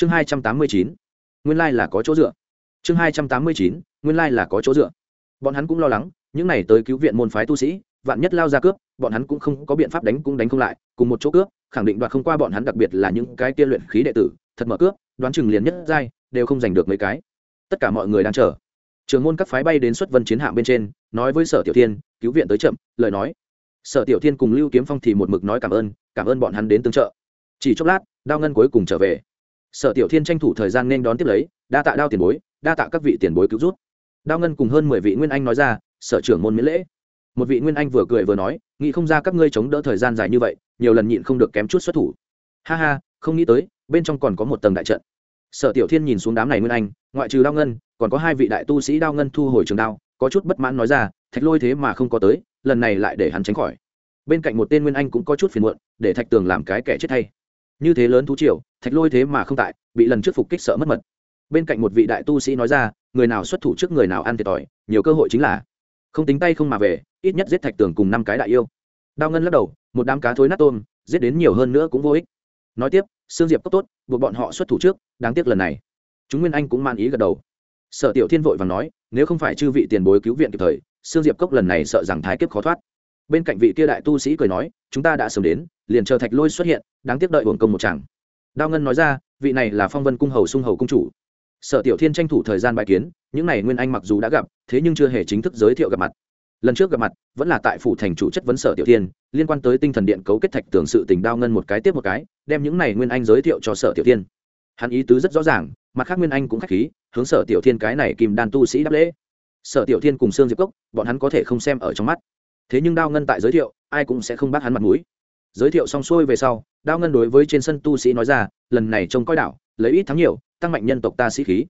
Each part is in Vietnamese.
chương hai trăm tám mươi chín. Nguyên lai là có chỗ dựa. Chương hai trăm tám mươi chín, nguyên lai là có chỗ dựa. Bọn hắn cũng lo lắng, những này tới cứu viện môn phái tu sĩ, vạn nhất lao ra cướp, bọn hắn cũng không có biện pháp đánh cũng đánh không lại, cùng một chỗ cướp, khẳng định đoạt không qua bọn hắn, đặc biệt là những cái tiên luyện khí đệ tử, thật mở cướp, đoán chừng liền nhất giai, đều không giành được mấy cái. Tất cả mọi người đang chờ. Trường môn các phái bay đến xuất vân chiến hạm bên trên, nói với sở tiểu thiên, cứu viện tới chậm, lời nói. Sở tiểu thiên cùng lưu kiếm phong thì một mực nói cảm ơn cảm ơn bọn hắn đến tương trợ. Chỉ chốc lát, đao ngân cuối cùng trở về sở tiểu thiên tranh thủ thời gian nên đón tiếp lấy, đa tạ đao tiền bối, đa tạ các vị tiền bối cứu rút đao ngân cùng hơn mười vị nguyên anh nói ra, sở trưởng môn miễn lễ. Một vị nguyên anh vừa cười vừa nói, nghĩ không ra các ngươi chống đỡ thời gian dài như vậy, nhiều lần nhịn không được kém chút xuất thủ. Ha ha, không nghĩ tới, bên trong còn có một tầng đại trận. Sở tiểu thiên nhìn xuống đám này nguyên anh, ngoại trừ đao ngân, còn có hai vị đại tu sĩ đao ngân thu hồi trường đao, có chút bất mãn nói ra, thạch lôi thế mà không có tới, lần này lại để hắn tránh khỏi. Bên cạnh một tên nguyên anh cũng có chút phiền muộn, để thạch tường làm cái kẻ chết thay như thế lớn thú triều, thạch lôi thế mà không tại, bị lần trước phục kích sợ mất mật. Bên cạnh một vị đại tu sĩ nói ra, người nào xuất thủ trước người nào ăn thiệt thòi, nhiều cơ hội chính là không tính tay không mà về, ít nhất giết thạch tường cùng năm cái đại yêu. Đao ngân lắc đầu, một đám cá thối nát tôm, giết đến nhiều hơn nữa cũng vô ích. Nói tiếp sương diệp cốc tốt, buộc bọn họ xuất thủ trước, đáng tiếc lần này. Chúng nguyên anh cũng man ý gật đầu. Sở tiểu thiên vội và nói, nếu không phải chư vị tiền bối cứu viện kịp thời sương diệp cốc lần này sợ rằng thái kiếp khó thoát. Bên cạnh vị kia đại tu sĩ cười nói, chúng ta đã sớm đến liền chờ thạch lôi xuất hiện, đáng tiếc đợi hưởng công một chàng. Đao ngân nói ra, vị này là phong vân cung hầu sung hầu cung chủ. Sở tiểu thiên tranh thủ thời gian bài kiến, những n à y nguyên anh mặc dù đã gặp, thế nhưng chưa hề chính thức giới thiệu gặp mặt. Lần trước gặp mặt, vẫn là tại phủ thành chủ chất vấn sở tiểu thiên, liên quan tới tinh thần điện cấu kết thạch tưởng sự tình đao ngân một cái tiếp một cái, đem những n à y nguyên anh giới thiệu cho sở tiểu thiên. Hắn ý tứ rất rõ ràng, mặt khác nguyên anh cũng k h á c h khí, hướng sở tiểu thiên cái này kìm đàn tu sĩ đáp lễ. Sở tiểu thiên cùng sương diệp cốc, bọn hắn có thể không xem ở trong mắt. Thế nhưng đao ngân tại giới thiệu, ai cũng sẽ không bắt hắn mặt mũi giới thiệu xong xuôi về sau, đao ngân đối với trên sân tu sĩ nói ra, lần này trông coi đảo, lấy ít thắng nhiều, tăng mạnh nhân tộc ta sĩ khí.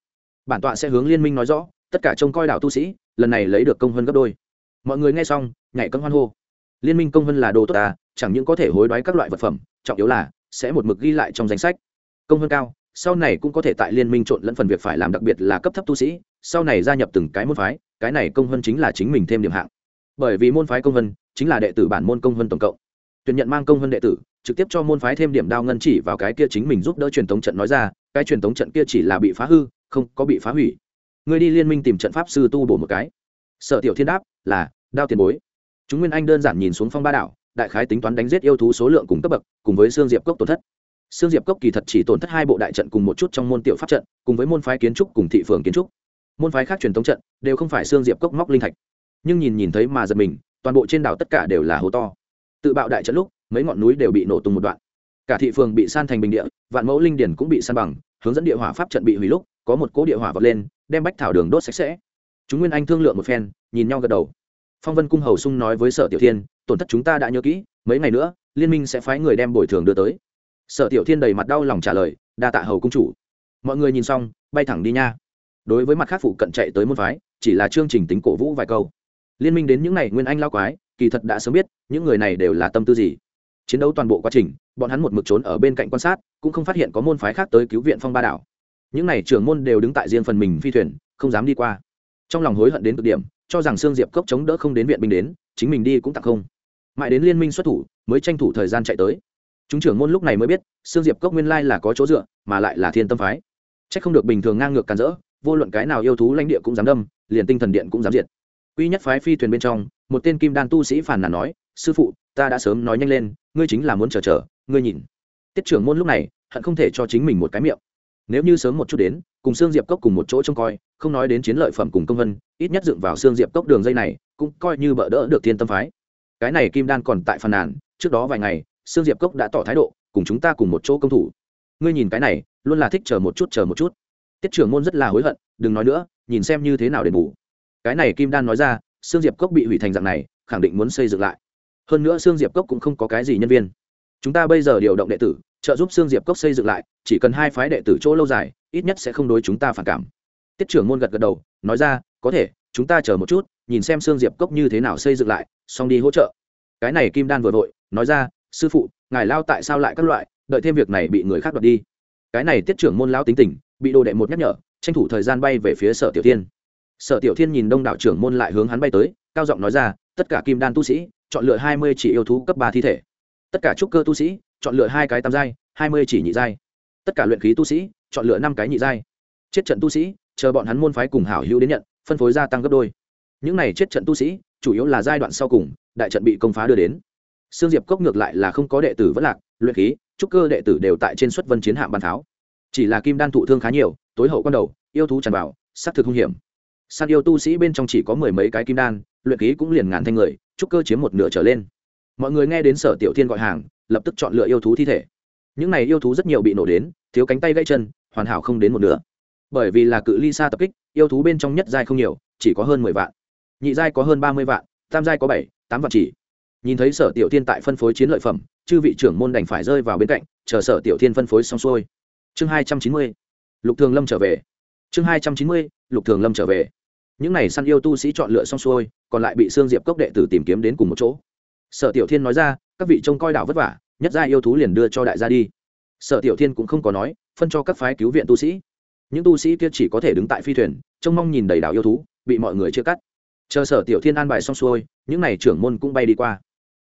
Bản tọa sẽ hướng liên minh nói rõ, tất cả trông coi đảo tu sĩ, lần này lấy được công hơn gấp đôi. Mọi người nghe xong, nhảy cân hoan hô. Liên minh công hơn là đồ tốt ta, chẳng những có thể hối đoái các loại vật phẩm, trọng yếu là sẽ một mực ghi lại trong danh sách. Công hơn cao, sau này cũng có thể tại liên minh trộn lẫn phần việc phải làm đặc biệt là cấp thấp tu sĩ, sau này gia nhập từng cái môn phái, cái này công hơn chính là chính mình thêm điểm hạng. Bởi vì môn phái công hơn chính là đệ tử bản môn công hơn tổng cộng tuyển nhận mang công hơn đệ tử, trực tiếp cho môn phái thêm điểm đao ngân chỉ vào cái kia chính mình giúp đỡ truyền thống trận nói ra, cái truyền thống trận kia chỉ là bị phá hư, không có bị phá hủy. Người đi liên minh tìm trận pháp sư tu bổ một cái. Sở tiểu thiên đáp, là, đao tiền bối. Chúng nguyên anh đơn giản nhìn xuống phong ba đảo, đại khái tính toán đánh giết yêu thú số lượng cùng cấp bậc, cùng với xương diệp cốc tổn thất. Xương diệp cốc kỳ thật chỉ tổn thất hai bộ đại trận cùng một chút trong môn tiểu pháp trận, cùng với môn phái kiến trúc cùng thị phường kiến trúc. Môn phái khác truyền thống trận đều không phải xương diệp cốc móc linh thạch. Nhưng nhìn nhìn thấy mà giật mình, toàn bộ trên đảo tất cả đều là hố to tự bạo đại trận lúc, mấy ngọn núi đều bị nổ tung một đoạn. Cả thị phường bị san thành bình địa, vạn mẫu linh điển cũng bị san bằng, hướng dẫn địa hỏa pháp trận bị hủy lúc, có một cỗ địa hỏa vọt lên, đem bách thảo đường đốt sạch sẽ. Chúng nguyên anh thương lượng một phen, nhìn nhau gật đầu. Phong vân cung hầu sung nói với sở tiểu thiên, tổn thất chúng ta đã nhớ kỹ, mấy ngày nữa, liên minh sẽ phái người đem bồi thường đưa tới. Sở tiểu thiên đầy mặt đau lòng trả lời, đa tạ hầu cung chủ. Mọi người nhìn xong, bay thẳng đi nha. Đối với mặt khác phụ cận chạy tới môn phái, chỉ là chương trình tính cổ vũ vài câu. Liên minh đến những ngày nguyên anh lao quái kỳ thật đã sớm biết, những người này đều là tâm tư gì. Chiến đấu toàn bộ quá trình, bọn hắn một mực trốn ở bên cạnh quan sát, cũng không phát hiện có môn phái khác tới cứu viện phong ba đảo. Những n à y trưởng môn đều đứng tại riêng phần mình phi thuyền, không dám đi qua. Trong lòng hối hận đến cực điểm, cho rằng sương diệp cốc chống đỡ không đến viện binh đến, chính mình đi cũng tặng không. Mãi đến liên minh xuất thủ, mới tranh thủ thời gian chạy tới. Chúng trưởng môn lúc này mới biết, sương diệp cốc nguyên lai là có chỗ dựa, mà lại là thiên tâm phái. C h ắ c không được bình thường ngang ngược càn rỡ, vô luận cái nào yêu thú lãnh địa cũng dám đâm, liền tinh thần điện cũng dám diệt quy nhất phái phi thuyền bên trong, một tên kim đan tu sĩ phản nàn nói, sư phụ, ta đã sớm nói nhanh lên, ngươi chính là muốn chờ chờ, ngươi nhìn. Tiết trưởng môn lúc này, hận không thể cho chính mình một cái miệng. Nếu như sớm một chút đến, cùng xương diệp cốc cùng một chỗ trông coi, không nói đến chiến lợi phẩm cùng công vân, ít nhất dựng vào xương diệp cốc đường dây này, cũng coi như bỡ đỡ được thiên tâm phái. Cái này kim đan còn tại phàn nàn, trước đó vài ngày xương diệp cốc đã tỏ thái độ, cùng chúng ta cùng một chỗ công thủ. Ngươi nhìn cái này, luôn là thích chờ một chút, chờ một chút. Tiết trưởng môn rất là hối hận, đừng nói nữa, nhìn xem như thế nào để bù cái này kim đan nói ra xương diệp cốc bị hủy thành dạng này, khẳng định muốn xây dựng lại. Hơn nữa xương diệp cốc cũng không có cái gì nhân viên. Chúng ta bây giờ điều động đệ tử, trợ giúp xương diệp cốc xây dựng lại, chỉ cần hai phái đệ tử chỗ lâu dài, ít nhất sẽ không đối chúng ta phản cảm. Tiết trưởng môn gật gật đầu, nói ra, có thể, chúng ta chờ một chút, nhìn xem xương diệp cốc như thế nào xây dựng lại, xong đi hỗ trợ. Cái này kim đan vừa vội, nói ra, sư phụ, ngài lao tại sao lại các loại, đợi thêm việc này bị người khác đoạt đi. Cái này tiết trưởng môn lao tính tình, bị đồ đệ một nhắc nhở, tranh thủ thời gian bay về phía sở tiểu thiên sở tiểu thiên nhìn đông đảo trưởng môn lại hướng hắn bay tới cao giọng nói ra tất cả kim đan tu sĩ chọn lựa hai mươi chỉ yêu thú cấp ba thi thể. Tất cả trúc cơ tu sĩ chọn lựa hai cái tam giai hai mươi chỉ nhị giai. Tất cả luyện khí tu sĩ chọn lựa năm cái nhị giai. Chết trận tu sĩ chờ bọn hắn môn phái cùng hảo hữu đến nhận phân phối gia tăng gấp đôi. Những này chết trận tu sĩ chủ yếu là giai đoạn sau cùng đại trận bị công phá đưa đến. Sương Diệp Cốc ngược lại là không có đệ tử vẫn lạc, luyện khí, trúc cơ đệ tử đều tại trên xuất vân chiến hạm ban tháo. Chỉ là kim đan thụ thương khá nhiều, tối hậu quan đầu, yêu thú tràn vào, sát thực hung hiểm. San yêu tu sĩ bên trong chỉ có mười mấy cái kim đan, luyện khí cũng liền ngàn thanh người, trúc cơ chiếm một nửa trở lên. Mọi người nghe đến Sở Tiểu Thiên gọi hàng, lập tức chọn lựa yêu thú thi thể. Những này yêu thú rất nhiều bị nổ đến, thiếu cánh tay gãy chân, hoàn hảo không đến một nửa. Bởi vì là cự ly xa tập kích, yêu thú bên trong nhất giai không nhiều, chỉ có hơn mười vạn. Nhị giai có hơn ba mươi vạn, tam giai có bảy, tám vạn chỉ nhìn thấy sở tiểu thiên tại phân phối chiến lợi phẩm chư vị trưởng môn đành phải rơi vào bên cạnh chờ sở tiểu thiên phân phối xong xuôi chương hai trăm chín mươi lục thường lâm trở về chương hai trăm chín mươi lục thường lâm trở về những n à y săn yêu tu sĩ chọn lựa xong xuôi, còn lại bị sương diệp cốc đệ tử tìm kiếm đến cùng một chỗ. Sở tiểu thiên nói ra, các vị trông coi đảo vất vả, nhất gia yêu thú liền đưa cho đại gia đi. Sở tiểu thiên cũng không có nói, phân cho các phái cứu viện tu sĩ. Những tu sĩ kia chỉ có thể đứng tại phi thuyền, trông mong nhìn đầy đảo yêu thú, bị mọi người chia cắt. Chờ sở tiểu thiên an bài xong xuôi, những n à y trưởng môn cũng bay đi qua.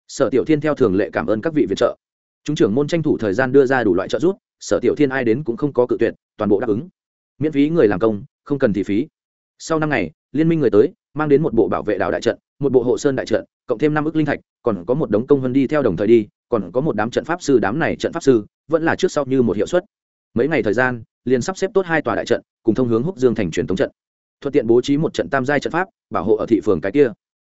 Sở tiểu thiên theo thường lệ cảm ơn các vị viện trợ. Chúng trưởng môn tranh thủ thời gian đưa ra đủ loại trợ giúp, sở tiểu thiên ai đến cũng không có cự tuyệt, toàn bộ đáp ứng. Miễn phí người làm công, không cần thì phí. Sau năm ngày liên minh người tới, mang đến một bộ bảo vệ đảo đại trận, một bộ hộ sơn đại trận, cộng thêm năm ức linh thạch, còn có một đống công vân đi theo đồng thời đi, còn có một đám trận pháp sư, đám này trận pháp sư, vẫn là trước sau như một hiệu suất. Mấy ngày thời gian, liền sắp xếp tốt hai tòa đại trận, cùng thông hướng húc dương thành truyền thống trận. Thuận tiện bố trí một trận tam giai trận pháp, bảo hộ ở thị phường cái kia.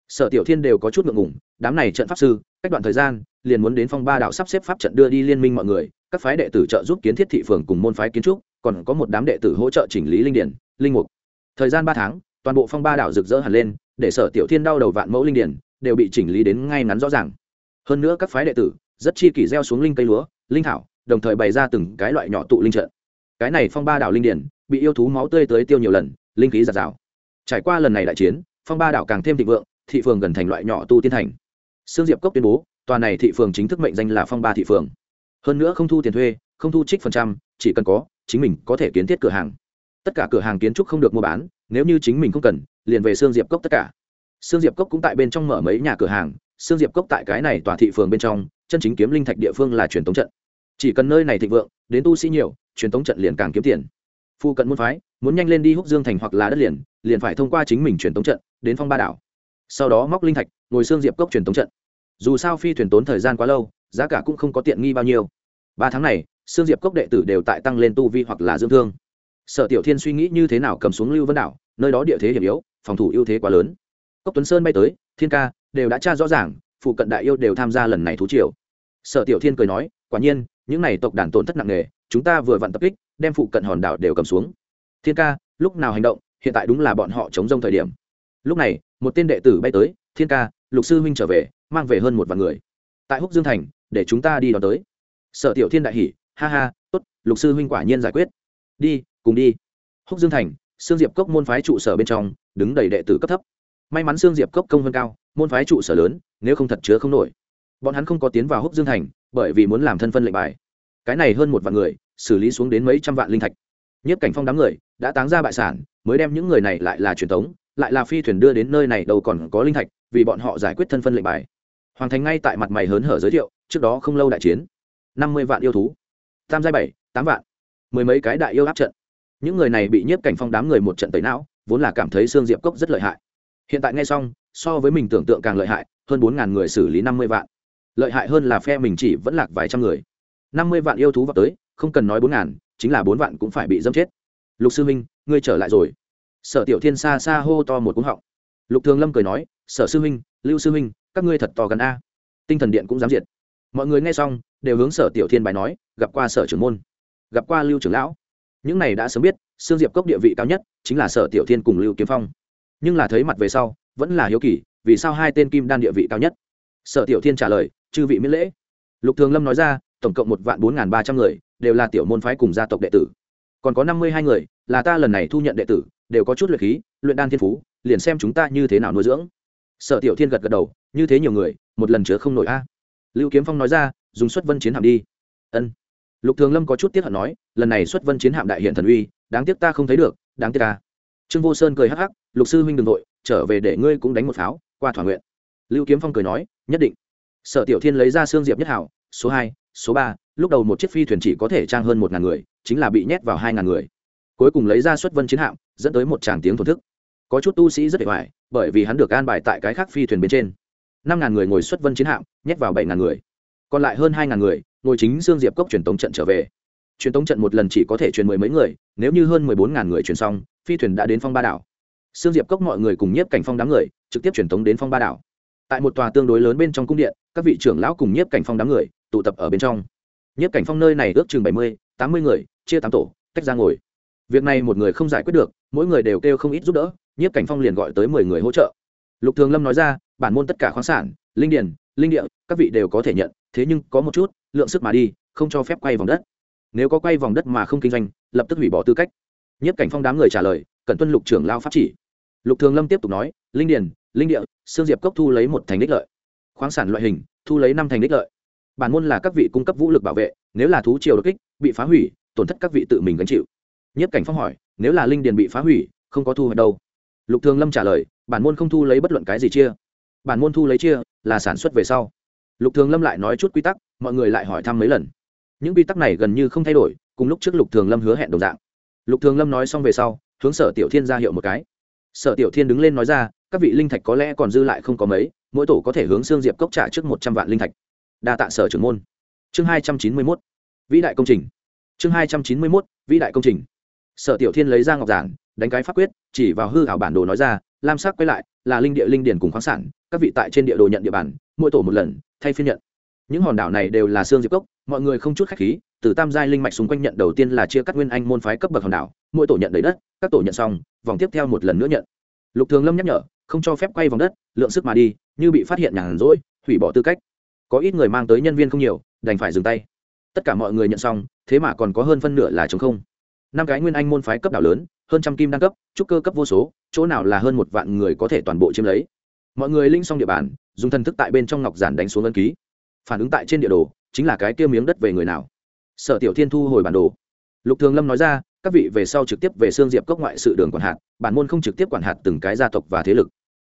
Sở tiểu thiên đều có chút ngượng ngùng, đám này trận pháp sư, cách đoạn thời gian, liền muốn đến phong ba đạo sắp xếp pháp trận đưa đi liên minh mọi người, các phái đệ tử trợ giúp kiến thiết thị phường cùng môn phái kiến trúc, còn có một đám đệ tử hỗ trợ chỉnh lý linh điển, linh mục. Thời gian ba tháng toàn bộ phong ba đảo rực rỡ hẳn lên, để sở tiểu thiên đau đầu vạn mẫu linh điển, đều bị chỉnh lý đến ngay ngắn rõ ràng. Hơn nữa các phái đệ tử, rất chi kỷ gieo xuống linh cây lúa, linh thảo, đồng thời bày ra từng cái loại nhỏ tụ linh trận. Cái này phong ba đảo linh điển, bị yêu thú máu tươi tới tiêu nhiều lần, linh khí giạt rào. Trải qua lần này đại chiến, phong ba đảo càng thêm thịnh vượng, thị phường gần thành loại nhỏ tu tiên thành. Sương diệp cốc tuyên bố, tòa này thị phường chính thức mệnh danh là phong ba thị phường. Hơn nữa không thu tiền thuê, không thu trích phần trăm, chỉ cần có, chính mình có thể kiến thiết cửa hàng. Tất cả cửa hàng kiến trúc không được mua bán nếu như chính mình không cần, liền về sương diệp cốc tất cả. Sương diệp cốc cũng tại bên trong mở mấy nhà cửa hàng, sương diệp cốc tại cái này tòa thị phường bên trong, chân chính kiếm linh thạch địa phương là truyền thống trận. Chỉ cần nơi này thịnh vượng, đến tu sĩ nhiều, truyền thống trận liền càng kiếm tiền. Phu cận môn phái, muốn nhanh lên đi húc dương thành hoặc là đất liền liền phải thông qua chính mình truyền thống trận, đến phong ba đảo. Sau đó móc linh thạch, ngồi xương diệp cốc truyền thống trận. Dù sao phi thuyền tốn thời gian quá lâu, giá cả cũng không có tiện nghi bao nhiêu. Ba tháng này xương diệp cốc đệ tử đều tại tăng lên tu vi hoặc là dưỡng thương sở tiểu thiên suy nghĩ như thế nào cầm xuống lưu vân đảo, nơi đó địa thế hiểm yếu, phòng thủ ưu thế quá lớn. Cốc tuấn sơn bay tới, thiên ca, đều đã tra rõ ràng, phụ cận đại yêu đều tham gia lần này thú triều. Sở tiểu thiên cười nói, quả nhiên, những này tộc đàn tổn thất nặng nề, chúng ta vừa vặn tập kích, đem phụ cận hòn đảo đều cầm xuống. Thiên ca, lúc nào hành động, hiện tại đúng là bọn họ chống rông thời điểm. Lúc này, một tên đệ tử bay tới, thiên ca, lục sư huynh trở về, mang về hơn một vạn người. Tại húc dương thành, để chúng ta đi đón tới. Sở tiểu thiên đại hỉ, ha ha, tốt, lục sư huynh quả nhiên giải quyết. Đi cùng đi. Húc dương thành, sương diệp cốc môn phái trụ sở bên trong, đứng đầy đệ tử cấp thấp. May mắn sương diệp cốc công hơn cao, môn phái trụ sở lớn, nếu không thật chứa không nổi. Bọn hắn không có tiến vào húc dương thành, bởi vì muốn làm thân phân lệnh bài. Cái này hơn một vạn người, xử lý xuống đến mấy trăm vạn linh thạch. Nhất cảnh phong đám người, đã táng ra bại sản, mới đem những người này lại là truyền thống lại là phi thuyền đưa đến nơi này đâu còn có linh thạch, vì bọn họ giải quyết thân phân lệnh bài. Hoàng thành ngay tại mặt mày hớn hở giới thiệu, trước đó không lâu đại chiến. Năm mươi vạn yêu thú. Tam giai bảy, tám vạn. Mười mấy cái đại yêu áp trận những người này bị nhiếp cảnh phong đám người một trận tẩy não, vốn là cảm thấy xương diệp cốc rất lợi hại. Hiện tại nghe xong, so với mình tưởng tượng càng lợi hại, hơn bốn ngàn người xử lý năm mươi vạn. Lợi hại hơn là phe mình chỉ vẫn lạc vài trăm người. năm mươi vạn yêu thú vào tới, không cần nói bốn ngàn, chính là bốn vạn cũng phải bị dâm chết. Lục sư minh, ngươi trở lại rồi. Sở tiểu thiên xa xa hô to một cúng họng. Lục thường lâm cười nói, sở sư huynh lưu sư huynh các ngươi thật to gần a. Tinh thần điện cũng dám diệt. Mọi người nghe xong, đều hướng sở tiểu thiên bài nói, gặp qua sở trưởng môn, gặp qua lưu trưởng lão những này đã sớm biết, sương diệp cốc địa vị cao nhất chính là sở tiểu thiên cùng lưu kiếm phong. Nhưng là thấy mặt về sau, vẫn là hiếu kỳ, vì sao hai tên kim đan địa vị cao nhất? Sở tiểu thiên trả lời, chư vị miễn lễ. Lục thường lâm nói ra, tổng cộng một vạn bốn n g h n ba trăm người, đều là tiểu môn phái cùng gia tộc đệ tử. Còn có năm mươi hai người, là ta lần này thu nhận đệ tử, đều có chút luyện khí, luyện đan thiên phú, liền xem chúng ta như thế nào nuôi dưỡng. Sở tiểu thiên gật gật đầu, như thế nhiều người, một lần chứa không nổi a. Lưu kiếm phong nói ra, dùng xuất vân chiến hạm đi. Ân. Lục thường lâm có chút tiếc hận nói lần này xuất vân chiến hạm đại hiện thần uy, đáng tiếc ta không thấy được, đáng tiếc ta. Trương vô sơn cười hắc hắc, lục sư huynh đ ừ n g nội trở về để ngươi cũng đánh một pháo, qua thỏa nguyện. Lưu kiếm phong cười nói, nhất định. Sở tiểu thiên lấy ra xương diệp nhất hảo, số hai, số ba, lúc đầu một chiếc phi thuyền chỉ có thể trang hơn một ngàn người, chính là bị nhét vào hai ngàn người. Cuối cùng lấy ra xuất vân chiến hạm, dẫn tới một tràng tiếng thổn thức. Có chút tu sĩ rất bề hoài bởi vì hắn được an bài tại cái khác phi thuyền bên trên. Năm ngàn người ngồi xuất vân chiến hạm, nhét vào bảy ngàn người. Còn lại hơn hai ngàn người, ngồi chính dương diệp cốc truyền tống trận trở về truyền tống trận một lần chỉ có thể truyền mười mấy người, nếu như hơn mười bốn ngàn người truyền xong, phi thuyền đã đến phong ba đảo. Sương diệp cốc mọi người cùng nhiếp cảnh phong đám người, trực tiếp truyền tống đến phong ba đảo. Tại một tòa tương đối lớn bên trong cung điện, các vị trưởng lão cùng nhiếp cảnh phong đám người, tụ tập ở bên trong. Nhiếp cảnh phong nơi này ước chừng bảy mươi, tám mươi người, chia tám tổ, tách ra ngồi. Việc này một người không giải quyết được, mỗi người đều kêu không ít giúp đỡ, nhiếp cảnh phong liền gọi tới mười người hỗ trợ. Lục thường lâm nói ra, bản môn tất cả khoáng sản, linh điền, linh địa, các vị đều có thể nhận, thế nhưng có một chút, lượng sức mà đi, không cho phép quay vòng đất nếu có quay vòng đất mà không kinh doanh, lập tức hủy bỏ tư cách. Nhất cảnh phong đám người trả lời cần tuân lục trưởng lao pháp chỉ. Lục thường lâm tiếp tục nói, linh điền, linh địa xương diệp cốc thu lấy một thành đích lợi. Khoáng sản loại hình, thu lấy năm thành đích lợi. Bản môn là các vị cung cấp vũ lực bảo vệ, nếu là thú triều đột kích, bị phá hủy, tổn thất các vị tự mình gánh chịu. Nhất cảnh phong hỏi, nếu là linh điền bị phá hủy, không có thu hoạch đâu? Lục thường lâm trả lời, bản môn không thu lấy bất luận cái gì chia. Bản môn thu lấy chia là sản xuất về sau. Lục thường lâm lại nói chút quy tắc, mọi người lại hỏi thăm mấy lần những quy tắc này gần như không thay đổi, cùng lúc trước lục thường lâm hứa hẹn đồng dạng. Lục thường lâm nói xong về sau, hướng sở tiểu thiên ra hiệu một cái. Sở tiểu thiên đứng lên nói ra, các vị linh thạch có lẽ còn dư lại không có mấy, mỗi tổ có thể hướng xương diệp cốc trả trước một trăm vạn linh thạch. Đa tạ sở trưởng môn. Chương hai trăm chín mươi mốt. Vĩ đại công trình. Chương hai trăm chín mươi mốt, vĩ đại công trình. Sở tiểu thiên lấy ra ngọc giản, đánh cái pháp quyết, chỉ vào hư hảo bản đồ nói ra, lam sắc quay lại, là linh địa linh điển cùng khoáng sản, các vị tại trên địa đồ nhận địa bàn, mỗi tổ một lần, thay phiên nhận. Những hòn đảo này đều là xương diệp cốc mọi người không chút khách khí, từ tam giai linh mạch xung quanh nhận đầu tiên là chia cắt nguyên anh môn phái cấp bậc hòn đảo, mỗi tổ nhận đầy đất, các tổ nhận xong, vòng tiếp theo một lần nữa nhận. Lục thường lâm nhắc nhở, không cho phép quay vòng đất, lượng sức mà đi, như bị phát hiện nhàn rỗi, hủy bỏ tư cách. Có ít người mang tới nhân viên không nhiều, đành phải dừng tay. Tất cả mọi người nhận xong, thế mà còn có hơn phân nửa là chống không. Năm cái nguyên anh môn phái cấp đảo lớn, hơn trăm kim đăng cấp, trúc cơ cấp vô số, chỗ nào là hơn một vạn người có thể toàn bộ chiếm lấy. Mọi người linh xong địa bàn, dùng thần thức tại bên trong ngọc giản đánh xuống ân ký. Phản ứng tại trên địa đồ chính là cái kia miếng đất về người nào? Sở tiểu thiên thu hồi bản đồ. Lục thường lâm nói ra, các vị về sau trực tiếp về xương diệp cốc ngoại sự đường quản hạt, bản môn không trực tiếp quản hạt từng cái gia tộc và thế lực.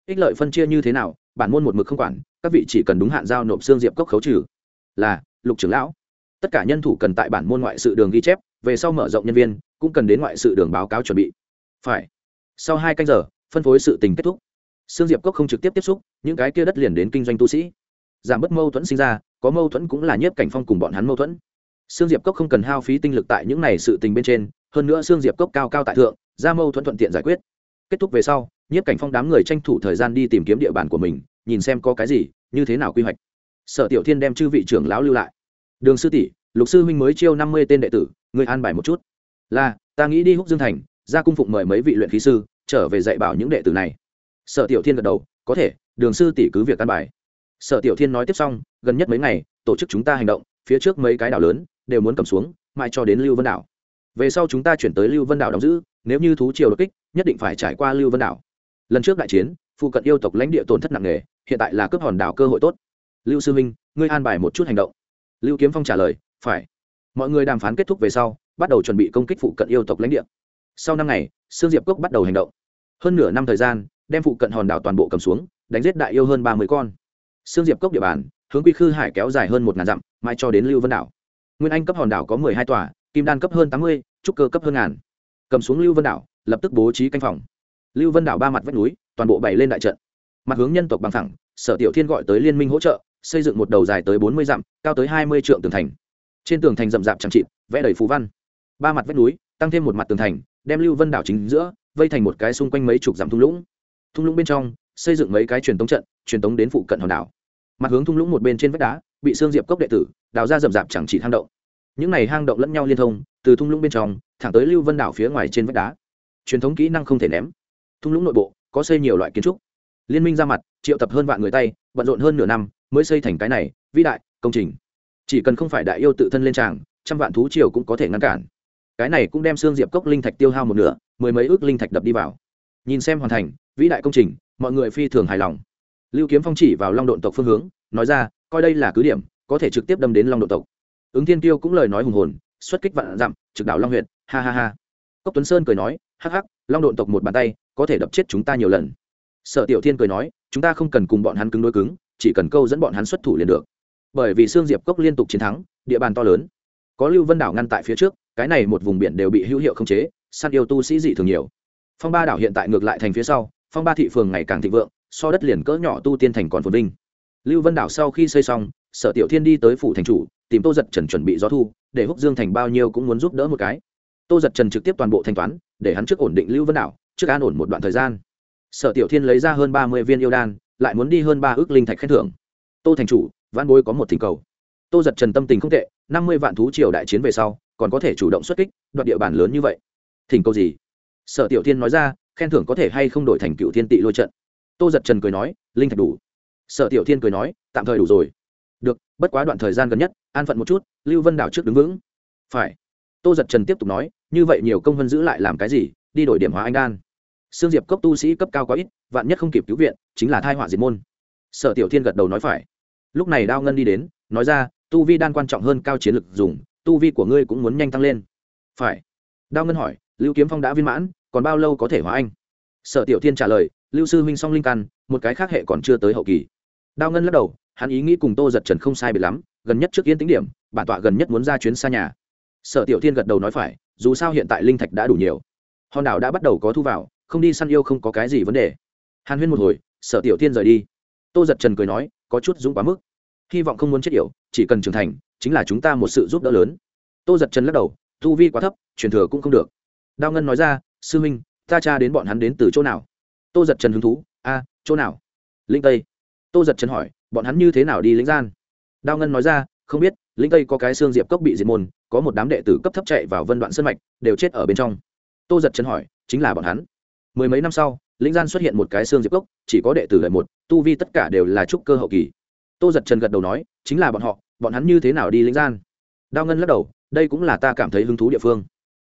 Ích lợi phân chia như thế nào, bản môn một mực không quản, các vị chỉ cần đúng hạn giao nộp xương diệp cốc khấu trừ. Là, lục trưởng lão. Tất cả nhân thủ cần tại bản môn ngoại sự đường ghi chép, về sau mở rộng nhân viên, cũng cần đến ngoại sự đường báo cáo chuẩn bị. Phải. Sau hai canh giờ, phân phối sự tình kết thúc. Xương diệp cốc không trực tiếp tiếp xúc, những cái kia đất liền đến kinh doanh tu sĩ. Giảm bớt mâu thuẫn sinh ra có mâu thuẫn cũng là nhiếp cảnh phong cùng bọn hắn mâu thuẫn Sương Diệp Cốc không cần hao phí tinh lực tại những này sự tình bên trên, hơn nữa Sương Diệp Cốc cao cao tại thượng, ra mâu thuẫn thuận tiện giải quyết. Kết thúc về sau, Nhiếp Cảnh Phong đám người tranh thủ thời gian đi tìm kiếm địa bàn của mình, nhìn xem có cái gì, như thế nào quy hoạch. Sở Tiểu Thiên đem chư vị trưởng lão lưu lại. Đường sư tỷ, Lục sư huynh mới chiêu năm mươi tên đệ tử, người an bài một chút. Là, ta nghĩ đi Húc Dương thành, ra cung phụng mời mấy vị luyện khí sư, trở về dạy bảo những đệ tử này. Sở Tiểu Thiên gật đầu, có thể, Đường sư tỷ cứ việc an bài. Sở Tiểu Thiên nói tiếp xong, gần nhất mấy ngày, tổ chức chúng ta hành động, phía trước mấy cái đảo lớn, đều muốn cầm xuống mãi cho đến lưu vân đảo. Về sau chúng ta chuyển tới lưu vân đảo đóng giữ nếu như thú triều đột kích nhất định phải trải qua lưu vân đảo. Lần trước đại chiến phụ cận yêu tộc lãnh địa tổn thất nặng nề hiện tại là cướp hòn đảo cơ hội tốt. Lưu sư minh ngươi an bài một chút hành động. Lưu kiếm phong trả lời phải. Mọi người đàm phán kết thúc về sau bắt đầu chuẩn bị công kích phụ cận yêu tộc lãnh địa. Sau năm ngày sương diệp cốc bắt đầu hành động. Hơn nửa năm thời gian đem phụ cận hòn đảo toàn bộ cầm xuống đánh giết đại yêu hơn ba mươi con sương diệp cốc địa bàn, hướng quy khư hải kéo dài hơn một ngàn dặm mai cho đến lưu vân đảo. Nguyên anh cấp hòn đảo có mười hai tòa, kim đan cấp hơn tám mươi, trúc cơ cấp hơn ngàn. Cầm xuống lưu vân đảo, lập tức bố trí canh phòng. Lưu vân đảo ba mặt vách núi, toàn bộ bày lên đại trận. Mặt hướng nhân tộc bằng thẳng sở tiểu thiên gọi tới liên minh hỗ trợ, xây dựng một đầu dài tới bốn mươi dặm, cao tới hai mươi trượng tường thành. Trên tường thành rậm rạp chẳng trịt vẽ đầy phú văn. Ba mặt vách núi, tăng thêm một mặt tường thành, đem lưu vân đảo chính giữa, vây thành một cái xung quanh mấy chục dặm thung lũng. Thung lũng bên trong xây dựng mấy cái truyền tống trận, truyền tống đến phụ cận hòn đảo. Mặt hướng thung lũng một bên trên vách đá, bị xương diệp cốc đệ tử, đào ra rậm rạp chẳng chỉ hang động. Những này hang động lẫn nhau liên thông, từ thung lũng bên trong, thẳng tới lưu vân đảo phía ngoài trên vách đá. Truyền thống kỹ năng không thể ném. Thung lũng nội bộ, có xây nhiều loại kiến trúc. Liên minh ra mặt, triệu tập hơn vạn người tay, bận rộn hơn nửa năm mới xây thành cái này, vĩ đại, công trình. Chỉ cần không phải đại yêu tự thân lên tràng, trăm vạn thú triều cũng có thể ngăn cản. Cái này cũng đem xương diệp cốc linh thạch tiêu hao một nửa, mười mấy ước linh thạch đập đi vào. Nhìn xem hoàn thành, vĩ đại công trình mọi người phi thường hài lòng. Lưu kiếm phong chỉ vào long độn tộc phương hướng, nói ra, coi đây là cứ điểm, có thể trực tiếp đâm đến long độn tộc. Ứng thiên tiêu cũng lời nói hùng hồn, xuất kích vạn dặm, trực đảo long huyện ha ha ha. Cốc tuấn sơn cười nói, hắc hắc, long độn tộc một bàn tay, có thể đập chết chúng ta nhiều lần. Sở tiểu thiên cười nói, chúng ta không cần cùng bọn hắn cứng đối cứng, chỉ cần câu dẫn bọn hắn xuất thủ liền được. Bởi vì sương diệp cốc liên tục chiến thắng, địa bàn to lớn. Có lưu vân đảo ngăn tại phía trước, cái này một vùng biển đều bị hữu hiệu khống chế, săn yêu tu sĩ dị thường nhiều. Phong ba đảo hiện tại ngược lại thành phía sau phong ba thị phường ngày càng thịnh vượng, so đất liền cỡ nhỏ tu tiên thành còn phồn vinh. Lưu vân đảo sau khi xây xong, sở tiểu thiên đi tới phủ thành chủ, tìm tô giật trần chuẩn bị gió thu, để húc dương thành bao nhiêu cũng muốn giúp đỡ một cái. Tô giật trần trực tiếp toàn bộ thanh toán, để hắn trước ổn định lưu vân đảo, trước an ổn một đoạn thời gian. Sở tiểu thiên lấy ra hơn ba mươi viên yêu đan, lại muốn đi hơn ba ước linh thạch khen thưởng. Tô thành chủ văn bối có một thỉnh cầu. Tô giật trần tâm tình không tệ, năm mươi vạn thú triều đại chiến về sau, còn có thể chủ động xuất kích, đoạt địa bàn lớn như vậy. Thỉnh cầu gì? Sở tiểu thiên nói ra khen thưởng có thể hay không đổi thành cựu thiên tị lôi trận. Tô giật trần cười nói, linh thạch đủ. Sở tiểu thiên cười nói, tạm thời đủ rồi. Được, bất quá đoạn thời gian gần nhất, an phận một chút, lưu vân đảo trước đứng vững. Phải. Tô giật trần tiếp tục nói, như vậy nhiều công vân giữ lại làm cái gì, đi đổi điểm hóa anh đan. Sương diệp cốc tu sĩ cấp cao có ít, vạn nhất không kịp cứu viện, chính là thai họa diệt môn. Sở tiểu thiên gật đầu nói phải. Lúc này đao ngân đi đến, nói ra, tu vi đan quan trọng hơn cao chiến lực dùng, tu vi của ngươi cũng muốn nhanh tăng lên. Phải. Đao ngân hỏi, lưu kiếm phong đã viên mãn còn bao lâu có thể hóa anh? Sở tiểu thiên trả lời, lưu sư huynh song linh căn, một cái khác hệ còn chưa tới hậu kỳ. Đao ngân lắc đầu, hắn ý nghĩ cùng tô giật trần không sai biệt lắm, gần nhất trước yên tính điểm, bản tọa gần nhất muốn ra chuyến xa nhà. Sở tiểu thiên gật đầu nói phải, dù sao hiện tại linh thạch đã đủ nhiều. Hòn đảo đã bắt đầu có thu vào, không đi săn yêu không có cái gì vấn đề. Hàn huyên một hồi, sở tiểu thiên rời đi. Tô giật trần cười nói, có chút dũng quá mức. Hy vọng không muốn chết yểu, chỉ cần trưởng thành, chính là chúng ta một sự giúp đỡ lớn. Tô giật trần lắc đầu thu vi quá thấp, truyền thừa cũng không được. Đao ngân nói ra sư Minh, ta cha đến bọn hắn đến từ chỗ nào? Tô giật trần hứng thú a chỗ nào? Linh tây. Tô giật trần hỏi bọn hắn như thế nào đi lĩnh gian? Đao ngân nói ra không biết linh tây có cái xương diệp cốc bị diệt môn có một đám đệ tử cấp thấp chạy vào vân đoạn sân mạch đều chết ở bên trong. Tô giật trần hỏi chính là bọn hắn. Mười mấy năm sau lĩnh gian xuất hiện một cái xương diệp cốc chỉ có đệ tử lợi một tu vi tất cả đều là trúc cơ hậu kỳ. Tô giật trần gật đầu nói chính là bọn họ bọn hắn như thế nào đi lĩnh gian? Đao ngân lắc đầu đây cũng là ta cảm thấy hứng thú địa phương.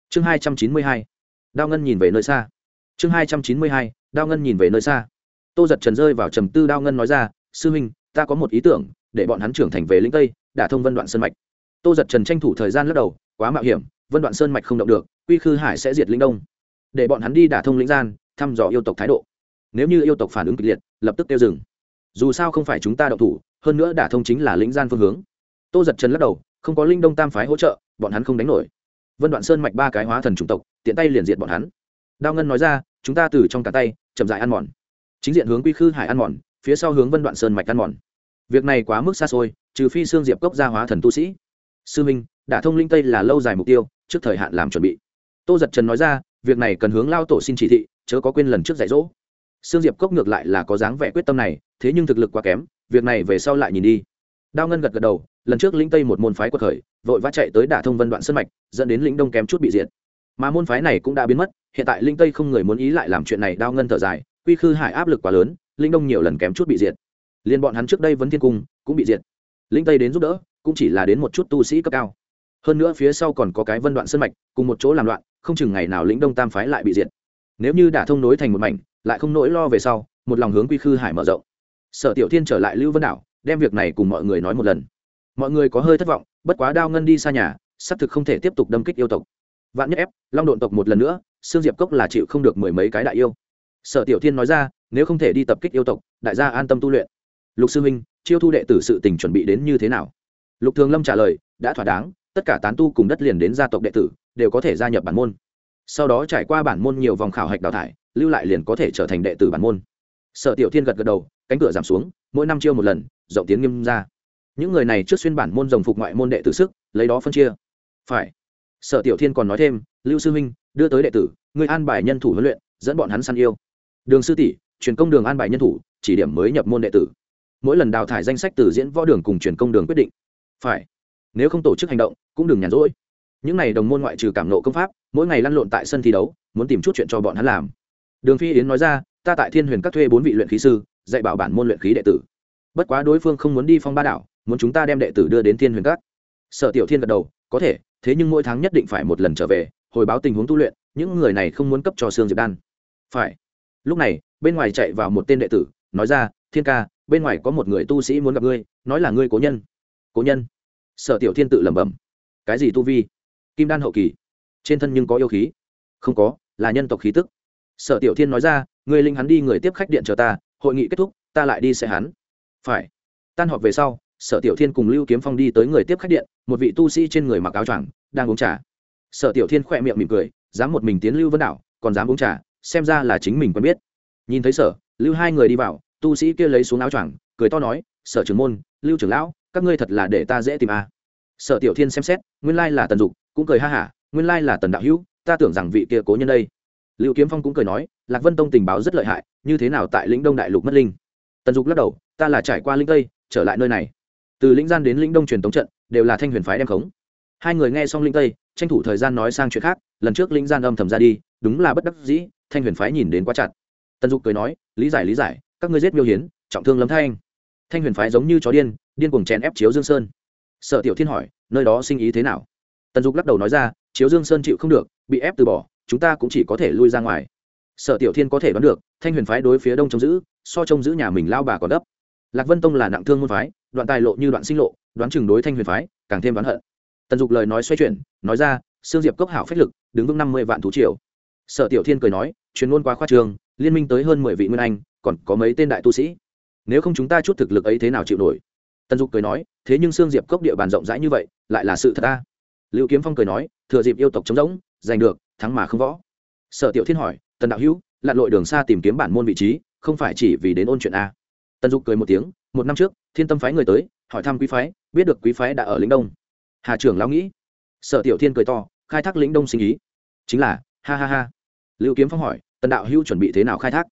Chương hai trăm chín mươi hai đao ngân nhìn về nơi xa. Chương hai trăm chín mươi hai, đao ngân nhìn về nơi xa. Tô giật trần rơi vào trầm tư, đao ngân nói ra, sư huynh, ta có một ý tưởng, để bọn hắn trưởng thành về lĩnh tây, đả thông vân đoạn sơn mạch. Tô giật trần tranh thủ thời gian lắc đầu, quá mạo hiểm, vân đoạn sơn mạch không động được, quy khư hải sẽ diệt linh đông. Để bọn hắn đi đả thông lĩnh gian, thăm dò yêu tộc thái độ. Nếu như yêu tộc phản ứng kịch liệt, lập tức tiêu dừng. Dù sao không phải chúng ta động thủ, hơn nữa đả thông chính là lĩnh gian phương hướng. Tô giật trần lắc đầu, không có linh đông tam phái hỗ trợ, bọn hắn không đánh nổi vân đoạn sơn mạch ba cái hóa thần chủng tộc, tiện tay liền diệt bọn hắn. Đao ngân nói ra, chúng ta từ trong cả tay, chậm dại ăn mòn. Chính diện hướng quy khư hải ăn mòn, phía sau hướng vân đoạn sơn mạch ăn mòn. Việc này quá mức xa xôi, trừ phi xương diệp cốc gia hóa thần tu sĩ. Sư minh, đả thông linh tây là lâu dài mục tiêu, trước thời hạn làm chuẩn bị. Tô giật trần nói ra, việc này cần hướng lao tổ xin chỉ thị, chớ có quên lần trước dạy dỗ. Xương diệp cốc ngược lại là có dáng vẻ quyết tâm này, thế nhưng thực lực quá kém, việc này về sau lại nhìn đi. Đao ngân gật gật đầu, lần trước linh tây một môn phái quật khởi vội vã chạy tới đả thông vân đoạn sân mạch, dẫn đến lĩnh đông kém chút bị diệt. Mà môn phái này cũng đã biến mất, hiện tại linh tây không người muốn ý lại làm chuyện này đao ngân thở dài, quy khư hải áp lực quá lớn, linh đông nhiều lần kém chút bị diệt. Liên bọn hắn trước đây vấn thiên cung, cũng bị diệt. Linh tây đến giúp đỡ, cũng chỉ là đến một chút tu sĩ cấp cao. Hơn nữa phía sau còn có cái vân đoạn sân mạch, cùng một chỗ làm loạn, không chừng ngày nào lĩnh đông tam phái lại bị diệt. Nếu như đả thông nối thành một mảnh, lại không nỗi lo về sau, một lòng hướng quy khư hải mở rộng. Sở tiểu thiên trở lại lưu vân đảo, đem việc này cùng mọi người nói một lần mọi người có hơi thất vọng, bất quá đao ngân đi xa nhà, xác thực không thể tiếp tục đâm kích yêu tộc. Vạn nhất ép, long độn tộc một lần nữa, sương diệp cốc là chịu không được mười mấy cái đại yêu. Sở tiểu thiên nói ra, nếu không thể đi tập kích yêu tộc, đại gia an tâm tu luyện. Lục sư minh, chiêu thu đệ tử sự tình chuẩn bị đến như thế nào? Lục thường lâm trả lời, đã thỏa đáng, tất cả tán tu cùng đất liền đến gia tộc đệ tử, đều có thể gia nhập bản môn. Sau đó trải qua bản môn nhiều vòng khảo hạch đào thải, lưu lại liền có thể trở thành đệ tử bản môn. Sở tiểu thiên gật gật đầu, cánh cửa giảm xuống, mỗi năm chiêu một lần, rộng tiến nghiêm ra những người này trước xuyên bản môn rồng phục ngoại môn đệ tử sức, lấy đó phân chia. Phải. Sở tiểu thiên còn nói thêm, lưu sư huynh, đưa tới đệ tử người an bài nhân thủ huấn luyện, dẫn bọn hắn săn yêu. Đường sư tỷ, truyền công đường an bài nhân thủ, chỉ điểm mới nhập môn đệ tử. Mỗi lần đào thải danh sách từ diễn võ đường cùng truyền công đường quyết định. Phải. Nếu không tổ chức hành động, cũng đừng nhàn rỗi. Những n à y đồng môn ngoại trừ cảm nộ công pháp, mỗi ngày lăn lộn tại sân thi đấu, muốn tìm chút chuyện cho bọn hắn làm. Đường phi yến nói ra, ta tại thiên huyền các thuê bốn vị luyện khí sư, dạy bảo bản môn luyện khí đệ tử bất quá đối phương không muốn đi phong ba đảo, muốn chúng ta đem đệ tử đưa đến thiên huyền các. Sở tiểu thiên gật đầu, có thể, thế nhưng mỗi tháng nhất định phải một lần trở về, hồi báo tình huống tu luyện, những người này không muốn cấp cho sương diệp đan. Phải. Lúc này, bên ngoài chạy vào một tên đệ tử, nói ra, thiên ca, bên ngoài có một người tu sĩ muốn gặp ngươi, nói là ngươi cố nhân. Cố nhân? Sở tiểu thiên tự lẩm bẩm. Cái gì tu vi? Kim đan hậu kỳ. Trên thân nhưng có yêu khí. Không có, là nhân tộc khí tức. Sở tiểu thiên nói ra người linh hắn đi người tiếp khách điện chờ ta, hội nghị kết thúc, ta lại đi xe hắn phải. Tan họp về sau, sở tiểu thiên cùng lưu kiếm phong đi tới người tiếp khách điện, một vị tu sĩ trên người mặc áo choàng, đang uống trà. Sở tiểu thiên khỏe miệng mỉm cười, dám một mình tiến lưu vân đảo, còn dám uống trà, xem ra là chính mình quen biết. Nhìn thấy sở, lưu hai người đi vào, tu sĩ kia lấy xuống áo choàng, cười to nói, sở trưởng môn, lưu trưởng lão, các ngươi thật là để ta dễ tìm a. À. sở tiểu thiên xem xét, nguyên lai là tần dục, cũng cười ha hả, nguyên lai là tần đạo hữu, ta tưởng rằng vị kia cố nhân đây. Lưu kiếm phong cũng cười nói, lạc vân tông tình báo rất lợi hại, như thế nào tại lĩnh đông đại lục mất linh? Tần dục lắc đầu, ta là trải qua linh tây, trở lại nơi này. Từ lĩnh gian đến lĩnh đông truyền tống trận, đều là thanh huyền phái đem khống. Hai người nghe xong linh tây, tranh thủ thời gian nói sang chuyện khác, lần trước lĩnh gian âm thầm ra đi, đúng là bất đắc dĩ, thanh huyền phái nhìn đến quá chặt. Tần dục cười nói, lý giải lý giải, các ngươi giết miêu hiến, trọng thương lâm thanh. Thanh huyền phái giống như chó điên điên cuồng chèn ép chiếu dương sơn. Sợ tiểu thiên hỏi, nơi đó sinh ý thế nào? Tần dục lắc đầu nói ra, chiếu dương sơn chịu không được, bị ép từ bỏ, chúng ta cũng chỉ có thể lui ra ngoài sở tiểu thiên có thể đoán được, thanh huyền phái đối phía đông trông giữ, so trông giữ nhà mình lao bà còn đấp lạc vân tông là nặng thương môn phái, đoạn tài lộ như đoạn sinh lộ, đoán chừng đối thanh huyền phái càng thêm đoán hận. Tần dục lời nói xoay chuyển, nói ra, sương diệp cốc hảo phách lực, đứng vững năm mươi vạn thú triều. Sở tiểu thiên cười nói, chuyên môn quá khoa trường liên minh tới hơn mười vị nguyên anh, còn có mấy tên đại tu sĩ. Nếu không chúng ta chút thực lực ấy thế nào chịu nổi? Tần dục cười nói, thế nhưng sương diệp cốc địa bàn rộng rãi như vậy, lại là sự thật ta. Lưu kiếm phong cười nói, thừa dịp yêu tộc chống rỗng, giành được, thắng mà không võ. Sở tiểu thiên hỏi tần đạo hữu, lặn lội đường xa tìm kiếm bản môn vị trí, không phải chỉ vì đến ôn chuyện a tần dục cười một tiếng, một năm trước, thiên tâm phái người tới, hỏi thăm quý phái, biết được quý phái đã ở lĩnh đông. Hà trưởng lão nghĩ. Sở tiểu thiên cười to, khai thác lĩnh đông sinh ý. Chính là, ha ha ha. Lưu kiếm phong hỏi, tần đạo hữu chuẩn bị thế nào khai thác?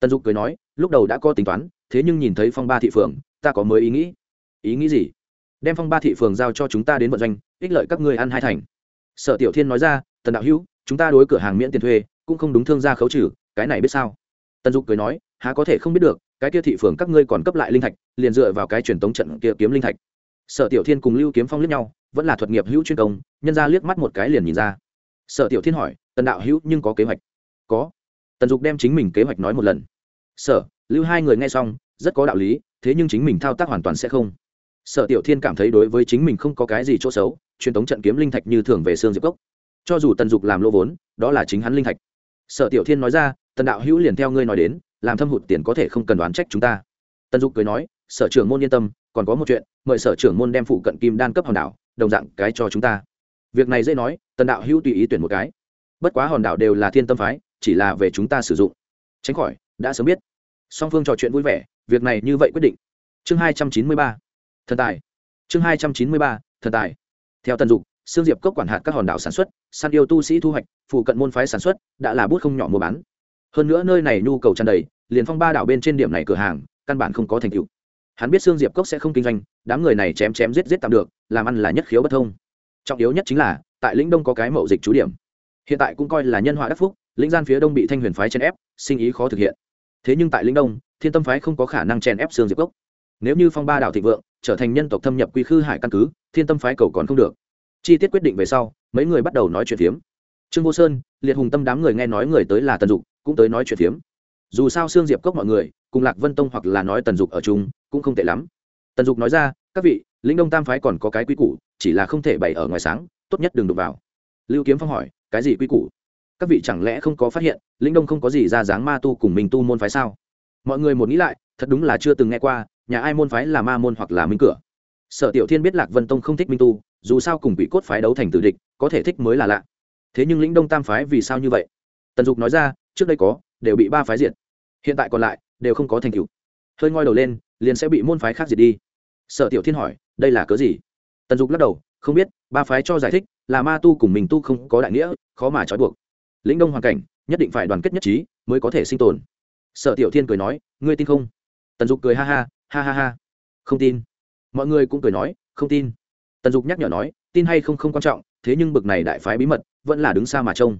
Tần dục cười nói, lúc đầu đã có tính toán, thế nhưng nhìn thấy phong ba thị phường, ta có mới ý nghĩ. Ý nghĩ gì? Đem phong ba thị phường giao cho chúng ta đến vận doanh, ích lợi các ngươi ăn hai thành. Sở tiểu thiên nói ra, tần đạo hữu, chúng ta đối cửa hàng miễn tiền thuê cũng không đúng thương gia khấu trừ, cái này biết sao? Tần dục cười nói, há có thể không biết được, cái kia thị phường các ngươi còn cấp lại linh thạch, liền dựa vào cái truyền tống trận kia kiếm linh thạch. Sở tiểu thiên cùng lưu kiếm phong liếc nhau, vẫn là thuật nghiệp hữu chuyên công, nhân ra liếc mắt một cái liền nhìn ra. Sở tiểu thiên hỏi, tần đạo hữu, nhưng có kế hoạch? Có. Tần dục đem chính mình kế hoạch nói một lần. Sở, lưu hai người nghe xong, rất có đạo lý, thế nhưng chính mình thao tác hoàn toàn sẽ không. Sở tiểu thiên cảm thấy đối với chính mình không có cái gì chỗ xấu, truyền thống trận kiếm linh thạch như thường về xương diệp cốc. Cho dù tần dục làm lô vốn, đó là chính hắn linh thạch sở tiểu thiên nói ra, tần đạo hữu liền theo ngươi nói đến, làm thâm hụt tiền có thể không cần đoán trách chúng ta. Tần dục cười nói, sở trưởng môn yên tâm, còn có một chuyện, mời sở trưởng môn đem phụ cận kim đan cấp hòn đảo, đồng dạng cái cho chúng ta. Việc này dễ nói, tần đạo hữu tùy ý tuyển một cái. Bất quá hòn đảo đều là thiên tâm phái, chỉ là về chúng ta sử dụng. Tránh khỏi, đã sớm biết. Song phương trò chuyện vui vẻ, việc này như vậy quyết định. Chương hai trăm chín mươi ba, thần tài. Chương hai trăm chín mươi ba, thần tài. Theo tần dục xương diệp cốc quản hạt các hòn đảo sản xuất, săn yêu tu sĩ thu hoạch phụ cận môn phái sản xuất, đã là bút không nhỏ mua bán. Hơn nữa nơi này nhu cầu tràn đầy, liền phong ba đảo bên trên điểm này cửa hàng, căn bản không có thành tựu. Hắn biết xương diệp cốc sẽ không kinh doanh, đám người này chém chém giết giết tạm được, làm ăn là nhất khiếu bất thông. Trọng yếu nhất chính là, tại lĩnh đông có cái mậu dịch trú điểm. Hiện tại cũng coi là nhân họa đắc phúc, lĩnh gian phía đông bị thanh huyền phái chèn ép, sinh ý khó thực hiện. Thế nhưng tại lĩnh đông, thiên tâm phái không có khả năng chèn ép xương diệp cốc. Nếu như phong ba đảo thịnh vượng, trở thành nhân tộc thâm nhập quy khư hải căn cứ, thiên tâm phái cầu còn không được chi tiết quyết định về sau, mấy người bắt đầu nói chuyện phiếm. Trương vô sơn, liệt hùng tâm đám người nghe nói người tới là tần dục, cũng tới nói chuyện phiếm. Dù sao xương diệp cốc mọi người, cùng lạc vân tông hoặc là nói tần dục ở chung, cũng không tệ lắm. Tần dục nói ra, các vị, lĩnh đông tam phái còn có cái quy củ, chỉ là không thể bày ở ngoài sáng, tốt nhất đừng đụng vào. Lưu kiếm phong hỏi, cái gì quy củ? Các vị chẳng lẽ không có phát hiện, lĩnh đông không có gì ra dáng ma tu cùng mình tu môn phái sao? Mọi người một nghĩ lại, thật đúng là chưa từng nghe qua, nhà ai môn phái là ma môn hoặc là minh cửa sở tiểu thiên biết lạc vân tông không thích minh tu, dù sao cùng bị cốt phái đấu thành tử địch, có thể thích mới là lạ. Thế nhưng lĩnh đông tam phái vì sao như vậy? Tần dục nói ra, trước đây có, đều bị ba phái diệt. Hiện tại còn lại, đều không có thành tựu. Hơi ngoi đầu lên, liền sẽ bị môn phái khác diệt đi. Sở tiểu thiên hỏi, đây là cớ gì? Tần dục lắc đầu, không biết, ba phái cho giải thích, là ma tu cùng mình tu không có đại nghĩa, khó mà trói buộc. Lĩnh đông hoàn cảnh, nhất định phải đoàn kết nhất trí, mới có thể sinh tồn. Sở tiểu thiên cười nói, ngươi tin không? Tần dục cười ha ha ha ha ha. Không tin mọi người cũng cười nói, không tin. Tần dục nhắc nhở nói, tin hay không không quan trọng, thế nhưng bực này đại phái bí mật, vẫn là đứng xa mà trông.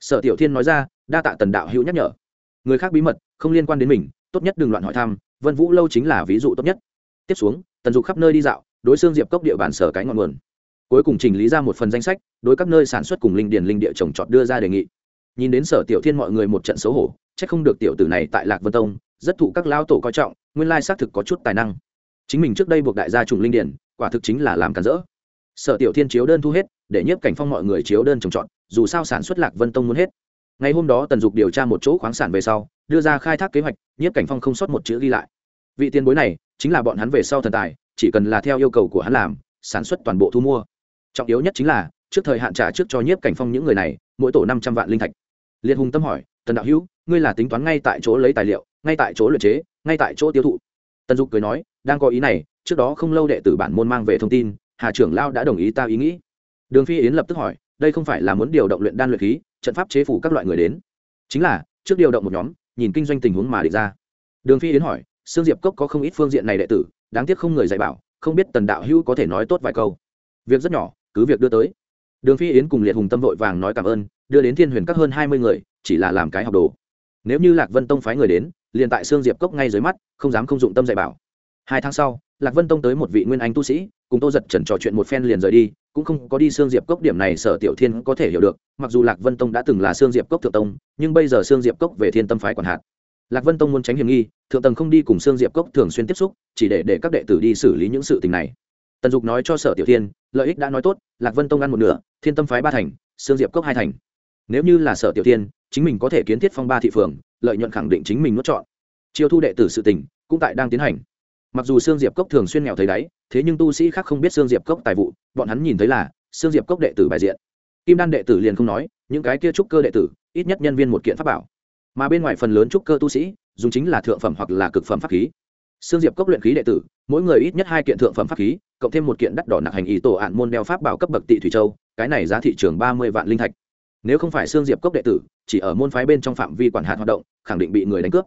Sở tiểu thiên nói ra, đa tạ tần đạo hữu nhắc nhở. Người khác bí mật, không liên quan đến mình, tốt nhất đừng loạn hỏi thăm, vân vũ lâu chính là ví dụ tốt nhất. Tiếp xuống, tần dục khắp nơi đi dạo, đối xương diệp cốc địa bàn sở cái ngọn nguồn. Cuối cùng trình lý ra một phần danh sách, đối các nơi sản xuất cùng linh điền linh địa trồng trọt đưa ra đề nghị. Nhìn đến sở tiểu thiên mọi người một trận xấu hổ c h ắ c không được tiểu tử này tại lạc vân tông, rất thụ các lao tổ coi trọng, nguyên lai xác thực có chút tài năng chính mình trước đây buộc đại gia trùng linh điền quả thực chính là làm cản rỡ. Sở tiểu thiên chiếu đơn thu hết, để nhiếp cảnh phong mọi người chiếu đơn trồng trọt, dù sao sản xuất lạc vân tông muốn hết. Ngày hôm đó tần dục điều tra một chỗ khoáng sản về sau, đưa ra khai thác kế hoạch, nhiếp cảnh phong không sót một chữ ghi lại. Vị tiền bối này, chính là bọn hắn về sau thần tài, chỉ cần là theo yêu cầu của hắn làm, sản xuất toàn bộ thu mua. Trọng yếu nhất chính là, trước thời hạn trả trước cho nhiếp cảnh phong những người này, mỗi tổ năm trăm vạn linh thạch. Liệt hùng tâm hỏi, tần đạo hữu, ngươi là tính toán ngay tại chỗ lấy tài liệu, ngay tại chỗ luyện chế, ngay tại chỗ tiêu thụ? Tần dục cười nói, đang có ý này, trước đó không lâu đệ tử bản môn mang về thông tin, hà trưởng lao đã đồng ý ta ý nghĩ. Đường phi yến lập tức hỏi, đây không phải là muốn điều động luyện đan luyện khí, trận pháp chế phủ các loại người đến? Chính là, trước điều động một nhóm, nhìn kinh doanh tình huống mà địch ra. Đường phi yến hỏi, sương diệp cốc có không ít phương diện này đệ tử, đáng tiếc không người dạy bảo, không biết tần đạo hữu có thể nói tốt vài câu. Việc rất nhỏ, cứ việc đưa tới. Đường phi yến cùng liệt hùng tâm vội vàng nói cảm ơn, đưa đến thiên huyền các hơn hai mươi người, chỉ là làm cái học đồ. Nếu như lạc vân tông phái người đến liền tại xương diệp cốc ngay dưới mắt, không dám không dụng tâm dạy bảo. Hai tháng sau, lạc vân tông tới một vị nguyên anh tu sĩ, cùng tô giật trần trò chuyện một phen liền rời đi, cũng không có đi xương diệp cốc điểm này sở tiểu thiên có thể hiểu được, mặc dù lạc vân tông đã từng là xương diệp cốc thượng tông, nhưng bây giờ xương diệp cốc về thiên tâm phái quản hạt. Lạc vân tông muốn tránh hiểm nghi, thượng tầng không đi cùng xương diệp cốc thường xuyên tiếp xúc, chỉ để để các đệ tử đi xử lý những sự tình này. Tần dục nói cho sở tiểu thiên, lợi ích đã nói tốt, lạc vân tông ăn một nửa, thiên tâm phái ba thành xương diệp cốc hai thành. Nếu như là sở tiểu thiên, chính mình có thể kiến thiết phong ba thị phường lợi nhuận khẳng định chính mình nuốt chọn. Chiêu thu đệ tử sự tình cũng tại đang tiến hành. Mặc dù sương diệp cốc thường xuyên nghèo thấy đáy, thế nhưng tu sĩ khác không biết sương diệp cốc tài vụ, bọn hắn nhìn thấy là sương diệp cốc đệ tử bài diện. Kim đan đệ tử liền không nói, những cái kia trúc cơ đệ tử, ít nhất nhân viên một kiện pháp bảo. Mà bên ngoài phần lớn trúc cơ tu sĩ, dùng chính là thượng phẩm hoặc là cực phẩm pháp khí. Sương diệp cốc luyện khí đệ tử, mỗi người ít nhất hai kiện thượng phẩm pháp khí, cộng thêm một kiện đắt đỏ nặng hành ý tổ ạn môn đeo pháp bảo cấp bậc tị thủy châu, cái này giá thị trường ba mươi vạn linh thạch nếu không phải xương diệp cốc đệ tử, chỉ ở môn phái bên trong phạm vi quản hạt hoạt động, khẳng định bị người đánh cướp.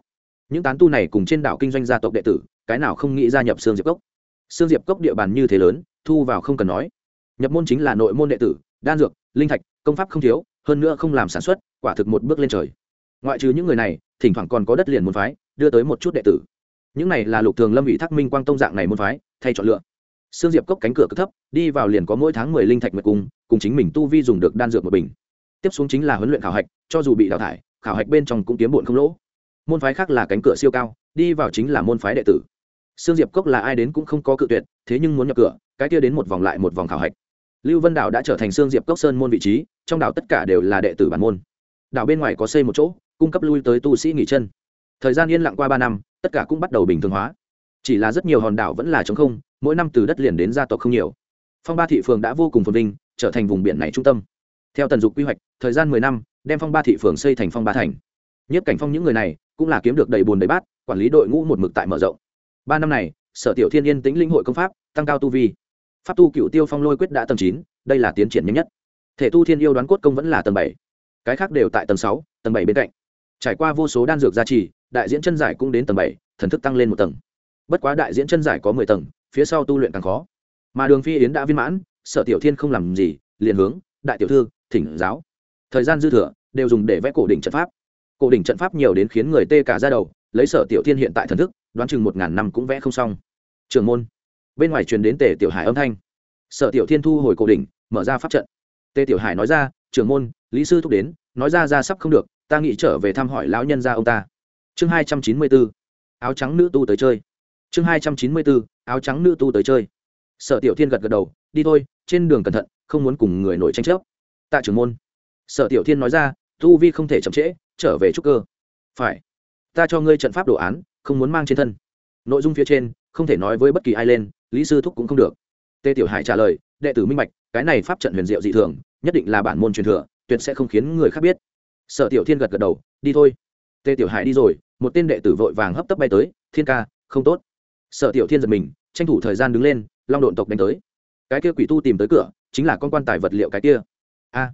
Những tán tu này cùng trên đảo kinh doanh gia tộc đệ tử, cái nào không nghĩ gia nhập xương diệp cốc? Xương diệp cốc địa bàn như thế lớn, thu vào không cần nói. Nhập môn chính là nội môn đệ tử, đan dược, linh thạch, công pháp không thiếu, hơn nữa không làm sản xuất, quả thực một bước lên trời. Ngoại trừ những người này, thỉnh thoảng còn có đất liền môn phái, đưa tới một chút đệ tử. Những này là lục thường lâm ủy thác minh quang tông dạng này môn phái, thay chọn lựa. Xương diệp cốc cánh cửa cực thấp, đi vào liền có mỗi tháng mười linh thạch nguyệt cung, cùng chính mình tu vi dùng được đan dược một bình tiếp xuống chính là huấn luyện khảo hạch, cho dù bị đào thải, khảo hạch bên trong cũng kiếm bụn không lỗ. Môn phái khác là cánh cửa siêu cao, đi vào chính là môn phái đệ tử. Sương diệp cốc là ai đến cũng không có cự tuyệt, thế nhưng muốn nhập cửa, cái kia đến một vòng lại một vòng khảo hạch. Lưu vân đảo đã trở thành sương diệp cốc sơn môn vị trí, trong đảo tất cả đều là đệ tử bản môn. Đảo bên ngoài có xây một chỗ, cung cấp lui tới tu sĩ nghỉ chân. Thời gian yên lặng qua ba năm, tất cả cũng bắt đầu bình thường hóa. Chỉ là rất nhiều hòn đảo vẫn là trống không, mỗi năm từ đất liền đến gia tộc không nhiều. Phong ba thị phường đã vô cùng phồn vinh, trở thành vùng biển này trung tâm theo tần dục quy hoạch, thời gian mười năm, đem phong ba thị phường xây thành phong ba thành. Nhất cảnh phong những người này cũng là kiếm được đầy bùn đầy bát, quản lý đội ngũ một mực tại mở rộng. Ba năm này, sở tiểu thiên yên tĩnh linh hội công pháp, tăng cao tu vi. Pháp tu cựu tiêu phong lôi quyết đã tầng chín, đây là tiến triển nhanh nhất. Thể tu thiên yêu đoán cốt công vẫn là tầng bảy. Cái khác đều tại tầng sáu, tầng bảy bên cạnh. Trải qua vô số đan dược gia trì, đại diễn chân giải cũng đến tầng bảy, thần thức tăng lên một tầng. Bất quá đại diễn chân giải có mười tầng, phía sau tu luyện càng khó. Mà đường phi yến đã viên mãn, sở tiểu thiên không làm gì, liền hướng đại tiểu thư thỉnh giáo. Thời gian dư thừa, đều dùng để vẽ cổ đỉnh trận pháp. Cổ đỉnh trận pháp nhiều đến khiến người tê cả ra đầu, lấy sở tiểu thiên hiện tại thần thức, đoán chừng một ngàn năm cũng vẽ không xong. Trường môn. Bên ngoài truyền đến tề tiểu hải âm thanh. Sở tiểu thiên thu hồi cổ đỉnh, mở ra pháp trận. Tề tiểu hải nói ra, trường môn, lý sư thúc đến, nói ra ra sắp không được, ta nghĩ trở về thăm hỏi lão nhân gia ông ta. Chương hai trăm chín mươi bốn áo trắng nữ tu tới chơi. Chương hai trăm chín mươi bốn áo trắng nữ tu tới chơi. Sở tiểu thiên gật gật đầu, đi thôi, trên đường cẩn thận, không muốn cùng người nổi tranh chấp. Tạ trưởng môn. Sở tiểu thiên nói ra, tu vi không thể chậm trễ, trở về trúc cơ. Phải. Ta cho ngươi trận pháp đồ án, không muốn mang trên thân. Nội dung phía trên, không thể nói với bất kỳ ai lên, lý sư thúc cũng không được. Tê tiểu hải trả lời, đệ tử minh bạch, cái này pháp trận huyền diệu dị thường, nhất định là bản môn truyền thừa, tuyệt sẽ không khiến người khác biết. Sở tiểu thiên gật gật đầu, đi thôi. Tê tiểu hải đi rồi, một tên đệ tử vội vàng hấp tấp bay tới, thiên ca, không tốt. Sở tiểu thiên giật mình, tranh thủ thời gian đứng lên, long độn tộc đánh tới. Cái kia quỷ tu tìm tới cửa, chính là con quan tài vật liệu cái kia a.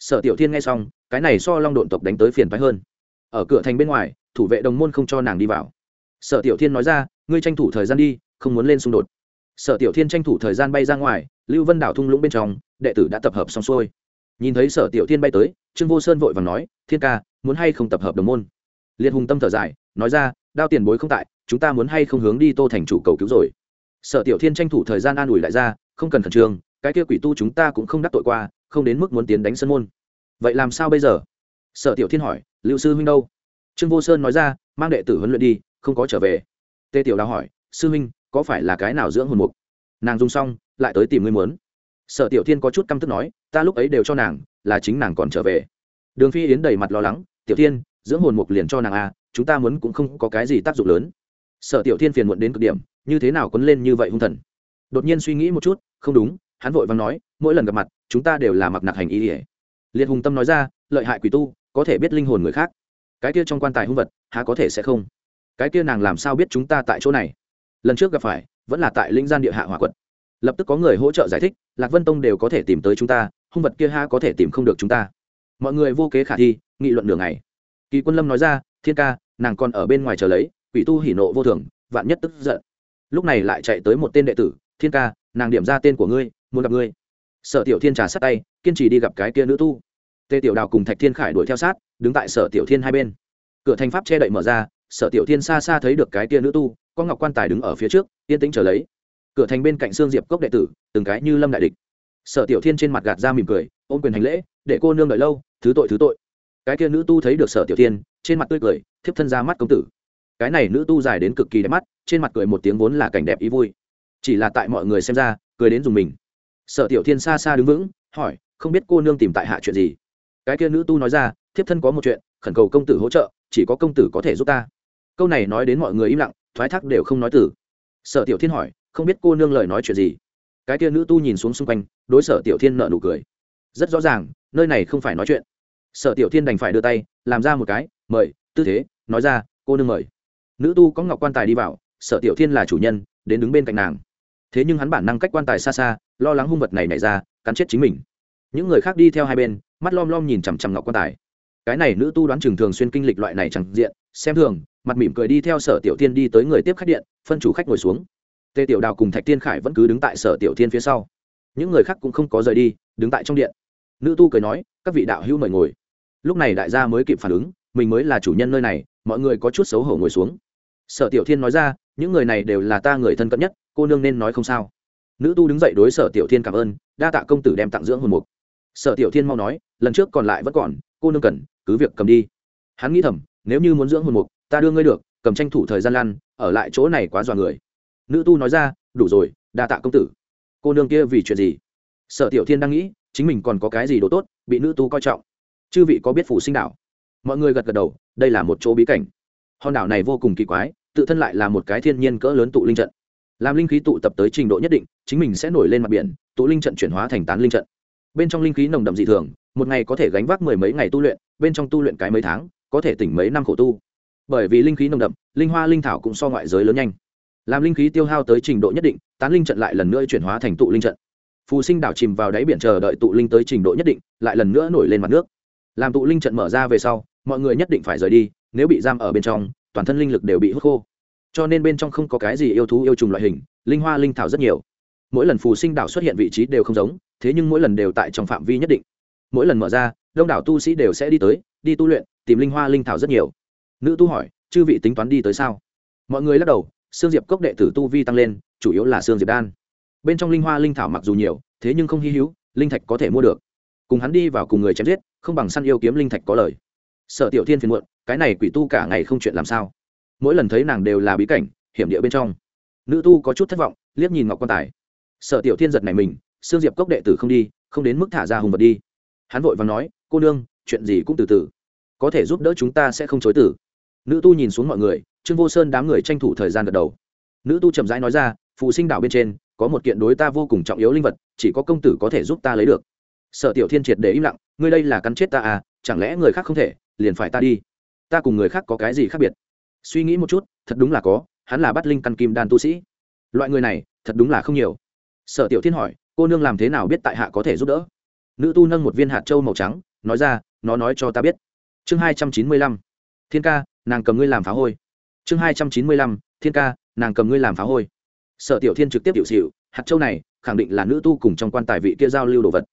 Sở tiểu thiên nghe xong, cái này so long độn tộc đánh tới phiền phái hơn. Ở cửa thành bên ngoài, thủ vệ đồng môn không cho nàng đi vào. Sở tiểu thiên nói ra, ngươi tranh thủ thời gian đi, không muốn lên xung đột. Sở tiểu thiên tranh thủ thời gian bay ra ngoài, lưu vân đảo thung lũng bên trong, đệ tử đã tập hợp xong xuôi. Nhìn thấy sở tiểu thiên bay tới, trương vô sơn vội và nói, thiên ca, muốn hay không tập hợp đồng môn? Liệt hùng tâm thở dài, nói ra, đao tiền bối không tại, chúng ta muốn hay không hướng đi tô thành chủ cầu cứu rồi. Sở tiểu thiên tranh thủ thời gian an ủi lại ra, không cần khẩn trương, cái kia quỷ tu chúng ta cũng không đắc tội qua không đến mức muốn tiến đánh sân môn. Vậy làm sao bây giờ? Sở tiểu thiên hỏi liệu sư huynh đâu? Trương vô sơn nói ra mang đệ tử huấn luyện đi không có trở về. Tê tiểu đào hỏi sư huynh có phải là cái nào dưỡng hồn mục? Nàng dùng xong lại tới tìm ngươi muốn. Sở tiểu thiên có chút căm tức nói ta lúc ấy đều cho nàng là chính nàng còn trở về. Đường phi yến đầy mặt lo lắng tiểu thiên dưỡng hồn mục liền cho nàng a à, chúng ta muốn cũng không có cái gì tác dụng lớn. Sở tiểu thiên phiền muộn đến cực điểm như thế nào quấn lên như vậy hung thần? Đột nhiên suy nghĩ một chút không đúng hắn vội vàng nói, mỗi lần gặp mặt, chúng ta đều là mặc nặc hành ý ỉa liệt hùng tâm nói ra, lợi hại quỷ tu, có thể biết linh hồn người khác. Cái kia trong quan tài hung vật, há có thể sẽ không? Cái kia nàng làm sao biết chúng ta tại chỗ này? Lần trước gặp phải, vẫn là tại linh gian địa hạ hỏa quận lập tức có người hỗ trợ giải thích, lạc vân tông đều có thể tìm tới chúng ta, hung vật kia ha có thể tìm không được chúng ta. Mọi người vô kế khả thi, nghị luận đường này kỳ quân lâm nói ra, thiên ca, nàng còn ở bên ngoài chờ lấy, quỷ tu hỉ nộ vô thường, vạn nhất tức giận. Lúc này lại chạy tới một tên đệ tử, thiên ca, nàng điểm ra tên của ngươi muốn gặp ngươi. Sở tiểu thiên trà sát tay, kiên trì đi gặp cái kia nữ tu. Tề tiểu đào cùng thạch thiên khải đuổi theo sát, đứng tại sở tiểu thiên hai bên. Cửa thành pháp che đậy mở ra, sở tiểu thiên xa xa thấy được cái kia nữ tu, có ngọc quan tài đứng ở phía trước, yên tĩnh chờ lấy. Cửa thành bên cạnh xương diệp cốc đệ tử, từng cái như lâm đại địch. Sở tiểu thiên trên mặt gạt ra mỉm cười, ôm quyền hành lễ, để cô nương đợi lâu, thứ tội thứ tội. Cái kia nữ tu thấy được sở tiểu thiên, trên mặt tươi cười, thiếp thân ra mắt công tử. Cái này nữ tu dài đến cực kỳ đẹp mắt, trên mặt cười một tiếng vốn là cảnh đẹp ý vui. Chỉ là tại mọi người xem ra, cười đến dùng mình sở tiểu thiên xa xa đứng vững, hỏi, không biết cô nương tìm tại hạ chuyện gì? Cái kia nữ tu nói ra, thiếp thân có một chuyện, khẩn cầu công tử hỗ trợ, chỉ có công tử có thể giúp ta. Câu này nói đến mọi người im lặng, thoái thác đều không nói từ. Sở tiểu thiên hỏi, không biết cô nương lời nói chuyện gì? Cái kia nữ tu nhìn xuống xung quanh, đối sở tiểu thiên nợ nụ cười. Rất rõ ràng, nơi này không phải nói chuyện. Sở tiểu thiên đành phải đưa tay, làm ra một cái, mời, tư thế, nói ra, cô nương mời. Nữ tu có ngọc quan tài đi vào, sở tiểu thiên là chủ nhân, đến đứng bên cạnh nàng thế nhưng hắn bản năng cách quan tài xa xa, lo lắng hung vật này nảy ra, cắn chết chính mình. Những người khác đi theo hai bên, mắt lom lom nhìn chằm chằm ngọc quan tài. Cái này nữ tu đoán trường thường xuyên kinh lịch loại này chẳng diện, xem thường, mặt mỉm cười đi theo sở tiểu tiên đi tới người tiếp khách điện, phân chủ khách ngồi xuống. Tề tiểu đào cùng thạch tiên khải vẫn cứ đứng tại sở tiểu tiên phía sau. Những người khác cũng không có rời đi, đứng tại trong điện. Nữ tu cười nói, các vị đạo hữu mời ngồi. Lúc này đại gia mới kịp phản ứng, mình mới là chủ nhân nơi này, mọi người có chút xấu hổ ngồi xuống. Sở tiểu thiên nói ra, những người này đều là ta người thân cận nhất cô nương nên nói không sao. Nữ tu đứng dậy đối sở tiểu thiên cảm ơn, đa tạ công tử đem tặng dưỡng hồn mục. Sở tiểu thiên mau nói, lần trước còn lại vẫn còn, cô nương cần, cứ việc cầm đi. Hắn nghĩ thầm, nếu như muốn dưỡng hồn mục, ta đưa ngươi được, cầm tranh thủ thời gian lăn, ở lại chỗ này quá dọa người. Nữ tu nói ra, đủ rồi, đa tạ công tử. Cô nương kia vì chuyện gì? Sở tiểu thiên đang nghĩ, chính mình còn có cái gì đồ tốt, bị nữ tu coi trọng. Chư vị có biết phủ sinh đảo? Mọi người gật gật đầu, đây là một chỗ bí cảnh. Hòn đảo này vô cùng kỳ quái, tự thân lại là một cái thiên nhiên cỡ lớn tụ linh trận làm linh khí tụ tập tới trình độ nhất định, chính mình sẽ nổi lên mặt biển, tụ linh trận chuyển hóa thành tán linh trận. Bên trong linh khí nồng đậm dị thường, một ngày có thể gánh vác mười mấy ngày tu luyện, bên trong tu luyện cái mấy tháng, có thể tỉnh mấy năm khổ tu. Bởi vì linh khí nồng đậm, linh hoa linh thảo cũng so ngoại giới lớn nhanh. Làm linh khí tiêu hao tới trình độ nhất định, tán linh trận lại lần nữa chuyển hóa thành tụ linh trận. Phù sinh đảo chìm vào đáy biển chờ đợi tụ linh tới trình độ nhất định, lại lần nữa nổi lên mặt nước. Làm tụ linh trận mở ra về sau, mọi người nhất định phải rời đi, nếu bị giam ở bên trong, toàn thân linh lực đều bị hút khô cho nên bên trong không có cái gì yêu thú yêu trùng loại hình, linh hoa linh thảo rất nhiều. Mỗi lần phù sinh đảo xuất hiện vị trí đều không giống, thế nhưng mỗi lần đều tại trong phạm vi nhất định. Mỗi lần mở ra, đông đảo tu sĩ đều sẽ đi tới, đi tu luyện, tìm linh hoa linh thảo rất nhiều. Nữ tu hỏi, chư vị tính toán đi tới sao? Mọi người lắc đầu xương diệp cốc đệ tử tu vi tăng lên, chủ yếu là xương diệp đan. Bên trong linh hoa linh thảo mặc dù nhiều, thế nhưng không hy hữu, linh thạch có thể mua được. Cùng hắn đi vào cùng người chém giết, không bằng săn yêu kiếm linh thạch có lời. Sở tiểu thiên phiền muộn, cái này quỷ tu cả ngày không chuyện làm sao? Mỗi lần thấy nàng đều là bí cảnh, hiểm địa bên trong. Nữ tu có chút thất vọng, liếc nhìn ngọc quan tài. Sở tiểu thiên giật này mình xương diệp cốc đệ tử không đi, không đến mức thả ra hùng vật đi. Hắn vội và nói, cô nương, chuyện gì cũng từ từ. Có thể giúp đỡ chúng ta sẽ không chối tử nữ tu nhìn xuống mọi người, trương vô sơn đám người tranh thủ thời gian gật đầu. Nữ tu chậm rãi nói ra phụ sinh đảo bên trên, có một kiện đối ta vô cùng trọng yếu linh vật, chỉ có công tử có thể giúp ta lấy được. Sở tiểu thiên triệt để im lặng, ngươi đây là cắn chết ta à chẳng lẽ người khác không thể, liền phải ta đi. Ta cùng người khác có cái gì khác biệt? Suy nghĩ một chút, thật đúng là có, hắn là bắt linh căn kim đan tu sĩ. Loại người này, thật đúng là không nhiều. Sở tiểu thiên hỏi, cô nương làm thế nào biết tại hạ có thể giúp đỡ? Nữ tu nâng một viên hạt trâu màu trắng, nói ra, nó nói cho ta biết. Chương hai trăm chín mươi lăm, thiên ca, nàng cầm ngươi làm phá hôi. Chương hai trăm chín mươi lăm, thiên ca, nàng cầm ngươi làm phá hôi. Sở tiểu thiên trực tiếp hiệu xịu hạt châu này, khẳng định là nữ tu cùng trong quan tài vị kia giao lưu đồ vật.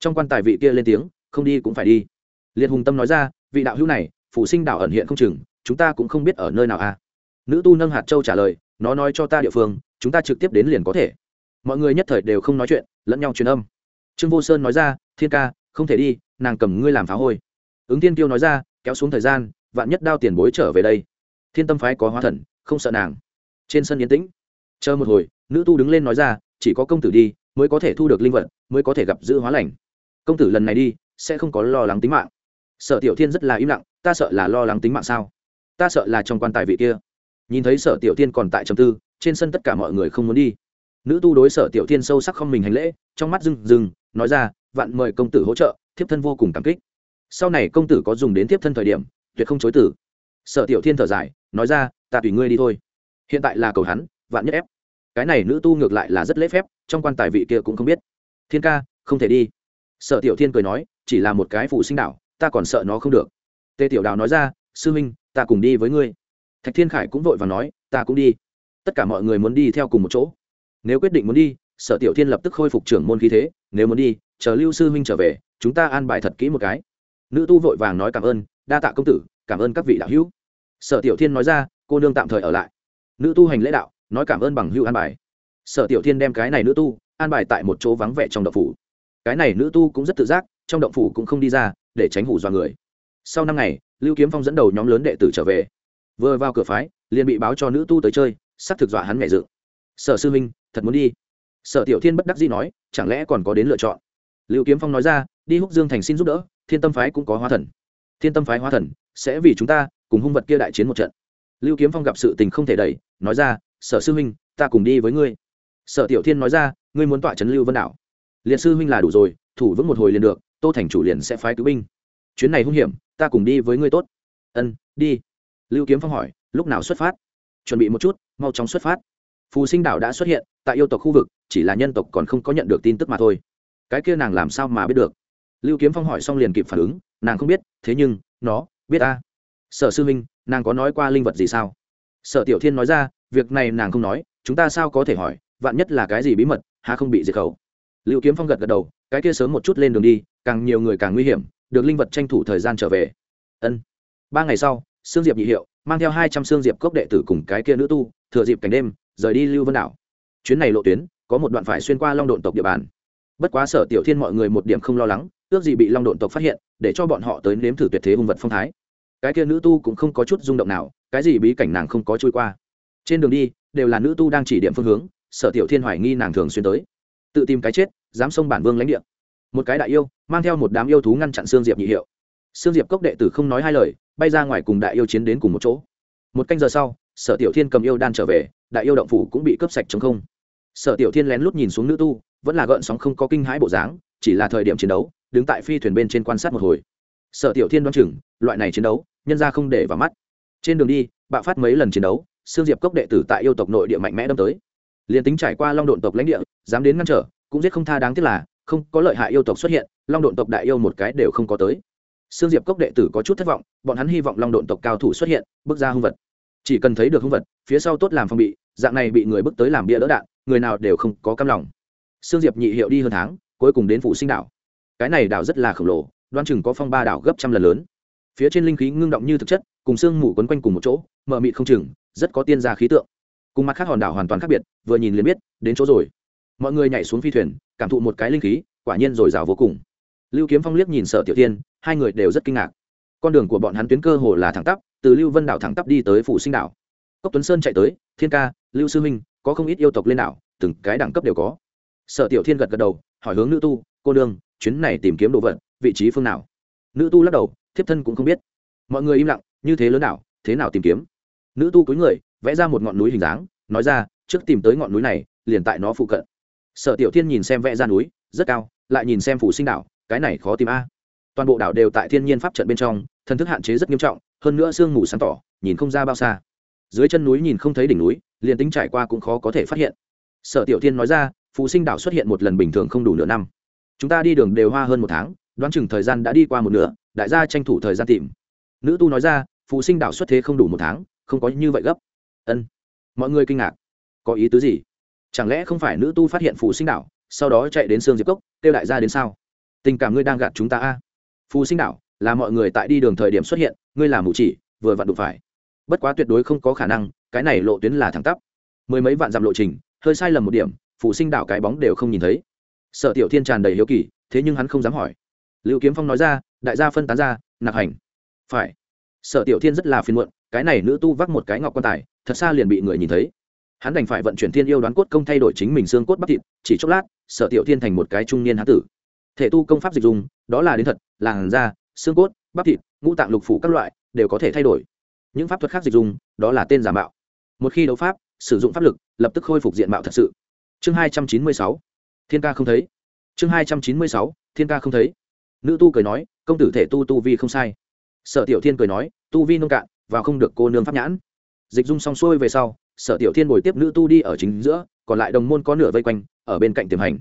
Trong quan tài vị kia lên tiếng, không đi cũng phải đi. Liệt hùng tâm nói ra, vị đạo hữu này, phủ sinh đạo ẩn hiện không chừng chúng ta cũng không biết ở nơi nào a à. nữ tu nâng hạt châu trả lời, nó nói cho ta địa phương, chúng ta trực tiếp đến liền có thể. Mọi người nhất thời đều không nói chuyện, lẫn nhau truyền âm. Trương vô sơn nói ra, thiên ca, không thể đi, nàng cầm ngươi làm phá hôi. Ứng tiên tiêu nói ra, kéo xuống thời gian, vạn nhất đao tiền bối trở về đây. Thiên tâm phái có hóa thần, không sợ nàng. Trên sân yên tĩnh. Chờ một hồi, nữ tu đứng lên nói ra, chỉ có công tử đi, mới có thể thu được linh vật, mới có thể gặp giữ hóa lành. Công tử lần này đi, sẽ không có lo lắng tính mạng. Sở tiểu thiên rất là im lặng, ta sợ là lo lắng tính mạng sao? Ta sợ là trong quan tài vị kia. Nhìn thấy sở tiểu thiên còn tại trầm tư, trên sân tất cả mọi người không muốn đi. Nữ tu đối sở tiểu thiên sâu sắc không mình hành lễ, trong mắt rừng rừng nói ra, vạn mời công tử hỗ trợ, thiếp thân vô cùng cảm kích. Sau này công tử có dùng đến tiếp thân thời điểm, tuyệt không chối tử sở tiểu thiên thở dài, nói ra, ta tùy ngươi đi thôi. Hiện tại là cầu hắn, vạn nhất ép. Cái này nữ tu ngược lại là rất lễ phép, trong quan tài vị kia cũng không biết. Thiên ca, không thể đi. Sở tiểu thiên cười nói, chỉ là một cái phụ sinh đạo ta còn sợ nó không được. Tề tiểu đào nói ra sư huynh, ta cùng đi với ngươi. Thạch thiên khải cũng vội và nói, ta cũng đi. Tất cả mọi người muốn đi theo cùng một chỗ. Nếu quyết định muốn đi, sở tiểu thiên lập tức khôi phục trưởng môn khí thế. Nếu muốn đi, chờ lưu sư huynh trở về, chúng ta an bài thật kỹ một cái. Nữ tu vội vàng nói cảm ơn, đa tạ công tử, cảm ơn các vị đạo hữu. Sở tiểu thiên nói ra, cô nương tạm thời ở lại. Nữ tu hành lễ đạo, nói cảm ơn bằng hữu an bài. Sở tiểu thiên đem cái này nữ tu, an bài tại một chỗ vắng vẻ trong động phủ. Cái này nữ tu cũng rất tự giác, trong động phủ cũng không đi ra, để tránh hủ dọa người. Sau năm ngày lưu kiếm phong dẫn đầu nhóm lớn đệ tử trở về. Vừa vào cửa phái, liền bị báo cho nữ tu tới chơi, sắp thực dọa hắn mẹ dự sở sư minh thật muốn đi. Sở tiểu thiên bất đắc dĩ nói, chẳng lẽ còn có đến lựa chọn? Lưu kiếm phong nói ra, đi húc dương thành xin giúp đỡ, thiên tâm phái cũng có hóa thần. Thiên tâm phái hóa thần sẽ vì chúng ta cùng hung vật kia đại chiến một trận. Lưu kiếm phong gặp sự tình không thể đẩy, nói ra, sở sư huynh, ta cùng đi với ngươi. Sở tiểu thiên nói ra, ngươi muốn tọa trấn lưu vân đảo. Liệt sư huynh là đủ rồi, thủ vững một hồi liền được, tô thành chủ liền sẽ phái cứu binh. Chuyến này hung hiểm ta cùng đi với ngươi tốt. Ân đi. Lưu kiếm phong hỏi lúc nào xuất phát? Chuẩn bị một chút mau chóng xuất phát. Phù sinh đảo đã xuất hiện tại yêu tộc khu vực chỉ là nhân tộc còn không có nhận được tin tức mà thôi. Cái kia nàng làm sao mà biết được? Lưu kiếm phong hỏi xong liền kịp phản ứng nàng không biết thế nhưng nó biết ta. Sở sư Minh, nàng có nói qua linh vật gì sao? Sở tiểu thiên nói ra việc này nàng không nói chúng ta sao có thể hỏi vạn nhất là cái gì bí mật há không bị diệt khẩu? Lưu kiếm phong gật gật đầu cái kia sớm một chút lên đường đi càng nhiều người càng nguy hiểm được linh vật tranh thủ thời gian trở về. Ân. Ba ngày sau, sương diệp nhị hiệu, mang theo hai trăm sương diệp cốc đệ tử cùng cái kia nữ tu, thừa dịp cảnh đêm, rời đi lưu vân đảo. Chuyến này lộ tuyến, có một đoạn phải xuyên qua long độn tộc địa bàn. Bất quá sở tiểu thiên mọi người một điểm không lo lắng, ước gì bị long độn tộc phát hiện, để cho bọn họ tới nếm thử tuyệt thế hung vật phong thái. Cái kia nữ tu cũng không có chút rung động nào, cái gì bí cảnh nàng không có trôi qua. Trên đường đi, đều là nữ tu đang chỉ điểm phương hướng, sở tiểu thiên hoài nghi nàng thường xuyên tới. Tự tìm cái chết dám xông bản vương lãnh địa một cái đại yêu, mang theo một đám yêu thú ngăn chặn xương diệp nhị hiệu. Xương diệp cốc đệ tử không nói hai lời, bay ra ngoài cùng đại yêu chiến đến cùng một chỗ. Một canh giờ sau, sở tiểu thiên cầm yêu đan trở về, đại yêu động phủ cũng bị cướp sạch chống không. Sở tiểu thiên lén lút nhìn xuống nữ tu, vẫn là gợn sóng không có kinh hãi bộ dáng, chỉ là thời điểm chiến đấu, đứng tại phi thuyền bên trên quan sát một hồi. Sở tiểu thiên đoán chừng, loại này chiến đấu, nhân ra không để vào mắt. Trên đường đi, bạo phát mấy lần chiến đấu xương diệp cốc đệ tử tại yêu tộc nội địa mạnh mẽ đâm tới. Liền tính trải qua long độn tộc lãnh địa, dám đến ngăn trở, cũng giết không tha đáng tiếc là không có lợi hại yêu tộc xuất hiện, long độn tộc đại yêu một cái đều không có tới. Sương diệp cốc đệ tử có chút thất vọng, bọn hắn hy vọng long độn tộc cao thủ xuất hiện, bước ra hung vật. Chỉ cần thấy được hung vật, phía sau tốt làm phòng bị, dạng này bị người bước tới làm bia đỡ đạn, người nào đều không có cam lòng. Sương diệp nhị hiệu đi hơn tháng, cuối cùng đến phủ sinh đảo. Cái này đảo rất là khổng lồ, đoan chừng có phong ba đảo gấp trăm lần lớn. Phía trên linh khí ngưng động như thực chất, cùng sương mù quấn quanh cùng một chỗ, mờ mịt không chừng, rất có tiên gia khí tượng. Cùng mặt khác hòn đảo hoàn toàn khác biệt, vừa nhìn liền biết, đến chỗ rồi mọi người nhảy xuống phi thuyền, cảm thụ một cái linh khí, quả nhiên dồi dào vô cùng. Lưu kiếm phong liếc nhìn sở tiểu tiên hai người đều rất kinh ngạc. Con đường của bọn hắn tuyến cơ hồ là thẳng tắp, từ lưu vân đảo thẳng tắp đi tới phủ sinh đảo. Cốc tuấn sơn chạy tới, thiên ca, lưu sư minh có không ít yêu tộc lên đảo, từng cái đẳng cấp đều có. Sở tiểu thiên gật gật đầu, hỏi hướng nữ tu, cô đương chuyến này tìm kiếm đồ vật, vị trí phương nào? Nữ tu lắc đầu, thiếp thân cũng không biết. Mọi người im lặng, như thế lớn nào thế nào tìm kiếm? Nữ tu cúi người, vẽ ra một ngọn núi hình dáng, nói ra, trước tìm tới ngọn núi này, liền tại nó phụ cận sở tiểu thiên nhìn xem vẽ ra núi, rất cao, lại nhìn xem phủ sinh đảo, cái này khó tìm a. Toàn bộ đảo đều tại thiên nhiên pháp trận bên trong, thần thức hạn chế rất nghiêm trọng, hơn nữa sương mù sáng tỏ, nhìn không ra bao xa. Dưới chân núi nhìn không thấy đỉnh núi, liền tính trải qua cũng khó có thể phát hiện. Sở tiểu thiên nói ra phụ sinh đảo xuất hiện một lần bình thường không đủ nửa năm. Chúng ta đi đường đều hoa hơn một tháng, đoán chừng thời gian đã đi qua một nửa, đại gia tranh thủ thời gian tìm. Nữ tu nói ra phụ sinh đảo xuất thế không đủ một tháng, không có như vậy gấp. Ân. Mọi người kinh ngạc. Có ý tứ gì? Chẳng lẽ không phải nữ tu phát hiện phù sinh đảo, sau đó chạy đến sương diệp cốc, kêu đại gia đến sao? Tình cảm ngươi đang gạt chúng ta a. À? phù sinh đảo, là mọi người tại đi đường thời điểm xuất hiện, ngươi làm mù chỉ, vừa vặn đụng phải. Bất quá tuyệt đối không có khả năng, cái này lộ tuyến là thẳng tắp. Mười mấy vạn dặm lộ trình, hơi sai lầm một điểm, phù sinh đảo cái bóng đều không nhìn thấy. Sở tiểu thiên tràn đầy hiếu kỳ, thế nhưng hắn không dám hỏi. Lưu kiếm phong nói ra, đại gia phân tán ra nạc hành. Phải. Sở tiểu thiên rất là phiền muộn, cái này nữ tu vác một cái ngọc quan tài, thật xa liền bị người nhìn thấy hắn đành phải vận chuyển thiên yêu đoán cốt công thay đổi chính mình xương cốt bắp thịt, chỉ chốc lát, sở tiểu thiên thành một cái trung niên hán tử. Thể tu công pháp dịch dùng đó là đến thật, làn da, xương cốt, bắp thịt, ngũ tạng lục phủ các loại, đều có thể thay đổi. Những pháp thuật khác dịch dùng đó là tên giả mạo. Một khi đấu pháp, sử dụng pháp lực, lập tức khôi phục diện mạo thật sự. Chương hai trăm chín mươi sáu. Thiên ca không thấy. Chương hai trăm chín mươi sáu. Thiên ca không thấy. Nữ tu cười nói, công tử thể tu tu vi không sai. Sở tiểu thiên cười nói, tu vi nông cạn, và không được cô nương pháp nhãn. Dịch dung xong xuôi về sau sở tiểu thiên ngồi tiếp nữ tu đi ở chính giữa, còn lại đồng môn có nửa vây quanh, ở bên cạnh tiềm hành.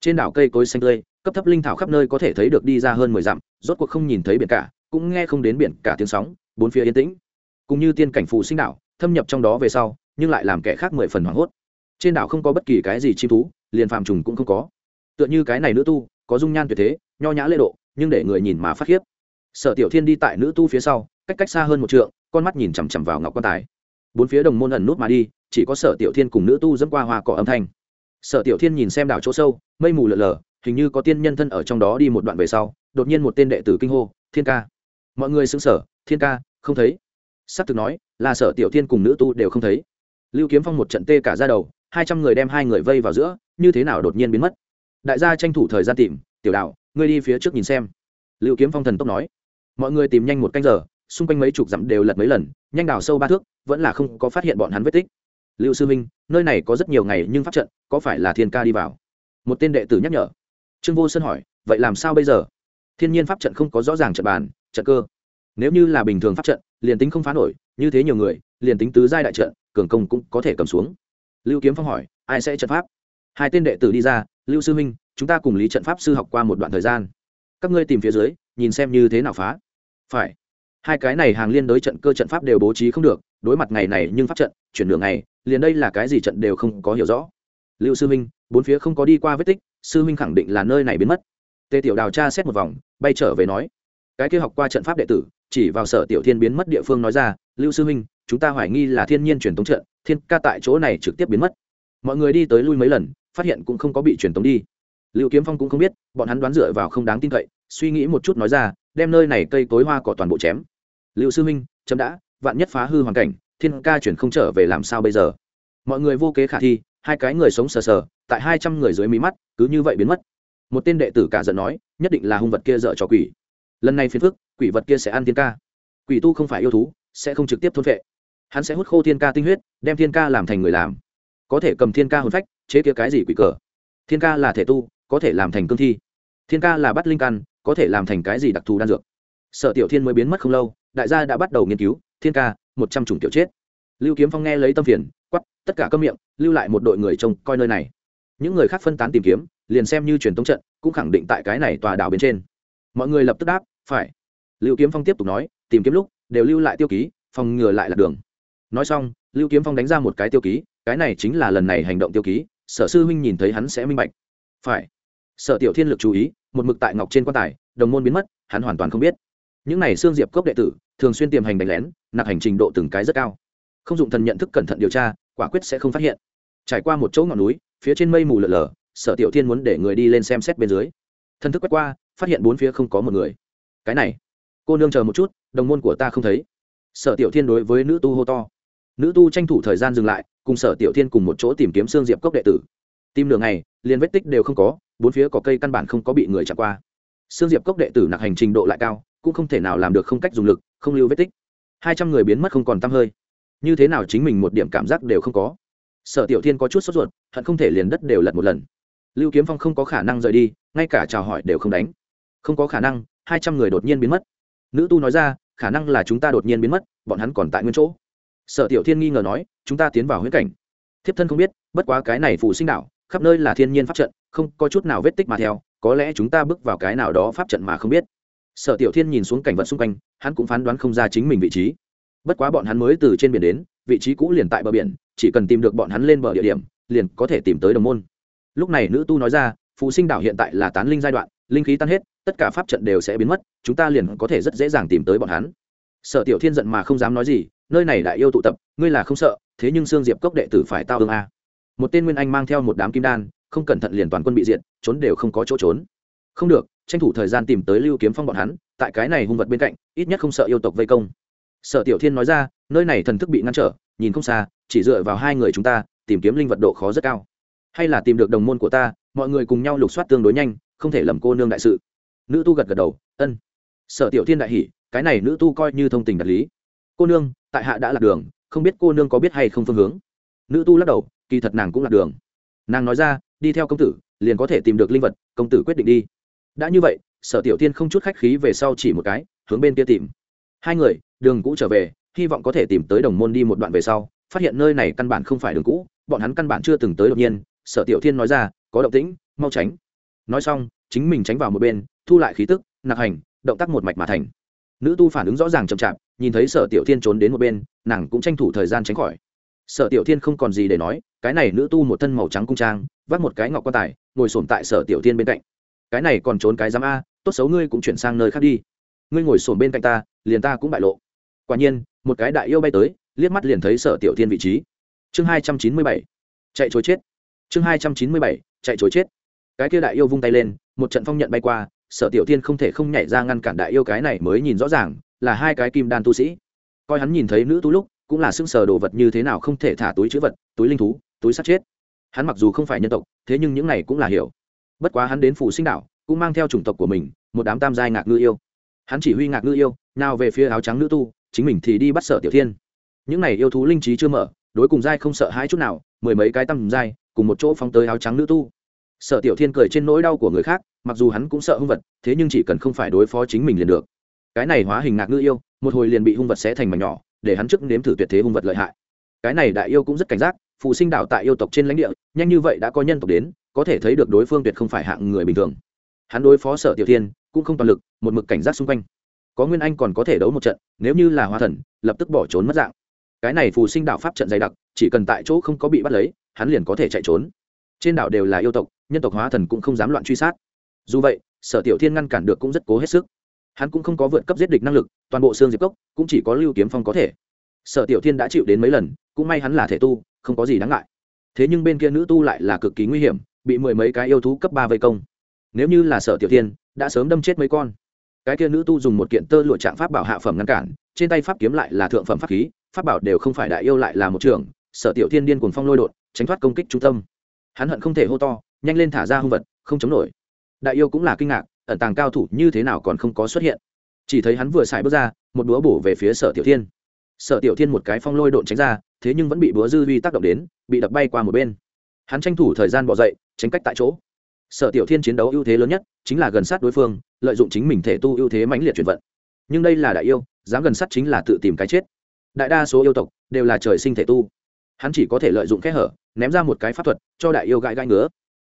Trên đảo cây cối xanh tươi, cấp thấp linh thảo khắp nơi có thể thấy được đi ra hơn mười dặm, rốt cuộc không nhìn thấy biển cả, cũng nghe không đến biển cả tiếng sóng, bốn phía yên tĩnh. Cũng như tiên cảnh phù sinh đảo, thâm nhập trong đó về sau, nhưng lại làm kẻ khác mười phần hoảng hốt. Trên đảo không có bất kỳ cái gì chim thú, liền phàm trùng cũng không có. Tựa như cái này nữ tu, có dung nhan tuyệt thế, nho nhã lễ độ, nhưng để người nhìn mà phát khiếp. Sở tiểu thiên đi tại nữ tu phía sau, cách cách xa hơn một trượng, con mắt nhìn chằm chằm vào ngọc quan tài bốn phía đồng môn ẩn nút mà đi, chỉ có sở tiểu thiên cùng nữ tu dẫn qua hoa cỏ âm thanh. Sở tiểu thiên nhìn xem đảo chỗ sâu, mây mù lờ lờ hình như có tiên nhân thân ở trong đó đi một đoạn về sau, đột nhiên một tên đệ tử kinh hô, thiên ca! Mọi người xứng sở thiên ca, không thấy. S ắ c thực nói, là sở tiểu thiên cùng nữ tu đều không thấy. Lưu kiếm phong một trận tê cả ra đầu, hai trăm người đem hai người vây vào giữa, như thế nào đột nhiên biến mất? Đại gia tranh thủ thời gian tìm, tiểu đạo, ngươi đi phía trước nhìn xem. Lưu kiếm phong thần tốc nói. Mọi người tìm nhanh một canh giờ xung quanh mấy chục dặm đều lật mấy lần, nhanh đào sâu ba thước, vẫn là không có phát hiện bọn hắn vết tích. Lưu sư minh, nơi này có rất nhiều ngày nhưng pháp trận, có phải là thiên ca đi vào? Một tên đệ tử nhắc nhở. Trương vô sơn hỏi, vậy làm sao bây giờ? Thiên nhiên pháp trận không có rõ ràng trận bàn, trận cơ. Nếu như là bình thường pháp trận, liền tính không phá nổi, như thế nhiều người, liền tính tứ giai đại trận, cường công cũng có thể cầm xuống. Lưu kiếm phong hỏi, ai sẽ trận pháp? Hai tên đệ tử đi ra, lưu sư minh, chúng ta cùng lý trận pháp sư học qua một đoạn thời gian. Các ngươi tìm phía dưới, nhìn xem như thế nào phá. Phải hai cái này hàng liên đối trận cơ trận pháp đều bố trí không được, đối mặt ngày này nhưng pháp trận, chuyển đường này liền đây là cái gì trận đều không có hiểu rõ. Lưu sư minh, bốn phía không có đi qua vết tích, sư minh khẳng định là nơi này biến mất. Tề tiểu đào tra xét một vòng, bay trở về nói, cái kia học qua trận pháp đệ tử, chỉ vào sở tiểu thiên biến mất địa phương nói ra, lưu sư minh, chúng ta hoài nghi là thiên nhiên truyền tống trận, thiên ca tại chỗ này trực tiếp biến mất. Mọi người đi tới lui mấy lần, phát hiện cũng không có bị truyền tống đi. Lưu kiếm phong cũng không biết, bọn hắn đoán dựa vào không đáng tin cậy, suy nghĩ một chút nói ra đem nơi này cây cối hoa cỏ toàn bộ chém. Lưu sư minh, chấm đã, vạn nhất phá hư hoàn cảnh, thiên ca chuyển không trở về làm sao bây giờ? Mọi người vô kế khả thi, hai cái người sống sờ sờ, tại hai trăm người dưới mí mắt, cứ như vậy biến mất. Một tên đệ tử cả giận nói, nhất định là hung vật kia dợ cho quỷ. Lần này phiền phức, quỷ vật kia sẽ ăn thiên ca. Quỷ tu không phải yêu thú, sẽ không trực tiếp thôn vệ hắn sẽ hút khô thiên ca tinh huyết, đem thiên ca làm thành người làm. Có thể cầm thiên ca hồn phách, chế kia cái gì quỷ cờ? Thiên ca là thể tu, có thể làm thành cương thi. Thiên ca là bắt linh căn có thể làm thành cái gì đặc thù đan dược. Sở tiểu thiên mới biến mất không lâu, đại gia đã bắt đầu nghiên cứu, thiên ca, một trăm chủng tiểu chết. Lưu kiếm phong nghe lấy tâm phiền quắp tất cả cơm miệng, lưu lại một đội người trông coi nơi này. Những người khác phân tán tìm kiếm, liền xem như truyền tống trận, cũng khẳng định tại cái này tòa đảo bên trên. Mọi người lập tức đáp, phải. Lưu kiếm phong tiếp tục nói, tìm kiếm lúc, đều lưu lại tiêu ký, phòng ngừa lại là đường. Nói xong, lưu kiếm phong đánh ra một cái tiêu ký, cái này chính là lần này hành động tiêu ký, sở sư huynh nhìn thấy hắn sẽ minh bạch. Phải. Sở tiểu thiên lực chú ý một mực tại ngọc trên quan tài, đồng môn biến mất, hắn hoàn toàn không biết. Những này xương diệp cốc đệ tử, thường xuyên tiềm hành đánh lén, nạp hành trình độ từng cái rất cao. Không dụng thần nhận thức cẩn thận điều tra, quả quyết sẽ không phát hiện. Trải qua một chỗ ngọn núi, phía trên mây mù lở lở, sở tiểu thiên muốn để người đi lên xem xét bên dưới. Thân thức quét qua, phát hiện bốn phía không có một người. Cái này, cô nương chờ một chút, đồng môn của ta không thấy. Sở tiểu thiên đối với nữ tu hô to. Nữ tu tranh thủ thời gian dừng lại, cùng sở tiểu thiên cùng một chỗ tìm kiếm xương diệp cốc đệ tử tìm đường này liền vết tích đều không có, bốn phía có cây căn bản không có bị người chạm qua. Xương diệp cốc đệ tử nặc hành trình độ lại cao, cũng không thể nào làm được không cách dùng lực, không lưu vết tích. Hai trăm người biến mất không còn t hơi. Như thế nào chính mình một điểm cảm giác đều không có. Sở tiểu thiên có chút sốt ruột, hận không thể liền đất đều lật một lần. Lưu kiếm phong không có khả năng rời đi, ngay cả chào hỏi đều không đánh. Không có khả năng, hai trăm người đột nhiên biến mất. Nữ tu nói ra, khả năng là chúng ta đột nhiên biến mất, bọn hắn còn tại nguyên chỗ. Sở tiểu thiên nghi ngờ nói, chúng ta tiến vào huyết cảnh. Thiếp thân không biết, bất quá cái này phù sinh đạo khắp nơi là thiên nhiên pháp trận, không có chút nào vết tích mà theo, có lẽ chúng ta bước vào cái nào đó pháp trận mà không biết. Sở tiểu thiên nhìn xuống cảnh vật xung quanh, hắn cũng phán đoán không ra chính mình vị trí. Bất quá bọn hắn mới từ trên biển đến, vị trí cũ liền tại bờ biển, chỉ cần tìm được bọn hắn lên bờ địa điểm, liền có thể tìm tới đồng môn. Lúc này nữ tu nói ra phụ sinh đảo hiện tại là tán linh giai đoạn, linh khí tan hết, tất cả pháp trận đều sẽ biến mất, chúng ta liền có thể rất dễ dàng tìm tới bọn hắn. Sở tiểu thiên giận mà không dám nói gì, nơi này đại yêu tụ tập, ngươi là không sợ, thế nhưng xương diệp cốc đệ tử phải tao ương a một tên nguyên anh mang theo một đám kim đan, không cẩn thận liền toàn quân bị diện trốn đều không có chỗ trốn. Không được, tranh thủ thời gian tìm tới lưu kiếm phong bọn hắn, tại cái này hung vật bên cạnh, ít nhất không sợ yêu tộc vây công. Sở tiểu thiên nói ra, nơi này thần thức bị ngăn trở, nhìn không xa, chỉ dựa vào hai người chúng ta, tìm kiếm linh vật độ khó rất cao. Hay là tìm được đồng môn của ta, mọi người cùng nhau lục soát tương đối nhanh, không thể lầm cô nương đại sự. Nữ tu gật gật đầu, ân. Sở tiểu thiên đại hỉ, cái này nữ tu coi như thông tình đạt lý. Cô nương, tại hạ đã lạc đường, không biết cô nương có biết hay không phương hướng? Nữ tu lắc đầu, kỳ thật nàng cũng lạc đường. Nàng nói ra, đi theo công tử, liền có thể tìm được linh vật, công tử quyết định đi. Đã như vậy, sở tiểu tiên không chút khách khí về sau chỉ một cái, hướng bên kia tìm. Hai người, đường cũ trở về, hy vọng có thể tìm tới đồng môn đi một đoạn về sau, phát hiện nơi này căn bản không phải đường cũ, bọn hắn căn bản chưa từng tới đột nhiên. Sở tiểu thiên nói ra, có động tĩnh, mau tránh. Nói xong, chính mình tránh vào một bên, thu lại khí tức nạc hành, động tác một mạch mà thành. Nữ tu phản ứng rõ ràng chậm chạp, nhìn thấy sở tiểu thiên trốn đến một bên, nàng cũng tranh thủ thời gian tránh khỏi sở tiểu thiên không còn gì để nói, cái này nữ tu một thân màu trắng cung trang, vác một cái ngọc quan tài, ngồi sổm tại sở tiểu thiên bên cạnh. Cái này còn trốn cái giám a, tốt xấu ngươi cũng chuyển sang nơi khác đi. Ngươi ngồi sổm bên cạnh ta, liền ta cũng bại lộ. Quả nhiên, một cái đại yêu bay tới, liếc mắt liền thấy sở tiểu thiên vị trí. Chương hai trăm chín mươi bảy, chạy chối chết. Chương hai trăm chín mươi bảy, chạy chối chết. Cái kia đại yêu vung tay lên, một trận phong nhận bay qua, sở tiểu thiên không thể không nhảy ra ngăn cản đại yêu cái này mới nhìn rõ ràng, là hai cái kim đan tu sĩ. Coi hắn nhìn thấy nữ tu lúc cũng là xương sờ đồ vật như thế nào không thể thả túi chữ vật, túi linh thú, túi sát chết. Hắn mặc dù không phải nhân tộc, thế nhưng những này cũng là hiểu. Bất quá hắn đến phủ sinh đảo, cũng mang theo chủng tộc của mình, một đám tam giai ngạc ngư yêu. Hắn chỉ huy ngạc ngư yêu, nào về phía áo trắng nữ tu, chính mình thì đi bắt sở tiểu thiên. Những này yêu thú linh trí chưa mở, đối cùng giai không sợ hãi chút nào, mười mấy cái tầm giai, cùng một chỗ phóng tới áo trắng nữ tu. Sở tiểu thiên cười trên nỗi đau của người khác, mặc dù hắn cũng sợ hung vật, thế nhưng chỉ cần không phải đối phó chính mình liền được. Cái này hóa hình ngạc ngư yêu, một hồi liền bị hung vật xé thành mảnh nhỏ để hắn trước nếm thử tuyệt thế hung vật lợi hại. Cái này đại yêu cũng rất cảnh giác, phụ sinh đảo tại yêu tộc trên lãnh địa, nhanh như vậy đã có nhân tộc đến, có thể thấy được đối phương tuyệt không phải hạng người bình thường. Hắn đối phó sở tiểu thiên, cũng không toàn lực, một mực cảnh giác xung quanh. Có nguyên anh còn có thể đấu một trận, nếu như là hoa thần, lập tức bỏ trốn mất dạng. Cái này phù sinh đạo pháp trận dày đặc, chỉ cần tại chỗ không có bị bắt lấy, hắn liền có thể chạy trốn. Trên đảo đều là yêu tộc, nhân tộc hóa thần cũng không dám loạn truy sát. Dù vậy, sở tiểu thiên ngăn cản được cũng rất cố hết sức hắn cũng không có vượt cấp giết địch năng lực, toàn bộ xương diệp cốc cũng chỉ có lưu kiếm phong có thể. Sở tiểu thiên đã chịu đến mấy lần, cũng may hắn là thể tu, không có gì đáng ngại. Thế nhưng bên kia nữ tu lại là cực kỳ nguy hiểm, bị mười mấy cái yêu thú cấp ba vây công. Nếu như là sở tiểu thiên, đã sớm đâm chết mấy con. Cái kia nữ tu dùng một kiện tơ lụa trạng pháp bảo hạ phẩm ngăn cản, trên tay pháp kiếm lại là thượng phẩm pháp khí, pháp bảo đều không phải đại yêu lại là một trường, sở tiểu thiên điên cuồng phong lôi đột, tránh thoát công kích trung tâm. Hắn hận không thể hô to, nhanh lên thả ra hung vật, không chống nổi. Đại yêu cũng là kinh ngạc ẩn tàng cao thủ như thế nào còn không có xuất hiện. Chỉ thấy hắn vừa xài bước ra, một búa bổ về phía sở tiểu thiên. Sở tiểu thiên một cái phong lôi độn tránh ra, thế nhưng vẫn bị búa dư vi tác động đến, bị đập bay qua một bên. Hắn tranh thủ thời gian bỏ dậy, tránh cách tại chỗ. Sở tiểu thiên chiến đấu ưu thế lớn nhất chính là gần sát đối phương, lợi dụng chính mình thể tu ưu thế mãnh liệt chuyển vận. Nhưng đây là đại yêu, dám gần sát chính là tự tìm cái chết. Đại đa số yêu tộc đều là trời sinh thể tu. Hắn chỉ có thể lợi dụng kẽ hở, ném ra một cái pháp thuật, cho đại yêu gãi gãi ngứa.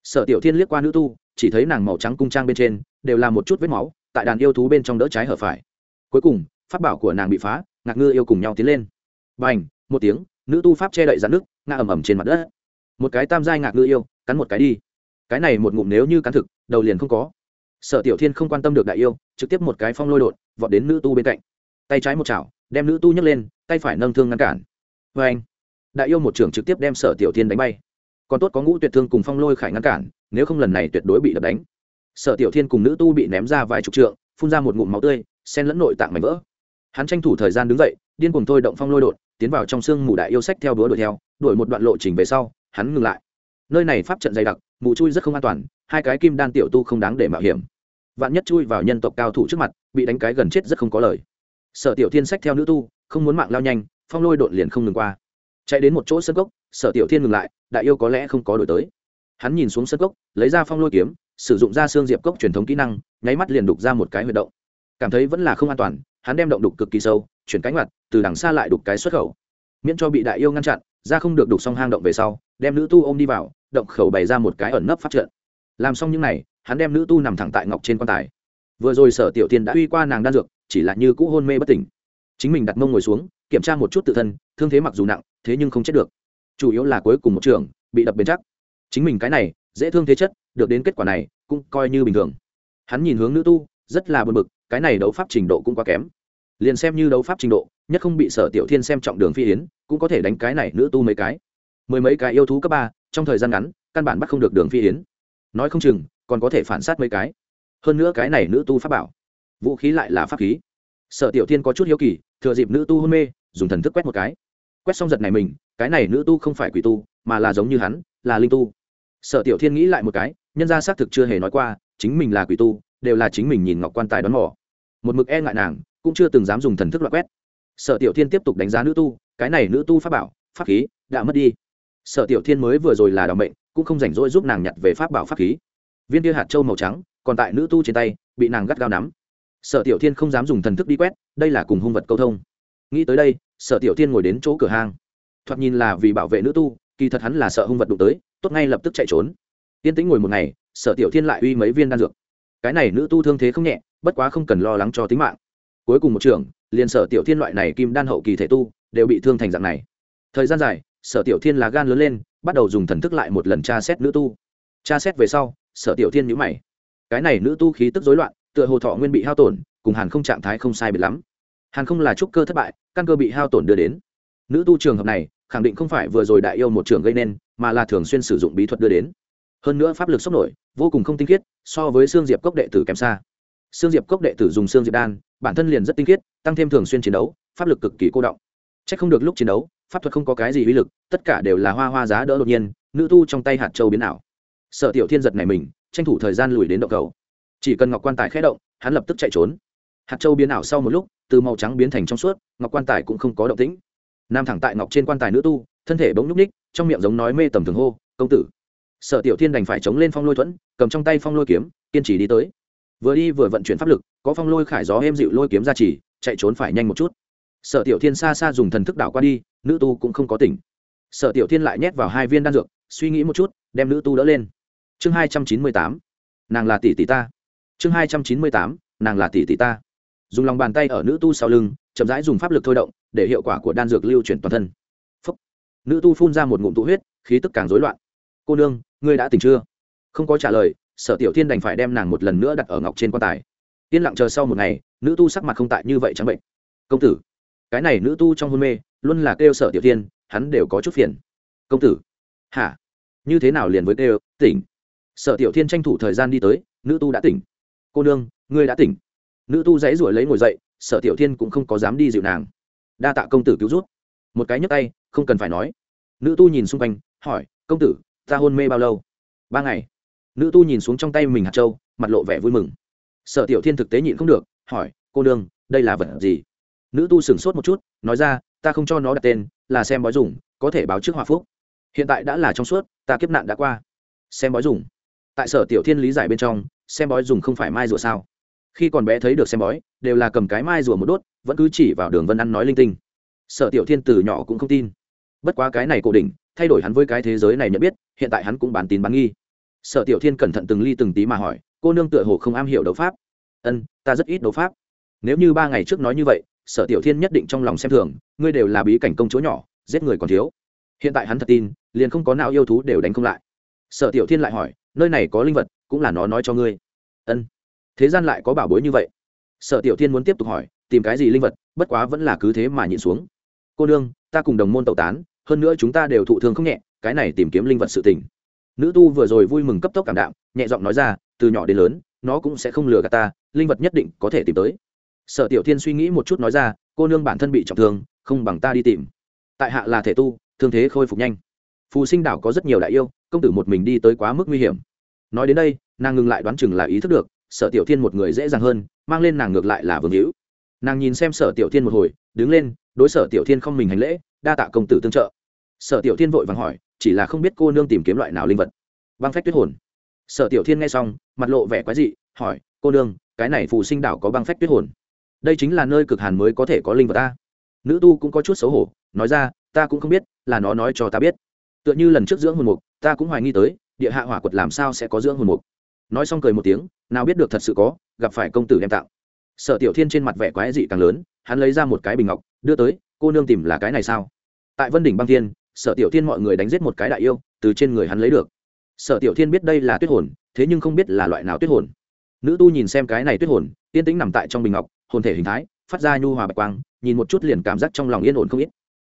Sở tiểu thiên liếc qua nữ tu chỉ thấy nàng màu trắng cung trang bên trên đều là một chút vết máu tại đàn yêu thú bên trong đỡ trái hở phải. Cuối cùng, pháp bảo của nàng bị phá, ngạc ngư yêu cùng nhau tiến lên. B à n h một tiếng, nữ tu pháp che đậy rắn nước ngã ầm ầm trên mặt đất. Một cái tam giai ngạc ngư yêu, cắn một cái đi. Cái này một ngụm nếu như cắn thực, đầu liền không có. Sở tiểu thiên không quan tâm được đại yêu, trực tiếp một cái phong lôi đột, vọt đến nữ tu bên cạnh. Tay trái một chảo, đem nữ tu nhấc lên, tay phải nâng thương ngăn cản. Vê anh đại yêu một trưởng trực tiếp đem sở tiểu thiên đánh bay. Còn tốt có ngũ tuyệt thương cùng phong lôi khải ngăn cản nếu không lần này tuyệt đối bị đập đánh. Sở tiểu thiên cùng nữ tu bị ném ra vài chục trượng, phun ra một ngụm máu tươi sen lẫn nội tạng mảnh vỡ. Hắn tranh thủ thời gian đứng dậy, điên cùng thôi động phong lôi đột, tiến vào trong sương mù đại yêu sách theo đuổi đuổi theo, đuổi một đoạn lộ trình về sau, hắn ngừng lại. Nơi này pháp trận dày đặc, mù chui rất không an toàn, hai cái kim đan tiểu tu không đáng để mạo hiểm. Vạn nhất chui vào nhân tộc cao thủ trước mặt, bị đánh cái gần chết rất không có lời. Sở tiểu thiên sách theo nữ tu, không muốn mạng lao nhanh, phong lôi đột liền không ngừng qua. Chạy đến một chỗ sân gốc sở tiểu thiên ngừng lại, đại yêu có lẽ không có đổi tới hắn nhìn xuống sân cốc, lấy ra phong lôi kiếm sử dụng ra xương diệp cốc truyền thống kỹ năng nháy mắt liền đục ra một cái huyệt động. Cảm thấy vẫn là không an toàn hắn đem động đục cực kỳ sâu chuyển cánh mặt từ đằng xa lại đục cái xuất khẩu. Miễn cho bị đại yêu ngăn chặn ra không được đục xong hang động về sau đem nữ tu ôm đi vào động khẩu bày ra một cái ẩn nấp phát trận. Làm xong những n à y hắn đem nữ tu nằm thẳng tại ngọc trên quan tài. Vừa rồi sở tiểu tiên đã uy qua nàng đan dược chỉ là như cũ hôn mê bất tỉnh. Chính mình đặt mông ngồi xuống kiểm tra một chút tự thân thương thế mặc dù nặng thế nhưng không chết được. Chủ yếu là cuối cùng một trường bị đập bền chắc chính mình cái này, dễ thương thế chất, được đến kết quả này, cũng coi như bình thường. Hắn nhìn hướng nữ tu, rất là buồn bực, cái này đấu pháp trình độ cũng quá kém. Liền xem như đấu pháp trình độ, nhất không bị sở tiểu thiên xem trọng đường phi yến, cũng có thể đánh cái này nữ tu mấy cái. Mười mấy cái yêu thú cấp ba, trong thời gian ngắn, căn bản bắt không được đường phi yến. Nói không chừng, còn có thể phản sát mấy cái. Hơn nữa cái này nữ tu pháp bảo, vũ khí lại là pháp khí. Sở tiểu thiên có chút hiếu kỳ, thừa dịp nữ tu hôn mê, dùng thần thức quét một cái. Quét xong giật này mình, cái này nữ tu không phải quỷ tu, mà là giống như hắn, là linh tu sở tiểu thiên nghĩ lại một cái, nhân gia xác thực chưa hề nói qua, chính mình là quỷ tu, đều là chính mình nhìn ngọc quan tài đón mỏ một mực e ngại nàng, cũng chưa từng dám dùng thần thức loại quét. Sở tiểu thiên tiếp tục đánh giá nữ tu, cái này nữ tu pháp bảo, pháp khí, đã mất đi. Sở tiểu thiên mới vừa rồi là đ mệnh, cũng không rảnh rỗi giúp nàng nhặt về pháp bảo pháp khí. Viên kia hạt châu màu trắng, còn tại nữ tu trên tay, bị nàng gắt gao nắm. Sở tiểu thiên không dám dùng thần thức đi quét, đây là cùng hung vật câu thông. Nghĩ tới đây, sở tiểu thiên ngồi đến chỗ cửa hang. Thoạt nhìn là vì bảo vệ nữ tu kỳ thật hắn là sợ hung vật đụng tới, tốt ngay lập tức chạy trốn. Tiên tĩnh ngồi một ngày, sở tiểu thiên lại uy mấy viên đan dược. Cái này nữ tu thương thế không nhẹ, bất quá không cần lo lắng cho tính mạng. Cuối cùng một trường, liền sở tiểu thiên loại này kim đan hậu kỳ thể tu, đều bị thương thành dạng này. Thời gian dài, sở tiểu thiên là gan lớn lên, bắt đầu dùng thần thức lại một lần tra xét nữ tu. Tra xét về sau, sở tiểu thiên nhữ mày. Cái này nữ tu khí tức rối loạn, tựa hồ thọ nguyên bị hao tổn, cùng hàn không trạng thái không sai biệt lắm. Hàn không là trúc cơ thất bại, căn cơ bị hao tổn đưa đến. Nữ tu trường hợp này khẳng định không phải vừa rồi đại yêu một trường gây nên, mà là thường xuyên sử dụng bí thuật đưa đến. Hơn nữa pháp lực sốc nổi, vô cùng không tinh khiết, so với xương diệp cốc đệ tử kém xa. Xương diệp cốc đệ tử dùng xương diệp đan, bản thân liền rất tinh khiết, tăng thêm thường xuyên chiến đấu, pháp lực cực kỳ cô động. C h ắ c không được lúc chiến đấu, pháp thuật không có cái gì uy lực, tất cả đều là hoa hoa giá đỡ đột nhiên, nữ tu trong tay hạt châu biến ảo. Sợ tiểu thiên giật này mình, tranh thủ thời gian lùi đến động cầu. Chỉ cần ngọc quan tài khé động, hắn lập tức chạy trốn. Hạt châu biến ảo sau một lúc, từ màu trắng biến thành trong suốt, ngọc quan tài cũng không có động tĩnh nam thẳng tại ngọc trên quan tài nữ tu, thân thể bỗng nhúc ních trong miệng giống nói mê tầm thường hô, công tử. Sở tiểu thiên đành phải chống lên phong lôi thuẫn, cầm trong tay phong lôi kiếm, kiên trì đi tới. Vừa đi vừa vận chuyển pháp lực, có phong lôi khải gió êm dịu lôi kiếm ra chỉ, chạy trốn phải nhanh một chút. Sở tiểu thiên xa xa dùng thần thức đảo qua đi, nữ tu cũng không có tỉnh. Sở tiểu thiên lại nhét vào hai viên đan dược, suy nghĩ một chút, đem nữ tu đỡ lên. Chương hai trăm chín mươi tám. Nàng là tỷ tỷ ta. Chương hai trăm chín mươi tám. Nàng là tỷ tỷ ta. Dùng lòng bàn tay ở nữ tu sau lưng, chậm rãi dùng pháp lực thôi động để hiệu quả của đan dược lưu chuyển toàn thân. Phúc. nữ tu phun ra một ngụm tụ huyết, khí tức càng rối loạn. Cô nương, ngươi đã tỉnh chưa? Không có trả lời, sở tiểu thiên đành phải đem nàng một lần nữa đặt ở ngọc trên quan tài. Yên lặng chờ sau một ngày, nữ tu sắc mặt không tại như vậy trắng bệnh. Công tử. Cái này nữ tu trong hôn mê, luôn là kêu sở tiểu thiên, hắn đều có chút phiền. Công tử. Hả? Như thế nào liền với kêu, tỉnh? Sở tiểu thiên tranh thủ thời gian đi tới, nữ tu đã tỉnh. Cô nương, ngươi đã tỉnh. Nữ tu dãy ruổi lấy ngồi dậy, sở tiểu thiên cũng không có dám đi dịu nàng đa tạ công tử cứu rút một cái nhấc tay, không cần phải nói. Nữ tu nhìn xung quanh, hỏi, công tử, ta hôn mê bao lâu? Ba ngày. Nữ tu nhìn xuống trong tay mình hạt trâu mặt lộ vẻ vui mừng. Sở tiểu thiên thực tế nhịn không được, hỏi, cô nương, đây là vật gì? Nữ tu sửng sốt một chút, nói ra, ta không cho nó đặt tên, là xem bói dùng, có thể báo trước hòa phúc. Hiện tại đã là trong suốt, ta kiếp nạn đã qua. Xem bói dùng. Tại sở tiểu thiên lý giải bên trong, xem bói dùng không phải mai rùa sao? Khi còn bé thấy được xem bói, đều là cầm cái mai rùa một đốt vẫn cứ chỉ vào đường vân ăn nói linh tinh. Sở tiểu thiên từ nhỏ cũng không tin. Bất quá cái này cổ đỉnh, thay đổi hắn với cái thế giới này nhận biết, hiện tại hắn cũng bán tín bán nghi. Sở tiểu thiên cẩn thận từng ly từng tí mà hỏi, cô nương tựa hồ không am hiểu đấu pháp? Ân, ta rất ít đấu pháp. Nếu như ba ngày trước nói như vậy, sở tiểu thiên nhất định trong lòng xem thường, ngươi đều là bí cảnh công chúa nhỏ, giết người còn thiếu. Hiện tại hắn thật tin, liền không có nào yêu thú đều đánh không lại. Sở tiểu thiên lại hỏi, nơi này có linh vật, cũng là nó nói cho ngươi. Ân, thế gian lại có bảo bối như vậy? Sở tiểu thiên muốn tiếp tục hỏi tìm cái gì linh vật, bất quá vẫn là cứ thế mà nhịn xuống. Cô nương, ta cùng đồng môn tẩu tán, hơn nữa chúng ta đều thụ thương không nhẹ, cái này tìm kiếm linh vật sự tình. Nữ tu vừa rồi vui mừng cấp tốc cảm đạm, nhẹ giọng nói ra, từ nhỏ đến lớn, nó cũng sẽ không lừa gạt ta, linh vật nhất định có thể tìm tới. Sở tiểu thiên suy nghĩ một chút nói ra, cô nương bản thân bị trọng thương, không bằng ta đi tìm. Tại hạ là thể tu, thương thế khôi phục nhanh. Phù sinh đảo có rất nhiều đại yêu, công tử một mình đi tới quá mức nguy hiểm. Nói đến đây, nàng ngừng lại đoán chừng là ý thức được, sở tiểu thiên một người dễ dàng hơn, mang lên nàng ngược lại là vương hữu nàng nhìn xem sở tiểu thiên một hồi, đứng lên, đối sở tiểu thiên không mình hành lễ, đa tạ công tử tương trợ. Sở tiểu thiên vội vàng hỏi, chỉ là không biết cô nương tìm kiếm loại nào linh vật. Băng phách tuyết hồn. Sở tiểu thiên nghe xong, mặt lộ vẻ quái dị, hỏi, cô nương, cái này phù sinh đảo có băng phách tuyết hồn? Đây chính là nơi cực hàn mới có thể có linh vật ta. Nữ tu cũng có chút xấu hổ, nói ra, ta cũng không biết, là nó nói cho ta biết. Tựa như lần trước dưỡng hồn mục, ta cũng hoài nghi tới, địa hạ hỏa quật làm sao sẽ có dưỡng hồn mục. Nói xong cười một tiếng, nào biết được thật sự có, gặp phải công tử đem tạo sở tiểu thiên trên mặt vẻ quái dị càng lớn, hắn lấy ra một cái bình ngọc, đưa tới, cô nương tìm là cái này sao? Tại vân đỉnh băng thiên, sở tiểu thiên mọi người đánh giết một cái đại yêu, từ trên người hắn lấy được. Sở tiểu thiên biết đây là tuyết hồn, thế nhưng không biết là loại nào tuyết hồn. Nữ tu nhìn xem cái này tuyết hồn, yên tĩnh nằm tại trong bình ngọc, hồn thể hình thái, phát ra nhu hòa bạch quang, nhìn một chút liền cảm giác trong lòng yên ổn không ít.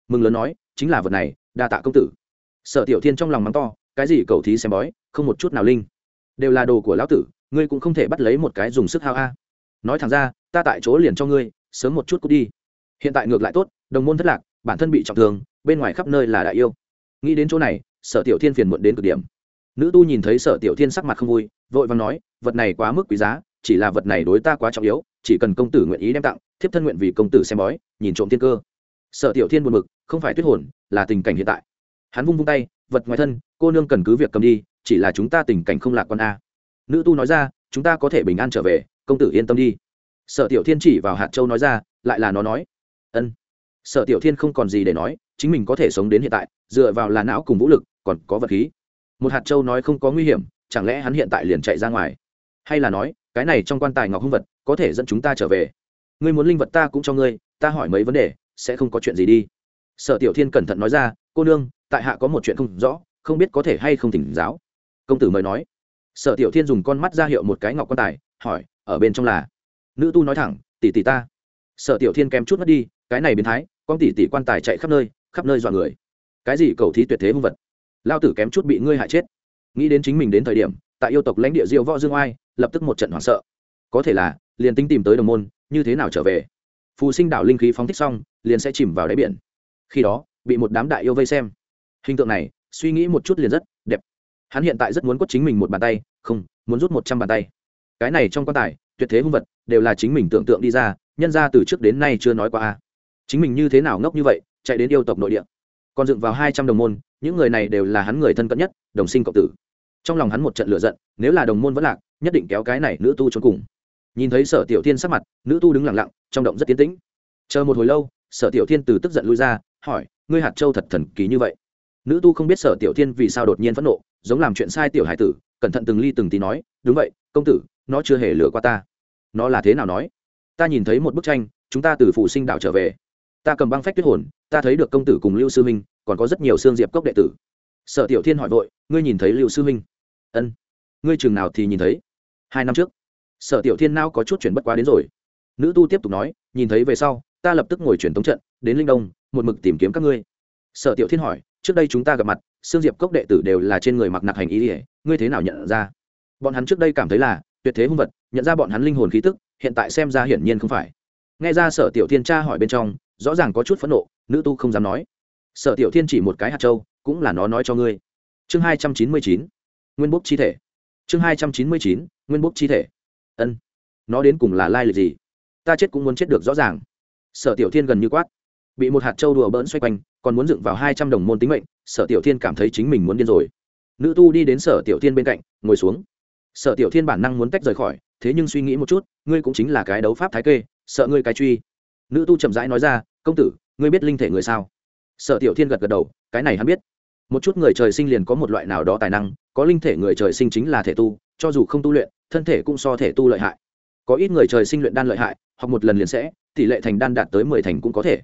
Mừng lớn nói, chính là vật này, đa tạ công tử. Sở tiểu thiên trong lòng mắng to, cái gì cầu thí xem bói, không một chút nào linh. Đều là đồ của lão tử, ngươi cũng không thể bắt lấy một cái dùng sức hao a nói thẳng ra, ta tại chỗ liền cho ngươi, sớm một chút cút đi. Hiện tại ngược lại tốt, đồng môn thất lạc, bản thân bị trọng thương, bên ngoài khắp nơi là đại yêu. Nghĩ đến chỗ này, sở tiểu thiên phiền muộn đến cực điểm. Nữ tu nhìn thấy sở tiểu thiên sắc mặt không vui, vội vàng nói, vật này quá mức quý giá, chỉ là vật này đối ta quá trọng yếu, chỉ cần công tử nguyện ý đem tặng, thiếp thân nguyện vì công tử xem bói, nhìn trộm thiên cơ. Sở tiểu thiên buồn mực không phải tuyết hồn, là tình cảnh hiện tại. Hắn vung vung tay, vật ngoài thân, cô nương cần cứ việc cầm đi, chỉ là chúng ta tình cảnh không lạc quan a. Nữ tu nói ra, chúng ta có thể bình an trở về công tử yên tâm đi. Sở tiểu thiên chỉ vào hạt châu nói ra, lại là nó nói. Ân. Sở tiểu thiên không còn gì để nói, chính mình có thể sống đến hiện tại, dựa vào là não cùng vũ lực, còn có vật khí. Một hạt châu nói không có nguy hiểm, chẳng lẽ hắn hiện tại liền chạy ra ngoài? Hay là nói, cái này trong quan tài ngọc hung vật, có thể dẫn chúng ta trở về? Ngươi muốn linh vật ta cũng cho ngươi, ta hỏi mấy vấn đề, sẽ không có chuyện gì đi. Sở tiểu thiên cẩn thận nói ra, cô nương, tại hạ có một chuyện không rõ, không biết có thể hay không tỉnh giáo. Công tử mời nói. Sở tiểu thiên dùng con mắt ra hiệu một cái ngọc quan tài, hỏi ở bên trong là. Nữ tu nói thẳng, tỷ tỷ ta. Sở tiểu thiên kém chút mất đi, cái này biến thái, con tỷ tỷ quan tài chạy khắp nơi khắp nơi dọa người. Cái gì cầu thí tuyệt thế hung vật? Lao tử kém chút bị ngươi hại chết. Nghĩ đến chính mình đến thời điểm, tại yêu tộc lãnh địa diêu võ dương oai, lập tức một trận hoảng sợ. Có thể là, liền tính tìm tới đồng môn, như thế nào trở về? Phù sinh đảo linh khí phóng thích xong, liền sẽ chìm vào đáy biển. Khi đó, bị một đám đại yêu vây xem. Hình tượng này, suy nghĩ một chút liền rất đẹp. Hắn hiện tại rất muốn quất chính mình một bàn tay, không, muốn rút một trăm bàn tay cái này trong quan tài, tuyệt thế hung vật, đều là chính mình tưởng tượng đi ra, nhân ra từ trước đến nay chưa nói qua a. Chính mình như thế nào ngốc như vậy, chạy đến yêu tộc nội địa. Còn dựng vào hai trăm đồng môn, những người này đều là hắn người thân cận nhất, đồng sinh cộng tử. Trong lòng hắn một trận lửa giận, nếu là đồng môn vẫn lạc, nhất định kéo cái này nữ tu trốn cùng. Nhìn thấy sở tiểu thiên sắc mặt, nữ tu đứng lặng lặng, trong động rất tiến tĩnh. Chờ một hồi lâu, sở tiểu thiên từ tức giận lui ra, hỏi, ngươi hạt châu thật thần kỳ như vậy? Nữ tu không biết sở tiểu thiên vì sao đột nhiên phẫn nộ, giống làm chuyện sai tiểu hải tử, cẩn thận từng ly từng tí nói, đúng vậy, công tử nó chưa hề lừa qua ta. Nó là thế nào nói? Ta nhìn thấy một bức tranh, chúng ta từ phủ sinh đảo trở về. Ta cầm băng phách tuyết hồn, ta thấy được công tử cùng lưu sư minh, còn có rất nhiều xương diệp cốc đệ tử. Sở tiểu thiên hỏi vội, ngươi nhìn thấy lưu sư minh? Ân. Ngươi chừng nào thì nhìn thấy? Hai năm trước. Sở tiểu thiên nao có chút chuyển bất quá đến rồi. Nữ tu tiếp tục nói, nhìn thấy về sau, ta lập tức ngồi chuyển tống trận, đến linh đông, một mực tìm kiếm các ngươi. Sở tiểu thiên hỏi, trước đây chúng ta gặp mặt, xương diệp cốc đệ tử đều là trên người mặc nặc hành ý ỉa ngươi thế nào nhận ra? Bọn hắn trước đây cảm thấy là tuyệt thế hung vật, nhận ra bọn hắn linh hồn khí tức, hiện tại xem ra hiển nhiên không phải. Nghe ra sở tiểu thiên tra hỏi bên trong, rõ ràng có chút phẫn nộ, nữ tu không dám nói. Sở tiểu thiên chỉ một cái hạt châu, cũng là nó nói cho ngươi. Chương hai trăm chín mươi chín, nguyên bốc chi thể. Chương hai trăm chín mươi chín, nguyên bốc chi thể. Ân, nó đến cùng là lai lịch gì? Ta chết cũng muốn chết được rõ ràng. Sở tiểu thiên gần như quát. Bị một hạt trâu đùa bỡn xoay quanh, còn muốn dựng vào hai trăm đồng môn tính mệnh, sở tiểu thiên cảm thấy chính mình muốn điên rồi. Nữ tu đi đến sở tiểu thiên bên cạnh, ngồi xuống sở tiểu thiên bản năng muốn tách rời khỏi, thế nhưng suy nghĩ một chút, ngươi cũng chính là cái đấu pháp thái kê, sợ ngươi cái truy. Nữ tu chậm rãi nói ra, công tử, ngươi biết linh thể người sao? Sở tiểu thiên gật gật đầu, cái này hắn biết. Một chút người trời sinh liền có một loại nào đó tài năng, có linh thể người trời sinh chính là thể tu, cho dù không tu luyện, thân thể cũng so thể tu lợi hại. Có ít người trời sinh luyện đan lợi hại hoặc một lần liền sẽ, tỷ lệ thành đan đạt tới mười thành cũng có thể.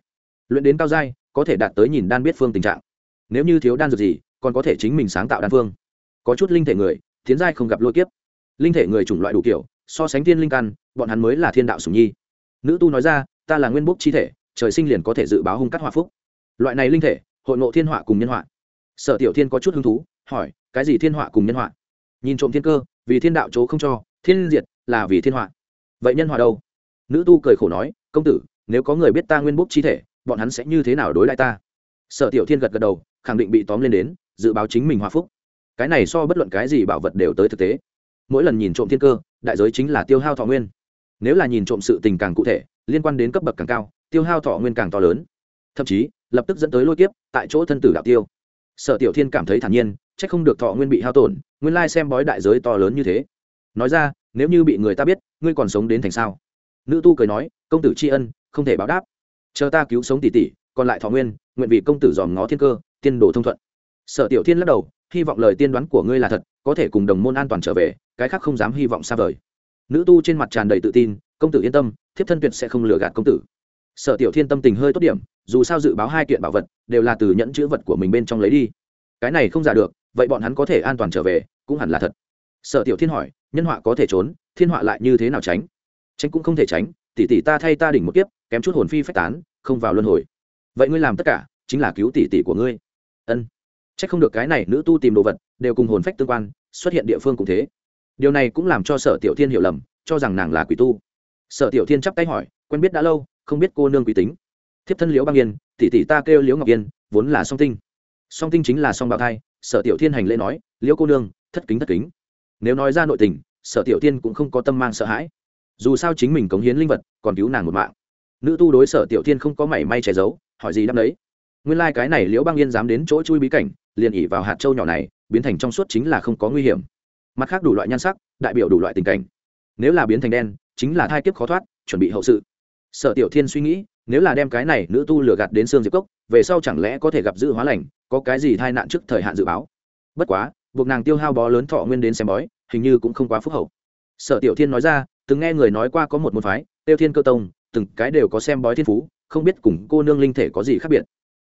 Luyện đến cao giai, có thể đạt tới nhìn đan biết phương tình trạng. Nếu như thiếu đan dược gì, còn có thể chính mình sáng tạo đan phương. Có chút linh thể người tiến giai không gặp lôi kiếp. Linh thể người chủng loại đủ kiểu, so sánh thiên linh căn, bọn hắn mới là thiên đạo sùng nhi. Nữ tu nói ra, ta là nguyên bốc chi thể, trời sinh liền có thể dự báo hung cắt hòa phúc. Loại này linh thể, hội ngộ thiên họa cùng nhân họa. Sở tiểu thiên có chút hứng thú, hỏi, cái gì thiên họa cùng nhân họa? Nhìn trộm thiên cơ, vì thiên đạo chỗ không cho, thiên diệt là vì thiên họa. Vậy nhân họa đâu? Nữ tu cười khổ nói, công tử, nếu có người biết ta nguyên bốc chi thể, bọn hắn sẽ như thế nào đối lại ta? Sở tiểu thiên gật gật đầu, khẳng định bị tóm lên đến, dự báo chính mình hòa phúc cái này so bất luận cái gì bảo vật đều tới thực tế. Mỗi lần nhìn trộm thiên cơ, đại giới chính là tiêu hao thọ nguyên. Nếu là nhìn trộm sự tình càng cụ thể, liên quan đến cấp bậc càng cao, tiêu hao thọ nguyên càng to lớn. Thậm chí, lập tức dẫn tới lôi kiếp, tại chỗ thân tử đạo tiêu. Sở tiểu thiên cảm thấy thản nhiên c h ắ c không được thọ nguyên bị hao tổn, nguyên lai xem bói đại giới to lớn như thế. Nói ra, nếu như bị người ta biết, ngươi còn sống đến thành sao? Nữ tu cười nói, công tử tri ân, không thể báo đáp. Chờ ta cứu sống tỷ tỷ, còn lại thọ nguyên, nguyện vì công tử dòm ngó thiên cơ, tiên đồ thông thuận. Sở tiểu thiên lắc đầu hy vọng lời tiên đoán của ngươi là thật, có thể cùng đồng môn an toàn trở về, cái khác không dám hy vọng xa vời. Nữ tu trên mặt tràn đầy tự tin, công tử yên tâm, thiếp thân tuyệt sẽ không lừa gạt công tử. Sở tiểu thiên tâm tình hơi tốt điểm, dù sao dự báo hai kiện bảo vật, đều là từ nhẫn chữ vật của mình bên trong lấy đi. Cái này không giả được, vậy bọn hắn có thể an toàn trở về, cũng hẳn là thật. Sở tiểu thiên hỏi, nhân họa có thể trốn, thiên họa lại như thế nào tránh? Tránh cũng không thể tránh tỷ tỷ ta thay ta đỉnh một kiếp, kém chút hồn phi phách tán, không vào luân hồi. Vậy ngươi làm tất cả, chính là cứu tỷ tỷ của ngươi. Ân c h ắ c không được cái này nữ tu tìm đồ vật, đều cùng hồn phách tương quan, xuất hiện địa phương cũng thế. Điều này cũng làm cho sở tiểu thiên hiểu lầm, cho rằng nàng là quỷ tu. Sở tiểu thiên chắp tay hỏi, quen biết đã lâu, không biết cô nương quý tính. Thiếp thân liễu băng yên, tỷ tỷ ta kêu liễu ngọc yên, vốn là song tinh. Song tinh chính là song bào thai, sở tiểu thiên hành lễ nói, liễu cô nương, thất kính thất kính. Nếu nói ra nội tình, sở tiểu thiên cũng không có tâm mang sợ hãi. Dù sao chính mình cống hiến linh vật, còn cứu nàng một mạng. Nữ tu đối sở tiểu thiên không có mảy may che giấu, hỏi gì đáp đấy nguyên lai、like、cái này liễu băng yên dám đến chỗ chui bí cảnh liền ỉ vào hạt châu nhỏ này, biến thành trong suốt chính là không có nguy hiểm. Mặt khác đủ loại nhan sắc, đại biểu đủ loại tình cảnh. Nếu là biến thành đen, chính là thai kiếp khó thoát, chuẩn bị hậu sự. Sở tiểu thiên suy nghĩ, nếu là đem cái này nữ tu lừa gạt đến xương diệp cốc, về sau chẳng lẽ có thể gặp dự hóa lành, có cái gì tai nạn trước thời hạn dự báo? Bất quá, buộc nàng tiêu hao bó lớn thọ nguyên đến xem bói, hình như cũng không quá phúc hậu. Sở tiểu thiên nói ra, từng nghe người nói qua có một môn phái, tiêu thiên cơ tông, từng cái đều có xem bói thiên phú, không biết cùng cô nương linh thể có gì khác biệt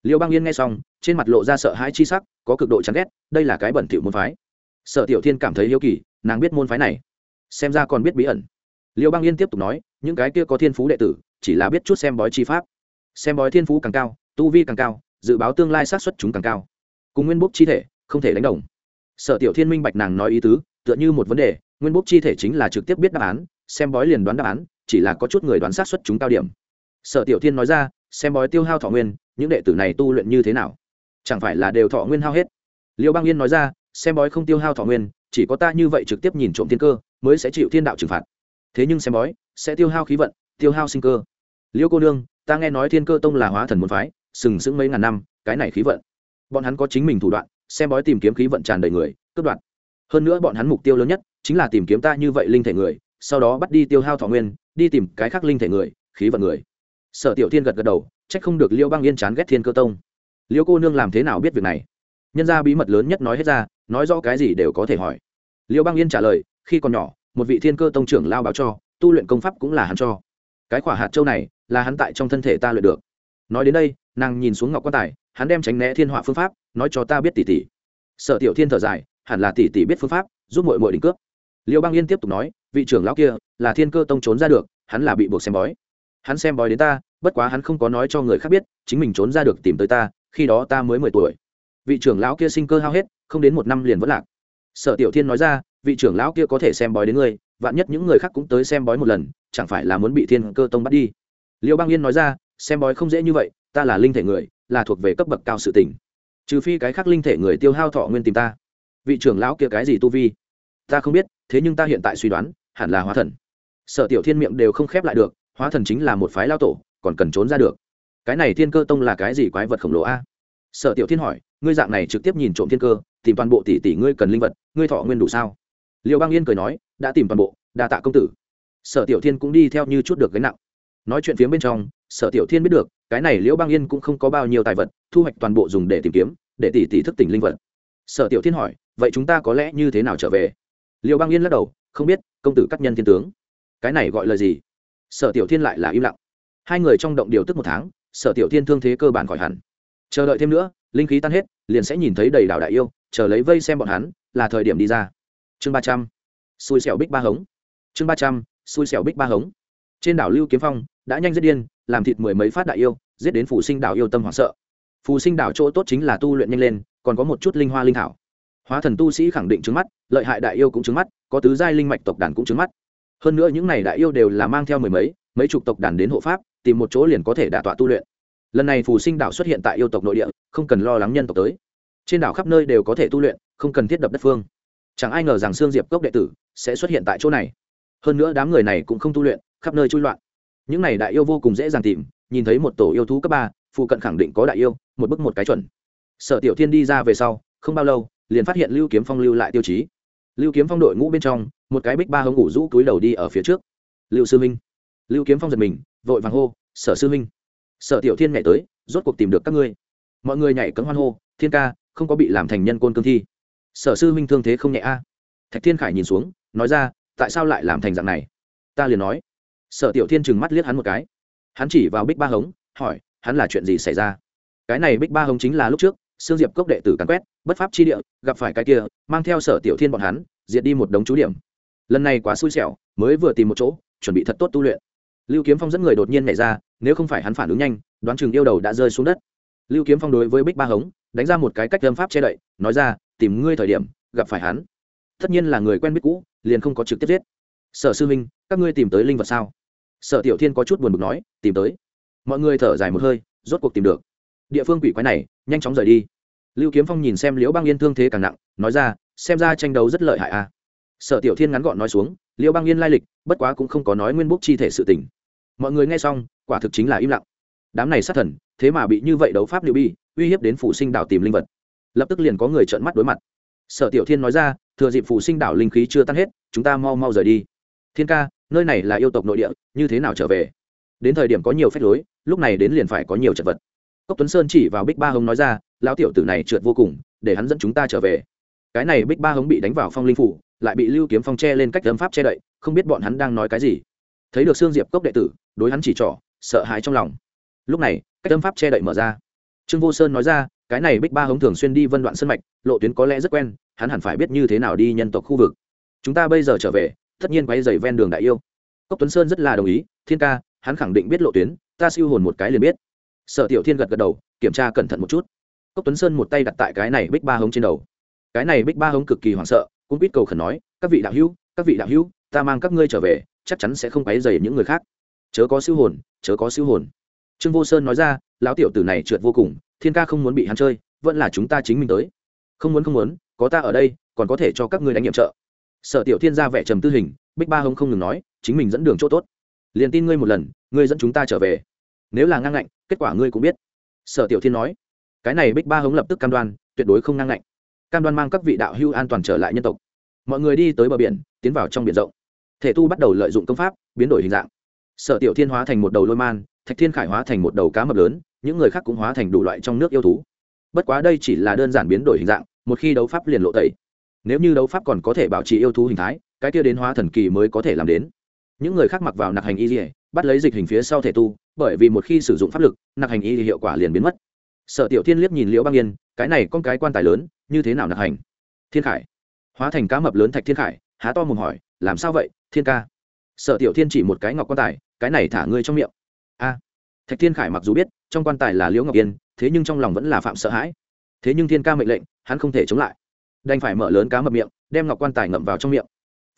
liêu băng yên nghe xong, trên mặt lộ ra sợ hãi chi sắc, có cực độ chán ghét, đây là cái bẩn thỉu môn phái. Sở tiểu thiên cảm thấy hiếu kỳ, nàng biết môn phái này. Xem ra còn biết bí ẩn. Liêu băng yên tiếp tục nói, những cái kia có thiên phú đệ tử, chỉ là biết chút xem bói chi pháp. Xem bói thiên phú càng cao, tu vi càng cao, dự báo tương lai sát xuất chúng càng cao. Cùng nguyên bút chi thể, không thể đánh đồng. Sở tiểu thiên minh bạch nàng nói ý tứ, tựa như một vấn đề, nguyên bút chi thể chính là trực tiếp biết đáp án, xem bói liền đoán đáp án, chỉ là có chút người đoán sát xuất chúng cao điểm. Sở tiểu thiên nói ra, xem bói tiêu hao thọ nguyên những đệ tử này tu luyện như thế nào? Chẳng phải là đều thọ nguyên hao hết? Liêu băng yên nói ra, xem bói không tiêu hao thọ nguyên, chỉ có ta như vậy trực tiếp nhìn trộm thiên cơ, mới sẽ chịu thiên đạo trừng phạt. Thế nhưng xem bói, sẽ tiêu hao khí vận, tiêu hao sinh cơ. Liêu cô nương, ta nghe nói thiên cơ tông là hóa thần môn phái, sừng sững mấy ngàn năm, cái này khí vận. Bọn hắn có chính mình thủ đoạn, xem bói tìm kiếm khí vận tràn đầy người, cướp đoạt. Hơn nữa bọn hắn mục tiêu lớn nhất, chính là tìm kiếm ta như vậy linh thể người, sau đó bắt đi tiêu hao thọ nguyên, đi tìm cái khác linh thể người, khí vận người. Sở tiểu thiên gật gật đầu trách không được liêu băng yên chán ghét thiên cơ tông. Liêu cô nương làm thế nào biết việc này? Nhân ra bí mật lớn nhất nói hết ra, nói rõ cái gì đều có thể hỏi. Liêu băng yên trả lời, khi còn nhỏ, một vị thiên cơ tông trưởng lao báo cho, tu luyện công pháp cũng là hắn cho. Cái quả hạt châu này, là hắn tại trong thân thể ta luyện được. Nói đến đây, nàng nhìn xuống ngọc quan tài, hắn đem tránh né thiên họa phương pháp, nói cho ta biết tỷ tỷ sợ tiểu thiên thở dài, hẳn là tỷ tỷ biết phương pháp, giúp mội mội đỉnh cướp liêu băng yên tiếp tục nói, vị trưởng lão kia là thiên cơ tông trốn ra được, hắn là bị buộc xem bói. Hắn xem bói đến ta bất quá hắn không có nói cho người khác biết, chính mình trốn ra được tìm tới ta, khi đó ta mới mười tuổi. Vị trưởng lão kia sinh cơ hao hết, không đến một năm liền vẫn lạc. Sở tiểu thiên nói ra, vị trưởng lão kia có thể xem bói đến ngươi, vạn nhất những người khác cũng tới xem bói một lần, chẳng phải là muốn bị thiên cơ tông bắt đi? Liêu Bang yên nói ra, xem bói không dễ như vậy, ta là linh thể người, là thuộc về cấp bậc cao sự tỉnh trừ phi cái khác linh thể người tiêu hao thọ nguyên tìm ta. Vị trưởng lão kia cái gì tu vi? Ta không biết, thế nhưng ta hiện tại suy đoán, hẳn là hóa thần. Sở tiểu thiên miệng đều không khép lại được, hóa thần chính là một phái lao tổ còn cần trốn ra được. Cái này thiên cơ tông là cái gì quái vật khổng lồ a? Sở tiểu thiên hỏi, ngươi dạng này trực tiếp nhìn trộm thiên cơ, tìm toàn bộ tỷ tỷ ngươi cần linh vật, ngươi thọ nguyên đủ sao? Liệu băng yên cười nói, đã tìm toàn bộ, đa tạ công tử. Sở tiểu thiên cũng đi theo như chút được gánh nặng. Nói chuyện phía bên trong, sở tiểu thiên biết được, cái này liễu băng yên cũng không có bao nhiêu tài vật, thu hoạch toàn bộ dùng để tìm kiếm, để tỷ tỷ thức tỉnh linh vật. Sở tiểu thiên hỏi, vậy chúng ta có lẽ như thế nào trở về? Liễu băng yên lắc đầu, không biết, công tử cắt nhân thiên tướng. Cái này gọi là gì? Sở tiểu thiên lại là im lặng hai người trong động điều tức một tháng, sở tiểu thiên thương thế cơ bản khỏi hẳn. Chờ đợi thêm nữa, linh khí tan hết, liền sẽ nhìn thấy đầy đảo đại yêu, chờ lấy vây xem bọn hắn, là thời điểm đi ra. Chương ba trăm. Xui xẻo bích ba hống. Chương ba trăm, xui xẻo bích ba hống. Trên đảo lưu kiếm phong, đã nhanh giết điên, làm thịt mười mấy phát đại yêu, giết đến phủ sinh đảo yêu tâm hoảng sợ. Phù sinh đảo chỗ tốt chính là tu luyện nhanh lên, còn có một chút linh hoa linh thảo. Hóa thần tu sĩ khẳng định trứng mắt, lợi hại đại yêu cũng trứng mắt, có tứ giai linh mạch tộc đàn cũng trứng mắt. Hơn nữa những này đại yêu đều là mang theo mười mấy mấy chục tộc đàn đến hộ pháp tìm một chỗ liền có thể đả tọa tu luyện. Lần này phù sinh đảo xuất hiện tại yêu tộc nội địa, không cần lo lắng nhân tộc tới. Trên đảo khắp nơi đều có thể tu luyện, không cần thiết đập đất phương. Chẳng ai ngờ rằng sương diệp cốc đệ tử sẽ xuất hiện tại chỗ này. Hơn nữa đám người này cũng không tu luyện, khắp nơi chui loạn. Những này đại yêu vô cùng dễ dàng tìm, nhìn thấy một tổ yêu thú cấp ba, phụ cận khẳng định có đại yêu, một bức một cái chuẩn. Sở tiểu thiên đi ra về sau, không bao lâu, liền phát hiện lưu kiếm phong lưu lại tiêu chí. Lưu kiếm phong đội ngũ bên trong, một cái bích ba hông ngủ rũ túi đầu đi ở phía trước. Lưu sư minh. Lưu kiếm phong giật mình vội vàng hô, sở sư minh sở tiểu thiên nhảy tới, rốt cuộc tìm được các ngươi. Mọi người nhảy cấm hoan hô, thiên ca, không có bị làm thành nhân côn cương thi. Sở sư minh thương thế không nhẹ a. Thạch thiên khải nhìn xuống, nói ra, tại sao lại làm thành dạng này? Ta liền nói. Sở tiểu thiên trừng mắt liếc hắn một cái. Hắn chỉ vào bích ba hống, hỏi, hắn là chuyện gì xảy ra? Cái này bích ba hống chính là lúc trước, sương diệp cốc đệ tử cắn quét, bất pháp chi địa, gặp phải cái kia, mang theo sở tiểu thiên bọn hắn, diệt đi một đống chú điểm. Lần này quá xui xẻo, mới vừa tìm một chỗ, chuẩn bị thật tốt tu luyện lưu kiếm phong dẫn người đột nhiên nhảy ra, nếu không phải hắn phản ứng nhanh, đoán chừng yêu đầu đã rơi xuống đất. Lưu kiếm phong đối với bích ba hống, đánh ra một cái cách âm pháp che đậy, nói ra, tìm ngươi thời điểm, gặp phải hắn. Tất nhiên là người quen biết cũ, liền không có trực tiếp giết. Sở sư minh các ngươi tìm tới linh vật sao? Sở tiểu thiên có chút buồn bực nói, tìm tới. Mọi người thở dài một hơi, rốt cuộc tìm được. Địa phương quỷ quái này, nhanh chóng rời đi. Lưu kiếm phong nhìn xem liễu Bang yên thương thế càng nặng, nói ra, xem ra tranh đấu rất lợi hại a. À. sở tiểu thiên ngắn gọn nói xuống, liễu Bang yên lai lịch, bất quá cũng không có nói nguyên bút chi thể sự tình mọi người nghe xong, quả thực chính là im lặng. Đám này sát thần, thế mà bị như vậy đấu pháp liệu bi, uy hiếp đến phụ sinh đảo tìm linh vật. Lập tức liền có người trợn mắt đối mặt. Sở tiểu thiên nói ra, thừa dịp phủ sinh đảo linh khí chưa tan hết, chúng ta mau mau rời đi. Thiên ca, nơi này là yêu tộc nội địa, như thế nào trở về? Đến thời điểm có nhiều phép lối, lúc này đến liền phải có nhiều chật vật. Cốc tuấn sơn chỉ vào bích ba hống nói ra, lão tiểu tử này trượt vô cùng, để hắn dẫn chúng ta trở về. Cái này bích ba hống bị đánh vào phong linh phủ, lại bị lưu kiếm phong che lên cách âm pháp che đậy, không biết bọn hắn đang nói cái gì thấy được xương diệp cốc đệ tử, đối hắn chỉ trỏ, sợ hãi trong lòng. Lúc này, cách tâm pháp che đậy mở ra. Trương vô sơn nói ra, cái này bích ba hống thường xuyên đi vân đoạn sân mạch, lộ tuyến có lẽ rất quen, hắn hẳn phải biết như thế nào đi nhân tộc khu vực. Chúng ta bây giờ trở về, tất nhiên quay dày ven đường đại yêu. Cốc tuấn sơn rất là đồng ý, thiên ca, hắn khẳng định biết lộ tuyến, ta siêu hồn một cái liền biết. Sở tiểu thiên gật gật đầu, kiểm tra cẩn thận một chút. Cốc tuấn sơn một tay đặt tại cái này bích ba hống trên đầu. Cái này bích ba hống cực kỳ hoảng sợ, cũng biết cầu khẩn nói, các vị đạo hữu, các vị đạo hữu, ta mang các ngươi trở về chắc chắn sẽ không quấy dày những người khác. Chớ có siêu hồn, chớ có siêu hồn. Trương vô sơn nói ra, lão tiểu tử này trượt vô cùng, thiên ca không muốn bị hắn chơi, vẫn là chúng ta chính mình tới. Không muốn không muốn, có ta ở đây, còn có thể cho các ngươi đánh nhiệm trợ. Sở tiểu thiên ra vẻ trầm tư hình, bích ba hống không ngừng nói, chính mình dẫn đường chỗ tốt. Liền tin ngươi một lần, ngươi dẫn chúng ta trở về. Nếu là ngang ngạnh, kết quả ngươi cũng biết. Sở tiểu thiên nói. Cái này bích ba hống lập tức cam đoan, tuyệt đối không ngang ngạnh. Cam đoan mang các vị đạo hưu an toàn trở lại nhân tộc. Mọi người đi tới bờ biển, tiến vào trong biển rộng thể tu bắt đầu lợi dụng công pháp, biến đổi hình dạng. Sở tiểu thiên hóa thành một đầu lôi man, thạch thiên khải hóa thành một đầu cá mập lớn, những người khác cũng hóa thành đủ loại trong nước yêu thú. Bất quá đây chỉ là đơn giản biến đổi hình dạng, một khi đấu pháp liền lộ tẩy. Nếu như đấu pháp còn có thể bảo trì yêu thú hình thái, cái kia đến hóa thần kỳ mới có thể làm đến. Những người khác mặc vào nặc hành y dỉa bắt lấy dịch hình phía sau thể tu, bởi vì một khi sử dụng pháp lực, nặc hành y hiệu quả liền biến mất. Sở tiểu thiên liếc nhìn liễu băng yên, cái này con cái quan tài lớn, như thế nào nặc hành? Thiên khải. Hóa thành cá mập lớn thạch thiên khải, há to mồm hỏi, làm sao vậy? Thiên ca. Sở tiểu thiên chỉ một cái ngọc quan tài, cái này thả ngươi trong miệng. A. Thạch thiên khải mặc dù biết, trong quan tài là liễu ngọc yên, thế nhưng trong lòng vẫn là phạm sợ hãi. Thế nhưng thiên ca mệnh lệnh, hắn không thể chống lại. Đành phải mở lớn cá mập miệng, đem ngọc quan tài ngậm vào trong miệng.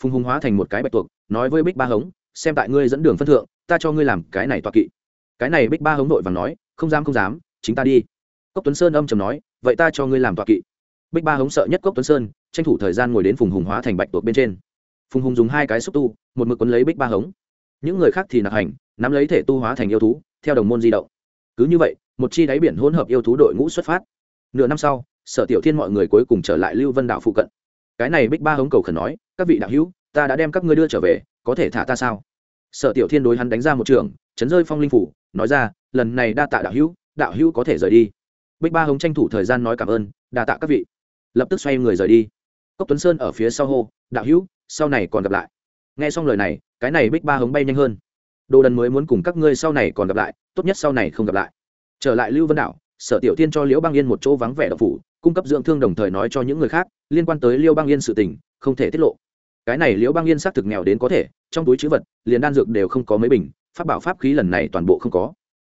Phùng hùng hóa thành một cái bạch tuộc, nói với bích ba hống, xem tại ngươi dẫn đường phân thượng, ta cho ngươi làm cái này toạc kỵ. Cái này bích ba hống nội và nói, không dám không dám, chính ta đi. Cốc tuấn sơn âm chầm nói, vậy ta cho ngươi làm toạc kỵ. Bích ba hống sợ nhất cốc tuấn sơn, tranh thủ thời gian ngồi đến phùng hùng hóa thành bạch tuộc bên trên phùng hùng dùng hai cái xúc tu, một mực quấn lấy bích ba hống. Những người khác thì nạc hành, nắm lấy thể tu hóa thành yêu thú, theo đồng môn di động. Cứ như vậy, một chi đáy biển hỗn hợp yêu thú đội ngũ xuất phát. Nửa năm sau, sở tiểu thiên mọi người cuối cùng trở lại lưu vân đạo phụ cận. Cái này bích ba hống cầu khẩn nói, các vị đạo hữu, ta đã đem các ngươi đưa trở về, có thể thả ta sao? Sở tiểu thiên đối hắn đánh ra một trường, chấn rơi phong linh phủ, nói ra, lần này đa tạ đạo hữu đạo hữu có thể rời đi. Bích ba hống tranh thủ thời gian nói cảm ơn, đa tạ các vị. Lập tức xoay người rời đi. Cốc tuấn sơn ở phía sau hô, đạo hữu sau này còn gặp lại. Nghe xong lời này, cái này bích ba hống bay nhanh hơn. Đồ đần mới muốn cùng các ngươi sau này còn gặp lại, tốt nhất sau này không gặp lại. Trở lại lưu vân đảo, sở tiểu tiên cho liễu băng yên một chỗ vắng vẻ độc phủ, cung cấp dưỡng thương đồng thời nói cho những người khác, liên quan tới liễu băng yên sự tình, không thể tiết lộ. Cái này liễu băng yên xác thực nghèo đến có thể, trong túi chữ vật, liền đan dược đều không có mấy bình, pháp bảo pháp khí lần này toàn bộ không có.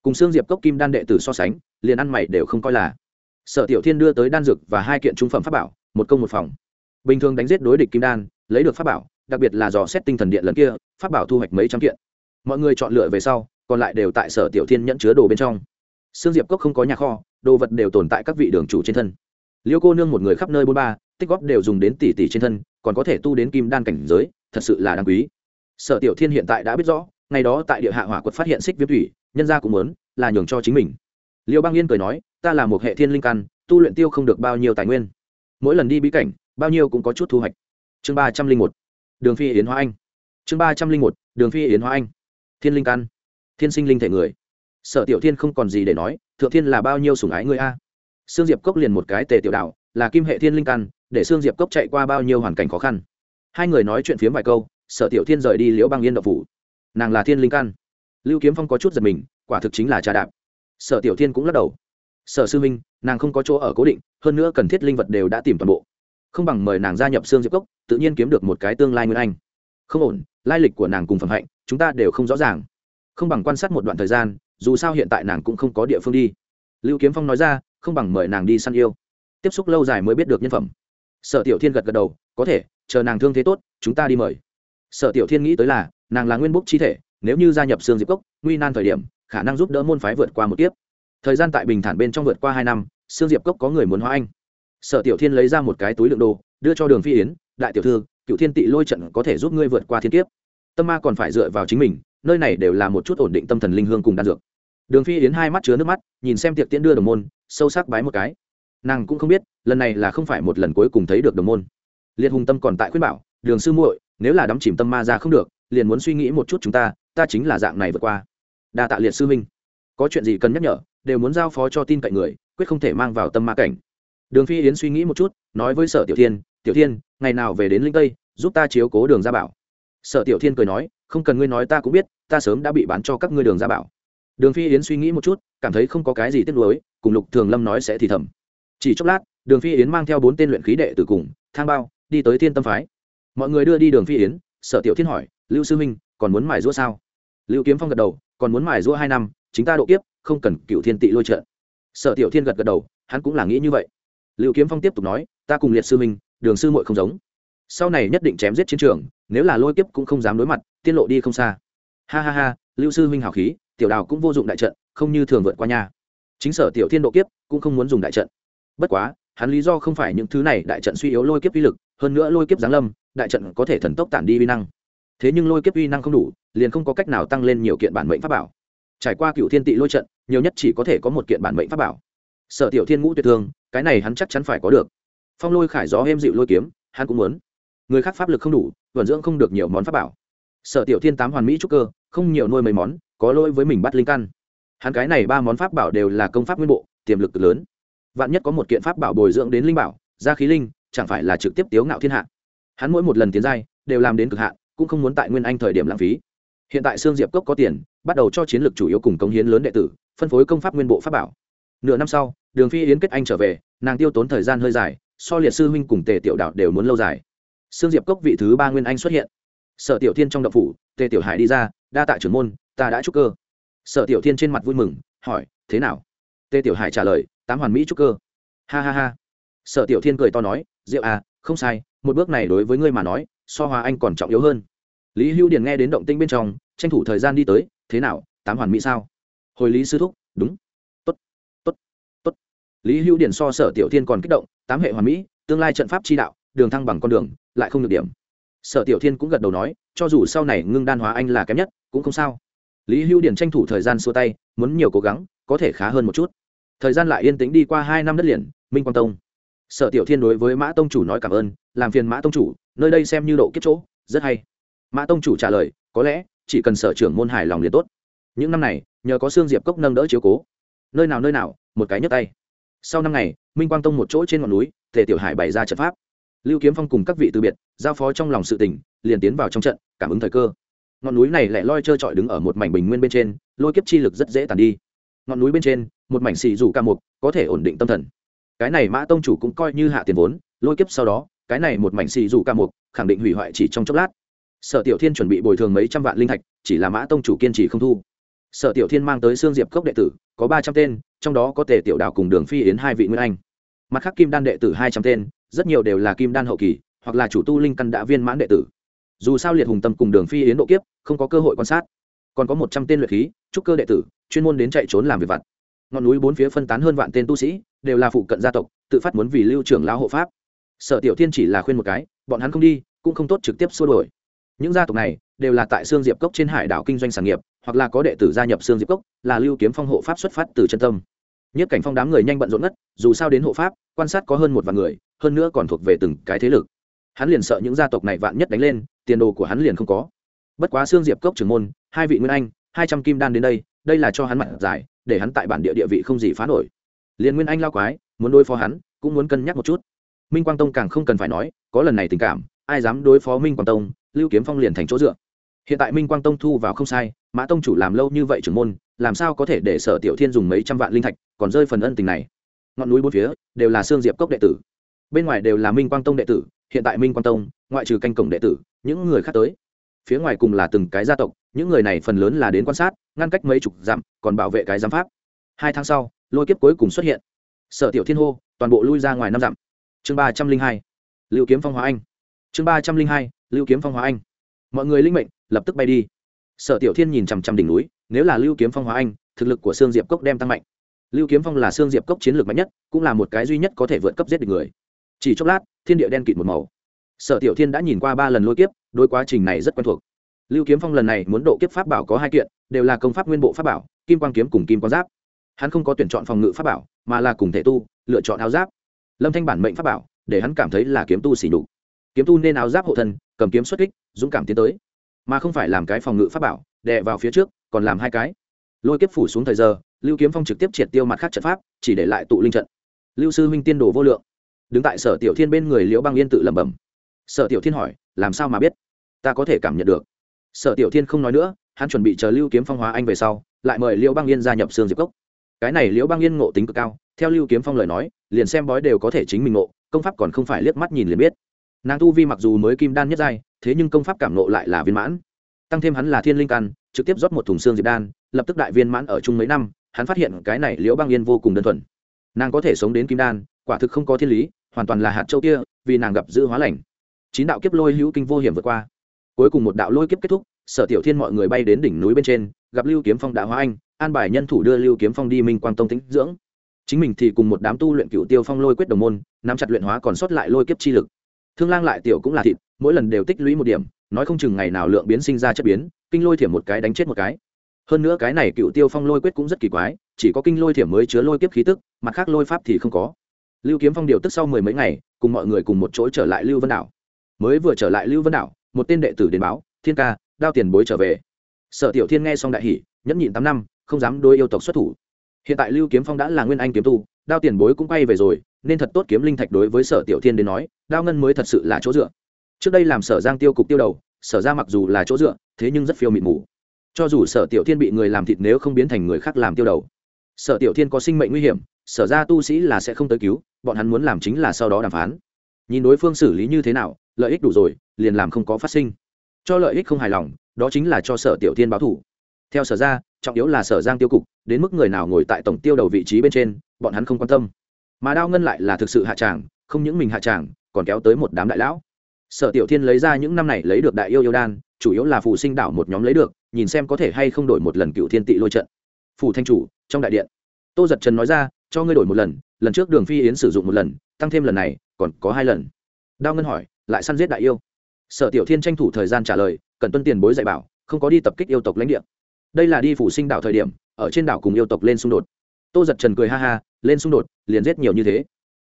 Cùng xương diệp cốc kim đan đệ tử so sánh, liền ăn mày đều không coi là. Sở tiểu thiên đưa tới đan dược và hai kiện trung phẩm pháp bảo, một công một phòng bình thường đánh giết đối địch kim đan lấy được pháp bảo đặc biệt là dò xét tinh thần điện lần kia pháp bảo thu hoạch mấy trăm kiện mọi người chọn lựa về sau còn lại đều tại sở tiểu thiên nhẫn chứa đồ bên trong Sương Diệp Cốc không có nhà kho, đồ vật đều tồn tại các vị đường chủ trên thân. Liêu cô nương một người khắp nơi bôn ba, tích góp đều dùng đến tỷ tỷ trên thân, còn có thể tu đến kim đan cảnh giới, thật sự là đáng quý. Sở Tiểu Thiên hiện tại đã biết rõ, ngày đó tại địa hạ hỏa quật phát hiện xích viêm thủy, nhân gia cũng muốn là nhường cho chính mình. Liêu Bang Yên cười nói, ta là một hệ thiên linh căn, tu luyện tiêu không được bao nhiêu tài nguyên. Mỗi lần đi bí cảnh, bao nhiêu cũng có chút thu hoạch. Chương ba trăm linh một, Đường Phi Yến Hoa Anh. Chương ba trăm linh một, Đường Phi Yến Hoa Anh. Thiên linh căn, thiên sinh linh thể người. Sở tiểu thiên không còn gì để nói thượng thiên là bao nhiêu sủng ái người a? Sương diệp cốc liền một cái tề tiểu đạo là kim hệ thiên linh căn để sương diệp cốc chạy qua bao nhiêu hoàn cảnh khó khăn. Hai người nói chuyện phiếm vài câu sở tiểu thiên rời đi liễu băng yên đậu phủ. Nàng là thiên linh căn. Lưu kiếm phong có chút giật mình quả thực chính là trà đạp. Sở tiểu thiên cũng lắc đầu. Sở sư minh nàng không có chỗ ở cố định hơn nữa cần thiết linh vật đều đã tìm toàn bộ không bằng mời nàng gia nhập xương diệp cốc, tự nhiên kiếm được một cái tương lai nguyên anh. Không ổn, lai lịch của nàng cùng phẩm hạnh, chúng ta đều không rõ ràng. Không bằng quan sát một đoạn thời gian, dù sao hiện tại nàng cũng không có địa phương đi. Lưu kiếm phong nói ra, không bằng mời nàng đi săn yêu. Tiếp xúc lâu dài mới biết được nhân phẩm. Sở tiểu thiên gật gật đầu, có thể, chờ nàng thương thế tốt, chúng ta đi mời. Sở tiểu thiên nghĩ tới là, nàng là nguyên bốc chi thể, nếu như gia nhập xương diệp cốc, nguy nan thời điểm, khả năng giúp đỡ môn phái vượt qua một kiếp. Thời gian tại bình thản bên trong vượt qua hai năm xương diệp cốc có người muốn hóa anh sở tiểu thiên lấy ra một cái túi lượng đồ, đưa cho đường phi yến, đại tiểu thư cựu thiên tị lôi trận có thể giúp ngươi vượt qua thiên kiếp. Tâm ma còn phải dựa vào chính mình, nơi này đều là một chút ổn định tâm thần linh hương cùng đan dược. Đường phi yến hai mắt chứa nước mắt, nhìn xem tiệc tiễn đưa đồng môn, sâu sắc bái một cái. Nàng cũng không biết, lần này là không phải một lần cuối cùng thấy được đồng môn. Liệt hùng tâm còn tại khuyên bảo, đường sư muội, nếu là đắm chìm tâm ma ra không được, liền muốn suy nghĩ một chút chúng ta ta chính là dạng này vượt qua. Đa tạ liệt sư minh. Có chuyện gì cần nhắc nhở, đều muốn giao phó cho tin cậy người, quyết không thể mang vào tâm ma cảnh đường phi yến suy nghĩ một chút, nói với sở tiểu thiên tiểu thiên, ngày nào về đến linh tây, giúp ta chiếu cố đường gia bảo. Sở tiểu thiên cười nói, không cần ngươi nói ta cũng biết, ta sớm đã bị bán cho các ngươi đường gia bảo. Đường phi yến suy nghĩ một chút, cảm thấy không có cái gì tiếc nuối, cùng lục thường lâm nói sẽ thì thầm. Chỉ chốc lát, đường phi yến mang theo bốn tên luyện khí đệ tử cùng, thang bao, đi tới thiên tâm phái. Mọi người đưa đi đường phi yến, sở tiểu thiên hỏi, lưu sư minh, còn muốn mài rũa sao? Lưu kiếm phong gật đầu, còn muốn mài rũa hai năm, chính ta độ kiếp, không cần cựu thiên tị lôi trợ. Sở tiểu thiên gật gật đầu, hắn cũng là nghĩ như vậy lưu kiếm phong tiếp tục nói, ta cùng liệt sư minh, đường sư muội không giống. Sau này nhất định chém giết chiến trường, nếu là lôi kiếp cũng không dám đối mặt tiên lộ đi không xa. Ha ha ha, lưu sư huynh hào khí, tiểu đào cũng vô dụng đại trận, không như thường vượt qua nhà. Chính sở tiểu thiên độ kiếp, cũng không muốn dùng đại trận. Bất quá, hắn lý do không phải những thứ này, đại trận suy yếu lôi kiếp uy lực, hơn nữa lôi kiếp giáng lâm, đại trận có thể thần tốc tản đi uy năng. Thế nhưng lôi kiếp uy năng không đủ, liền không có cách nào tăng lên nhiều kiện bản mệnh pháp bảo. Trải qua cựu thiên tị lôi trận, nhiều nhất chỉ có thể có một kiện bản mệnh pháp bảo sở tiểu thiên ngũ tuyệt thương, cái này hắn chắc chắn phải có được. Phong lôi khải gió êm dịu lôi kiếm, hắn cũng muốn. Người khác pháp lực không đủ, vận dưỡng không được nhiều món pháp bảo. Sở tiểu thiên tám hoàn mỹ trúc cơ, không nhiều nuôi mấy món, có lỗi với mình bắt linh căn. Hắn cái này ba món pháp bảo đều là công pháp nguyên bộ, tiềm lực lớn. Vạn nhất có một kiện pháp bảo bồi dưỡng đến linh bảo gia khí linh, chẳng phải là trực tiếp tiếu ngạo thiên hạ. Hắn mỗi một lần tiến giai, đều làm đến cực hạn, cũng không muốn tại nguyên anh thời điểm lãng phí. Hiện tại sương diệp cốc có tiền, bắt đầu cho chiến lược chủ yếu cùng cống hiến lớn đệ tử, phân phối công pháp nguyên bộ pháp bảo. Nửa năm sau đường phi yến kết anh trở về, nàng tiêu tốn thời gian hơi dài, so liệt sư huynh cùng tề tiểu đạo đều muốn lâu dài. Sương diệp cốc vị thứ ba nguyên anh xuất hiện. Sở tiểu thiên trong đậu phủ, tề tiểu hải đi ra, đa tạ trưởng môn, ta đã trúc cơ. Sở tiểu thiên trên mặt vui mừng, hỏi, thế nào? Tề tiểu hải trả lời, tám hoàn mỹ trúc cơ. Ha ha ha. Sở tiểu thiên cười to nói, diệu à không sai, một bước này đối với ngươi mà nói, so hòa anh còn trọng yếu hơn. Lý hữu điền nghe đến động tinh bên trong, tranh thủ thời gian đi tới, thế nào, tám hoàn mỹ sao? Hồi lý sư thúc, đúng lý hữu điền so sở tiểu thiên còn kích động, tám hệ hoàn mỹ, tương lai trận pháp chi đạo, đường thăng bằng con đường, lại không được điểm. Sở tiểu thiên cũng gật đầu nói, cho dù sau này ngưng đan hóa anh là kém nhất, cũng không sao. Lý hữu điền tranh thủ thời gian xua tay, muốn nhiều cố gắng, có thể khá hơn một chút. Thời gian lại yên tĩnh đi qua hai năm đất liền, minh quang tông. Sở tiểu thiên đối với mã tông chủ nói cảm ơn, làm phiền mã tông chủ, nơi đây xem như độ kiếp chỗ, rất hay. Mã tông chủ trả lời, có lẽ, chỉ cần sở trưởng môn hài lòng liền tốt. Những năm này, nhờ có xương diệp cốc nâng đỡ chiếu cố. Nơi nào nơi nào, một cái nhấp tay sau năm ngày, minh quang tông một chỗ trên ngọn núi, tề tiểu hải bày ra trận pháp. Lưu kiếm phong cùng các vị từ biệt, giao phó trong lòng sự tình, liền tiến vào trong trận, cảm ứng thời cơ. Ngọn núi này lại loi trơ trọi đứng ở một mảnh bình nguyên bên trên, lôi kiếp chi lực rất dễ tàn đi. Ngọn núi bên trên, một mảnh xì rủ ca mục, có thể ổn định tâm thần. Cái này mã tông chủ cũng coi như hạ tiền vốn, lôi kiếp sau đó, cái này một mảnh xì rủ ca mục, khẳng định hủy hoại chỉ trong chốc lát. Sở tiểu thiên chuẩn bị bồi thường mấy trăm vạn linh thạch, chỉ là mã tông chủ kiên trì không thu sở tiểu thiên mang tới xương diệp cốc đệ tử, có ba trăm tên, trong đó có tề tiểu đạo cùng đường phi yến hai vị nguyên anh. Mặt khác kim đan đệ tử hai trăm tên, rất nhiều đều là kim đan hậu kỳ, hoặc là chủ tu linh căn đã viên mãn đệ tử. Dù sao liệt hùng tâm cùng đường phi yến độ kiếp, không có cơ hội quan sát. Còn có một trăm tên luyện khí, trúc cơ đệ tử, chuyên môn đến chạy trốn làm việc vặt. Ngọn núi bốn phía phân tán hơn vạn tên tu sĩ, đều là phụ cận gia tộc, tự phát muốn vì lưu trưởng lão hộ pháp. Sở tiểu thiên chỉ là khuyên một cái, bọn hắn không đi, cũng không tốt trực tiếp xua đổi những gia tộc này, đều là tại xương diệp cốc trên hải đảo kinh doanh sản nghiệp hoặc là có đệ tử gia nhập xương diệp cốc, là lưu kiếm phong hộ pháp xuất phát từ chân tâm. Nhất cảnh phong đám người nhanh bận rộn ngất dù sao đến hộ pháp, quan sát có hơn một vạn người, hơn nữa còn thuộc về từng cái thế lực. Hắn liền sợ những gia tộc này vạn nhất đánh lên, tiền đồ của hắn liền không có. Bất quá xương diệp cốc trưởng môn, hai vị nguyên anh, hai trăm kim đan đến đây đây là cho hắn mặt giải, để hắn tại bản địa địa vị không gì phá nổi. Liền nguyên anh lao quái, muốn đối phó hắn, cũng muốn cân nhắc một chút. Minh quang tông càng không cần phải nói, có lần này tình cảm, ai dám đối phó minh quang tông, lưu kiếm phong liền thành chỗ dựa. Hiện tại minh quang tông thu vào không sai mã tông chủ làm lâu như vậy trưởng môn, làm sao có thể để sở tiểu thiên dùng mấy trăm vạn linh thạch còn rơi phần ân tình này? Ngọn núi bốn phía đều là xương diệp cốc đệ tử. Bên ngoài đều là minh quang tông đệ tử, hiện tại minh quang tông, ngoại trừ canh cổng đệ tử, những người khác tới. Phía ngoài cùng là từng cái gia tộc, những người này phần lớn là đến quan sát, ngăn cách mấy chục dặm, còn bảo vệ cái giám pháp. Hai tháng sau, lôi kiếp cuối cùng xuất hiện. Sở tiểu thiên hô, toàn bộ lui ra ngoài năm dặm. Chương ba trăm linh hai, lưu kiếm phong hóa anh. Chương ba trăm linh hai, lưu kiếm phong hóa anh. Mọi người linh mệnh, lập tức bay đi sở tiểu thiên nhìn chằm chằm đỉnh núi, nếu là lưu kiếm phong hóa anh, thực lực của sương diệp cốc đem tăng mạnh. Lưu kiếm phong là sương diệp cốc chiến lược mạnh nhất, cũng là một cái duy nhất có thể vượt cấp giết được người. Chỉ chốc lát, thiên địa đen kịt một màu. Sở tiểu thiên đã nhìn qua ba lần lôi kiếp đôi quá trình này rất quen thuộc. Lưu kiếm phong lần này muốn độ kiếp pháp bảo có hai kiện, đều là công pháp nguyên bộ pháp bảo, kim quang kiếm cùng kim quang giáp. Hắn không có tuyển chọn phòng ngự pháp bảo, mà là cùng thể tu, lựa chọn áo giáp. Lâm thanh bản mệnh pháp bảo, để hắn cảm thấy là kiếm tu xỉ nhục. Kiếm tu nên áo giáp hộ thân, cầm kiếm xuất kích, dũng cảm tiến tới mà không phải làm cái phòng ngự pháp bảo, đè vào phía trước, còn làm hai cái. Lôi kiếp phủ xuống thời giờ, lưu kiếm phong trực tiếp triệt tiêu mặt khác trận pháp, chỉ để lại tụ linh trận. Lưu sư huynh tiên đồ vô lượng. Đứng tại sở tiểu thiên bên người liễu băng yên tự lẩm bẩm. Sở tiểu thiên hỏi, làm sao mà biết? Ta có thể cảm nhận được. Sở tiểu thiên không nói nữa, hắn chuẩn bị chờ lưu kiếm phong hóa anh về sau, lại mời liễu băng yên gia nhập xương diệp cốc. Cái này liễu băng yên ngộ tính cực cao, theo lưu kiếm phong lời nói, liền xem bói đều có thể chính mình ngộ, công pháp còn không phải liếc mắt nhìn liền biết. Nàng tu vi mặc dù mới kim đan nhất giai thế nhưng công pháp cảm nộ lại là viên mãn. Tăng thêm hắn là thiên linh căn, trực tiếp rót một thùng xương diệp đan, lập tức đại viên mãn ở chung mấy năm, hắn phát hiện cái này liễu băng yên vô cùng đơn thuần. Nàng có thể sống đến kim đan, quả thực không có thiên lý, hoàn toàn là hạt châu kia, vì nàng gặp dự hóa lành. Chín đạo kiếp lôi hữu kinh vô hiểm vượt qua. Cuối cùng một đạo lôi kiếp kết thúc, sở tiểu thiên mọi người bay đến đỉnh núi bên trên, gặp lưu kiếm phong đã hóa anh, an bài nhân thủ đưa lưu kiếm phong đi minh quang tông tĩnh dưỡng. Chính mình thì cùng một đám tu luyện cựu tiêu phong lôi quyết đồng môn, nắm chặt luyện hóa còn sót lại lôi kiếp chi lực thương lang lại tiểu cũng là thịt, mỗi lần đều tích lũy một điểm, nói không chừng ngày nào lượng biến sinh ra chất biến, kinh lôi thiểm một cái đánh chết một cái. Hơn nữa cái này cựu tiêu phong lôi quyết cũng rất kỳ quái, chỉ có kinh lôi thiểm mới chứa lôi kiếp khí tức, mặt khác lôi pháp thì không có. Lưu kiếm phong điều tức sau mười mấy ngày, cùng mọi người cùng một chỗ trở lại lưu vân đảo. Mới vừa trở lại lưu vân đảo, một tên đệ tử đến báo, thiên ca, đao tiền bối trở về. Sở tiểu thiên nghe xong đại hỷ nhẫn nhịn tám năm, không dám đôi yêu tộc xuất thủ. Hiện tại lưu kiếm phong đã là nguyên anh kiếm tu đao tiền bối cũng quay về rồi, nên thật tốt kiếm linh thạch đối với sở tiểu thiên đến nói, đao ngân mới thật sự là chỗ dựa. Trước đây làm sở giang tiêu cục tiêu đầu, sở ra mặc dù là chỗ dựa, thế nhưng rất phiêu mịt mù. Cho dù sở tiểu thiên bị người làm thịt nếu không biến thành người khác làm tiêu đầu. Sở tiểu thiên có sinh mệnh nguy hiểm, sở ra tu sĩ là sẽ không tới cứu, bọn hắn muốn làm chính là sau đó đàm phán. Nhìn đối phương xử lý như thế nào, lợi ích đủ rồi, liền làm không có phát sinh. Cho lợi ích không hài lòng, đó chính là cho sở tiểu thiên báo thủ theo sở ra trọng yếu là sở giang tiêu cục, đến mức người nào ngồi tại tổng tiêu đầu vị trí bên trên bọn hắn không quan tâm. Mà đao ngân lại là thực sự hạ tràng, không những mình hạ tràng, còn kéo tới một đám đại lão. Sở tiểu thiên lấy ra những năm này lấy được đại yêu yêu đan, chủ yếu là phù sinh đảo một nhóm lấy được, nhìn xem có thể hay không đổi một lần cựu thiên tị lôi trận. Phù thanh chủ, trong đại điện. Tô giật trần nói ra, cho ngươi đổi một lần lần trước đường phi yến sử dụng một lần, tăng thêm lần này, còn có hai lần. Đao ngân hỏi, lại săn giết đại yêu? Sở tiểu thiên tranh thủ thời gian trả lời, cần tuân tiền bối dạy bảo, không có đi tập kích yêu tộc lãnh địa. Đây là đi phủ sinh đảo thời điểm, ở trên đảo cùng yêu tộc lên xung đột. Tô giật trần cười ha ha lên xung đột, liền giết nhiều như thế.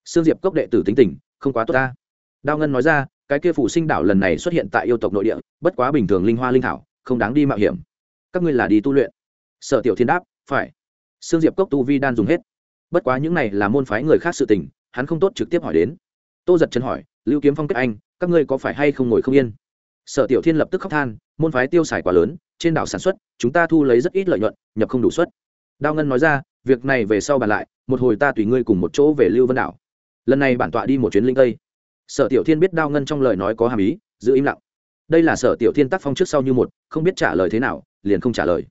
Sương diệp cốc đệ tử tính tình, không quá tốt ta. Đao ngân nói ra, cái kia phủ sinh đảo lần này xuất hiện tại yêu tộc nội địa, bất quá bình thường linh hoa linh thảo, không đáng đi mạo hiểm. Các ngươi là đi tu luyện. Sở tiểu thiên đáp, phải. Sương diệp cốc tu vi đan dùng hết. Bất quá những này là môn phái người khác sự tình, hắn không tốt trực tiếp hỏi đến. Tô giật chân hỏi, lưu kiếm phong kết anh, các ngươi có phải hay không ngồi không yên? Sở tiểu thiên lập tức khóc than, môn phái tiêu xài quá lớn, trên đảo sản xuất, chúng ta thu lấy rất ít lợi nhuận, nhập không đủ suất đao ngân nói ra, việc này về sau bàn lại, một hồi ta tùy ngươi cùng một chỗ về lưu vân đảo. Lần này bản tọa đi một chuyến linh tây. Sở tiểu thiên biết đao ngân trong lời nói có hàm ý, giữ im lặng. Đây là sở tiểu thiên tác phong trước sau như một, không biết trả lời thế nào, liền không trả lời.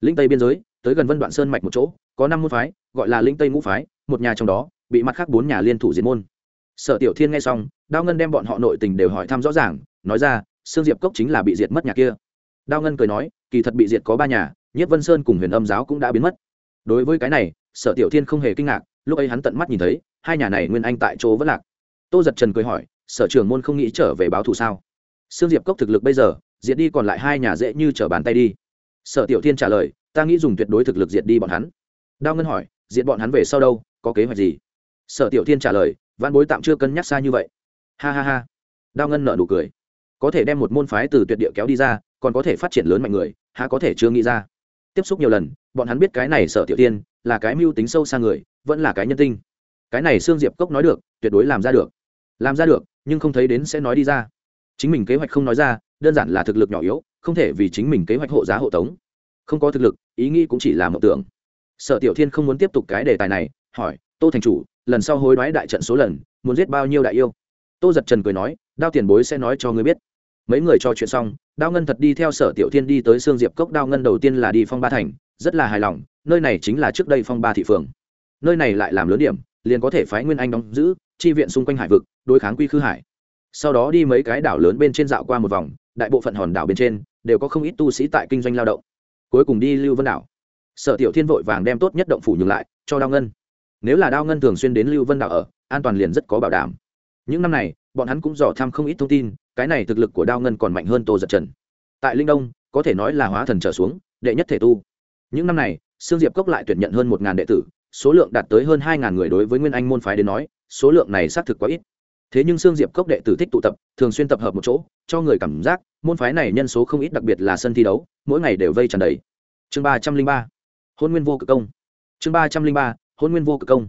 Linh tây biên giới, tới gần vân đoạn sơn mạch một chỗ, có năm môn phái, gọi là linh tây ngũ phái, một nhà trong đó, bị mặt khác bốn nhà liên thủ diệt môn. Sở tiểu thiên nghe xong, đao ngân đem bọn họ nội tình đều hỏi thăm rõ ràng, nói ra, sương diệp cốc chính là bị diệt mất nhà kia. Đao ngân cười nói, kỳ thật bị diệt có ba nhà nhất vân sơn cùng huyền âm giáo cũng đã biến mất đối với cái này, sở tiểu thiên không hề kinh ngạc, lúc ấy hắn tận mắt nhìn thấy, hai nhà này nguyên anh tại chỗ vẫn lạc. Tô giật trần cười hỏi, sở trường môn không nghĩ trở về báo thù sao? Sương diệp cốc thực lực bây giờ, diệt đi còn lại hai nhà dễ như trở bàn tay đi. Sở tiểu thiên trả lời, ta nghĩ dùng tuyệt đối thực lực diệt đi bọn hắn. Đao ngân hỏi, diệt bọn hắn về sau đâu, có kế hoạch gì? Sở tiểu thiên trả lời văn bối tạm chưa cân nhắc xa như vậy. Ha ha ha. Đao ngân nợ nụ cười, có thể đem một môn phái từ tuyệt địa kéo đi ra, còn có thể phát triển lớn mạnh người, há có thể chưa nghĩ ra? Tiếp xúc nhiều lần, bọn hắn biết cái này sở tiểu tiên là cái mưu tính sâu xa người, vẫn là cái nhân tinh. Cái này sương diệp cốc nói được, tuyệt đối làm ra được. Làm ra được, nhưng không thấy đến sẽ nói đi ra. Chính mình kế hoạch không nói ra, đơn giản là thực lực nhỏ yếu, không thể vì chính mình kế hoạch hộ giá hộ tống. Không có thực lực, ý nghĩ cũng chỉ là mộng tưởng. Sở tiểu thiên không muốn tiếp tục cái đề tài này, hỏi, tô thành chủ, lần sau hối đoái đại trận số lần, muốn giết bao nhiêu đại yêu? Tô giật trần cười nói, đao tiền bối sẽ nói cho ngươi biết mấy người cho chuyện xong, đao ngân thật đi theo sở tiểu thiên đi tới sương diệp cốc. Đao ngân đầu tiên là đi phong ba thành, rất là hài lòng, nơi này chính là trước đây phong ba thị phường. Nơi này lại làm lớn điểm, liền có thể phái nguyên anh đóng giữ, chi viện xung quanh hải vực, đối kháng quy khư hải. Sau đó đi mấy cái đảo lớn bên trên dạo qua một vòng, đại bộ phận hòn đảo bên trên, đều có không ít tu sĩ tại kinh doanh lao động. Cuối cùng đi lưu vân đảo. Sở tiểu thiên vội vàng đem tốt nhất động phủ nhường lại, cho đao ngân. Nếu là đao ngân thường xuyên đến lưu vân đảo ở, an toàn liền rất có bảo đảm. Những năm này, bọn hắn cũng dò tham không ít thông tin cái này thực lực của đao ngân còn mạnh hơn tô giật trần tại linh đông có thể nói là hóa thần trở xuống đệ nhất thể tu những năm này sương diệp cốc lại tuyển nhận hơn một đệ tử số lượng đạt tới hơn hai người đối với nguyên anh môn phái đến nói số lượng này xác thực quá ít thế nhưng sương diệp cốc đệ tử thích tụ tập thường xuyên tập hợp một chỗ cho người cảm giác môn phái này nhân số không ít đặc biệt là sân thi đấu mỗi ngày đều vây tràn đầy chương ba trăm linh ba hôn nguyên vô cực công chương ba trăm linh ba hôn nguyên vô cực công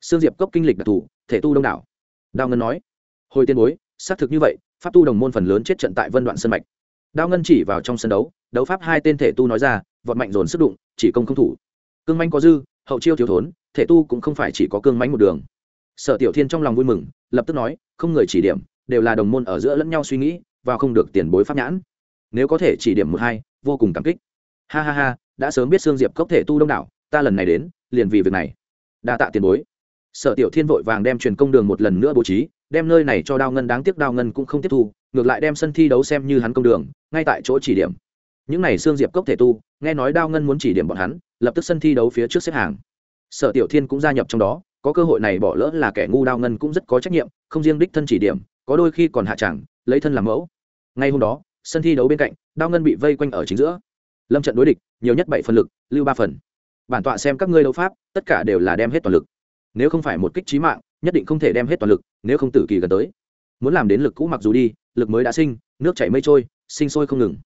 sương diệp cốc kinh lịch đặc thù thể tu đông đảo đao ngân nói hồi tiên bối xác thực như vậy pháp tu đồng môn phần lớn chết trận tại vân đoạn sân mạch. Đao ngân chỉ vào trong sân đấu đấu pháp hai tên thể tu nói ra, vọt mạnh dồn sức đụng, chỉ công không thủ. Cương manh có dư, hậu chiêu thiếu thốn, thể tu cũng không phải chỉ có cương mánh một đường. Sở tiểu thiên trong lòng vui mừng, lập tức nói, không người chỉ điểm, đều là đồng môn ở giữa lẫn nhau suy nghĩ và không được tiền bối pháp nhãn. Nếu có thể chỉ điểm một hai, vô cùng cảm kích. Ha ha ha, đã sớm biết sương diệp cốc thể tu đông đảo, ta lần này đến, liền vì việc này. Đa tạ tiền bối. Sở tiểu thiên vội vàng đem truyền công đường một lần nữa bố trí đem nơi này cho đao ngân, đáng tiếc đao ngân cũng không tiếp thu, ngược lại đem sân thi đấu xem như hắn công đường, ngay tại chỗ chỉ điểm. Những n à y xương diệp cốc thể tu, nghe nói đao ngân muốn chỉ điểm bọn hắn, lập tức sân thi đấu phía trước xếp hàng. Sở tiểu thiên cũng gia nhập trong đó, có cơ hội này bỏ lỡ là kẻ ngu đao ngân cũng rất có trách nhiệm, không riêng đích thân chỉ điểm, có đôi khi còn hạ chẳng, lấy thân làm mẫu. Ngay hôm đó, sân thi đấu bên cạnh, đao ngân bị vây quanh ở chính giữa. Lâm trận đối địch, nhiều nhất bảy phần lực, lưu ba phần. Bản tọa xem các ngươi đấu pháp, tất cả đều là đem hết toàn lực. Nếu không phải một kích trí mạng nhất định không thể đem hết toàn lực, nếu không tử kỳ gần tới. Muốn làm đến lực cũ mặc dù đi, lực mới đã sinh, nước chảy mây trôi, sinh sôi không ngừng.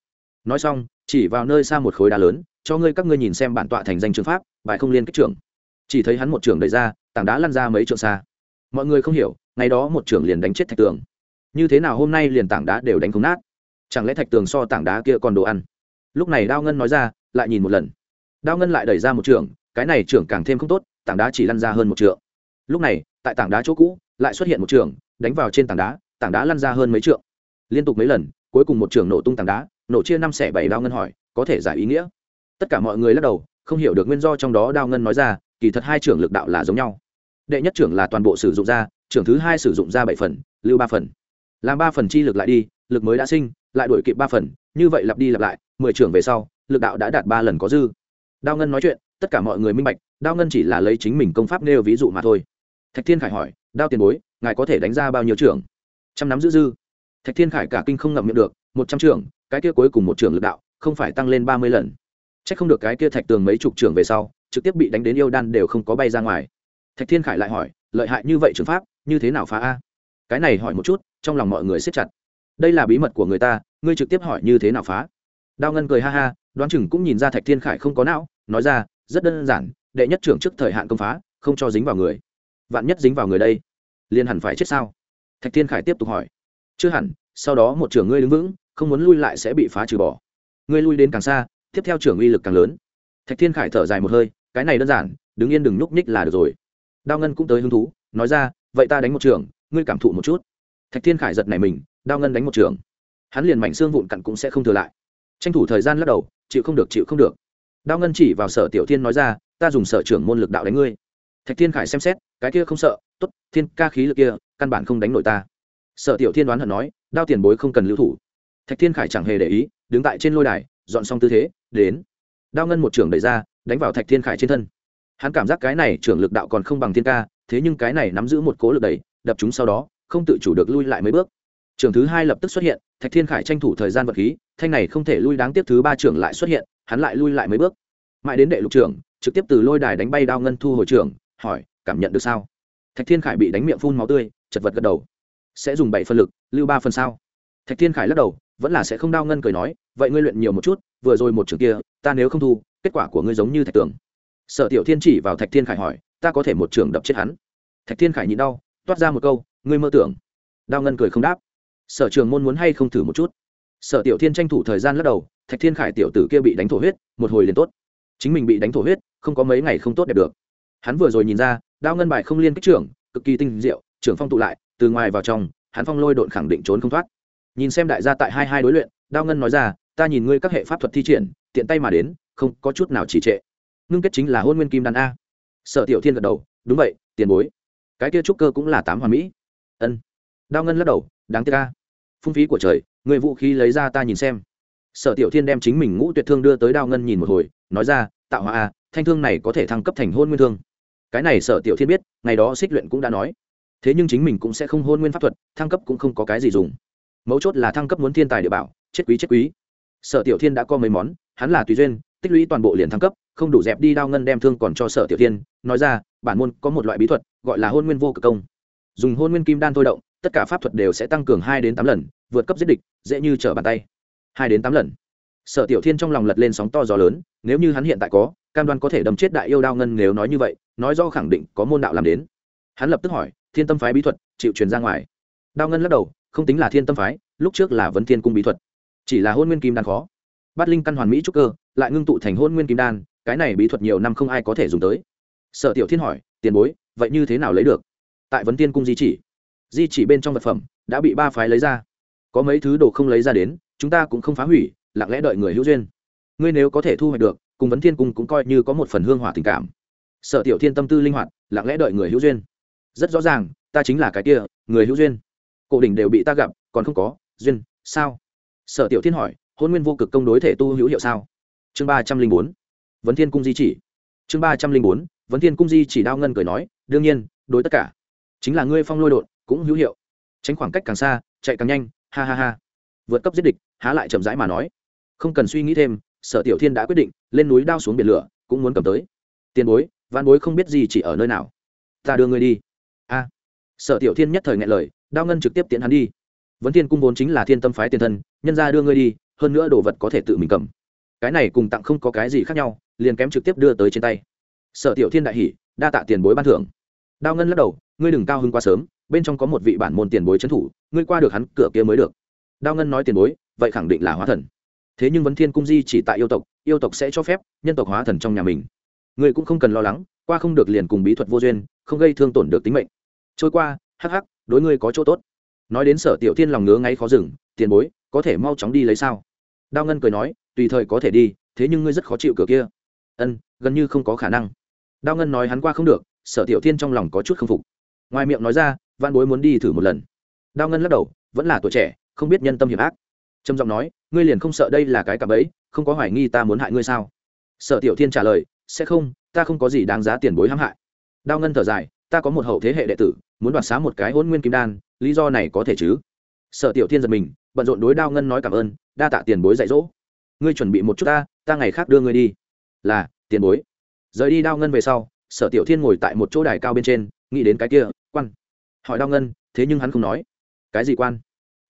Nói xong, chỉ vào nơi xa một khối đá lớn, cho ngươi các ngươi nhìn xem bản tọa thành danh trường pháp, bài không liên kết trưởng. Chỉ thấy hắn một trưởng đẩy ra, tảng đá lăn ra mấy trượng xa. Mọi người không hiểu, ngày đó một trưởng liền đánh chết thạch tường. Như thế nào hôm nay liền tảng đá đều đánh không nát? Chẳng lẽ thạch tường so tảng đá kia còn đồ ăn? Lúc này đao ngân nói ra, lại nhìn một lần. Đao ngân lại đẩy ra một trưởng, cái này trưởng càng thêm không tốt, tảng đá chỉ lăn ra hơn một trượng. Lúc này tại tảng đá chỗ cũ, lại xuất hiện một trường, đánh vào trên tảng đá tảng đá lăn ra hơn mấy trượng. Liên tục mấy lần, cuối cùng một trường nổ tung tảng đá, nổ chia năm xẻ bảy đao ngân hỏi, có thể giải ý nghĩa? Tất cả mọi người lắc đầu, không hiểu được nguyên do trong đó đao ngân nói ra, kỳ thật hai trưởng lực đạo là giống nhau. Đệ nhất trưởng là toàn bộ sử dụng ra, trưởng thứ hai sử dụng ra bảy phần, lưu ba phần. Làm ba phần chi lực lại đi, lực mới đã sinh, lại đổi kịp ba phần, như vậy lặp đi lặp lại, mười trưởng về sau, lực đạo đã đạt ba lần có dư. Đao ngân nói chuyện, tất cả mọi người minh bạch, đao ngân chỉ là lấy chính mình công pháp nêu ví dụ mà thôi thạch thiên khải hỏi, đao tiền bối, ngài có thể đánh ra bao nhiêu trưởng? Trăm nắm giữ dư. Thạch thiên khải cả kinh không ngậm miệng được, một trăm trưởng, cái kia cuối cùng một trưởng lực đạo, không phải tăng lên ba mươi lần. C h ắ c không được cái kia thạch tường mấy chục trưởng về sau, trực tiếp bị đánh đến yêu đan đều không có bay ra ngoài. Thạch thiên khải lại hỏi, lợi hại như vậy trường pháp, như thế nào phá a? Cái này hỏi một chút, trong lòng mọi người siết chặt. Đây là bí mật của người ta, ngươi trực tiếp hỏi như thế nào phá? Đao ngân cười ha ha, đoán chừng cũng nhìn ra thạch thiên khải không có não, nói ra, rất đơn giản, đệ nhất trưởng trước thời hạn công phá, không cho dính vào người vạn nhất dính vào người đây, liền hẳn phải chết sao? Thạch thiên khải tiếp tục hỏi. Chưa hẳn, sau đó một trưởng ngươi đứng vững, không muốn lui lại sẽ bị phá trừ bỏ. Ngươi lui đến càng xa, tiếp theo trưởng uy lực càng lớn. Thạch thiên khải thở dài một hơi, cái này đơn giản, đứng yên đừng nhúc nhích là được rồi. Đao ngân cũng tới hứng thú, nói ra, vậy ta đánh một trưởng, ngươi cảm thụ một chút. Thạch thiên khải giật này mình, đao ngân đánh một trưởng. Hắn liền mảnh xương vụn cặn cũng sẽ không thừa lại. Tranh thủ thời gian lắc đầu, chịu không được, chịu không được. Đao ngân chỉ vào sở tiểu thiên nói ra, ta dùng sở trưởng môn lực đạo đánh ngươi thạch thiên khải xem xét, cái kia không sợ t ố t thiên ca khí lực kia, căn bản không đánh nổi ta. Sợ tiểu thiên đoán hận nói, đao tiền bối không cần lưu thủ. Thạch thiên khải chẳng hề để ý, đứng tại trên lôi đài, dọn xong tư thế, đến. Đao ngân một trưởng đẩy ra, đánh vào thạch thiên khải trên thân. Hắn cảm giác cái này trưởng lực đạo còn không bằng thiên ca, thế nhưng cái này nắm giữ một cố lực đẩy, đập chúng sau đó, không tự chủ được lui lại mấy bước. Trưởng thứ hai lập tức xuất hiện, thạch thiên khải tranh thủ thời gian vật khí, thanh này không thể lui đáng tiếc thứ ba trưởng lại xuất hiện, hắn lại lui lại mấy bước. Mãi đến đệ lục trưởng, trực tiếp từ lôi đài đánh bay đao ngân thu hồi trưởng hỏi, cảm nhận được sao? Thạch thiên khải bị đánh miệng phun máu tươi, chật vật gật đầu. Sẽ dùng bảy phân lực, lưu ba phần sao? Thạch thiên khải lắc đầu, vẫn là sẽ không đau ngân cười nói, vậy ngươi luyện nhiều một chút, vừa rồi một trường kia, ta nếu không thu, kết quả của ngươi giống như thạch tường. Sở tiểu thiên chỉ vào thạch thiên khải hỏi, ta có thể một trường đập chết hắn? Thạch thiên khải nhịn đau, toát ra một câu, ngươi mơ tưởng. Đau ngân cười không đáp. Sở trường môn muốn hay không thử một chút? Sở tiểu thiên tranh thủ thời gian lắc đầu, thạch thiên khải tiểu tử kia bị đánh thổ huyết, một hồi liền tốt. Chính mình bị đánh thổ huyết, không có mấy ngày không tốt đẹp được hắn vừa rồi nhìn ra, đao ngân bài không liên kích trưởng, cực kỳ tinh diệu, trưởng phong tụ lại, từ ngoài vào trong, hắn phong lôi độn khẳng định trốn không thoát. Nhìn xem đại gia tại hai hai đối luyện, đao ngân nói ra, ta nhìn ngươi các hệ pháp thuật thi triển, tiện tay mà đến, không có chút nào chỉ trệ. Ngưng kết chính là hôn nguyên kim đàn a. Sợ tiểu thiên gật đầu, đúng vậy, tiền bối. Cái kia trúc cơ cũng là tám hoàn mỹ. Ân. Đao ngân lắc đầu, đáng tiếc a. Phung phí của trời người vũ khí lấy ra ta nhìn xem. Sở tiểu thiên đem chính mình ngũ tuyệt thương đưa tới đao ngân nhìn một hồi, nói ra, tạo hóa a, thanh thương này có thể thăng cấp thành hôn nguyên thương cái này sở tiểu thiên biết, ngày đó xích luyện cũng đã nói. Thế nhưng chính mình cũng sẽ không hôn nguyên pháp thuật, thăng cấp cũng không có cái gì dùng. Mấu chốt là thăng cấp muốn thiên tài địa bảo, chết quý chết quý. Sở tiểu thiên đã có mấy món, hắn là tùy duyên, tích lũy toàn bộ liền thăng cấp, không đủ dẹp đi đao ngân đem thương còn cho sở tiểu thiên. Nói ra, bản môn có một loại bí thuật, gọi là hôn nguyên vô cực công. Dùng hôn nguyên kim đan thôi động, tất cả pháp thuật đều sẽ tăng cường hai đến tám lần, vượt cấp giết địch, dễ như trở bàn tay. Hai đến tám lần sở tiểu thiên trong lòng lật lên sóng to gió lớn, nếu như hắn hiện tại có, cam đoan có thể đâm chết đại yêu đao ngân nếu nói như vậy, nói do khẳng định có môn đạo làm đến. Hắn lập tức hỏi, thiên tâm phái bí thuật, chịu truyền ra ngoài? Đao ngân lắc đầu, không tính là thiên tâm phái, lúc trước là vấn thiên cung bí thuật. Chỉ là hôn nguyên kim đan khó. Bát linh căn hoàn mỹ trúc cơ, lại ngưng tụ thành hôn nguyên kim đan, cái này bí thuật nhiều năm không ai có thể dùng tới. Sở tiểu thiên hỏi, tiền bối, vậy như thế nào lấy được? Tại vấn tiên cung di chỉ. Di chỉ bên trong vật phẩm đã bị ba phái lấy ra. Có mấy thứ đồ không lấy ra đến, chúng ta cũng không phá hủy lặng lẽ đợi người hữu duyên. Ngươi nếu có thể thu hoạch được, cùng vấn thiên cung cũng coi như có một phần hương hỏa tình cảm. Sở tiểu thiên tâm tư linh hoạt, lặng lẽ đợi người hữu duyên. Rất rõ ràng, ta chính là cái kia, người hữu duyên. Cổ đỉnh đều bị ta gặp, còn không có, duyên, sao? Sở tiểu thiên hỏi, hôn nguyên vô cực công đối thể tu hữu hiệu sao? Chương ba trăm linh bốn, vấn thiên cung di chỉ. Chương ba trăm linh bốn, vấn thiên cung di chỉ đao ngân cười nói, đương nhiên, đối tất cả. Chính là ngươi phong lôi đột, cũng hữu hiệu. Tránh khoảng cách càng xa, chạy càng nhanh, ha ha ha. Vượt cấp giết địch, há lại chậm rãi mà nói không cần suy nghĩ thêm, sở tiểu thiên đã quyết định, lên núi đao xuống biển lửa, cũng muốn cầm tới. Tiền bối văn bối không biết gì chỉ ở nơi nào. Ta đưa ngươi đi. A. Sở tiểu thiên nhất thời ngại lời, đao ngân trực tiếp tiến hắn đi. Vấn thiên cung vốn chính là thiên tâm phái tiền thân, nhân ra đưa ngươi đi, hơn nữa đồ vật có thể tự mình cầm. Cái này cùng tặng không có cái gì khác nhau, liền kém trực tiếp đưa tới trên tay. Sở tiểu thiên đại hỷ đa tạ tiền bối ban thưởng. Đao ngân lắc đầu, ngươi đừng cao hưng quá sớm, bên trong có một vị bản môn tiền bối trấn thủ, ngươi qua được hắn cửa kia mới được. Đao ngân nói tiền bối, vậy khẳng định là hóa thần thế nhưng vấn thiên cung di chỉ tại yêu tộc yêu tộc sẽ cho phép nhân tộc hóa thần trong nhà mình. Ngươi cũng không cần lo lắng, qua không được liền cùng bí thuật vô duyên, không gây thương tổn được tính mệnh. Trôi qua, hắc hắc, đối ngươi có chỗ tốt. Nói đến sở tiểu thiên lòng ngứa ngáy khó dừng, tiền bối, có thể mau chóng đi lấy sao? Đao ngân cười nói, tùy thời có thể đi, thế nhưng ngươi rất khó chịu cửa kia. Ân, gần như không có khả năng. Đao ngân nói hắn qua không được, sở tiểu thiên trong lòng có chút k phục. Ngoài miệng nói ra văn bối muốn đi thử một lần. Đao ngân lắc đầu, vẫn là tuổi trẻ, không biết nhân tâm hiểm ác trầm giọng nói, ngươi liền không sợ đây là cái cặp ấy không có hoài nghi ta muốn hại ngươi sao? Sở tiểu thiên trả lời, sẽ không, ta không có gì đáng giá tiền bối hãm hại. Đao ngân thở dài, ta có một hậu thế hệ đệ tử, muốn đoạt xá một cái hôn nguyên kim đan, lý do này có thể chứ? Sở tiểu thiên giật mình, bận rộn đối đao ngân nói cảm ơn, đa tạ tiền bối dạy dỗ. Ngươi chuẩn bị một chút ta ta ngày khác đưa ngươi đi. Là, tiền bối. Rời đi đao ngân về sau, sở tiểu thiên ngồi tại một chỗ đài cao bên trên, nghĩ đến cái kia, quan. Hỏi đao ngân, thế nhưng hắn không nói. Cái gì quan?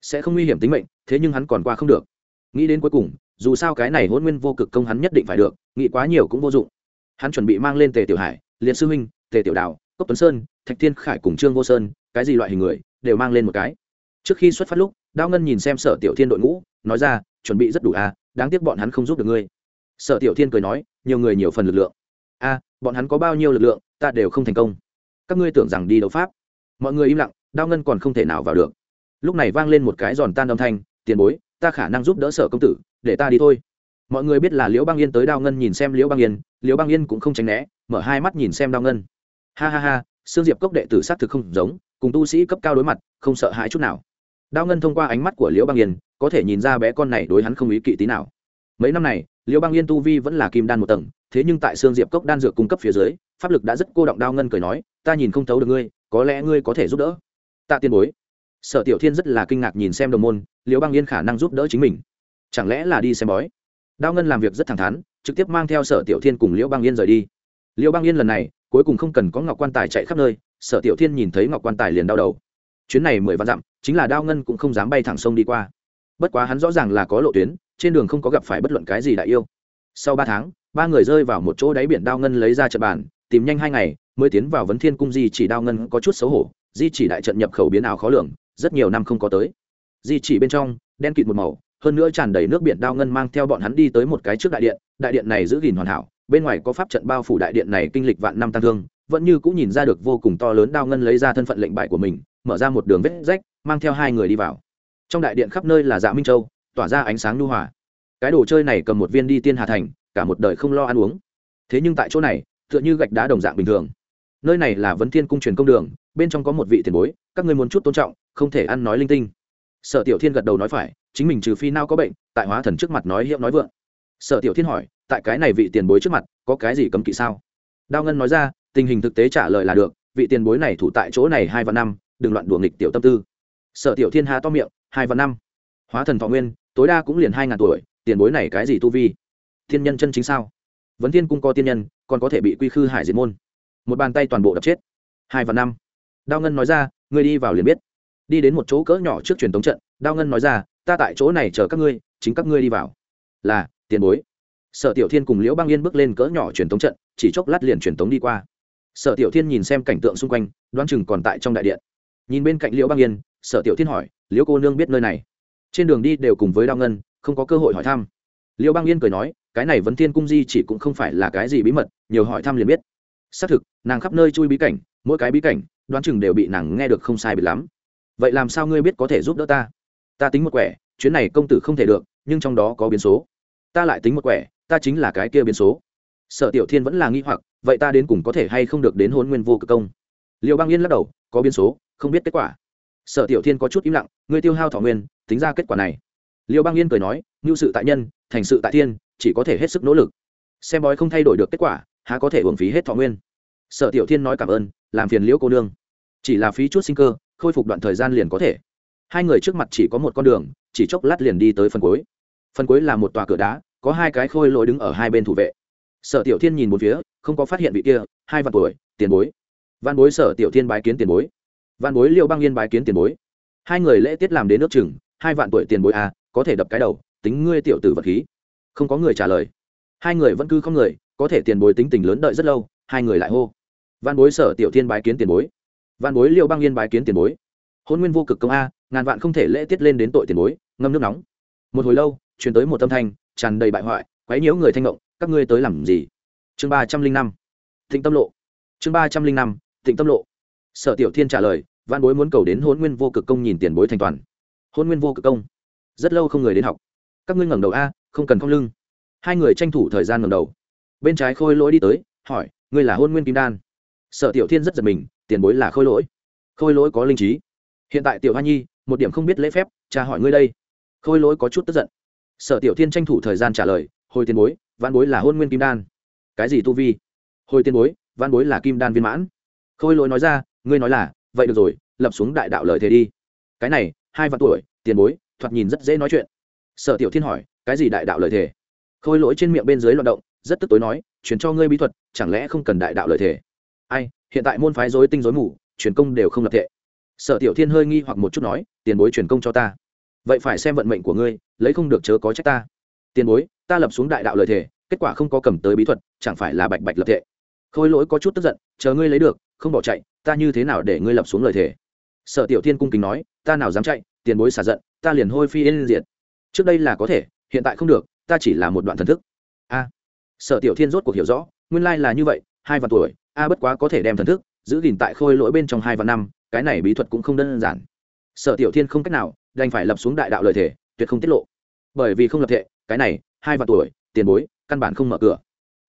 Sẽ không nguy hiểm tính mệnh, thế nhưng hắn còn qua không được. Nghĩ đến cuối cùng, dù sao cái này hôn nguyên vô cực công hắn nhất định phải được, nghĩ quá nhiều cũng vô dụng. Hắn chuẩn bị mang lên tề tiểu hải, liệt sư huynh, tề tiểu đào cốc tuấn sơn, thạch thiên khải cùng trương vô sơn, cái gì loại hình người, đều mang lên một cái. Trước khi xuất phát lúc, đao ngân nhìn xem sở tiểu thiên đội ngũ, nói ra, chuẩn bị rất đủ à đáng tiếc bọn hắn không giúp được ngươi. Sở tiểu thiên cười nói, nhiều người nhiều phần lực lượng. A, bọn hắn có bao nhiêu lực lượng, ta đều không thành công. Các ngươi tưởng rằng đi đấu pháp. Mọi người im lặng, đao ngân còn không thể nào vào được lúc này vang lên một cái giòn tan âm thanh, tiền bối, ta khả năng giúp đỡ sở công tử, để ta đi thôi. Mọi người biết là liễu băng yên tới đao ngân nhìn xem liễu băng yên, liễu băng yên cũng không tránh né, mở hai mắt nhìn xem đao ngân. Ha ha ha, sương diệp cốc đệ tử s á t thực không giống, cùng tu sĩ cấp cao đối mặt, không sợ hãi chút nào. Đao ngân thông qua ánh mắt của liễu băng yên, có thể nhìn ra bé con này đối hắn không ý kỵ tí nào. Mấy năm này, liễu băng yên tu vi vẫn là kim đan một tầng, thế nhưng tại sương diệp cốc đan dược cung cấp phía dưới, pháp lực đã rất cô động. Đao ngân cười nói, ta nhìn không thấu được ngươi, có lẽ ngươi có thể giúp đỡ. Tạ tiền bối sở tiểu thiên rất là kinh ngạc nhìn xem đồng môn, liễu băng yên khả năng giúp đỡ chính mình. Chẳng lẽ là đi xem bói? Đao ngân làm việc rất thẳng thắn, trực tiếp mang theo sở tiểu thiên cùng liễu băng yên rời đi. Liễu băng yên lần này, cuối cùng không cần có ngọc quan tài chạy khắp nơi, sở tiểu thiên nhìn thấy ngọc quan tài liền đau đầu. Chuyến này mười vạn dặm, chính là đao ngân cũng không dám bay thẳng sông đi qua. Bất quá hắn rõ ràng là có lộ tuyến, trên đường không có gặp phải bất luận cái gì đại yêu. Sau ba tháng, ba người rơi vào một chỗ đáy biển đao ngân lấy ra trận bàn, tìm nhanh hai ngày, mới tiến vào vấn thiên cung di chỉ đao ngân có chút xấu hổ, di chỉ đại trận nhập khẩu biến ảo khó lường rất nhiều năm không có tới. Di chỉ bên trong, đen kịt một màu, hơn nữa tràn đầy nước biển đao ngân mang theo bọn hắn đi tới một cái trước đại điện đại điện này giữ gìn hoàn hảo, bên ngoài có pháp trận bao phủ đại điện này kinh lịch vạn năm tăng thương, vẫn như cũng nhìn ra được vô cùng to lớn đao ngân lấy ra thân phận lệnh bại của mình, mở ra một đường vết rách, mang theo hai người đi vào. Trong đại điện khắp nơi là dạ minh châu, tỏa ra ánh sáng nhu hòa. Cái đồ chơi này cầm một viên đi tiên hà thành, cả một đời không lo ăn uống. Thế nhưng tại chỗ này, tựa như gạch đá đồng dạng bình thường. Nơi này là vấn thiên cung truyền công đường, bên trong có một vị tiền bối, các ngươi muốn chút tôn trọng không thể ăn nói linh tinh. Sở tiểu thiên gật đầu nói phải, chính mình trừ phi nào có bệnh, tại hóa thần trước mặt nói hiệu nói vượng. Sở tiểu thiên hỏi, tại cái này vị tiền bối trước mặt, có cái gì cấm kỵ sao? Đao ngân nói ra, tình hình thực tế trả lời là được, vị tiền bối này thủ tại chỗ này hai và năm, đừng loạn đùa nghịch tiểu tâm tư. Sở tiểu thiên hà to miệng, hai và năm. Hóa thần thọ nguyên, tối đa cũng liền hai ngàn tuổi, tiền bối này cái gì tu vi? Thiên nhân chân chính sao? Vấn thiên cung có tiên nhân, còn có thể bị quy khư hải diệt môn. Một bàn tay toàn bộ đập chết. Hai và năm. Đao ngân nói ra, ngươi đi vào liền biết đi đến một chỗ cỡ nhỏ trước truyền tống trận, đao ngân nói ra, ta tại chỗ này chờ các ngươi, chính các ngươi đi vào. Là, tiền bối. Sở tiểu thiên cùng liễu băng yên bước lên cỡ nhỏ truyền tống trận, chỉ chốc lát liền truyền tống đi qua. Sở tiểu thiên nhìn xem cảnh tượng xung quanh, đoán chừng còn tại trong đại điện. Nhìn bên cạnh liễu băng yên, sở tiểu thiên hỏi, liễu cô nương biết nơi này? Trên đường đi đều cùng với đao ngân, không có cơ hội hỏi thăm. Liễu băng yên cười nói, cái này vấn thiên cung di chỉ cũng không phải là cái gì bí mật, nhiều hỏi thăm liền biết. Xác thực, nàng khắp nơi chui bí cảnh, mỗi cái bí cảnh, đoán chừng đều bị nàng nghe được không sai bị lắm vậy làm sao ngươi biết có thể giúp đỡ ta? Ta tính một quẻ, chuyến này công tử không thể được, nhưng trong đó có biến số. Ta lại tính một quẻ, ta chính là cái kia biến số. Sở tiểu thiên vẫn là nghi hoặc, vậy ta đến cùng có thể hay không được đến hôn nguyên vô cực công? Liệu băng yên lắc đầu, có biến số, không biết kết quả. Sở tiểu thiên có chút im lặng, ngươi tiêu hao thọ nguyên, tính ra kết quả này. Liệu băng yên cười nói, ngưu sự tại nhân, thành sự tại thiên, chỉ có thể hết sức nỗ lực. Xem bói không thay đổi được kết quả, há có thể uổng phí hết thọ nguyên. Sở tiểu thiên nói cảm ơn, làm phiền liễu cô nương. Chỉ là phí chút sinh cơ khôi phục đoạn thời gian liền có thể. Hai người trước mặt chỉ có một con đường, chỉ chốc lát liền đi tới phần cuối. Phần cuối là một tòa cửa đá, có hai cái khôi lỗi đứng ở hai bên thủ vệ. Sở tiểu thiên nhìn một phía, không có phát hiện vị kia, hai vạn tuổi, tiền bối. Văn bối sở tiểu thiên bái kiến tiền bối. Văn bối liệu băng yên bái kiến tiền bối. Hai người lễ tiết làm đến nước chừng, hai vạn tuổi tiền bối à có thể đập cái đầu, tính ngươi tiểu tử vật khí. Không có người trả lời. Hai người vẫn cứ không người, có thể tiền bối tính tình lớn đợi rất lâu, hai người lại hô. Văn bối sở tiểu thiên bái kiến tiền bối văn bối liêu băng yên bái kiến tiền bối. Hôn nguyên vô cực công a, ngàn vạn không thể lễ tiết lên đến tội tiền bối, ngâm nước nóng. Một hồi lâu chuyển tới một âm thanh, tràn đầy bại hoại, quấy nhiễu người thanh ngộng, các ngươi tới làm gì? Chương ba trăm linh năm, thịnh tâm lộ. Chương ba trăm linh năm, thịnh tâm lộ. Sở tiểu thiên trả lời văn bối muốn cầu đến hôn nguyên vô cực công nhìn tiền bối thành toàn. Hôn nguyên vô cực công. Rất lâu không người đến học. Các ngươi ngẩng đầu a, không cần cong lưng. Hai người tranh thủ thời gian ngẩng đầu. Bên trái khôi lỗi đi tới, hỏi, ngươi là hôn nguyên kim đan? Sở tiểu thiên rất giật mình tiền bối là khôi lỗi. Khôi lỗi có linh trí. Hiện tại tiểu hoa nhi, một điểm không biết lễ phép, cha hỏi ngươi đây. Khôi lỗi có chút tức giận. Sở tiểu thiên tranh thủ thời gian trả lời, hồi tiền bối văn bối là hôn nguyên kim đan. Cái gì tu vi? Hồi tiền bối văn bối là kim đan viên mãn. Khôi lỗi nói ra, ngươi nói là, vậy được rồi, lập xuống đại đạo lời thế đi. Cái này, hai vạn tuổi, tiền bối, thoạt nhìn rất dễ nói chuyện. Sở tiểu thiên hỏi, cái gì đại đạo lời thề? Khôi lỗi trên miệng bên dưới loạt động, rất tức tối nói chuyển cho ngươi bí thuật, chẳng lẽ không cần đại đạo lời thề? Ai, hiện tại môn phái dối tinh dối mù, truyền công đều không lập thệ sở tiểu thiên hơi nghi hoặc một chút nói, tiền bối truyền công cho ta. Vậy phải xem vận mệnh của ngươi, lấy không được chớ có trách ta. Tiền bối, ta lập xuống đại đạo lời thề, kết quả không có cầm tới bí thuật, chẳng phải là bạch bạch lập thệ khôi lỗi có chút tức giận, chờ ngươi lấy được, không bỏ chạy, ta như thế nào để ngươi lập xuống lời thề? Sở tiểu thiên cung kính nói, ta nào dám chạy, tiền bối xả giận, ta liền hôi phi yên diệt. Trước đây là có thể, hiện tại không được, ta chỉ là một đoạn thần thức. A. Sở tiểu thiên rốt cuộc hiểu rõ, nguyên lai là như vậy, hai vạn tuổi a bất quá có thể đem thần thức giữ gìn tại khôi lỗi bên trong hai vạn năm, cái này bí thuật cũng không đơn giản. Sở tiểu thiên không cách nào, đành phải lập xuống đại đạo lời thể tuyệt không tiết lộ. Bởi vì không lập thể cái này, hai vạn tuổi, tiền bối, căn bản không mở cửa.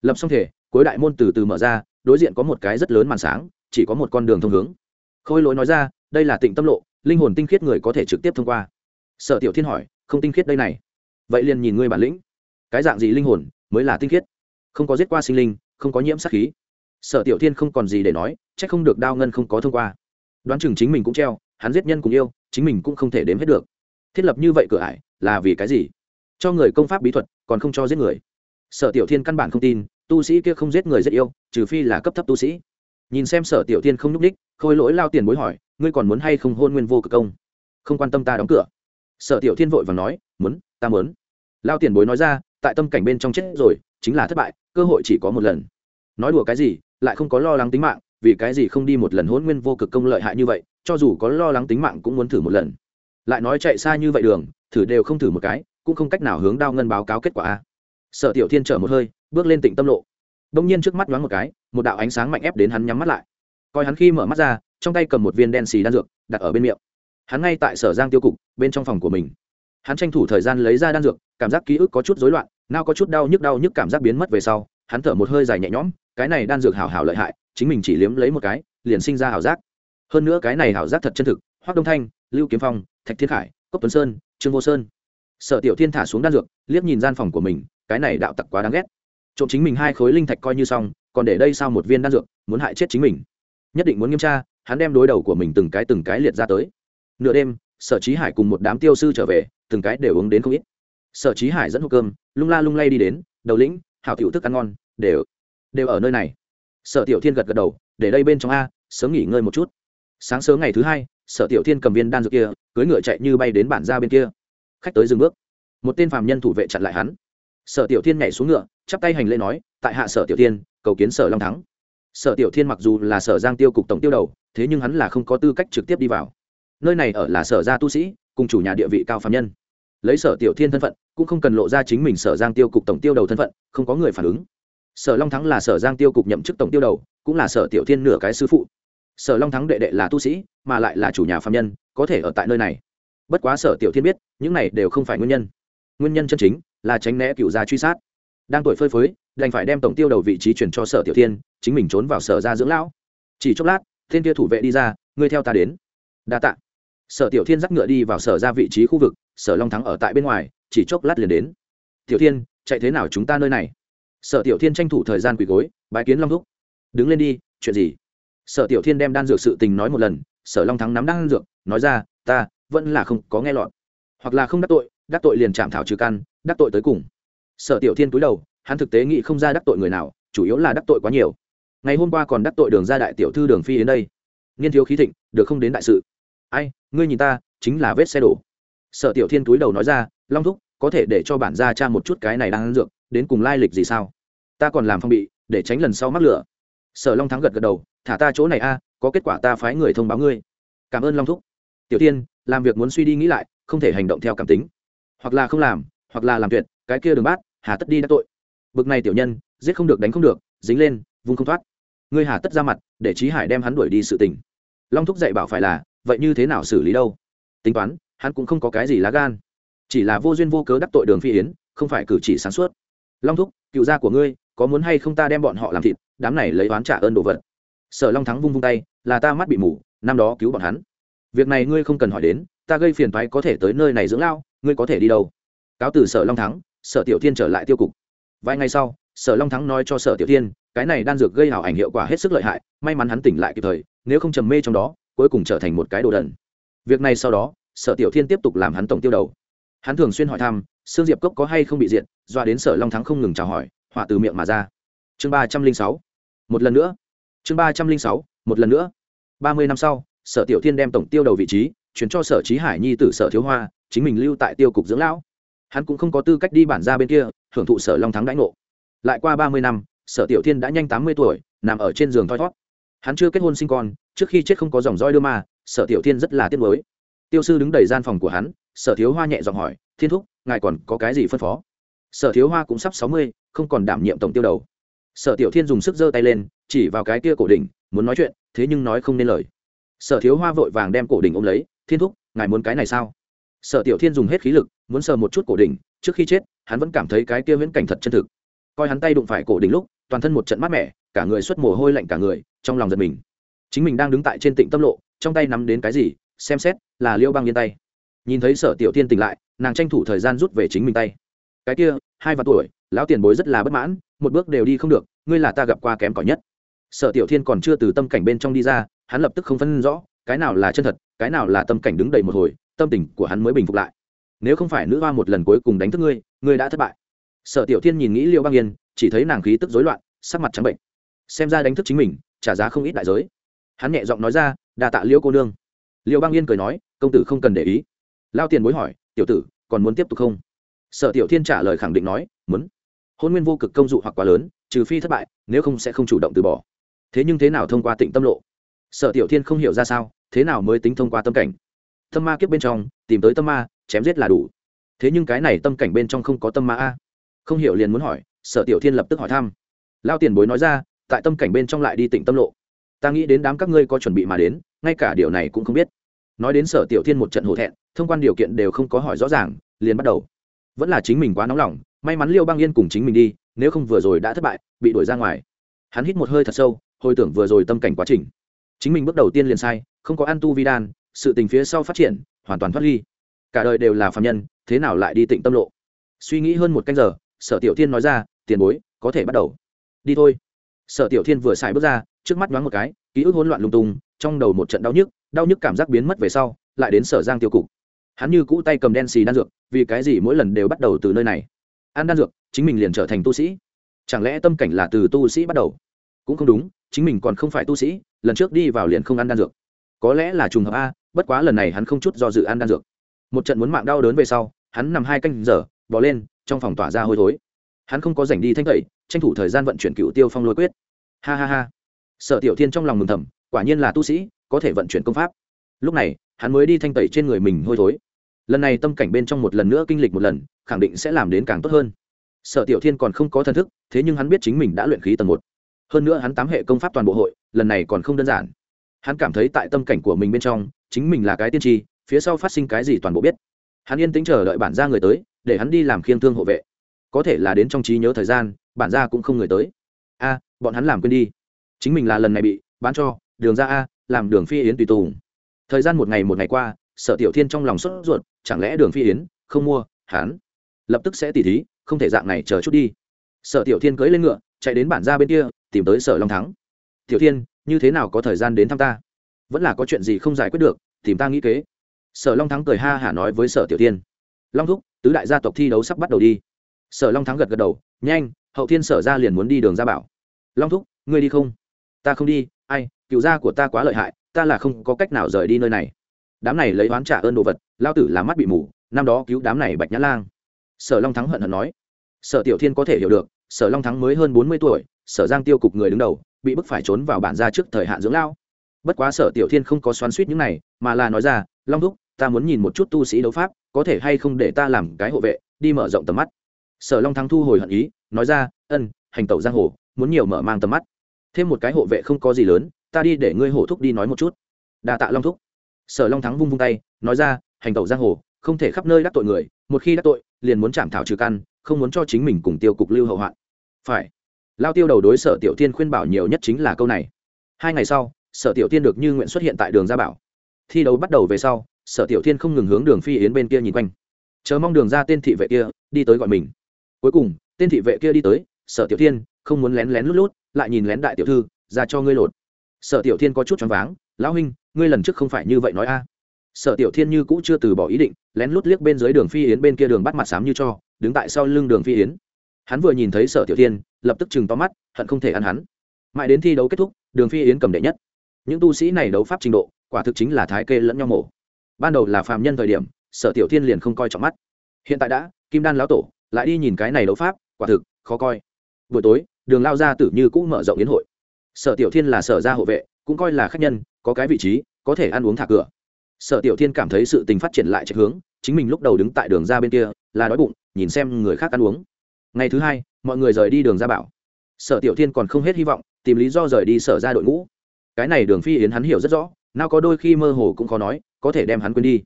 Lập xong thể cuối đại môn từ từ mở ra, đối diện có một cái rất lớn màn sáng, chỉ có một con đường thông hướng. Khôi lỗi nói ra, đây là tịnh tâm lộ, linh hồn tinh khiết người có thể trực tiếp thông qua. Sở tiểu thiên hỏi, không tinh khiết đây này. Vậy liền nhìn ngươi bản lĩnh. Cái dạng gì linh hồn mới là tinh khiết? Không có giết qua sinh linh, không có nhiễm sát khí sở tiểu thiên không còn gì để nói c h ắ c không được đao ngân không có thông qua. Đoán chừng chính mình cũng treo, hắn giết nhân cùng yêu, chính mình cũng không thể đếm hết được. Thiết lập như vậy cửa ải, là vì cái gì? Cho người công pháp bí thuật, còn không cho giết người. Sở tiểu thiên căn bản không tin, tu sĩ kia không giết người giết yêu, trừ phi là cấp thấp tu sĩ. Nhìn xem sở tiểu thiên không n ú c ních khôi lỗi lao tiền bối hỏi, ngươi còn muốn hay không hôn nguyên vô cực công? Không quan tâm ta đóng cửa. Sở tiểu thiên vội và nói, muốn, ta muốn. Lao tiền bối nói ra, tại tâm cảnh bên trong chết rồi, chính là thất bại, cơ hội chỉ có một lần. Nói đùa cái gì? Lại không có lo lắng tính mạng, vì cái gì không đi một lần hôn nguyên vô cực công lợi hại như vậy, cho dù có lo lắng tính mạng cũng muốn thử một lần. Lại nói chạy xa như vậy đường, thử đều không thử một cái, cũng không cách nào hướng đao ngân báo cáo kết quả a. Sở tiểu thiên trở một hơi, bước lên tỉnh tâm lộ. Đông nhiên trước mắt đoán một cái, một đạo ánh sáng mạnh ép đến hắn nhắm mắt lại. Coi hắn khi mở mắt ra, trong tay cầm một viên đen xì đan dược, đặt ở bên miệng. Hắn ngay tại sở giang tiêu cục, bên trong phòng của mình. Hắn tranh thủ thời gian lấy ra đan dược, cảm giác ký ức có chút rối loạn nào có chút đau nhức đau nhức cảm giác biến mất về sau, hắn thở một hơi dài nhẹ nhõm cái này đan dược hảo hảo lợi hại, chính mình chỉ liếm lấy một cái, liền sinh ra hảo giác. Hơn nữa cái này hảo giác thật chân thực hoác đông thanh, lưu kiếm phong, thạch thiên khải, cốc tuấn sơn, trương vô sơn. Sở tiểu thiên thả xuống đan dược, liếc nhìn gian phòng của mình, cái này đạo tặc quá đáng ghét. Trộm chính mình hai khối linh thạch coi như xong, còn để đây sao một viên đan dược, muốn hại chết chính mình. Nhất định muốn nghiêm tra, hắn đem đối đầu của mình từng cái từng cái liệt ra tới. Nửa đêm, sở trí hải cùng một đám tiêu sư trở về, từng cái đều uống đến không ít. Sở trí hải dẫn hộp cơm, lung la lung lay đi đến, đầu lĩnh, hảo tiểu thức ăn ngon, đều đều ở nơi này. Sở tiểu thiên gật gật đầu, để đây bên trong a, sớm nghỉ ngơi một chút. Sáng sớm ngày thứ hai, sở tiểu thiên cầm viên đan dược kia, cưỡi ngựa chạy như bay đến bản ra bên kia. Khách tới dừng bước. Một tên phàm nhân thủ vệ chặn lại hắn. Sở tiểu thiên nhảy xuống ngựa, chắp tay hành lễ nói, tại hạ sở tiểu thiên, cầu kiến sở long thắng. Sở tiểu thiên mặc dù là sở giang tiêu cục tổng tiêu đầu, thế nhưng hắn là không có tư cách trực tiếp đi vào. Nơi này ở là sở gia tu sĩ, cùng chủ nhà địa vị cao phàm nhân. Lấy sở tiểu thiên thân phận, cũng không cần lộ ra chính mình sở giang tiêu cục tổng tiêu đầu thân phận, không có người phản ứng sở long thắng là sở giang tiêu cục nhậm chức tổng tiêu đầu, cũng là sở tiểu thiên nửa cái sư phụ. Sở long thắng đệ đệ là tu sĩ, mà lại là chủ nhà phạm nhân, có thể ở tại nơi này. Bất quá sở tiểu thiên biết, những này đều không phải nguyên nhân. Nguyên nhân chân chính là tránh né cựu gia truy sát. Đang tuổi phơi phới, đành phải đem tổng tiêu đầu vị trí chuyển cho sở tiểu thiên, chính mình trốn vào sở gia dưỡng lão. Chỉ chốc lát, thiên kia thủ vệ đi ra, ngươi theo ta đến. Đa tạ. Sở tiểu thiên dắt ngựa đi vào sở ra vị trí khu vực, sở long thắng ở tại bên ngoài, chỉ chốc lát liền đến. Tiểu thiên, chạy thế nào chúng ta nơi này? Sở tiểu thiên tranh thủ thời gian quỳ gối, bái kiến long thúc. Đứng lên đi, chuyện gì? Sở tiểu thiên đem đan dược sự tình nói một lần, sở long thắng nắm đan dược, nói ra, ta vẫn là không có nghe lọt. Hoặc là không đắc tội đắc tội liền chạm thảo trừ căn, đắc tội tới cùng. Sở tiểu thiên túi đầu, hắn thực tế nghĩ không ra đắc tội người nào, chủ yếu là đắc tội quá nhiều. Ngày hôm qua còn đắc tội đường ra đại tiểu thư đường phi đến đây. Nghiên thiếu khí thịnh, được không đến đại sự. Ai, ngươi nhìn ta, chính là vết xe đổ. Sở tiểu thiên túi đầu nói ra, long thúc, có thể để cho bản gia cha một chút cái này đang ăn dược, đến cùng lai lịch gì sao? Ta còn làm phong bị, để tránh lần sau mắc lửa. Sở long thắng gật gật đầu, thả ta chỗ này a, có kết quả ta phái người thông báo ngươi. Cảm ơn long thúc. Tiểu tiên, làm việc muốn suy đi nghĩ lại, không thể hành động theo cảm tính. Hoặc là không làm, hoặc là làm tuyệt, cái kia đừng bát hà tất đi đã tội. Bực này tiểu nhân, giết không được đánh không được, dính lên, vung không thoát. Ngươi hà tất ra mặt, để trí hải đem hắn đuổi đi sự tình. Long thúc dạy bảo phải là, vậy như thế nào xử lý đâu? Tính toán, hắn cũng không có cái gì lá gan. Chỉ là vô duyên vô cớ đắc tội đường phi yến, không phải cử chỉ sáng suốt. Long thúc, cựu gia của ngươi có muốn hay không ta đem bọn họ làm thịt, đám này lấy oán trả ơn đồ vật. Sở long thắng vung vung tay, là ta mắt bị mù, năm đó cứu bọn hắn. Việc này ngươi không cần hỏi đến, ta gây phiền toái có thể tới nơi này dưỡng lao, ngươi có thể đi đâu? Cáo từ sở long thắng, sở tiểu thiên trở lại tiêu cục. Vài ngày sau, sở long thắng nói cho sở tiểu thiên, cái này đan dược gây hảo ảnh hiệu quả hết sức lợi hại, may mắn hắn tỉnh lại kịp thời, nếu không trầm mê trong đó, cuối cùng trở thành một cái đồ đần. Việc này sau đó, sở tiểu thiên tiếp tục làm hắn tổng tiêu đầu. Hắn thường xuyên hỏi thăm, sương diệp cốc có hay không bị diện doa đến sở long thắng không ngừng chào hỏi họa từ miệng mà ra. Chương ba trăm linh sáu. Một lần nữa. Chương ba trăm linh sáu, một lần nữa. Ba mươi năm sau, sở tiểu thiên đem tổng tiêu đầu vị trí chuyển cho sở trí hải nhi t sở thiếu hoa, chính mình lưu tại tiêu cục dưỡng lão. Hắn cũng không có tư cách đi bản ra bên kia, hưởng thụ sở long thắng đãi ngộ. Lại qua ba mươi năm, sở tiểu thiên đã nhanh tám mươi tuổi, nằm ở trên giường thoi thót. Hắn chưa kết hôn sinh con, trước khi chết không có dòng roi đưa mà sở tiểu thiên rất là tiếc mới tiêu sư đứng đầy gian phòng của hắn, sở thiếu hoa nhẹ giọng hỏi, thiên thúc, ngài còn có cái gì phân phó? Sở thiếu hoa cũng sắp sáu mươi, không còn đảm nhiệm tổng tiêu đầu. Sở tiểu thiên dùng sức giơ tay lên, chỉ vào cái kia cổ đỉnh, muốn nói chuyện, thế nhưng nói không nên lời. Sở thiếu hoa vội vàng đem cổ đỉnh ôm lấy, thiên thúc, ngài muốn cái này sao? Sở tiểu thiên dùng hết khí lực, muốn sờ một chút cổ đỉnh, trước khi chết, hắn vẫn cảm thấy cái kia viễn cảnh thật chân thực. Coi hắn tay đụng phải cổ đỉnh lúc, toàn thân một trận mát mẻ, cả người xuất mồ hôi lạnh cả người, trong lòng giật mình. Chính mình đang đứng tại trên tịnh tâm lộ, trong tay nắm đến cái gì, xem xét, là liêu băng yên tay. Nhìn thấy sở tiểu tiên tỉnh lại, nàng tranh thủ thời gian rút về chính mình tay. Cái kia hai vạn tuổi, lão tiền bối rất là bất mãn, một bước đều đi không được, ngươi là ta gặp qua kém cỏi nhất. Sở tiểu thiên còn chưa từ tâm cảnh bên trong đi ra, hắn lập tức không phân rõ, cái nào là chân thật, cái nào là tâm cảnh đứng đầy một hồi, tâm tình của hắn mới bình phục lại. Nếu không phải nữ hoa một lần cuối cùng đánh thức ngươi ngươi đã thất bại. Sở tiểu thiên nhìn nghĩ liệu băng yên, chỉ thấy nàng khí tức rối loạn, sắc mặt trắng bệnh. Xem ra đánh thức chính mình, trả giá không ít đại giới. Hắn nhẹ giọng nói ra đà tạ liễu cô nương. Liễu băng yên cười nói, công tử không cần để ý. Lao tiền bối hỏi, tiểu tử, còn muốn tiếp tục không? Sở tiểu thiên trả lời khẳng định nói, muốn. Hôn nguyên vô cực công dụ hoặc quá lớn, trừ phi thất bại, nếu không sẽ không chủ động từ bỏ. Thế nhưng thế nào thông qua tịnh tâm lộ? Sở tiểu thiên không hiểu ra sao, thế nào mới tính thông qua tâm cảnh? Tâm ma kiếp bên trong, tìm tới tâm ma, chém giết là đủ. Thế nhưng cái này tâm cảnh bên trong không có tâm ma a. Không hiểu liền muốn hỏi, sở tiểu thiên lập tức hỏi thăm. Lao tiền bối nói ra, tại tâm cảnh bên trong lại đi tịnh tâm lộ. Ta nghĩ đến đám các ngươi có chuẩn bị mà đến, ngay cả điều này cũng không biết. Nói đến sở tiểu thiên một trận hổ thẹn, thông quan điều kiện đều không có hỏi rõ ràng, liền bắt đầu vẫn là chính mình quá nóng lòng, may mắn liêu băng yên cùng chính mình đi, nếu không vừa rồi đã thất bại, bị đuổi ra ngoài. Hắn hít một hơi thật sâu, hồi tưởng vừa rồi tâm cảnh quá trình. Chính mình bước đầu tiên liền sai, không có ăn tu vi đan, sự tình phía sau phát triển, hoàn toàn thoát ly. Cả đời đều là phạm nhân, thế nào lại đi tịnh tâm lộ? Suy nghĩ hơn một canh giờ, sở tiểu thiên nói ra, tiền bối, có thể bắt đầu. Đi thôi. Sở tiểu thiên vừa xài bước ra, trước mắt nhoáng một cái, ký ức hỗn loạn lung tung, trong đầu một trận đau nhức đau nhức cảm giác biến mất về sau, lại đến sở giang tiêu cục hắn như cũ tay cầm đen xì đan dược, vì cái gì mỗi lần đều bắt đầu từ nơi này? Ăn đan dược, chính mình liền trở thành tu sĩ. Chẳng lẽ tâm cảnh là từ tu sĩ bắt đầu? Cũng không đúng, chính mình còn không phải tu sĩ, lần trước đi vào liền không ăn đan dược. Có lẽ là trùng hợp a, bất quá lần này hắn không chút do dự ăn đan dược. Một trận muốn mạng đau đớn về sau, hắn nằm hai canh giờ bỏ lên, trong phòng tỏa ra hôi thối. Hắn không có dành đi thanh tẩy, tranh thủ thời gian vận chuyển cựu tiêu phong lôi quyết. Ha ha ha. Sở tiểu thiên trong lòng mừng thầm, quả nhiên là tu sĩ, có thể vận chuyển công pháp. Lúc này, hắn mới đi thanh tẩy trên người mình hôi thối lần này tâm cảnh bên trong một lần nữa kinh lịch một lần, khẳng định sẽ làm đến càng tốt hơn. Sở tiểu thiên còn không có thần thức, thế nhưng hắn biết chính mình đã luyện khí tầng một. Hơn nữa hắn tám hệ công pháp toàn bộ hội, lần này còn không đơn giản. Hắn cảm thấy tại tâm cảnh của mình bên trong, chính mình là cái tiên tri, phía sau phát sinh cái gì toàn bộ biết. Hắn yên tĩnh chờ đợi bản ra người tới, để hắn đi làm khiêng thương hộ vệ. Có thể là đến trong trí nhớ thời gian, bản ra cũng không người tới. A, bọn hắn làm quên đi. Chính mình là lần này bị bán cho, đường ra a, làm đường phi yến tùy tùng. Thời gian một ngày một ngày qua sở tiểu thiên trong lòng sốt ruột, chẳng lẽ đường phi yến không mua, hắn lập tức sẽ tỉ thí, không thể dạng này chờ chút đi. Sở tiểu thiên cưỡi lên ngựa, chạy đến bản ra bên kia, tìm tới sở long thắng. Tiểu thiên, như thế nào có thời gian đến thăm ta? Vẫn là có chuyện gì không giải quyết được, tìm ta nghĩ kế. Sở long thắng cười ha hả nói với sở tiểu thiên. Long thúc, tứ đại gia tộc thi đấu sắp bắt đầu đi. Sở long thắng gật gật đầu, nhanh, hậu thiên sở ra liền muốn đi đường ra bảo. Long thúc, ngươi đi không? Ta không đi, ai, cựu gia của ta quá lợi hại, ta là không có cách nào rời đi nơi này đám này lấy oán trả ơn đồ vật, lao tử là mắt bị mù, năm đó cứu đám này bạch nhã lang. Sở long thắng hận hận nói. Sở tiểu thiên có thể hiểu được, sở long thắng mới hơn bốn mươi tuổi, sở giang tiêu cục người đứng đầu, bị bức phải trốn vào bản ra trước thời hạn dưỡng lao. Bất quá sở tiểu thiên không có xoắn suýt những này, mà là nói ra, long thúc, ta muốn nhìn một chút tu sĩ đấu pháp, có thể hay không để ta làm cái hộ vệ, đi mở rộng tầm mắt. Sở long thắng thu hồi hận ý, nói ra, ân, hành tẩu giang hồ, muốn nhiều mở mang tầm mắt. Thêm một cái hộ vệ không có gì lớn, ta đi để ngươi hổ thúc đi nói một chút. Đà tạ long thúc sở long thắng vung vung tay, nói ra, hành tẩu giang hồ, không thể khắp nơi đắc tội người, một khi đắc tội, liền muốn chạm thảo trừ căn, không muốn cho chính mình cùng tiêu cục lưu hậu hoạn. Phải. Lao tiêu đầu đối sở tiểu tiên khuyên bảo nhiều nhất chính là câu này. Hai ngày sau, sở tiểu tiên được như nguyện xuất hiện tại đường gia bảo. Thi đấu bắt đầu về sau, sở tiểu tiên không ngừng hướng đường phi yến bên kia nhìn quanh. Chờ mong đường ra tên thị vệ kia, đi tới gọi mình. Cuối cùng, tên thị vệ kia đi tới, sở tiểu tiên không muốn lén lén lút lút, lại nhìn lén đại tiểu thư, ra cho ngươi lột. Sở tiểu thiên có chút choáng váng, lão huynh ngươi lần trước không phải như vậy nói a. À. Sở tiểu thiên như cũ chưa từ bỏ ý định, lén lút liếc bên dưới đường phi yến bên kia đường bắt mặt sám như cho, đứng tại sau lưng đường phi yến. Hắn vừa nhìn thấy sở tiểu thiên, lập tức chừng to mắt, hận không thể ăn hắn. Mãi đến thi đấu kết thúc, đường phi yến cầm đệ nhất. Những tu sĩ này đấu pháp trình độ, quả thực chính là thái kê lẫn nhau mổ. Ban đầu là phàm nhân thời điểm, sở tiểu thiên liền không coi trọng mắt. Hiện tại đã, kim đan lão tổ, lại đi nhìn cái này đấu pháp, quả thực, khó coi. Buổi tối, đường lao ra tử như cũ mở rộng yến hội. Sở tiểu thiên là sở gia hộ vệ cũng coi là khách nhân, có cái vị trí, có thể ăn uống thả cửa. Sở tiểu thiên cảm thấy sự tình phát triển lại chạy hướng, chính mình lúc đầu đứng tại đường ra bên kia, là đói bụng, nhìn xem người khác ăn uống. Ngày thứ hai, mọi người rời đi đường ra bảo. Sở tiểu thiên còn không hết hy vọng, tìm lý do rời đi sở ra đội ngũ. Cái này đường phi yến hắn hiểu rất rõ, nào có đôi khi mơ hồ cũng khó nói, có thể đem hắn quên đi.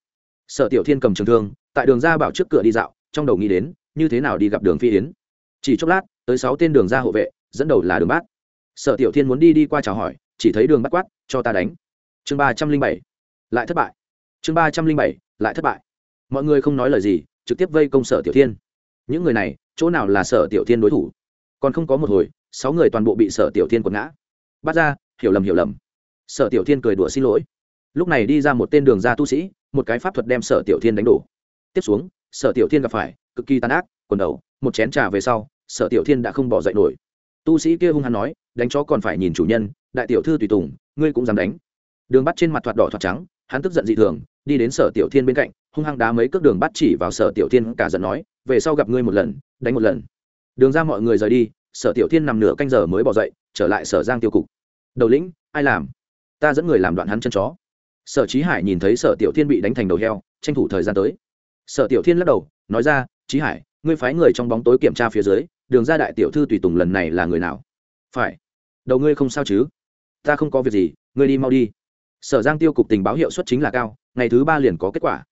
Sở tiểu thiên cầm trường thương, tại đường ra bảo trước cửa đi dạo, trong đầu nghĩ đến, như thế nào đi gặp đường phi yến. Chỉ chốc lát, tới sáu tên đường ra hộ vệ, dẫn đầu là đường bát sở tiểu thiên muốn đi đi qua chào hỏi chỉ thấy đường bắt quát, cho ta đánh. Chương ba trăm linh bảy, lại thất bại. Chương ba trăm linh bảy, lại thất bại. Mọi người không nói lời gì, trực tiếp vây công sở tiểu thiên. Những người này, chỗ nào là sở tiểu thiên đối thủ? Còn không có một hồi, sáu người toàn bộ bị sở tiểu thiên quật ngã. Bắt ra, hiểu lầm hiểu lầm. Sở tiểu thiên cười đùa xin lỗi. Lúc này đi ra một tên đường ra tu sĩ, một cái pháp thuật đem sở tiểu thiên đánh đổ. Tiếp xuống, sở tiểu thiên gặp phải, cực kỳ tàn ác, quần đầu, một chén trà về sau, sở tiểu thiên đã không bỏ dậy nổi. Tu sĩ kia hung hăng nói đánh chó còn phải nhìn chủ nhân, đại tiểu thư tùy tùng, ngươi cũng dám đánh. Đường bắt trên mặt thoạt đỏ thoạt trắng, hắn tức giận dị thường, đi đến sở tiểu thiên bên cạnh, hung hăng đá mấy cước đường bắt chỉ vào sở tiểu thiên cả giận nói, về sau gặp ngươi một lần, đánh một lần. Đường ra mọi người rời đi, sở tiểu thiên nằm nửa canh giờ mới bỏ dậy, trở lại sở giang tiêu cục. Đầu lĩnh, ai làm? Ta dẫn người làm đoạn hắn chân chó. Sở trí hải nhìn thấy sở tiểu thiên bị đánh thành đầu heo, tranh thủ thời gian tới. Sở tiểu thiên lắc đầu, nói ra trí hải, ngươi phái người trong bóng tối kiểm tra phía dưới, đường ra đại tiểu thư tùy tùng lần này là người nào? Phải. Đầu ngươi không sao chứ? Ta không có việc gì, ngươi đi mau đi. Sở giang tiêu cục tình báo hiệu suất chính là cao, ngày thứ ba liền có kết quả.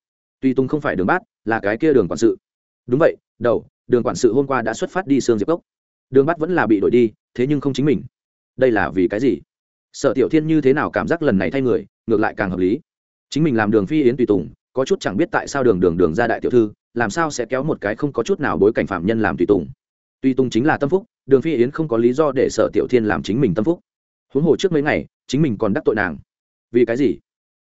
Tùy tùng không phải đường bát, là cái kia đường quản sự. Đúng vậy, đầu, đường quản sự hôm qua đã xuất phát đi sương diệp cốc. Đường bát vẫn là bị đổi đi, thế nhưng không chính mình. Đây là vì cái gì? Sở tiểu thiên như thế nào cảm giác lần này thay người, ngược lại càng hợp lý. Chính mình làm đường phi yến tùy tùng, có chút chẳng biết tại sao đường đường đường ra đại tiểu thư, làm sao sẽ kéo một cái không có chút nào bối cảnh phạm nhân làm tùy tùng. Tùy tùng chính là tâm phúc đường phi yến không có lý do để sở tiểu thiên làm chính mình tâm phúc. Huống hồ trước mấy ngày, chính mình còn đắc tội nàng. Vì cái gì?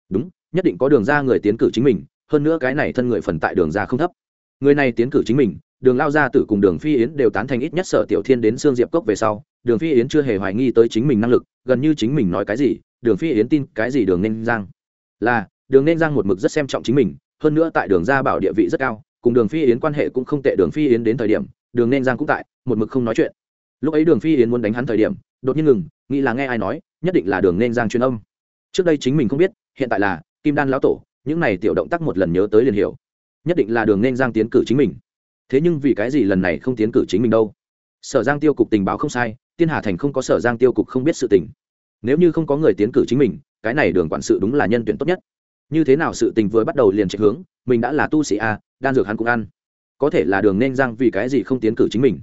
Đúng, nhất định có đường ra người tiến cử chính mình, hơn nữa cái này thân người phần tại đường ra không thấp. Người này tiến cử chính mình, đường lao gia tử cùng đường phi yến đều tán thành ít nhất sở tiểu thiên đến xương diệp cốc về sau, đường phi yến chưa hề hoài nghi tới chính mình năng lực, gần như chính mình nói cái gì, đường phi yến tin cái gì đường nên giang. Là, đường nên giang một mực rất xem trọng chính mình, hơn nữa tại đường gia bảo địa vị rất cao, cùng đường phi yến quan hệ cũng không tệ, đường phi yến đến thời điểm, đường nên giang cũng tại, một mực không nói chuyện lúc ấy đường phi yến muốn đánh hắn thời điểm, đột nhiên ngừng, nghĩ là nghe ai nói, nhất định là đường nên giang truyền âm. Trước đây chính mình không biết, hiện tại là kim đan lão tổ, những này tiểu động tác một lần nhớ tới liền hiểu. Nhất định là đường nên giang tiến cử chính mình. Thế nhưng vì cái gì lần này không tiến cử chính mình đâu? Sở giang tiêu cục tình báo không sai, tiên hà thành không có sở giang tiêu cục không biết sự tình. Nếu như không có người tiến cử chính mình, cái này đường quản sự đúng là nhân tuyển tốt nhất. Như thế nào sự tình vừa bắt đầu liền chạy hướng, mình đã là tu sĩ a, đan dược hắn cũng ăn. Có thể là đường nên giang vì cái gì không tiến cử chính mình?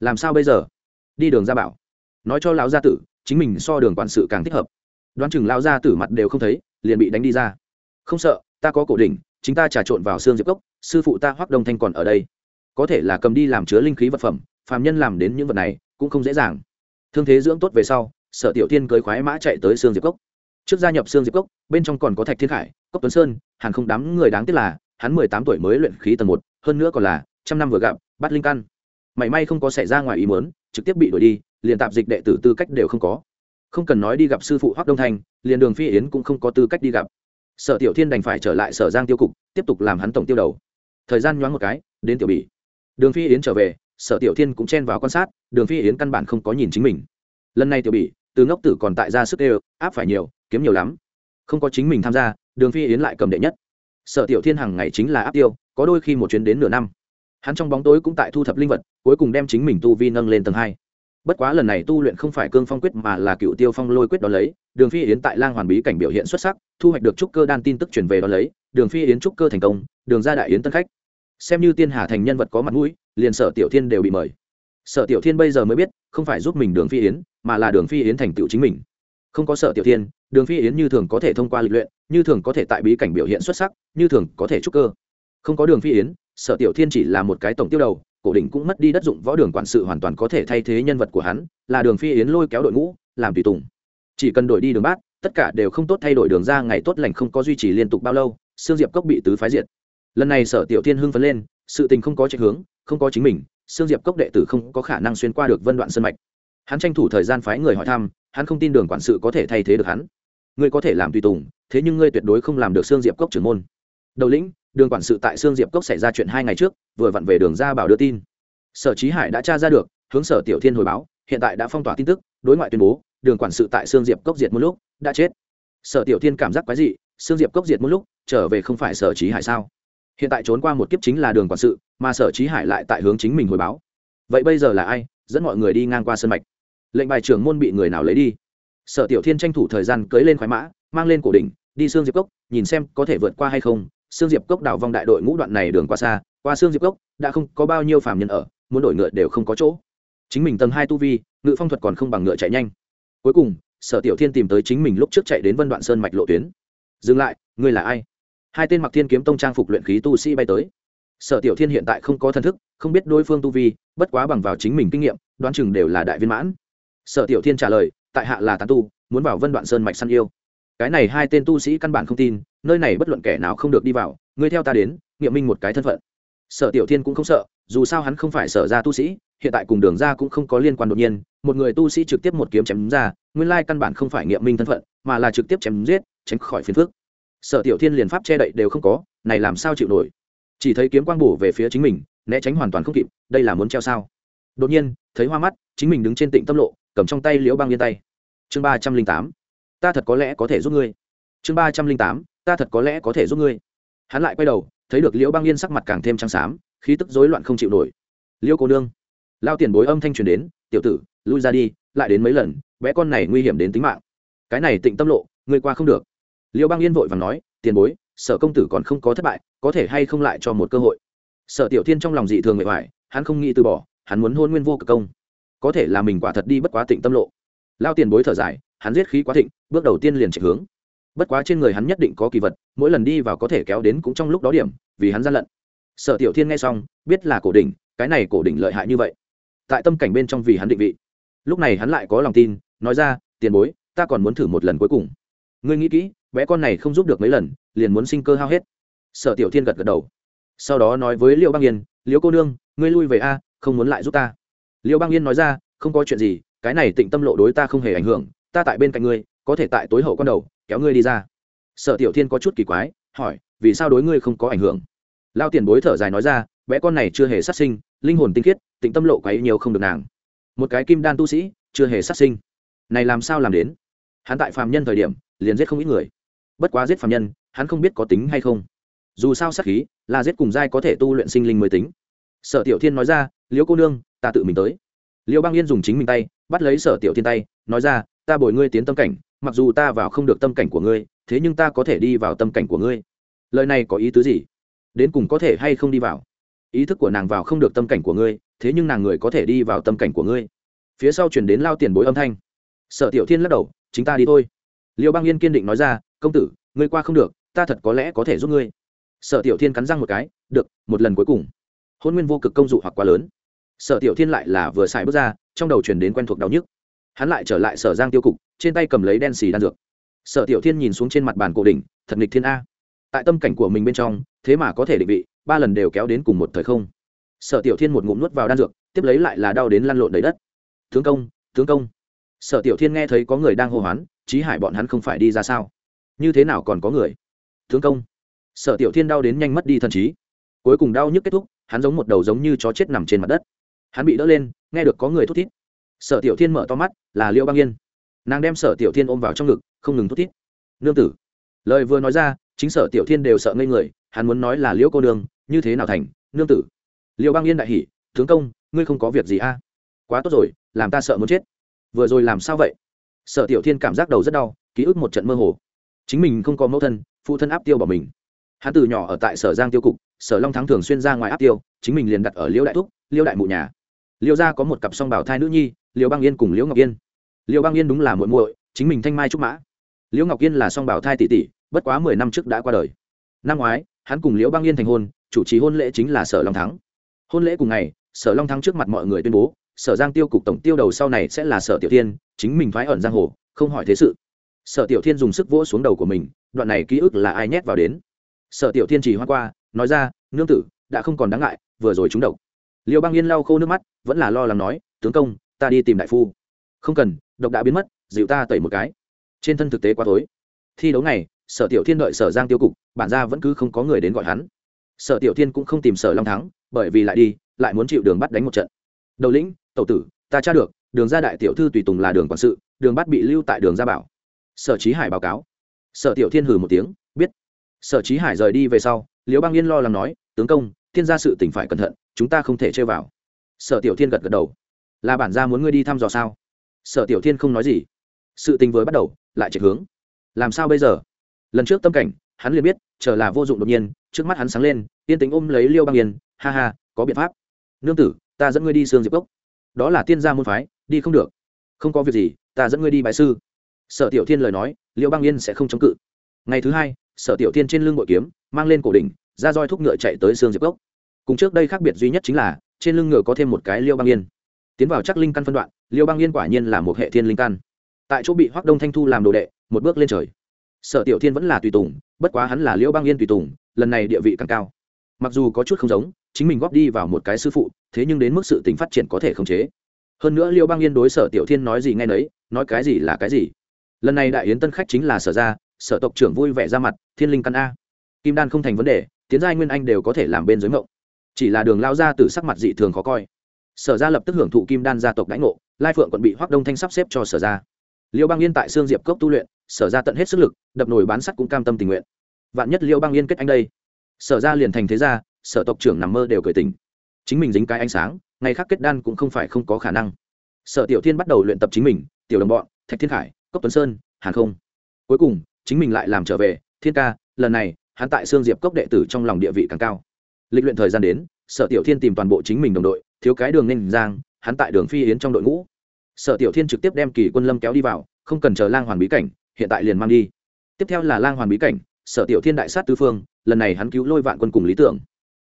Làm sao bây giờ? Đi đường ra bảo. Nói cho lão gia tử, chính mình so đường quản sự càng thích hợp. Đoán chừng lão gia tử mặt đều không thấy, liền bị đánh đi ra. Không sợ, ta có cổ đỉnh, chính ta trà trộn vào xương diệp cốc, sư phụ ta hoắc đông thanh còn ở đây. Có thể là cầm đi làm chứa linh khí vật phẩm, phàm nhân làm đến những vật này, cũng không dễ dàng. Thương thế dưỡng tốt về sau, sở tiểu thiên cưới khoái mã chạy tới xương diệp cốc. Trước gia nhập xương diệp cốc, bên trong còn có thạch thiên khải, cốc tuấn sơn hàng không đám người đáng tiếc là, hắn mười tám tuổi mới luyện khí tầng một, hơn nữa còn là trăm năm vừa gặp, bắt linh căn. Mảy may không có xảy ra ngoài ý muốn trực tiếp bị đuổi đi, liền tạp dịch đệ tử tư cách đều không có. Không cần nói đi gặp sư phụ hoắc đông thanh, liền đường phi yến cũng không có tư cách đi gặp. Sở tiểu thiên đành phải trở lại sở giang tiêu cục, tiếp tục làm hắn tổng tiêu đầu. Thời gian nhoáng một cái, đến tiểu bỉ. Đường phi yến trở về, sở tiểu thiên cũng chen vào quan sát, đường phi yến căn bản không có nhìn chính mình. Lần này tiểu bỉ, từ ngốc tử còn tại ra sức đều áp phải nhiều, kiếm nhiều lắm. Không có chính mình tham gia, đường phi yến lại cầm đệ nhất. Sở tiểu thiên hàng ngày chính là áp tiêu, có đôi khi một chuyến đến nửa năm hắn trong bóng tối cũng tại thu thập linh vật, cuối cùng đem chính mình tu vi nâng lên tầng hai. Bất quá lần này tu luyện không phải cương phong quyết mà là cựu tiêu phong lôi quyết đó lấy, đường phi yến tại lang hoàn bí cảnh biểu hiện xuất sắc, thu hoạch được trúc cơ đan tin tức truyền về đó lấy, đường phi yến trúc cơ thành công, đường ra đại yến tân khách. Xem như tiên hà thành nhân vật có mặt mũi, liền sở tiểu thiên đều bị mời. Sở tiểu thiên bây giờ mới biết, không phải giúp mình đường phi yến, mà là đường phi yến thành tựu chính mình. Không có sở tiểu thiên, đường phi yến như thường có thể thông qua lịch luyện, như thường có thể tại bí cảnh biểu hiện xuất sắc, như thường có thể trúc cơ. Không có đường phi yến sở tiểu thiên chỉ là một cái tổng tiêu đầu, cổ đỉnh cũng mất đi đất dụng võ đường quản sự hoàn toàn có thể thay thế nhân vật của hắn, là đường phi yến lôi kéo đội ngũ, làm tùy tùng. Chỉ cần đổi đi đường bát, tất cả đều không tốt thay đổi đường ra, ngày tốt lành không có duy trì liên tục bao lâu, sương diệp cốc bị tứ phái diệt. Lần này sở tiểu thiên hưng phấn lên, sự tình không có trạch hướng, không có chính mình, sương diệp cốc đệ tử không có khả năng xuyên qua được vân đoạn sân mạch. Hắn tranh thủ thời gian phái người hỏi thăm, hắn không tin đường quản sự có thể thay thế được hắn. Ngươi có thể làm tùy tùng, thế nhưng ngươi tuyệt đối không làm được sương diệp cốc trưởng môn. Đầu lĩnh đường quản sự tại sương diệp cốc xảy ra chuyện hai ngày trước, vừa vặn về đường ra bảo đưa tin. Sở trí hải đã tra ra được, hướng sở tiểu thiên hồi báo, hiện tại đã phong tỏa tin tức, đối ngoại tuyên bố, đường quản sự tại sương diệp cốc diệt một lúc, đã chết. Sở tiểu thiên cảm giác quái dị, sương diệp cốc diệt một lúc, trở về không phải sở trí hải sao? Hiện tại trốn qua một kiếp chính là đường quản sự, mà sở trí hải lại tại hướng chính mình hồi báo. Vậy bây giờ là ai? Dẫn mọi người đi ngang qua sân mạch. Lệnh bài trưởng môn bị người nào lấy đi? Sở tiểu thiên tranh thủ thời gian cưới lên khoái mã, mang lên cổ đỉnh, đi xương diệp cốc, nhìn xem có thể vượt qua hay không xương diệp cốc đảo vòng đại đội ngũ đoạn này đường qua xa, qua xương diệp cốc, đã không có bao nhiêu phàm nhân ở, muốn đổi ngựa đều không có chỗ. Chính mình tầng hai tu vi, ngự phong thuật còn không bằng ngựa chạy nhanh. Cuối cùng, sở tiểu thiên tìm tới chính mình lúc trước chạy đến vân đoạn sơn mạch lộ tuyến. Dừng lại, ngươi là ai? Hai tên mặc thiên kiếm tông trang phục luyện khí tu sĩ bay tới. Sở tiểu thiên hiện tại không có thân thức, không biết đối phương tu vi, bất quá bằng vào chính mình kinh nghiệm, đoán chừng đều là đại viên mãn. Sở tiểu thiên trả lời, tại hạ là tán tu, muốn vào vân đoạn sơn mạch săn yêu cái này hai tên tu sĩ căn bản không tin, nơi này bất luận kẻ nào không được đi vào, ngươi theo ta đến, nghiệm minh một cái thân phận. Sở tiểu thiên cũng không sợ, dù sao hắn không phải sở ra tu sĩ, hiện tại cùng đường ra cũng không có liên quan đột nhiên, một người tu sĩ trực tiếp một kiếm chém ra, nguyên lai căn bản không phải nghiệm minh thân phận, mà là trực tiếp chém giết, tránh khỏi phiền phước sở tiểu thiên liền pháp che đậy đều không có, này làm sao chịu nổi? Chỉ thấy kiếm quang bổ về phía chính mình, né tránh hoàn toàn không kịp, đây là muốn treo sao? Đột nhiên, thấy hoa mắt, chính mình đứng trên tịnh tâm lộ, cầm trong tay liễu băng yên tay. Chương ba trăm linh tám ta thật có lẽ có thể giúp ngươi. Chương ba trăm linh tám, ta thật có lẽ có thể giúp ngươi. Hắn lại quay đầu, thấy được liễu băng yên sắc mặt càng thêm trắng xám, khí tức rối loạn không chịu nổi. Liễu cô nương. Lao tiền bối âm thanh truyền đến, tiểu tử, lui ra đi, lại đến mấy lần, bé con này nguy hiểm đến tính mạng. Cái này tịnh tâm lộ, ngươi qua không được. Liễu băng yên vội và nói, tiền bối, sở công tử còn không có thất bại, có thể hay không lại cho một cơ hội? Sở tiểu thiên trong lòng dị thường mệt hoài hắn không nghĩ từ bỏ, hắn muốn hôn nguyên vô cực công. Có thể là mình quả thật đi bất quá tịnh tâm lộ. Lao tiền bối thở dài hắn giết khí quá thịnh, bước đầu tiên liền chạy hướng. Bất quá trên người hắn nhất định có kỳ vật, mỗi lần đi vào có thể kéo đến cũng trong lúc đó điểm, vì hắn gian lận. Sở tiểu thiên nghe xong, biết là cổ đỉnh, cái này cổ đỉnh lợi hại như vậy. Tại tâm cảnh bên trong vì hắn định vị. Lúc này hắn lại có lòng tin, nói ra, tiền bối, ta còn muốn thử một lần cuối cùng. Ngươi nghĩ kỹ, bé con này không giúp được mấy lần, liền muốn sinh cơ hao hết. Sở tiểu thiên gật gật đầu. Sau đó nói với liễu băng yên, liễu cô nương, ngươi lui về a, không muốn lại giúp ta. Liễu băng yên nói ra, không có chuyện gì, cái này tịnh tâm lộ đối ta không hề ảnh hưởng ta tại bên cạnh ngươi, có thể tại tối hậu con đầu, kéo ngươi đi ra. Sở tiểu thiên có chút kỳ quái, hỏi, vì sao đối ngươi không có ảnh hưởng? Lao tiền bối thở dài nói ra, bé con này chưa hề sát sinh, linh hồn tinh khiết, tịnh tâm lộ quấy nhiều không được nàng. Một cái kim đan tu sĩ, chưa hề sát sinh. Này làm sao làm đến? Hắn tại phàm nhân thời điểm, liền giết không ít người. Bất quá giết phàm nhân, hắn không biết có tính hay không. Dù sao sát khí, là giết cùng giai có thể tu luyện sinh linh mới tính. Sở tiểu thiên nói ra, liễu cô nương, ta tự mình tới. Liễu băng yên dùng chính mình tay, bắt lấy sở tiểu thiên tay, nói ra ta bồi ngươi tiến tâm cảnh, mặc dù ta vào không được tâm cảnh của ngươi, thế nhưng ta có thể đi vào tâm cảnh của ngươi. Lời này có ý tứ gì? Đến cùng có thể hay không đi vào? Ý thức của nàng vào không được tâm cảnh của ngươi, thế nhưng nàng người có thể đi vào tâm cảnh của ngươi. Phía sau chuyển đến lao tiền bối âm thanh. Sở tiểu thiên lắc đầu, chính ta đi thôi. Liêu băng yên kiên định nói ra, công tử, ngươi qua không được, ta thật có lẽ có thể giúp ngươi. Sở tiểu thiên cắn răng một cái, được, một lần cuối cùng. Hôn nguyên vô cực công dụ hoặc quá lớn. Sở tiểu thiên lại là vừa xài bước ra, trong đầu chuyển đến quen thuộc đau nhức hắn lại trở lại sở giang tiêu cục, trên tay cầm lấy đen xì đan dược. Sở tiểu thiên nhìn xuống trên mặt bàn cổ đỉnh, thật nghịch thiên a. Tại tâm cảnh của mình bên trong, thế mà có thể định vị, ba lần đều kéo đến cùng một thời không. Sở tiểu thiên một ngụm nuốt vào đan dược, tiếp lấy lại là đau đến lăn lộn đầy đất. Tướng công tướng công. Sở tiểu thiên nghe thấy có người đang hô hoán trí hải bọn hắn không phải đi ra sao? Như thế nào còn có người? Tướng công. Sở tiểu thiên đau đến nhanh mất đi thần trí. Cuối cùng đau nhức kết thúc, hắn giống một đầu giống như chó chết nằm trên mặt đất. Hắn bị đỡ lên, nghe được có người thút thít sở tiểu thiên mở to mắt, là liêu băng yên. Nàng đem sở tiểu thiên ôm vào trong ngực, không ngừng thút thít. Nương tử. Lời vừa nói ra, chính sở tiểu thiên đều sợ ngây người, hắn muốn nói là liễu cô nương, như thế nào thành, nương tử. Liêu băng yên đại hỉ, tướng công, ngươi không có việc gì a? Quá tốt rồi, làm ta sợ muốn chết. Vừa rồi làm sao vậy? Sở tiểu thiên cảm giác đầu rất đau, ký ức một trận mơ hồ. Chính mình không có mẫu thân, phụ thân áp tiêu bỏ mình. Hắn từ nhỏ ở tại sở giang tiêu cục, sở long thắng thường xuyên ra ngoài áp tiêu, chính mình liền đặt ở liễu đại thúc, liễu đại mụ nhà. Liễu gia có một cặp song bảo thai nữ nhi liễu băng yên cùng liễu ngọc yên. Liễu băng yên đúng là muội muội, chính mình thanh mai trúc mã. Liễu ngọc yên là song bảo thai tỷ tỷ, bất quá mười năm trước đã qua đời. Năm ngoái, hắn cùng liễu băng yên thành hôn, chủ trì hôn lễ chính là sở long thắng. Hôn lễ cùng ngày, sở long thắng trước mặt mọi người tuyên bố, sở giang tiêu cục tổng tiêu đầu sau này sẽ là sở tiểu thiên, chính mình thoái ẩn giang hồ, không hỏi thế sự. Sở tiểu thiên dùng sức vỗ xuống đầu của mình, đoạn này ký ức là ai nhét vào đến? Sở tiểu thiên chỉ hoa qua, nói ra, nương tử, đã không còn đáng ngại, vừa rồi trúng độc. Liêu băng yên lau khô nước mắt, vẫn là lo lắng nói, tướng công ta đi tìm đại phu. Không cần, độc đã biến mất, dịu ta tẩy một cái. Trên thân thực tế quá tối thi đấu này sở tiểu thiên đợi sở giang tiêu cục, bản ra vẫn cứ không có người đến gọi hắn. Sở tiểu thiên cũng không tìm sở long thắng, bởi vì lại đi, lại muốn chịu đường bắt đánh một trận. Đầu lĩnh, tẩu tử, ta tra được, đường ra đại tiểu thư tùy tùng là đường quản sự, đường bắt bị lưu tại đường gia bảo. Sở trí hải báo cáo. Sở tiểu thiên hừ một tiếng, biết. Sở trí hải rời đi về sau, liễu bang yên lo lắng nói, tướng công, thiên gia sự tỉnh phải cẩn thận, chúng ta không thể chơi vào. Sở tiểu thiên gật gật đầu là bản gia muốn ngươi đi thăm dò sao? Sở tiểu thiên không nói gì. Sự tình vừa bắt đầu, lại chạy hướng. Làm sao bây giờ? Lần trước tâm cảnh, hắn liền biết, chờ là vô dụng đột nhiên, trước mắt hắn sáng lên, yên tính ôm lấy liêu băng yên, ha ha, có biện pháp. Nương tử, ta dẫn ngươi đi sương diệp cốc. Đó là tiên gia môn phái, đi không được. Không có việc gì, ta dẫn ngươi đi bái sư. Sở tiểu thiên lời nói, liêu băng yên sẽ không chống cự. Ngày thứ hai, sở tiểu thiên trên lưng bội kiếm, mang lên cổ đỉnh, ra roi thúc ngựa chạy tới sương diệp cốc. Cùng trước đây khác biệt duy nhất chính là, trên lưng ngựa có thêm một cái liêu băng yên tiến vào chắc linh căn phân đoạn, liêu băng yên quả nhiên là một hệ thiên linh căn. Tại chỗ bị hoác đông thanh thu làm đồ đệ, một bước lên trời. Sở tiểu thiên vẫn là tùy tùng, bất quá hắn là liêu băng yên tùy tùng, lần này địa vị càng cao. Mặc dù có chút không giống, chính mình góp đi vào một cái sư phụ, thế nhưng đến mức sự tính phát triển có thể khống chế. Hơn nữa liêu băng yên đối sở tiểu thiên nói gì ngay nấy, nói cái gì là cái gì. Lần này đại yến tân khách chính là sở gia, sở tộc trưởng vui vẻ ra mặt, thiên linh căn a. Kim đan không thành vấn đề, tiến giai nguyên anh đều có thể làm bên dưới mộng. Chỉ là đường lao ra từ sắc mặt dị thường khó coi sở gia lập tức hưởng thụ kim đan gia tộc đãi ngộ, lai phượng còn bị hoác đông thanh sắp xếp cho sở gia. Liêu Bang yên tại xương diệp cốc tu luyện, sở ra tận hết sức lực, đập nồi bán sắt cũng cam tâm tình nguyện. Vạn nhất liêu Bang yên kết anh đây, sở ra liền thành thế gia, sở tộc trưởng nằm mơ đều cười tình chính mình dính cái ánh sáng, ngày khác kết đan cũng không phải không có khả năng. Sở tiểu thiên bắt đầu luyện tập chính mình, tiểu đồng bọn, thạch thiên khải, cốc tuấn sơn, hàn không. Cuối cùng, chính mình lại làm trở về, thiên ca, lần này, hắn tại xương diệp cốc đệ tử trong lòng địa vị càng cao. Lịch luyện thời gian đến, sở tiểu thiên tìm toàn bộ chính mình đồng đội thiếu cái đường nên giang, hắn tại đường phi yến trong đội ngũ. Sở tiểu thiên trực tiếp đem kỳ quân lâm kéo đi vào, không cần chờ lang hoàn bí cảnh, hiện tại liền mang đi. Tiếp theo là lang hoàn bí cảnh, sở tiểu thiên đại sát tứ phương, lần này hắn cứu lôi vạn quân cùng lý tưởng.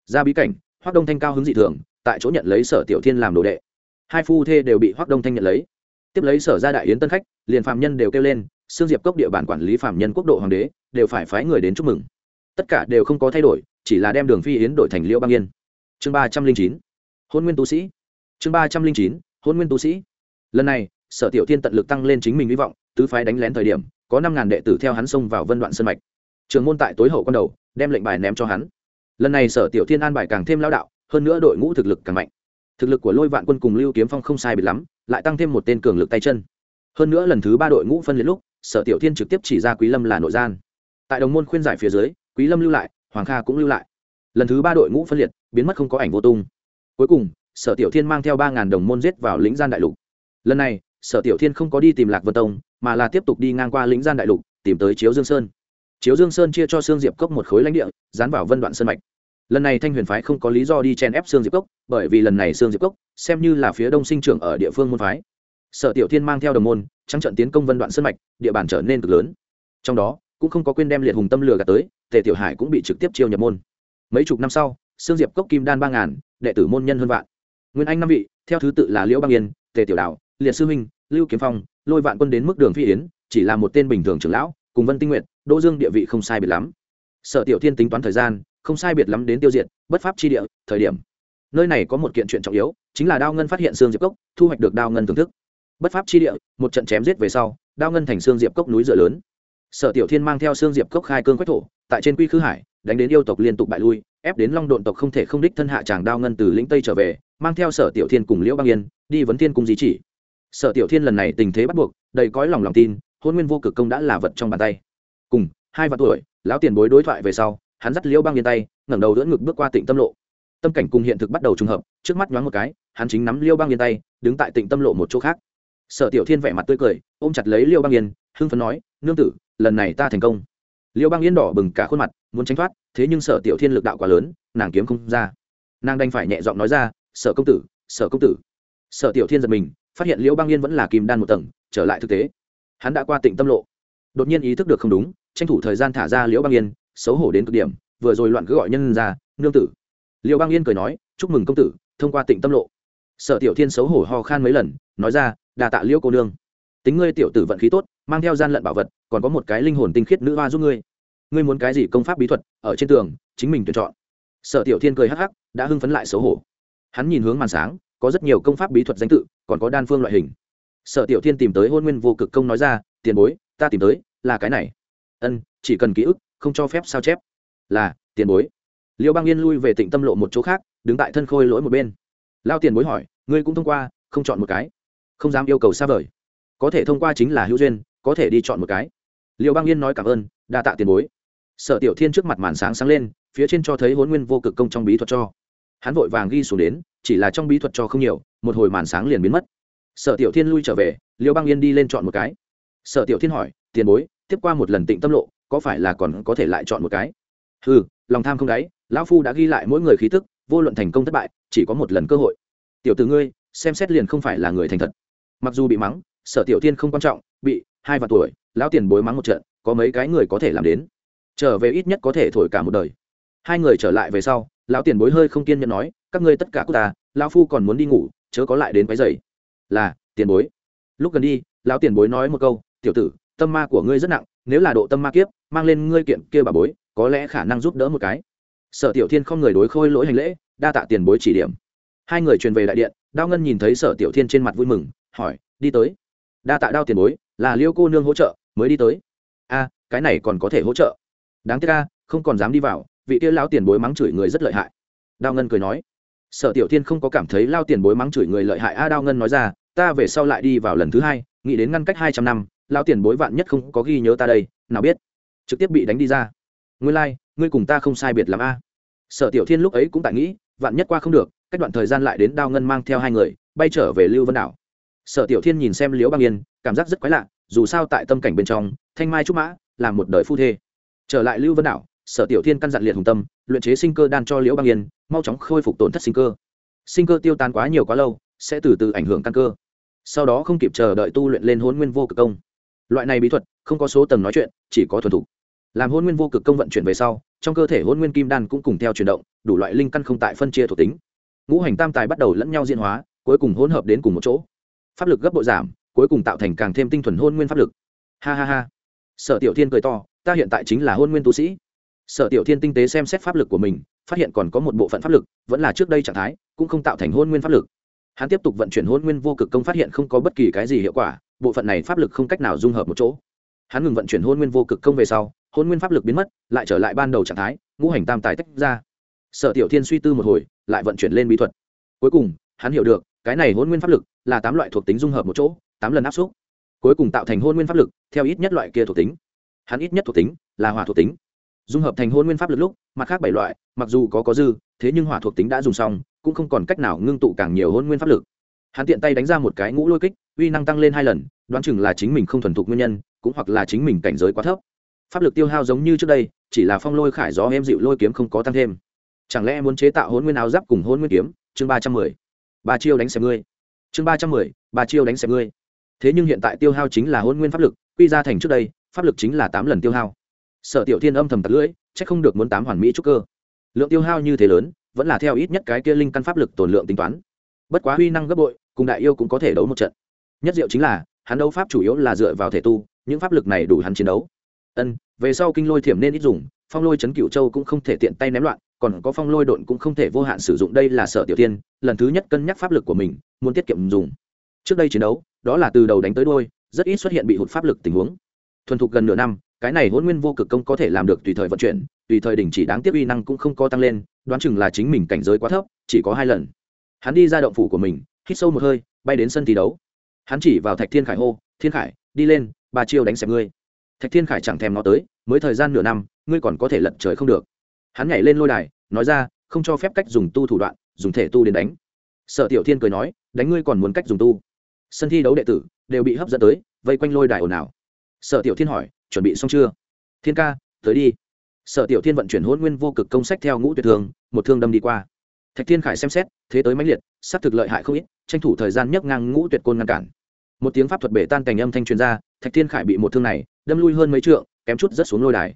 Ra bí cảnh hoác đông thanh cao hứng dị thường, tại chỗ nhận lấy sở tiểu thiên làm đồ đệ. Hai phu thê đều bị hoác đông thanh nhận lấy. Tiếp lấy sở ra đại yến tân khách, liền phạm nhân đều kêu lên xương diệp cốc địa bàn quản lý phạm nhân quốc độ hoàng đế, đều phải phái người đến chúc mừng. Tất cả đều không có thay đổi, chỉ là đem đường phi yến đổi thành liễu băng yên. Chương ba trăm linh chín hôn nguyên tu sĩ. Chương ba trăm linh chín, hôn nguyên tu sĩ. Lần này, sở tiểu thiên tận lực tăng lên chính mình hy vọng, tứ phái đánh lén thời điểm, có năm ngàn đệ tử theo hắn xông vào vân đoạn sân mạch. Trường môn tại tối hậu con đầu, đem lệnh bài ném cho hắn. Lần này sở tiểu thiên an bài càng thêm lao đạo, hơn nữa đội ngũ thực lực càng mạnh. Thực lực của lôi vạn quân cùng lưu kiếm phong không sai biệt lắm, lại tăng thêm một tên cường lực tay chân. Hơn nữa lần thứ ba đội ngũ phân liệt lúc, sở tiểu thiên trực tiếp chỉ ra quý lâm là nội gian. Tại đồng môn khuyên giải phía dưới, quý lâm lưu lại, hoàng kha cũng lưu lại. Lần thứ ba đội ngũ phân liệt, biến mất không có ảnh vô tung cuối cùng, sở tiểu thiên mang theo ba ngàn đồng môn giết vào lĩnh gian đại lục. Lần này, sở tiểu thiên không có đi tìm lạc vân tông, mà là tiếp tục đi ngang qua lĩnh gian đại lục, tìm tới chiếu dương sơn. Chiếu dương sơn chia cho sương diệp cốc một khối lãnh địa, dán vào vân đoạn sơn mạch. Lần này thanh huyền phái không có lý do đi chen ép sương diệp cốc, bởi vì lần này sương diệp cốc xem như là phía đông sinh trưởng ở địa phương môn phái. Sở tiểu thiên mang theo đồng môn, trắng trận tiến công vân đoạn sơn mạch, địa bàn trở nên cực lớn. Trong đó, cũng không có quên đem liệt hùng tâm lừa gạt tới, tề tiểu hải cũng bị trực tiếp chiêu nhập môn. Mấy chục năm sau, sương diệp cốc kim đan ba ngàn đệ tử môn nhân hơn vạn. Nguyên anh năm vị, theo thứ tự là liễu băng yên, tề tiểu đạo liệt sư huynh lưu kiếm phong, lôi vạn quân đến mức đường phi yến, chỉ là một tên bình thường trưởng lão, cùng vân tinh nguyện đỗ dương địa vị không sai biệt lắm. Sở tiểu thiên tính toán thời gian, không sai biệt lắm đến tiêu diệt, bất pháp chi địa, thời điểm. Nơi này có một kiện chuyện trọng yếu, chính là đao ngân phát hiện xương diệp cốc, thu hoạch được đao ngân thưởng thức. Bất pháp chi địa, một trận chém giết về sau, đao ngân thành xương diệp cốc núi dựa lớn. Sở tiểu thiên mang theo xương diệp cốc khai cương quách thổ, tại trên quy khứ hải, đánh đến yêu tộc liên tục bại lui ép đến long độn tộc không thể không đích thân hạ tràng đao ngân từ lĩnh tây trở về, mang theo sở tiểu thiên cùng liễu băng yên, đi vấn thiên cung di chỉ. Sở tiểu thiên lần này tình thế bắt buộc, đầy cõi lòng lòng tin, hôn nguyên vô cực công đã là vật trong bàn tay. Cùng, hai vạn tuổi, lão tiền bối đối thoại về sau, hắn dắt liễu băng yên tay, ngẩng đầu đỡ ngực bước qua tịnh tâm lộ. Tâm cảnh cùng hiện thực bắt đầu trùng hợp, trước mắt nhoáng một cái, hắn chính nắm liêu băng yên tay, đứng tại tịnh tâm lộ một chỗ khác. Sở tiểu thiên vẻ mặt tươi cười, ôm chặt lấy liêu băng yên, hưng phấn nói, nương tử, lần này ta thành công. Liêu băng yên đỏ bừng cả khuôn mặt, muốn tránh thoát thế nhưng sở tiểu thiên lực đạo quá lớn, nàng kiếm không ra. Nàng đành phải nhẹ giọng nói ra, sở công tử, sở công tử. Sở tiểu thiên giật mình, phát hiện liễu băng yên vẫn là kim đan một tầng, trở lại thực tế. Hắn đã qua tịnh tâm lộ. Đột nhiên ý thức được không đúng, tranh thủ thời gian thả ra liễu băng yên, xấu hổ đến cực điểm, vừa rồi loạn cứ gọi nhân ra, nương tử. Liễu băng yên cười nói, chúc mừng công tử, thông qua tịnh tâm lộ. Sở tiểu thiên xấu hổ ho khan mấy lần, nói ra đà tạ liễu cô nương. Tính ngươi tiểu tử vận khí tốt, mang theo gian lận bảo vật, còn có một cái linh hồn tinh khiết nữ hoa giúp ngươi ngươi muốn cái gì công pháp bí thuật, ở trên tường, chính mình tuyển chọn. Sở tiểu thiên cười hắc hắc, đã hưng phấn lại xấu hổ. Hắn nhìn hướng màn sáng, có rất nhiều công pháp bí thuật danh tự, còn có đan phương loại hình. Sở tiểu thiên tìm tới hôn nguyên vô cực công nói ra, tiền bối, ta tìm tới là cái này. Ân, chỉ cần ký ức, không cho phép sao chép. Là, tiền bối. Liêu bang yên lui về tịnh tâm lộ một chỗ khác, đứng tại thân khôi lỗi một bên. Lao tiền bối hỏi, ngươi cũng thông qua, không chọn một cái? Không dám yêu cầu xa vời. Có thể thông qua chính là hữu duyên, có thể đi chọn một cái. Liêu bang yên nói cảm ơn, đa tạ tiền bối sở tiểu thiên trước mặt màn sáng sáng lên, phía trên cho thấy hôn nguyên vô cực công trong bí thuật cho. Hắn vội vàng ghi xuống đến, chỉ là trong bí thuật cho không nhiều, một hồi màn sáng liền biến mất. Sở tiểu thiên lui trở về, liêu bang yên đi lên chọn một cái. Sở tiểu thiên hỏi, tiền bối, tiếp qua một lần tịnh tâm lộ, có phải là còn có thể lại chọn một cái? Ừ lòng tham không đáy, lão phu đã ghi lại mỗi người khí tức, vô luận thành công thất bại, chỉ có một lần cơ hội. Tiểu t ử ngươi, xem xét liền không phải là người thành thật. Mặc dù bị mắng, sở tiểu thiên không quan trọng, bị hai vạn tuổi, lão tiền bối mắng một trận, có mấy cái người có thể làm đến? Trở về ít nhất có thể thổi cả một đời. Hai người trở lại về sau, lão tiền bối hơi không kiên nhẫn nói, các ngươi tất cả của ta, lão phu còn muốn đi ngủ, chớ có lại đến cái giày là, tiền bối. Lúc gần đi, lão tiền bối nói một câu, tiểu tử, tâm ma của ngươi rất nặng, nếu là độ tâm ma kiếp, mang lên ngươi kiện kia bà bối, có lẽ khả năng giúp đỡ một cái. Sở tiểu thiên không người đối khôi lỗi hành lễ, đa tạ tiền bối chỉ điểm. Hai người truyền về đại điện, đao ngân nhìn thấy sở tiểu thiên trên mặt vui mừng, hỏi, đi tới. Đa tạ đao tiền bối, là liêu cô nương hỗ trợ, mới đi tới. A, cái này còn có thể hỗ trợ đáng tiếc ca không còn dám đi vào vị kia lao tiền bối mắng chửi người rất lợi hại. Đao ngân cười nói. Sở tiểu thiên không có cảm thấy lao tiền bối mắng chửi người lợi hại a đao ngân nói ra ta về sau lại đi vào lần thứ hai nghĩ đến ngăn cách hai trăm năm lao tiền bối vạn nhất không có ghi nhớ ta đây nào biết. Trực tiếp bị đánh đi ra. Ngươi lai、like, ngươi cùng ta không sai biệt l a. Sở tiểu thiên lúc ấy cũng tại nghĩ vạn nhất qua không được cách đoạn thời gian lại đến đao ngân mang theo hai người bay trở về lưu vân đảo. Sở tiểu thiên nhìn xem liễu băng yên cảm giác rất quái lạ dù sao tại tâm cảnh bên trong thanh mai trúc mã là một đời phu thê trở lại lưu vân đảo, sở tiểu thiên căn dặn liệt hùng tâm, luyện chế sinh cơ đan cho liễu băng yên, mau chóng khôi phục tổn thất sinh cơ. Sinh cơ tiêu tan quá nhiều quá lâu, sẽ từ từ ảnh hưởng căn cơ. Sau đó không kịp chờ đợi tu luyện lên hôn nguyên vô cực công. Loại này bí thuật, không có số tầng nói chuyện, chỉ có thuần thục. Làm hôn nguyên vô cực công vận chuyển về sau, trong cơ thể hôn nguyên kim đan cũng cùng theo chuyển động, đủ loại linh căn không tại phân chia thuộc tính. Ngũ hành tam tài bắt đầu lẫn nhau diễn hóa, cuối cùng hỗn hợp đến cùng một chỗ. Pháp lực gấp bội giảm, cuối cùng tạo thành càng thêm tinh thuần hôn nguyên pháp lực. Ha ha ha. Sở tiểu thiên cười to ta hiện tại chính là hôn nguyên tu sĩ. Sở tiểu thiên tinh tế xem xét pháp lực của mình, phát hiện còn có một bộ phận pháp lực, vẫn là trước đây trạng thái, cũng không tạo thành hôn nguyên pháp lực. Hắn tiếp tục vận chuyển hôn nguyên vô cực công phát hiện không có bất kỳ cái gì hiệu quả, bộ phận này pháp lực không cách nào dung hợp một chỗ. Hắn ngừng vận chuyển hôn nguyên vô cực công về sau, hôn nguyên pháp lực biến mất, lại trở lại ban đầu trạng thái, ngũ hành tam tài tách ra. Sở tiểu thiên suy tư một hồi, lại vận chuyển lên bí thuật. Cuối cùng, hắn hiểu được, cái này hôn nguyên pháp lực là tám loại thuộc tính dung hợp một chỗ, tám lần áp suất cuối cùng tạo thành hôn nguyên pháp lực, theo ít nhất loại kia thuộc tính hắn ít nhất thuộc tính là hỏa thuộc tính. Dung hợp thành hôn nguyên pháp lực lúc, mặt khác bảy loại, mặc dù có có dư, thế nhưng hỏa thuộc tính đã dùng xong, cũng không còn cách nào ngưng tụ càng nhiều hôn nguyên pháp lực. Hắn tiện tay đánh ra một cái ngũ lôi kích, uy năng tăng lên hai lần, đoán chừng là chính mình không thuần thục nguyên nhân, cũng hoặc là chính mình cảnh giới quá thấp. Pháp lực tiêu hao giống như trước đây, chỉ là phong lôi khải gió em dịu lôi kiếm không có tăng thêm. Chẳng lẽ muốn chế tạo hôn nguyên áo giáp cùng hôn nguyên kiếm? Chương ba trăm mười. Ba chiêu đánh xem ngươi. Chương ba trăm mười, ba chiêu đánh xem ngươi. Thế nhưng hiện tại tiêu hao chính là hôn nguyên pháp lực, quy ra thành trước đây pháp lực chính là tám lần tiêu hao. Sở tiểu thiên âm thầm tật lưỡi c h ắ c không được muốn tám hoàn mỹ trúc cơ. Lượng tiêu hao như thế lớn, vẫn là theo ít nhất cái kia linh căn pháp lực tồn lượng tính toán. Bất quá huy năng gấp bội, cùng đại yêu cũng có thể đấu một trận. Nhất diệu chính là, hắn đấu pháp chủ yếu là dựa vào thể tu, những pháp lực này đủ hắn chiến đấu. Ân, về sau kinh lôi thiểm nên ít dùng, phong lôi chấn cựu châu cũng không thể tiện tay ném loạn, còn có phong lôi độn cũng không thể vô hạn sử dụng, đây là sở tiểu tiên lần thứ nhất cân nhắc pháp lực của mình, muốn tiết kiệm dùng. Trước đây chiến đấu, đó là từ đầu đánh tới đôi rất ít xuất hiện bị hụt pháp lực tình huống thuần thục gần nửa năm, cái này hôn nguyên vô cực công có thể làm được tùy thời vận chuyển, tùy thời đình chỉ đáng tiếc uy năng cũng không có tăng lên, đoán chừng là chính mình cảnh giới quá thấp, chỉ có hai lần. Hắn đi ra động phủ của mình, hít sâu một hơi, bay đến sân thi đấu. Hắn chỉ vào thạch thiên khải hô, thiên khải, đi lên, ba chiêu đánh xẹp ngươi. Thạch thiên khải chẳng thèm nó tới, mới thời gian nửa năm, ngươi còn có thể lật trời không được. Hắn nhảy lên lôi đài, nói ra, không cho phép cách dùng tu thủ đoạn, dùng thể tu đến đánh. Sợ tiểu thiên cười nói, đánh ngươi còn muốn cách dùng tu. Sân thi đấu đệ tử đều bị hấp dẫn tới, vây quanh lôi đài ồn ào. Sở tiểu thiên hỏi, chuẩn bị xong chưa? Thiên ca, tới đi. Sở tiểu thiên vận chuyển hôn nguyên vô cực công sách theo ngũ tuyệt thường, một thương đâm đi qua. Thạch thiên khải xem xét, thế tới mãnh liệt s á c thực lợi hại không ít, tranh thủ thời gian nhấc ngang ngũ tuyệt côn ngăn cản. Một tiếng pháp thuật bể tan cành âm thanh truyền ra, thạch thiên khải bị một thương này đâm lui hơn mấy trượng, kém chút rớt xuống lôi đài.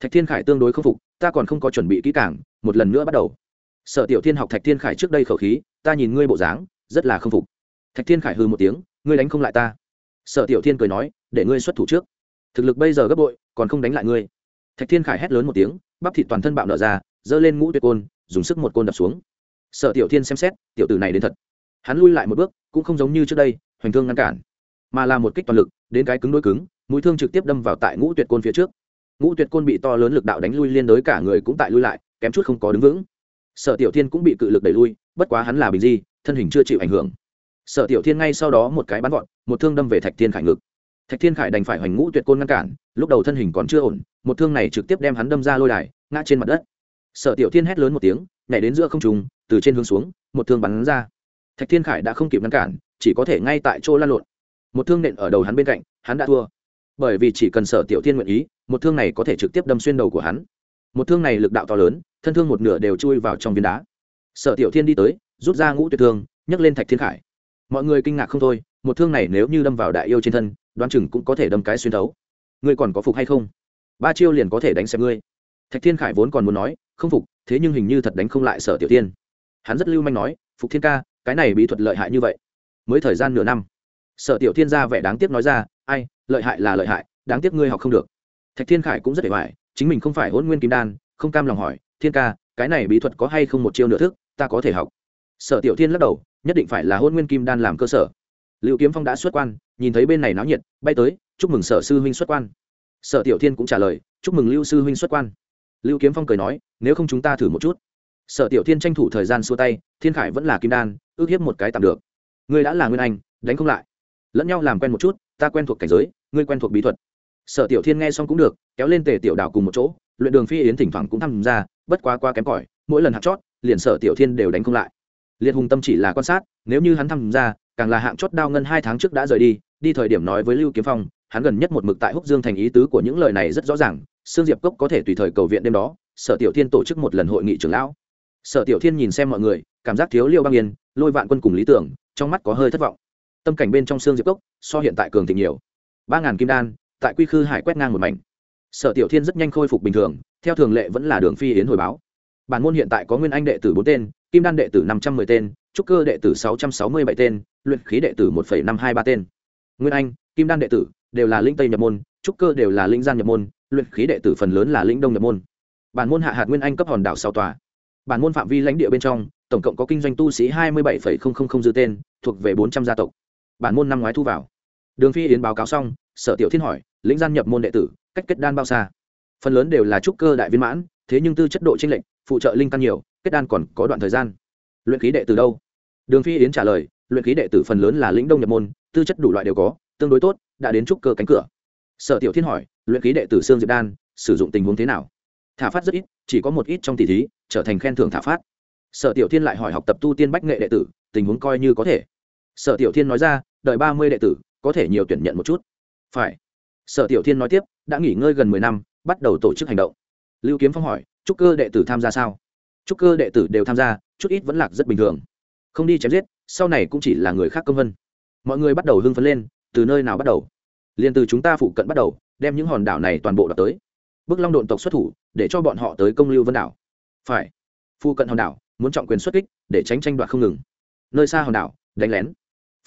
Thạch thiên khải tương đối khâm phục, ta còn không có chuẩn bị kỹ cảng một lần nữa bắt đầu. Sở tiểu thiên học thạch thiên khải trước đây khẩu khí, ta nhìn ngươi bộ dáng, rất là khâm phục. Thạch thiên khải hư một tiếng, ngươi đánh không lại ta. Sở tiểu thiên cười nói để ngươi xuất thủ trước. Thực lực bây giờ gấp bội, còn không đánh lại ngươi. Thạch thiên khải hét lớn một tiếng, bắp thịt toàn thân bạo nở ra, giơ lên ngũ tuyệt côn, dùng sức một côn đập xuống. Sở tiểu thiên xem xét, tiểu tử này đến thật. Hắn lui lại một bước, cũng không giống như trước đây, hoành thương ngăn cản, mà là một kích toàn lực, đến cái cứng đôi cứng, mũi thương trực tiếp đâm vào tại ngũ tuyệt côn phía trước. Ngũ tuyệt côn bị to lớn lực đạo đánh lui liên đối cả người cũng tại lui lại, kém chút không có đứng vững. Sở tiểu thiên cũng bị cự lực đẩy lui, bất quá hắn là bình di, thân hình chưa chịu ảnh hưởng. Sở tiểu thiên ngay sau đó một cái bắn gọn một thương đâm về thạch thiên khải ngực thạch thiên khải đành phải hoành ngũ tuyệt côn ngăn cản, lúc đầu thân hình còn chưa ổn, một thương này trực tiếp đem hắn đâm ra lôi đài, ngã trên mặt đất. Sở tiểu thiên hét lớn một tiếng, nhảy đến giữa không trùng từ trên hướng xuống, một thương bắn ra. Thạch thiên khải đã không kịp ngăn cản, chỉ có thể ngay tại chỗ lan lộn. Một thương nện ở đầu hắn bên cạnh, hắn đã thua. Bởi vì chỉ cần sở tiểu thiên nguyện ý, một thương này có thể trực tiếp đâm xuyên đầu của hắn. Một thương này lực đạo to lớn, thân thương một nửa đều chui vào trong viên đá. Sở tiểu thiên đi tới, rút ra ngũ tuyệt thương, nhấc lên thạch thiên khải. Mọi người kinh ngạc không thôi, một thương này nếu như đâm vào đại yêu trên thân đoán chừng cũng có thể đâm cái xuyên thấu. Ngươi còn có phục hay không? Ba chiêu liền có thể đánh xem ngươi. Thạch thiên khải vốn còn muốn nói, không phục, thế nhưng hình như thật đánh không lại sở tiểu tiên. Hắn rất lưu manh nói, phục thiên ca, cái này bí thuật lợi hại như vậy. Mới thời gian nửa năm, sở tiểu thiên ra vẻ đáng tiếc nói ra, ai, lợi hại là lợi hại, đáng tiếc ngươi học không được. Thạch thiên khải cũng rất để hoài chính mình không phải hôn nguyên kim đan, không cam lòng hỏi, thiên ca, cái này bí thuật có hay không một chiêu nửa thức, ta có thể học. Sở tiểu thiên lắc đầu, nhất định phải là hôn nguyên kim đan làm cơ sở liệu kiếm phong đã xuất quan, nhìn thấy bên này náo nhiệt, bay tới, chúc mừng sở sư huynh xuất quan. Sở tiểu thiên cũng trả lời, chúc mừng lưu sư huynh xuất quan. Lưu kiếm phong cười nói, nếu không chúng ta thử một chút. Sở tiểu thiên tranh thủ thời gian xua tay, thiên khải vẫn là kim đan, ước hiếp một cái tạm được. Ngươi đã là nguyên anh, đánh không lại. Lẫn nhau làm quen một chút, ta quen thuộc cảnh giới, ngươi quen thuộc bí thuật. Sở tiểu thiên nghe xong cũng được, kéo lên tề tiểu đảo cùng một chỗ, luyện đường phi yến thỉnh thoảng cũng tham gia, bất quá qua kém cỏi, mỗi lần hạt chót, liền sở tiểu thiên đều đánh không lại. Liệt hùng tâm chỉ là quan sát, nếu như hắn tham gia càng là hạng chót đao ngân hai tháng trước đã rời đi đi thời điểm nói với lưu kiếm phong, hắn gần nhất một mực tại húc dương thành ý tứ của những lời này rất rõ ràng, sương diệp cốc có thể tùy thời cầu viện đêm đó, sở tiểu thiên tổ chức một lần hội nghị trưởng lão. Sở tiểu thiên nhìn xem mọi người, cảm giác thiếu liêu băng yên, lôi vạn quân cùng lý tưởng, trong mắt có hơi thất vọng. Tâm cảnh bên trong xương diệp cốc, so hiện tại cường thịnh nhiều. Ba ngàn kim đan, tại quy khư hải quét ngang một mảnh. Sở tiểu thiên rất nhanh khôi phục bình thường, theo thường lệ vẫn là đường phi yến hồi báo. Bản môn hiện tại có nguyên anh đệ tử bốn tên kim đan đệ tử năm trăm mười tên, trúc cơ đệ tử sáu trăm sáu mươi bảy tên, luyện khí đệ tử một năm hai ba tên. Nguyên anh, kim đan đệ tử đều là linh tây nhập môn, trúc cơ đều là linh gian nhập môn, luyện khí đệ tử phần lớn là linh đông nhập môn. Bản môn hạ hạt nguyên anh cấp hòn đảo sau tòa. Bản môn phạm vi lãnh địa bên trong, tổng cộng có kinh doanh tu sĩ hai mươi bảy dư tên, thuộc về bốn trăm gia tộc. Bản môn năm ngoái thu vào. Đường phi yến báo cáo xong, sở tiểu thiên hỏi, lĩnh gian nhập môn đệ tử, cách kết đan bao xa? Phần lớn đều là trúc cơ đại viên mãn, thế nhưng tư chất độ tranh lệch, phụ trợ linh căn nhiều kết đan còn có đoạn thời gian. Luyện khí đệ từ đâu? Đường phi yến trả lời, luyện khí đệ tử phần lớn là lĩnh đông nhập môn, tư chất đủ loại đều có, tương đối tốt, đã đến trúc cơ cánh cửa. Sở tiểu thiên hỏi, luyện khí đệ tử xương diệp đan, sử dụng tình huống thế nào? Thả phát rất ít, chỉ có một ít trong tỷ thí, trở thành khen thưởng thả phát. Sở tiểu thiên lại hỏi học tập tu tiên bách nghệ đệ tử, tình huống coi như có thể. Sở tiểu thiên nói ra, đợi ba mươi đệ tử, có thể nhiều tuyển nhận một chút. Phải. Sở tiểu thiên nói tiếp, đã nghỉ ngơi gần mười năm, bắt đầu tổ chức hành động. Lưu kiếm phong hỏi, trúc cơ đệ tử tham gia sao? Trúc cơ đệ tử đều tham gia, chút ít vẫn lạc rất bình thường. Không đi chém giết, sau này cũng chỉ là người khác công vân. Mọi người bắt đầu hưng phấn lên, từ nơi nào bắt đầu? Liền từ chúng ta phụ cận bắt đầu, đem những hòn đảo này toàn bộ đập tới. Bức long độn tộc xuất thủ, để cho bọn họ tới công lưu vân đảo. Phải. Phụ cận hòn đảo, muốn trọng quyền xuất kích, để tránh tranh đoạt không ngừng. Nơi xa hòn đảo, đánh lén.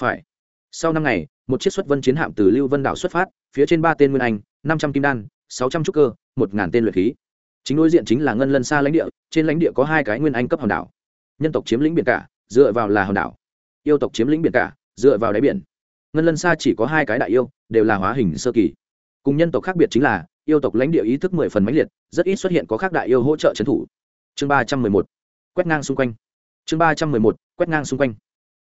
Phải. Sau năm ngày, một chiếc xuất vân chiến hạm từ lưu vân đảo xuất phát, phía trên ba tên nguyên anh, năm trăm kim đan, sáu trăm trúc cơ, một ngàn tên luyện khí chính đối diện chính là ngân lân xa lãnh địa, trên lãnh địa có hai cái nguyên anh cấp hòn đảo. Nhân tộc chiếm lĩnh biển cả, dựa vào là hòn đảo. Yêu tộc chiếm lĩnh biển cả, dựa vào đáy biển. Ngân lân xa chỉ có hai cái đại yêu, đều là hóa hình sơ kỳ. Cùng nhân tộc khác biệt chính là, yêu tộc lãnh địa ý thức mười phần mãnh liệt, rất ít xuất hiện có khác đại yêu hỗ trợ trấn thủ. Chương ba trăm mười một. Quét ngang xung quanh. Chương ba trăm mười một. Quét ngang xung quanh.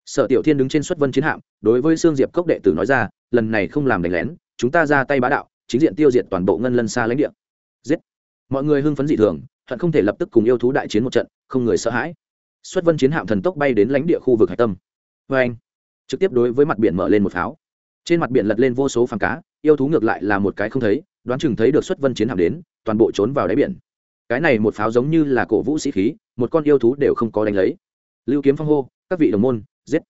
Sở tiểu thiên đứng trên xuất vân chiến hạm, đối với sương diệp cốc đệ tử nói ra, lần này không làm đánh lén, chúng ta ra tay bá đạo, chính diện tiêu diệt toàn bộ ngân lân xa lãnh địa mọi người hưng phấn dị thường, hận không thể lập tức cùng yêu thú đại chiến một trận, không người sợ hãi. Xuất vân chiến hạm thần tốc bay đến lãnh địa khu vực hải tâm. Vê anh, trực tiếp đối với mặt biển mở lên một pháo. Trên mặt biển lật lên vô số phàm cá, yêu thú ngược lại là một cái không thấy, đoán chừng thấy được xuất vân chiến hạm đến, toàn bộ trốn vào đáy biển. Cái này một pháo giống như là cổ vũ sĩ khí, một con yêu thú đều không có đánh lấy. Lưu kiếm phong hô, các vị đồng môn, giết.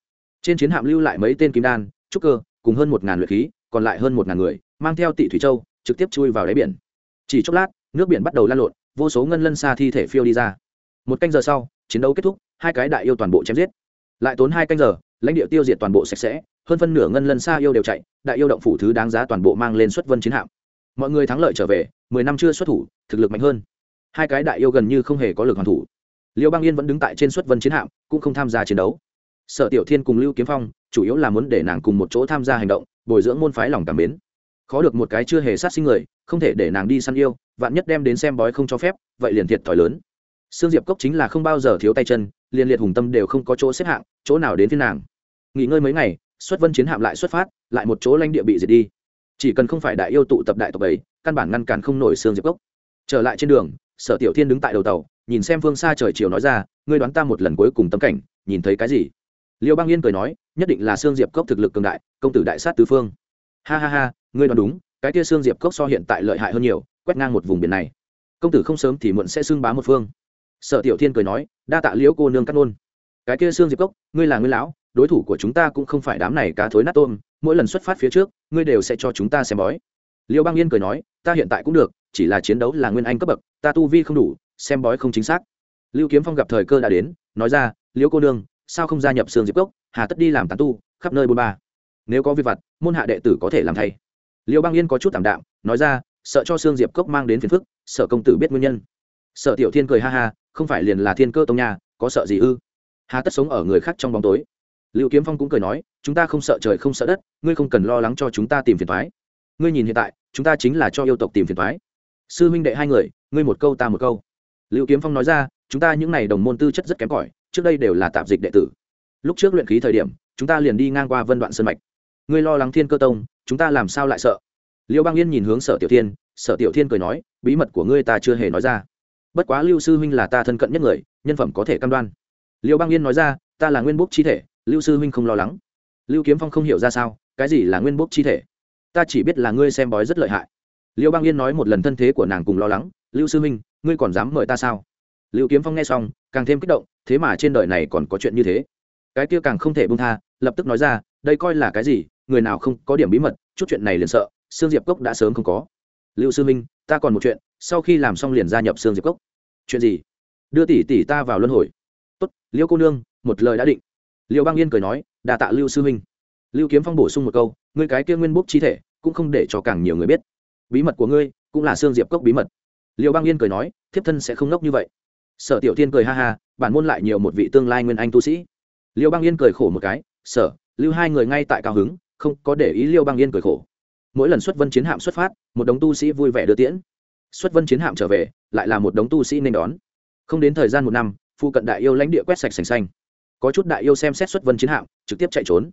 Trên chiến hạm lưu lại mấy tên kim đan, trúc cơ, cùng hơn một ngàn luyện khí, còn lại hơn một ngàn người, mang theo tỷ thủy châu, trực tiếp chui vào đáy biển. Chỉ chốc lát nước biển bắt đầu lan lộn, vô số ngân lân xa thi thể phiêu đi ra. Một canh giờ sau, chiến đấu kết thúc, hai cái đại yêu toàn bộ chém giết. Lại tốn hai canh giờ, lãnh địa tiêu diệt toàn bộ sạch sẽ, hơn phân nửa ngân lân xa yêu đều chạy, đại yêu động phủ thứ đáng giá toàn bộ mang lên xuất vân chiến hạm. Mọi người thắng lợi trở về, mười năm chưa xuất thủ, thực lực mạnh hơn. Hai cái đại yêu gần như không hề có lực hoàn thủ. Liêu bang yên vẫn đứng tại trên xuất vân chiến hạm, cũng không tham gia chiến đấu. Sở tiểu thiên cùng lưu kiếm phong, chủ yếu là muốn để nàng cùng một chỗ tham gia hành động, bồi dưỡng môn phái lòng cảm mến khó được một cái chưa hề sát sinh người, không thể để nàng đi săn yêu, vạn nhất đem đến xem bói không cho phép, vậy liền thiệt thòi lớn. Sương diệp cốc chính là không bao giờ thiếu tay chân liên liệt hùng tâm đều không có chỗ xếp hạng, chỗ nào đến thiên nàng. Nghỉ ngơi mấy ngày, xuất vân chiến hạm lại xuất phát, lại một chỗ lãnh địa bị diệt đi. Chỉ cần không phải đại yêu tụ tập đại tộc ấy, căn bản ngăn cản không nổi sương diệp cốc. Trở lại trên đường, sở tiểu thiên đứng tại đầu tàu, nhìn xem phương xa trời chiều nói ra, ngươi đoán ta một lần cuối cùng tấm cảnh, nhìn thấy cái gì? Liêu bang yên cười nói, nhất định là sương diệp cốc thực lực cường đại, công tử đại sát tứ phương. Ha ha ha ngươi đoán đúng, cái tia xương diệp cốc so hiện tại lợi hại hơn nhiều, quét ngang một vùng biển này. Công tử không sớm thì muộn sẽ xưng bá một phương. Sở tiểu thiên cười nói, đa tạ liễu cô nương cắt luôn. cái kia xương diệp cốc, ngươi là ngươi lão, đối thủ của chúng ta cũng không phải đám này cá thối nát tôm, mỗi lần xuất phát phía trước, ngươi đều sẽ cho chúng ta xem bói. Liễu bang yên cười nói, ta hiện tại cũng được, chỉ là chiến đấu là nguyên anh cấp bậc, ta tu vi không đủ, xem bói không chính xác. Lưu kiếm phong gặp thời cơ đã đến, nói ra liễu cô nương, sao không gia nhập xương diệp cốc? Hà tất đi làm tán tu, khắp nơi bôn ba. Nếu có việc vặt, môn hạ đệ tử có thể làm thay liêu bang yên có chút tảm đạm, nói ra, sợ cho xương diệp cốc mang đến phiền phức, sợ công tử biết nguyên nhân. Sợ tiểu thiên cười ha ha, không phải liền là thiên cơ tông nhà có sợ gì ư? Hà tất sống ở người khác trong bóng tối. Liệu kiếm phong cũng cười nói, chúng ta không sợ trời không sợ đất, ngươi không cần lo lắng cho chúng ta tìm phiền thoái ngươi nhìn hiện tại, chúng ta chính là cho yêu tộc tìm phiền thoái sư huynh đệ hai người, ngươi một câu ta một câu. Liệu kiếm phong nói ra, chúng ta những n à y đồng môn tư chất rất kém cỏi, trước đây đều là tạp dịch đệ tử. Lúc trước luyện khí thời điểm, chúng ta liền đi ngang qua vân đoạn sân mạch. Ngươi lo lắng thiên cơ tông chúng ta làm sao lại sợ? Liêu bang yên nhìn hướng sở tiểu thiên, sở tiểu thiên cười nói, bí mật của ngươi ta chưa hề nói ra. Bất quá lưu sư huynh là ta thân cận nhất người, nhân phẩm có thể cam đoan. Liêu bang yên nói ra, ta là nguyên bút chi thể, lưu sư huynh không lo lắng. Lưu kiếm phong không hiểu ra sao, cái gì là nguyên bút chi thể? Ta chỉ biết là ngươi xem bói rất lợi hại. Liêu bang yên nói một lần thân thế của nàng cùng lo lắng, lưu sư huynh, ngươi còn dám mời ta sao? Lưu kiếm phong nghe xong, càng thêm kích động, thế mà trên đời này còn có chuyện như thế. Cái kia càng không thể bông tha, lập tức nói ra, đây coi là cái gì? Người nào không có điểm bí mật, chút chuyện này liền sợ, sương diệp cốc đã sớm không có. Lưu sư minh, ta còn một chuyện, sau khi làm xong liền gia nhập sương diệp cốc. Chuyện gì? Đưa tỷ tỷ ta vào luân hồi. Tốt, liêu cô nương, một lời đã định. Liêu băng yên cười nói đà tạ lưu sư minh. Lưu kiếm phong bổ sung một câu, ngươi cái kia nguyên bút chi thể, cũng không để cho càng nhiều người biết. Bí mật của ngươi, cũng là sương diệp cốc bí mật. Liêu băng yên cười nói, thiếp thân sẽ không nốc như vậy. Sở tiểu thiên cười ha ha, bản môn lại nhiều một vị tương lai nguyên anh tu sĩ. Liêu băng yên cười khổ một cái, sở, lưu hai người ngay tại cao hứng không có để ý liêu băng yên cười khổ. Mỗi lần xuất vân chiến hạm xuất phát, một đống tu sĩ vui vẻ đưa tiễn. Xuất vân chiến hạm trở về, lại là một đống tu sĩ nên đón. Không đến thời gian một năm, phụ cận đại yêu lãnh địa quét sạch sành xanh. Có chút đại yêu xem xét xuất vân chiến hạm, trực tiếp chạy trốn.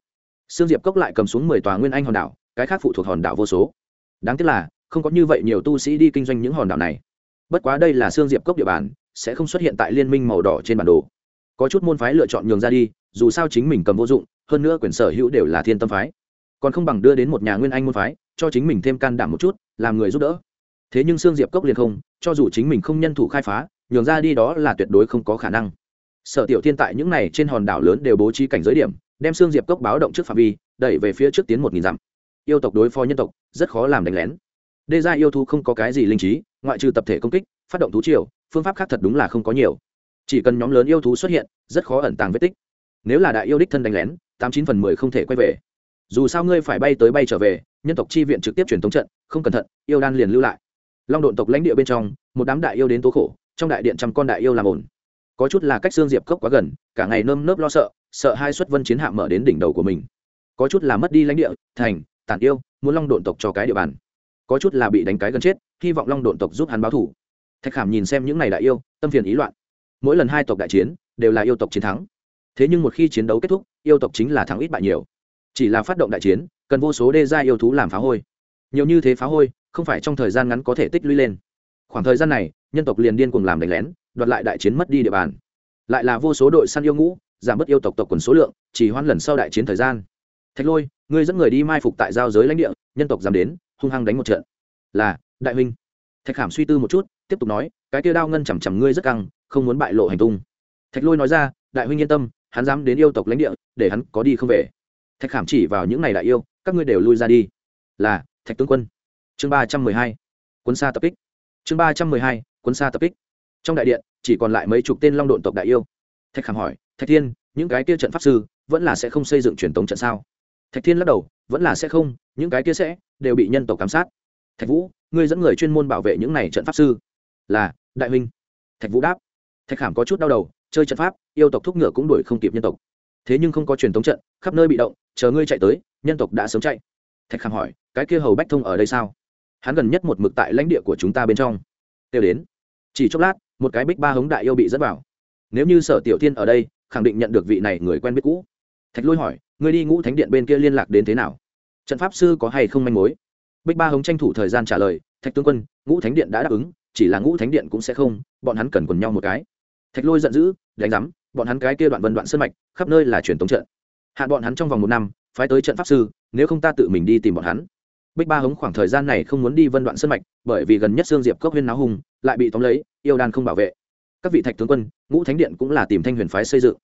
Sương diệp cốc lại cầm xuống mười tòa nguyên anh hòn đảo, cái khác phụ thuộc hòn đảo vô số. Đáng tiếc là, không có như vậy nhiều tu sĩ đi kinh doanh những hòn đảo này. Bất quá đây là sương diệp cốc địa bàn, sẽ không xuất hiện tại liên minh màu đỏ trên bản đồ. Có chút môn phái lựa chọn nhường ra đi, dù sao chính mình cầm vô dụng, hơn nữa quyền sở hữu đều là thiên tâm phái còn không bằng đưa đến một nhà nguyên anh môn phái, cho chính mình thêm can đảm một chút, làm người giúp đỡ. Thế nhưng sương diệp cốc liền không, cho dù chính mình không nhân thủ khai phá, nhường ra đi đó là tuyệt đối không có khả năng. Sở tiểu thiên tại những này trên hòn đảo lớn đều bố trí cảnh giới điểm, đem xương diệp cốc báo động trước phạm vi, đẩy về phía trước tiến một nghìn dặm. Yêu tộc đối phó nhân tộc, rất khó làm đánh lén. Đê gia yêu thú không có cái gì linh trí, ngoại trừ tập thể công kích, phát động thú triều, phương pháp khác thật đúng là không có nhiều. Chỉ cần nhóm lớn yêu thú xuất hiện, rất khó ẩn tàng vết tích. Nếu là đại yêu đích thân đánh lén, tám chín phần mười không thể quay về dù sao ngươi phải bay tới bay trở về, nhân tộc chi viện trực tiếp truyền thống trận, không cẩn thận, yêu đan liền lưu lại. Long độn tộc lãnh địa bên trong, một đám đại yêu đến tố khổ, trong đại điện trăm con đại yêu làm ổn có chút là cách xương diệp cốc quá gần, cả ngày nơm nớp lo sợ sợ hai xuất vân chiến hạm mở đến đỉnh đầu của mình. Có chút là mất đi lãnh địa, thành tàn yêu, muốn long độn tộc cho cái địa bàn. Có chút là bị đánh cái gần chết, hy vọng long độn tộc giúp hắn báo thủ thạch khảm nhìn xem những n à y đại yêu, tâm phiền ý loạn. Mỗi lần hai tộc đại chiến, đều là yêu tộc chiến thắng. Thế nhưng một khi chiến đấu kết thúc, yêu tộc chính là thắng ít bại nhiều chỉ là phát động đại chiến, cần vô số đê gia yêu thú làm phá hôi. Nhiều như thế phá hôi, không phải trong thời gian ngắn có thể tích lũy lên. Khoảng thời gian này, nhân tộc liền điên cuồng làm đánh lén, đoạt lại đại chiến mất đi địa bàn. Lại là vô số đội săn yêu ngũ, giảm bớt yêu tộc tộc quần số lượng, chỉ hoan lần sau đại chiến thời gian. Thạch lôi, ngươi dẫn người đi mai phục tại giao giới lãnh địa, nhân tộc dám đến, hung hăng đánh một trận. Là, đại huynh. Thạch khảm suy tư một chút, tiếp tục nói, cái kia đao ngân chằm chằm ngươi rất căng, không muốn bại lộ hành tung. Thạch lôi nói ra, đại huynh yên tâm, hắn dám đến yêu tộc lãnh địa, để hắn có đi không về thạch khảm chỉ vào những này đại yêu, các ngươi đều lui ra đi. Là, thạch tướng quân. Chương ba trăm mười hai, quân xa tập kích. Chương ba trăm mười hai, quân xa tập kích. Trong đại điện, chỉ còn lại mấy chục tên long độn tộc đại yêu. Thạch khảm hỏi, thạch thiên, những cái kia trận pháp sư vẫn là sẽ không xây dựng truyền thống trận sao? Thạch thiên lắc đầu, vẫn là sẽ không, những cái kia sẽ, đều bị nhân tộc giám sát. Thạch vũ, ngươi dẫn người chuyên môn bảo vệ những này trận pháp sư. Là, đại huynh. Thạch vũ đáp. Thạch khảm có chút đau đầu, chơi trận pháp, yêu tộc thúc ngựa cũng đuổi không kịp nhân tộc thế nhưng không có truyền thống trận, khắp nơi bị động, chờ ngươi chạy tới, nhân tộc đã sớm chạy. Thạch Khang hỏi, cái kia hầu bách thông ở đây sao? Hắn gần nhất một mực tại lãnh địa của chúng ta bên trong. Tiêu đến. Chỉ chốc lát, một cái bích ba hống đại yêu bị dẫn vào. Nếu như sở tiểu thiên ở đây, khẳng định nhận được vị này người quen biết cũ. Thạch lôi hỏi, ngươi đi ngũ thánh điện bên kia liên lạc đến thế nào? Trận pháp sư có hay không manh mối? Bích ba hống tranh thủ thời gian trả lời, thạch tướng quân, ngũ thánh điện đã đáp ứng, chỉ là ngũ thánh điện cũng sẽ không, bọn hắn cần quần nhau một cái. Thạch lôi giận dữ đánh giám, bọn hắn cái kia đoạn vân đoạn sân mạch, khắp nơi là truyền thống trận. Hạn bọn hắn trong vòng một năm, phái tới trận pháp sư, nếu không ta tự mình đi tìm bọn hắn. Bích ba hống khoảng thời gian này không muốn đi vân đoạn sân mạch, bởi vì gần nhất xương diệp cốc huyên náo hùng, lại bị tóm lấy, yêu đan không bảo vệ. Các vị thạch tướng quân, ngũ thánh điện cũng là tìm thanh huyền phái xây dựng.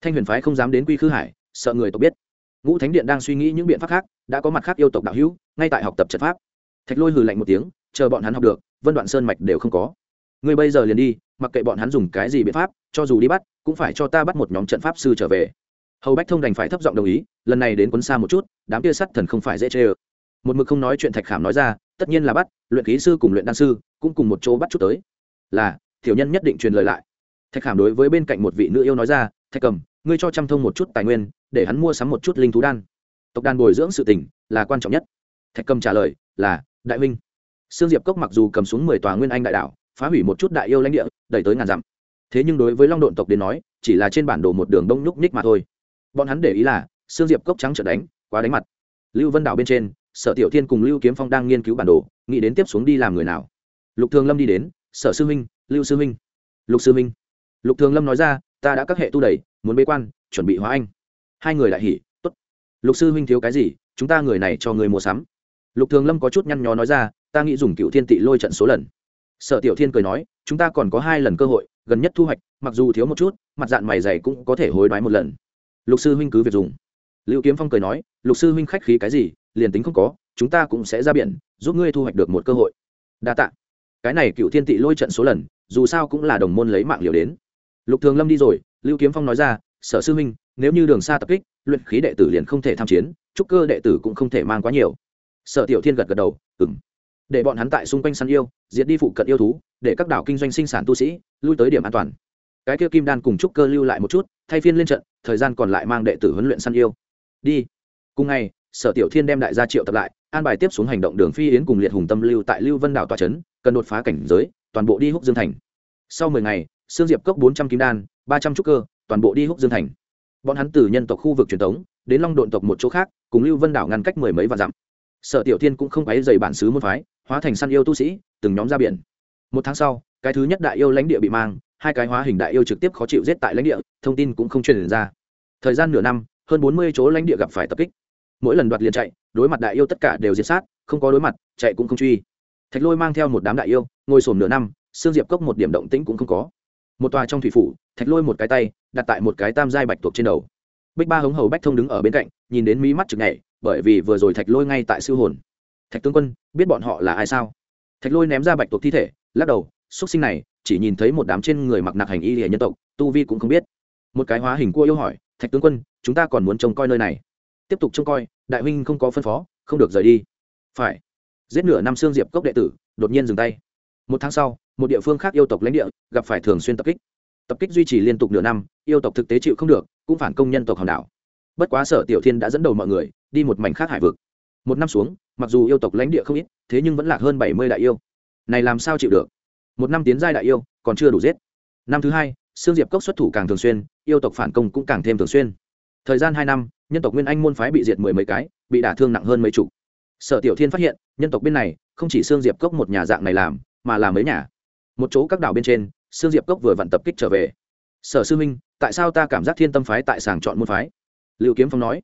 Thanh huyền phái không dám đến quy khư hải, sợ người tộc biết. Ngũ thánh điện đang suy nghĩ những biện pháp khác, đã có mặt khác yêu tộc đạo hữu, ngay tại học tập trận pháp. Thạch lôi hừ lạnh một tiếng, chờ bọn hắn học được, vân đoạn sơn mạch đều không có. Ngươi bây giờ liền đi, mặc kệ bọn hắn dùng cái gì biện pháp, cho dù đi bắt, cũng phải cho ta bắt một nhóm trận pháp sư trở về. Hầu bách thông đành phải thấp giọng đồng ý, lần này đến quấn xa một chút, đám kia sắt thần không phải dễ chê ơ. Một mực không nói chuyện thạch khảm nói ra, tất nhiên là bắt, luyện ký sư cùng luyện đan sư, cũng cùng một chỗ bắt chút tới. Là, tiểu nhân nhất định truyền lời lại. Thạch khảm đối với bên cạnh một vị nữ yêu nói ra, thạch cầm, ngươi cho chăm thông một chút tài nguyên, để hắn mua sắm một chút linh thú đan. Tộc đàn bồi dưỡng sự tỉnh là quan trọng nhất. Thạch cầm trả lời, là, đại Minh. sương diệp cốc mặc dù cầm xuống mười tòa nguyên anh đại đảo phá hủy một chút đại yêu lãnh địa đẩy tới ngàn dặm. Thế nhưng đối với long độn tộc đến nói chỉ là trên bản đồ một đường đông nhúc nhích mà thôi. Bọn hắn để ý là xương diệp cốc trắng trợn đánh quá đánh mặt. Lưu vân đảo bên trên sở tiểu thiên cùng lưu kiếm phong đang nghiên cứu bản đồ nghĩ đến tiếp xuống đi làm người nào. Lục thường lâm đi đến sở sư minh, lưu sư minh, lục sư minh, lục thường lâm nói ra ta đã các hệ tu đầy muốn bế quan chuẩn bị hóa anh. Hai người lại hỉ t ố t lục sư minh thiếu cái gì chúng ta người này cho người mua sắm. Lục thường lâm có chút nhăn nhó nói ra ta nghĩ dùng cựu thiên tị lôi trận số lần sở tiểu thiên cười nói, chúng ta còn có hai lần cơ hội, gần nhất thu hoạch, mặc dù thiếu một chút, mặt dạng mày dày cũng có thể hối đoái một lần. Lục sư huynh cứ việc dùng. Lưu kiếm phong cười nói, lục sư huynh khách khí cái gì, liền tính không có, chúng ta cũng sẽ ra biển, giúp ngươi thu hoạch được một cơ hội. Đa t ạ cái này cựu thiên tị lôi trận số lần, dù sao cũng là đồng môn lấy mạng liều đến. Lục thường lâm đi rồi, lưu kiếm phong nói ra, sở sư huynh, nếu như đường xa tập kích, luyện khí đệ tử liền không thể tham chiến, trúc cơ đệ tử cũng không thể mang quá nhiều. Sở tiểu thiên gật gật đầu ừng để bọn hắn tại xung quanh săn yêu, diệt đi phụ cận yêu thú, để các đảo kinh doanh sinh sản tu sĩ, lui tới điểm an toàn. Cái kia kim đan cùng trúc cơ lưu lại một chút, thay phiên lên trận, thời gian còn lại mang đệ tử huấn luyện săn yêu. Đi. Cùng ngày, sở tiểu thiên đem đại gia triệu tập lại, an bài tiếp xuống hành động đường phi yến cùng liệt hùng tâm lưu tại lưu vân đảo tòa trấn, cần đột phá cảnh giới, toàn bộ đi húc dương thành. Sau mười ngày xương diệp cốc bốn trăm kim đan, ba trăm trúc cơ, toàn bộ đi húc dương thành. Bọn hắn từ nhân tộc khu vực truyền thống, đến long độn tộc một chỗ khác, cùng lưu vân đảo ngăn cách mười mấy vạn dặm sở tiểu thiên cũng không quấy dày bản xứ môn phái, hóa thành săn yêu tu sĩ, từng nhóm ra biển. Một tháng sau, cái thứ nhất đại yêu lãnh địa bị mang, hai cái hóa hình đại yêu trực tiếp khó chịu giết tại lãnh địa, thông tin cũng không truyền ra. Thời gian nửa năm, hơn bốn mươi chỗ lãnh địa gặp phải tập kích. Mỗi lần đoạt liền chạy, đối mặt đại yêu tất cả đều diệt sát, không có đối mặt, chạy cũng không truy. Thạch lôi mang theo một đám đại yêu, ngồi sổm nửa năm xương diệp cốc một điểm động tĩnh cũng không có. Một tòa trong thủy phủ, thạch lôi một cái tay, đặt tại một cái tam giai bạch tuộc trên đầu. Bích ba hống hầu bách thông đứng ở bên cạnh, nhìn đến mí mắt chực nhảy bởi vì vừa rồi thạch lôi ngay tại siêu hồn. Thạch tướng quân, biết bọn họ là ai sao? Thạch lôi ném ra bạch tuộc thi thể, lắc đầu x sinh này, chỉ nhìn thấy một đám trên người mặc nặc hành y hệ nhân tộc, tu vi cũng không biết. Một cái hóa hình cua yêu hỏi, thạch tướng quân, chúng ta còn muốn trông coi nơi này? Tiếp tục trông coi, đại huynh không có phân phó, không được rời đi. Phải. Giết nửa năm xương diệp cốc đệ tử, đột nhiên dừng tay. Một tháng sau, một địa phương khác yêu tộc lãnh địa, gặp phải thường xuyên tập kích. Tập kích duy trì liên tục nửa năm, yêu tộc thực tế chịu không được, cũng phản công nhân tộc hòn đảo. Bất quá sở tiểu thiên đã dẫn đầu mọi người đi một mảnh khác hải vực. Một năm xuống, mặc dù yêu tộc lãnh địa không ít, thế nhưng vẫn lạc hơn bảy mươi đại yêu. Này làm sao chịu được? Một năm tiến giai đại yêu, còn chưa đủ giết. Năm thứ hai xương diệp cốc xuất thủ càng thường xuyên, yêu tộc phản công cũng càng thêm thường xuyên. Thời gian hai năm, nhân tộc nguyên anh môn phái bị diệt mười mấy cái, bị đả thương nặng hơn mấy chục. Sở tiểu thiên phát hiện, nhân tộc bên này không chỉ xương diệp cốc một nhà dạng này làm, mà là mấy nhà. Một chỗ các đảo bên trên xương diệp cốc vừa vặn tập kích trở về. Sở sư minh, tại sao ta cảm giác thiên tâm phái tại sàng chọn môn phái? Liệu kiếm phong nói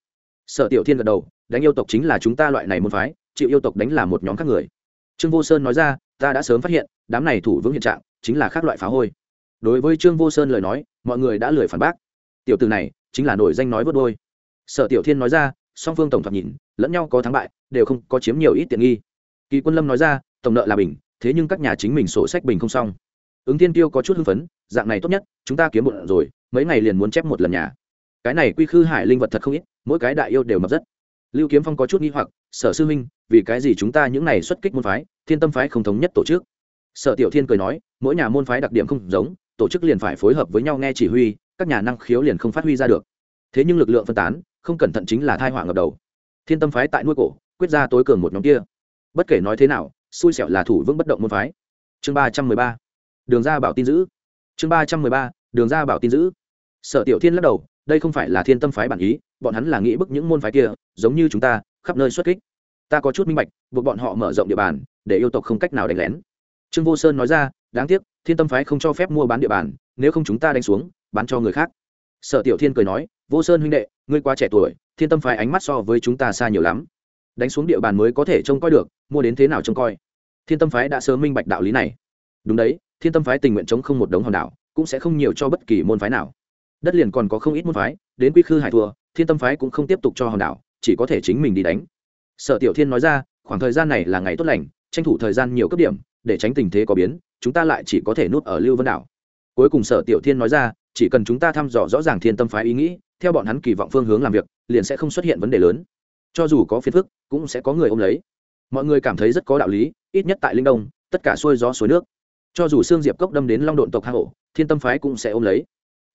sở tiểu thiên gật đầu, đánh yêu tộc chính là chúng ta loại này môn phái, chịu yêu tộc đánh là một nhóm các người. Trương vô sơn nói ra, ta đã sớm phát hiện, đám này thủ vững hiện trạng, chính là các loại phá hôi. Đối với trương vô sơn lời nói, mọi người đã lười phản bác. Tiểu từ này, chính là nổi danh nói vớt đôi sở tiểu thiên nói ra, song phương tổng thoạt nhìn, lẫn nhau có thắng bại, đều không có chiếm nhiều ít tiện nghi. Kỳ quân lâm nói ra, tổng nợ là bình, thế nhưng các nhà chính mình sổ sách bình không xong. Ứng tiên tiêu có chút hưng phấn, dạng này tốt nhất, chúng ta kiếm một rồi, mấy ngày liền muốn chép một lần nhà cái này quy khư hải linh vật thật không ít, mỗi cái đại yêu đều mập rất. Lưu kiếm phong có chút nghi hoặc, sở sư huynh, vì cái gì chúng ta những này xuất kích môn phái, thiên tâm phái không thống nhất tổ chức? Sở tiểu thiên cười nói, mỗi nhà môn phái đặc điểm không giống, tổ chức liền phải phối hợp với nhau nghe chỉ huy, các nhà năng khiếu liền không phát huy ra được. Thế nhưng lực lượng phân tán, không cẩn thận chính là thai họa ngập đầu. Thiên tâm phái tại nuôi cổ, quyết ra tối cường một nhóm kia. Bất kể nói thế nào, xui xẻo là thủ vững bất động môn phái. Chương ba trăm mười ba. Đường ra bảo tin giữ. Chương ba trăm mười ba, đường ra bảo tin giữ. Sở tiểu thiên lắc đầu đây không phải là thiên tâm phái bản ý, bọn hắn là nghĩ bức những môn phái kia, giống như chúng ta, khắp nơi xuất kích. Ta có chút minh bạch, buộc bọn họ mở rộng địa bàn, để yêu tộc không cách nào đánh lén. Trương vô sơn nói ra, đáng tiếc, thiên tâm phái không cho phép mua bán địa bàn, nếu không chúng ta đánh xuống, bán cho người khác. Sở tiểu thiên cười nói, vô sơn huynh đệ, ngươi quá trẻ tuổi, thiên tâm phái ánh mắt so với chúng ta xa nhiều lắm. Đánh xuống địa bàn mới có thể trông coi được, mua đến thế nào trông coi. Thiên tâm phái đã sớm minh bạch đạo lý này. Đúng đấy, thiên tâm phái tình nguyện chống không một đống hòn đảo, cũng sẽ không nhiều cho bất kỳ môn phái nào đất liền còn có không ít môn phái, đến quy khư hải thua thiên tâm phái cũng không tiếp tục cho hòn đảo, chỉ có thể chính mình đi đánh. Sở tiểu thiên nói ra, khoảng thời gian này là ngày tốt lành, tranh thủ thời gian nhiều cấp điểm, để tránh tình thế có biến, chúng ta lại chỉ có thể nuốt ở lưu vân đảo. Cuối cùng sở tiểu thiên nói ra, chỉ cần chúng ta thăm dò rõ ràng thiên tâm phái ý nghĩ, theo bọn hắn kỳ vọng phương hướng làm việc, liền sẽ không xuất hiện vấn đề lớn. Cho dù có phiền phức, cũng sẽ có người ôm lấy. Mọi người cảm thấy rất có đạo lý, ít nhất tại linh đông, tất cả xuôi gió suối nước. Cho dù xương diệp cốc đâm đến long độn tộc hang ổ, thiên tâm phái cũng sẽ ôm lấy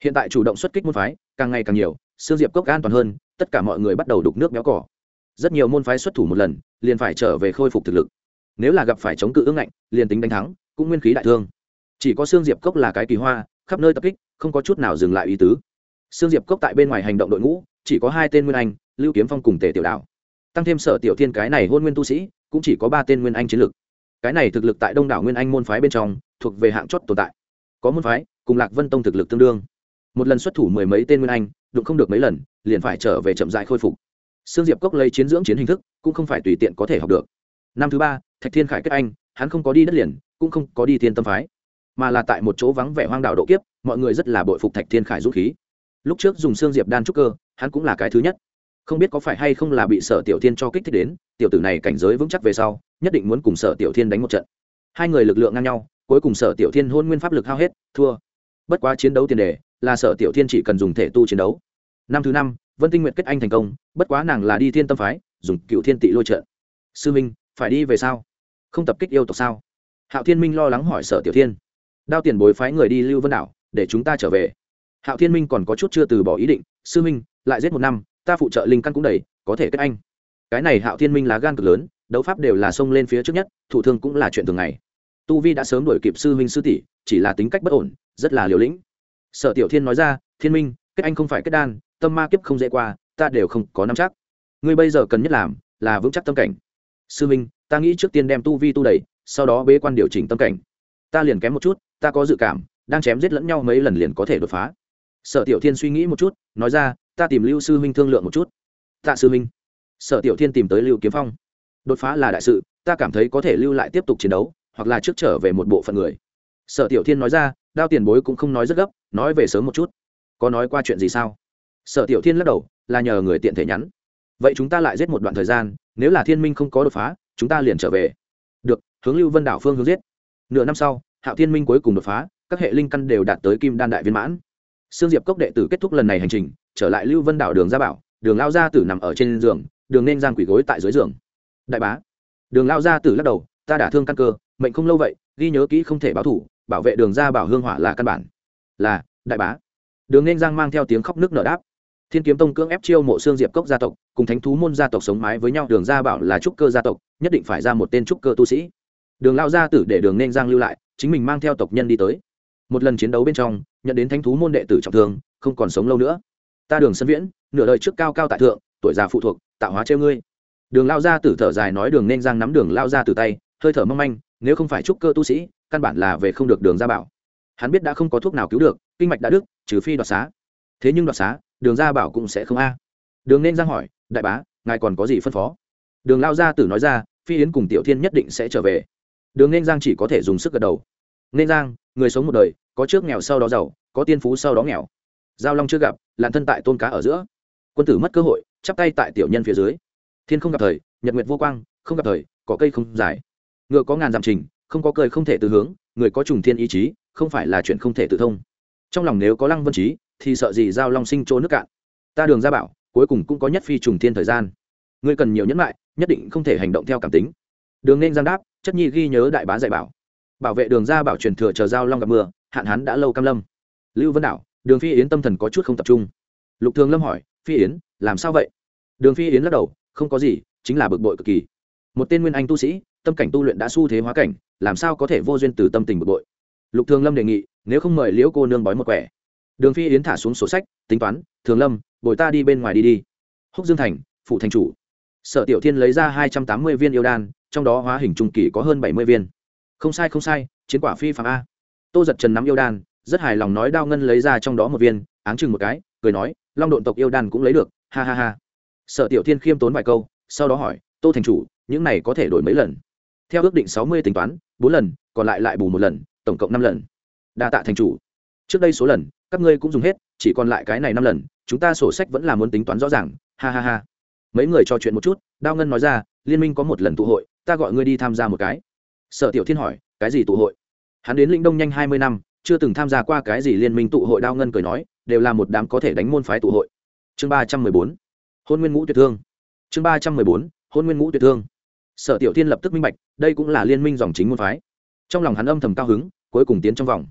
hiện tại chủ động xuất kích môn phái, càng ngày càng nhiều, xương diệp cốc an toàn hơn, tất cả mọi người bắt đầu đục nước béo cỏ. Rất nhiều môn phái xuất thủ một lần, liền phải trở về khôi phục thực lực. Nếu là gặp phải chống cự ưng ngạnh, liền tính đánh thắng, cũng nguyên khí đại thương. Chỉ có xương diệp cốc là cái kỳ hoa, khắp nơi tập kích, không có chút nào dừng lại ý tứ. Xương diệp cốc tại bên ngoài hành động đội ngũ, chỉ có hai tên nguyên anh, lưu kiếm phong cùng tề tiểu đạo tăng thêm sở tiểu thiên cái này hôn nguyên tu sĩ, cũng chỉ có ba tên nguyên anh chiến lực. Cái này thực lực tại đông đảo nguyên anh môn phái bên trong, thuộc về hạng chót tồn tại. Có môn phái, cùng lạc vân tông thực lực tương đương một lần xuất thủ mười mấy tên nguyên anh, đụng không được mấy lần, liền phải trở về chậm dại khôi phục. Sương diệp cốc lấy chiến dưỡng chiến hình thức, cũng không phải tùy tiện có thể học được. Năm thứ ba, thạch thiên khải kết anh, hắn không có đi đất liền, cũng không có đi thiên tâm phái, mà là tại một chỗ vắng vẻ hoang đạo độ kiếp, mọi người rất là bội phục thạch thiên khải dũng khí. Lúc trước dùng xương diệp đan trúc cơ, hắn cũng là cái thứ nhất. Không biết có phải hay không là bị sở tiểu thiên cho kích thích đến, tiểu tử này cảnh giới vững chắc về sau, nhất định muốn cùng sở tiểu thiên đánh một trận. Hai người lực lượng ngang nhau, cuối cùng sở tiểu thiên hôn nguyên pháp lực hao hết, thua. Bất quá chiến đấu tiền đề là sở tiểu thiên chỉ cần dùng thể tu chiến đấu. Năm thứ năm, vân tinh nguyện kết anh thành công, bất quá nàng là đi thiên tâm phái, dùng cựu thiên tị lôi trợ sư minh, phải đi về sao? Không tập kích yêu tộc sao? Hạo thiên minh lo lắng hỏi sở tiểu thiên. Đao tiền bối phái người đi lưu vân đảo, để chúng ta trở về. Hạo thiên minh còn có chút chưa từ bỏ ý định, sư minh, lại giết một năm, ta phụ trợ linh căn cũng đầy, có thể kết anh. Cái này hạo thiên minh lá gan cực lớn, đấu pháp đều là xông lên phía trước nhất, thủ thương cũng là chuyện thường ngày. Tu vi đã sớm đuổi kịp sư huynh sư tỷ, chỉ là tính cách bất ổn, rất là liều lĩnh sở tiểu thiên nói ra, thiên minh, kết anh không phải kết đan, tâm ma kiếp không dễ qua, ta đều không có nắm chắc. Ngươi bây giờ cần nhất làm là vững chắc tâm cảnh. Sư minh, ta nghĩ trước tiên đem tu vi tu đầy sau đó bế quan điều chỉnh tâm cảnh. Ta liền kém một chút, ta có dự cảm, đang chém giết lẫn nhau mấy lần liền có thể đột phá. Sở tiểu thiên suy nghĩ một chút, nói ra, ta tìm lưu sư huynh thương lượng một chút. Tạ sư huynh sở tiểu thiên tìm tới lưu kiếm phong. Đột phá là đại sự, ta cảm thấy có thể lưu lại tiếp tục chiến đấu, hoặc là trước trở về một bộ phận người. Sở tiểu thiên nói ra, đao tiền bối cũng không nói rất gấp nói về sớm một chút. Có nói qua chuyện gì sao? Sở tiểu thiên lắc đầu, là nhờ người tiện thể nhắn. Vậy chúng ta lại giết một đoạn thời gian, nếu là thiên minh không có đột phá, chúng ta liền trở về. Được, hướng lưu vân đảo phương hướng giết. Nửa năm sau, hạo thiên minh cuối cùng đột phá, các hệ linh căn đều đạt tới kim đan đại viên mãn. Sương diệp cốc đệ tử kết thúc lần này hành trình, trở lại lưu vân đảo đường gia bảo, đường lao gia tử nằm ở trên giường, đường nên giang quỷ gối tại dưới giường. Đại bá, đường lao gia tử lắc đầu, ta đả thương căn cơ, mệnh không lâu vậy, ghi nhớ kỹ không thể báo thủ, bảo vệ đường gia bảo hương hỏa là căn bản là, đại bá. Đường nên giang mang theo tiếng khóc nước nở đáp. Thiên kiếm tông cưỡng ép chiêu mộ xương diệp cốc gia tộc, cùng thánh thú môn gia tộc sống mái với nhau, đường gia bảo là trúc cơ gia tộc, nhất định phải ra một tên trúc cơ tu sĩ. Đường lao gia tử để đường nên giang lưu lại, chính mình mang theo tộc nhân đi tới. Một lần chiến đấu bên trong, nhận đến thánh thú môn đệ tử trọng thương, không còn sống lâu nữa. Ta đường sân viễn, nửa đời trước cao cao tại thượng, tuổi già phụ thuộc, tạo hóa treo ngươi. Đường lao gia tử thở dài nói đường nên giang nắm đường lao gia từ tay, hơi thở mong manh, nếu không phải trúc cơ tu sĩ, căn bản là về không được đường gia bảo hắn biết đã không có thuốc nào cứu được, kinh mạch đã đứt, trừ phi đoạt xá. Thế nhưng đoạt xá, đường gia bảo cũng sẽ không a. Đường nên giang hỏi, đại bá, ngài còn có gì phân phó? Đường lao gia tử nói ra, phi yến cùng tiểu thiên nhất định sẽ trở về. Đường nên giang chỉ có thể dùng sức gật đầu. Nên giang, người sống một đời, có trước nghèo sau đó giàu, có tiên phú sau đó nghèo. Giao long chưa gặp lặn thân tại tôn cá ở giữa. Quân tử mất cơ hội, chắp tay tại tiểu nhân phía dưới. Thiên không gặp thời, nhật nguyệt vô quang, không gặp thời, có cây không dài. Ngựa có ngàn dặm trình, không có cười không thể từ hướng, người có trùng thiên ý chí không phải là chuyện không thể tự thông. Trong lòng nếu có lăng vân trí thì sợ gì giao long sinh chỗ nước cạn. Ta đường ra bảo, cuối cùng cũng có nhất phi trùng thiên thời gian. Ngươi cần nhiều nhẫn lại, nhất định không thể hành động theo cảm tính. Đường nên giang đáp, chất nhi ghi nhớ đại bá dạy bảo. Bảo vệ đường ra bảo truyền thừa chờ giao long gặp mưa, hạn hán đã lâu cam lâm. Lưu vân đảo, đường phi yến tâm thần có chút không tập trung. Lục thường lâm hỏi, phi yến, làm sao vậy? Đường phi yến lắc đầu, không có gì, chính là bực bội cực kỳ. Một tên nguyên anh tu sĩ, tâm cảnh tu luyện đã xu thế hóa cảnh, làm sao có thể vô duyên từ tâm tình bực bội? Lục thường lâm đề nghị, nếu không mời liễu cô nương bói một quẻ. Đường phi yến thả xuống sổ sách, tính toán, thường lâm, bồi ta đi bên ngoài đi đi. Húc dương thành phụ thành chủ. Sở tiểu thiên lấy ra hai trăm tám mươi viên yêu đan, trong đó hóa hình trung kỳ có hơn bảy mươi viên. Không sai không sai, chiến quả phi phạm a. Tô giật trần nắm yêu đan, rất hài lòng nói đao ngân lấy ra trong đó một viên, áng chừng một cái, cười nói, long độn tộc yêu đan cũng lấy được, ha ha ha. Sở tiểu thiên khiêm tốn vài câu, sau đó hỏi, tô thành chủ, những này có thể đổi mấy lần? Theo ước định sáu mươi tính toán, bốn lần, còn lại lại bù một lần tổng cộng năm lần. Đa tạ thành chủ. Trước đây số lần, các ngươi cũng dùng hết, chỉ còn lại cái này năm lần, chúng ta sổ sách vẫn là muốn tính toán rõ ràng. Ha ha ha. Mấy người trò chuyện một chút, đao ngân nói ra, liên minh có một lần tụ hội, ta gọi ngươi đi tham gia một cái. Sở tiểu thiên hỏi, cái gì tụ hội? Hắn đến lĩnh đông nhanh hai mươi năm, chưa từng tham gia qua cái gì liên minh tụ hội, đao ngân cười nói, đều là một đám có thể đánh môn phái tụ hội. Chương ba trăm mười bốn, hôn nguyên ngũ tuyệt thương. Chương ba trăm mười bốn, hôn nguyên ngũ tuyệt thương. Sở tiểu thiên lập tức minh bạch, đây cũng là liên minh dòng chính môn phái trong lòng hắn âm thầm cao hứng, cuối cùng tiến trong vòng.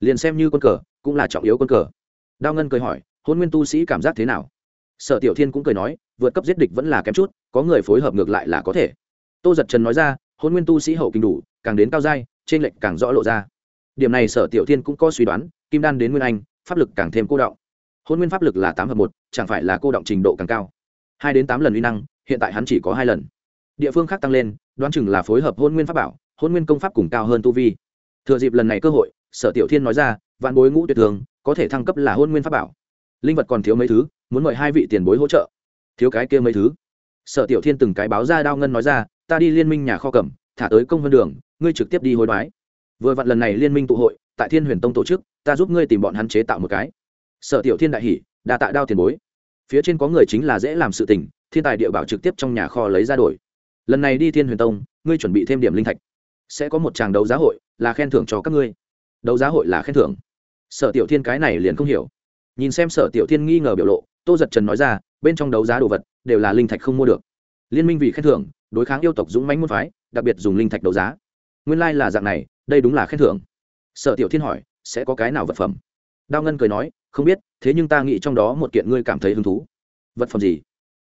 Liền xem như quân cờ, cũng là trọng yếu quân cờ. Đao ngân cười hỏi, hôn nguyên tu sĩ cảm giác thế nào? Sở tiểu thiên cũng cười nói, vượt cấp giết địch vẫn là kém chút, có người phối hợp ngược lại là có thể. Tô giật trần nói ra, hôn nguyên tu sĩ hậu kinh đủ, càng đến cao giai, trên lệnh càng rõ lộ ra. Điểm này sở tiểu thiên cũng có suy đoán, kim đan đến nguyên anh, pháp lực càng thêm cô động. Hôn nguyên pháp lực là tám hợp một, chẳng phải là cô động trình độ càng cao. Hai đến tám lần uy năng, hiện tại hắn chỉ có hai lần. Địa phương khác tăng lên, đoán chừng là phối hợp hôn nguyên pháp bảo hôn nguyên công pháp cùng cao hơn tu vi. Thừa dịp lần này cơ hội, sở tiểu thiên nói ra, vạn bối ngũ tuyệt thường, có thể thăng cấp là hôn nguyên pháp bảo. Linh vật còn thiếu mấy thứ, muốn mời hai vị tiền bối hỗ trợ. Thiếu cái kia mấy thứ? Sở tiểu thiên từng cái báo ra đao ngân nói ra, ta đi liên minh nhà kho cẩm thả tới công vân đường, ngươi trực tiếp đi hối đoái. Vừa vặn lần này liên minh tụ hội, tại thiên huyền tông tổ chức, ta giúp ngươi tìm bọn hắn chế tạo một cái. Sở tiểu thiên đại hỷ đa tạ đao tiền bối. Phía trên có người chính là dễ làm sự tình, thiên tài địa bảo trực tiếp trong nhà kho lấy ra đổi. Lần này đi thiên huyền tông, ngươi chuẩn bị thêm điểm linh thạch sẽ có một tràng đấu giá hội, là khen thưởng cho các ngươi. Đấu giá hội là khen thưởng. Sở tiểu thiên cái này liền không hiểu. Nhìn xem sở tiểu thiên nghi ngờ biểu lộ, tô giật trần nói ra, bên trong đấu giá đồ vật, đều là linh thạch không mua được. Liên minh vì khen thưởng, đối kháng yêu tộc dũng mãnh môn phái, đặc biệt dùng linh thạch đấu giá. Nguyên lai、like、là dạng này, đây đúng là khen thưởng. Sở tiểu thiên hỏi, sẽ có cái nào vật phẩm? Đao ngân cười nói, không biết, thế nhưng ta nghĩ trong đó một kiện ngươi cảm thấy hứng thú. Vật phẩm gì?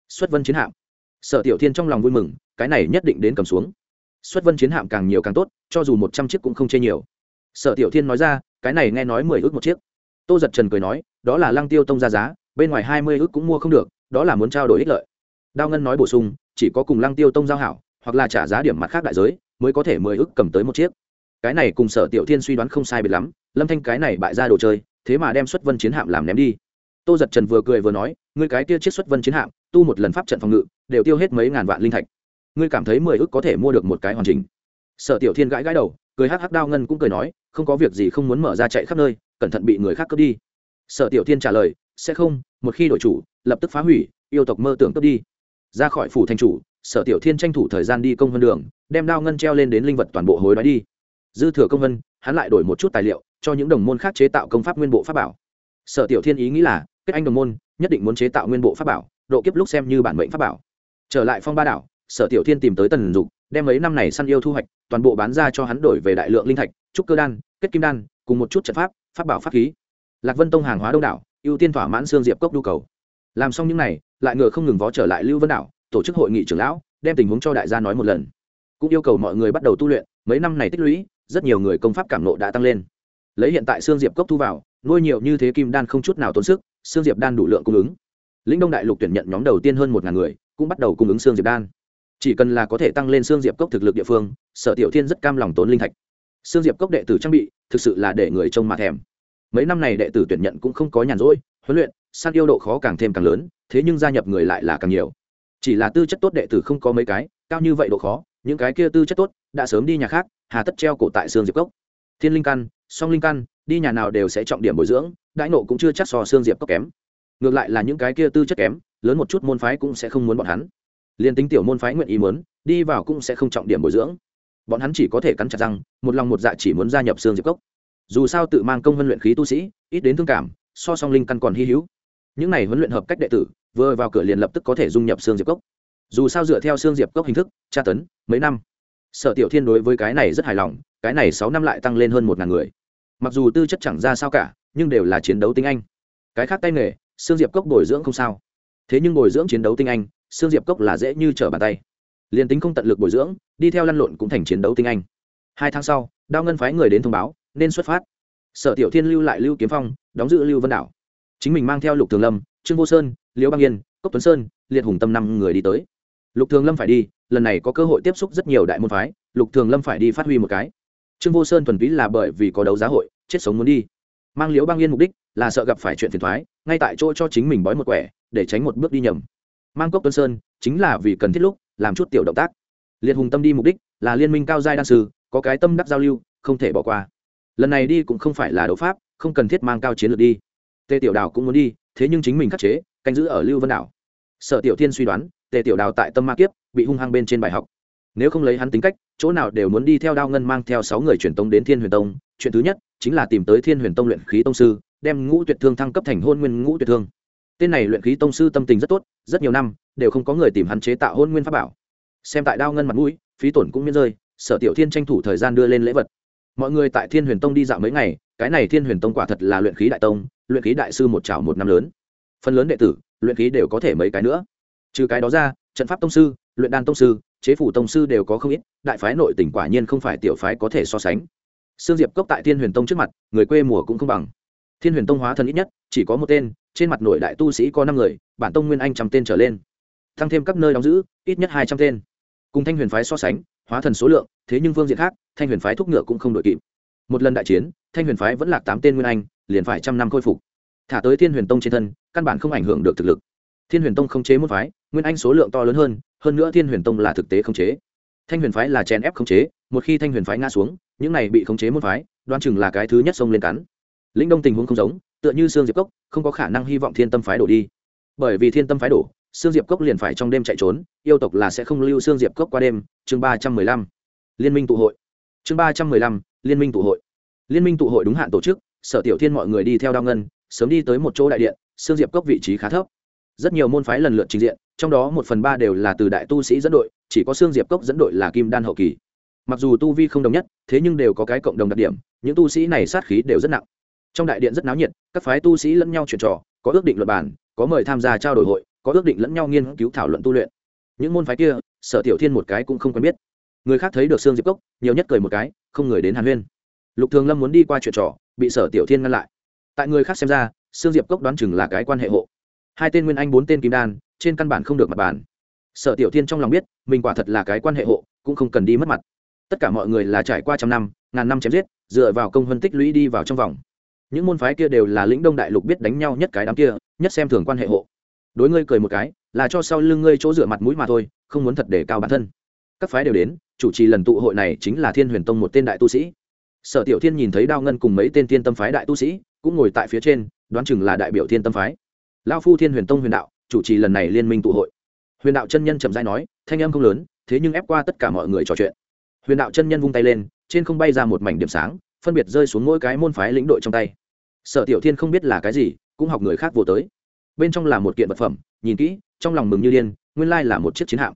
Xuất vân chiến hạm. Sở tiểu thiên trong lòng vui mừng, cái này nhất định đến cầm xuống xuất vân chiến hạm càng nhiều càng tốt, cho dù một trăm chiếc cũng không chê nhiều. Sở tiểu thiên nói ra, cái này nghe nói mười ước một chiếc. Tô giật trần cười nói, đó là lăng tiêu tông ra giá, bên ngoài hai mươi ước cũng mua không được, đó là muốn trao đổi ích lợi. Đao ngân nói bổ sung, chỉ có cùng lăng tiêu tông giao hảo, hoặc là trả giá điểm mặt khác đại giới, mới có thể mười ước cầm tới một chiếc. Cái này cùng sở tiểu thiên suy đoán không sai biệt lắm, lâm thanh cái này bại ra đồ chơi, thế mà đem xuất vân chiến hạm làm ném đi. Tô giật trần vừa cười vừa nói, ngươi cái kia chiếc xuất vân chiến hạm, tu một lần pháp trận phòng ngự, đều tiêu hết mấy ngàn vạn linh thạch ngươi cảm thấy mười ước có thể mua được một cái hoàn chỉnh. Sở tiểu thiên gãi gãi đầu, cười hắc hắc đao ngân cũng cười nói, không có việc gì không muốn mở ra chạy khắp nơi, cẩn thận bị người khác cướp đi. Sở tiểu thiên trả lời, sẽ không, một khi đổi chủ, lập tức phá hủy, yêu tộc mơ tưởng cướp đi. Ra khỏi phủ thành chủ, sở tiểu thiên tranh thủ thời gian đi công vân đường, đem đao ngân treo lên đến linh vật toàn bộ hối đoái đi. Dư thừa công vân hắn lại đổi một chút tài liệu, cho những đồng môn khác chế tạo công pháp nguyên bộ pháp bảo. Sở tiểu thiên ý nghĩ là, kết anh đồng môn, nhất định muốn chế tạo nguyên bộ pháp bảo, độ kiếp lúc xem như bản mệnh pháp bảo. Trở lại phong ba đảo sở tiểu thiên tìm tới tần dục, đem mấy năm này săn yêu thu hoạch, toàn bộ bán ra cho hắn đổi về đại lượng linh thạch, trúc cơ đan, kết kim đan, cùng một chút trận pháp pháp bảo pháp khí. Lạc vân tông hàng hóa đông đảo, ưu tiên thỏa mãn xương diệp cốc nhu cầu. Làm xong những n à y lại ngựa không ngừng vó trở lại lưu vân đảo, tổ chức hội nghị trưởng lão, đem tình huống cho đại gia nói một lần. Cũng yêu cầu mọi người bắt đầu tu luyện, mấy năm này tích lũy, rất nhiều người công pháp cảm nộ đã tăng lên. Lấy hiện tại xương diệp cốc thu vào, nuôi nhiều như thế kim đan không chút nào tốn sức, xương diệp đan đủ lượng cung ứng. Lĩnh đông đại lục tuyển nhận nhóm đầu tiên hơn một ngàn người, cũng bắt đầu cung ứng xương diệp đan chỉ cần là có thể tăng lên xương diệp cốc thực lực địa phương, sở tiểu thiên rất cam lòng tốn linh thạch. Xương diệp cốc đệ tử trang bị, thực sự là để người trông mà thèm. Mấy năm này đệ tử tuyển nhận cũng không có nhàn rỗi, huấn luyện săn yêu độ khó càng thêm càng lớn, thế nhưng gia nhập người lại là càng nhiều. Chỉ là tư chất tốt đệ tử không có mấy cái, cao như vậy độ khó, những cái kia tư chất tốt đã sớm đi nhà khác, hà tất treo cổ tại xương diệp cốc. Thiên linh căn, song linh căn, đi nhà nào đều sẽ trọng điểm bồi dưỡng, đãi nộ cũng chưa chắc so xương diệp cốc kém. Ngược lại là những cái kia tư chất kém, lớn một chút môn phái cũng sẽ không muốn bọn hắn liền tính tiểu môn phái nguyện ý muốn, đi vào cũng sẽ không trọng điểm bồi dưỡng. Bọn hắn chỉ có thể cắn chặt răng, một lòng một dạ chỉ muốn gia nhập xương diệp cốc. Dù sao tự mang công huấn luyện khí tu sĩ, ít đến thương cảm, so song linh căn còn hy hữu. Những này huấn luyện hợp cách đệ tử, vừa vào cửa liền lập tức có thể dung nhập xương diệp cốc. Dù sao dựa theo xương diệp cốc hình thức, tra tấn, mấy năm. Sở tiểu thiên đối với cái này rất hài lòng, cái này sáu năm lại tăng lên hơn một ngàn người. Mặc dù tư chất chẳng ra sao cả, nhưng đều là chiến đấu tinh anh. Cái khác tay nghề xương diệp cốc bồi dưỡng không sao. Thế nhưng bồi dưỡng chiến đấu tinh anh xương diệp cốc là dễ như trở bàn tay. Liền tính không tận lực bồi dưỡng, đi theo lăn lộn cũng thành chiến đấu tinh anh. Hai tháng sau, đao ngân phái người đến thông báo, nên xuất phát. Sở tiểu thiên lưu lại lưu kiếm phong, đóng giữ lưu vân đảo. Chính mình mang theo lục thường lâm, trương vô sơn, liễu băng yên, cốc tuấn sơn, liệt hùng tâm năm người đi tới. Lục thường lâm phải đi, lần này có cơ hội tiếp xúc rất nhiều đại môn phái, lục thường lâm phải đi phát huy một cái. Trương vô sơn thuần túy là bởi vì có đấu giá hội, chết sống muốn đi. Mang liễu băng yên mục đích là sợ gặp phải chuyện phiền thoái ngay tại chỗ cho chính mình bói một quẻ, để tránh một bước đi nhầm mang cốc tuân sơn chính là vì cần thiết lúc làm chút tiểu động tác. Liệt hùng tâm đi mục đích là liên minh cao giai đan sư, có cái tâm đắc giao lưu, không thể bỏ qua. Lần này đi cũng không phải là đấu pháp, không cần thiết mang cao chiến lược đi. Tề tiểu đào cũng muốn đi, thế nhưng chính mình khắc chế, canh giữ ở lưu vân đảo. Sở tiểu thiên suy đoán, tề tiểu đào tại tâm ma kiếp bị hung hăng bên trên bài học. Nếu không lấy hắn tính cách, chỗ nào đều muốn đi theo đao ngân mang theo sáu người truyền tông đến thiên huyền tông. Chuyện thứ nhất, chính là tìm tới thiên huyền tông luyện khí tông sư, đem ngũ tuyệt thương thăng cấp thành hôn nguyên ngũ tuyệt thương tên này luyện khí tông sư tâm tình rất tốt, rất nhiều năm, đều không có người tìm hắn chế tạo hôn nguyên pháp bảo. Xem tại đao ngân mặt mũi, phí tổn cũng miễn rơi, sở tiểu thiên tranh thủ thời gian đưa lên lễ vật. Mọi người tại thiên huyền tông đi dạo mấy ngày, cái này thiên huyền tông quả thật là luyện khí đại tông, luyện khí đại sư một chảo một năm lớn. Phần lớn đệ tử, luyện khí đều có thể mấy cái nữa. Trừ cái đó ra, trận pháp tông sư, luyện đan tông sư, chế phủ tông sư đều có không ít, đại phái nội tỉnh quả nhiên không phải tiểu phái có thể so sánh. Sương diệp cốc tại thiên huyền tông trước mặt, người quê mùa cũng không bằng thiên huyền tông hóa thần ít nhất, chỉ có một tên, trên mặt nội đại tu sĩ có năm người, bản tông nguyên anh trăm tên trở lên. Tăng thêm các nơi đóng giữ, ít nhất hai trăm tên. Cùng thanh huyền phái so sánh, hóa thần số lượng, thế nhưng phương diện khác, thanh huyền phái thúc ngựa cũng không đội kịp. Một lần đại chiến, thanh huyền phái vẫn lạc tám tên nguyên anh, liền phải trăm năm khôi phục. Thả tới thiên huyền tông trên thân, căn bản không ảnh hưởng được thực lực. Thiên huyền tông không chế một phái, nguyên anh số lượng to lớn hơn hơn nữa thiên huyền tông là thực tế không chế. Thanh huyền phái là chèn ép không chế, một khi thanh huyền phái ngã xuống, những này bị khống chế một phái đoan chừng là cái thứ nhất xông lên cắn lĩnh đông tình huống không giống, tựa như sương diệp cốc, không có khả năng hy vọng thiên tâm phái đổ đi. Bởi vì thiên tâm phái đổ, sương diệp cốc liền phải trong đêm chạy trốn, yêu tộc là sẽ không lưu sương diệp cốc qua đêm. Chương ba trăm mười lăm. Liên minh tụ hội. Chương ba trăm mười lăm. Liên minh tụ hội. Liên minh tụ hội đúng hạn tổ chức, sở tiểu thiên mọi người đi theo đao ngân, sớm đi tới một chỗ đại điện, sương diệp cốc vị trí khá thấp. Rất nhiều môn phái lần lượt trình diện, trong đó một phần ba đều là từ đại tu sĩ dẫn đội, chỉ có sương diệp cốc dẫn đội là kim đan hậu kỳ. Mặc dù tu vi không đồng nhất, thế nhưng đều có cái cộng đồng đặc điểm, những tu sĩ này sát khí đều rất nặng trong đại điện rất náo nhiệt, các phái tu sĩ lẫn nhau chuyện trò, có ước định luật bản có mời tham gia trao đổi hội, có ước định lẫn nhau nghiên cứu thảo luận tu luyện. Những môn phái kia, sở tiểu thiên một cái cũng không quen biết. Người khác thấy được sương diệp cốc, nhiều nhất cười một cái, không người đến hàn huyên. Lục thường lâm muốn đi qua chuyện trò, bị sở tiểu thiên ngăn lại. Tại người khác xem ra, sương diệp cốc đoán chừng là cái quan hệ hộ. Hai tên nguyên anh bốn tên kim đan, trên căn bản không được mặt bàn. Sở tiểu thiên trong lòng biết, mình quả thật là cái quan hệ hộ, cũng không cần đi mất mặt. Tất cả mọi người là trải qua trăm năm, ngàn năm chém giết, dựa vào công vân tích lũy đi vào trong vòng những môn phái kia đều là lĩnh đông đại lục biết đánh nhau nhất cái đám kia, nhất xem thường quan hệ hộ. Đối ngươi cười một cái, là cho sau lưng ngươi chỗ dựa mặt mũi mà thôi, không muốn thật để cao bản thân. Các phái đều đến, chủ trì lần tụ hội này chính là thiên huyền tông một tên đại tu sĩ. Sở tiểu thiên nhìn thấy đao ngân cùng mấy tên thiên tâm phái đại tu sĩ, cũng ngồi tại phía trên, đoán chừng là đại biểu thiên tâm phái. Lao phu thiên huyền tông huyền đạo, chủ trì lần này liên minh tụ hội. Huyền đạo chân nhân chậm dai nói, thanh âm không lớn, thế nhưng ép qua tất cả mọi người trò chuyện. Huyền đạo chân nhân vung tay lên, trên không bay ra một mảnh điểm sáng, phân biệt rơi xuống mỗi cái môn phái lĩnh đội trong tay sở tiểu thiên không biết là cái gì, cũng học người khác vô tới. Bên trong là một kiện vật phẩm, nhìn kỹ, trong lòng mừng như điên, nguyên lai là một chiếc chiến hạm.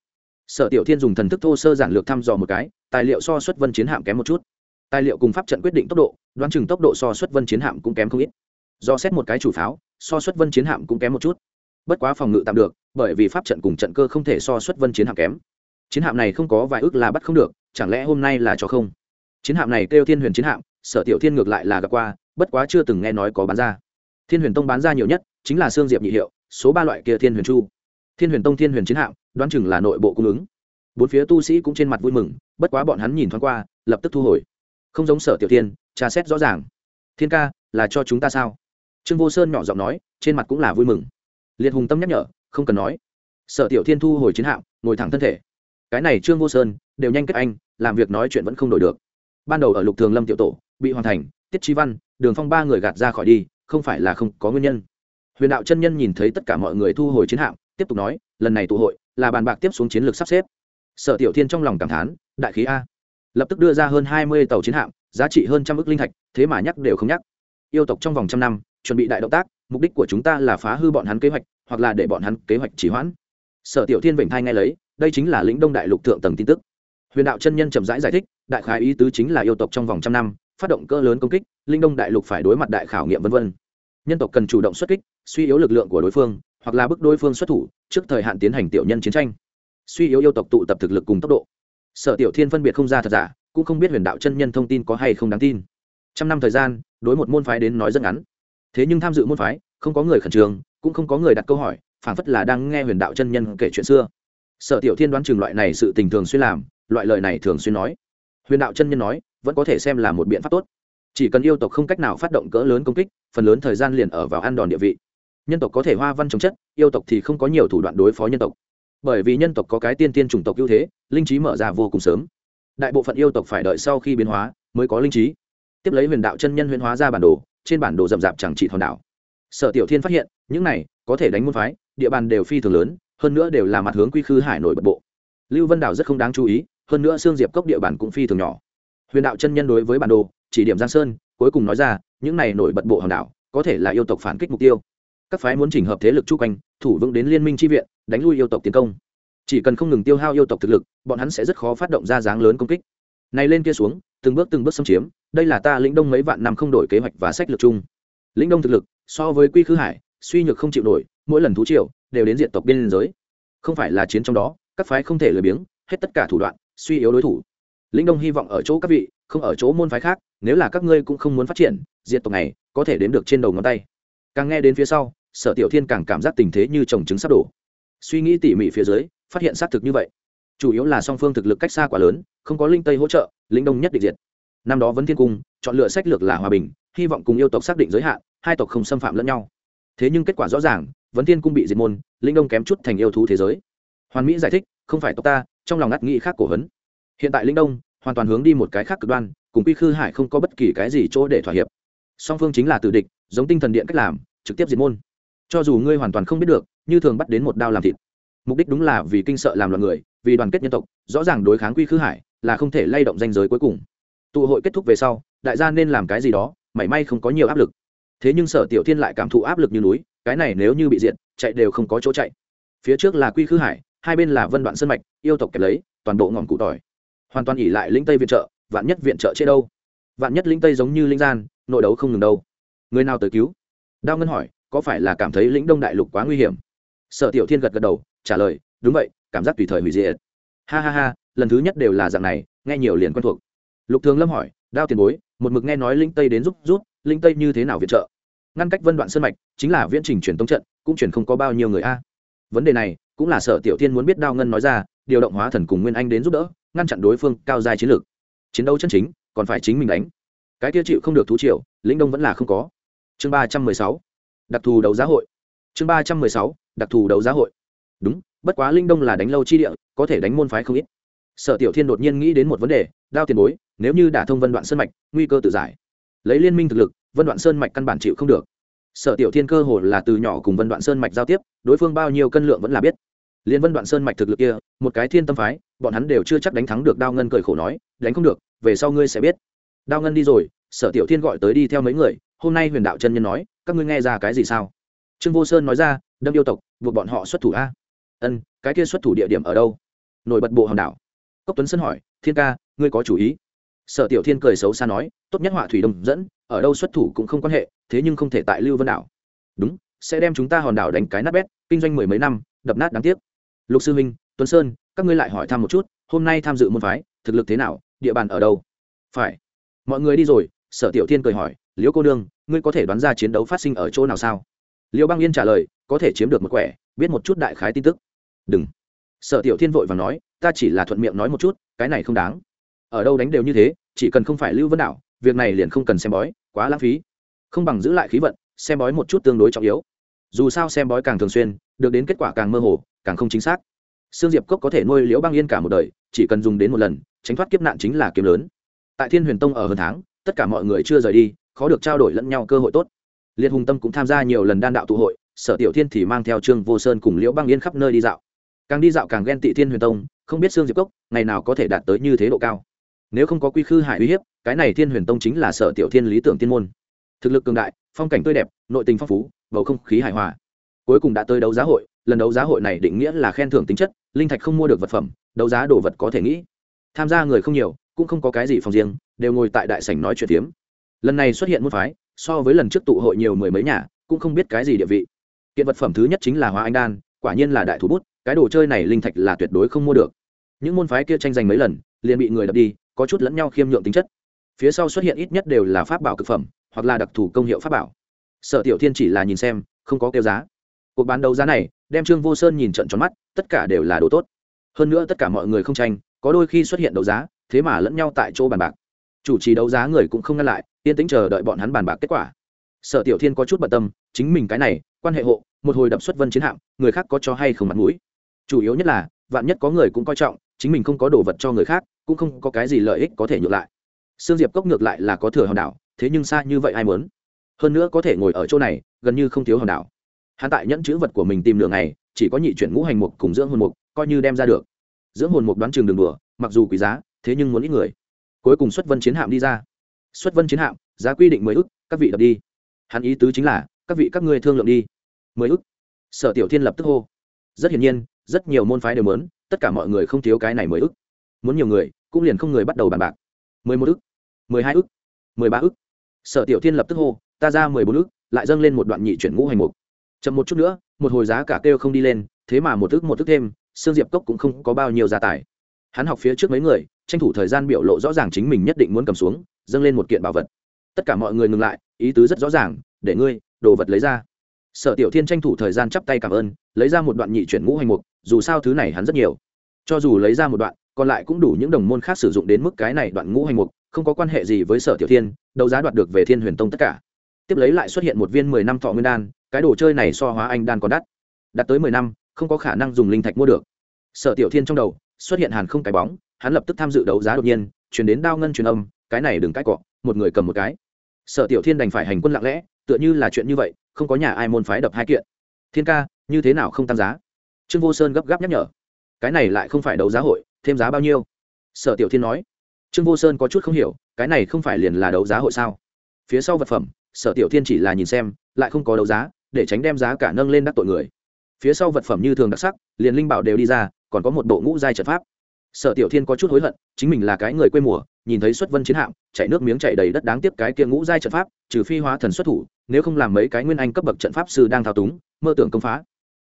Sở tiểu thiên dùng thần thức thô sơ giản lược thăm dò một cái, tài liệu so xuất vân chiến hạm kém một chút. Tài liệu cùng pháp trận quyết định tốc độ, đoán chừng tốc độ so xuất vân chiến hạm cũng kém không ít. Do xét một cái chủ pháo, so xuất vân chiến hạm cũng kém một chút. Bất quá phòng ngự tạm được, bởi vì pháp trận cùng trận cơ không thể so xuất vân chiến hạm kém. Chiến hạm này không có vài ước là bắt không được, chẳng lẽ hôm nay là cho không? Chiến hạm này kêu thiên huyền chiến hạm, sở tiểu thiên ngược lại là gặp qua bất quá chưa từng nghe nói có bán ra. Thiên huyền tông bán ra nhiều nhất chính là xương diệp nhị hiệu, số ba loại kia thiên huyền chu. Thiên huyền tông, thiên huyền chiến hạm, đoán chừng là nội bộ cung ứng. Bốn phía tu sĩ cũng trên mặt vui mừng, bất quá bọn hắn nhìn thoáng qua, lập tức thu hồi. Không giống sở tiểu thiên, tra xét rõ ràng. Thiên ca, là cho chúng ta sao? Trương vô sơn nhỏ giọng nói, trên mặt cũng là vui mừng. Liệt hùng tâm nhắc nhở, không cần nói. Sở tiểu thiên thu hồi chiến hạm, ngồi thẳng thân thể. Cái này trương vô sơn, đều nhanh kết anh, làm việc nói chuyện vẫn không đổi được. Ban đầu ở lục thường lâm tiểu tổ, bị hoàn thành tiết trí văn đường phong ba người gạt ra khỏi đi không phải là không có nguyên nhân. Huyền đạo chân nhân nhìn thấy tất cả mọi người thu hồi chiến hạm tiếp tục nói lần này tụ hội là bàn bạc tiếp xuống chiến lược sắp xếp. Sở tiểu thiên trong lòng cảm thán đại khí a. Lập tức đưa ra hơn hai mươi tàu chiến hạm giá trị hơn trăm ước linh thạch thế mà nhắc đều không nhắc. Yêu tộc trong vòng trăm năm chuẩn bị đại động tác mục đích của chúng ta là phá hư bọn hắn kế hoạch hoặc là để bọn hắn kế hoạch trì hoãn. Sở tiểu thiên vịnh thai ngay lấy đây chính là lĩnh đông đại lục thượng tầng tin tức. Huyền đạo chân nhân chậm rãi giải, giải thích đại khái ý tứ chính là yêu tộc trong vòng trăm năm phát động cỡ lớn công kích, linh đông đại lục phải đối mặt đại khảo nghiệm v v nhân tộc cần chủ động xuất kích, suy yếu lực lượng của đối phương, hoặc là bức đối phương xuất thủ, trước thời hạn tiến hành tiểu nhân chiến tranh. Suy yếu yêu tộc tụ tập thực lực cùng tốc độ. Sở tiểu thiên phân biệt không ra thật giả, cũng không biết huyền đạo chân nhân thông tin có hay không đáng tin. Trăm năm thời gian, đối một môn phái đến nói rất ngắn. Thế nhưng tham dự môn phái, không có người khẩn trương, cũng không có người đặt câu hỏi phản phất là đang nghe huyền đạo chân nhân kể chuyện xưa. Sở tiểu thiên đoán chừng loại này sự tình thường xuyên làm, loại lời này thường xuyên nói. Huyền đạo chân nhân nói vẫn có thể xem là một biện pháp tốt. Chỉ cần yêu tộc không cách nào phát động cỡ lớn công kích, phần lớn thời gian liền ở vào ăn đòn địa vị. Nhân tộc có thể hoa văn chống chất, yêu tộc thì không có nhiều thủ đoạn đối phó nhân tộc. Bởi vì nhân tộc có cái tiên tiên chủng tộc ưu thế, linh trí mở ra vô cùng sớm. Đại bộ phận yêu tộc phải đợi sau khi biến hóa mới có linh trí. Tiếp lấy huyền đạo chân nhân huyền hóa ra bản đồ, trên bản đồ rậm rạp chẳng trị hòn đảo. Sở tiểu thiên phát hiện, những này có thể đánh môn phái, địa bàn đều phi thường lớn, hơn nữa đều là mặt hướng quy khư hải nổi bật bộ. Lưu vân đảo rất không đáng chú ý, hơn nữa xương diệp cốc địa bàn cũng phi thường nhỏ huyền đạo chân nhân đối với bản đồ, chỉ điểm giang sơn, cuối cùng nói ra, những này nổi bật bộ hòn đảo, có thể là yêu tộc phản kích mục tiêu. Các phái muốn chỉnh hợp thế lực chung quanh, thủ vững đến liên minh tri viện, đánh lui yêu tộc tiến công. Chỉ cần không ngừng tiêu hao yêu tộc thực lực, bọn hắn sẽ rất khó phát động ra dáng lớn công kích. Này lên kia xuống, từng bước từng bước xâm chiếm, đây là ta lĩnh đông mấy vạn năm không đổi kế hoạch và sách lược chung. Lĩnh đông thực lực, so với quy khứ hải, suy nhược không chịu nổi, mỗi lần thú triều, đều đến diện tộc biên giới. Không phải là chiến trong đó, các phái không thể lười biếng, hết tất cả thủ đoạn, suy yếu đối thủ lĩnh đông hy vọng ở chỗ các vị, không ở chỗ môn phái khác, nếu là các ngươi cũng không muốn phát triển, diệt tộc này, có thể đến được trên đầu ngón tay. Càng nghe đến phía sau, sở tiểu thiên càng cảm giác tình thế như trồng trứng sắp đổ. Suy nghĩ tỉ mỉ phía dưới, phát hiện xác thực như vậy. Chủ yếu là song phương thực lực cách xa quá lớn, không có linh tây hỗ trợ lĩnh đông nhất định diệt. Năm đó vấn thiên cung, chọn lựa sách lược là hòa bình, hy vọng cùng yêu tộc xác định giới hạn, hai tộc không xâm phạm lẫn nhau. Thế nhưng kết quả rõ ràng, vấn thiên cung bị diệt môn, linh đông kém chút thành yêu thú thế giới. Hoàn mỹ giải thích, không phải tộc ta, trong lòng ngắt nghĩ khác cổ vấn hiện tại linh đông hoàn toàn hướng đi một cái khác cực đoan, cùng quy khư hải không có bất kỳ cái gì chỗ để thỏa hiệp. Song phương chính là tử địch, giống tinh thần điện cách làm, trực tiếp diệt môn. Cho dù ngươi hoàn toàn không biết được, như thường bắt đến một đao làm thịt. Mục đích đúng là vì kinh sợ làm loạn người, vì đoàn kết nhân tộc, rõ ràng đối kháng quy khư hải là không thể lay động danh giới cuối cùng. Tụ hội kết thúc về sau, đại gia nên làm cái gì đó, mảy may không có nhiều áp lực. Thế nhưng sở tiểu thiên lại cảm thụ áp lực như núi, cái này nếu như bị diệt, chạy đều không có chỗ chạy. Phía trước là quy khư hải, hai bên là vân đoạn sân mạch, yêu tộc kẹp lấy, toàn bộ ngọn cụ tỏi hoàn toàn ỉ lại lĩnh tây viện trợ vạn nhất viện trợ chế đâu vạn nhất lĩnh tây giống như linh gian nội đấu không ngừng đâu người nào tới cứu đao ngân hỏi có phải là cảm thấy lĩnh đông đại lục quá nguy hiểm sở tiểu thiên gật gật đầu trả lời đúng vậy cảm giác tùy thời hủy diệt ha ha ha lần thứ nhất đều là dạng này nghe nhiều liền quen thuộc lục thường lâm hỏi đao tiền bối một mực nghe nói linh tây đến giúp rút linh tây như thế nào viện trợ ngăn cách vân đoạn sơn mạch chính là viễn trình truyền tống trận cũng chuyển không có bao nhiêu người a vấn đề này cũng là sở tiểu thiên muốn biết đao ngân nói ra điều động hóa thần cùng nguyên anh đến giúp đỡ ngăn chặn đối phương cao dài chiến lược. Chiến đấu chân chính, còn phải chính mình đánh. Cái kia chịu không được thú triệu lĩnh đông vẫn là không có. Chương ba trăm mười sáu, đặc thù đấu giá hội. Chương ba trăm mười sáu, đặc thù đấu giá hội. Đúng, bất quá linh đông là đánh lâu chi địa, có thể đánh môn phái không ít. Sở tiểu thiên đột nhiên nghĩ đến một vấn đề, đao tiền bối, nếu như đả thông vân đoạn sơn mạch, nguy cơ tự giải. Lấy liên minh thực lực, vân đoạn sơn mạch căn bản chịu không được. Sở tiểu thiên cơ hồ là từ nhỏ cùng vân đoạn sơn mạch giao tiếp, đối phương bao nhiêu cân lượng vẫn là biết liên vân đoạn sơn mạch thực lực kia, một cái thiên tâm phái, bọn hắn đều chưa chắc đánh thắng được đao ngân cười khổ nói, đánh không được, về sau ngươi sẽ biết. Đao ngân đi rồi, sở tiểu thiên gọi tới đi theo mấy người, hôm nay huyền đạo chân nhân nói, các ngươi nghe ra cái gì sao? Trương vô sơn nói ra, đâm yêu tộc, buộc bọn họ xuất thủ a. Ân, cái kia xuất thủ địa điểm ở đâu? Nổi bật bộ hòn đảo. Cốc tuấn sơn hỏi, thiên ca, ngươi có chủ ý? Sở tiểu thiên cười xấu xa nói, tốt nhất họa thủy đồng dẫn, ở đâu xuất thủ cũng không quan hệ, thế nhưng không thể tại lưu vân đảo. Đúng, sẽ đem chúng ta hòn đảo đánh cái nát bét, kinh doanh mười mấy năm, đập nát đáng tiếc lục sư minh tuấn sơn, các ngươi lại hỏi thăm một chút, hôm nay tham dự môn phái, thực lực thế nào, địa bàn ở đâu? Phải. Mọi người đi rồi, sở tiểu thiên cười hỏi, liễu cô đương ngươi có thể đoán ra chiến đấu phát sinh ở chỗ nào sao? Liễu băng yên trả lời, có thể chiếm được một quẻ, biết một chút đại khái tin tức. Đừng. Sở tiểu thiên vội và nói, ta chỉ là thuận miệng nói một chút, cái này không đáng. Ở đâu đánh đều như thế, chỉ cần không phải lưu vân đảo, việc này liền không cần xem bói, quá lãng phí. Không bằng giữ lại khí vận, xem bói một chút tương đối trọng yếu dù sao xem bói càng thường xuyên được đến kết quả càng mơ hồ càng không chính xác Sương Diệp Cốc có thể nuôi Liễu Băng Yên cả một đời, chỉ cần dùng đến một lần, tránh thoát kiếp nạn chính là kiếm lớn. Tại Thiên Huyền Tông ở hơn tháng, tất cả mọi người chưa rời đi, khó được trao đổi lẫn nhau cơ hội tốt. Liệt Hùng Tâm cũng tham gia nhiều lần đan đạo tụ hội, Sở Tiểu Thiên thì mang theo Trương Vô Sơn cùng Liễu Băng Yên khắp nơi đi dạo. Càng đi dạo càng ghen tị Thiên Huyền Tông, không biết Sương Diệp Cốc ngày nào có thể đạt tới như thế độ cao. Nếu không có quy khư hải uy hiếp, cái này Thiên Huyền Tông chính là Sở Tiểu Thiên lý tưởng tiên môn. Thực lực cường đại, phong cảnh tươi đẹp, nội tình phong phú, bầu không khí hài hòa. Cuối cùng đã tới đấu giá hội, lần đấu giá hội này định nghĩa là khen thưởng tính chất linh thạch không mua được vật phẩm đấu giá đồ vật có thể nghĩ. Tham gia người không nhiều cũng không có cái gì phòng riêng đều ngồi tại đại sảnh nói chuyện tiếm lần này xuất hiện môn phái so với lần trước tụ hội nhiều mười mấy nhà cũng không biết cái gì địa vị. Kiện vật phẩm thứ nhất chính là hóa anh đan quả nhiên là đại thủ bút cái đồ chơi này linh thạch là tuyệt đối không mua được. Những môn phái kia tranh giành mấy lần liền bị người đập đi có chút lẫn nhau khiêm nhượng tính chất. Phía sau xuất hiện ít nhất đều là pháp bảo cực phẩm hoặc là đặc thù công hiệu pháp bảo. Sở tiểu thiên chỉ là nhìn xem, không có kêu giá. Cuộc bán đấu giá này, đem trương vô sơn nhìn trận tròn mắt, tất cả đều là đồ tốt. Hơn nữa tất cả mọi người không tranh, có đôi khi xuất hiện đấu giá, thế mà lẫn nhau tại chỗ bàn bạc. Chủ trì đấu giá người cũng không ngăn lại, yên tĩnh chờ đợi bọn hắn bàn bạc kết quả. Sở tiểu thiên có chút bận tâm, chính mình cái này, quan hệ hộ, một hồi đập xuất vân chiến hạm, người khác có cho hay không mặt mũi. Chủ yếu nhất là, vạn nhất có người cũng coi trọng, chính mình không có đồ vật cho người khác, cũng không có cái gì lợi ích có thể nhượng lại. Sương diệp cốc ngược lại là có thừa hòn đảo thế nhưng xa như vậy ai muốn? Hơn nữa có thể ngồi ở chỗ này, gần như không thiếu hòn đảo. Hắn tại nhẫn chữ vật của mình tìm đường này chỉ có nhị chuyển ngũ hành mục cùng dưỡng hồn mục, coi như đem ra được. Dưỡng hồn mục đoán trường đường đùa, mặc dù quý giá, thế nhưng muốn ít người. Cuối cùng xuất vân chiến hạm đi ra. Xuất vân chiến hạm, giá quy định mười ức, các vị đập đi. Hắn ý tứ chính là, các vị các ngươi thương lượng đi. Mười ức? Sở tiểu thiên lập tức hô. Rất hiển nhiên, rất nhiều môn phái đều mớn tất cả mọi người không thiếu cái này mười ức. Muốn nhiều người, cũng liền không người bắt đầu bàn bạc. Mười một ức, mười hai ức, mười ba ức sở tiểu thiên lập tức hô, ta ra mười bốn ước lại dâng lên một đoạn nhị chuyển ngũ hành mục. Chậm một chút nữa, một hồi giá cả kêu không đi lên, thế mà một ước một ước thêm, sương diệp cốc cũng không có bao nhiêu gia tài. Hắn học phía trước mấy người, tranh thủ thời gian biểu lộ rõ ràng chính mình nhất định muốn cầm xuống, dâng lên một kiện bảo vật. Tất cả mọi người ngừng lại, ý tứ rất rõ ràng, để ngươi, đồ vật lấy ra. Sở tiểu thiên tranh thủ thời gian chắp tay cảm ơn, lấy ra một đoạn nhị chuyển ngũ hành mục, dù sao thứ này hắn rất nhiều. Cho dù lấy ra một đoạn còn lại cũng đủ những đồng môn khác sử dụng đến mức cái này đoạn ngũ hành mục, không có quan hệ gì với sở tiểu thiên, đấu giá đoạt được về thiên huyền tông tất cả. Tiếp lấy lại xuất hiện một viên mười năm thọ nguyên đan, cái đồ chơi này so hóa anh đan còn đắt. Đặt tới mười năm, không có khả năng dùng linh thạch mua được. Sở tiểu thiên trong đầu xuất hiện hàn không cái bóng, hắn lập tức tham dự đấu giá đột nhiên, chuyển đến đao ngân truyền âm, cái này đừng cãi cọ, một người cầm một cái. Sở tiểu thiên đành phải hành quân lặng lẽ, tựa như là chuyện như vậy, không có nhà ai môn phái đập hai kiện. Thiên ca, như thế nào không tăng giá? Trương vô sơn gấp gáp nhắc nhở. Cái này lại không phải đấu giá hội thêm giá bao nhiêu? Sở tiểu thiên nói. Trương vô sơn có chút không hiểu, cái này không phải liền là đấu giá hội sao? Phía sau vật phẩm, sở tiểu thiên chỉ là nhìn xem, lại không có đấu giá, để tránh đem giá cả nâng lên đắc tội người. Phía sau vật phẩm như thường đặc sắc, liền linh bảo đều đi ra, còn có một bộ ngũ giai trận pháp. Sở tiểu thiên có chút hối hận, chính mình là cái người quê mùa, nhìn thấy xuất vân chiến hạm chạy nước miếng chạy đầy đất đáng tiếc cái kia ngũ giai trận pháp, trừ phi hóa thần xuất thủ, nếu không làm mấy cái nguyên anh cấp bậc trận pháp sư đang thao túng, mơ tưởng công phá.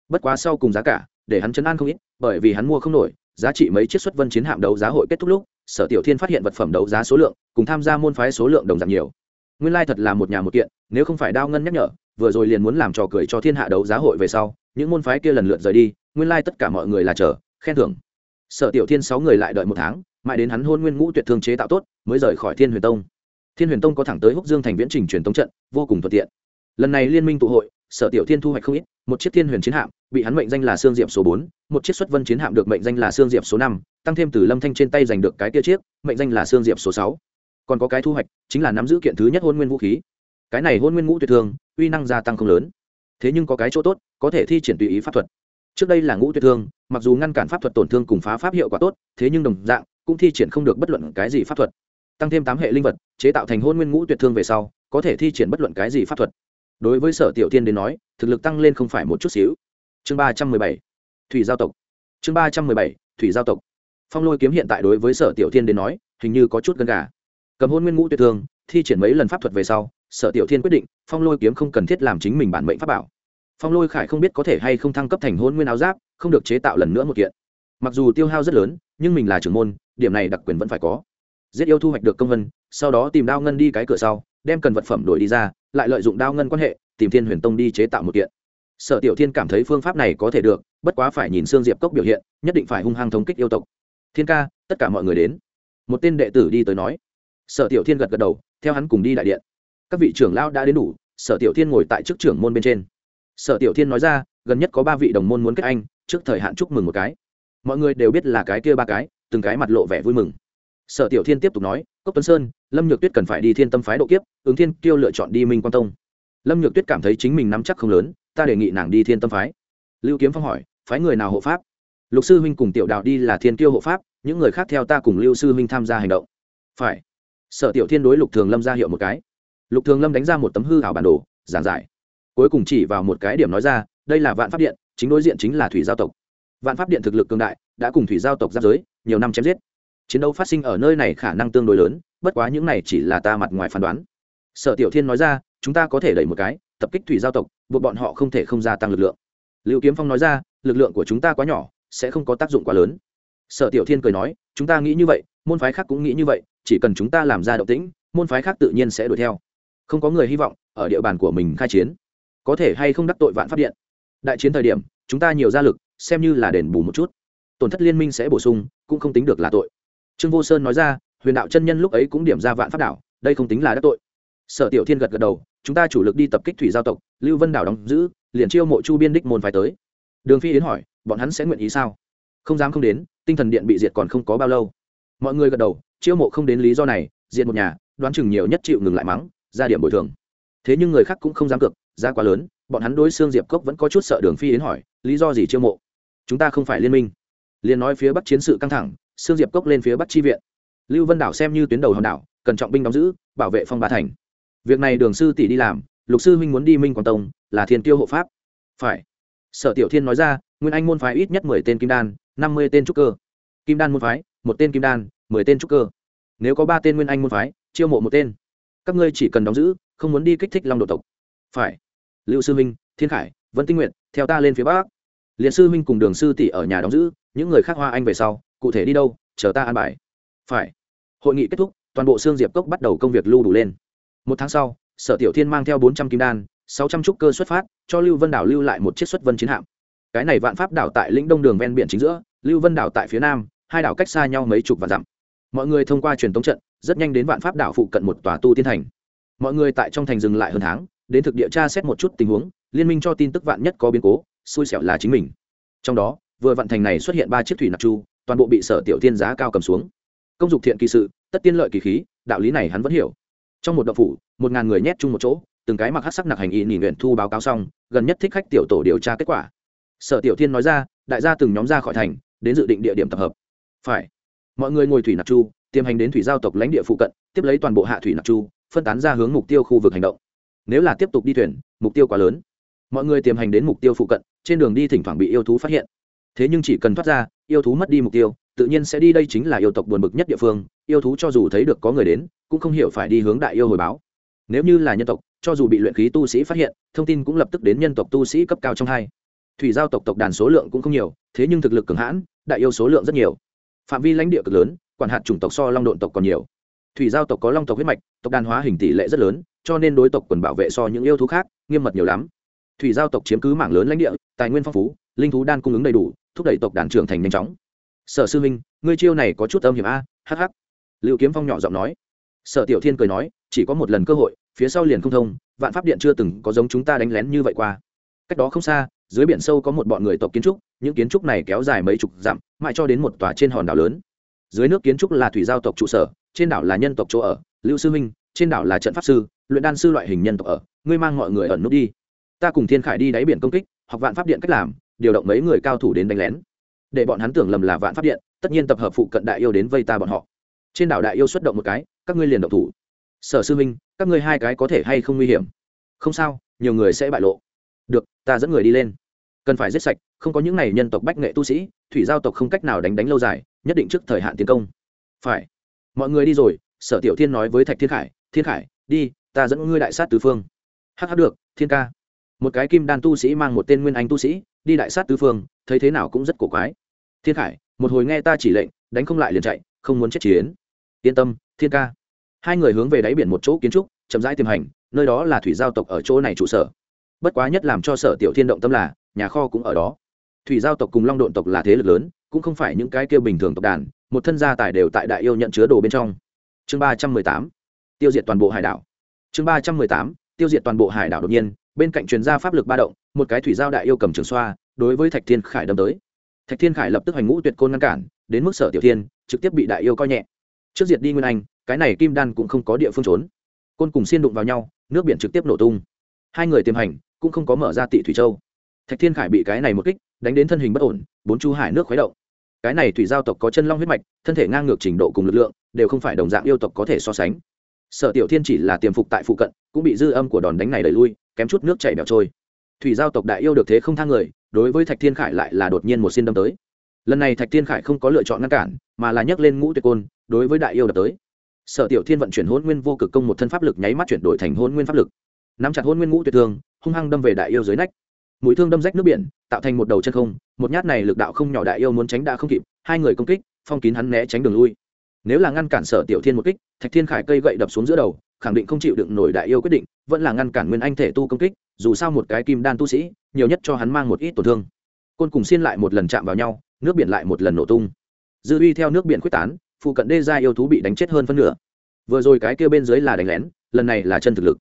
Bất quá sau cùng giá cả, để hắn chấn an không ít, bởi vì hắn mua không nổi giá trị mấy chiếc xuất vân chiến hạm đấu giá hội kết thúc lúc, sở tiểu thiên phát hiện vật phẩm đấu giá số lượng cùng tham gia môn phái số lượng đồng giảm nhiều. Nguyên lai thật là một nhà một kiện, nếu không phải đao ngân nhắc nhở, vừa rồi liền muốn làm trò cười cho thiên hạ đấu giá hội về sau, những môn phái kia lần lượt rời đi, nguyên lai tất cả mọi người là chờ, khen thưởng. Sở tiểu thiên sáu người lại đợi một tháng, mãi đến hắn hôn nguyên ngũ tuyệt thương chế tạo tốt, mới rời khỏi thiên huyền tông. Thiên huyền tông có thẳng tới húc dương thành viễn trình truyền tống trận, vô cùng thuận tiện. Lần này liên minh tụ hội, sở tiểu thiên thu hoạch không ít, một chiếc thiên huyền chiến hạm bị hắn mệnh danh là sương diệp số bốn, một chiếc xuất vân chiến hạm được mệnh danh là sương diệp số năm, tăng thêm từ lâm thanh trên tay giành được cái kia chiếc, mệnh danh là sương diệp số sáu. Còn có cái thu hoạch, chính là nắm giữ kiện thứ nhất hôn nguyên vũ khí. Cái này hôn nguyên ngũ tuyệt thương uy năng gia tăng không lớn. Thế nhưng có cái chỗ tốt, có thể thi triển tùy ý pháp thuật. Trước đây là ngũ tuyệt thương mặc dù ngăn cản pháp thuật tổn thương cùng phá pháp hiệu quả tốt, thế nhưng đồng dạng, cũng thi triển không được bất luận cái gì pháp thuật. Tăng thêm tám hệ linh vật, chế tạo thành hôn nguyên ngũ tuyệt thương về sau, có thể thi triển bất luận cái gì pháp thuật. Đối với sở tiểu tiên đến nói, thực lực tăng lên không phải một chút xíu chương ba trăm mười bảy, thủy giao tộc. Chương ba trăm mười bảy, thủy giao tộc. Phong lôi kiếm hiện tại đối với sở tiểu Thiên đến nói, hình như có chút gần gà. Cầm hôn nguyên ngũ tuyệt thương, thi triển mấy lần pháp thuật về sau, sở tiểu thiên quyết định, phong lôi kiếm không cần thiết làm chính mình bản mệnh pháp bảo. Phong lôi khải không biết có thể hay không thăng cấp thành hôn nguyên áo giáp, không được chế tạo lần nữa một kiện. Mặc dù tiêu hao rất lớn, nhưng mình là trưởng môn, điểm này đặc quyền vẫn phải có. Giết yêu thu hoạch được công vân, sau đó tìm đao ngân đi cái cửa sau, đem cần vật phẩm đổi đi ra, lại lợi dụng đao ngân quan hệ, tìm thiên huyền tông đi chế tạo một kiện sở tiểu thiên cảm thấy phương pháp này có thể được, bất quá phải nhìn xương diệp cốc biểu hiện, nhất định phải hung hăng thống kích yêu tộc. Thiên ca, tất cả mọi người đến. Một tên đệ tử đi tới nói. Sở tiểu thiên gật gật đầu, theo hắn cùng đi đại điện. Các vị trưởng lao đã đến đủ, sở tiểu thiên ngồi tại chức trưởng môn bên trên. Sở tiểu thiên nói ra, gần nhất có ba vị đồng môn muốn kết anh, trước thời hạn chúc mừng một cái. Mọi người đều biết là cái kia ba cái, từng cái mặt lộ vẻ vui mừng. Sở tiểu thiên tiếp tục nói, cốc tuấn sơn, lâm nhược tuyết cần phải đi thiên tâm phái độ kiếp, ứng thiên kêu lựa chọn đi minh quan tông. Lâm nhược tuyết cảm thấy chính mình nắm chắc không lớn ta đề nghị nàng đi thiên tâm phái. Lưu kiếm phong hỏi, phái người nào hộ pháp? Lục sư huynh cùng tiểu đạo đi là thiên kiêu hộ pháp, những người khác theo ta cùng lưu sư huynh tham gia hành động. Phải. Sở tiểu thiên đối lục thường lâm ra hiệu một cái. Lục thường lâm đánh ra một tấm hư hảo bản đồ, giảng giải. Cuối cùng chỉ vào một cái điểm nói ra, đây là vạn pháp điện, chính đối diện chính là thủy giao tộc. Vạn pháp điện thực lực cường đại, đã cùng thủy giao tộc giáp giới, nhiều năm chém giết. Chiến đấu phát sinh ở nơi này khả năng tương đối lớn, bất quá những này chỉ là ta mặt ngoài phán đoán. Sở tiểu thiên nói ra, chúng ta có thể đẩy một cái tập kích thủy giao tộc, buộc bọn họ không thể không gia tăng lực lượng. Lưu kiếm phong nói ra, lực lượng của chúng ta quá nhỏ, sẽ không có tác dụng quá lớn. Sở tiểu thiên cười nói, chúng ta nghĩ như vậy, môn phái khác cũng nghĩ như vậy, chỉ cần chúng ta làm ra động tĩnh, môn phái khác tự nhiên sẽ đuổi theo. Không có người hy vọng, ở địa bàn của mình khai chiến. Có thể hay không đắc tội vạn pháp điện. Đại chiến thời điểm, chúng ta nhiều gia lực, xem như là đền bù một chút. Tổn thất liên minh sẽ bổ sung, cũng không tính được là tội. Trương vô sơn nói ra, huyền đạo chân nhân lúc ấy cũng điểm ra vạn pháp đảo đây không tính là đắc tội. Sở tiểu thiên gật gật đầu chúng ta chủ lực đi tập kích thủy giao tộc lưu vân đảo đóng giữ liền chiêu mộ chu biên đích môn phải tới. Đường phi yến hỏi bọn hắn sẽ nguyện ý sao? Không dám không đến tinh thần điện bị diệt còn không có bao lâu. Mọi người gật đầu chiêu mộ không đến lý do này diệt một nhà đoán chừng nhiều nhất chịu ngừng lại mắng ra điểm bồi thường. Thế nhưng người khác cũng không dám cược, giá quá lớn bọn hắn đối xương diệp cốc vẫn có chút sợ đường phi yến hỏi lý do gì chiêu mộ? Chúng ta không phải liên minh. Liền nói phía bắc chiến sự căng thẳng xương diệp cốc lên phía bắc chi viện. Lưu vân đảo xem như tuyến đầu hòn đảo cần trọng binh đóng giữ bảo vệ phong ba thành việc này đường sư tỷ đi làm, lục sư huynh muốn đi minh quảng tông, là thiên tiêu hộ pháp. Phải. Sở tiểu thiên nói ra, nguyên anh môn phái ít nhất mười tên kim đan, năm mươi tên trúc cơ. Kim đan môn phái, một tên kim đan, mười tên trúc cơ. Nếu có ba tên nguyên anh môn phái, chiêu mộ một tên. Các ngươi chỉ cần đóng giữ, không muốn đi kích thích long độ tộc. Phải. Lưu sư minh thiên khải, vân tinh nguyện theo ta lên phía bắc. Liệt sư minh cùng đường sư tỷ ở nhà đóng giữ, những người khác hoa anh về sau, cụ thể đi đâu, chờ ta an bài. Phải. Hội nghị kết thúc, toàn bộ xương diệp cốc bắt đầu công việc lưu đủ lên một tháng sau, sở tiểu thiên mang theo bốn trăm kim đan, sáu trăm trúc cơ xuất phát, cho lưu vân đảo lưu lại một chiếc xuất vân chiến hạm. Cái này vạn pháp đảo tại lĩnh đông đường ven biển chính giữa, lưu vân đảo tại phía nam, hai đảo cách xa nhau mấy chục và dặm. Mọi người thông qua truyền tống trận, rất nhanh đến vạn pháp đảo phụ cận một tòa tu tiên thành. Mọi người tại trong thành dừng lại hơn tháng, đến thực địa tra xét một chút tình huống, liên minh cho tin tức vạn nhất có biến cố, xui xẻo là chính mình. Trong đó, vừa vạn thành này xuất hiện ba chiếc thủy nạp chu, toàn bộ bị sở tiểu tiên giá cao cầm xuống. Công dục thiện kỳ sự, tất tiên lợi kỳ khí, đạo lý này hắn vẫn hiểu trong một đậu phủ, một ngàn người nhét chung một chỗ, từng cái mặc hát sắc nặc hành y nhìn nguyện thu báo cáo xong, gần nhất thích khách tiểu tổ điều tra kết quả. Sở tiểu thiên nói ra, đại gia từng nhóm ra khỏi thành, đến dự định địa điểm tập hợp. Phải. Mọi người ngồi thủy nặc chu, tiêm hành đến thủy giao tộc lãnh địa phụ cận, tiếp lấy toàn bộ hạ thủy nặc chu, phân tán ra hướng mục tiêu khu vực hành động. Nếu là tiếp tục đi thuyền, mục tiêu quá lớn. Mọi người tiềm hành đến mục tiêu phụ cận, trên đường đi thỉnh thoảng bị yêu thú phát hiện. Thế nhưng chỉ cần thoát ra, yêu thú mất đi mục tiêu, tự nhiên sẽ đi đây chính là yêu tộc buồn bực nhất địa phương yêu thú cho dù thấy được có người đến, cũng không hiểu phải đi hướng đại yêu hồi báo. Nếu như là nhân tộc, cho dù bị luyện khí tu sĩ phát hiện, thông tin cũng lập tức đến nhân tộc tu sĩ cấp cao trong hai. Thủy giao tộc tộc đàn số lượng cũng không nhiều, thế nhưng thực lực cường hãn, đại yêu số lượng rất nhiều. Phạm vi lãnh địa cực lớn, quản hạt chủng tộc so long độn tộc còn nhiều. Thủy giao tộc có long tộc huyết mạch, tộc đàn hóa hình tỷ lệ rất lớn, cho nên đối tộc quần bảo vệ so những yêu thú khác, nghiêm mật nhiều lắm. Thủy giao tộc chiếm cứ mảng lớn lãnh địa, tài nguyên phong phú, linh thú đan cung ứng đầy đủ, thúc đẩy tộc đàn trưởng thành nhanh chóng. Sở sư minh ngươi chiêu này có chút âm hiểm a hh liệu kiếm phong nhỏ giọng nói. Sở tiểu thiên cười nói, chỉ có một lần cơ hội, phía sau liền không thông, vạn pháp điện chưa từng có giống chúng ta đánh lén như vậy qua. Cách đó không xa, dưới biển sâu có một bọn người tộc kiến trúc, những kiến trúc này kéo dài mấy chục dặm, mãi cho đến một tòa trên hòn đảo lớn. Dưới nước kiến trúc là thủy giao tộc trụ sở, trên đảo là nhân tộc chỗ ở, lưu sư minh, trên đảo là trận pháp sư, luyện đan sư loại hình nhân tộc ở, ngươi mang mọi người ẩn nút đi. Ta cùng thiên khải đi đáy biển công kích, học vạn pháp điện cách làm, điều động mấy người cao thủ đến đánh lén. Để bọn hắn tưởng lầm là vạn pháp điện, tất nhiên tập hợp phụ cận đại yêu đến vây ta bọn họ trên đảo đại yêu xuất động một cái, các ngươi liền động thủ. Sở sư minh các ngươi hai cái có thể hay không nguy hiểm? Không sao, nhiều người sẽ bại lộ. Được, ta dẫn người đi lên. Cần phải giết sạch, không có những này nhân tộc bách nghệ tu sĩ, thủy giao tộc không cách nào đánh đánh lâu dài, nhất định trước thời hạn tiến công. Phải. Mọi người đi rồi, sở tiểu thiên nói với thạch thiên khải thiên khải, đi, ta dẫn ngươi đại sát tứ phương. Hắc hắc, được, thiên ca. Một cái kim đan tu sĩ mang một tên nguyên anh tu sĩ, đi đại sát tứ phương, thấy thế nào cũng rất cổ quái. Thiên khải, một hồi nghe ta chỉ lệnh, đánh không lại liền chạy, không muốn chết chiến yên tâm, thiên ca. Hai người hướng về đáy biển một chỗ kiến trúc, chậm rãi tiềm hành, nơi đó là thủy giao tộc ở chỗ này trụ sở. Bất quá nhất làm cho sở tiểu thiên động tâm là, nhà kho cũng ở đó. Thủy giao tộc cùng long độn tộc là thế lực lớn, cũng không phải những cái kêu bình thường tộc đàn, một thân gia tài đều tại đại yêu nhận chứa đồ bên trong. Chương ba trăm mười tám, tiêu diệt toàn bộ hải đảo. Chương ba trăm mười tám, tiêu diệt toàn bộ hải đảo đột nhiên, bên cạnh truyền gia pháp lực ba động, một cái thủy giao đại yêu cầm trường xoa, đối với thạch thiên khải đâm tới. Thạch thiên khải lập tức hành ngũ tuyệt côn ngăn cản, đến mức sở tiểu thiên, trực tiếp bị đại yêu coi nhẹ trước diệt đi nguyên anh, cái này kim đan cũng không có địa phương trốn. Côn cùng xiên đụng vào nhau, nước biển trực tiếp nổ tung. Hai người tiềm hành, cũng không có mở ra tị thủy châu. Thạch thiên khải bị cái này một kích, đánh đến thân hình bất ổn, bốn chu hải nước khuấy động. Cái này thủy giao tộc có chân long huyết mạch, thân thể ngang ngược trình độ cùng lực lượng, đều không phải đồng dạng yêu tộc có thể so sánh. Sở tiểu thiên chỉ là tiềm phục tại phụ cận, cũng bị dư âm của đòn đánh này đẩy lui, kém chút nước chảy bẻo trôi. Thủy giao tộc đại yêu được thế không thang người, đối với thạch thiên khải lại là đột nhiên một xin đâm tới. Lần này thạch thiên khải không có lựa chọn ngăn cản, mà là nhấc lên ngũ tuyệt côn đối với đại yêu đập tới. Sở tiểu thiên vận chuyển hôn nguyên vô cực công một thân pháp lực nháy mắt chuyển đổi thành hôn nguyên pháp lực. Nắm chặt hôn nguyên ngũ tuyệt thương, hung hăng đâm về đại yêu dưới nách. Mũi thương đâm rách nước biển, tạo thành một đầu chân không, một nhát này lực đạo không nhỏ đại yêu muốn tránh đã không kịp, hai người công kích, phong kín hắn né tránh đường lui. Nếu là ngăn cản sở tiểu thiên một kích, thạch thiên khải cây gậy đập xuống giữa đầu, khẳng định không chịu đựng nổi đại yêu quyết định, vẫn là ngăn cản nguyên anh thể tu công kích, dù sao một cái kim đan tu sĩ, nhiều nhất cho hắn mang một ít tổn thương. Côn cùng xiên lại một lần chạm vào nhau, nước biển lại một lần nổ tung. Dư uy theo nước biển quyết tán phụ cận đê gia yêu thú bị đánh chết hơn phân nửa. Vừa rồi cái kia bên dưới là đánh lén, lần này là chân thực lực.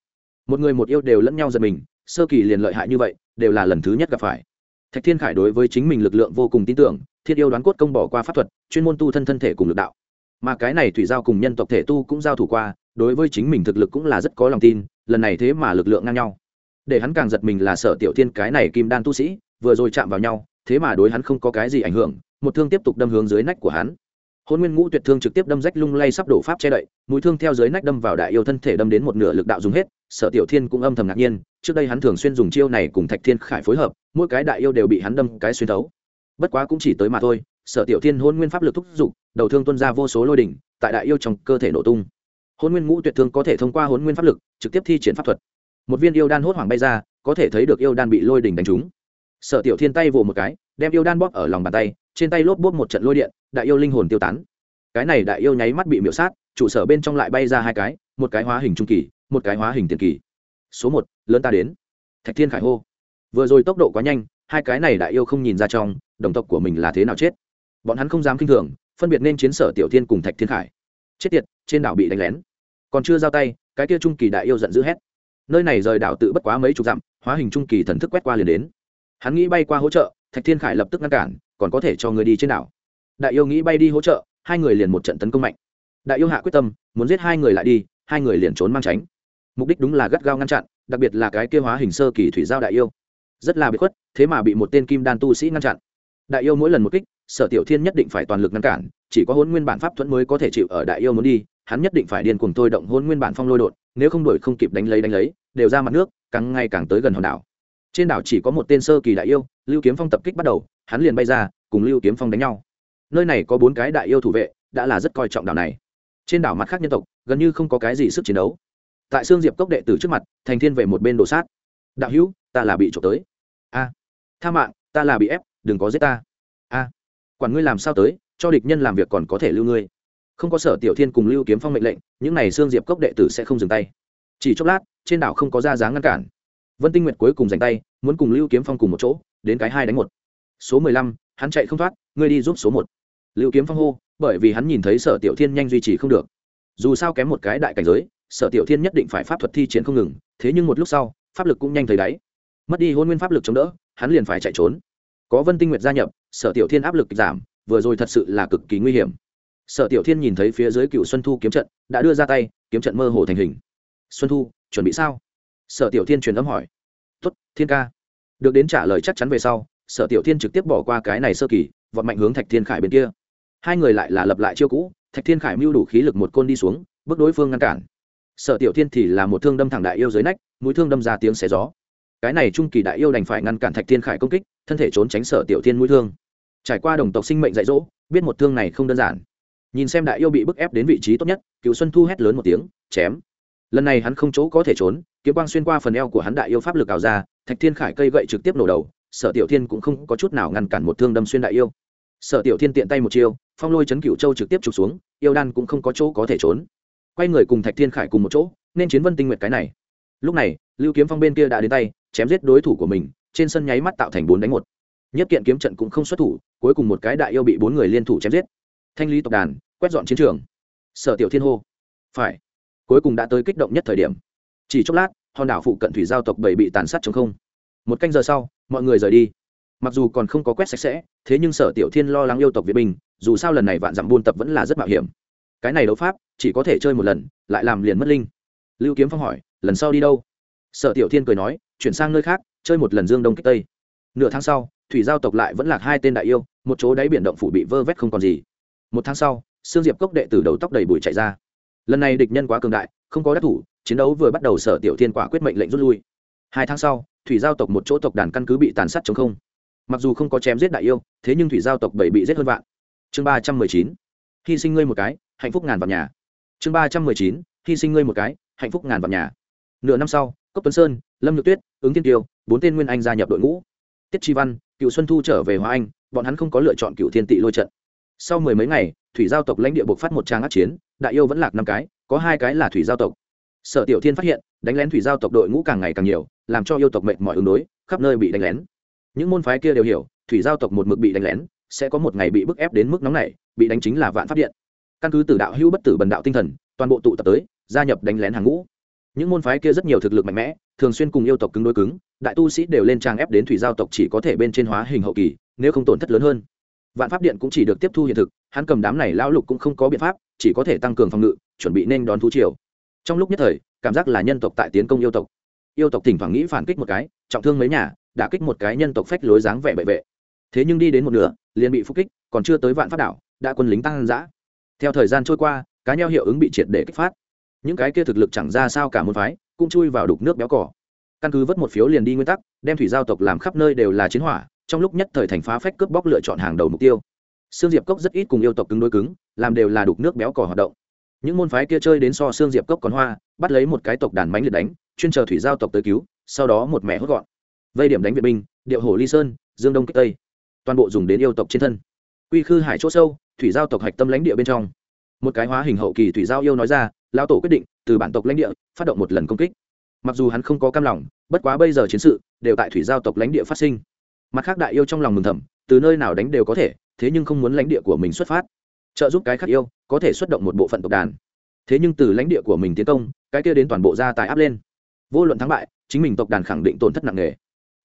Một người một yêu đều lẫn nhau giật mình, sơ kỳ liền lợi hại như vậy, đều là lần thứ nhất gặp phải. Thạch thiên khải đối với chính mình lực lượng vô cùng tin tưởng thiên yêu đoán cốt công bỏ qua pháp thuật, chuyên môn tu thân thân thể cùng lực đạo. Mà cái này thủy giao cùng nhân tộc thể tu cũng giao thủ qua, đối với chính mình thực lực cũng là rất có lòng tin, lần này thế mà lực lượng ngang nhau. Để hắn càng giật mình là sở tiểu thiên cái này kim đan tu sĩ, vừa rồi chạm vào nhau, thế mà đối hắn không có cái gì ảnh hưởng, một thương tiếp tục đâm hướng dưới nách của hắn hôn nguyên ngũ tuyệt thương trực tiếp đâm rách lung lay sắp đổ pháp che đậy, mũi thương theo dưới nách đâm vào đại yêu thân thể đâm đến một nửa lực đạo dùng hết, sở tiểu thiên cũng âm thầm ngạc nhiên, trước đây hắn thường xuyên dùng chiêu này cùng thạch thiên khải phối hợp, mỗi cái đại yêu đều bị hắn đâm cái xuyên thấu. Bất quá cũng chỉ tới mà thôi, sở tiểu thiên hôn nguyên pháp lực thúc giục, đầu thương tuân ra vô số lôi đỉnh, tại đại yêu trong cơ thể nổ tung. Hôn nguyên ngũ tuyệt thương có thể thông qua hôn nguyên pháp lực, trực tiếp thi triển pháp thuật. Một viên yêu đan hốt hoảng bay ra, có thể thấy được yêu đan bị lôi đỉnh đánh trúng. Sở tiểu thiên tay vồ một cái, đem yêu đan bóp ở lòng bàn tay trên tay lốp bốp một trận lôi điện, đại yêu linh hồn tiêu tán. Cái này đại yêu nháy mắt bị miễu sát, trụ sở bên trong lại bay ra hai cái, một cái hóa hình trung kỳ, một cái hóa hình tiền kỳ. Số một, lớn ta đến. Thạch thiên khải hô. Vừa rồi tốc độ quá nhanh, hai cái này đại yêu không nhìn ra trong, đồng tộc của mình là thế nào chết? Bọn hắn không dám kinh thường, phân biệt nên chiến sở tiểu thiên cùng thạch thiên khải. Chết tiệt, trên đảo bị đánh lén. Còn chưa giao tay, cái kia trung kỳ đại yêu giận dữ hét. Nơi này rời đảo tự bất quá mấy chục dặm, hóa hình trung kỳ thần thức quét qua liền đến. Hắn nghĩ bay qua hỗ trợ, thạch thiên khải lập tức ngăn cản còn có thể cho người đi trên đảo. Đại yêu nghĩ bay đi hỗ trợ, hai người liền một trận tấn công mạnh. Đại yêu hạ quyết tâm, muốn giết hai người lại đi, hai người liền trốn mang tránh. Mục đích đúng là gắt gao ngăn chặn, đặc biệt là cái kia hóa hình sơ kỳ thủy giao đại yêu. Rất là bị khuất, thế mà bị một tên kim đan tu sĩ ngăn chặn. Đại yêu mỗi lần một kích, sở tiểu thiên nhất định phải toàn lực ngăn cản, chỉ có hôn nguyên bản pháp thuẫn mới có thể chịu ở đại yêu muốn đi, hắn nhất định phải điên cuồng thôi động hôn nguyên bản phong lôi đột, nếu không đuổi không kịp đánh lấy đánh lấy, đều ra mặt nước, càng ngày càng tới gần hòn đảo. Trên đảo chỉ có một tên sơ kỳ đại yêu, lưu kiếm phong tập kích bắt đầu hắn liền bay ra, cùng lưu kiếm phong đánh nhau. Nơi này có bốn cái đại yêu thủ vệ, đã là rất coi trọng đảo này. Trên đảo mặt khác nhân tộc, gần như không có cái gì sức chiến đấu. Tại xương diệp cốc đệ tử trước mặt, thành thiên về một bên đổ sát. Đạo hữu, ta là bị trộm tới. A. Tha mạng, ta là bị ép, đừng có giết ta. A. Quản ngươi làm sao tới, cho địch nhân làm việc còn có thể lưu ngươi. Không có sở tiểu thiên cùng lưu kiếm phong mệnh lệnh, những n à y xương diệp cốc đệ tử sẽ không dừng tay. Chỉ chốc lát, trên đảo không có ra dáng ngăn cản. Vân tinh nguyệt cuối cùng giành tay, muốn cùng lưu kiếm phong cùng một chỗ, đến cái hai đánh một số mười lăm, hắn chạy không thoát, ngươi đi giúp số một. Lưu kiếm phong hô, bởi vì hắn nhìn thấy sở tiểu thiên nhanh duy trì không được. Dù sao kém một cái đại cảnh giới, sở tiểu thiên nhất định phải pháp thuật thi triển không ngừng, thế nhưng một lúc sau, pháp lực cũng nhanh thấy đáy. Mất đi hôn nguyên pháp lực chống đỡ, hắn liền phải chạy trốn. Có vân tinh nguyệt gia nhập, sở tiểu thiên áp lực giảm, vừa rồi thật sự là cực kỳ nguy hiểm. Sở tiểu thiên nhìn thấy phía dưới cựu xuân thu kiếm trận, đã đưa ra tay, kiếm trận mơ hồ thành hình. Xuân thu, chuẩn bị sao? Sở tiểu thiên truyền âm hỏi. Tuất thiên ca. Được đến trả lời chắc chắn về sau sở tiểu thiên trực tiếp bỏ qua cái này sơ kỳ, vọt mạnh hướng thạch thiên khải bên kia. Hai người lại là lập lại chiêu cũ, thạch thiên khải mưu đủ khí lực một côn đi xuống, bước đối phương ngăn cản. Sở tiểu thiên thì là một thương đâm thẳng đại yêu dưới nách, mũi thương đâm ra tiếng xé gió. Cái này trung kỳ đại yêu đành phải ngăn cản thạch thiên khải công kích, thân thể trốn tránh sở tiểu thiên mũi thương. Trải qua đồng tộc sinh mệnh dạy dỗ, biết một thương này không đơn giản. Nhìn xem đại yêu bị bức ép đến vị trí tốt nhất cựu xuân thu hét lớn một tiếng, chém! Lần này hắn không chỗ có thể trốn, kiếm quang xuyên qua phần eo của hắn đại yêu pháp lực ảo ra, thạch thiên khải cây gậy trực tiếp nổ đầu sở tiểu thiên cũng không có chút nào ngăn cản một thương đâm xuyên đại yêu. Sở tiểu thiên tiện tay một chiêu, phong lôi chấn cựu châu trực tiếp trục xuống, yêu đan cũng không có chỗ có thể trốn. Quay người cùng thạch thiên khải cùng một chỗ, nên chiến vân tinh nguyệt cái này. Lúc này, lưu kiếm phong bên kia đã đến tay, chém giết đối thủ của mình, trên sân nháy mắt tạo thành bốn đánh một. Nhất kiện kiếm trận cũng không xuất thủ, cuối cùng một cái đại yêu bị bốn người liên thủ chém giết. Thanh lý tộc đàn, quét dọn chiến trường. Sở tiểu thiên hô, phải. Cuối cùng đã tới kích động nhất thời điểm. Chỉ chốc lát, hòn đảo phụ cận thủy giao tộc bảy bị tàn sát chống không. Một canh giờ sau mọi người rời đi. Mặc dù còn không có quét sạch sẽ, thế nhưng sở tiểu thiên lo lắng yêu tộc việt binh dù sao lần này vạn dặm buôn tập vẫn là rất mạo hiểm. Cái này đấu pháp, chỉ có thể chơi một lần, lại làm liền mất linh. Lưu kiếm phong hỏi, lần sau đi đâu? Sở tiểu thiên cười nói, chuyển sang nơi khác, chơi một lần dương đông kích tây. Nửa tháng sau, thủy giao tộc lại vẫn lạc hai tên đại yêu, một chỗ đáy biển động phủ bị vơ vét không còn gì. Một tháng sau, sương diệp cốc đệ từ đầu tóc đầy bụi chạy ra. Lần này địch nhân quá cường đại, không có đắc thủ, chiến đấu vừa bắt đầu sở tiểu thiên quả quyết mệnh lệnh rút lui hai tháng sau, thủy giao tộc một chỗ tộc đàn căn cứ bị tàn sát chống không. Mặc dù không có chém giết đại yêu, thế nhưng thủy giao tộc bảy bị giết hơn vạn. Chương ba trăm mười chín, hy sinh ngươi một cái, hạnh phúc ngàn vào nhà. Chương ba trăm mười chín, hy sinh ngươi một cái, hạnh phúc ngàn vào nhà. Nửa năm sau, cốc tuấn sơn, lâm nhược tuyết, ứng tiên tiêu bốn tên nguyên anh gia nhập đội ngũ. Tiết tri văn, cựu xuân thu trở về hoa anh, bọn hắn không có lựa chọn cựu thiên tị lôi trận. Sau mười mấy ngày, thủy giao tộc lãnh địa buộc phát một trang át chiến, đại yêu vẫn lạc năm cái, có hai cái là thủy giao tộc sở tiểu thiên phát hiện, đánh lén thủy giao tộc đội ngũ càng ngày càng nhiều, làm cho yêu tộc mệnh mọi ứng đối, khắp nơi bị đánh lén. Những môn phái kia đều hiểu, thủy giao tộc một mực bị đánh lén, sẽ có một ngày bị bức ép đến mức nóng này bị đánh chính là vạn phát điện. Căn cứ từ đạo hữu bất tử bần đạo tinh thần, toàn bộ tụ tập tới, gia nhập đánh lén hàng ngũ. Những môn phái kia rất nhiều thực lực mạnh mẽ, thường xuyên cùng yêu tộc cứng đối cứng, đại tu sĩ đều lên trang ép đến thủy giao tộc chỉ có thể bên trên hóa hình hậu kỳ, nếu không tổn thất lớn hơn. Vạn pháp điện cũng chỉ được tiếp thu hiện thực, hắn cầm đám này lão lục cũng không có biện pháp, chỉ có thể tăng cường phòng ngự, chuẩn bị nên đón thú triều trong lúc nhất thời cảm giác là nhân tộc tại tiến công yêu tộc. Yêu tộc thỉnh thoảng nghĩ phản kích một cái trọng thương mấy nhà đã kích một cái nhân tộc phách lối dáng vẻ bệ vệ. Thế nhưng đi đến một nửa liền bị phục kích còn chưa tới vạn phát đảo đã quân lính tăng giã. Theo thời gian trôi qua cá nheo hiệu ứng bị triệt để kích phát. Những cái kia thực lực chẳng ra sao cả môn phái cũng chui vào đục nước béo cỏ. Căn cứ vớt một phiếu liền đi nguyên tắc đem thủy giao tộc làm khắp nơi đều là chiến hỏa trong lúc nhất thời thành phá phách cướp bóc lựa chọn hàng đầu mục tiêu. Sương Diệp Cốc rất ít cùng yêu tộc cứng đối cứng, làm đều là đục nước béo cỏ hoạt động. Những môn phái kia chơi đến so xương Diệp Cốc còn hoa, bắt lấy một cái tộc đàn mánh liệt đánh, chuyên chờ thủy giao tộc tới cứu, sau đó một mẹ hốt gọn. Vây điểm đánh viện binh, điệu hồ ly sơn, dương đông kích tây, toàn bộ dùng đến yêu tộc trên thân. Quy khư hải chỗ sâu, thủy giao tộc hạch tâm lãnh địa bên trong. Một cái hóa hình hậu kỳ thủy giao yêu nói ra, lão tổ quyết định từ bản tộc lãnh địa phát động một lần công kích. Mặc dù hắn không có cam lòng, bất quá bây giờ chiến sự đều tại thủy giao tộc lãnh địa phát sinh. Mặt khác đại yêu trong lòng mừng thầm, từ nơi nào đánh đều có thể, thế nhưng không muốn lãnh địa của mình xuất phát trợ giúp cái khác yêu, có thể xuất động một bộ phận tộc đàn. Thế nhưng từ lãnh địa của mình tiến công, cái kia đến toàn bộ gia tài áp lên. Vô luận thắng bại, chính mình tộc đàn khẳng định tổn thất nặng nề.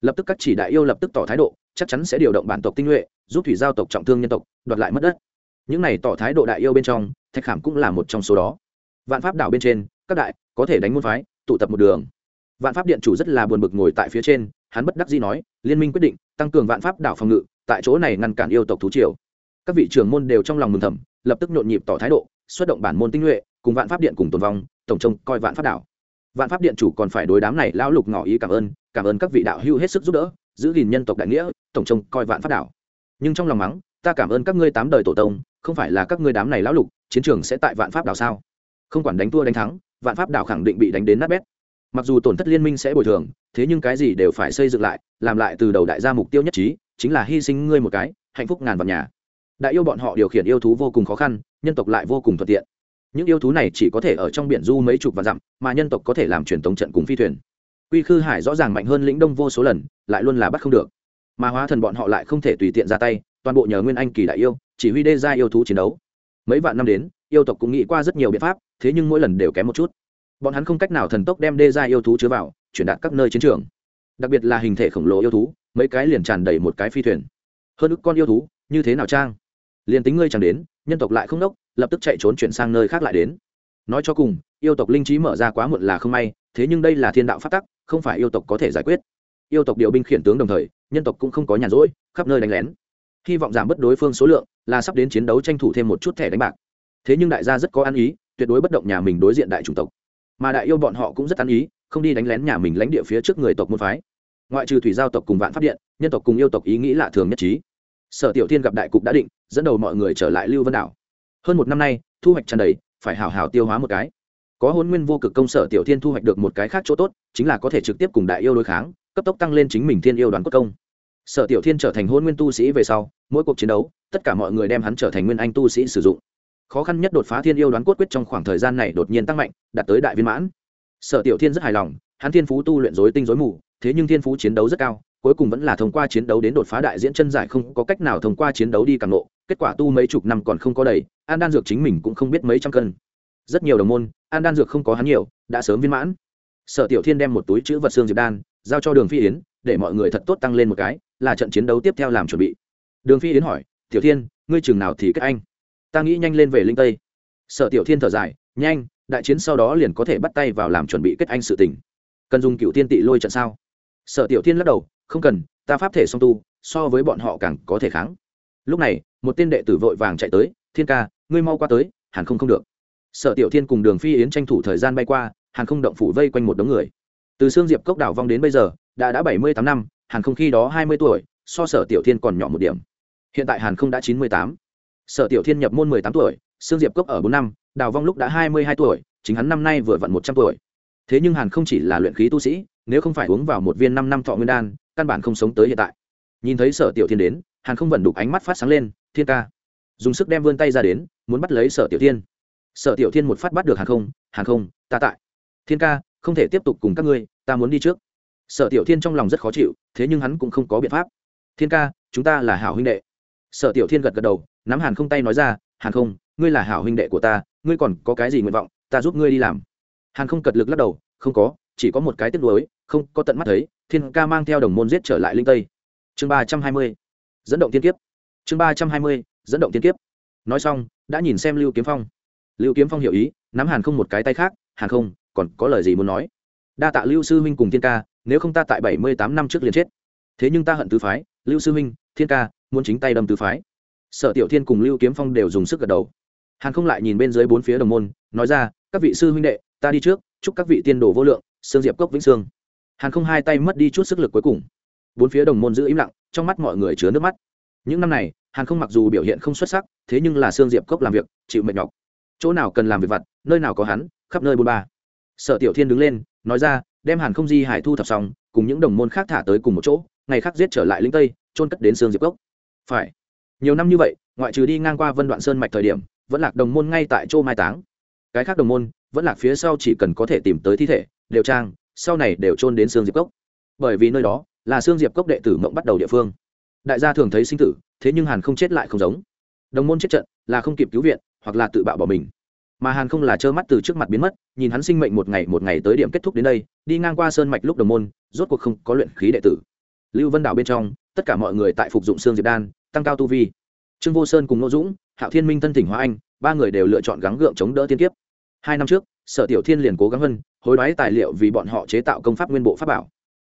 Lập tức các chỉ đại yêu lập tức tỏ thái độ, chắc chắn sẽ điều động bản tộc tinh nhuệ, giúp thủy giao tộc trọng thương nhân tộc, đoạt lại mất đất. Những này tỏ thái độ đại yêu bên trong, thạch khảm cũng là một trong số đó. Vạn pháp đảo bên trên, các đại có thể đánh môn phái, tụ tập một đường. Vạn pháp điện chủ rất là buồn bực ngồi tại phía trên, hắn bất đắc dĩ nói, liên minh quyết định, tăng cường vạn pháp đảo phòng ngự, tại chỗ này ngăn cản yêu tộc thú triều các vị trưởng môn đều trong lòng mừng thầm, lập tức nhộn nhịp tỏ thái độ, xuất động bản môn tinh nhuệ, cùng vạn pháp điện cùng tồn vong, tổng trông coi vạn pháp đảo vạn pháp điện chủ còn phải đối đám này lão lục ngỏ ý cảm ơn cảm ơn các vị đạo hữu hết sức giúp đỡ, giữ gìn nhân tộc đại nghĩa, tổng trông coi vạn pháp đảo nhưng trong lòng mắng, ta cảm ơn các ngươi tám đời tổ tông, không phải là các ngươi đám này lão lục, chiến trường sẽ tại vạn pháp đảo sao? Không quản đánh thua đánh thắng, vạn pháp đảo khẳng định bị đánh đến nát bét. Mặc dù tổn thất liên minh sẽ bồi thường, thế nhưng cái gì đều phải xây dựng lại, làm lại từ đầu đại gia mục tiêu nhất trí, chính là hy sinh ngươi một cái, hạnh phúc ngàn vạn nhà đại yêu bọn họ điều khiển yêu thú vô cùng khó khăn, nhân tộc lại vô cùng thuận tiện. Những yêu thú này chỉ có thể ở trong biển du mấy chục và dặm, mà nhân tộc có thể làm truyền tống trận cùng phi thuyền. Quy khư hải rõ ràng mạnh hơn lĩnh đông vô số lần, lại luôn là bắt không được. Mà hóa thần bọn họ lại không thể tùy tiện ra tay, toàn bộ nhờ nguyên anh kỳ đại yêu, chỉ huy đê ra yêu thú chiến đấu. Mấy vạn năm đến, yêu tộc cũng nghĩ qua rất nhiều biện pháp, thế nhưng mỗi lần đều kém một chút. Bọn hắn không cách nào thần tốc đem đê ra yêu thú chứa vào, chuyển đạt các nơi chiến trường. Đặc biệt là hình thể khổng lồ yêu thú, mấy cái liền tràn đầy một cái phi thuyền. Hơn ức con yêu thú, như thế nào trang? Liền tính ngươi chẳng đến, nhân tộc lại không đốc, lập tức chạy trốn chuyển sang nơi khác lại đến. Nói cho cùng, yêu tộc linh trí mở ra quá muộn là không may, thế nhưng đây là thiên đạo phát tắc, không phải yêu tộc có thể giải quyết. Yêu tộc điều binh khiển tướng đồng thời, nhân tộc cũng không có nhàn rỗi, khắp nơi đánh lén. Hy vọng giảm bớt đối phương số lượng, là sắp đến chiến đấu tranh thủ thêm một chút thẻ đánh bạc. Thế nhưng đại gia rất có ăn ý, tuyệt đối bất động nhà mình đối diện đại chủng tộc. Mà đại yêu bọn họ cũng rất ăn ý, không đi đánh lén nhà mình lãnh địa phía trước người tộc môn phái. Ngoại trừ thủy giao tộc cùng vạn pháp điện, nhân tộc cùng yêu tộc ý nghĩ lạ thường nhất trí. Sở tiểu thiên gặp đại cục đã định dẫn đầu mọi người trở lại lưu vân đảo. Hơn một năm nay, thu hoạch tràn đầy, phải hào hào tiêu hóa một cái. Có hôn nguyên vô cực công sở tiểu thiên thu hoạch được một cái khác chỗ tốt, chính là có thể trực tiếp cùng đại yêu đối kháng, cấp tốc tăng lên chính mình thiên yêu đoàn quốc công. Sở tiểu thiên trở thành hôn nguyên tu sĩ về sau, mỗi cuộc chiến đấu, tất cả mọi người đem hắn trở thành nguyên anh tu sĩ sử dụng. Khó khăn nhất đột phá thiên yêu đoán cốt quyết trong khoảng thời gian này đột nhiên tăng mạnh, đạt tới đại viên mãn. Sở tiểu thiên rất hài lòng, hắn thiên phú tu luyện dối tinh dối mù, thế nhưng thiên phú chiến đấu rất cao cuối cùng vẫn là thông qua chiến đấu đến đột phá đại diễn chân giải, không có cách nào thông qua chiến đấu đi càng lộ. Kết quả tu mấy chục năm còn không có đầy, an đan dược chính mình cũng không biết mấy trăm cân. Rất nhiều đồng môn, an đan dược không có hắn nhiều, đã sớm viên mãn. Sở tiểu thiên đem một túi chữ vật xương diệp đan, giao cho đường phi yến, để mọi người thật tốt tăng lên một cái, là trận chiến đấu tiếp theo làm chuẩn bị. Đường phi yến hỏi, tiểu thiên, ngươi chừng nào thì kết anh? Ta nghĩ nhanh lên về linh tây. Sở tiểu thiên thở dài, nhanh, đại chiến sau đó liền có thể bắt tay vào làm chuẩn bị kết anh sự tình. Cần dùng cựu thiên tị lôi trận sao? Sở tiểu thiên lắc đầu không cần, ta pháp thể song tu, so với bọn họ càng có thể kháng. Lúc này, một tên đệ tử vội vàng chạy tới, thiên ca, ngươi mau qua tới hàn không không được. Sở tiểu thiên cùng đường phi yến tranh thủ thời gian bay qua hàn không động phủ vây quanh một đống người. Từ xương diệp cốc đảo vong đến bây giờ, đã đã bảy mươi tám năm hàn không khi đó hai mươi tuổi, so sở tiểu thiên còn nhỏ một điểm. Hiện tại hàn không đã chín mươi tám. Sở tiểu thiên nhập môn mười tám tuổi xương diệp cốc ở bốn năm, đào vong lúc đã hai mươi hai tuổi, chính hắn năm nay vừa vặn một trăm tuổi. Thế nhưng hàn không chỉ là luyện khí tu sĩ nếu không phải uống vào một viên năm năm thọ nguyên đan, căn bản không sống tới hiện tại. Nhìn thấy sở tiểu thiên đến, hàn không vẫn đục ánh mắt phát sáng lên, thiên ca. Dùng sức đem vươn tay ra đến, muốn bắt lấy sở tiểu thiên. Sở tiểu thiên một phát bắt được hàn không hàn không, ta tại. Thiên ca, không thể tiếp tục cùng các ngươi, ta muốn đi trước. Sở tiểu thiên trong lòng rất khó chịu, thế nhưng hắn cũng không có biện pháp. Thiên ca, chúng ta là hảo huynh đệ. Sở tiểu thiên gật gật đầu, nắm hàn không tay nói ra, hàn không, ngươi là hảo huynh đệ của ta, ngươi còn có cái gì nguyện vọng, ta giúp ngươi đi làm. Hàn không cật lực lắc đầu, không có chỉ có một cái tiếc nuối, không có tận mắt thấy, thiên ca mang theo đồng môn giết trở lại linh tây. Chương ba trăm hai mươi, dẫn động tiên kiếp. Chương ba trăm hai mươi, dẫn động tiên kiếp. Nói xong, đã nhìn xem lưu kiếm phong. Lưu kiếm phong hiểu ý, nắm hàn không một cái tay khác, hàn không, còn có lời gì muốn nói? Đa tạ lưu sư huynh cùng thiên ca, nếu không ta tại bảy mươi tám năm trước liền chết. Thế nhưng ta hận tứ phái, lưu sư huynh, thiên ca, muốn chính tay đâm tứ phái. Sở tiểu thiên cùng lưu kiếm phong đều dùng sức gật đầu. Hàn không lại nhìn bên dưới bốn phía đồng môn, nói ra, các vị sư huynh đệ, ta đi trước, chúc các vị tiên đồ vô lượng sương diệp cốc vĩnh sương. Hàn không hai tay mất đi chút sức lực cuối cùng. Bốn phía đồng môn giữ im lặng, trong mắt mọi người chứa nước mắt. Những năm này, hàn không mặc dù biểu hiện không xuất sắc, thế nhưng là sương diệp cốc làm việc, chịu mệt nhọc. Chỗ nào cần làm việc vặt, nơi nào có hắn, khắp nơi bôn ba. Sở tiểu thiên đứng lên, nói ra, đem hàn không di hải thu thập xong, cùng những đồng môn khác thả tới cùng một chỗ, ngày khác giết trở lại Linh tây trôn cất đến sương diệp cốc. Phải. Nhiều năm như vậy, ngoại trừ đi ngang qua vân đoạn sơn mạch thời điểm, vẫn lạc đồng môn ngay tại chỗ mai táng. Cái khác đồng môn, vẫn lạc phía sau chỉ cần có thể tìm tới thi thể đều trang, sau này đều trôn đến sương diệp cốc. Bởi vì nơi đó là sương diệp cốc đệ tử mộng bắt đầu địa phương. Đại gia thường thấy sinh tử, thế nhưng hàn không chết lại không giống. Đồng môn chết trận là không kịp cứu viện, hoặc là tự bạo bỏ mình. Mà hàn không là trơ mắt từ trước mặt biến mất, nhìn hắn sinh mệnh một ngày một ngày tới điểm kết thúc đến đây, đi ngang qua sơn mạch lúc đồng môn, rốt cuộc không có luyện khí đệ tử. Lưu vân đảo bên trong, tất cả mọi người tại phục dụng xương diệp đan, tăng cao tu vi. Trương vô sơn cùng n ô dũng, hạo thiên minh thân thỉnh hóa anh, ba người đều lựa chọn gắng gượng chống đỡ tiên kiếp. Hai năm trước sở tiểu thiên liền cố gắng hơn, hối đoái tài liệu vì bọn họ chế tạo công pháp nguyên bộ pháp bảo.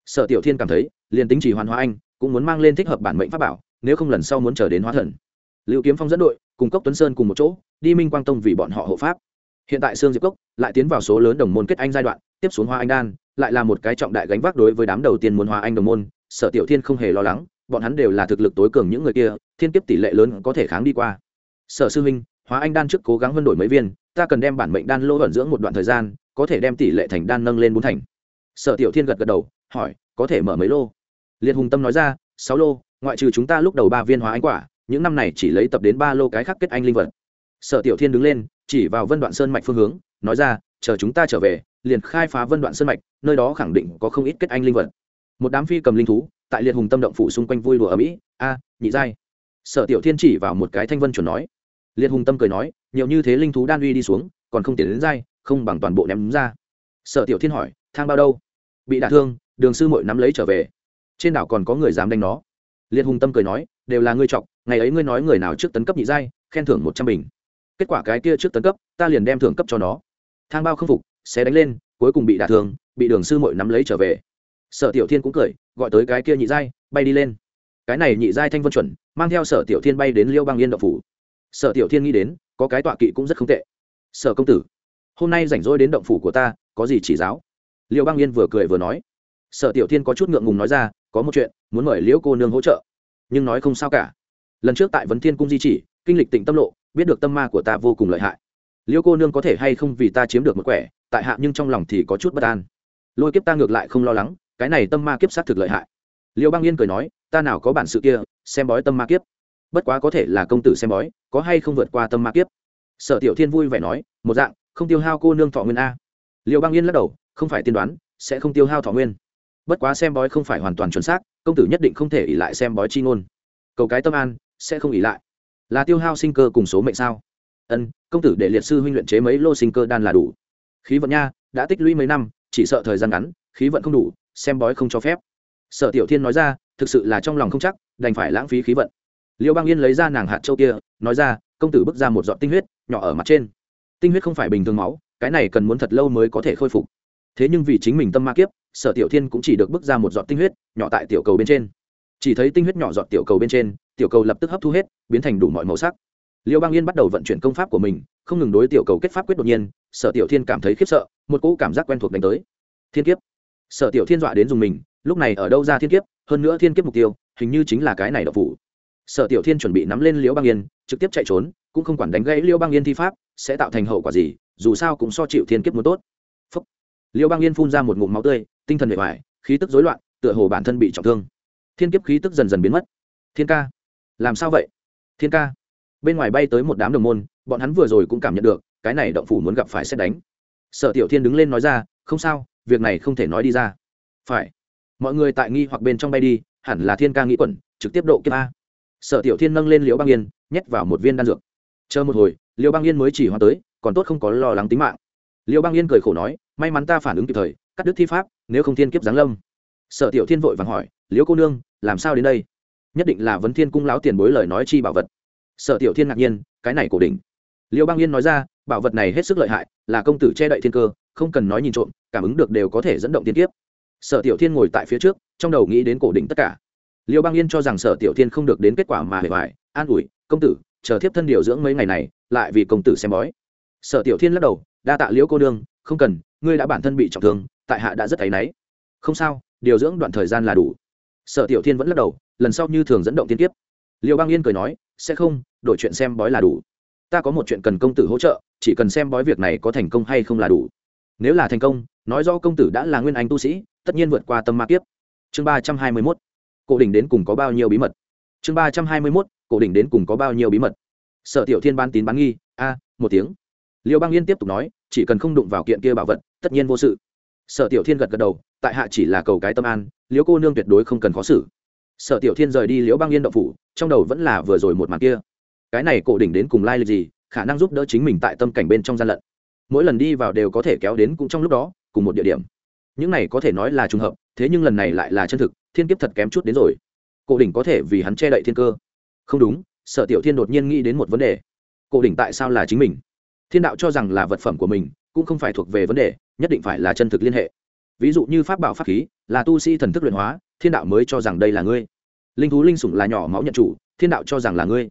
Sở tiểu thiên cảm thấy, liền tính chỉ hoàn hóa anh, cũng muốn mang lên thích hợp bản mệnh pháp bảo, nếu không lần sau muốn chờ đến hóa thần. Lưu kiếm phong dẫn đội, cùng cốc tuấn sơn cùng một chỗ, đi minh quang tông vì bọn họ hộ pháp. Hiện tại sương diệp cốc lại tiến vào số lớn đồng môn kết anh giai đoạn, tiếp xuống hoa anh đan, lại là một cái trọng đại gánh vác đối với đám đầu tiên muốn hoa anh đồng môn. Sở tiểu thiên không hề lo lắng, bọn hắn đều là thực lực tối cường những người kia, thiên kiếp tỷ lệ lớn có thể kháng đi qua. Sở sư huynh hóa anh đan trước cố gắng vân đổi mấy viên ta cần đem bản mệnh đan lô ẩn dưỡng một đoạn thời gian, có thể đem tỷ lệ thành đan nâng lên bốn thành. Sở tiểu thiên gật gật đầu, hỏi, có thể mở mấy lô? Liệt hùng tâm nói ra, sáu lô, ngoại trừ chúng ta lúc đầu ba viên hóa anh quả, những năm này chỉ lấy tập đến ba lô cái khác kết anh linh vật. Sở tiểu thiên đứng lên, chỉ vào vân đoạn sơn mạch phương hướng, nói ra, chờ chúng ta trở về, liền khai phá vân đoạn sơn mạch, nơi đó khẳng định có không ít kết anh linh vật. Một đám phi cầm linh thú, tại liệt hùng tâm động phủ xung quanh vui đùa ở mỹ, a, nhị giai. Sở tiểu thiên chỉ vào một cái thanh vân chuẩn nói liệt hùng tâm cười nói nhiều như thế linh thú đan uy đi xuống còn không tiền đến dai không bằng toàn bộ ném ra. Sở tiểu thiên hỏi thang bao đâu? Bị đả thương đường sư mội nắm lấy trở về. Trên đảo còn có người dám đánh nó. Liệt hùng tâm cười nói đều là ngươi trọng, ngày ấy ngươi nói người nào trước tấn cấp nhị giai khen thưởng một trăm bình. Kết quả cái kia trước tấn cấp ta liền đem thưởng cấp cho nó. Thang bao không phục sẽ đánh lên cuối cùng bị đả thương bị đường sư mội nắm lấy trở về. Sở tiểu thiên cũng cười gọi tới cái kia nhị giai bay đi lên. Cái này nhị giai thanh vân chuẩn mang theo sở tiểu thiên bay đến liêu bang yên đậu phủ sở tiểu thiên nghĩ đến, có cái tọa kỵ cũng rất không tệ. Sở công tử, hôm nay rảnh rỗi đến động phủ của ta, có gì chỉ giáo? Liêu bang yên vừa cười vừa nói. Sở tiểu thiên có chút ngượng ngùng nói ra, có một chuyện, muốn mời liễu cô nương hỗ trợ. Nhưng nói không sao cả. Lần trước tại vấn thiên cung di chỉ, kinh lịch tỉnh tâm lộ, biết được tâm ma của ta vô cùng lợi hại. Liễu cô nương có thể hay không vì ta chiếm được một quẻ, tại hạ nhưng trong lòng thì có chút bất an. Lôi kiếp ta ngược lại không lo lắng, cái này tâm ma kiếp sát thực lợi hại. Liêu băng yên cười nói, ta nào có bản sự kia, xem bói tâm ma kiếp bất quá có thể là công tử xem bói, có hay không vượt qua tâm ma kiếp. Sở tiểu thiên vui vẻ nói, một dạng, không tiêu hao cô nương thọ nguyên a. Liêu băng yên lắc đầu, không phải tiên đoán, sẽ không tiêu hao thọ nguyên. Bất quá xem bói không phải hoàn toàn chuẩn xác, công tử nhất định không thể ỉ lại xem bói chi ngôn. Cầu cái tâm an, sẽ không ỉ lại. Là tiêu hao sinh cơ cùng số mệnh sao? Ân, công tử để liệt sư huynh luyện chế mấy lô sinh cơ đan là đủ. Khí vận nha, đã tích lũy mấy năm, chỉ sợ thời gian ngắn, khí vận không đủ, xem bói không cho phép. Sở tiểu thiên nói ra, thực sự là trong lòng không chắc, đành phải lãng phí khí vận liêu bang yên lấy ra nàng hạt châu kia, nói ra, công tử bước ra một giọt tinh huyết, nhỏ ở mặt trên. Tinh huyết không phải bình thường máu, cái này cần muốn thật lâu mới có thể khôi phục. Thế nhưng vì chính mình tâm ma kiếp, sở tiểu thiên cũng chỉ được bước ra một giọt tinh huyết, nhỏ tại tiểu cầu bên trên. Chỉ thấy tinh huyết nhỏ giọt tiểu cầu bên trên, tiểu cầu lập tức hấp thu hết, biến thành đủ mọi màu sắc. Liêu bang yên bắt đầu vận chuyển công pháp của mình, không ngừng đối tiểu cầu kết pháp quyết đột nhiên, sở tiểu thiên cảm thấy khiếp sợ, một cỗ cảm giác quen thuộc đánh tới. Thiên kiếp. Sở tiểu thiên dọa đến dùng mình, lúc này ở đâu ra thiên kiếp, hơn nữa thiên kiếp mục tiêu, hình như chính là cái này đậu phủ sở tiểu thiên chuẩn bị nắm lên liễu băng yên, trực tiếp chạy trốn, cũng không quản đánh gãy liễu băng yên thi pháp, sẽ tạo thành hậu quả gì, dù sao cũng so chịu thiên kiếp muốn tốt. Phúc. liễu băng yên phun ra một ngụm máu tươi, tinh thần bề ngoài khí tức rối loạn, tựa hồ bản thân bị trọng thương. Thiên kiếp khí tức dần dần biến mất. Thiên ca. Làm sao vậy? Thiên ca. Bên ngoài bay tới một đám đồng môn, bọn hắn vừa rồi cũng cảm nhận được, cái này động phủ muốn gặp phải xét đánh. Sở tiểu thiên đứng lên nói ra, không sao, việc này không thể nói đi ra. Phải. Mọi người tại nghi hoặc bên trong bay đi, hẳn là thiên ca nghĩ quẩn, trực tiếp độ kiếp a sở tiểu thiên nâng lên liễu băng yên, nhét vào một viên đan dược. Chờ một hồi, liễu băng yên mới chỉ hoa tới, còn tốt không có lo lắng tính mạng. Liễu băng yên cười khổ nói, may mắn ta phản ứng kịp thời, cắt đứt thi pháp, nếu không thiên kiếp giáng lâm. Sở tiểu thiên vội vàng hỏi, liễu cô nương, làm sao đến đây? Nhất định là vấn thiên cung láo tiền bối lời nói chi bảo vật. Sở tiểu thiên ngạc nhiên, cái này cổ đỉnh. Liễu băng yên nói ra, bảo vật này hết sức lợi hại, là công tử che đậy thiên cơ, không cần nói nhìn trộm, cảm ứng được đều có thể dẫn động tiên kiếp. Sở tiểu thiên ngồi tại phía trước, trong đầu nghĩ đến cổ đỉnh tất cả liêu bang yên cho rằng sở tiểu thiên không được đến kết quả mà hề hoài, an ủi, công tử, chờ thiếp thân điều dưỡng mấy ngày này, lại vì công tử xem bói. Sở tiểu thiên lắc đầu, đa tạ liễu cô đương không cần, ngươi đã bản thân bị trọng thương, tại hạ đã rất áy náy không sao, điều dưỡng đoạn thời gian là đủ. Sở tiểu thiên vẫn lắc đầu, lần sau như thường dẫn động tiên tiếp liêu bang yên cười nói, sẽ không, đổi chuyện xem bói là đủ. Ta có một chuyện cần công tử hỗ trợ, chỉ cần xem bói việc này có thành công hay không là đủ. Nếu là thành công, nói do công tử đã là nguyên anh tu sĩ, tất nhiên vượt qua tâm ma kiếp. Chương ba trăm hai mươi mốt cổ đỉnh đến cùng có bao nhiêu bí mật? Chương ba trăm hai mươi mốt, cổ đỉnh đến cùng có bao nhiêu bí mật? Sở tiểu thiên ban tín bán nghi, a, một tiếng. Liêu bang yên tiếp tục nói, chỉ cần không đụng vào kiện kia bảo vật, tất nhiên vô sự. Sở tiểu thiên gật gật đầu, tại hạ chỉ là cầu cái tâm an liễu cô nương tuyệt đối không cần khó xử. Sở tiểu thiên rời đi liễu bang yên động phủ, trong đầu vẫn là vừa rồi một màn kia. Cái này cổ đỉnh đến cùng lai lịch gì, khả năng giúp đỡ chính mình tại tâm cảnh bên trong gian lận. Mỗi lần đi vào đều có thể kéo đến cũng trong lúc đó, cùng một địa điểm. Những này có thể nói là trùng hợp, thế nhưng lần này lại là chân thực thiên kiếp thật kém chút đến rồi. Cổ đỉnh có thể vì hắn che đậy thiên cơ. Không đúng, sở tiểu thiên đột nhiên nghĩ đến một vấn đề. Cổ đỉnh tại sao là chính mình? Thiên đạo cho rằng là vật phẩm của mình, cũng không phải thuộc về vấn đề, nhất định phải là chân thực liên hệ. Ví dụ như pháp bảo pháp khí, là tu sĩ thần thức luyện hóa, thiên đạo mới cho rằng đây là ngươi. Linh thú linh sủng là nhỏ máu nhận chủ, thiên đạo cho rằng là ngươi.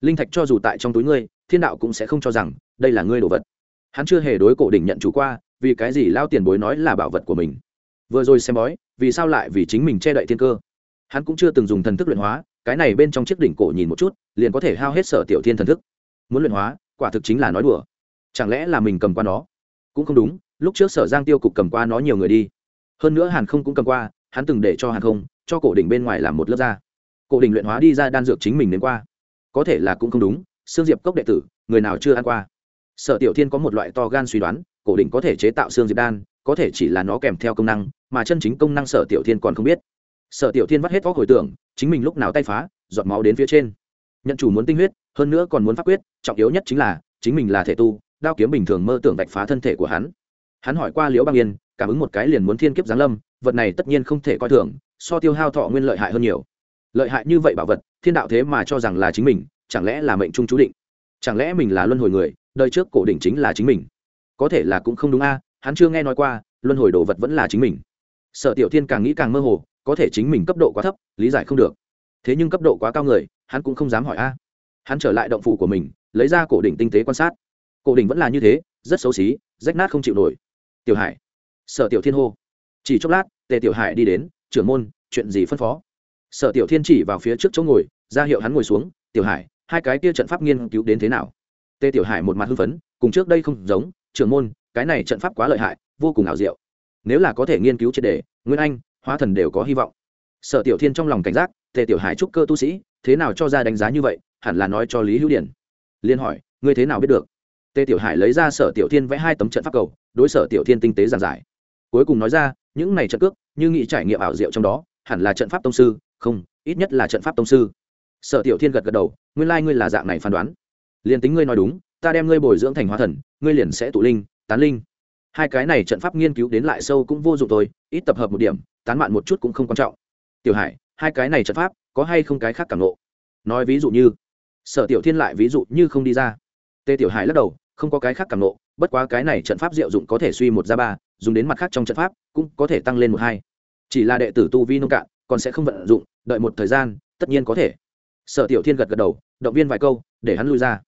Linh thạch cho dù tại trong túi ngươi, thiên đạo cũng sẽ không cho rằng đây là ngươi đồ vật. Hắn chưa hề đối cổ đỉnh nhận chủ qua, vì cái gì lao tiền bối nói là bảo vật của mình? Vừa rồi xem bói, vì sao lại vì chính mình che đậy thiên cơ? Hắn cũng chưa từng dùng thần thức luyện hóa, cái này bên trong chiếc đỉnh cổ nhìn một chút, liền có thể hao hết sở tiểu thiên thần thức. Muốn luyện hóa, quả thực chính là nói đùa. Chẳng lẽ là mình cầm qua nó? Cũng không đúng, lúc trước sở giang tiêu cục cầm qua nó nhiều người đi. Hơn nữa hàn không cũng cầm qua, hắn từng để cho hàn không, cho cổ đỉnh bên ngoài làm một lớp da. Cổ đỉnh luyện hóa đi ra đan dược chính mình đến qua. Có thể là cũng không đúng xương diệp cốc đệ tử, người nào chưa ăn qua? Sở tiểu thiên có một loại to gan suy đoán, cổ đỉnh có thể chế tạo xương diệp đan, có thể chỉ là nó kèm theo công năng mà chân chính công năng sở tiểu thiên còn không biết. Sở tiểu thiên vắt hết vóc hồi tưởng, chính mình lúc nào tay phá, giọt máu đến phía trên. Nhận chủ muốn tinh huyết, hơn nữa còn muốn pháp quyết, trọng yếu nhất chính là, chính mình là thể tu, đao kiếm bình thường mơ tưởng vạch phá thân thể của hắn. Hắn hỏi qua liễu băng yên, cảm ứng một cái liền muốn thiên kiếp giáng lâm, vật này tất nhiên không thể coi thường, so tiêu hao thọ nguyên lợi hại hơn nhiều. Lợi hại như vậy bảo vật, thiên đạo thế mà cho rằng là chính mình, chẳng lẽ là mệnh trung chú định? Chẳng lẽ mình là luân hồi người, đời trước cổ đỉnh chính là chính mình? Có thể là cũng không đúng a, hắn chưa nghe nói qua, luân hồi đồ vật vẫn là chính mình sở tiểu thiên càng nghĩ càng mơ hồ, có thể chính mình cấp độ quá thấp, lý giải không được. Thế nhưng cấp độ quá cao người, hắn cũng không dám hỏi a. Hắn trở lại động phủ của mình, lấy ra cổ đỉnh tinh tế quan sát. Cổ đỉnh vẫn là như thế, rất xấu xí, rách nát không chịu nổi. Tiểu hải. Sở tiểu thiên hô. Chỉ chốc lát, tề tiểu hải đi đến, trưởng môn, chuyện gì phân phó? Sở tiểu thiên chỉ vào phía trước chỗ ngồi, ra hiệu hắn ngồi xuống, tiểu hải, hai cái kia trận pháp nghiên cứu đến thế nào? Tề tiểu hải một mặt hưng phấn, cùng trước đây không giống, trưởng môn, cái này trận pháp quá lợi hại, vô cùng ảo diệu nếu là có thể nghiên cứu triệt đề, nguyên anh, hóa thần đều có hy vọng. Sở tiểu thiên trong lòng cảnh giác, tề tiểu hải trúc cơ tu sĩ, thế nào cho ra đánh giá như vậy, hẳn là nói cho lý hữu điển. Liên hỏi, ngươi thế nào biết được? Tề tiểu hải lấy ra sở tiểu thiên vẽ hai tấm trận pháp cầu, đối sở tiểu thiên tinh tế giảng giải. Cuối cùng nói ra, những này trận cước, như nghị trải nghiệm ảo diệu trong đó, hẳn là trận pháp tông sư, không, ít nhất là trận pháp tông sư. Sở tiểu thiên gật gật đầu, nguyên lai ngươi là dạng này phán đoán. Liền tính ngươi nói đúng, ta đem ngươi bồi dưỡng thành hóa thần, ngươi liền sẽ tụ linh, tán linh hai cái này trận pháp nghiên cứu đến lại sâu cũng vô dụng thôi, ít tập hợp một điểm, tán mạn một chút cũng không quan trọng. Tiểu hải, hai cái này trận pháp, có hay không cái khác cảm nộ nói ví dụ như, sở tiểu thiên lại ví dụ như không đi ra. Tê tiểu hải lắc đầu, không có cái khác cảm nộ bất quá cái này trận pháp diệu dụng có thể suy một ra ba, dùng đến mặt khác trong trận pháp, cũng có thể tăng lên một hai. Chỉ là đệ tử tu vi nông cạn, còn sẽ không vận dụng, đợi một thời gian, tất nhiên có thể. Sở tiểu thiên gật gật đầu, động viên vài câu, để hắn lui ra.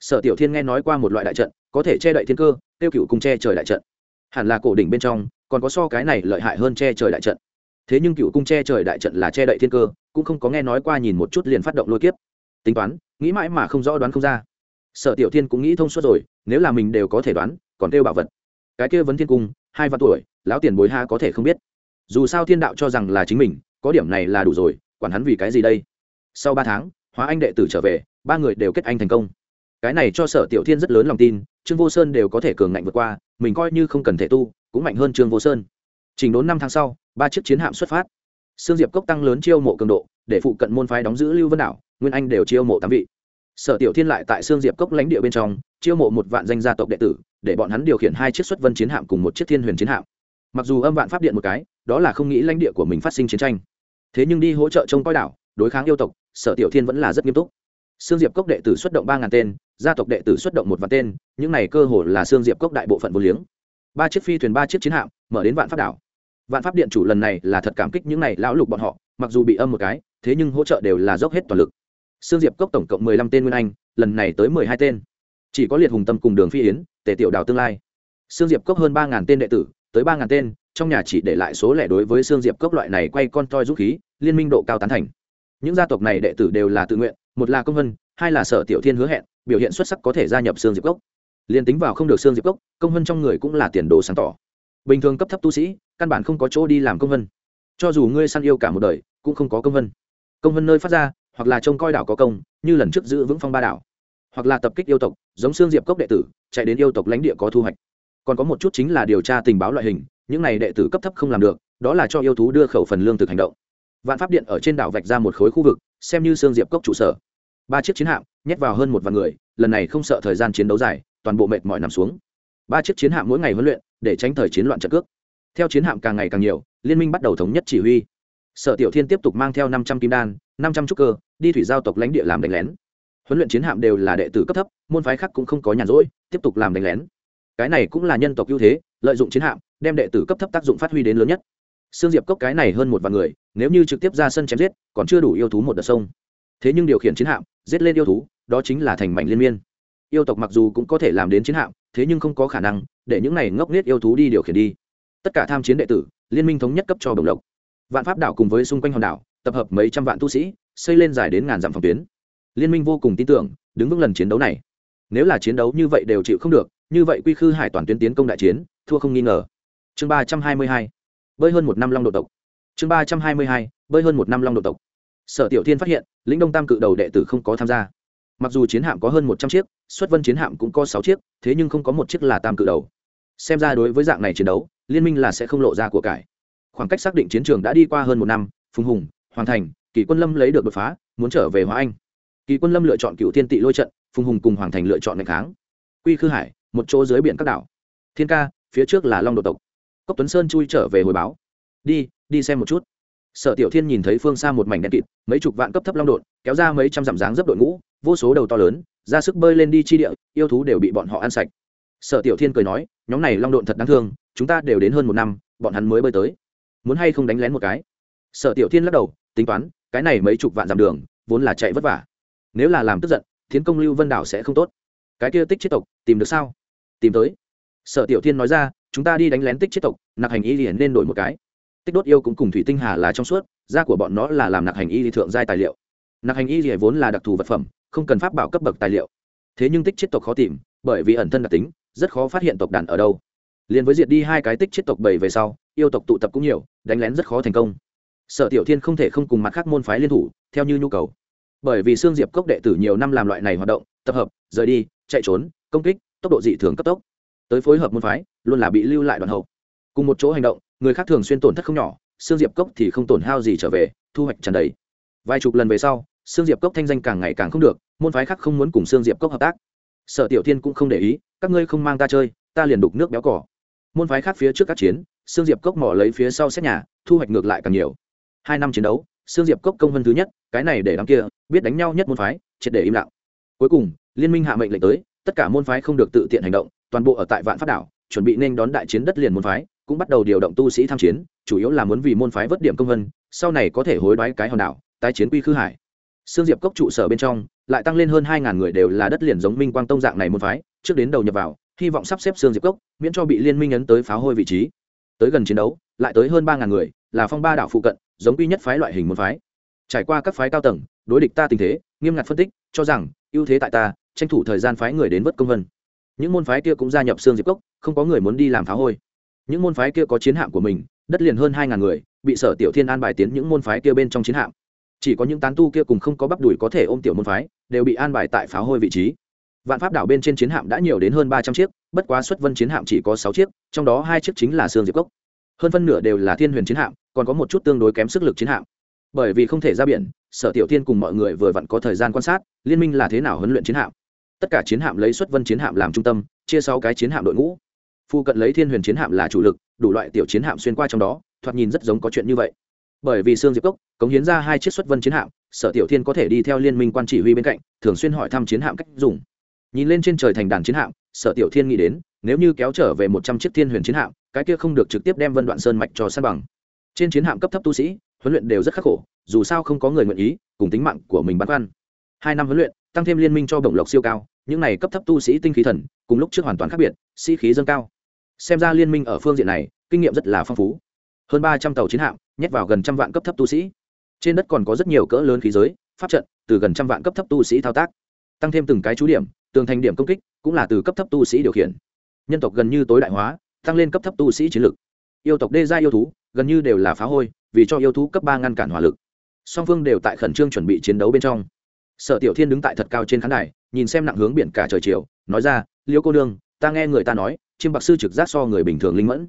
Sở tiểu thiên nghe nói qua một loại đại trận, có thể che đậy thiên cơ, tiêu cựu cùng che trời đại trận hẳn là cổ đỉnh bên trong, còn có so cái này lợi hại hơn che trời đại trận. Thế nhưng cựu cung che trời đại trận là che đậy thiên cơ, cũng không có nghe nói qua nhìn một chút liền phát động lôi kiếp. Tính toán, nghĩ mãi mà không rõ đoán không ra. Sở tiểu thiên cũng nghĩ thông suốt rồi, nếu là mình đều có thể đoán, còn kêu bảo vật. Cái kia vấn thiên cung, hai vạn tuổi, lão tiền bối ha có thể không biết. Dù sao thiên đạo cho rằng là chính mình, có điểm này là đủ rồi, quản hắn vì cái gì đây? Sau ba tháng, hóa anh đệ tử trở về, ba người đều kết anh thành công. Cái này cho sở tiểu thiên rất lớn lòng tin, trương vô sơn đều có thể cường ngạnh vượt qua mình coi như không cần thể tu cũng mạnh hơn trương vô sơn. Trình đốn năm tháng sau ba chiếc chiến hạm xuất phát. Sương diệp cốc tăng lớn chiêu mộ cường độ để phụ cận môn phái đóng giữ lưu vân đảo nguyên anh đều chiêu mộ tám vị. Sở tiểu thiên lại tại sương diệp cốc lãnh địa bên trong chiêu mộ một vạn danh gia tộc đệ tử để bọn hắn điều khiển hai chiếc xuất vân chiến hạm cùng một chiếc thiên huyền chiến hạm. Mặc dù âm vạn pháp điện một cái đó là không nghĩ lãnh địa của mình phát sinh chiến tranh. Thế nhưng đi hỗ trợ trông coi đảo đối kháng yêu tộc sở tiểu thiên vẫn là rất nghiêm túc. Sương Diệp Cốc đệ tử xuất động ba ngàn tên, gia tộc đệ tử xuất động một vạn tên, những này cơ hồ là xương Diệp Cốc đại bộ phận vô liếng. Ba chiếc phi thuyền ba chiếc chiến hạm, mở đến Vạn Pháp đảo. Vạn Pháp điện chủ lần này là thật cảm kích những này lão lục bọn họ, mặc dù bị âm một cái, thế nhưng hỗ trợ đều là dốc hết toàn lực. xương Diệp Cốc tổng cộng mười lăm tên nguyên anh, lần này tới mười hai tên. Chỉ có Liệt Hùng Tâm cùng Đường Phi Yến, Tề Tiểu Đào tương lai. xương Diệp Cốc hơn ba ngàn tên đệ tử, tới ba ngàn tên, trong nhà chỉ để lại số lẻ đối với xương Diệp Cốc loại này quay con toi dũng khí, liên minh độ cao tán thành. Những gia tộc này đệ tử đều là tự nguyện, một là công vân, hai là sở tiểu thiên hứa hẹn biểu hiện xuất sắc có thể gia nhập xương diệp cốc. Liền tính vào không được xương diệp cốc, công vân trong người cũng là tiền đồ sáng tỏ. Bình thường cấp thấp tu sĩ, căn bản không có chỗ đi làm công vân. Cho dù ngươi săn yêu cả một đời, cũng không có công vân. Công vân nơi phát ra, hoặc là trông coi đảo có công, như lần trước giữ vững phong ba đảo. Hoặc là tập kích yêu tộc, giống xương diệp cốc đệ tử, chạy đến yêu tộc lãnh địa có thu hoạch. Còn có một chút chính là điều tra tình báo loại hình, những này đệ tử cấp thấp không làm được, đó là cho yêu thú đưa khẩu phần lương thực hành động. Vạn pháp điện ở trên đảo vạch ra một khối khu vực, xem như xương diệp cốc trụ sở ba chiếc chiến hạm nhét vào hơn một vạn người lần này không sợ thời gian chiến đấu dài toàn bộ mệt mỏi nằm xuống. Ba chiếc chiến hạm mỗi ngày huấn luyện để tránh thời chiến loạn trận cước. Theo chiến hạm càng ngày càng nhiều liên minh bắt đầu thống nhất chỉ huy. Sở tiểu thiên tiếp tục mang theo năm trăm kim đan năm trăm trúc cơ đi thủy giao tộc lãnh địa làm đánh lén. Huấn luyện chiến hạm đều là đệ tử cấp thấp môn phái khác cũng không có nhàn rỗi tiếp tục làm đánh lén. Cái này cũng là nhân tộc ưu thế lợi dụng chiến hạm đem đệ tử cấp thấp tác dụng phát huy đến lớn nhất. Sương Diệp Cốc cái này hơn một vạn người, nếu như trực tiếp ra sân chém giết, còn chưa đủ yêu thú một đợt sông. Thế nhưng điều khiển chiến hạm giết lên yêu thú, đó chính là thành mảnh liên miên. Yêu tộc mặc dù cũng có thể làm đến chiến hạm, thế nhưng không có khả năng, để những này ngốc nghếch yêu thú đi điều khiển đi. Tất cả tham chiến đệ tử, liên minh thống nhất cấp cho đồng lộc. Vạn pháp đảo cùng với xung quanh hòn đảo, tập hợp mấy trăm vạn tu sĩ, xây lên dài đến ngàn dặm phòng tuyến. Liên minh vô cùng tin tưởng, đứng vững lần chiến đấu này. Nếu là chiến đấu như vậy đều chịu không được, như vậy quy khư hải toàn tuyến tiến công đại chiến, thua không nghi ngờ. Chương ba trăm hai mươi hai. Bơi hơn một năm long độ tộc. Chương ba trăm hai mươi hai. Bơi hơn một năm long độ tộc sở tiểu thiên phát hiện, lĩnh đông tam cự đầu đệ tử không có tham gia. Mặc dù chiến hạm có hơn một trăm chiếc, xuất vân chiến hạm cũng có sáu chiếc, thế nhưng không có một chiếc là tam cự đầu. Xem ra đối với dạng này chiến đấu, liên minh là sẽ không lộ ra của cải. Khoảng cách xác định chiến trường đã đi qua hơn một năm, phùng hùng, hoàng thành, kỳ quân lâm lấy được đột phá, muốn trở về hóa anh. Kỳ quân lâm lựa chọn cựu thiên tị lôi trận, phùng hùng cùng hoàng thành lựa chọn ngày kháng. Quy khư hải, một chỗ dưới biển các đảo. Thiên ca, phía trước là long độ tộc. Cốc tuấn sơn chui trở về hồi báo. Đi đi xem một chút sở tiểu thiên nhìn thấy phương xa một mảnh đen kịt, mấy chục vạn cấp thấp long đột kéo ra mấy trăm dặm dáng dấp đội ngũ, vô số đầu to lớn, ra sức bơi lên đi chi địa, yêu thú đều bị bọn họ ăn sạch. Sở tiểu thiên cười nói, nhóm này long độn thật đáng thương, chúng ta đều đến hơn một năm, bọn hắn mới bơi tới. Muốn hay không đánh lén một cái? Sở tiểu thiên lắc đầu, tính toán, cái này mấy chục vạn dặm đường, vốn là chạy vất vả. Nếu là làm tức giận, thiến công lưu vân đảo sẽ không tốt. Cái kia tích chết tộc, tìm được sao? Tìm tới. Sở tiểu thiên nói ra, chúng ta đi đánh lén tích chết tộc, nặc hành y liền nên đổi một cái tích đốt yêu cũng cùng thủy tinh hà là trong suốt, da của bọn nó là làm nạc hành y thượng giai tài liệu. Nạc hành y thì vốn là đặc thù vật phẩm, không cần pháp bảo cấp bậc tài liệu. Thế nhưng tích chết tộc khó tìm, bởi vì ẩn thân đặc tính, rất khó phát hiện tộc đàn ở đâu. Liền với diệt đi hai cái tích chết tộc bảy về sau, yêu tộc tụ tập cũng nhiều, đánh lén rất khó thành công. Sở tiểu thiên không thể không cùng mặt khác môn phái liên thủ, theo như nhu cầu. Bởi vì xương diệp cốc đệ tử nhiều năm làm loại này hoạt động, tập hợp, rời đi, chạy trốn, công kích, tốc độ dị thường cấp tốc. Tới phối hợp môn phái, luôn là bị lưu lại đoàn hậu. Cùng một chỗ hành động người khác thường xuyên tổn thất không nhỏ xương diệp cốc thì không tổn hao gì trở về, thu hoạch tràn đầy. Vài chục lần về sau xương diệp cốc thanh danh càng ngày càng không được, môn phái khác không muốn cùng xương diệp cốc hợp tác. Sở tiểu thiên cũng không để ý, các ngươi không mang ta chơi, ta liền đục nước béo cỏ. Môn phái khác phía trước các chiến xương diệp cốc mỏ lấy phía sau xét nhà, thu hoạch ngược lại càng nhiều. Hai năm chiến đấu xương diệp cốc công vân thứ nhất, cái này để đám kia, biết đánh nhau nhất môn phái, triệt để im lặng. Cuối cùng, liên minh hạ mệnh lệnh tới, tất cả môn phái không được tự tiện hành động, toàn bộ ở tại vạn phát đảo, chuẩn bị nên đón đại chiến đất liền môn phái cũng bắt đầu điều động tu sĩ tham chiến chủ yếu là muốn vì môn phái vớt điểm công vân sau này có thể hối đoái cái hòn đảo tái chiến quy khư hải Sương Diệp cốc trụ sở bên trong, lại tăng lên hơn hai ngàn người đều là đất liền giống Minh Quang Tông dạng này môn phái, trước đến đầu nhập vào, hy vọng sắp xếp Sương Diệp cốc, miễn cho bị liên minh ấn tới pháo hôi vị trí. Tới gần chiến đấu, lại tới hơn ba ngàn người, là phong ba đảo phụ cận, giống quy nhất phái loại hình môn phái. Trải qua các phái cao tầng, đối địch ta tình thế, nghiêm ngặt phân tích, cho rằng ưu thế tại ta, tranh thủ thời gian phái người đến vớt công vân. Những môn phái kia cũng gia nhập Sương Diệp cốc, không có người muốn đi làm pháo hôi. Những môn phái kia có chiến hạm của mình, đất liền hơn hai ngàn người, bị Sở Tiểu Thiên an bài tiến những môn phái kia bên trong chiến hạm. Chỉ có những tán tu kia cùng không có bắp đùi có thể ôm tiểu môn phái đều bị an bài tại pháo hôi vị trí. Vạn pháp đảo bên trên chiến hạm đã nhiều đến hơn ba trăm chiếc bất quá xuất vân chiến hạm chỉ có sáu chiếc trong đó hai chiếc chính là sương diệp cốc. Hơn phân nửa đều là thiên huyền chiến hạm còn có một chút tương đối kém sức lực chiến hạm. Bởi vì không thể ra biển sở tiểu thiên cùng mọi người vừa vặn có thời gian quan sát liên minh là thế nào huấn luyện chiến hạm. Tất cả chiến hạm lấy xuất vân chiến hạm làm trung tâm chia sáu cái chiến hạm đội ngũ phu cận lấy thiên huyền chiến hạm là chủ lực, đủ loại tiểu chiến hạm xuyên qua trong đó, thoạt nhìn rất giống có chuyện như vậy. Bởi vì sương diệp cốc cống hiến ra hai chiếc xuất vân chiến hạm, sở tiểu thiên có thể đi theo liên minh quan chỉ huy bên cạnh, thường xuyên hỏi thăm chiến hạm cách dùng. Nhìn lên trên trời thành đàn chiến hạm, sở tiểu thiên nghĩ đến, nếu như kéo trở về một trăm chiếc thiên huyền chiến hạm, cái kia không được trực tiếp đem vân đoạn sơn mạch cho san bằng. Trên chiến hạm cấp thấp tu sĩ, huấn luyện đều rất khắc khổ, dù sao không có người nguyện ý, cùng tính mạng của mình băn khoăn. Hai năm huấn luyện, tăng thêm liên minh cho bổng lộc siêu cao, những này cấp thấp tu sĩ tinh khí thần, cùng lúc trước hoàn toàn khác biệt, sĩ khí dâng cao xem ra liên minh ở phương diện này, kinh nghiệm rất là phong phú. Hơn ba trăm tàu chiến hạm, nhét vào gần trăm vạn cấp thấp tu sĩ. Trên đất còn có rất nhiều cỡ lớn khí giới, pháp trận, từ gần trăm vạn cấp thấp tu sĩ thao tác. Tăng thêm từng cái chú điểm, tường thành điểm công kích, cũng là từ cấp thấp tu sĩ điều khiển. Nhân tộc gần như tối đại hóa, tăng lên cấp thấp tu sĩ chiến lực. Yêu tộc đê gia yêu thú, gần như đều là phá hôi, vì cho yêu thú cấp ba ngăn cản hỏa lực. Song phương đều tại khẩn trương chuẩn bị chiến đấu bên trong. Sở tiểu thiên đứng tại thật cao trên khán đài, nhìn xem nặng hướng biển cả trời chiều, nói ra, liêu cô đương ta nghe người ta nói chiêm bạc sư trực giác so người bình thường linh mẫn.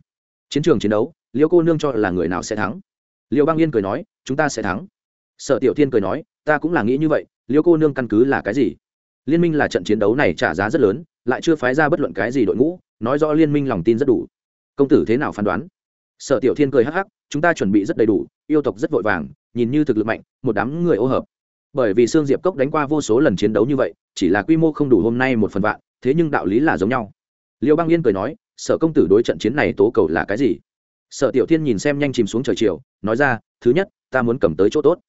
Chiến trường chiến đấu, liêu cô nương cho là người nào sẽ thắng? Liêu băng yên cười nói, chúng ta sẽ thắng. Sở tiểu thiên cười nói, ta cũng là nghĩ như vậy, liêu cô nương căn cứ là cái gì? Liên minh là trận chiến đấu này trả giá rất lớn, lại chưa phái ra bất luận cái gì đội ngũ, nói rõ liên minh lòng tin rất đủ. Công tử thế nào phán đoán? Sở tiểu thiên cười hắc hắc, chúng ta chuẩn bị rất đầy đủ, yêu tộc rất vội vàng, nhìn như thực lực mạnh, một đám người ô hợp. Bởi vì sương diệp cốc đánh qua vô số lần chiến đấu như vậy, chỉ là quy mô không đủ hôm nay một phần vạn, thế nhưng đạo lý là giống nhau liêu băng yên cười nói, sở công tử đối trận chiến này tố cầu là cái gì? Sở tiểu thiên nhìn xem nhanh chìm xuống trời chiều, nói ra, thứ nhất, ta muốn cầm tới chỗ tốt.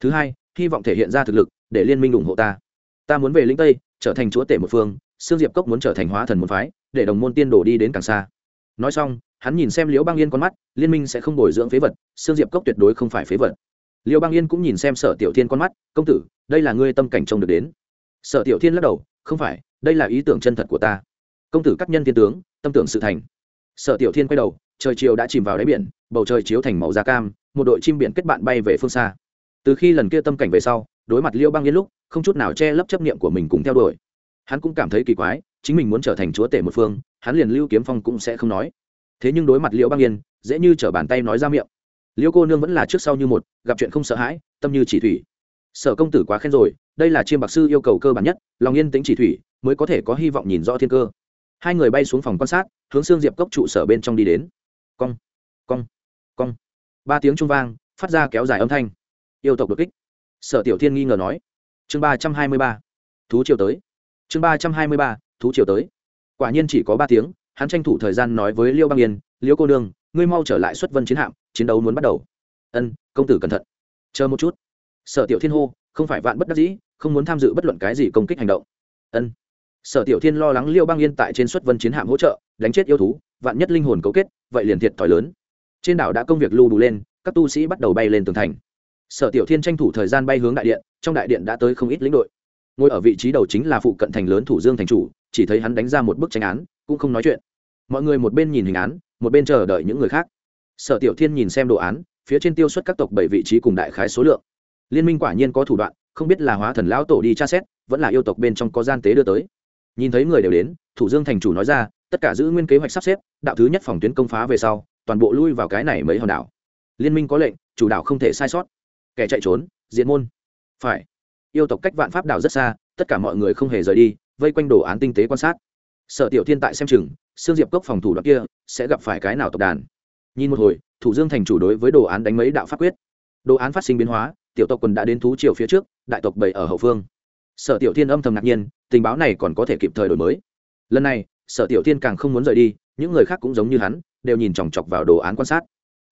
Thứ hai, hy vọng thể hiện ra thực lực, để liên minh ủng hộ ta. Ta muốn về lĩnh tây, trở thành chúa tể một phương, sương diệp cốc muốn trở thành hóa thần một phái, để đồng môn tiên đổ đi đến càng xa. Nói xong, hắn nhìn xem liễu bang yên con mắt, liên minh sẽ không bồi dưỡng phế vật, sương diệp cốc tuyệt đối không phải phế vật. Liễu bang yên cũng nhìn xem sở tiểu thiên con mắt, công tử, đây là ngươi tâm cảnh trông được đến. Sở tiểu thiên lắc đầu, không phải, đây là ý tưởng chân thật của ta công tử cắt nhân thiên tướng, tâm tưởng sự thành. Sở tiểu thiên quay đầu, trời chiều đã chìm vào đáy biển, bầu trời chiếu thành màu da cam, một đội chim biển kết bạn bay về phương xa. Từ khi lần kia tâm cảnh về sau, đối mặt liêu băng yên lúc, không chút nào che lấp chấp niệm của mình cùng theo đuổi. Hắn cũng cảm thấy kỳ quái, chính mình muốn trở thành chúa tể một phương, hắn liền lưu kiếm phong cũng sẽ không nói. Thế nhưng đối mặt liễu băng yên, dễ như t bàn tay nói ra miệng. Liễu cô nương vẫn là trước sau như một, gặp chuyện không sợ hãi, tâm như chỉ thủy. Sở công tử quá khen rồi, đây là chiêm bạc sư yêu cầu cơ bản nhất, lòng yên tính chỉ thủy, mới có thể có hy vọng nhìn rõ thiên cơ hai người bay xuống phòng quan sát, hướng xương diệp cốc trụ sở bên trong đi đến. Cong cong cong. Ba tiếng trung vang, phát ra kéo dài âm thanh. Yêu tộc đột kích. Sở tiểu thiên nghi ngờ nói. Chương ba trăm hai mươi ba. Thú chiều tới. Chương ba trăm hai mươi ba, thú chiều tới. Quả nhiên chỉ có ba tiếng, hắn tranh thủ thời gian nói với liêu băng yên, liêu cô nương, ngươi mau trở lại xuất vân chiến hạm, chiến đấu muốn bắt đầu. Ân, công tử cẩn thận. Chờ một chút. Sở tiểu thiên hô, không phải vạn bất đắc dĩ, không muốn tham dự bất luận cái gì công kích hành động. Ân sở tiểu thiên lo lắng liêu băng yên tại trên xuất vân chiến hạm hỗ trợ, đánh chết yêu thú, vạn nhất linh hồn cấu kết, vậy liền thiệt thòi lớn. Trên đảo đã công việc lưu bù lên, các tu sĩ bắt đầu bay lên tường thành. Sở tiểu thiên tranh thủ thời gian bay hướng đại điện, trong đại điện đã tới không ít lĩnh đội. Ngồi ở vị trí đầu chính là phụ cận thành lớn thủ dương thành chủ, chỉ thấy hắn đánh ra một bức tranh án, cũng không nói chuyện. Mọi người một bên nhìn hình án, một bên chờ đợi những người khác. Sở tiểu thiên nhìn xem đồ án, phía trên tiêu xuất các tộc bảy vị trí cùng đại khái số lượng. Liên minh quả nhiên có thủ đoạn, không biết là hóa thần lão tổ đi tra xét, vẫn là yêu tộc bên trong có gian tế đưa tới nhìn thấy người đều đến, thủ dương thành chủ nói ra, tất cả giữ nguyên kế hoạch sắp xếp, đạo thứ nhất phòng tuyến công phá về sau, toàn bộ lui vào cái này mấy hòn đảo. Liên minh có lệnh, chủ đảo không thể sai sót. Kẻ chạy trốn diện môn. Phải. Yêu tộc cách vạn pháp đảo rất xa, tất cả mọi người không hề rời đi, vây quanh đồ án tinh tế quan sát. Sợ tiểu thiên tại xem chừng xương diệp cốc phòng thủ đoạn kia, sẽ gặp phải cái nào tộc đàn? Nhìn một hồi, thủ dương thành chủ đối với đồ án đánh mấy đạo pháp quyết. Đồ án phát sinh biến hóa, tiểu tộc quần đã đến thú triều phía trước, đại tộc bảy ở hậu phương sở tiểu thiên âm thầm ngạc nhiên, tình báo này còn có thể kịp thời đổi mới. Lần này, sở tiểu thiên càng không muốn rời đi, những người khác cũng giống như hắn, đều nhìn chòng chọc vào đồ án quan sát.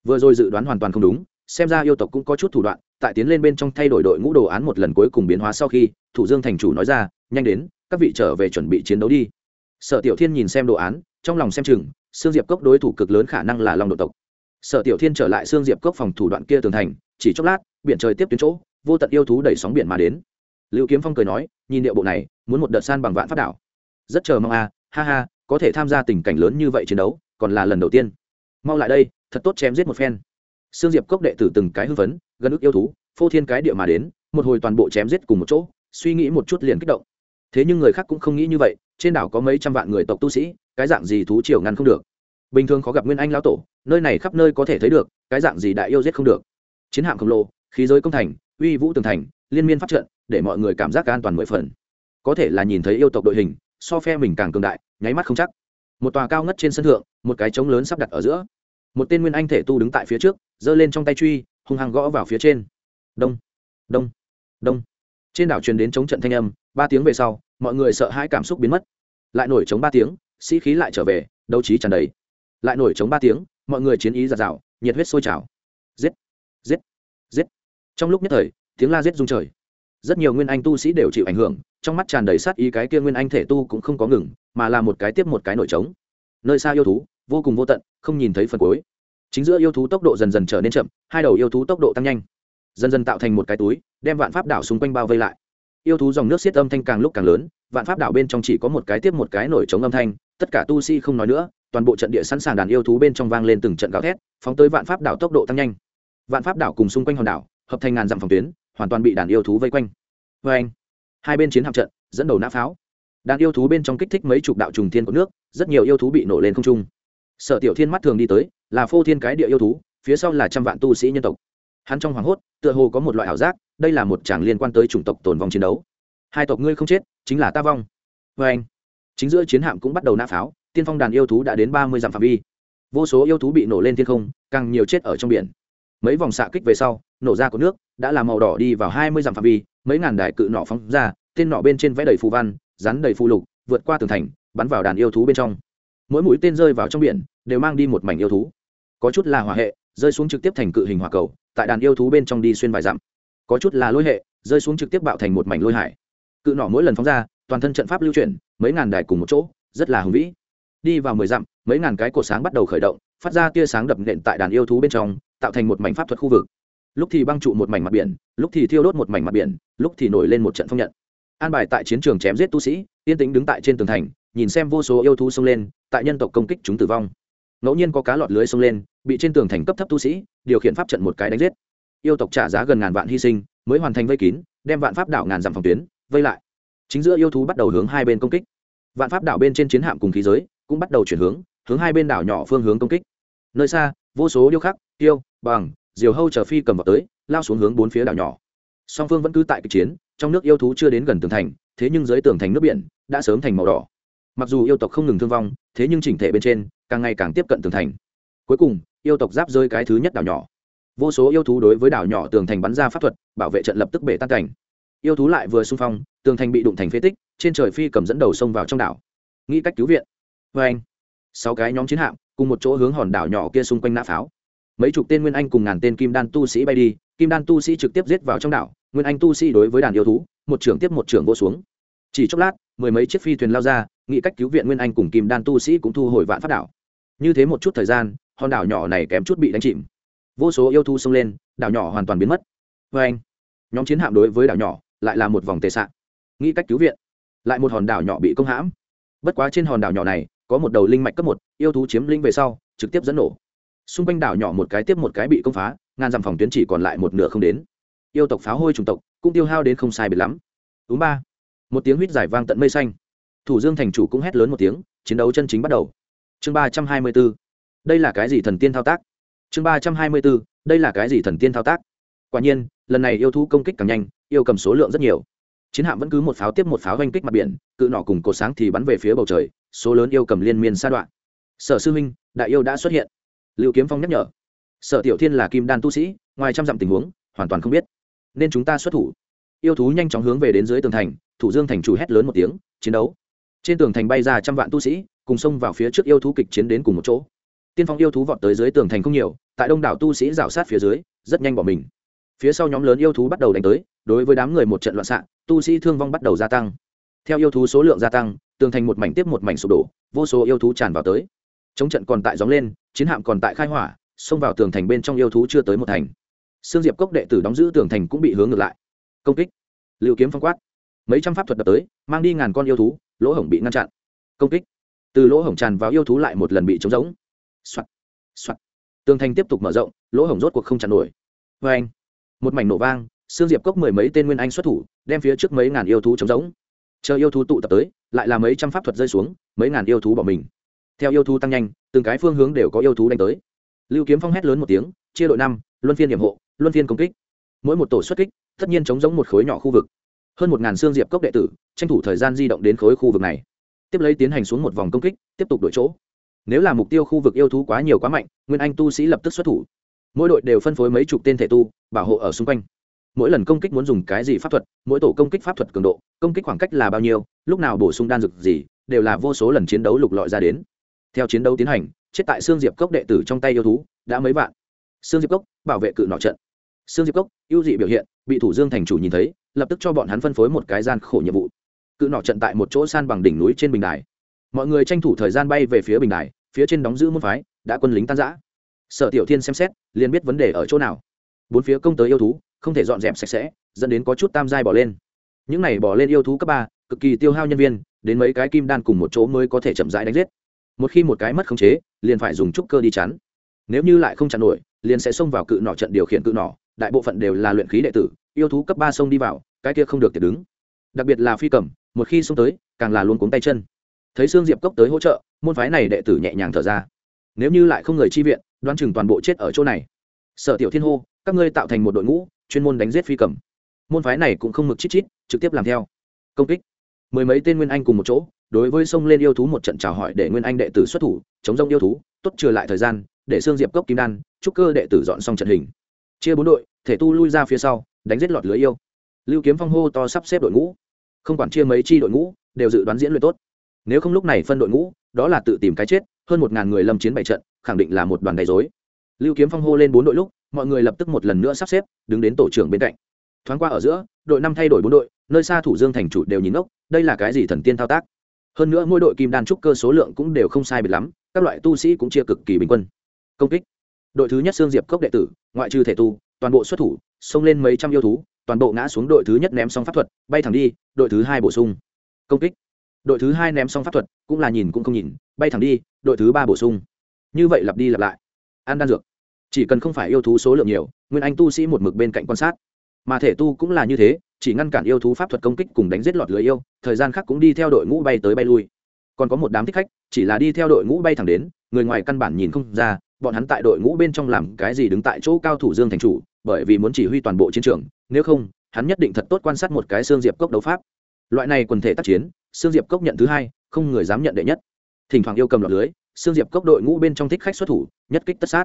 Vừa rồi dự đoán hoàn toàn không đúng, xem ra yêu tộc cũng có chút thủ đoạn, tại tiến lên bên trong thay đổi đội ngũ đồ án một lần cuối cùng biến hóa sau khi, thủ dương thành chủ nói ra, nhanh đến, các vị trở về chuẩn bị chiến đấu đi. Sở tiểu thiên nhìn xem đồ án, trong lòng xem chừng, sương diệp cốc đối thủ cực lớn khả năng là long độ tộc. Sở tiểu thiên trở lại sương diệp cốc phòng thủ đoạn kia tường thành, chỉ chốc lát, biển trời tiếp tuyến chỗ, vô tận yêu thú đẩy sóng biển mà đến lưu kiếm phong cười nói, nhìn địa bộ này, muốn một đợt san bằng vạn phát đảo rất chờ mong a ha ha, có thể tham gia tình cảnh lớn như vậy chiến đấu, còn là lần đầu tiên. Mau lại đây, thật tốt chém giết một phen. Sương diệp cốc đệ tử từng cái hưng phấn, gần ức yêu thú, phô thiên cái địa mà đến, một hồi toàn bộ chém giết cùng một chỗ, suy nghĩ một chút liền kích động. Thế nhưng người khác cũng không nghĩ như vậy, trên đảo có mấy trăm vạn người tộc tu sĩ, cái dạng gì thú triều ngăn không được. Bình thường khó gặp nguyên anh lão tổ, nơi này khắp nơi có thể thấy được, cái dạng gì đại yêu giết không được. Chiến hạm khổng lồ, khí giới công thành, uy vũ tường thành, liên miên phát trận để mọi người cảm giác an toàn mười phần. Có thể là nhìn thấy yêu tộc đội hình, so phe mình càng cường đại, nháy mắt không chắc. Một tòa cao ngất trên sân thượng, một cái trống lớn sắp đặt ở giữa. Một tên nguyên anh thể tu đứng tại phía trước, giơ lên trong tay truy, hung hăng gõ vào phía trên. Đông đông đông. Trên đảo truyền đến chống trận thanh âm, ba tiếng về sau, mọi người sợ hãi cảm xúc biến mất. Lại nổi chống ba tiếng, sĩ khí lại trở về, đấu trí tràn đầy. Lại nổi chống ba tiếng, mọi người chiến ý giạt rào, nhiệt huyết sôi trào. Giết giết giết. Trong lúc nhất thời, tiếng la giết rung trời rất nhiều nguyên anh tu sĩ đều chịu ảnh hưởng, trong mắt tràn đầy sát ý cái kia nguyên anh thể tu cũng không có ngừng, mà là một cái tiếp một cái nổi trống. Nơi xa yêu thú, vô cùng vô tận, không nhìn thấy phần cuối. Chính giữa yêu thú tốc độ dần dần trở nên chậm, hai đầu yêu thú tốc độ tăng nhanh. Dần dần tạo thành một cái túi, đem vạn pháp đảo xung quanh bao vây lại. Yêu thú dòng nước xiết âm thanh càng lúc càng lớn, vạn pháp đảo bên trong chỉ có một cái tiếp một cái nổi trống âm thanh, tất cả tu sĩ không nói nữa, toàn bộ trận địa sẵn sàng đàn yêu thú bên trong vang lên từng trận gào thét, phóng tới vạn pháp đảo tốc độ tăng nhanh. Vạn pháp đảo cùng xung quanh hòn đảo, hợp thành ngàn dặm phòng tuyến hoàn toàn bị đàn yêu thú vây quanh. Vê anh, hai bên chiến hạm trận dẫn đầu nã pháo. Đàn yêu thú bên trong kích thích mấy chục đạo trùng thiên của nước, rất nhiều yêu thú bị nổ lên không trung. Sở tiểu thiên mắt thường đi tới, là phô thiên cái địa yêu thú, phía sau là trăm vạn tu sĩ nhân tộc. Hắn trong hoảng hốt, tựa hồ có một loại ảo giác, đây là một chàng liên quan tới chủng tộc tồn vong chiến đấu. Hai tộc ngươi không chết, chính là ta vong. Vê anh, chính giữa chiến hạm cũng bắt đầu nã pháo, tiên phong đàn yêu thú đã đến ba mươi dặm phạm vi. Vô số yêu thú bị nổ lên thiên không, càng nhiều chết ở trong biển mấy vòng xạ kích về sau, nổ ra có nước, đã làm màu đỏ đi vào hai mươi dặm phạm vi, mấy ngàn đại cự nọ phóng ra, tên nọ bên trên vẽ đầy phù văn, rắn đầy phù lục, vượt qua tường thành, bắn vào đàn yêu thú bên trong. Mỗi mũi tên rơi vào trong biển, đều mang đi một mảnh yêu thú. Có chút là hỏa hệ, rơi xuống trực tiếp thành cự hình hỏa cầu, tại đàn yêu thú bên trong đi xuyên vài dặm. Có chút là lôi hệ, rơi xuống trực tiếp bạo thành một mảnh lôi hải. Cự nọ mỗi lần phóng ra, toàn thân trận pháp lưu chuyển, mấy ngàn đài cùng một chỗ, rất là hùng vĩ. Đi vào mười dặm, mấy ngàn cái cột sáng bắt đầu khởi động, phát ra tia sáng đập nện tại đàn yêu thú bên trong tạo thành một mảnh pháp thuật khu vực. Lúc thì băng trụ một mảnh mặt biển, lúc thì thiêu đốt một mảnh mặt biển, lúc thì nổi lên một trận phong nhận. An bài tại chiến trường chém giết tu sĩ, yên tĩnh đứng tại trên tường thành, nhìn xem vô số yêu thú xông lên, tại nhân tộc công kích chúng tử vong. Ngẫu nhiên có cá lọt lưới xông lên, bị trên tường thành cấp thấp tu sĩ, điều khiển pháp trận một cái đánh giết. Yêu tộc trả giá gần ngàn vạn hy sinh, mới hoàn thành vây kín, đem vạn pháp đảo ngàn dặm phòng tuyến, vây lại. Chính giữa yêu thú bắt đầu hướng hai bên công kích. Vạn pháp đảo bên trên chiến hạm cùng khí giới, cũng bắt đầu chuyển hướng hướng hai bên đảo nhỏ phương hướng công kích. Nơi xa, vô số yêu khắc yêu bằng, diều hâu chờ phi cầm vào tới, lao xuống hướng bốn phía đảo nhỏ. Song phương vẫn cứ tại kịch chiến, trong nước yêu thú chưa đến gần tường thành, thế nhưng dưới tường thành nước biển đã sớm thành màu đỏ. Mặc dù yêu tộc không ngừng thương vong, thế nhưng chỉnh thể bên trên càng ngày càng tiếp cận tường thành. Cuối cùng, yêu tộc giáp rơi cái thứ nhất đảo nhỏ. Vô số yêu thú đối với đảo nhỏ tường thành bắn ra pháp thuật, bảo vệ trận lập tức bể tan cảnh. Yêu thú lại vừa xung phong, tường thành bị đụng thành phế tích, trên trời phi cầm dẫn đầu sông vào trong đảo. Nghĩ cách cứu viện. Vê anh sáu cái nhóm chiến hạm, cùng một chỗ hướng hòn đảo nhỏ kia xung quanh nã pháo mấy chục tên nguyên anh cùng ngàn tên kim đan tu sĩ bay đi, kim đan tu sĩ trực tiếp giết vào trong đảo, nguyên anh tu sĩ đối với đàn yêu thú, một trưởng tiếp một trưởng vô xuống. Chỉ chốc lát, mười mấy chiếc phi thuyền lao ra, nghĩ cách cứu viện nguyên anh cùng kim đan tu sĩ cũng thu hồi vạn phát đảo. Như thế một chút thời gian, hòn đảo nhỏ này kém chút bị đánh chìm. Vô số yêu thú xông lên, đảo nhỏ hoàn toàn biến mất. Vê anh, nhóm chiến hạm đối với đảo nhỏ lại là một vòng tệ sạn. Nghĩ cách cứu viện, lại một hòn đảo nhỏ bị công hãm. Bất quá trên hòn đảo nhỏ này, có một đầu linh mạch cấp một, yêu thú chiếm linh về sau, trực tiếp dẫn nổ xung quanh đảo nhỏ một cái tiếp một cái bị công phá, ngàn dặm phòng tuyến chỉ còn lại một nửa không đến. Yêu tộc pháo hôi chủng tộc, cũng tiêu hao đến không sai biệt lắm. Đúng ba. Một tiếng huýt giải vang tận mây xanh. Thủ dương thành chủ cũng hét lớn một tiếng, chiến đấu chân chính bắt đầu. Chương ba trăm hai mươi b ố đây là cái gì thần tiên thao tác? Chương ba trăm hai mươi b ố đây là cái gì thần tiên thao tác? Quả nhiên, lần này yêu thú công kích càng nhanh, yêu cầm số lượng rất nhiều. Chiến hạm vẫn cứ một pháo tiếp một pháo oanh kích mặt biển, cự nọ cùng cột sáng thì bắn về phía bầu trời, số lớn yêu cầm liên miên sa đoạn. Sở sư huynh, đại yêu đã xuất hiện liệu kiếm phong nhắc nhở. Sở tiểu thiên là kim đan tu sĩ, ngoài trăm dặm tình huống, hoàn toàn không biết. Nên chúng ta xuất thủ. Yêu thú nhanh chóng hướng về đến dưới tường thành, thủ dương thành chủ hét lớn một tiếng, chiến đấu. Trên tường thành bay ra trăm vạn tu sĩ, cùng xông vào phía trước yêu thú kịch chiến đến cùng một chỗ. Tiên phong yêu thú vọt tới dưới tường thành không nhiều, tại đông đảo tu sĩ rảo sát phía dưới, rất nhanh bỏ mình. Phía sau nhóm lớn yêu thú bắt đầu đánh tới, đối với đám người một trận loạn xạ, tu sĩ thương vong bắt đầu gia tăng. Theo yêu thú số lượng gia tăng, tường thành một mảnh tiếp một mảnh sụp đổ, vô số yêu thú tràn vào tới chống trận còn tại gióng lên chiến hạm còn tại khai hỏa xông vào tường thành bên trong yêu thú chưa tới một thành Sương Diệp Cốc đệ tử đóng giữ tường thành cũng bị hướng ngược lại. Công kích. liệu kiếm phong quát. Mấy trăm pháp thuật đập tới, mang đi ngàn con yêu thú, lỗ hổng bị ngăn chặn. Công kích. Từ lỗ hổng tràn vào yêu thú lại một lần bị chống rỗng. Soạt. Soạt. Tường thành tiếp tục mở rộng, lỗ hổng rốt cuộc không chặn nổi. Oeng. Một mảnh nổ vang, Sương Diệp Cốc mười mấy tên nguyên anh xuất thủ, đem phía trước mấy ngàn yêu thú chống rỗng. Chờ yêu thú tụ tập tới, lại là mấy trăm pháp thuật rơi xuống, mấy ngàn yêu thú bỏ mình. Theo yêu thú tăng nhanh, từng cái phương hướng đều có yêu thú đánh tới. Lưu Kiếm Phong hét lớn một tiếng, chia đội năm, luân phiên điểm hộ, luân phiên công kích. Mỗi một tổ xuất kích tất nhiên chống giống một khối nhỏ khu vực. Hơn một ngàn xương diệp cốc đệ tử tranh thủ thời gian di động đến khối khu vực này. Tiếp lấy tiến hành xuống một vòng công kích tiếp tục đổi chỗ. Nếu là mục tiêu khu vực yêu thú quá nhiều quá mạnh nguyên anh tu sĩ lập tức xuất thủ. Mỗi đội đều phân phối mấy chục tên thể tu bảo hộ ở xung quanh. Mỗi lần công kích muốn dùng cái gì pháp thuật mỗi tổ công kích pháp thuật cường độ công kích khoảng cách là bao nhiêu lúc nào bổ sung đan dược gì đều là vô số lần chiến đấu lục lọi ra đến theo chiến đấu tiến hành chết tại xương diệp cốc đệ tử trong tay yêu thú đã mấy vạn xương diệp cốc bảo vệ cự nọ trận xương Diệp Cốc, ưu dị biểu hiện, bị Thủ Dương thành chủ nhìn thấy, lập tức cho bọn hắn phân phối một cái gian khổ nhiệm vụ. Cự nọ trận tại một chỗ san bằng đỉnh núi trên bình đài. Mọi người tranh thủ thời gian bay về phía bình đài, phía trên đóng giữ môn phái, đã quân lính tan rã. Sở Tiểu Thiên xem xét, liền biết vấn đề ở chỗ nào. Bốn phía công tới yêu thú, không thể dọn dẹp sạch sẽ, dẫn đến có chút tam giai bỏ lên. Những này bỏ lên yêu thú cấp ba, cực kỳ tiêu hao nhân viên, đến mấy cái kim đan cùng một chỗ mới có thể chậm rãi đánh giết. Một khi một cái mất khống chế, liền phải dùng trúc cơ đi chắn. Nếu như lại không chặn nổi, liền sẽ xông vào cự nỏ trận điều khiển cự nỏ. đại bộ phận đều là luyện khí đệ tử yêu thú cấp ba xông đi vào cái kia không được tiệt đứng. Đặc biệt là phi cầm một khi xông tới càng là luôn cuống tay chân. Thấy xương diệp cốc tới hỗ trợ môn phái này đệ tử nhẹ nhàng thở ra. Nếu như lại không người chi viện đoán chừng toàn bộ chết ở chỗ này. Sở tiểu thiên hô các ngươi tạo thành một đội ngũ chuyên môn đánh giết phi cầm. Môn phái này cũng không mực chít chít trực tiếp làm theo. Công kích mười mấy tên nguyên anh cùng một chỗ, đối với sông lên yêu thú một trận chào hỏi để nguyên anh đệ tử xuất thủ, chống rông yêu thú, tốt trừ lại thời gian, để xương diệp cốc kim đan trúc cơ đệ tử dọn xong trận hình. Chia bốn đội, thể tu lui ra phía sau, đánh giết lọt lưới yêu. Lưu kiếm phong hô to sắp xếp đội ngũ. Không quản chia mấy chi đội ngũ, đều dự đoán diễn luyện tốt. Nếu không lúc này phân đội ngũ, đó là tự tìm cái chết, hơn một ngàn người lâm chiến bảy trận, khẳng định là một đoàn đầy dối lưu kiếm phong hô lên bốn đội lúc, mọi người lập tức một lần nữa sắp xếp, đứng đến tổ trưởng bên cạnh thoáng qua ở giữa, đội năm thay đổi bốn đội, nơi xa thủ dương thành chủ đều nhìn ốc đây là cái gì thần tiên thao tác? Hơn nữa mỗi đội kim đan trúc cơ số lượng cũng đều không sai biệt lắm, các loại tu sĩ cũng chia cực kỳ bình quân. Công kích. Đội thứ nhất xương diệp cốc đệ tử, ngoại trừ thể tu, toàn bộ xuất thủ, xông lên mấy trăm yêu thú, toàn bộ ngã xuống đội thứ nhất ném xong pháp thuật, bay thẳng đi, đội thứ hai bổ sung. Công kích. Đội thứ hai ném xong pháp thuật, cũng là nhìn cũng không nhìn, bay thẳng đi, đội thứ ba bổ sung. Như vậy lặp đi lặp lại. Ăn đan dược. Chỉ cần không phải yêu thú số lượng nhiều, nguyên anh tu sĩ một mực bên cạnh quan sát mà thể tu cũng là như thế, chỉ ngăn cản yêu thú pháp thuật công kích cùng đánh giết lọt lưới yêu, thời gian khác cũng đi theo đội ngũ bay tới bay lui. Còn có một đám thích khách, chỉ là đi theo đội ngũ bay thẳng đến, người ngoài căn bản nhìn không ra, bọn hắn tại đội ngũ bên trong làm cái gì đứng tại chỗ cao thủ dương thành chủ, bởi vì muốn chỉ huy toàn bộ chiến trường, nếu không, hắn nhất định thật tốt quan sát một cái xương diệp cốc đấu pháp. Loại này quần thể tác chiến xương diệp cốc nhận thứ hai, không người dám nhận đệ nhất. Thỉnh thoảng yêu cầm lọt lưới xương diệp cốc đội ngũ bên trong thích khách xuất thủ, nhất kích tất sát.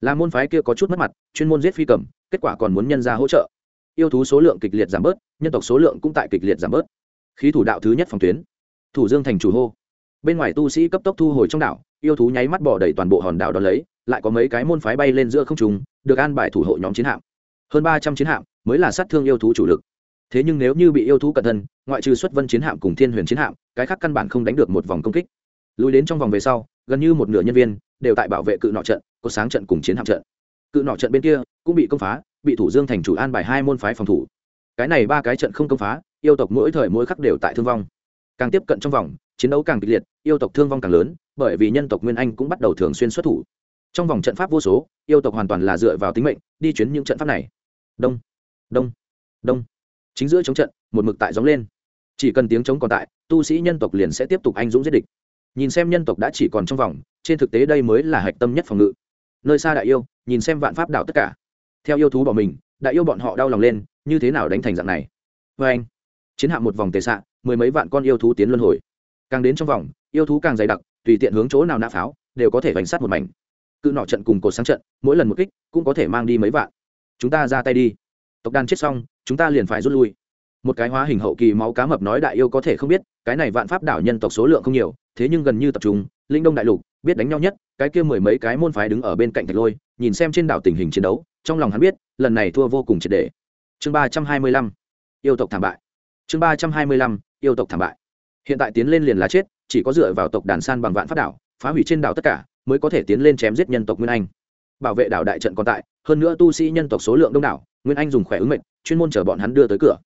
Là môn phái kia có chút mất mặt, chuyên môn giết phi cầm, kết quả còn muốn nhân ra hỗ trợ yêu thú số lượng kịch liệt giảm bớt, nhân tộc số lượng cũng tại kịch liệt giảm bớt. Khí thủ đạo thứ nhất phòng tuyến, thủ dương thành chủ hô. Bên ngoài tu sĩ cấp tốc thu hồi trong đảo, yêu thú nháy mắt bỏ đầy toàn bộ hòn đảo đó lấy, lại có mấy cái môn phái bay lên giữa không trùng được an bài thủ hộ nhóm chiến hạm. Hơn ba trăm chiến hạm mới là sát thương yêu thú chủ lực. Thế nhưng nếu như bị yêu thú cẩn thân, ngoại trừ xuất vân chiến hạm cùng thiên huyền chiến hạm, cái khác căn bản không đánh được một vòng công kích. Lùi đến trong vòng về sau, gần như một nửa nhân viên đều tại bảo vệ cự nọ trận, có sáng trận cùng chiến hạm trận. Cự nọ trận bên kia cũng bị công phá bị thủ dương thành chủ an bài hai môn phái phòng thủ. Cái này ba cái trận không công phá, yêu tộc mỗi thời mỗi khắc đều tại thương vong. Càng tiếp cận trong vòng, chiến đấu càng kịch liệt, yêu tộc thương vong càng lớn, bởi vì nhân tộc nguyên anh cũng bắt đầu thường xuyên xuất thủ. Trong vòng trận pháp vô số, yêu tộc hoàn toàn là dựa vào tính mệnh, đi chuyến những trận pháp này. Đông đông đông. Chính giữa chống trận, một mực tại gióng lên. Chỉ cần tiếng chống còn tại, tu sĩ nhân tộc liền sẽ tiếp tục anh dũng giết địch. Nhìn xem nhân tộc đã chỉ còn trong vòng, trên thực tế đây mới là hạch tâm nhất phòng ngự. Nơi xa đại yêu, nhìn xem vạn pháp đảo tất cả theo yêu thú bỏ mình, đại yêu bọn họ đau lòng lên, như thế nào đánh thành dạng này? Vê anh, chiến hạm một vòng tề xạ, mười mấy vạn con yêu thú tiến luân hồi. Càng đến trong vòng, yêu thú càng dày đặc, tùy tiện hướng chỗ nào nã pháo, đều có thể vành sát một mảnh. Cự nọ trận cùng cột sáng trận, mỗi lần một kích, cũng có thể mang đi mấy vạn. Chúng ta ra tay đi. Tộc đàn chết xong, chúng ta liền phải rút lui. Một cái hóa hình hậu kỳ máu cá mập nói đại yêu có thể không biết, cái này vạn pháp đảo nhân tộc số lượng không nhiều, thế nhưng gần như tập trung, linh đông đại lục, biết đánh nhau nhất, cái kia mười mấy cái môn phái đứng ở bên cạnh thạch lôi, nhìn xem trên đảo tình hình chiến đấu trong lòng hắn biết, lần này thua vô cùng triệt đề chương ba trăm hai mươi lăm, yêu tộc thảm bại. Chương ba trăm hai mươi lăm, yêu tộc thảm bại. Hiện tại tiến lên liền là chết, chỉ có dựa vào tộc đàn san bằng vạn phát đảo, phá hủy trên đảo tất cả, mới có thể tiến lên chém giết nhân tộc nguyên anh. Bảo vệ đảo đại trận còn tại, hơn nữa tu sĩ nhân tộc số lượng đông đảo, nguyên anh dùng khỏe ứng mệnh, chuyên môn chở bọn hắn đưa tới cửa.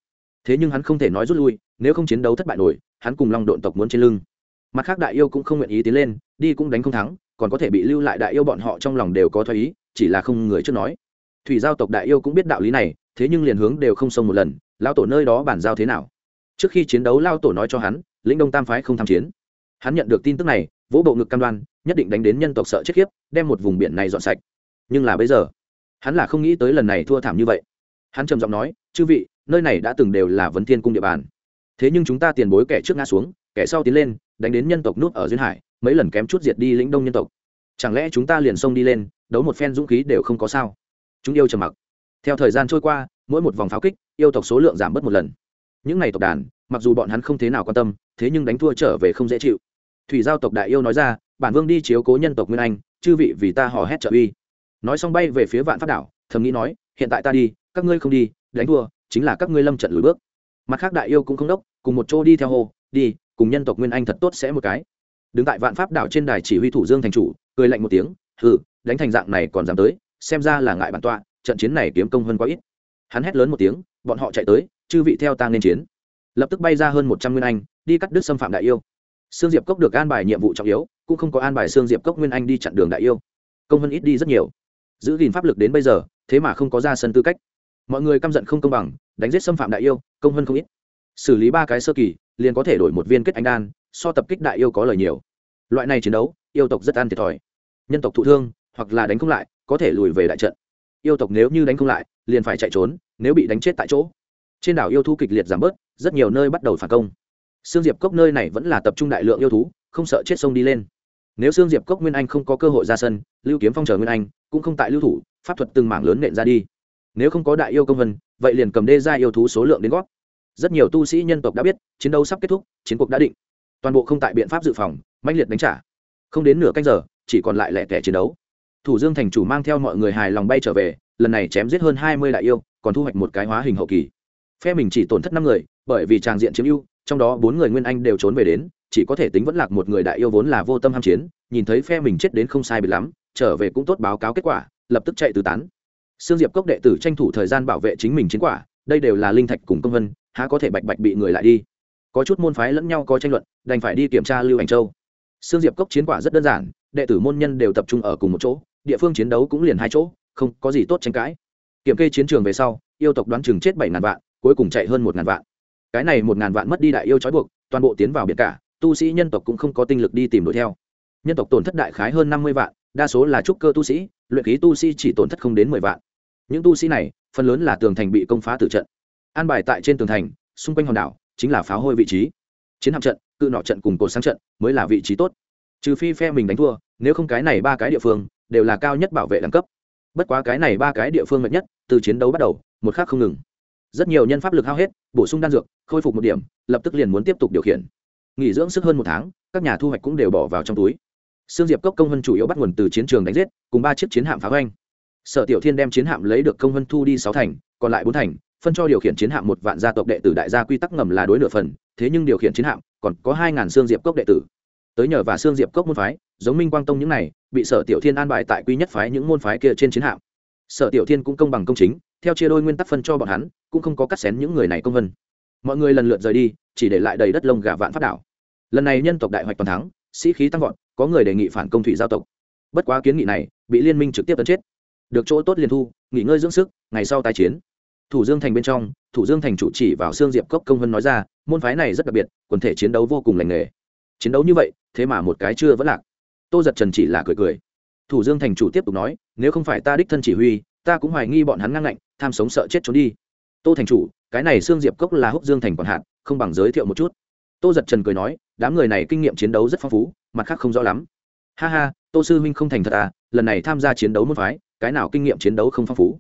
Thế nhưng hắn không thể nói rút lui, nếu không chiến đấu thất bại nổi, hắn cùng long độn tộc muốn trên lưng. Mặt khác đại yêu cũng không nguyện ý tiến lên, đi cũng đánh không thắng, còn có thể bị lưu lại đại yêu bọn họ trong lòng đều có thoái ý, chỉ là không người trước nói thủy giao tộc đại yêu cũng biết đạo lý này, thế nhưng liền hướng đều không xông một lần lao tổ nơi đó bàn giao thế nào? Trước khi chiến đấu lao tổ nói cho hắn, lĩnh đông tam phái không tham chiến. Hắn nhận được tin tức này, vỗ bộ ngực cam đoan, nhất định đánh đến nhân tộc sợ chết khiếp, đem một vùng biển này dọn sạch. Nhưng là bây giờ, hắn là không nghĩ tới lần này thua thảm như vậy. Hắn trầm giọng nói, chư vị, nơi này đã từng đều là vấn thiên cung địa bàn. Thế nhưng chúng ta tiền bối kẻ trước ngã xuống, kẻ sau tiến lên, đánh đến nhân tộc nút ở duyên hải, mấy lần kém chút diệt đi lĩnh đông nhân tộc. Chẳng lẽ chúng ta liền xông đi lên, đấu một phen dũng khí đều không có sao? Chúng yêu trầm mặc. Theo thời gian trôi qua, mỗi một vòng pháo kích, yêu tộc số lượng giảm bớt một lần. Những ngày tộc đàn, mặc dù bọn hắn không thế nào quan tâm, thế nhưng đánh thua trở về không dễ chịu. Thủy giao tộc đại yêu nói ra, bản vương đi chiếu cố nhân tộc nguyên anh, chư vị vì ta hò hét trợ uy. Nói xong bay về phía vạn pháp đảo, thầm nghĩ nói, hiện tại ta đi, các ngươi không đi, đánh thua, chính là các ngươi lâm trận lùi bước. Mặt khác đại yêu cũng không đốc, cùng một chỗ đi theo hồ đi, cùng nhân tộc nguyên anh thật tốt sẽ một cái. Đứng tại vạn pháp đảo trên đài chỉ huy thủ dương thành chủ, cười lạnh một tiếng, hừ, đánh thành dạng này còn dám tới xem ra là ngại bản tọa, trận chiến này kiếm công hơn quá ít. Hắn hét lớn một tiếng, bọn họ chạy tới, chư vị theo ta nên chiến. Lập tức bay ra hơn một trăm nguyên anh, đi cắt đứt xâm phạm đại yêu. Sương diệp cốc được an bài nhiệm vụ trọng yếu, cũng không có an bài sương diệp cốc nguyên anh đi chặn đường đại yêu. Công hơn ít đi rất nhiều. Giữ gìn pháp lực đến bây giờ, thế mà không có ra sân tư cách. Mọi người căm giận không công bằng, đánh giết xâm phạm đại yêu, công hơn không ít. Xử lý ba cái sơ kỳ, liền có thể đổi một viên kết anh đan, so tập kích đại yêu có lời nhiều. Loại này chiến đấu, yêu tộc rất ăn thiệt thòi. Nhân tộc thụ thương, hoặc là đánh không lại có thể lùi về đại trận. Yêu tộc nếu như đánh không lại, liền phải chạy trốn, nếu bị đánh chết tại chỗ. Trên đảo yêu thú kịch liệt giảm bớt, rất nhiều nơi bắt đầu phản công. Sương diệp cốc nơi này vẫn là tập trung đại lượng yêu thú, không sợ chết sông đi lên. Nếu sương diệp cốc nguyên anh không có cơ hội ra sân, lưu kiếm phong chờ nguyên anh, cũng không tại lưu thủ, pháp thuật từng mảng lớn nện ra đi. Nếu không có đại yêu công vân, vậy liền cầm đê ra yêu thú số lượng đến gót rất nhiều tu sĩ nhân tộc đã biết, chiến đấu sắp kết thúc, chiến cuộc đã định. Toàn bộ không tại biện pháp dự phòng mạnh liệt đánh trả. Không đến nửa canh giờ, chỉ còn lại lẻ tẻ chiến đấu thủ dương thành chủ mang theo mọi người hài lòng bay trở về lần này chém giết hơn hai mươi đại yêu còn thu hoạch một cái hóa hình hậu kỳ phe mình chỉ tổn thất năm người bởi vì tràng diện chiếm ưu trong đó bốn người nguyên anh đều trốn về đến chỉ có thể tính vẫn lạc một người đại yêu vốn là vô tâm ham chiến nhìn thấy phe mình chết đến không sai bị lắm trở về cũng tốt báo cáo kết quả lập tức chạy tứ tán Sương Diệp Cốc đệ tử tranh thủ thời gian bảo vệ chính mình chiến quả, đây đều là linh thạch cùng công vân, há có thể bạch bạch bị người lại đi. Có chút môn phái lẫn nhau có tranh luận, đành phải đi kiểm tra Lưu Ảnh Châu. Sương Diệp Cốc chiến quả rất đơn giản, đệ tử môn nhân đều tập trung ở cùng một chỗ, địa phương chiến đấu cũng liền hai chỗ, không có gì tốt tranh cãi. Kiểm kê chiến trường về sau, yêu tộc đoán chừng chết bảy ngàn vạn cuối cùng chạy hơn một ngàn vạn. Cái này một ngàn vạn mất đi đại yêu trói buộc toàn bộ tiến vào biển cả tu sĩ nhân tộc cũng không có tinh lực đi tìm đuổi theo. Nhân tộc tổn thất đại khái hơn năm mươi vạn đa số là trúc cơ tu sĩ luyện khí tu sĩ chỉ tổn thất không đến mười vạn. Những tu sĩ này phần lớn là tường thành bị công phá tử trận. An bài tại trên tường thành xung quanh hòn đảo chính là pháo hôi vị trí. Chiến hạm trận cự nọ trận cùng cột sáng trận mới là vị trí tốt. Trừ phi phe mình đánh thua nếu không cái này ba cái địa phương đều là cao nhất bảo vệ đẳng cấp bất quá cái này ba cái địa phương mạnh nhất từ chiến đấu bắt đầu một khác không ngừng rất nhiều nhân pháp lực hao hết bổ sung đan dược khôi phục một điểm lập tức liền muốn tiếp tục điều khiển nghỉ dưỡng sức hơn một tháng các nhà thu hoạch cũng đều bỏ vào trong túi Sương Diệp Cốc công vân chủ yếu bắt nguồn từ chiến trường đánh giết, cùng ba chiếc chiến hạm phá hoành. Sở Tiểu Thiên đem chiến hạm lấy được công vân thu đi sáu thành, còn lại bốn thành, phân cho điều khiển chiến hạm một vạn gia tộc đệ tử đại gia quy tắc ngầm là đối nửa phần, thế nhưng điều khiển chiến hạm còn có hai ngàn Sương Diệp Cốc đệ tử. Tới nhờ và Sương Diệp Cốc môn phái, giống Minh Quang Tông những này, bị Sở Tiểu Thiên an bài tại quy nhất phái những môn phái kia trên chiến hạm. Sở Tiểu Thiên cũng công bằng công chính, theo chia đôi nguyên tắc phân cho bọn hắn, cũng không có cắt xén những người này công vân. Mọi người lần lượt rời đi, chỉ để lại đầy đất lông gà vạn phát đảo. Lần này nhân tộc đại hoạch toàn thắng, sĩ khí tăng vọt, có người đề nghị phản công thủy giao tộc bất quá kiến nghị này bị liên minh trực tiếp tấn chết được chỗ tốt liền thu nghỉ ngơi dưỡng sức ngày sau tái chiến thủ dương thành bên trong thủ dương thành chủ chỉ vào xương diệp cốc công vân nói ra môn phái này rất đặc biệt quần thể chiến đấu vô cùng lành nghề chiến đấu như vậy thế mà một cái chưa vẫn lạc tô giật trần chỉ là cười cười. Thủ dương thành chủ tiếp tục nói, nếu không phải ta đích thân chỉ huy, ta cũng hoài nghi bọn hắn ngang ngạnh, tham sống sợ chết trốn đi. Tô thành chủ, cái này xương diệp cốc là húc dương thành còn hạn không bằng giới thiệu một chút. Tô giật trần cười nói, đám người này kinh nghiệm chiến đấu rất phong phú, mặt khác không rõ lắm. Ha ha, tô sư huynh không thành thật à lần này tham gia chiến đấu môn phái, cái nào kinh nghiệm chiến đấu không phong phú?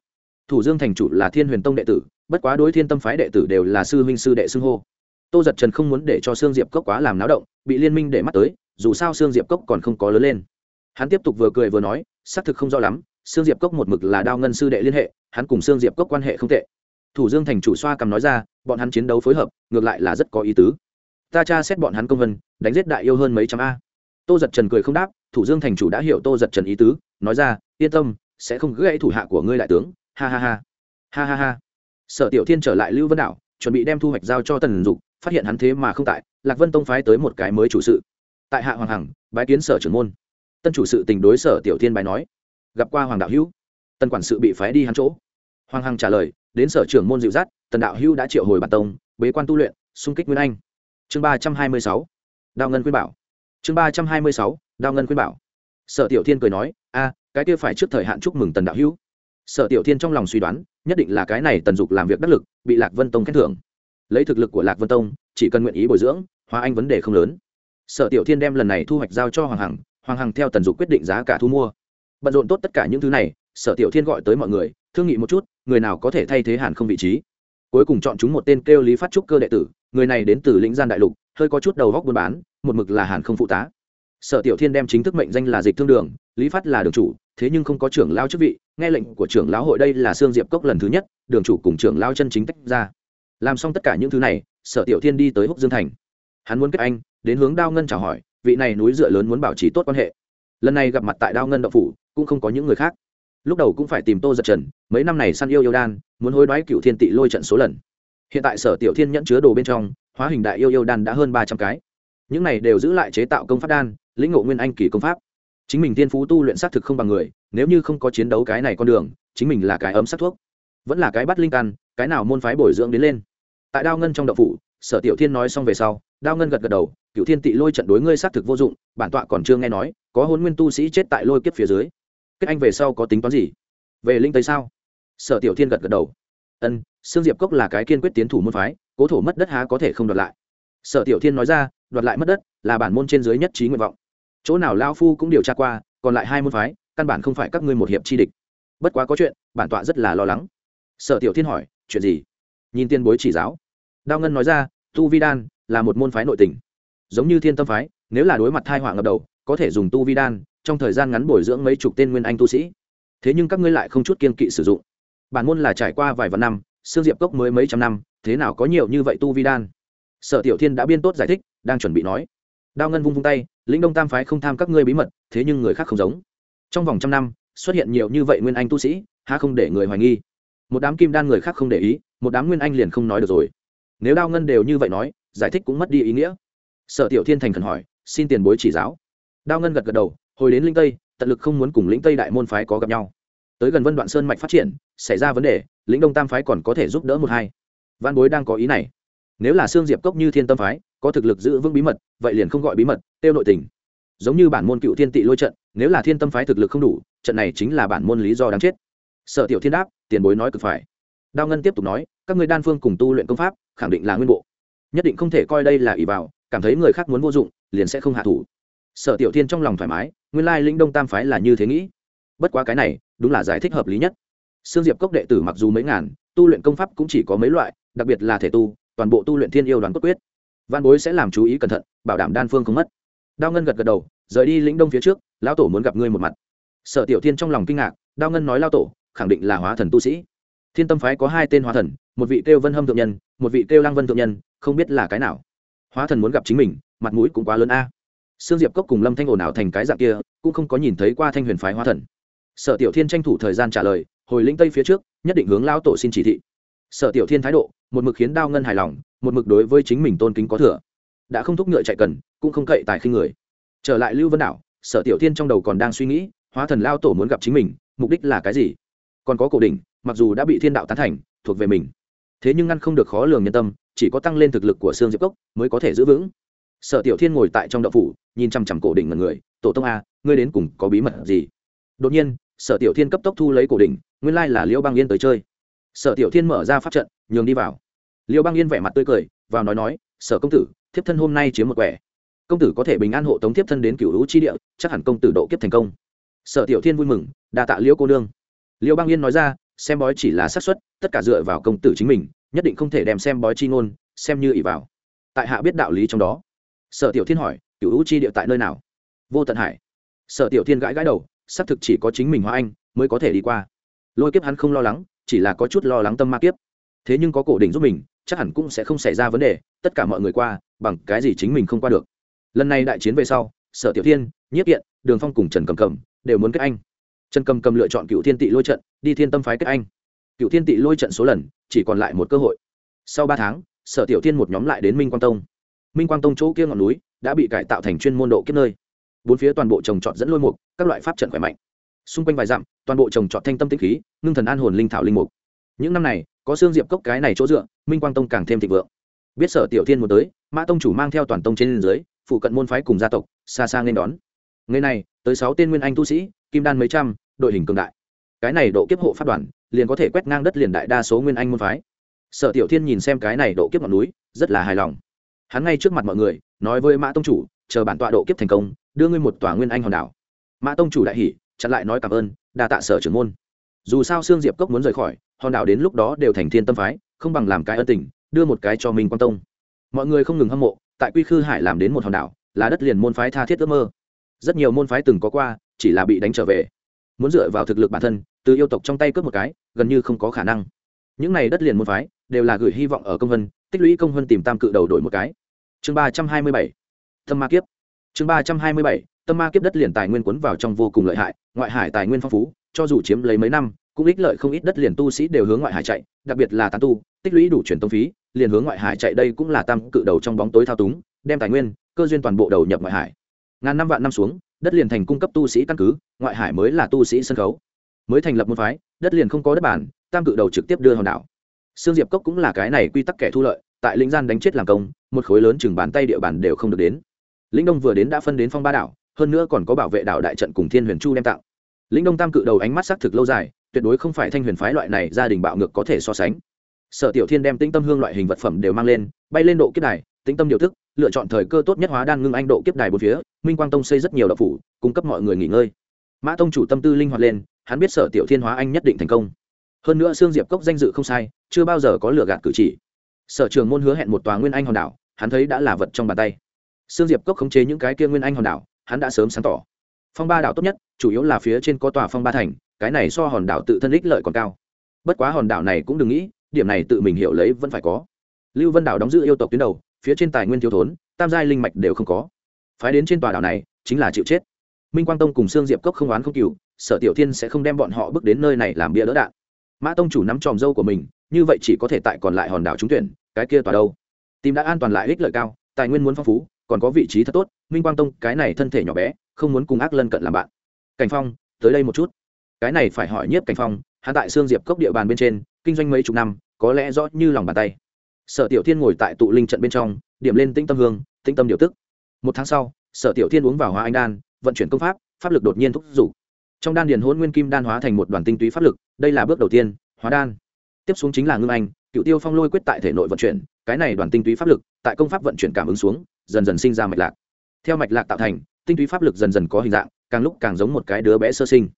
Thủ dương thành chủ là thiên huyền tông đệ tử, bất quá đối thiên tâm phái đệ tử đều là sư huynh sư đệ xưng hô. Tô giật trần không muốn để cho sương diệp cốc quá làm náo động, bị liên minh để mắt tới dù sao sương diệp cốc còn không có lớn lên. Hắn tiếp tục vừa cười vừa nói, xác thực không rõ lắm, sương diệp cốc một mực là đao ngân sư đệ liên hệ, hắn cùng sương diệp cốc quan hệ không tệ. Thủ dương thành chủ xoa cầm nói ra, bọn hắn chiến đấu phối hợp, ngược lại là rất có ý tứ. Ta tra xét bọn hắn công vân, đánh giết đại yêu hơn mấy trăm a. Tô giật trần cười không đáp, thủ dương thành chủ đã hiểu tô giật trần ý tứ, nói ra, yên tâm, sẽ không gãy thủ hạ của ngươi đại tướng. Ha ha ha. Ha ha ha. Sở tiểu thiên trở lại lưu vân đảo, chuẩn bị đem thu hoạch giao cho tần dục, phát hiện hắn thế mà không tại, lạc vân tông phái tới một cái mới chủ sự tại hạ hoàng hằng, bái kiến sở trưởng môn. Tân chủ sự tình đối sở tiểu thiên bài nói, gặp qua hoàng đạo hữu. Tân quản sự bị phái đi hắn chỗ. Hoàng hằng trả lời, đến sở trưởng môn dịu dắt, tần đạo hữu đã triệu hồi bản tông, bế quan tu luyện, xung kích nguyên anh. Chương ba trăm hai mươi sáu đào ngân khuyên bảo. Chương ba trăm hai mươi sáu đào ngân khuyên bảo. Sở tiểu thiên cười nói, a, cái kia phải trước thời hạn chúc mừng tần đạo hữu. Sở tiểu thiên trong lòng suy đoán, nhất định là cái này tần dục làm việc đắc lực, bị lạc vân tông khen thưởng. Lấy thực lực của lạc vân tông, chỉ cần nguyện ý bồi dưỡng, hóa anh vấn đề không lớn sở tiểu thiên đem lần này thu hoạch giao cho hoàng hằng hoàng hằng theo tần dục quyết định giá cả thu mua. Bận rộn tốt tất cả những thứ này, sở tiểu thiên gọi tới mọi người, thương nghị một chút, người nào có thể thay thế hàn không vị trí. Cuối cùng chọn chúng một tên kêu lý phát trúc cơ đệ tử, người này đến từ lĩnh gian đại lục, hơi có chút đầu góc buôn bán, một mực là hàn không phụ tá. Sở tiểu thiên đem chính thức mệnh danh là dịch thương đường, lý phát là đường chủ, thế nhưng không có trưởng lao chức vị, nghe lệnh của trưởng lão hội đây là sương diệp cốc lần thứ nhất, đường chủ cùng trưởng lao chân chính tách ra. Làm xong tất cả những thứ này, sở tiểu thiên đi tới húc dương thành. Hắn muốn kết anh đến hướng đao ngân chào hỏi, vị này núi dựa lớn muốn bảo trì tốt quan hệ. Lần này gặp mặt tại đao ngân đậu phủ, cũng không có những người khác. Lúc đầu cũng phải tìm tô giật trần, mấy năm này săn yêu yêu đan, muốn hối đoái cựu thiên tị lôi trận số lần. Hiện tại sở tiểu thiên nhẫn chứa đồ bên trong, hóa hình đại yêu yêu đan đã hơn ba trăm cái. Những này đều giữ lại chế tạo công pháp đan, lĩnh ngộ nguyên anh kỳ công pháp. Chính mình tiên phú tu luyện xác thực không bằng người, nếu như không có chiến đấu cái này con đường, chính mình là cái ấm sắc thuốc. Vẫn là cái bắt linh căn, cái nào môn phái bồi dưỡng đến lên. Tại đao ngân trong đậu phủ, sở tiểu thiên nói xong về sau, đao ngân gật gật đầu cựu thiên tị lôi trận đối ngươi xác thực vô dụng, bản tọa còn chưa nghe nói, có hôn nguyên tu sĩ chết tại lôi kiếp phía dưới. Kết anh về sau có tính toán gì? Về linh tây sao? Sở tiểu thiên gật gật đầu. Ân, sương diệp cốc là cái kiên quyết tiến thủ môn phái, cố thổ mất đất há có thể không đoạt lại. Sở tiểu thiên nói ra, đoạt lại mất đất là bản môn trên dưới nhất trí nguyện vọng. Chỗ nào lao phu cũng điều tra qua, còn lại hai môn phái, căn bản không phải các ngươi một hiệp chi địch. Bất quá có chuyện, bản tọa rất là lo lắng. Sở tiểu thiên hỏi, chuyện gì? Nhìn tiên bối chỉ giáo. Đao ngân nói ra, tu vi đan là một môn phái nội tình giống như thiên tâm phái, nếu là đối mặt thai họa ngập đầu, có thể dùng tu vi đan, trong thời gian ngắn bồi dưỡng mấy chục tên nguyên anh tu sĩ. Thế nhưng các ngươi lại không chút kiên kỵ sử dụng. Bản môn là trải qua vài vạn năm xương diệp cốc mới mấy trăm năm, thế nào có nhiều như vậy tu vi đan? Sở tiểu thiên đã biên tốt giải thích, đang chuẩn bị nói. Đao ngân vung vung tay, lĩnh đông tam phái không tham các ngươi bí mật, thế nhưng người khác không giống. Trong vòng trăm năm, xuất hiện nhiều như vậy nguyên anh tu sĩ, há không để người hoài nghi. Một đám kim đan người khác không để ý, một đám nguyên anh liền không nói được rồi. Nếu đao ngân đều như vậy nói, giải thích cũng mất đi ý nghĩa sở tiểu thiên thành khẩn hỏi, xin tiền bối chỉ giáo. Đao ngân gật gật đầu, hồi đến linh tây, tận lực không muốn cùng lĩnh tây đại môn phái có gặp nhau. Tới gần vân đoạn sơn mạch phát triển, xảy ra vấn đề, lĩnh đông tam phái còn có thể giúp đỡ một hai. Văn bối đang có ý này. Nếu là xương diệp cốc như thiên tâm phái, có thực lực giữ vững bí mật, vậy liền không gọi bí mật, tiêu nội tình. Giống như bản môn cựu thiên tị lôi trận, nếu là thiên tâm phái thực lực không đủ, trận này chính là bản môn lý do đáng chết. Sở tiểu thiên đáp, tiền bối nói cực phải. Đao ngân tiếp tục nói, các người đan phương cùng tu luyện công pháp, khẳng định là nguyên bộ nhất định không thể coi đây là ỷ vào, cảm thấy người khác muốn vô dụng, liền sẽ không hạ thủ. Sở tiểu thiên trong lòng thoải mái, nguyên lai lĩnh đông tam phái là như thế nghĩ. Bất quá cái này, đúng là giải thích hợp lý nhất. Sương diệp cốc đệ tử mặc dù mấy ngàn, tu luyện công pháp cũng chỉ có mấy loại, đặc biệt là thể tu, toàn bộ tu luyện thiên yêu đoàn cốt quyết. Văn bối sẽ làm chú ý cẩn thận, bảo đảm đan phương không mất. Đao ngân gật gật đầu, rời đi lĩnh đông phía trước, lão tổ muốn gặp ngươi một mặt. Sở tiểu thiên trong lòng kinh ngạc, đao ngân nói lao tổ, khẳng định là hóa thần tu sĩ. Thiên tâm phái có hai tên hóa thần, một vị kêu vân hâm thượng nhân, một vị kêu lang vân thượng nhân không biết là cái nào. Hóa thần muốn gặp chính mình, mặt mũi cũng quá lớn a. Sương diệp cốc cùng lâm thanh ồn ào thành cái dạng kia, cũng không có nhìn thấy qua thanh huyền phái hóa thần. Sở tiểu thiên tranh thủ thời gian trả lời, hồi lĩnh tây phía trước, nhất định hướng lao tổ xin chỉ thị. Sở tiểu thiên thái độ, một mực khiến đao ngân hài lòng, một mực đối với chính mình tôn kính có thừa. Đã không thúc ngựa chạy cần, cũng không cậy tài khi người. Trở lại lưu vân đảo, sở tiểu thiên trong đầu còn đang suy nghĩ, hóa thần lao tổ muốn gặp chính mình, mục đích là cái gì? Còn có cổ đỉnh, mặc dù đã bị thiên đạo tán thành, thuộc về mình. Thế nhưng ngăn không được khó lường nhân tâm chỉ có tăng lên thực lực của xương diệp cốc mới có thể giữ vững. Sở tiểu thiên ngồi tại trong đậu phủ, nhìn chằm chằm cổ đỉnh mật người, tổ tông a, ngươi đến cùng có bí mật gì? Đột nhiên, sở tiểu thiên cấp tốc thu lấy cổ đỉnh, nguyên lai là liễu băng yên tới chơi. Sở tiểu thiên mở ra pháp trận, nhường đi vào. Liễu băng yên vẻ mặt tươi cười, vào nói nói, sở công tử, thiếp thân hôm nay chiếm một quẻ. Công tử có thể bình an hộ tống thiếp thân đến cựu hữu chi địa, chắc hẳn công tử độ kiếp thành công. Sở tiểu thiên vui mừng, đa tạ liễu cô nương. Liễu băng yên nói ra, xem bói chỉ là xác suất, tất cả dựa vào công tử chính mình nhất định không thể đem xem bói chi ngôn, xem như ỷ vào. Tại hạ biết đạo lý trong đó. Sở tiểu thiên hỏi cựu hữu chi địa tại nơi nào? Vô tận hải. Sở tiểu thiên gãi gãi đầu, xác thực chỉ có chính mình hoa anh mới có thể đi qua. Lôi kiếp hắn không lo lắng, chỉ là có chút lo lắng tâm ma kiếp. Thế nhưng có cổ đỉnh giúp mình, chắc hẳn cũng sẽ không xảy ra vấn đề, tất cả mọi người qua, bằng cái gì chính mình không qua được. Lần này đại chiến về sau, sở tiểu thiên, nhiếp kiện đường phong cùng trần cầm cầm đều muốn kết anh. Trần cầm cầm lựa chọn cựu thiên tị lôi trận, đi thiên tâm phái kết anh cựu thiên tị lôi trận số lần, chỉ còn lại một cơ hội. Sau ba tháng, sở tiểu thiên một nhóm lại đến minh quang tông. Minh quang tông chỗ kia ngọn núi đã bị cải tạo thành chuyên môn độ kiếp nơi. Bốn phía toàn bộ trồng trọt dẫn lôi mục, các loại pháp trận khỏe mạnh. Xung quanh vài dặm, toàn bộ trồng trọt thanh tâm tĩnh khí, ngưng thần an hồn linh thảo linh mục. Những năm này, có xương diệp cốc cái này chỗ dựa, minh quang tông càng thêm thịnh vượng. Biết sở tiểu thiên một tới, mã tông chủ mang theo toàn tông trên dưới, phụ cận môn phái cùng gia tộc, xa xa nên đón. Ngày này, tới sáu tên nguyên anh tu sĩ, kim đan mấy trăm, đội hình cường đại cái này độ kiếp hộ phát đoàn, liền có thể quét ngang đất liền đại đa số nguyên anh môn phái. Sở tiểu thiên nhìn xem cái này độ kiếp ngọn núi, rất là hài lòng. Hắn ngay trước mặt mọi người, nói với mã tông chủ, chờ bản tọa độ kiếp thành công, đưa ngươi một tòa nguyên anh hòn đảo. Mã tông chủ đại hỉ, chặn lại nói cảm ơn, đa tạ sở trưởng môn. Dù sao sương diệp cốc muốn rời khỏi, hòn đảo đến lúc đó đều thành thiên tâm phái, không bằng làm cái ân tình, đưa một cái cho minh quan tông. Mọi người không ngừng hâm mộ, tại quy khư hải làm đến một hòn đảo, là đất liền môn phái tha thiết ước mơ. Rất nhiều môn phái từng có qua, chỉ là bị đánh trở về muốn dựa vào thực lực bản thân, từ yêu tộc trong tay cướp một cái, gần như không có khả năng. Những này đất liền môn phái, đều là gửi hy vọng ở công vân, tích lũy công vân tìm tam cự đầu đổi một cái. Chương ba trăm hai mươi bảy, tâm ma kiếp. Chương ba trăm hai mươi bảy, tâm ma kiếp đất liền tài nguyên cuốn vào trong vô cùng lợi hại, ngoại hải tài nguyên phong phú, cho dù chiếm lấy mấy năm, cũng ích lợi không ít đất liền tu sĩ đều hướng ngoại hải chạy, đặc biệt là tán tu, tích lũy đủ truyền tông phí, liền hướng ngoại hải chạy đây cũng là tam cự đầu trong bóng tối thao túng, đem tài nguyên, cơ duyên toàn bộ đầu nhập ngoại hải. Ngàn năm vạn năm xuống đất liền thành cung cấp tu sĩ căn cứ, ngoại hải mới là tu sĩ sân khấu. Mới thành lập môn phái, đất liền không có đất bản, tam cự đầu trực tiếp đưa hòn đảo. Sương diệp cốc cũng là cái này quy tắc kẻ thu lợi, tại lĩnh gian đánh chết làm công, một khối lớn chừng bàn tay địa bàn đều không được đến. Lĩnh đông vừa đến đã phân đến phong ba đảo, hơn nữa còn có bảo vệ đảo đại trận cùng thiên huyền chu đem tặng lĩnh đông tam cự đầu ánh mắt xác thực lâu dài, tuyệt đối không phải thanh huyền phái loại này gia đình bạo ngược có thể so sánh. Sở tiểu thiên đem tĩnh tâm hương loại hình vật phẩm đều mang lên, bay lên độ kiếp đài, tĩnh tâm điều thức lựa chọn thời cơ tốt nhất hóa đan ngưng anh độ kiếp đài bốn phía, minh quang tông xây rất nhiều đậu phủ, cung cấp mọi người nghỉ ngơi. Mã tông chủ tâm tư linh hoạt lên, hắn biết sở tiểu thiên hóa anh nhất định thành công. Hơn nữa xương diệp cốc danh dự không sai, chưa bao giờ có lựa gạt cử chỉ. Sở trường môn hứa hẹn một tòa nguyên anh hòn đảo, hắn thấy đã là vật trong bàn tay. Xương diệp cốc khống chế những cái kia nguyên anh hòn đảo, hắn đã sớm sáng tỏ. Phong ba đảo tốt nhất, chủ yếu là phía trên có tòa phong ba thành, cái này so hòn đảo tự thân ích lợi còn cao. Bất quá hòn đảo này cũng đừng nghĩ, điểm này tự mình hiểu lấy vẫn phải có. Lưu vân đảo đóng giữ yêu tộc tuyến đầu phía trên tài nguyên thiếu thốn, tam giai linh mạch đều không có. Phái đến trên tòa đảo này, chính là chịu chết. Minh quang tông cùng sương diệp cốc không oán không cừu, sở tiểu thiên sẽ không đem bọn họ bước đến nơi này làm bia đỡ đạn. Mã tông chủ nắm tròm dâu của mình, như vậy chỉ có thể tại còn lại hòn đảo trúng tuyển, cái kia tòa đâu? Tìm đã an toàn lại ích lợi cao, tài nguyên muốn phong phú, còn có vị trí thật tốt, minh quang tông, cái này thân thể nhỏ bé, không muốn cùng ác lân cận làm bạn. Cảnh phong, tới đây một chút. Cái này phải hỏi nhiếp cảnh phong hạ tại Sương diệp cốc địa bàn bên trên, kinh doanh mấy chục năm, có lẽ rõ như lòng bàn tay sở tiểu thiên ngồi tại tụ linh trận bên trong, điểm lên tĩnh tâm hương, tĩnh tâm điều tức. Một tháng sau, sở tiểu thiên uống vào hóa anh đan, vận chuyển công pháp pháp lực đột nhiên thúc giục. Trong đan điền hôn nguyên kim đan hóa thành một đoàn tinh túy pháp lực, đây là bước đầu tiên, hóa đan. Tiếp xuống chính là ngưng anh, cựu tiêu phong lôi quyết tại thể nội vận chuyển, cái này đoàn tinh túy pháp lực, tại công pháp vận chuyển cảm ứng xuống, dần dần sinh ra mạch lạc. Theo mạch lạc tạo thành, tinh túy pháp lực dần dần có hình dạng, càng lúc càng giống một cái đứa bé sơ sinh.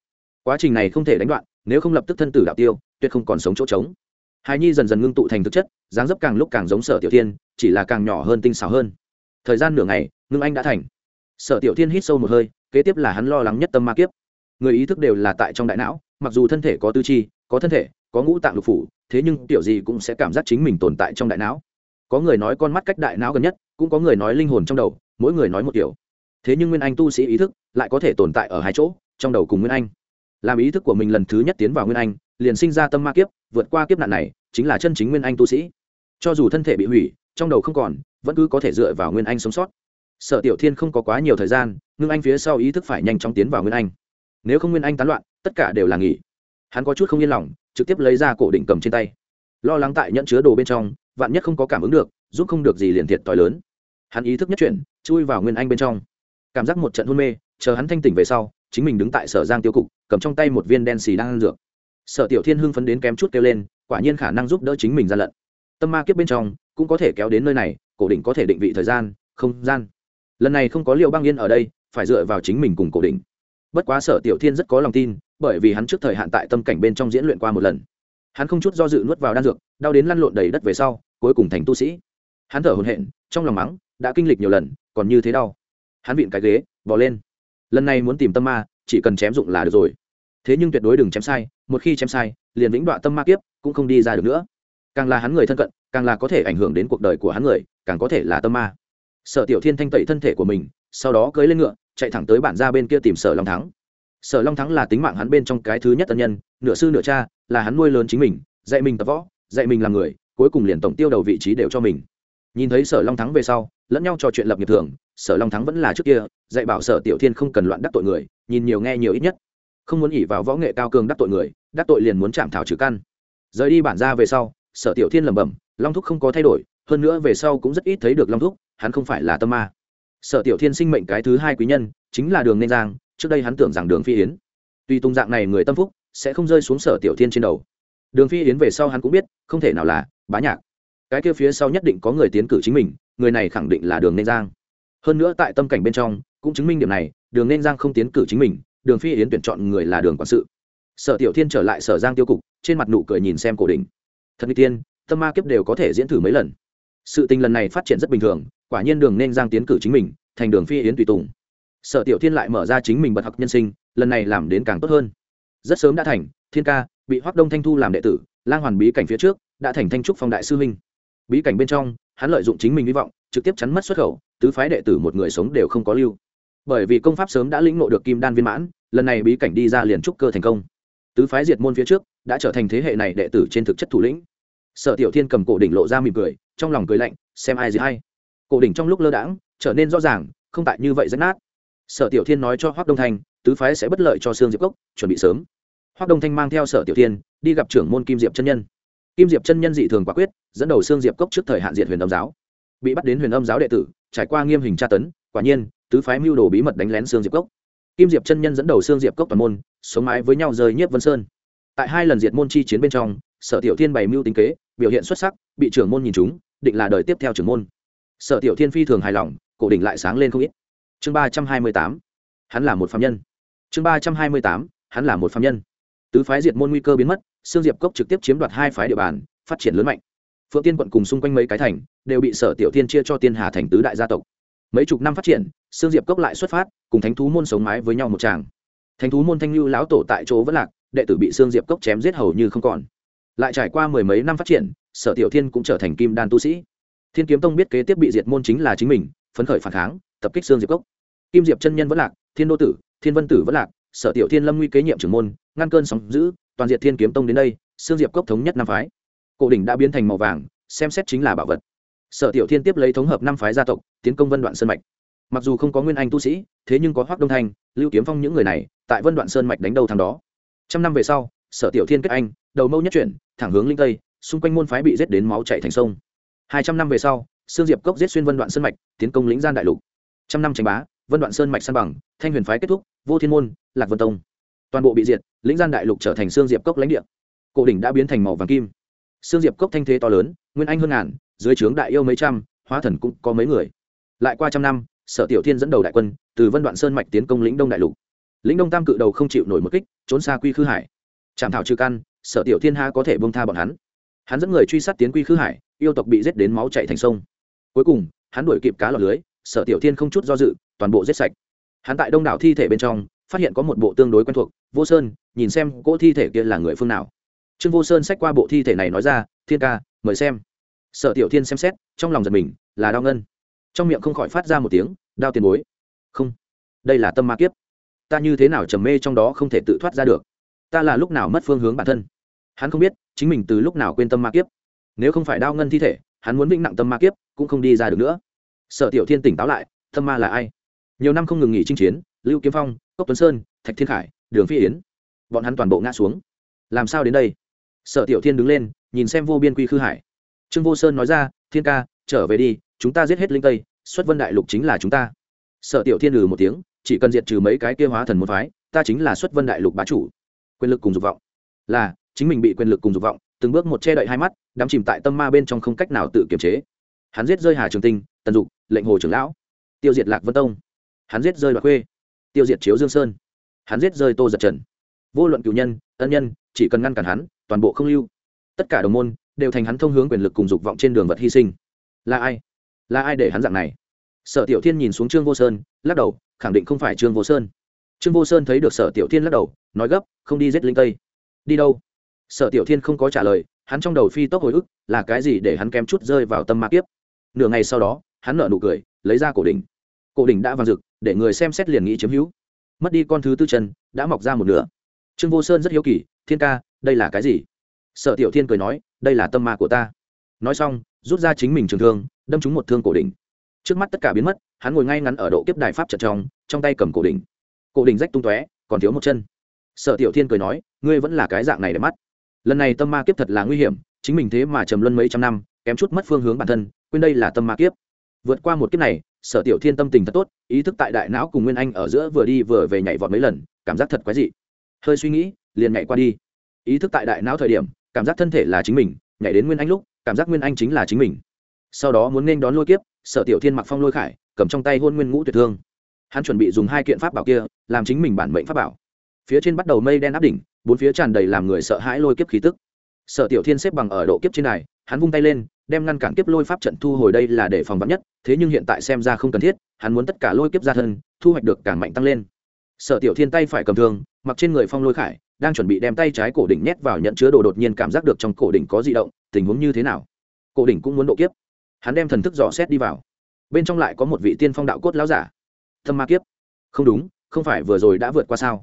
Quá trình này không thể đánh đoạn, nếu không lập tức thân tử đạo tiêu, tuyệt không còn sống chỗ trống. Hài nhi dần dần ngưng tụ thành thực chất dáng dấp càng lúc càng giống sở tiểu thiên, chỉ là càng nhỏ hơn tinh xảo hơn. Thời gian nửa ngày, ngưng anh đã thành. Sở tiểu thiên hít sâu một hơi, kế tiếp là hắn lo lắng nhất tâm ma kiếp. Người ý thức đều là tại trong đại não, mặc dù thân thể có tư chi, có thân thể, có ngũ tạng lục phủ, thế nhưng tiểu gì cũng sẽ cảm giác chính mình tồn tại trong đại não. Có người nói con mắt cách đại não gần nhất, cũng có người nói linh hồn trong đầu, mỗi người nói một kiểu. Thế nhưng nguyên anh tu sĩ ý thức lại có thể tồn tại ở hai chỗ, trong đầu cùng nguyên anh. Làm ý thức của mình lần thứ nhất tiến vào nguyên anh, liền sinh ra tâm ma kiếp, vượt qua kiếp nạn này chính là chân chính nguyên anh tu sĩ. Cho dù thân thể bị hủy, trong đầu không còn, vẫn cứ có thể dựa vào nguyên anh sống sót. Sở tiểu thiên không có quá nhiều thời gian, ngưng anh phía sau ý thức phải nhanh chóng tiến vào nguyên anh. Nếu không nguyên anh tán loạn, tất cả đều là nghỉ. Hắn có chút không yên lòng, trực tiếp lấy ra cổ định cầm trên tay. Lo lắng tại nhận chứa đồ bên trong, vạn nhất không có cảm ứng được, giúp không được gì liền thiệt t h i lớn. Hắn ý thức nhất chuyển, chui vào nguyên anh bên trong. Cảm giác một trận hôn mê, chờ hắn thanh tỉnh về sau, chính mình đứng tại sở giang tiêu cục, cầm trong tay một viên đen xì đang ăn dược. Sở tiểu thiên hưng phấn đến kém chút kêu lên quả nhiên khả năng giúp đỡ chính mình gian lận. Tâm ma kiếp bên trong cũng có thể kéo đến nơi này, cổ định có thể định vị thời gian, không gian. Lần này không có liệu băng yên ở đây, phải dựa vào chính mình cùng cổ định bất quá sở tiểu thiên rất có lòng tin, bởi vì hắn trước thời hạn tại tâm cảnh bên trong diễn luyện qua một lần. Hắn không chút do dự nuốt vào đan dược, đau đến lăn lộn đầy đất về sau, cuối cùng thành tu sĩ. Hắn thở hồn hện trong lòng mắng, đã kinh lịch nhiều lần, còn như thế đau. Hắn vịn cái ghế bỏ lên. Lần này muốn tìm tâm ma, chỉ cần chém dụng là được rồi thế nhưng tuyệt đối đừng chém sai, một khi chém sai, liền vĩnh đoạn tâm ma kiếp cũng không đi ra được nữa. Càng là hắn người thân cận, càng là có thể ảnh hưởng đến cuộc đời của hắn người, càng có thể là tâm ma. Sở tiểu thiên thanh tẩy thân thể của mình, sau đó cưới lên ngựa, chạy thẳng tới bản ra bên kia tìm sở long thắng. Sở long thắng là tính mạng hắn bên trong cái thứ nhất tân nhân, nửa sư nửa cha, là hắn nuôi lớn chính mình, dạy mình tập võ, dạy mình làm người, cuối cùng liền tổng tiêu đầu vị trí đều cho mình. Nhìn thấy sở long thắng về sau, lẫn nhau trò chuyện lập nghiệp thường, sở long thắng vẫn là trước kia, dạy bảo sở tiểu thiên không cần loạn đắc tội người, nhìn nhiều nghe nhiều ít nhất không muốn ỉ vào võ nghệ cao cường đắc tội người, đắc tội liền muốn chạm thảo trừ căn. Rời đi bản ra về sau, sở tiểu thiên lẩm bẩm, long thúc không có thay đổi, hơn nữa về sau cũng rất ít thấy được long thúc, hắn không phải là tâm ma. Sở tiểu thiên sinh mệnh cái thứ hai quý nhân, chính là đường nên giang, trước đây hắn tưởng rằng đường phi yến. Tuy tung dạng này người tâm phúc, sẽ không rơi xuống sở tiểu thiên trên đầu. Đường phi yến về sau hắn cũng biết, không thể nào là bá nhạc. Cái kia phía sau nhất định có người tiến cử chính mình, người này khẳng định là đường nên giang. Hơn nữa tại tâm cảnh bên trong, cũng chứng minh điểm này, đường nên giang không tiến cử chính mình đường phi yến tuyển chọn người là đường quản sự. Sở tiểu thiên trở lại sở giang tiêu cục, trên mặt nụ cười nhìn xem cổ đình thật n tiên, tâm ma kiếp đều có thể diễn thử mấy lần. Sự tình lần này phát triển rất bình thường, quả nhiên đường nên giang tiến cử chính mình, thành đường phi yến tùy tùng. Sở tiểu thiên lại mở ra chính mình bật học nhân sinh, lần này làm đến càng tốt hơn. Rất sớm đã thành, thiên ca, bị hoác đông thanh thu làm đệ tử, lang hoàn bí cảnh phía trước, đã thành thanh trúc phong đại sư huynh. Bí cảnh bên trong, hắn lợi dụng chính mình hy vọng, trực tiếp chắn mất xuất khẩu, tứ phái đệ tử một người sống đều không có lưu bởi vì công pháp sớm đã lĩnh ngộ được kim đan viên mãn, lần này bí cảnh đi ra liền trúc cơ thành công. Tứ phái diệt môn phía trước đã trở thành thế hệ này đệ tử trên thực chất thủ lĩnh. Sở tiểu thiên cầm cổ đỉnh lộ ra mỉm cười, trong lòng cười lạnh, xem ai gì hay cổ đỉnh trong lúc lơ đãng, trở nên rõ ràng, không tại như vậy rách nát. Sở tiểu thiên nói cho hoác đông thanh, tứ phái sẽ bất lợi cho sương diệp cốc, chuẩn bị sớm. Hoác đông thanh mang theo sở tiểu thiên đi gặp trưởng môn kim diệp chân nhân. Kim diệp chân nhân dị thường quả quyết, dẫn đầu sương diệp cốc trước thời hạn diệt huyền âm giáo. Bị bắt đến huyền âm giáo đệ tử, trải qua nghiêm hình tra tấn, quả nhiên tứ phái mưu đồ bí mật đánh lén sương diệp cốc. Kim diệp chân nhân dẫn đầu sương diệp cốc toàn môn, sống mái với nhau rời nhiếp vân sơn. Tại hai lần diệt môn chi chiến bên trong, sở tiểu thiên bày mưu tính kế, biểu hiện xuất sắc, bị trưởng môn nhìn chúng, định là đời tiếp theo trưởng môn. Sở tiểu thiên phi thường hài lòng, cổ đỉnh lại sáng lên không ít. Chương ba trăm hai mươi tám, hắn là một phạm nhân. Chương ba trăm hai mươi tám, hắn là một phạm nhân. Tứ phái diệt môn nguy cơ biến mất, sương diệp cốc trực tiếp chiếm đoạt hai phái địa bàn, phát triển lớn mạnh. Phượng tiên quận cùng xung quanh mấy cái thành, đều bị sở tiểu thiên chia cho tiên hà thành tứ đại gia tộc mấy chục năm phát triển, sương diệp cốc lại xuất phát, cùng thánh thú môn sống mái với nhau một tràng. Thánh thú môn thanh lưu lão tổ tại chỗ vẫn lạc, đệ tử bị sương diệp cốc chém giết hầu như không còn. Lại trải qua mười mấy năm phát triển, sở tiểu thiên cũng trở thành kim đan tu sĩ. Thiên kiếm tông biết kế tiếp bị diệt môn chính là chính mình, phấn khởi phản kháng, tập kích sương diệp cốc. Kim diệp chân nhân vẫn lạc, thiên đô tử, thiên vân tử vẫn lạc, sở tiểu thiên lâm nguy kế nhiệm trưởng môn, ngăn cơn sóng giữ toàn diện thiên kiếm tông đến đây, sương diệp cốc thống nhất năm phái. Cổ đỉnh đã biến thành màu vàng, xem xét chính là bảo vật sở tiểu thiên tiếp lấy thống hợp năm phái gia tộc, tiến công vân đoạn sơn mạch. Mặc dù không có nguyên anh tu sĩ, thế nhưng có hoác đông thanh lưu kiếm phong những người này, tại vân đoạn sơn mạch đánh đầu thằng đó. Trăm năm về sau, sở tiểu thiên kết anh, đầu mâu nhất chuyển, thẳng hướng linh tây, xung quanh môn phái bị giết đến máu chảy thành sông. Hai trăm năm về sau, sương diệp cốc giết xuyên vân đoạn sơn mạch, tiến công lĩnh gian đại lục. Trăm năm tranh bá, vân đoạn sơn mạch san bằng, thanh huyền phái kết thúc, vô thiên môn, lạc vân tông. Toàn bộ bị diệt, lĩnh gian đại lục trở thành sương diệp cốc lãnh địa. Cổ đỉnh đã biến thành màu vàng kim. Sương diệp cốc thanh thế to lớn, nguyên anh hơn ngàn dưới trướng đại yêu mấy trăm, hóa thần cũng có mấy người. Lại qua trăm năm, sở tiểu thiên dẫn đầu đại quân, từ vân đoạn sơn mạch tiến công lĩnh đông đại lục. Lĩnh đông tam cự đầu không chịu nổi một kích, trốn xa quy khư hải. Chạm thảo trừ căn, sở tiểu thiên ha có thể bông tha bọn hắn. Hắn dẫn người truy sát tiến quy khư hải, yêu tộc bị giết đến máu chạy thành sông. Cuối cùng, hắn đuổi kịp cá lọc lưới, sở tiểu thiên không chút do dự, toàn bộ giết sạch. Hắn tại đông đảo thi thể bên trong, phát hiện có một bộ tương đối quen thuộc, vô sơn, nhìn xem cỗ thi thể kia là người phương nào. Trương vô sơn xách qua bộ thi thể này nói ra, thiên ca, mời xem sở tiểu thiên xem xét, trong lòng giật mình, là đao ngân. Trong miệng không khỏi phát ra một tiếng, đao tiền bối. Không, đây là tâm ma kiếp. Ta như thế nào trầm mê trong đó không thể tự thoát ra được? Ta là lúc nào mất phương hướng bản thân? Hắn không biết, chính mình từ lúc nào quên tâm ma kiếp. Nếu không phải đao ngân thi thể, hắn muốn vĩnh nặng tâm ma kiếp, cũng không đi ra được nữa. Sở tiểu thiên tỉnh táo lại, tâm ma là ai? Nhiều năm không ngừng nghỉ chinh chiến, lưu kiếm phong, cốc tuấn sơn, thạch thiên khải, đường phi yến, bọn hắn toàn bộ ngã xuống. Làm sao đến đây? Sở tiểu thiên đứng lên, nhìn xem vô biên quy khư hải trương vô sơn nói ra, thiên ca, trở về đi, chúng ta giết hết linh tây, xuất vân đại lục chính là chúng ta. Sở tiểu thiên lừ một tiếng, chỉ cần diệt trừ mấy cái kia hóa thần một phái, ta chính là xuất vân đại lục bá chủ. Quyền lực cùng dục vọng. Là, chính mình bị quyền lực cùng dục vọng, từng bước một che đậy hai mắt, đắm chìm tại tâm ma bên trong không cách nào tự kiềm chế. Hắn giết rơi hà trường tinh, tần dục, lệnh hồ trưởng lão. Tiêu diệt lạc vân tông. Hắn giết rơi đoạt khuê. Tiêu diệt chiếu dương sơn. Hắn giết rơi tô giật trần. Vô luận cựu nhân, ân nhân, chỉ cần ngăn cản hắn, toàn bộ không lưu. Tất cả đồng môn đều thành hắn thông hướng quyền lực cùng dục vọng trên đường vật hy sinh. Là ai? Là ai để hắn dạng này? Sở tiểu thiên nhìn xuống trương vô sơn, lắc đầu, khẳng định không phải trương vô sơn. Trương vô sơn thấy được sở tiểu thiên lắc đầu, nói gấp, không đi giết linh tây. Đi đâu? Sở tiểu thiên không có trả lời, hắn trong đầu phi tốc hồi ức, là cái gì để hắn kém chút rơi vào tâm ma kiếp? Nửa ngày sau đó, hắn nở nụ cười, lấy ra cổ đỉnh. Cổ đỉnh đã vàng rực, để người xem xét liền nghĩ chiếm hữu. Mất đi con thứ tư chân, đã mọc ra một nửa. Trương vô sơn rất hiếu kỳ, thiên ca, đây là cái gì? Sở tiểu thiên cười nói đây là tâm ma của ta. Nói xong, rút ra chính mình trường thương, đâm trúng một thương cổ đỉnh. Trước mắt tất cả biến mất, hắn ngồi ngay ngắn ở độ kiếp đài pháp trận trong trong tay cầm cổ đỉnh. Cổ đỉnh rách tung tóe, còn thiếu một chân. Sở tiểu thiên cười nói, ngươi vẫn là cái dạng này để mắt. Lần này tâm ma kiếp thật là nguy hiểm, chính mình thế mà trầm luân mấy trăm năm, kém chút mất phương hướng bản thân, quên đây là tâm ma kiếp. Vượt qua một kiếp này, sở tiểu thiên tâm tình thật tốt, ý thức tại đại não cùng nguyên anh ở giữa vừa đi vừa về nhảy vọt mấy lần, cảm giác thật quái dị. Hơi suy nghĩ, liền nhảy qua đi. Ý thức tại đại não thời điểm cảm giác thân thể là chính mình, nhảy đến nguyên anh lúc, cảm giác nguyên anh chính là chính mình. Sau đó muốn nên đón lôi kiếp, sở tiểu thiên mặc phong lôi khải, cầm trong tay hôn nguyên ngũ tuyệt thương. Hắn chuẩn bị dùng hai kiện pháp bảo kia, làm chính mình bản mệnh pháp bảo. Phía trên bắt đầu mây đen áp đỉnh, bốn phía tràn đầy làm người sợ hãi lôi kiếp khí tức. Sở tiểu thiên xếp bằng ở độ kiếp trên này, hắn vung tay lên, đem ngăn cản kiếp lôi pháp trận thu hồi đây là để phòng vắn nhất, thế nhưng hiện tại xem ra không cần thiết, hắn muốn tất cả lôi kiếp ra thân, thu hoạch được càng mạnh tăng lên. Sở tiểu thiên tay phải cầm thương, mặc trên người phong lôi khải đang chuẩn bị đem tay trái cổ đỉnh nhét vào nhận chứa đồ đột nhiên cảm giác được trong cổ đỉnh có di động, tình huống như thế nào? Cổ đỉnh cũng muốn độ kiếp. Hắn đem thần thức dò xét đi vào. Bên trong lại có một vị tiên phong đạo cốt lão giả. Thâm ma kiếp. Không đúng, không phải vừa rồi đã vượt qua sao?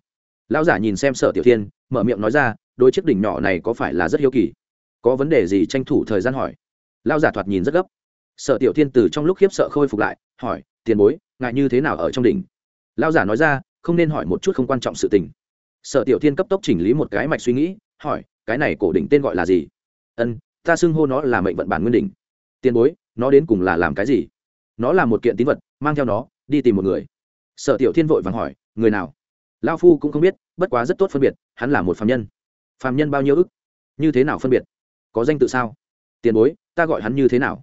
Lão giả nhìn xem sở tiểu thiên, mở miệng nói ra đôi chiếc đỉnh nhỏ này có phải là rất hiếu kỳ? Có vấn đề gì tranh thủ thời gian hỏi. Lão giả thoạt nhìn rất gấp. Sở tiểu thiên từ trong lúc khiếp sợ khôi phục lại, hỏi, tiền bối ngại như thế nào ở trong đỉnh? Lão giả nói ra, không nên hỏi một chút không quan trọng sự tình sở tiểu thiên cấp tốc chỉnh lý một cái mạch suy nghĩ, hỏi, cái này cổ đỉnh tên gọi là gì? Ân, ta xưng hô nó là mệnh vận bản nguyên đỉnh. Tiền bối, nó đến cùng là làm cái gì? Nó là một kiện tín vật, mang theo nó, đi tìm một người. Sở tiểu thiên vội vàng hỏi, người nào? Lao phu cũng không biết, bất quá rất tốt phân biệt, hắn là một phạm nhân. Phạm nhân bao nhiêu ức? Như thế nào phân biệt? Có danh tự sao? Tiền bối, ta gọi hắn như thế nào?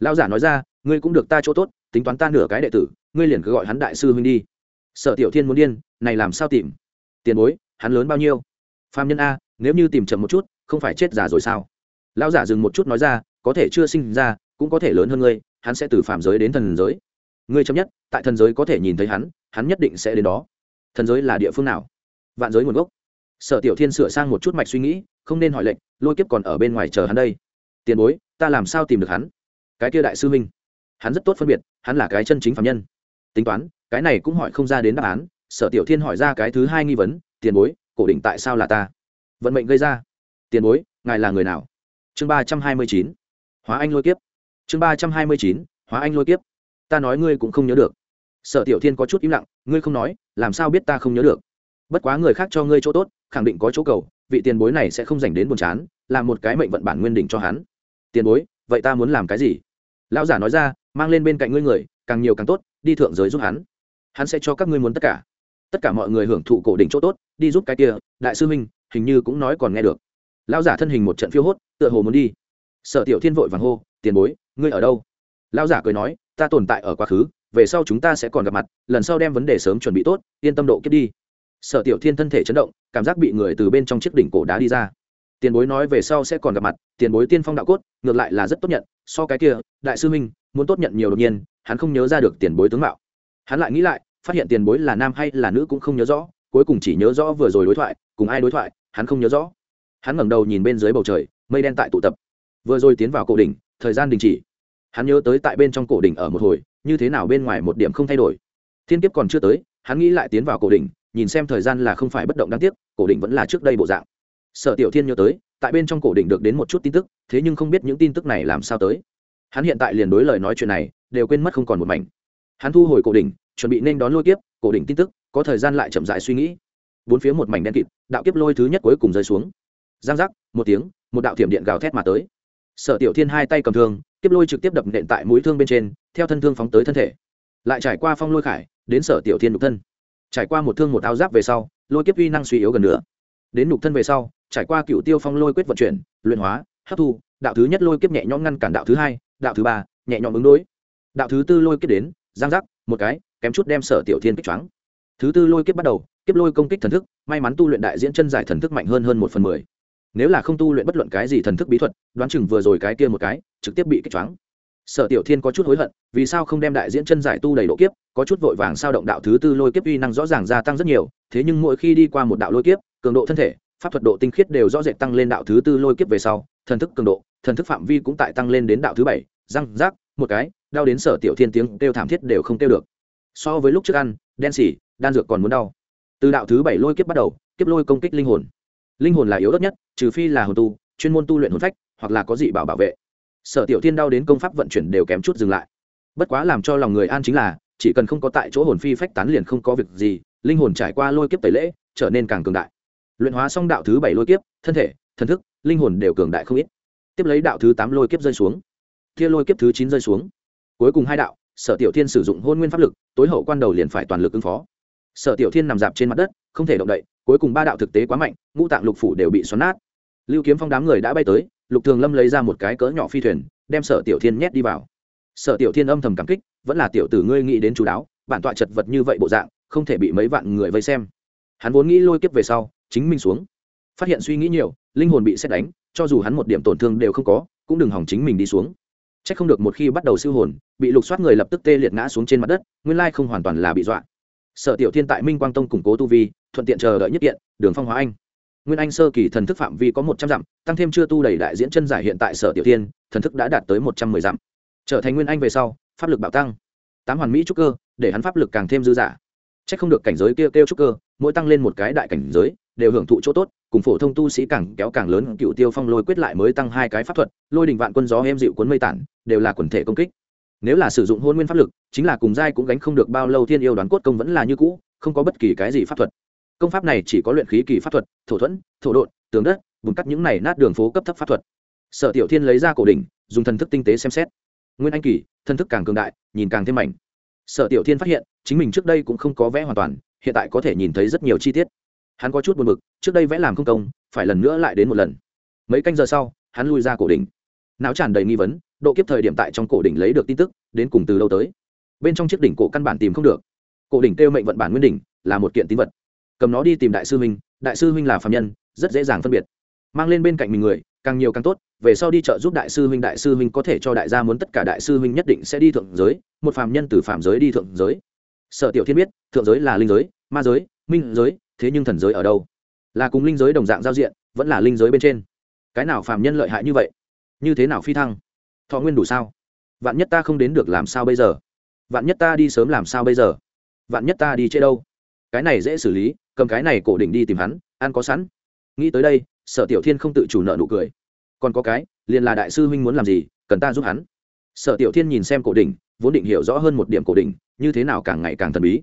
Lao giả nói ra, ngươi cũng được ta chỗ tốt, tính toán ta nửa cái đệ tử, ngươi liền cứ gọi hắn đại sư huynh đi. Sở tiểu thiên muốn điên, này làm sao tìm? Tiền bối, hắn lớn bao nhiêu? Phạm nhân a, nếu như tìm chậm một chút, không phải chết già rồi sao? Lão giả dừng một chút nói ra, có thể chưa sinh ra, cũng có thể lớn hơn ngươi, hắn sẽ từ phạm giới đến thần giới. Ngươi chậm nhất, tại thần giới có thể nhìn thấy hắn hắn nhất định sẽ đến đó. Thần giới là địa phương nào? Vạn giới nguồn gốc. Sở tiểu thiên sửa sang một chút mạch suy nghĩ, không nên hỏi lệnh lôi kiếp còn ở bên ngoài chờ hắn đây. Tiền bối, ta làm sao tìm được hắn? Cái kia đại sư minh hắn rất tốt phân biệt, hắn là cái chân chính phạm nhân. Tính toán, cái này cũng hỏi không ra đến đáp án sở tiểu thiên hỏi ra cái thứ hai nghi vấn, tiền bối, cổ định tại sao là ta? Vận mệnh gây ra. Tiền bối, ngài là người nào? Chương ba trăm hai mươi chín. Hóa anh lôi kiếp. Chương ba trăm hai mươi chín, hóa anh lôi kiếp. Ta nói ngươi cũng không nhớ được. Sở tiểu thiên có chút im lặng, ngươi không nói, làm sao biết ta không nhớ được? Bất quá người khác cho ngươi chỗ tốt, khẳng định có chỗ cầu, vị tiền bối này sẽ không dành đến buồn chán làm một cái mệnh vận bản nguyên đỉnh cho hắn. Tiền bối, vậy ta muốn làm cái gì? Lão giả nói ra, mang lên bên cạnh ngươi người, càng nhiều càng tốt, đi thượng giới giúp hắn. Hắn sẽ cho các ngươi muốn tất cả tất cả mọi người hưởng thụ cổ đỉnh chỗ tốt, đi giúp cái kia, đại sư huynh, hình như cũng nói còn nghe được. Lão giả thân hình một trận phiêu hốt, tựa hồ muốn đi. Sở tiểu thiên vội vàng hô, tiền bối, ngươi ở đâu? Lão giả cười nói, ta tồn tại ở quá khứ, về sau chúng ta sẽ còn gặp mặt, lần sau đem vấn đề sớm chuẩn bị tốt, yên tâm độ kiếp đi. Sở tiểu thiên thân thể chấn động, cảm giác bị người từ bên trong chiếc đỉnh cổ đá đi ra. Tiền bối nói về sau sẽ còn gặp mặt, tiền bối tiên phong đạo cốt, ngược lại là rất tốt nhận, so cái kia, đại sư minh muốn tốt nhận nhiều đột nhiên, hắn không nhớ ra được tiền bối tướng mạo. Hắn lại nghĩ lại phát hiện tiền bối là nam hay là nữ cũng không nhớ rõ, cuối cùng chỉ nhớ rõ vừa rồi đối thoại, cùng ai đối thoại, hắn không nhớ rõ. Hắn ngẩng đầu nhìn bên dưới bầu trời, mây đen tại tụ tập. Vừa rồi tiến vào cổ đỉnh, thời gian đình chỉ. Hắn nhớ tới tại bên trong cổ đỉnh ở một hồi, như thế nào bên ngoài một điểm không thay đổi. Thiên kiếp còn chưa tới, hắn nghĩ lại tiến vào cổ đỉnh, nhìn xem thời gian là không phải bất động đáng tiếc, cổ đỉnh vẫn là trước đây bộ dạng. Sở tiểu thiên nhớ tới, tại bên trong cổ đỉnh được đến một chút tin tức, thế nhưng không biết những tin tức này làm sao tới. Hắn hiện tại liền đối lời nói chuyện này, đều quên mất không còn một mảnh. Hắn thu hồi cổ đỉnh chuẩn bị nên đón lôi kiếp, cổ đỉnh tin tức, có thời gian lại chậm dại suy nghĩ. Bốn phía một mảnh đen kịt, đạo kiếp lôi thứ nhất cuối cùng rơi xuống. Giang giác, một tiếng, một đạo thiểm điện gào thét mà tới. Sở tiểu thiên hai tay cầm thương, kiếp lôi trực tiếp đập nện tại mũi thương bên trên, theo thân thương phóng tới thân thể. Lại trải qua phong lôi khải, đến sở tiểu thiên nhục thân. Trải qua một thương một áo giáp về sau, lôi kiếp uy năng suy yếu gần nữa đến nhục thân về sau, trải qua cựu tiêu phong lôi quyết vận chuyển, luyện hóa, hấp thu, đạo thứ nhất lôi kiếp nhẹ nhõm ngăn cản đạo thứ hai, đạo thứ ba, nhẹ nhõm ứng đối. Đạo thứ tư lôi kiếp đến giang giác, một cái, kém chút đem sở tiểu thiên kích choáng. Thứ tư lôi kiếp bắt đầu, kiếp lôi công kích thần thức, may mắn tu luyện đại diễn chân giải thần thức mạnh hơn hơn một phần mười. Nếu là không tu luyện bất luận cái gì thần thức bí thuật, đoán chừng vừa rồi cái kia một cái, trực tiếp bị kích choáng. Sở tiểu thiên có chút hối hận, vì sao không đem đại diễn chân giải tu đầy độ kiếp, có chút vội vàng sao động đạo thứ tư lôi kiếp uy năng rõ ràng gia tăng rất nhiều, thế nhưng mỗi khi đi qua một đạo lôi kiếp, cường độ thân thể, pháp thuật độ tinh khiết đều rõ rệt tăng lên đạo thứ tư lôi kiếp về sau, thần thức cường độ, thần thức phạm vi cũng tại tăng lên đến đạo thứ bảy răng rác một cái đau đến sở tiểu thiên tiếng kêu thảm thiết đều không kêu được. So với lúc trước ăn, đen xỉ, đan dược còn muốn đau. Từ đạo thứ bảy lôi kiếp bắt đầu, kiếp lôi công kích linh hồn. Linh hồn là yếu ớt nhất, trừ phi là hồn tu, chuyên môn tu luyện hồn phách, hoặc là có dị bảo bảo vệ. Sở tiểu thiên đau đến công pháp vận chuyển đều kém chút dừng lại. Bất quá làm cho lòng người an chính là, chỉ cần không có tại chỗ hồn phi phách tán liền không có việc gì, linh hồn trải qua lôi kiếp tẩy lễ, trở nên càng cường đại. Luyện hóa xong đạo thứ bảy lôi kiếp, thân thể, thần thức, linh hồn đều cường đại không ít. Tiếp lấy đạo thứ tám lôi kiếp rơi xuống. Kia lôi kiếp thứ chín rơi xuống cuối cùng hai đạo, sở tiểu thiên sử dụng hôn nguyên pháp lực, tối hậu quan đầu liền phải toàn lực ứng phó. Sở tiểu thiên nằm dạp trên mặt đất, không thể động đậy, cuối cùng ba đạo thực tế quá mạnh, ngũ tạng lục phủ đều bị xoắn nát. Lưu kiếm phong đám người đã bay tới, lục thường lâm lấy ra một cái cỡ nhỏ phi thuyền, đem sở tiểu thiên nhét đi vào. Sở tiểu thiên âm thầm cảm kích, vẫn là tiểu tử ngươi nghĩ đến chú đáo, bản tọa chật vật như vậy bộ dạng, không thể bị mấy vạn người vây xem. Hắn vốn nghĩ lôi kiếp về sau, chính mình xuống. Phát hiện suy nghĩ nhiều, linh hồn bị xét đánh, cho dù hắn một điểm tổn thương đều không có, cũng đừng hỏng chính mình đi xuống c h ắ c không được một khi bắt đầu siêu hồn, bị lục soát người lập tức tê liệt ngã xuống trên mặt đất, nguyên lai không hoàn toàn là bị dọa. Sở tiểu thiên tại minh quang tông củng cố tu vi, thuận tiện chờ đợi nhất kiện, đường phong hóa anh. Nguyên anh sơ kỳ thần thức phạm vi có một trăm dặm, tăng thêm chưa tu đầy đại diễn chân giải hiện tại sở tiểu thiên, thần thức đã đạt tới một trăm mười dặm. Trở thành nguyên anh về sau, pháp lực bạo tăng. Tám hoàn mỹ trúc cơ, để hắn pháp lực càng thêm dư dả. C h ắ c không được cảnh giới kia kêu trúc cơ, mỗi tăng lên một cái đại cảnh giới đều hưởng thụ chỗ tốt, cùng phổ thông tu sĩ càng kéo càng lớn, cựu tiêu phong lôi quyết lại mới tăng hai cái pháp thuật, lôi đình vạn quân gió em dịu cuốn mây tản, đều là quần thể công kích. Nếu là sử dụng hôn nguyên pháp lực, chính là cùng giai cũng gánh không được bao lâu thiên yêu đoán cốt công vẫn là như cũ, không có bất kỳ cái gì pháp thuật. Công pháp này chỉ có luyện khí kỳ pháp thuật, thổ thuẫn, thổ đột tướng đất, bùn cắt những này nát đường phố cấp thấp pháp thuật. Sở tiểu thiên lấy ra cổ đỉnh, dùng thần thức tinh tế xem xét. Nguyên anh kỳ, thần thức càng cường đại, nhìn càng thêm mảnh. Sở tiểu thiên phát hiện, chính mình trước đây cũng không có vẽ hoàn toàn, hiện tại có thể nhìn thấy rất nhiều chi tiết hắn có chút buồn b ự c trước đây vẽ làm không công, phải lần nữa lại đến một lần. Mấy canh giờ sau, hắn lui ra cổ đỉnh. Não tràn đầy nghi vấn, độ kiếp thời điểm tại trong cổ đỉnh lấy được tin tức, đến cùng từ lâu tới? Bên trong chiếc đỉnh cổ căn bản tìm không được. Cổ đỉnh kêu mệnh vận bản nguyên đỉnh, là một kiện tín vật. Cầm nó đi tìm đại sư huynh, đại sư huynh là phạm nhân, rất dễ dàng phân biệt. Mang lên bên cạnh mình người, càng nhiều càng tốt, về sau đi chợ giúp đại sư huynh, đại sư huynh có thể cho đại gia muốn tất cả đại sư huynh nhất định sẽ đi thượng giới, một phạm nhân từ phạm giới đi thượng giới. Sở tiểu thiên biết, thượng giới là linh giới, ma giới, minh giới thế nhưng thần giới ở đâu? Là cùng linh giới đồng dạng giao diện, vẫn là linh giới bên trên. Cái nào phạm nhân lợi hại như vậy? Như thế nào phi thăng? Thọ nguyên đủ sao? Vạn nhất ta không đến được làm sao bây giờ? Vạn nhất ta đi sớm làm sao bây giờ? Vạn nhất ta đi chơi đâu? Cái này dễ xử lý, cầm cái này cổ đỉnh đi tìm hắn, ăn có sẵn. Nghĩ tới đây, sở tiểu thiên không tự chủ nợ nụ cười. Còn có cái, liền là đại sư huynh muốn làm gì, cần ta giúp hắn. Sở tiểu thiên nhìn xem cổ đỉnh, vốn định hiểu rõ hơn một điểm cổ đỉnh, như thế nào càng ngày càng thần bí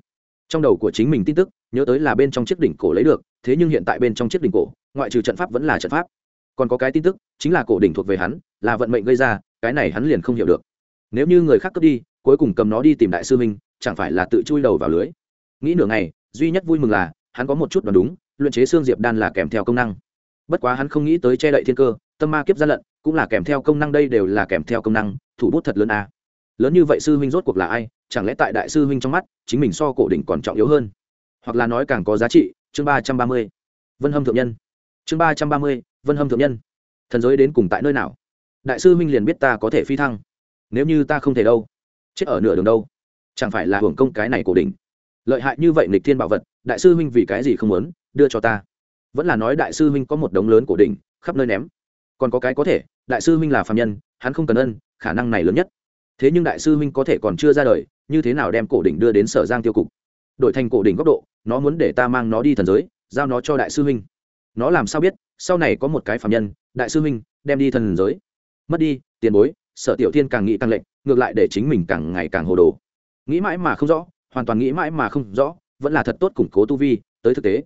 trong đầu của chính mình tin tức, nhớ tới là bên trong chiếc đỉnh cổ lấy được, thế nhưng hiện tại bên trong chiếc đỉnh cổ, ngoại trừ trận pháp vẫn là trận pháp. Còn có cái tin tức, chính là cổ đỉnh thuộc về hắn, là vận mệnh gây ra, cái này hắn liền không hiểu được. Nếu như người khác cướp đi, cuối cùng cầm nó đi tìm đại sư minh chẳng phải là tự chui đầu vào lưới? Nghĩ nửa ngày, duy nhất vui mừng là, hắn có một chút đoán đúng, luyện chế xương diệp đan là kèm theo công năng. Bất quá hắn không nghĩ tới che đậy thiên cơ, tâm ma kiếp gian lận, cũng là kèm theo công năng đây đều là kèm theo công năng, thủ bút thật lớn a lớn như vậy sư huynh rốt cuộc là ai? Chẳng lẽ tại đại sư huynh trong mắt, chính mình so cổ đỉnh còn trọng yếu hơn? Hoặc là nói càng có giá trị, chương ba trăm ba mươi. Vân hâm thượng nhân. Chương ba trăm ba mươi, vân hâm thượng nhân. Thần giới đến cùng tại nơi nào? Đại sư huynh liền biết ta có thể phi thăng. Nếu như ta không thể đâu, chết ở nửa đường đâu, chẳng phải là hưởng công cái này cổ đỉnh? Lợi hại như vậy nịch thiên bảo vật, đại sư huynh vì cái gì không muốn đưa cho ta? Vẫn là nói đại sư huynh có một đống lớn cổ đỉnh, khắp nơi ném. Còn có cái có thể, đại sư huynh là phạm nhân, hắn không cần ân, khả năng này lớn nhất thế nhưng đại sư huynh có thể còn chưa ra đời, như thế nào đem cổ đỉnh đưa đến sở giang tiêu cục? Đổi thành cổ đỉnh góc độ, nó muốn để ta mang nó đi thần giới, giao nó cho đại sư huynh. Nó làm sao biết, sau này có một cái phạm nhân, đại sư huynh, đem đi thần giới. Mất đi, tiền bối, sở tiểu thiên càng nghĩ càng lệnh ngược lại để chính mình càng ngày càng hồ đồ. Nghĩ mãi mà không rõ, hoàn toàn nghĩ mãi mà không rõ, vẫn là thật tốt củng cố tu vi, tới thực tế.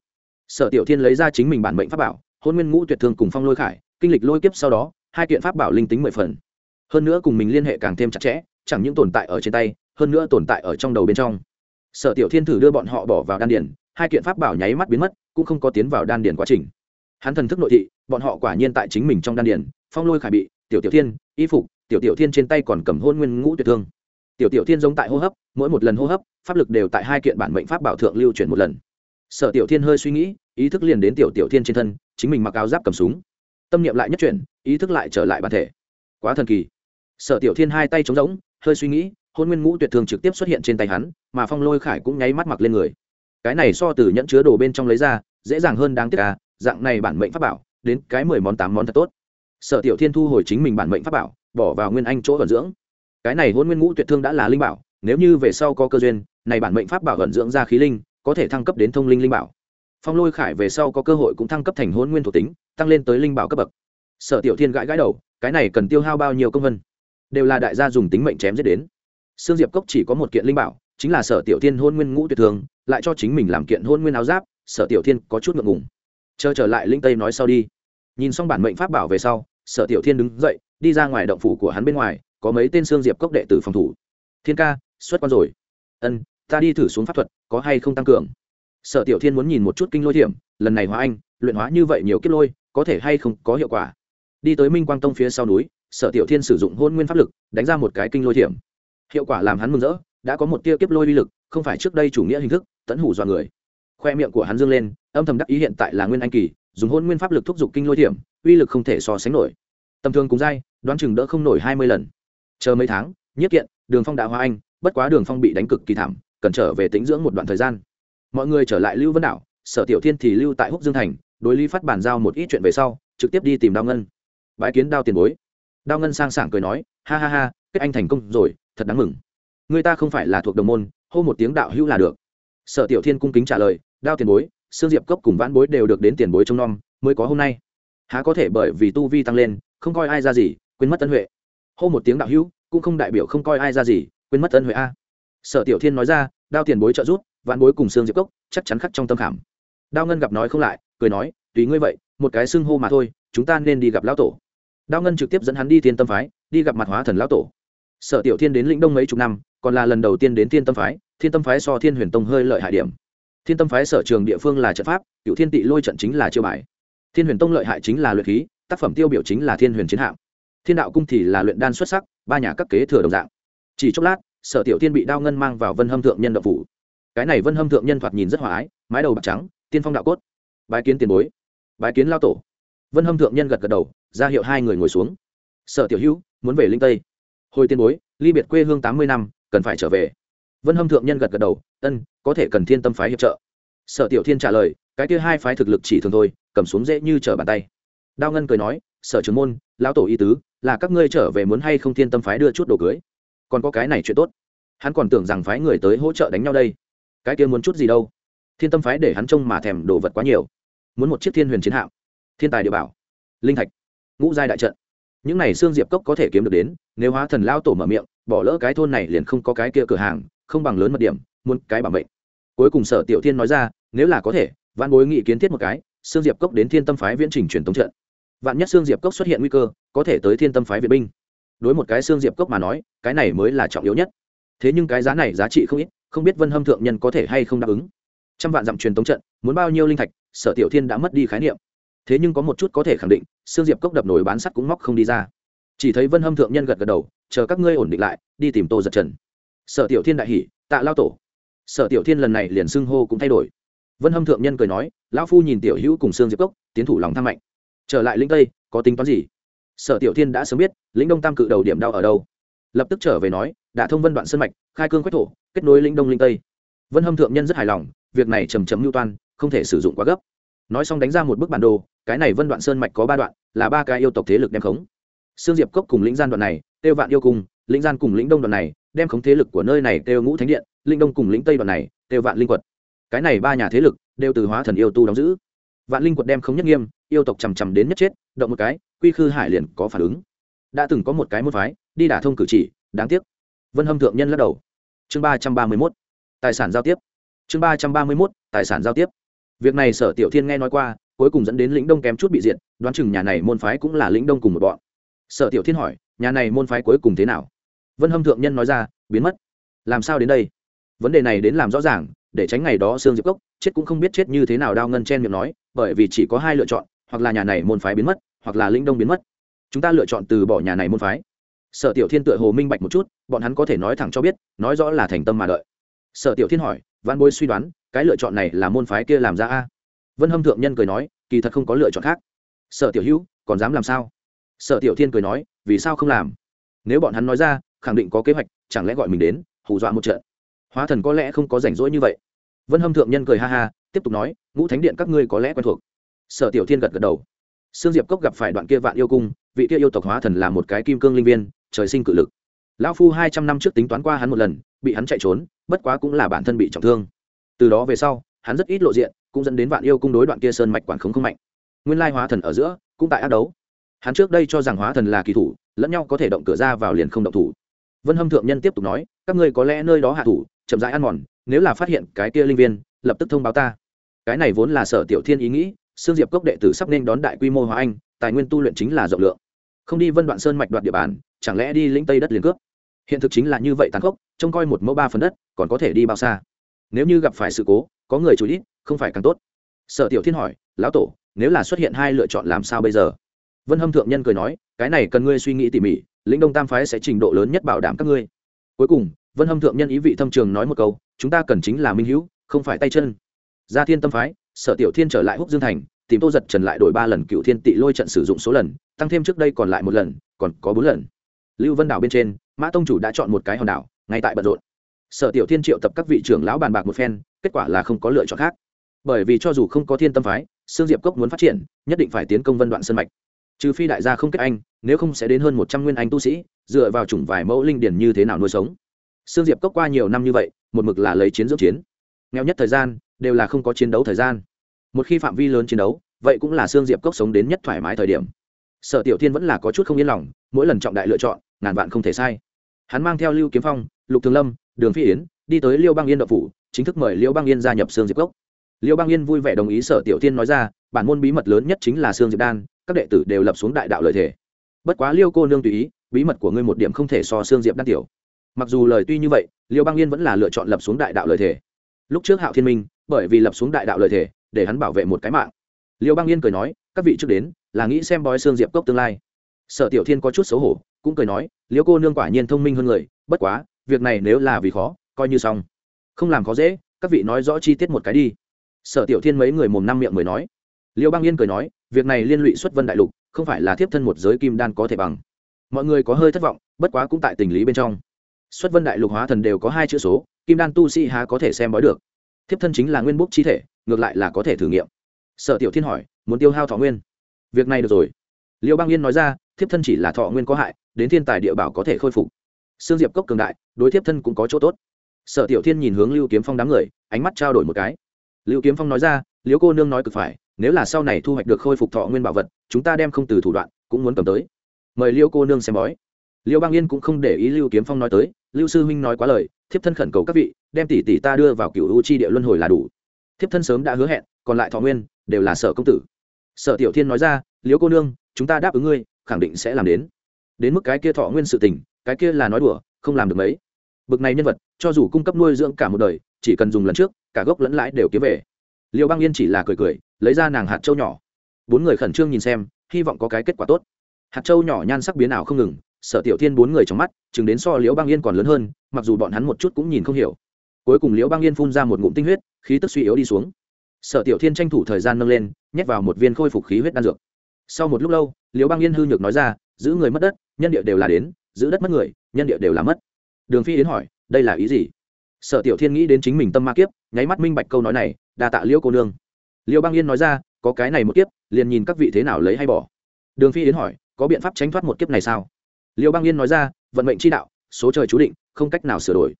Sở tiểu thiên lấy ra chính mình bản mệnh pháp bảo, hôn nguyên ngũ tuyệt thương cùng phong lôi khải, kinh lịch lôi kiếp sau đó, hai kiện pháp bảo linh tính mười phần hơn nữa cùng mình liên hệ càng thêm chặt chẽ, chẳng những tồn tại ở trên tay, hơn nữa tồn tại ở trong đầu bên trong. Sở tiểu thiên thử đưa bọn họ bỏ vào đan điền, hai kiện pháp bảo nháy mắt biến mất, cũng không có tiến vào đan điền quá trình. Hắn thần thức nội thị, bọn họ quả nhiên tại chính mình trong đan điền, phong lôi khải bị, tiểu tiểu thiên, y phục, tiểu tiểu thiên trên tay còn cầm hôn nguyên ngũ tuyệt thương. Tiểu tiểu thiên giống tại hô hấp, mỗi một lần hô hấp, pháp lực đều tại hai kiện bản mệnh pháp bảo thượng lưu chuyển một lần. Sở tiểu thiên hơi suy nghĩ, ý thức liền đến tiểu tiểu thiên trên thân, chính mình mặc áo giáp cầm súng. Tâm niệm lại nhất chuyển, ý thức lại trở lại bản thể. Quá thần kỳ sở tiểu thiên hai tay trống rỗng, hơi suy nghĩ, hôn nguyên ngũ tuyệt thường trực tiếp xuất hiện trên tay hắn, mà phong lôi khải cũng nháy mắt mặc lên người. Cái này so từ nhẫn chứa đồ bên trong lấy ra, dễ dàng hơn đáng tiếc à dạng này bản mệnh pháp bảo, đến cái mười món tám món thật tốt. Sở tiểu thiên thu hồi chính mình bản mệnh pháp bảo, bỏ vào nguyên anh chỗ vận dưỡng. Cái này hôn nguyên ngũ tuyệt thương đã là linh bảo, nếu như về sau có cơ duyên, này bản mệnh pháp bảo vận dưỡng ra khí linh, có thể thăng cấp đến thông linh linh bảo. Phong lôi khải về sau có cơ hội cũng thăng cấp thành hôn nguyên thuộc tính, tăng lên tới linh bảo cấp bậc. Sở tiểu thiên gãi gãi đầu, cái này cần tiêu hao bao nhiêu công vân? Đều là đại gia dùng tính mệnh chém giết đến. Sương diệp cốc chỉ có một kiện linh bảo, chính là sở tiểu thiên hôn nguyên ngũ tuyệt thường, lại cho chính mình làm kiện hôn nguyên áo giáp, sở tiểu thiên có chút ngượng ngùng. Chờ trở lại linh tây nói sau đi. Nhìn xong bản mệnh pháp bảo về sau, sở tiểu thiên đứng dậy, đi ra ngoài động phủ của hắn bên ngoài, có mấy tên Sương diệp cốc đệ tử phòng thủ. Thiên ca, xuất quan rồi. Ân, ta đi thử xuống pháp thuật, có hay không tăng cường? Sở tiểu thiên muốn nhìn một chút kinh lôi thiểm, lần này hóa anh, luyện hóa như vậy nhiều kiếp lôi, có thể hay không có hiệu quả? Đi tới minh quang tông phía sau núi sở tiểu thiên sử dụng hôn nguyên pháp lực, đánh ra một cái kinh lôi thiểm. Hiệu quả làm hắn mừng rỡ, đã có một tia kiếp lôi uy lực, không phải trước đây chủ nghĩa hình thức, tẫn hủ dọa người. Khoe miệng của hắn dương lên, âm thầm đắc ý hiện tại là nguyên anh kỳ, dùng hôn nguyên pháp lực thúc giục kinh lôi thiểm, uy lực không thể so sánh nổi. Tầm thường cùng dai đoán chừng đỡ không nổi hai mươi lần. Chờ mấy tháng, nhất kiện, đường phong đã hóa anh, bất quá đường phong bị đánh cực kỳ thảm, cần trở về tĩnh dưỡng một đoạn thời gian. Mọi người trở lại lưu vân đảo, sở tiểu thiên thì lưu tại húc dương thành, đối lý phát bàn giao một ít chuyện về sau, trực tiếp đi tìm đao ngân. Bãi kiến đao tiền bối đao ngân sang sảng cười nói, ha ha ha, kết anh thành công rồi, thật đáng mừng. Người ta không phải là thuộc đồng môn, hô một tiếng đạo hữu là được. Sở tiểu thiên cung kính trả lời, đao tiền bối, sương diệp cốc cùng vãn bối đều được đến tiền bối trông nom, mới có hôm nay. Há có thể bởi vì tu vi tăng lên, không coi ai ra gì, quên mất tân huệ. Hô một tiếng đạo hữu, cũng không đại biểu không coi ai ra gì, quên mất tân huệ a. Sở tiểu thiên nói ra, đao tiền bối trợ giúp, vãn bối cùng sương diệp cốc, chắc chắn khắc trong tâm khảm. Đao ngân gặp nói không lại, cười nói, tùy ngươi vậy, một cái xưng hô mà thôi, chúng ta nên đi gặp lão tổ đao ngân trực tiếp dẫn hắn đi thiên tâm phái, đi gặp mặt hóa thần lão tổ. Sở tiểu thiên đến lĩnh đông mấy chục năm, còn là lần đầu tiên đến thiên tâm phái, thiên tâm phái so thiên huyền tông hơi lợi hại điểm. Thiên tâm phái sở trường địa phương là trận pháp cựu thiên tị lôi trận chính là chiêu bài. Thiên huyền tông lợi hại chính là luyện khí, tác phẩm tiêu biểu chính là thiên huyền chiến hạm. Thiên đạo cung thì là luyện đan xuất sắc, ba nhà các kế thừa đồng dạng. Chỉ chốc lát, sở tiểu thiên bị đao ngân mang vào vân hâm thượng nhân đậu phủ. Cái này vân hâm thượng nhân thoạt nhìn rất hòa ái, mái đầu bạc trắng, tiên phong đạo cốt, bái kiến tiền bối, bái kiến lao tổ. Vân hâm thượng nhân gật gật đầu ra hiệu hai người ngồi xuống. Sở tiểu hữu, muốn về linh tây. Hồi tiên bối, ly biệt quê hương tám mươi năm, cần phải trở về. Vân hâm thượng nhân gật gật đầu, ân, có thể cần thiên tâm phái hiệp trợ. Sở tiểu thiên trả lời, cái kia hai phái thực lực chỉ thường thôi, cầm xuống dễ như trở bàn tay. Đao ngân cười nói, sở trưởng môn, lão tổ y tứ, là các ngươi trở về muốn hay không thiên tâm phái đưa chút đồ cưới? Còn có cái này chuyện tốt. Hắn còn tưởng rằng phái người tới hỗ trợ đánh nhau đây. Cái kia muốn chút gì đâu? Thiên tâm phái để hắn trông mà thèm đồ vật quá nhiều. Muốn một chiếc thiên huyền chiến hạm. Thiên tài địa bảo. Linh thạch ngũ giai đại trận. Những này xương diệp cốc có thể kiếm được đến, nếu hóa thần lao tổ mở miệng, bỏ lỡ cái thôn này liền không có cái kia cửa hàng, không bằng lớn mật điểm, muốn cái bảo mệnh. Cuối cùng sở tiểu thiên nói ra, nếu là có thể văn bối nghị kiến thiết một cái, xương diệp cốc đến thiên tâm phái viễn trình truyền tống trận. Vạn nhất xương diệp cốc xuất hiện nguy cơ, có thể tới thiên tâm phái viện binh. Đối một cái xương diệp cốc mà nói, cái này mới là trọng yếu nhất. Thế nhưng cái giá này giá trị không ít, không biết vân hâm thượng nhân có thể hay không đáp ứng. Trăm vạn dặm truyền tống trận, muốn bao nhiêu linh thạch, sở tiểu thiên đã mất đi khái niệm thế nhưng có một chút có thể khẳng định xương diệp cốc đập nổi bán sắt cũng móc không đi ra. Chỉ thấy vân hâm thượng nhân gật gật đầu, chờ các ngươi ổn định lại, đi tìm tô giật trần. Sở tiểu thiên đại hỉ, tạ lao tổ. Sở tiểu thiên lần này liền xưng hô cũng thay đổi. Vân hâm thượng nhân cười nói, lão phu nhìn tiểu hữu cùng xương diệp cốc, tiến thủ lòng tham mạnh. Trở lại lĩnh tây, có tính toán gì? Sở tiểu thiên đã sớm biết, lĩnh đông tam cự đầu điểm đau ở đâu. Lập tức trở về nói đã thông vân đoạn sân mạch, khai cương quách thổ, kết nối lĩnh đông linh tây. Vân hâm thượng nhân rất hài lòng, việc này trầm trầm mưu toan, không thể sử dụng quá gấp nói xong đánh ra một bức bản đồ, cái này vân đoạn sơn mạch có ba đoạn, là ba cái yêu tộc thế lực đem khống. Sương diệp cốc cùng lĩnh gian đoạn này kêu vạn yêu cùng, lĩnh gian cùng lĩnh đông đoạn này, đem khống thế lực của nơi này kêu ngũ thánh điện linh đông cùng lĩnh tây đoạn này kêu vạn linh quật. Cái này ba nhà thế lực đều từ hóa thần yêu tu đóng giữ. Vạn linh quật đem khống nhất nghiêm, yêu tộc chằm chằm đến nhất chết, động một cái, quy khư hải liền có phản ứng. Đã từng có một cái môn phái, đi đả thông cử chỉ, đáng tiếc. Vân hâm thượng nhân lắc đầu. Chương ba trăm ba mươi mốt, tài sản giao tiếp. Chương ba trăm ba mươi mốt, tài sản giao tiếp việc này sở tiểu thiên nghe nói qua, cuối cùng dẫn đến lĩnh đông kém chút bị diện đoán chừng nhà này môn phái cũng là lĩnh đông cùng một bọn. Sở tiểu thiên hỏi, nhà này môn phái cuối cùng thế nào? Vân hâm thượng nhân nói ra, biến mất. Làm sao đến đây? Vấn đề này đến làm rõ ràng, để tránh ngày đó sương diệp cốc, chết cũng không biết chết như thế nào đao ngân chen miệng nói, bởi vì chỉ có hai lựa chọn, hoặc là nhà này môn phái biến mất, hoặc là lĩnh đông biến mất. Chúng ta lựa chọn từ bỏ nhà này môn phái. Sở tiểu thiên tựa hồ minh bạch một chút, bọn hắn có thể nói thẳng cho biết, nói rõ là thành tâm mà đợi. Sở tiểu thiên hỏi văn bối suy đoán cái lựa chọn này là môn phái kia làm ra a? Vân hâm thượng nhân cười nói, kỳ thật không có lựa chọn khác. Sở tiểu hữu, còn dám làm sao? Sở tiểu thiên cười nói, vì sao không làm? Nếu bọn hắn nói ra, khẳng định có kế hoạch, chẳng lẽ gọi mình đến, hù dọa một trận? Hóa thần có lẽ không có rảnh rỗi như vậy. Vân hâm thượng nhân cười ha ha, tiếp tục nói, ngũ thánh điện các ngươi có lẽ quen thuộc. Sở tiểu thiên gật gật đầu. Sương diệp cốc gặp phải đoạn kia vạn yêu cung, vị kia yêu tộc hóa thần là một cái kim cương linh viên, trời sinh cự lực. Lão phu hai trăm năm trước tính toán qua hắn một lần, bị hắn chạy trốn, bất quá cũng là bản thân bị trọng thương từ đó về sau, hắn rất ít lộ diện, cũng dẫn đến vạn yêu cung đối đoạn kia sơn mạch quản khống không mạnh. Nguyên lai hóa thần ở giữa, cũng tại ác đấu. Hắn trước đây cho rằng hóa thần là kỳ thủ, lẫn nhau có thể động cửa ra vào liền không động thủ. Vân hâm thượng nhân tiếp tục nói, các ngươi có lẽ nơi đó hạ thủ, chậm rãi ăn mòn, nếu là phát hiện cái kia linh viên, lập tức thông báo ta. Cái này vốn là sở tiểu thiên ý nghĩ xương diệp cốc đệ tử sắp nên đón đại quy mô hóa anh, tài nguyên tu luyện chính là rộng lượng. Không đi vân đoạn sơn mạch đoạt địa bàn, chẳng lẽ đi lĩnh tây đất liền cướp? Hiện thực chính là như vậy tàn khốc, trông coi một mẫu ba phần đất, còn có thể đi bao xa? Nếu như gặp phải sự cố, có người chú ít không phải càng tốt. Sở tiểu thiên hỏi, lão tổ, nếu là xuất hiện hai lựa chọn làm sao bây giờ? Vân hâm thượng nhân cười nói, cái này cần ngươi suy nghĩ tỉ mỉ, lĩnh đông tam phái sẽ trình độ lớn nhất bảo đảm các ngươi. Cuối cùng, vân hâm thượng nhân ý vị thâm trường nói một câu, chúng ta cần chính là minh hữu, không phải tay chân. Gia thiên tâm phái, sở tiểu thiên trở lại húc dương thành, tìm tô giật trần lại đổi ba lần cựu thiên tị lôi trận sử dụng số lần, tăng thêm trước đây còn lại một lần, còn có bốn lần. Lưu vân đảo bên trên, mã tông chủ đã chọn một cái hòn đảo, ngay tại bận rộn sở tiểu thiên triệu tập các vị trưởng lão bàn bạc một phen, kết quả là không có lựa chọn khác. Bởi vì cho dù không có thiên tâm phái, sương diệp cốc muốn phát triển, nhất định phải tiến công vân đoạn sân mạch. Trừ phi đại gia không kết anh, nếu không sẽ đến hơn một trăm nguyên anh tu sĩ, dựa vào chủng vài mẫu linh điển như thế nào nuôi sống. Sương diệp cốc qua nhiều năm như vậy, một mực là lấy chiến dưỡng chiến. Nghèo nhất thời gian, đều là không có chiến đấu thời gian. Một khi phạm vi lớn chiến đấu, vậy cũng là sương diệp cốc sống đến nhất thoải mái thời điểm. Sở tiểu thiên vẫn là có chút không yên lòng, mỗi lần trọng đại lựa chọn, ngàn vạn không thể sai. Hắn mang theo lưu kiếm phong, lục thường lâm đường phi yến, đi tới liêu bang yên đậu phủ, chính thức mời liêu bang yên gia nhập sương diệp cốc. Liêu bang yên vui vẻ đồng ý sở tiểu thiên nói ra, bản môn bí mật lớn nhất chính là sương diệp đan, các đệ tử đều lập xuống đại đạo lợi thể bất quá liêu cô nương tùy ý, bí mật của ngươi một điểm không thể so sương diệp đan tiểu. Mặc dù lời tuy như vậy, liêu bang yên vẫn là lựa chọn lập xuống đại đạo lợi thể lúc trước hạo thiên minh, bởi vì lập xuống đại đạo lợi thể để hắn bảo vệ một cái mạng. Liêu bang yên cười nói, các vị trước đến, là nghĩ xem bói xương diệp cốc tương lai. Sở tiểu thiên có chút xấu hổ, cũng cười nói, liêu cô nương quả nhiên thông minh hơn người, bất quá việc này nếu là vì khó, coi như xong. Không làm khó dễ, các vị nói rõ chi tiết một cái đi. Sở tiểu thiên mấy người mồm năm miệng mới nói. Liêu bang yên cười nói, việc này liên lụy xuất vân đại lục, không phải là thiếp thân một giới kim đan có thể bằng. Mọi người có hơi thất vọng, bất quá cũng tại tình lý bên trong. Xuất vân đại lục hóa thần đều có hai chữ số, kim đan tu sĩ há có thể xem bói được. Thiếp thân chính là nguyên bút chi thể, ngược lại là có thể thử nghiệm. Sở tiểu thiên hỏi, muốn tiêu hao thọ nguyên? Việc này được rồi. Liêu bang yên nói ra, thiếp thân chỉ là thọ nguyên có hại, đến thiên tài địa bảo có thể khôi phục sương diệp cốc cường đại, đối thiếp thân cũng có chỗ tốt. Sở tiểu thiên nhìn hướng lưu kiếm phong đám người, ánh mắt trao đổi một cái. Lưu kiếm phong nói ra, liễu cô nương nói cực phải, nếu là sau này thu hoạch được khôi phục thọ nguyên bảo vật, chúng ta đem không từ thủ đoạn, cũng muốn cầm tới. Mời liễu cô nương xem bói. Liễu bang yên cũng không để ý lưu kiếm phong nói tới, lưu sư huynh nói quá lời, thiếp thân khẩn cầu các vị, đem tỷ tỷ ta đưa vào cựu u chi địa luân hồi là đủ. Thiếp thân sớm đã hứa hẹn, còn lại thọ nguyên, đều là sở công tử. Sở tiểu thiên nói ra liếu cô nương, chúng ta đáp ứng ngươi, khẳng định sẽ làm đến. Đến mức cái kia thọ nguyên sự tình cái kia là nói đùa, không làm được mấy. Bực này nhân vật, cho dù cung cấp nuôi dưỡng cả một đời, chỉ cần dùng lần trước, cả gốc lẫn lãi đều kiếm về. Liệu băng yên chỉ là cười cười, lấy ra nàng hạt trâu nhỏ. Bốn người khẩn trương nhìn xem, hy vọng có cái kết quả tốt. Hạt trâu nhỏ nhan sắc biến ảo không ngừng, sở tiểu thiên bốn người trong mắt, chừng đến so liễu băng yên còn lớn hơn, mặc dù bọn hắn một chút cũng nhìn không hiểu. Cuối cùng liễu băng yên phun ra một ngụm tinh huyết, khí tức suy yếu đi xuống. Sở tiểu thiên tranh thủ thời gian nâng lên, nhét vào một viên khôi phục khí huyết đan dược. Sau một lúc lâu liễu băng yên hư nhược nói ra, giữ người mất đất, nhân địa đều là đến giữ đất mất người, nhân địa đều là mất. Đường phi yến hỏi, đây là ý gì? Sở tiểu thiên nghĩ đến chính mình tâm ma kiếp, nháy mắt minh bạch câu nói này, đa tạ liễu cô nương. Liễu băng yên nói ra, có cái này một kiếp, liền nhìn các vị thế nào lấy hay bỏ. Đường phi yến hỏi, có biện pháp tránh thoát một kiếp này sao? Liễu băng yên nói ra, vận mệnh chi đạo, số trời chú định, không cách nào sửa đổi.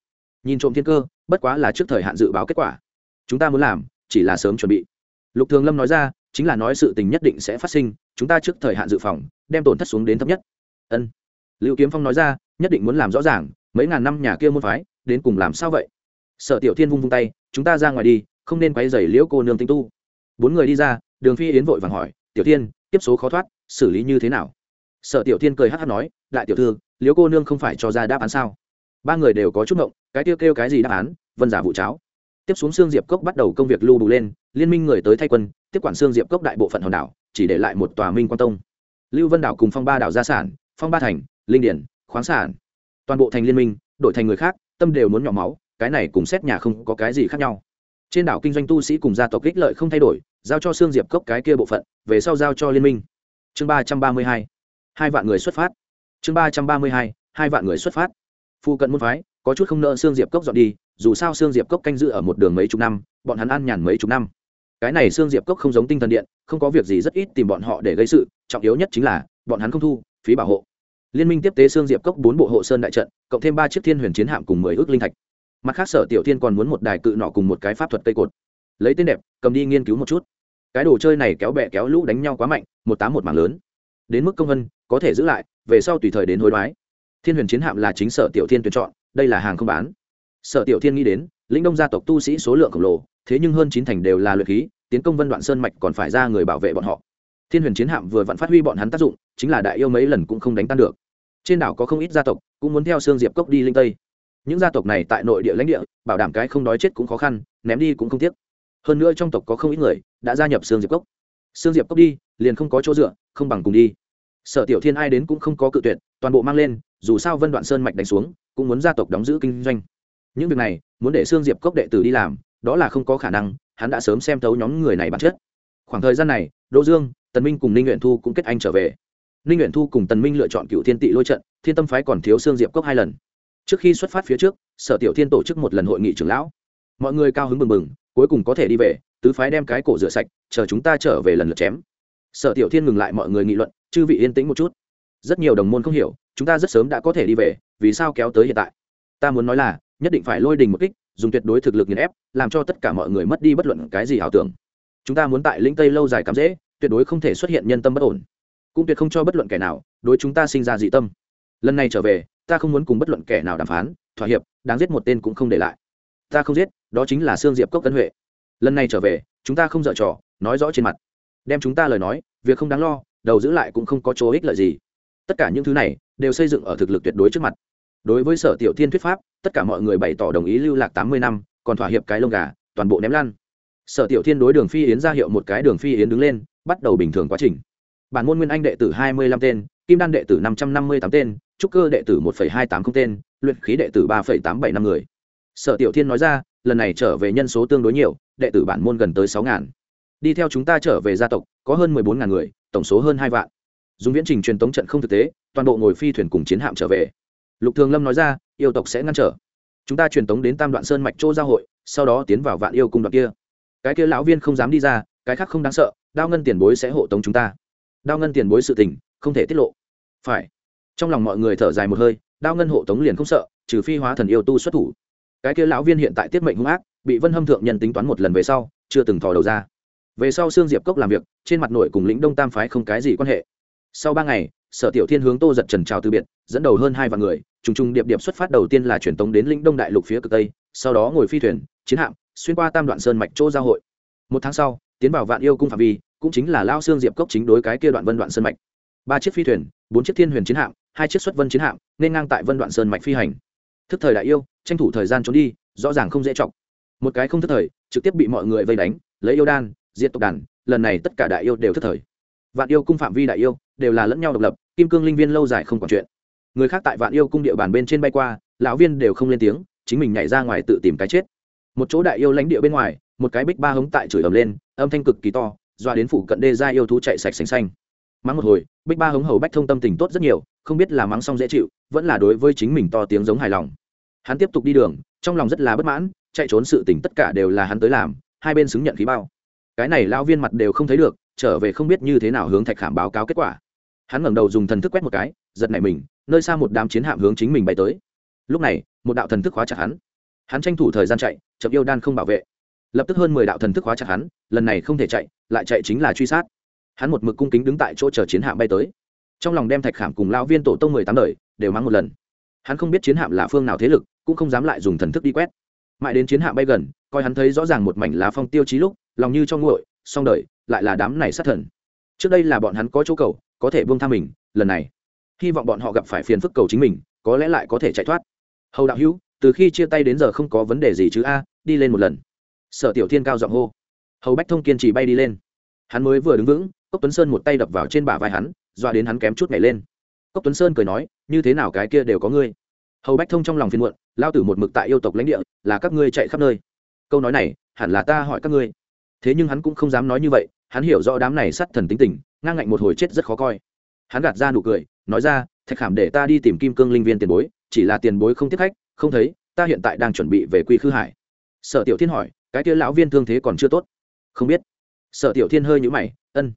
Nhìn trộm thiên cơ, bất quá là trước thời hạn dự báo kết quả. Chúng ta muốn làm, chỉ là sớm chuẩn bị. Lục thường lâm nói ra, chính là nói sự tình nhất định sẽ phát sinh, chúng ta trước thời hạn dự phòng, đem tổn thất xuống đến thấp nhất. Ân lưu kiếm phong nói ra, nhất định muốn làm rõ ràng, mấy ngàn năm nhà kia môn phái, đến cùng làm sao vậy? Sở tiểu thiên vung vung tay, chúng ta ra ngoài đi, không nên quay dày liễu cô nương tinh tu. Bốn người đi ra, đường phi yến vội vàng hỏi, tiểu thiên, tiếp số khó thoát, xử lý như thế nào? Sở tiểu thiên cười hát hát nói, đại tiểu thư, liễu cô nương không phải cho ra đáp án sao? Ba người đều có chút ngộng, cái tiêu kêu cái gì đáp án, vân giả vụ cháo. Tiếp xuống xương diệp cốc bắt đầu công việc lưu bù lên, liên minh người tới thay quân, tiếp quản xương diệp cốc đại bộ phận hòn đảo, chỉ để lại một tòa minh quan tông. Lưu vân đảo cùng phong ba đảo gia sản, phong ba thành linh điển, khoáng sản. Toàn bộ thành liên minh, đổi thành người khác, tâm đều muốn nhỏ máu, cái này cùng xét nhà không có cái gì khác nhau. Trên đảo kinh doanh tu sĩ cùng gia tộc ích lợi không thay đổi, giao cho xương diệp cốc cái kia bộ phận, về sau giao cho liên minh. Chương ba trăm ba mươi hai hai vạn người xuất phát. Chương ba trăm ba mươi hai hai vạn người xuất phát. Phu cận môn phái, có chút không nợ xương diệp cốc dọn đi, dù sao xương diệp cốc canh giữ ở một đường mấy chục năm, bọn hắn ăn nhàn mấy chục năm. Cái này xương diệp cốc không giống tinh thần điện, không có việc gì rất ít tìm bọn họ để gây sự, trọng yếu nhất chính là, bọn hắn không thu phí bảo hộ liên minh tiếp tế xương diệp cốc bốn bộ hộ sơn đại trận, cộng thêm ba chiếc thiên huyền chiến hạm cùng mười ước linh thạch. Mặt khác, sở tiểu thiên còn muốn một đài cự nọ cùng một cái pháp thuật cây cột. Lấy tên đẹp, cầm đi nghiên cứu một chút. Cái đồ chơi này kéo bẹ kéo lũ đánh nhau quá mạnh, một tám một mảng lớn. Đến mức công vân, có thể giữ lại, về sau tùy thời đến hối đoái. Thiên huyền chiến hạm là chính sở tiểu thiên tuyển chọn, đây là hàng không bán. Sở tiểu thiên nghĩ đến, lĩnh đông gia tộc tu sĩ số lượng khổng lồ, thế nhưng hơn chín thành đều là luyện khí, tiến công vân đoạn sơn mạch còn phải ra người bảo vệ bọn họ. Thiên huyền chiến hạm vừa vặn phát huy bọn hắn tác dụng, chính là đại yêu mấy lần cũng không đánh tan được trên đảo có không ít gia tộc cũng muốn theo xương diệp cốc đi linh tây. Những gia tộc này tại nội địa lãnh địa, bảo đảm cái không đói chết cũng khó khăn, ném đi cũng không tiếc. Hơn nữa trong tộc có không ít người đã gia nhập xương diệp cốc. Xương diệp cốc đi, liền không có chỗ dựa, không bằng cùng đi. Sở tiểu thiên ai đến cũng không có cự tuyệt, toàn bộ mang lên, dù sao vân đoạn sơn mạch đánh xuống, cũng muốn gia tộc đóng giữ kinh doanh. Những việc này, muốn để xương diệp cốc đệ tử đi làm, đó là không có khả năng, hắn đã sớm xem thấu nhóm người này bản chất. Khoảng thời gian này, đỗ dương, tần minh cùng ninh nguyện thu cũng kết anh trở về ninh nguyện thu cùng tần minh lựa chọn cựu thiên tị lôi trận, thiên tâm phái còn thiếu xương diệp cốc hai lần. Trước khi xuất phát phía trước, sở tiểu thiên tổ chức một lần hội nghị trưởng lão. Mọi người cao hứng mừng mừng cuối cùng có thể đi về, tứ phái đem cái cổ rửa sạch, chờ chúng ta trở về lần lượt chém. Sở tiểu thiên ngừng lại mọi người nghị luận, chư vị yên tĩnh một chút. Rất nhiều đồng môn không hiểu, chúng ta rất sớm đã có thể đi về, vì sao kéo tới hiện tại? Ta muốn nói là, nhất định phải lôi đình một kích, dùng tuyệt đối thực lực nghiền ép, làm cho tất cả mọi người mất đi bất luận cái gì ảo tưởng. Chúng ta muốn tại lĩnh tây lâu dài cắm dễ, tuyệt đối không thể xuất hiện nhân tâm bất ổn cũng tuyệt không cho bất luận kẻ nào đối chúng ta sinh ra dị tâm. Lần này trở về, ta không muốn cùng bất luận kẻ nào đàm phán, thỏa hiệp, đáng giết một tên cũng không để lại. Ta không giết, đó chính là sương diệp cốc tân huệ. Lần này trở về, chúng ta không dở trò, nói rõ trên mặt. Đem chúng ta lời nói, việc không đáng lo, đầu giữ lại cũng không có chỗ ích lợi gì. Tất cả những thứ này, đều xây dựng ở thực lực tuyệt đối trước mặt. Đối với sở tiểu thiên thuyết pháp, tất cả mọi người bày tỏ đồng ý lưu lạc tám mươi năm, còn thỏa hiệp cái lông gà, toàn bộ ném lan sở tiểu thiên đối đường phi yến ra hiệu một cái đường phi yến đứng lên, bắt đầu bình thường quá trình bản môn nguyên anh đệ tử hai mươi lăm tên, kim đan đệ tử năm trăm năm mươi tám tên, trúc cơ đệ tử một hai tám không tên, luyện khí đệ tử ba tám bảy năm người. Sở tiểu thiên nói ra, lần này trở về nhân số tương đối nhiều, đệ tử bản môn gần tới sáu ngàn. Đi theo chúng ta trở về gia tộc, có hơn mười bốn ngàn người, tổng số hơn hai vạn. Dùng viễn trình truyền tống trận không thực tế, toàn bộ ngồi phi thuyền cùng chiến hạm trở về. Lục thường lâm nói ra, yêu tộc sẽ ngăn trở. Chúng ta truyền tống đến tam đoạn sơn mạch chỗ giao hội, sau đó tiến vào vạn yêu cung đoạn kia. Cái kia lão viên không dám đi ra, cái khác không đáng sợ, đao ngân tiền bối sẽ hộ tống chúng ta đao ngân tiền bối sự tình, không thể tiết lộ. Phải. Trong lòng mọi người thở dài một hơi, đao ngân hộ tống liền không sợ, trừ phi hóa thần yêu tu xuất thủ. Cái kia lão viên hiện tại tiết mệnh hung ác, bị vân hâm thượng nhân tính toán một lần về sau, chưa từng thò đầu ra. Về sau xương diệp cốc làm việc, trên mặt nội cùng lĩnh đông tam phái không cái gì quan hệ. Sau ba ngày, sở tiểu thiên hướng tô giật trần chào từ biệt, dẫn đầu hơn hai vạn người, trùng trùng điệp điệp xuất phát đầu tiên là truyền tống đến lĩnh đông đại lục phía cực tây, sau đó ngồi phi thuyền, chiến hạm, xuyên qua tam đoạn sơn mạch chỗ giao hội. Một tháng sau tiến vào vạn yêu cung phạm vi, cũng chính là lao xương diệp cốc chính đối cái kia đoạn vân đoạn sơn mạch. Ba chiếc phi thuyền, bốn chiếc thiên huyền chiến hạm, hai chiếc xuất vân chiến hạm, nên ngang tại vân đoạn sơn mạch phi hành. Thức thời đại yêu, tranh thủ thời gian trốn đi, rõ ràng không dễ chọc. Một cái không thức thời, trực tiếp bị mọi người vây đánh, lấy yêu đan, diệt tộc đàn, lần này tất cả đại yêu đều thức thời. Vạn yêu cung phạm vi đại yêu đều là lẫn nhau độc lập, kim cương linh viên lâu dài không còn chuyện. Người khác tại vạn yêu cung địa bàn bên trên bay qua, lão viên đều không lên tiếng, chính mình nhảy ra ngoài tự tìm cái chết. Một chỗ đại yêu lãnh địa bên ngoài một cái bích ba hống tại chửi ầm lên, âm thanh cực kỳ to, doa đến phủ cận đê ra yêu thú chạy sạch xanh xanh. Mắng một hồi, bích ba hống hầu bách thông tâm tình tốt rất nhiều, không biết là mắng xong dễ chịu, vẫn là đối với chính mình to tiếng giống hài lòng. Hắn tiếp tục đi đường, trong lòng rất là bất mãn, chạy trốn sự tình tất cả đều là hắn tới làm, hai bên xứng nhận khí bao. Cái này lao viên mặt đều không thấy được, trở về không biết như thế nào hướng thạch khảm báo cáo kết quả. Hắn ngẩng đầu dùng thần thức quét một cái, giật nảy mình, nơi xa một đám chiến hạm hướng chính mình bay tới. Lúc này, một đạo thần thức khóa chặt hắn. Hắn tranh thủ thời gian chạy, chậm yêu đan không bảo vệ lập tức hơn mười đạo thần thức hóa chặt hắn, lần này không thể chạy, lại chạy chính là truy sát. Hắn một mực cung kính đứng tại chỗ chờ chiến hạm bay tới. Trong lòng đem thạch khảm cùng lão viên tổ tông mười tám đời đều mắng một lần. Hắn không biết chiến hạm là phương nào thế lực, cũng không dám lại dùng thần thức đi quét. Mãi đến chiến hạm bay gần, coi hắn thấy rõ ràng một mảnh lá phong tiêu chí lúc, lòng như cho nguội song đời, lại là đám này sát thần. Trước đây là bọn hắn có chỗ cầu, có thể buông tha mình, lần này, hy vọng bọn họ gặp phải phiền phức cầu chính mình, có lẽ lại có thể chạy thoát. Hầu đạo hữu, từ khi chia tay đến giờ không có vấn đề gì chứ a, đi lên một lần sở tiểu thiên cao giọng hô. Hầu bách thông kiên trì bay đi lên. Hắn mới vừa đứng vững, cốc tuấn sơn một tay đập vào trên bả vai hắn, dọa đến hắn kém chút nhảy lên. Cốc tuấn sơn cười nói, như thế nào cái kia đều có ngươi? Hầu bách thông trong lòng phiền muộn, lao tử một mực tại yêu tộc lãnh địa, là các ngươi chạy khắp nơi. Câu nói này, hẳn là ta hỏi các ngươi. Thế nhưng hắn cũng không dám nói như vậy, hắn hiểu rõ đám này sắt thần tính tình, ngang ngạnh một hồi chết rất khó coi. Hắn gạt ra nụ cười, nói ra, thạch khảm để ta đi tìm kim cương linh viên tiền bối, chỉ là tiền bối không tiếp khách, không thấy, ta hiện tại đang chuẩn bị về quy khư hải. Sở tiểu thiên hỏi cái kia lão viên thương thế còn chưa tốt. Không biết. Sở tiểu thiên hơi nhũ mày, ân.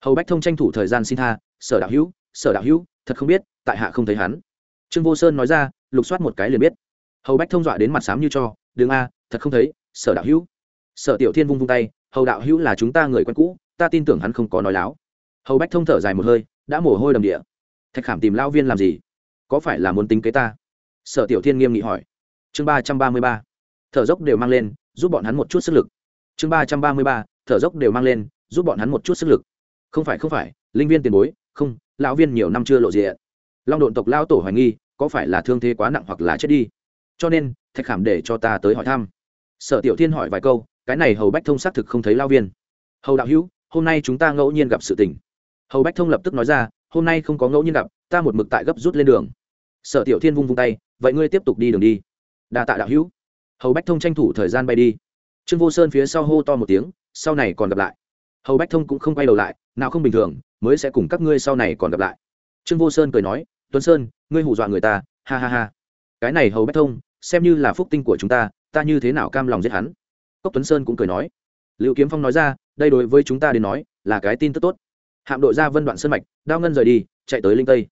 Hầu bách thông tranh thủ thời gian xin tha, sở đạo hữu, sở đạo hữu, thật không biết, tại hạ không thấy hắn. Trương vô sơn nói ra, lục soát một cái liền biết. Hầu bách thông dọa đến mặt sám như cho đường a, thật không thấy, sở đạo hữu. Sở tiểu thiên vung vung tay, hầu đạo hữu là chúng ta người quen cũ, ta tin tưởng hắn không có nói láo. Hầu bách thông thở dài một hơi, đã mồ hôi đầm địa. Thạch khảm tìm lao viên làm gì? Có phải là muốn tính kế ta? Sở tiểu thiên nghiêm nghị hỏi. Chương ba trăm ba mươi ba. Thở dốc đều mang lên giúp bọn hắn một chút sức lực. Chương ba trăm ba mươi ba, thở dốc đều mang lên, giúp bọn hắn một chút sức lực. Không phải không phải, linh viên tiền bối, không, lão viên nhiều năm chưa lộ diện. Long độn tộc lao tổ hoài nghi, có phải là thương thế quá nặng hoặc là chết đi? Cho nên, thạch khảm để cho ta tới hỏi thăm. Sở tiểu thiên hỏi vài câu, cái này hầu bách thông xác thực không thấy lao viên. Hầu đạo hữu, hôm nay chúng ta ngẫu nhiên gặp sự tình. Hầu bách thông lập tức nói ra, hôm nay không có ngẫu nhiên gặp, ta một mực tại gấp rút lên đường. Sở tiểu thiên vung vung tay, vậy ngươi tiếp tục đi đường đi. Đa tạ đạo hữu hầu bách thông tranh thủ thời gian bay đi. Trương vô sơn phía sau hô to một tiếng, sau này còn gặp lại. Hầu bách thông cũng không quay đầu lại, nào không bình thường, mới sẽ cùng các ngươi sau này còn gặp lại. Trương vô sơn cười nói, tuấn sơn, ngươi hù dọa người ta, ha ha ha. Cái này hầu bách thông, xem như là phúc tinh của chúng ta ta như thế nào cam lòng giết hắn? Cốc tuấn sơn cũng cười nói. Liệu kiếm phong nói ra, đây đối với chúng ta đến nói, là cái tin tức tốt. Hạm đội ra vân đoạn sơn mạch, đao ngân rời đi, chạy tới linh tây.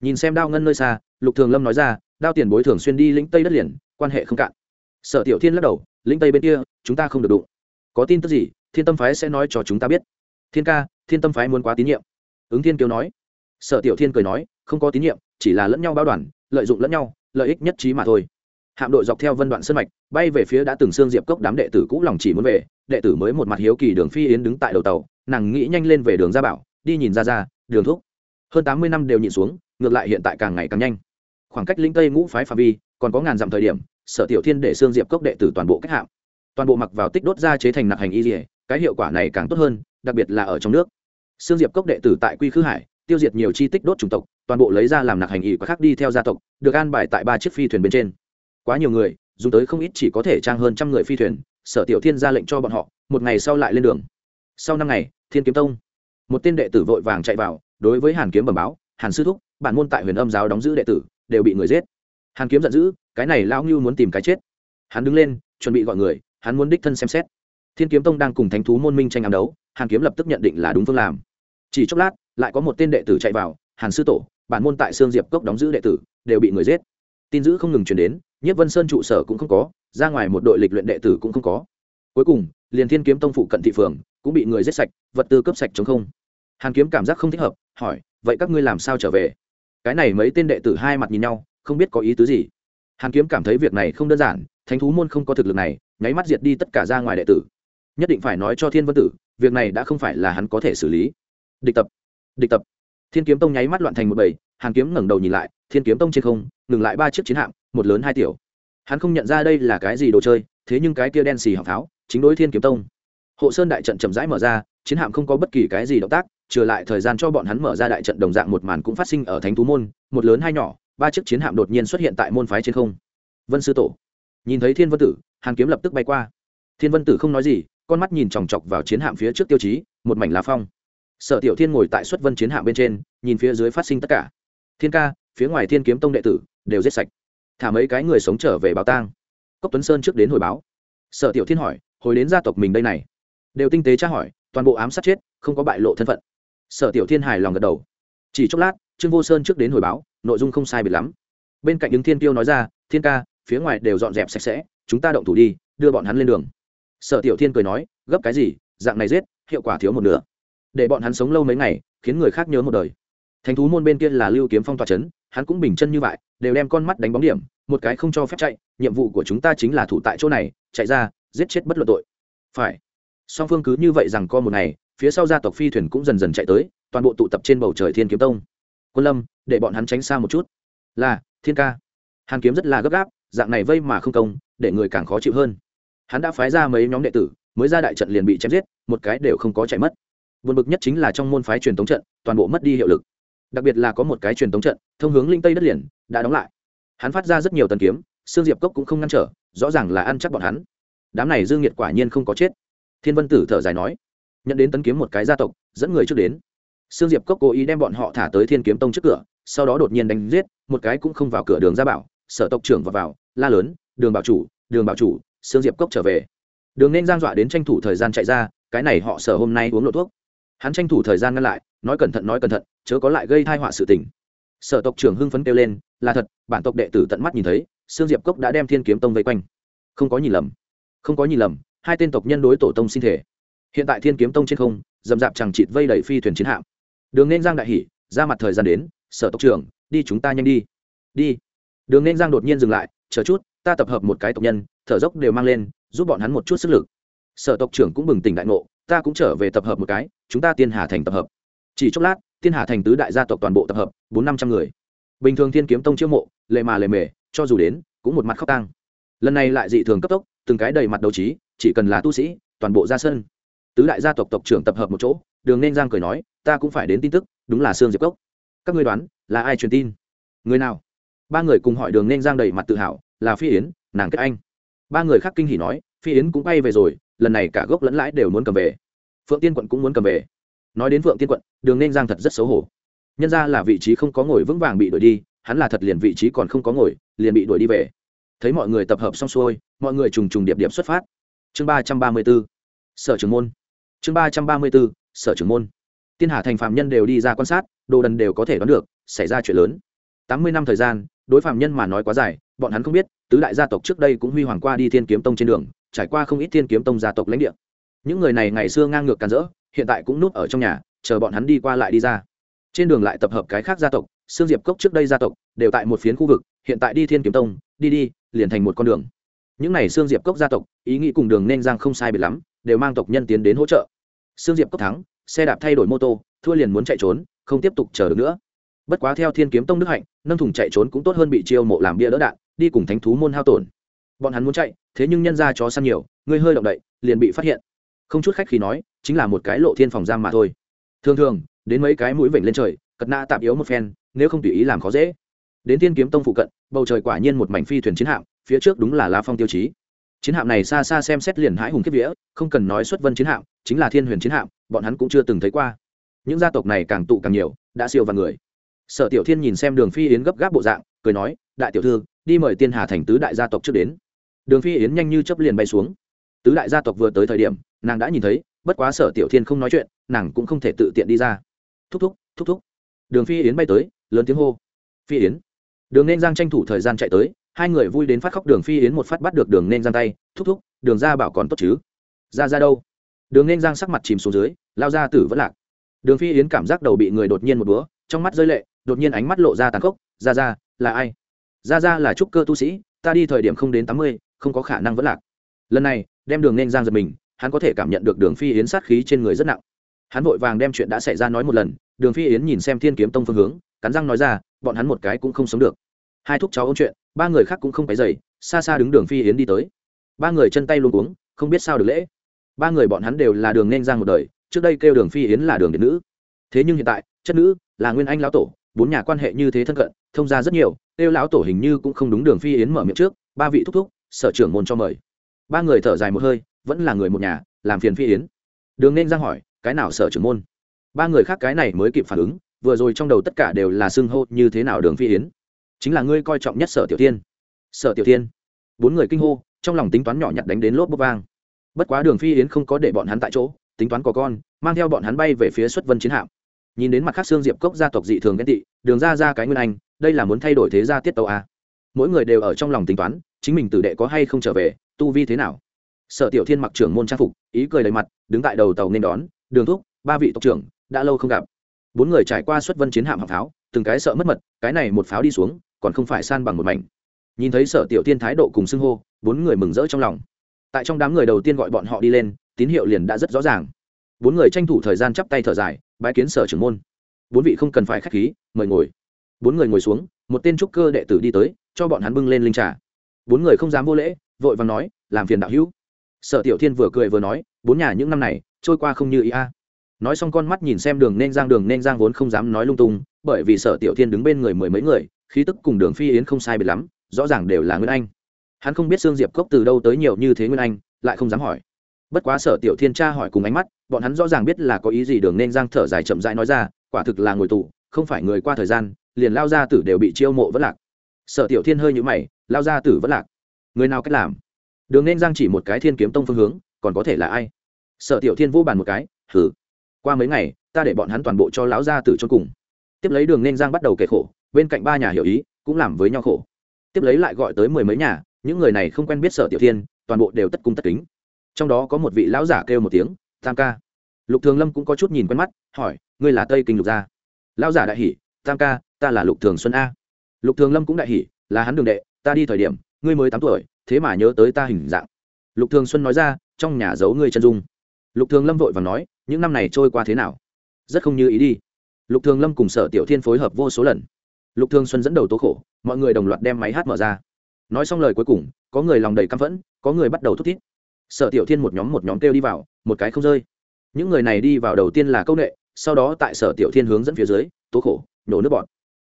Nhìn xem đao ngân nơi xa, lục thường lâm nói ra, đao tiền bối thường xuyên đi linh tây đất liền, quan hệ không cạn sở tiểu thiên lắc đầu linh tây bên kia, chúng ta không được đụng. Có tin tức gì, thiên tâm phái sẽ nói cho chúng ta biết. Thiên ca, thiên tâm phái muốn quá tín nhiệm. Ứng thiên kiều nói. Sở tiểu thiên cười nói, không có tín nhiệm, chỉ là lẫn nhau báo đoàn, lợi dụng lẫn nhau, lợi ích nhất trí mà thôi. Hạm đội dọc theo vân đoạn sân mạch, bay về phía đã từng xương diệp cốc đám đệ tử cũ lòng chỉ muốn về, đệ tử mới một mặt hiếu kỳ đường phi yến đứng tại đầu tàu, nàng nghĩ nhanh lên về đường gia bảo, đi nhìn ra ra, đường thúc. Hơn tám mươi năm đều nhịn xuống, ngược lại hiện tại càng ngày càng nhanh. Khoảng cách linh tây ngũ phái phạm vi, còn có ngàn dặm thời điểm sở tiểu thiên để xương diệp cốc đệ tử toàn bộ cách hạm. Toàn bộ mặc vào tích đốt ra chế thành nặc hành y dỉa cái hiệu quả này càng tốt hơn, đặc biệt là ở trong nước. Xương diệp cốc đệ tử tại quy khứ hải, tiêu diệt nhiều chi tích đốt chủng tộc, toàn bộ lấy ra làm nặc hành y và khác đi theo gia tộc, được an bài tại ba chiếc phi thuyền bên trên. Quá nhiều người dùng tới không ít chỉ có thể trang hơn trăm người phi thuyền, sở tiểu thiên ra lệnh cho bọn họ, một ngày sau lại lên đường. Sau năm ngày, thiên kiếm tông, một tên đệ tử vội vàng chạy vào, đối với hàn kiếm bẩm báo, hàn sư thúc, bản môn tại huyền âm giáo đóng giữ đệ tử, đều bị người giết hàn kiếm giận dữ, cái này lão ngưu muốn tìm cái chết. Hắn đứng lên, chuẩn bị gọi người, hắn muốn đích thân xem xét. Thiên kiếm tông đang cùng thánh thú môn minh tranh ám đấu, hàn kiếm lập tức nhận định là đúng phương làm. Chỉ chốc lát, lại có một tên đệ tử chạy vào, hàn sư tổ, bản môn tại sương diệp cốc đóng giữ đệ tử, đều bị người giết. Tin dữ không ngừng chuyển đến nhất vân sơn trụ sở cũng không có, ra ngoài một đội lịch luyện đệ tử cũng không có. Cuối cùng, liền thiên kiếm tông phụ cận thị phường cũng bị người giết sạch, vật tư cấp sạch chống không. Hàn kiếm cảm giác không thích hợp, hỏi, vậy các ngươi làm sao trở về? Cái này mấy tên đệ tử hai mặt nhìn nhau không biết có ý tứ gì. Hàn kiếm cảm thấy việc này không đơn giản, thánh thú môn không có thực lực này, nháy mắt diệt đi tất cả ra ngoài đệ tử. Nhất định phải nói cho thiên vân tử, việc này đã không phải là hắn có thể xử lý. Địch tập địch tập. Thiên kiếm tông nháy mắt loạn thành một bầy, hàn kiếm ngẩng đầu nhìn lại, thiên kiếm tông trên không, ngừng lại ba chiếc chiến hạm, một lớn hai tiểu. Hắn không nhận ra đây là cái gì đồ chơi, thế nhưng cái kia đen xì hỏng pháo, chính đối thiên kiếm tông. Hộ sơn đại trận chậm rãi mở ra, chiến hạm không có bất kỳ cái gì động tác, trừ lại thời gian cho bọn hắn mở ra đại trận đồng dạng một màn cũng phát sinh ở thánh thú môn, một lớn hai nhỏ ba chiếc chiến hạm đột nhiên xuất hiện tại môn phái trên không. Vân sư tổ. Nhìn thấy thiên vân tử, hàn kiếm lập tức bay qua. Thiên vân tử không nói gì, con mắt nhìn chòng chọc vào chiến hạm phía trước tiêu chí, một mảnh lá phong. Sở tiểu thiên ngồi tại xuất vân chiến hạm bên trên, nhìn phía dưới phát sinh tất cả. Thiên ca, phía ngoài thiên kiếm tông đệ tử, đều giết sạch. Thả mấy cái người sống trở về báo tang. Cốc tuấn sơn trước đến hồi báo. Sở tiểu thiên hỏi, hồi đến gia tộc mình đây này. Đều tinh tế tra hỏi, toàn bộ ám sát chết, không có bại lộ thân phận. Sở tiểu thiên hài lòng gật đầu. Chỉ chốc lát, trương vô sơn trước đến hồi báo nội dung không sai biệt lắm. Bên cạnh đứng thiên tiêu nói ra, thiên ca, phía ngoài đều dọn dẹp sạch sẽ, chúng ta động thủ đi, đưa bọn hắn lên đường. Sở tiểu thiên cười nói, gấp cái gì, dạng này giết, hiệu quả thiếu một nửa. Để bọn hắn sống lâu mấy ngày, khiến người khác nhớ một đời. Thành thú môn bên kia là lưu kiếm phong tỏa c h ấ n hắn cũng bình chân như vậy, đều đem con mắt đánh bóng điểm, một cái không cho phép chạy, nhiệm vụ của chúng ta chính là thủ tại chỗ này, chạy ra, giết chết bất luận tội. Phải. Song phương cứ như vậy rằng co một ngày, phía sau gia tộc phi thuyền cũng dần dần chạy tới, toàn bộ tụ tập trên bầu trời thiên kiếm tông quân lâm, để bọn hắn tránh xa một chút. Là, thiên ca. Hàn kiếm rất là gấp gáp, dạng này vây mà không công, để người càng khó chịu hơn. Hắn đã phái ra mấy nhóm đệ tử, mới ra đại trận liền bị chém giết, một cái đều không có chạy mất. Vượt bực nhất chính là trong môn phái truyền thống trận, toàn bộ mất đi hiệu lực. Đặc biệt là có một cái truyền thống trận, thông hướng linh tây đất liền, đã đóng lại. Hắn phát ra rất nhiều tần kiếm xương diệp cốc cũng không ngăn trở, rõ ràng là ăn chắc bọn hắn. Đám này dương nhiệt quả nhiên không có chết. Thiên vân tử thở dài nói, nhận đến tấn kiếm một cái gia tộc, dẫn người trước đến. Sương diệp cốc cố ý đem bọn họ thả tới thiên kiếm tông trước cửa, sau đó đột nhiên đánh giết, một cái cũng không vào cửa đường ra bảo, sở tộc trưởng vào vào, la lớn, đường bảo chủ, đường bảo chủ. Sương diệp cốc trở về. Đường nên giang dọa đến tranh thủ thời gian chạy ra, cái này họ sở hôm nay uống lộ thuốc. Hắn tranh thủ thời gian ngăn lại, nói cẩn thận, nói cẩn thận, chớ có lại gây thai họa sự tình. Sở tộc trưởng hưng phấn kêu lên, là thật, bản tộc đệ tử tận mắt nhìn thấy, sương diệp cốc đã đem thiên kiếm tông vây quanh. Không có nhìn lầm, không có nhìn lầm, hai tên tộc nhân đối tổ tông xin thể. Hiện tại thiên kiếm tông trên không, dầm dạp chẳng chịt vây đẩy phi thuyền chiến hạm đường nên giang đại hỉ, ra mặt thời gian đến, sở tộc trưởng, đi chúng ta nhanh đi. Đi. Đường nên giang đột nhiên dừng lại, chờ chút, ta tập hợp một cái tộc nhân, thở dốc đều mang lên, giúp bọn hắn một chút sức lực. Sở tộc trưởng cũng bừng tỉnh đại ngộ, ta cũng trở về tập hợp một cái, chúng ta tiên hà thành tập hợp. Chỉ chốc lát, tiên hà thành tứ đại gia tộc toàn bộ tập hợp, bốn năm trăm người. Bình thường thiên kiếm tông chiêu mộ lệ mà lệ mề, cho dù đến, cũng một mặt khóc tăng lần này lại dị thường cấp tốc, từng cái đầy mặt đấu trí, chỉ cần là tu sĩ, toàn bộ ra sân. Tứ đại gia tộc tộc trưởng tập hợp một chỗ, đường nên giang cười nói ta cũng phải đến tin tức, đúng là sương diệp cốc. Các ngươi đoán, là ai truyền tin? Người nào? Ba người cùng hỏi đường nên giang đầy mặt tự hào, là phi yến, nàng kết anh. Ba người khác kinh hỉ nói, phi yến cũng bay về rồi, lần này cả gốc lẫn lãi đều muốn cầm về. Phượng tiên quận cũng muốn cầm về. Nói đến phượng tiên quận, đường nên giang thật rất xấu hổ. Nhân ra là vị trí không có ngồi vững vàng bị đuổi đi, hắn là thật liền vị trí còn không có ngồi, liền bị đuổi đi về. Thấy mọi người tập hợp xong xuôi, mọi người trùng trùng điệp điệp xuất phát. Chương ba trăm ba mươi b ố sở trường môn. Chương ba trăm ba mươi b ố sở trường môn tiên hà thành phạm nhân đều đi ra quan sát, đồ đần đều có thể đoán được, xảy ra chuyện lớn. Tám mươi năm thời gian, đối phạm nhân mà nói quá dài, bọn hắn không biết, tứ đại gia tộc trước đây cũng huy hoàng qua đi thiên kiếm tông trên đường, trải qua không ít thiên kiếm tông gia tộc lãnh địa. Những người này ngày xưa ngang ngược càn rỡ, hiện tại cũng núp ở trong nhà, chờ bọn hắn đi qua lại đi ra. Trên đường lại tập hợp cái khác gia tộc xương diệp cốc trước đây gia tộc, đều tại một phiến khu vực, hiện tại đi thiên kiếm tông, đi đi, liền thành một con đường. Những n à y xương diệp cốc gia tộc, ý nghĩ cùng đường nên giang không sai biệt lắm, đều mang tộc nhân tiến đến hỗ trợ. Xương diệp cốc thắng xe đạp thay đổi mô tô, thua liền muốn chạy trốn, không tiếp tục chờ được nữa. Bất quá theo thiên kiếm tông đức hạnh, nâng thùng chạy trốn cũng tốt hơn bị chiêu mộ làm bia đỡ đạn, đi cùng thánh thú môn hao tổn. Bọn hắn muốn chạy, thế nhưng nhân ra chó săn nhiều ngươi hơi động đậy, liền bị phát hiện. Không chút khách khi nói, chính là một cái lộ thiên phòng giam mà thôi. Thường thường, đến mấy cái mũi vểnh lên trời, cật nạ tạm yếu một phen, nếu không tùy ý làm khó dễ. Đến thiên kiếm tông phụ cận, bầu trời quả nhiên một mảnh phi thuyền chiến hạm, phía trước đúng là la phong tiêu chí. Chiến hạm này xa xa xem xét liền hãi hùng kiếp vía, không cần nói xuất vân chiến hạm, chính là thiên huyền chiến hạm bọn hắn cũng chưa từng thấy qua. Những gia tộc này càng tụ càng nhiều, đã siêu vào người. Sở tiểu thiên nhìn xem đường phi yến gấp gáp bộ dạng, cười nói, đại tiểu thư, đi mời tiên hà thành tứ đại gia tộc trước đến. Đường phi yến nhanh như chấp liền bay xuống. Tứ đại gia tộc vừa tới thời điểm, nàng đã nhìn thấy, bất quá sở tiểu thiên không nói chuyện, nàng cũng không thể tự tiện đi ra. Thúc thúc thúc thúc. Đường phi yến bay tới, lớn tiếng hô. Phi yến. Đường nên giang tranh thủ thời gian chạy tới, hai người vui đến phát khóc. Đường phi yến một phát bắt được đường nên giang tay. Thúc thúc, đường ra bảo còn tốt chứ? Ra ra đâu? Đường nên giang sắc mặt chìm xuống dưới, lao ra tử vẫn lạc. Đường phi yến cảm giác đầu bị người đột nhiên một búa, trong mắt rơi lệ, đột nhiên ánh mắt lộ ra tàn khốc ra ra là ai? Ra ra là trúc cơ tu sĩ, ta đi thời điểm không đến tám mươi, không có khả năng vẫn lạc. Lần này, đem đường nên giang giật mình, hắn có thể cảm nhận được đường phi yến sát khí trên người rất nặng. Hắn vội vàng đem chuyện đã xảy ra nói một lần, đường phi yến nhìn xem thiên kiếm tông phương hướng, cắn răng nói ra, bọn hắn một cái cũng không sống được. Hai thúc cháu ôn chuyện, ba người khác cũng không phải dày xa xa đứng đường phi yến đi tới. Ba người chân tay luôn uống không biết sao được lễ ba người bọn hắn đều là đường nên giang một đời, trước đây kêu đường phi yến là đường điện nữ. Thế nhưng hiện tại, chất nữ là nguyên anh lão tổ, bốn nhà quan hệ như thế thân cận, thông ra rất nhiều, kêu lão tổ hình như cũng không đúng đường phi yến mở miệng trước, ba vị thúc thúc, sở trưởng môn cho mời. Ba người thở dài một hơi, vẫn là người một nhà, làm phiền phi yến. Đường nên giang hỏi, cái nào sở trưởng môn? Ba người khác cái này mới kịp phản ứng, vừa rồi trong đầu tất cả đều là xưng hô như thế nào đường phi yến. Chính là ngươi coi trọng nhất sở tiểu tiên sở tiểu tiên bốn người kinh hô, trong lòng tính toán nhỏ nhặt đánh đến lốp bốc vang bất quá đường phi yến không có để bọn hắn tại chỗ, tính toán có con, mang theo bọn hắn bay về phía xuất vân chiến hạm. Nhìn đến mặt khác xương diệp cốc gia tộc dị thường ghen tị, đường ra ra cái nguyên anh, đây là muốn thay đổi thế gia tiết tàu a à? mỗi người đều ở trong lòng tính toán, chính mình tử đệ có hay không trở về, tu vi thế nào? Sở tiểu thiên mặc trưởng môn trang phục, ý cười đầy mặt, đứng tại đầu tàu nên đón, đường thúc, ba vị tộc trưởng, đã lâu không gặp. Bốn người trải qua xuất vân chiến hạm hạng pháo, từng cái sợ mất mật, cái này một pháo đi xuống, còn không phải san bằng một mảnh. Nhìn thấy sở tiểu thiên thái độ cùng xưng hô, bốn người mừng rỡ trong lòng tại trong đám người đầu tiên gọi bọn họ đi lên, tín hiệu liền đã rất rõ ràng. Bốn người tranh thủ thời gian chắp tay thở dài, bái kiến sở trưởng môn. Bốn vị không cần phải k h á c h khí, mời ngồi. Bốn người ngồi xuống, một tên trúc cơ đệ tử đi tới, cho bọn hắn bưng lên linh trà. Bốn người không dám vô lễ, vội và nói, làm phiền đạo hữu. Sở tiểu thiên vừa cười vừa nói, bốn nhà những năm này, trôi qua không như ý a. Nói xong con mắt nhìn xem đường nên giang, đường nên giang vốn không dám nói lung tung, bởi vì sở tiểu thiên đứng bên người mười mấy người, khí tức cùng đường phi yến không sai biệt lắm, rõ ràng đều là nguyên anh hắn không biết sương diệp cốc từ đâu tới nhiều như thế nguyên anh, lại không dám hỏi. Bất quá sở tiểu thiên tra hỏi cùng ánh mắt, bọn hắn rõ ràng biết là có ý gì đường nên giang thở dài chậm rãi nói ra, quả thực là ngồi tù, không phải người qua thời gian, liền lao ra tử đều bị chiêu mộ vất lạc. Sở tiểu thiên hơi nhũ mày, lao ra tử vất lạc. Người nào cách làm? Đường nên giang chỉ một cái thiên kiếm tông phương hướng, còn có thể là ai? Sở tiểu thiên vô bàn một cái thử qua mấy ngày, ta để bọn hắn toàn bộ cho lão gia tử cho cùng. Tiếp lấy đường nên giang bắt đầu kể khổ, bên cạnh ba nhà hiểu ý, cũng làm với nhau khổ. Tiếp lấy lại gọi tới mười mấy nhà những người này không quen biết sở tiểu thiên, toàn bộ đều tất cung tất kính. Trong đó có một vị lão giả kêu một tiếng, tam ca. Lục thường lâm cũng có chút nhìn quen mắt, hỏi, ngươi là tây kinh lục gia? Lão giả đại hỷ tam ca, ta là lục thường xuân a. Lục thường lâm cũng đại hỷ là hắn đường đệ, ta đi thời điểm, ngươi mới tám tuổi, thế mà nhớ tới ta hình dạng. Lục thường xuân nói ra, trong nhà giấu ngươi chân dung. Lục thường lâm vội và nói, những năm này trôi qua thế nào? Rất không như ý đi. Lục thường lâm cùng sở tiểu thiên phối hợp vô số lần. Lục thường xuân dẫn đầu tố khổ, mọi người đồng loạt đem máy hát mở ra nói xong lời cuối cùng, có người lòng đầy căm phẫn, có người bắt đầu thúc thiết sở tiểu thiên một nhóm một nhóm kêu đi vào, một cái không rơi. Những người này đi vào đầu tiên là công nghệ sau đó tại sở tiểu thiên hướng dẫn phía dưới, tố khổ nhổ nước bọt.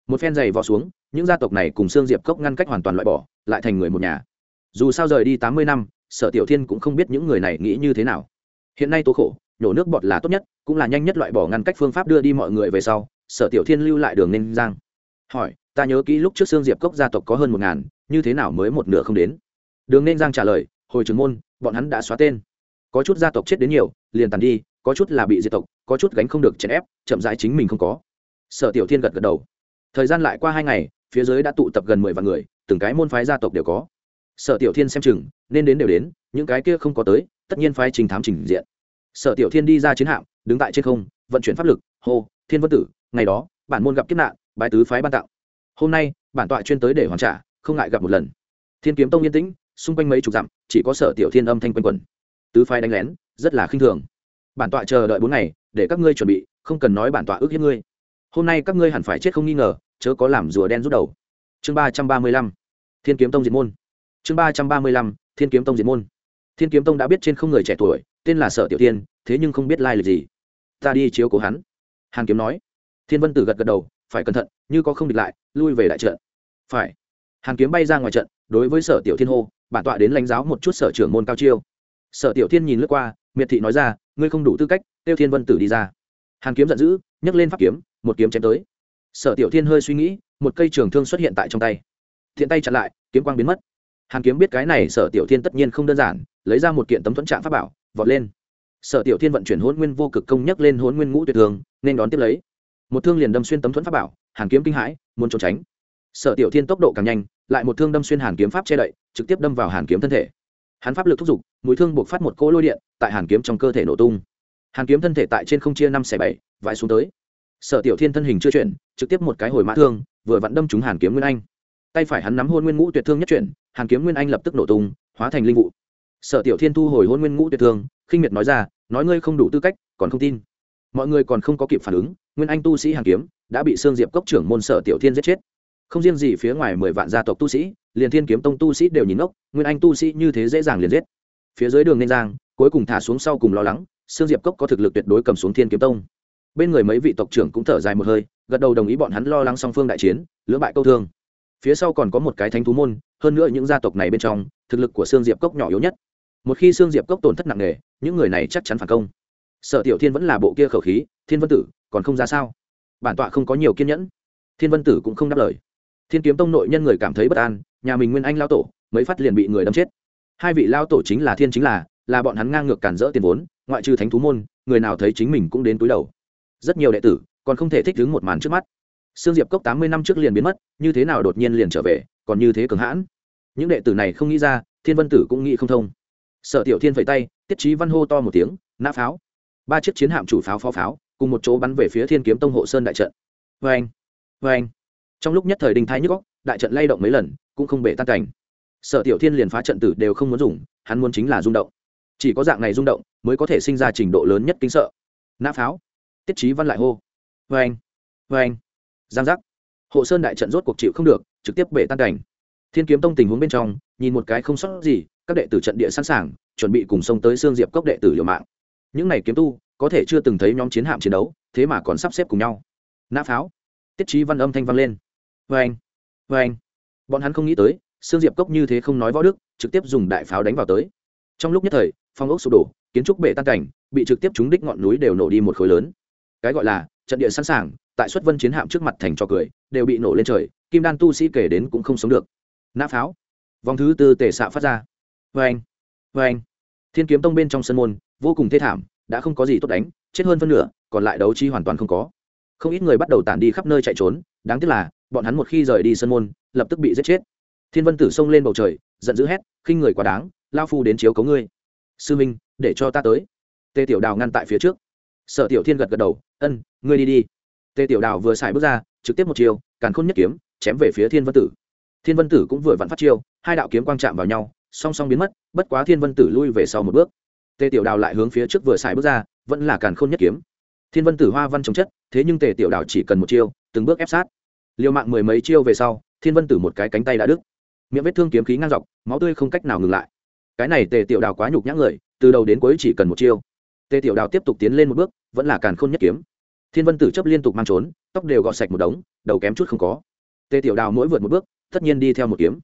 Một phen giày vò xuống, những gia tộc này cùng xương diệp cốc ngăn cách hoàn toàn loại bỏ, lại thành người một nhà. Dù sao rời đi tám mươi năm, sở tiểu thiên cũng không biết những người này nghĩ như thế nào. Hiện nay tố khổ nhổ nước bọt là tốt nhất, cũng là nhanh nhất loại bỏ ngăn cách phương pháp đưa đi mọi người về sau, sở tiểu thiên lưu lại đường ninh giang. Hỏi, ta nhớ kỹ lúc trước xương diệp cốc gia tộc có hơn một ngàn như thế nào mới một nửa không đến? Đường nên giang trả lời, hồi trưởng môn, bọn hắn đã xóa tên. Có chút gia tộc chết đến nhiều, liền tàn đi, có chút là bị diệt tộc, có chút gánh không được chèn ép, chậm rãi chính mình không có. Sở tiểu thiên gật gật đầu. Thời gian lại qua hai ngày, phía dưới đã tụ tập gần mười vạn người, từng cái môn phái gia tộc đều có. Sở tiểu thiên xem chừng, nên đến đều đến, những cái kia không có tới, tất nhiên phái trình thám trình diện. Sở tiểu thiên đi ra chiến hạm, đứng tại trên không, vận chuyển pháp lực, hô, thiên vân tử, ngày đó, bản môn gặp kiếp nạn bài tứ phái ban tặng. Hôm nay, bản tọa chuyên tới để hoàn trả không ngại gặp một lần. Thiên kiếm tông yên tĩnh, xung quanh mấy chục dặm, chỉ có sở tiểu thiên âm thanh quanh quẩn. Tứ phái đánh lén, rất là khinh thường. Bản tọa chờ đợi bốn ngày, để các ngươi chuẩn bị, không cần nói bản tọa ước hiếp ngươi. Hôm nay các ngươi hẳn phải chết không nghi ngờ, chớ có làm rùa đen rút đầu. Chương ba trăm ba mươi lăm, thiên kiếm tông diệt môn. Chương ba trăm ba mươi lăm, thiên kiếm tông diệt môn. Thiên kiếm tông đã biết trên không người trẻ tuổi, tên là sở tiểu tiên thế nhưng không biết lai lịch gì. Ta đi chiếu cố hắn. Hàn kiếm nói. Thiên vân tử gật gật đầu, phải cẩn thận, như có không địch lại, lui về đại trận. Phải hàn kiếm bay ra ngoài trận, đối với sở tiểu thiên hô, bản tọa đến lãnh giáo một chút sở trưởng môn cao chiêu. Sở tiểu thiên nhìn lướt qua, miệt thị nói ra, ngươi không đủ tư cách, tiêu thiên vân tử đi ra. Hàn kiếm giận dữ, nhấc lên pháp kiếm, một kiếm chém tới. Sở tiểu thiên hơi suy nghĩ, một cây trường thương xuất hiện tại trong tay. Thiện tay chặn lại, kiếm quang biến mất. Hàn kiếm biết cái này, sở tiểu thiên tất nhiên không đơn giản, lấy ra một kiện tấm thuẫn trạng pháp bảo, vọt lên. Sở tiểu thiên vận chuyển hôn nguyên vô cực công nhấc lên hôn nguyên ngũ tuyệt thường, nên đón tiếp lấy. Một thương liền đâm xuyên tấm thuẫn pháp bảo, hàn kiếm kinh hãi, muốn trốn tránh sở tiểu thiên tốc độ càng nhanh, lại một thương đâm xuyên hàn kiếm pháp che đậy, trực tiếp đâm vào hàn kiếm thân thể. Hắn pháp lực thúc giục, mũi thương buộc phát một cỗ lôi điện, tại hàn kiếm trong cơ thể nổ tung. Hàn kiếm thân thể tại trên không chia năm xẻ bảy, vãi xuống tới. Sở tiểu thiên thân hình chưa chuyển, trực tiếp một cái hồi mã thương, vừa vặn đâm trúng hàn kiếm nguyên anh. Tay phải hắn nắm hôn nguyên ngũ tuyệt thương nhất chuyển, hàn kiếm nguyên anh lập tức nổ tung, hóa thành linh vụ. Sở tiểu thiên thu hồi hôn nguyên ngũ tuyệt thương, khinh miệt nói ra, nói ngươi không đủ tư cách, còn không tin. Mọi người còn không có kịp phản ứng, nguyên anh tu sĩ hàn kiếm đã bị sương diệp cốc trưởng môn sở tiểu thiên giết chết không riêng gì phía ngoài mười vạn gia tộc tu sĩ, liền thiên kiếm tông tu sĩ đều nhìn ngốc, nguyên anh tu sĩ như thế dễ dàng liền giết. Phía dưới đường nên giang, cuối cùng thả xuống sau cùng lo lắng, sương diệp cốc có thực lực tuyệt đối cầm xuống thiên kiếm tông. Bên người mấy vị tộc trưởng cũng thở dài một hơi, gật đầu đồng ý bọn hắn lo lắng song phương đại chiến, lưỡng bại câu thương. Phía sau còn có một cái thánh thú môn, hơn nữa những gia tộc này bên trong, thực lực của sương diệp cốc nhỏ yếu nhất. Một khi sương diệp cốc tổn thất nặng nề, những người này chắc chắn phản công. Sở tiểu thiên vẫn là bộ kia khẩu khí, thiên vân tử, còn không ra sao? Bản tọa không có nhiều kiên nhẫn. Thiên vân tử cũng không đáp lời thiên kiếm tông nội nhân người cảm thấy bất an, nhà mình nguyên anh lao tổ, mấy phát liền bị người đâm chết. Hai vị lao tổ chính là thiên chính là là bọn hắn ngang ngược cản rỡ tiền vốn, ngoại trừ thánh thú môn, người nào thấy chính mình cũng đến túi đầu. Rất nhiều đệ tử còn không thể thích ứng một màn trước mắt. Sương diệp cốc tám mươi năm trước liền biến mất, như thế nào đột nhiên liền trở về, còn như thế cường hãn. Những đệ tử này không nghĩ ra, thiên vân tử cũng nghĩ không thông. Sở tiểu thiên phẩy tay, tiết trí văn hô to một tiếng, nã pháo. Ba chiếc chiến hạm chủ pháo phó pháo, cùng một chỗ bắn về phía thiên kiếm tông hộ sơn đại trận. Vê anh vê anh trong lúc nhất thời đinh thái nhức góc đại trận lay động mấy lần, cũng không bể tan cảnh. Sở tiểu thiên liền phá trận tử đều không muốn dùng, hắn muốn chính là rung động. Chỉ có dạng này rung động, mới có thể sinh ra trình độ lớn nhất kính sợ. Nã pháo. Tiết trí văn lại hô. Vê anh vê anh giang giác. Hộ sơn đại trận rốt cuộc chịu không được, trực tiếp bể tan cảnh. Thiên kiếm tông tình huống bên trong, nhìn một cái không sót gì, các đệ tử trận địa sẵn sàng, chuẩn bị cùng sông tới xương diệp cốc đệ tử liều mạng. Những này kiếm tu, có thể chưa từng thấy nhóm chiến hạm chiến đấu, thế mà còn sắp xếp cùng nhau. Nã pháo. Tiết trí văn âm thanh vang lên vê anh. Vê anh. Bọn hắn không nghĩ tới xương diệp cốc như thế không nói võ đức, trực tiếp dùng đại pháo đánh vào tới. Trong lúc nhất thời, phong ốc sụp đổ, kiến trúc bể tan cảnh, bị trực tiếp trúng đích ngọn núi đều nổ đi một khối lớn. Cái gọi là trận địa sẵn sàng, tại xuất vân chiến hạm trước mặt thành cho cười, đều bị nổ lên trời, kim đan tu sĩ kể đến cũng không sống được. Nã pháo. Vòng thứ tư tể xạ phát ra. Vê anh. Vê anh. Thiên kiếm tông bên trong sân môn, vô cùng thê thảm, đã không có gì tốt đánh, chết hơn phân nửa, còn lại đấu chi hoàn toàn không có. Không ít người bắt đầu tản đi khắp nơi chạy trốn, đáng tiếc là bọn hắn một khi rời đi sân môn, lập tức bị giết chết. Thiên vân tử xông lên bầu trời, giận dữ hét, khinh người quá đáng, lao phu đến chiếu cấu ngươi. Sư minh, để cho ta tới. Tề tiểu đào ngăn tại phía trước. Sở tiểu thiên gật gật đầu, ân, ngươi đi đi. Tề tiểu đào vừa xài bước ra, trực tiếp một chiều càn khôn nhất kiếm, chém về phía thiên vân tử. Thiên vân tử cũng vừa vặn phát chiêu, hai đạo kiếm quang chạm vào nhau, song song biến mất, bất quá thiên vân tử lui về sau một bước. Tề tiểu đào lại hướng phía trước vừa xài bước ra, vẫn là càn khôn nhất kiếm. Thiên vân tử hoa văn chống chất, thế nhưng tề tiểu đào chỉ cần một chiêu, từng bước ép sát liều mạng mười mấy chiêu về sau, thiên vân tử một cái cánh tay đã đứt. Miệng vết thương kiếm khí ngang dọc, máu tươi không cách nào ngừng lại. Cái này tề tiểu đào quá nhục nhã người, từ đầu đến cuối chỉ cần một chiêu. Tề tiểu đào tiếp tục tiến lên một bước, vẫn là càn khôn nhất kiếm. Thiên vân tử chấp liên tục mang trốn, tóc đều gọt sạch một đống, đầu kém chút không có. Tề tiểu đào mỗi vượt một bước, tất nhiên đi theo một kiếm.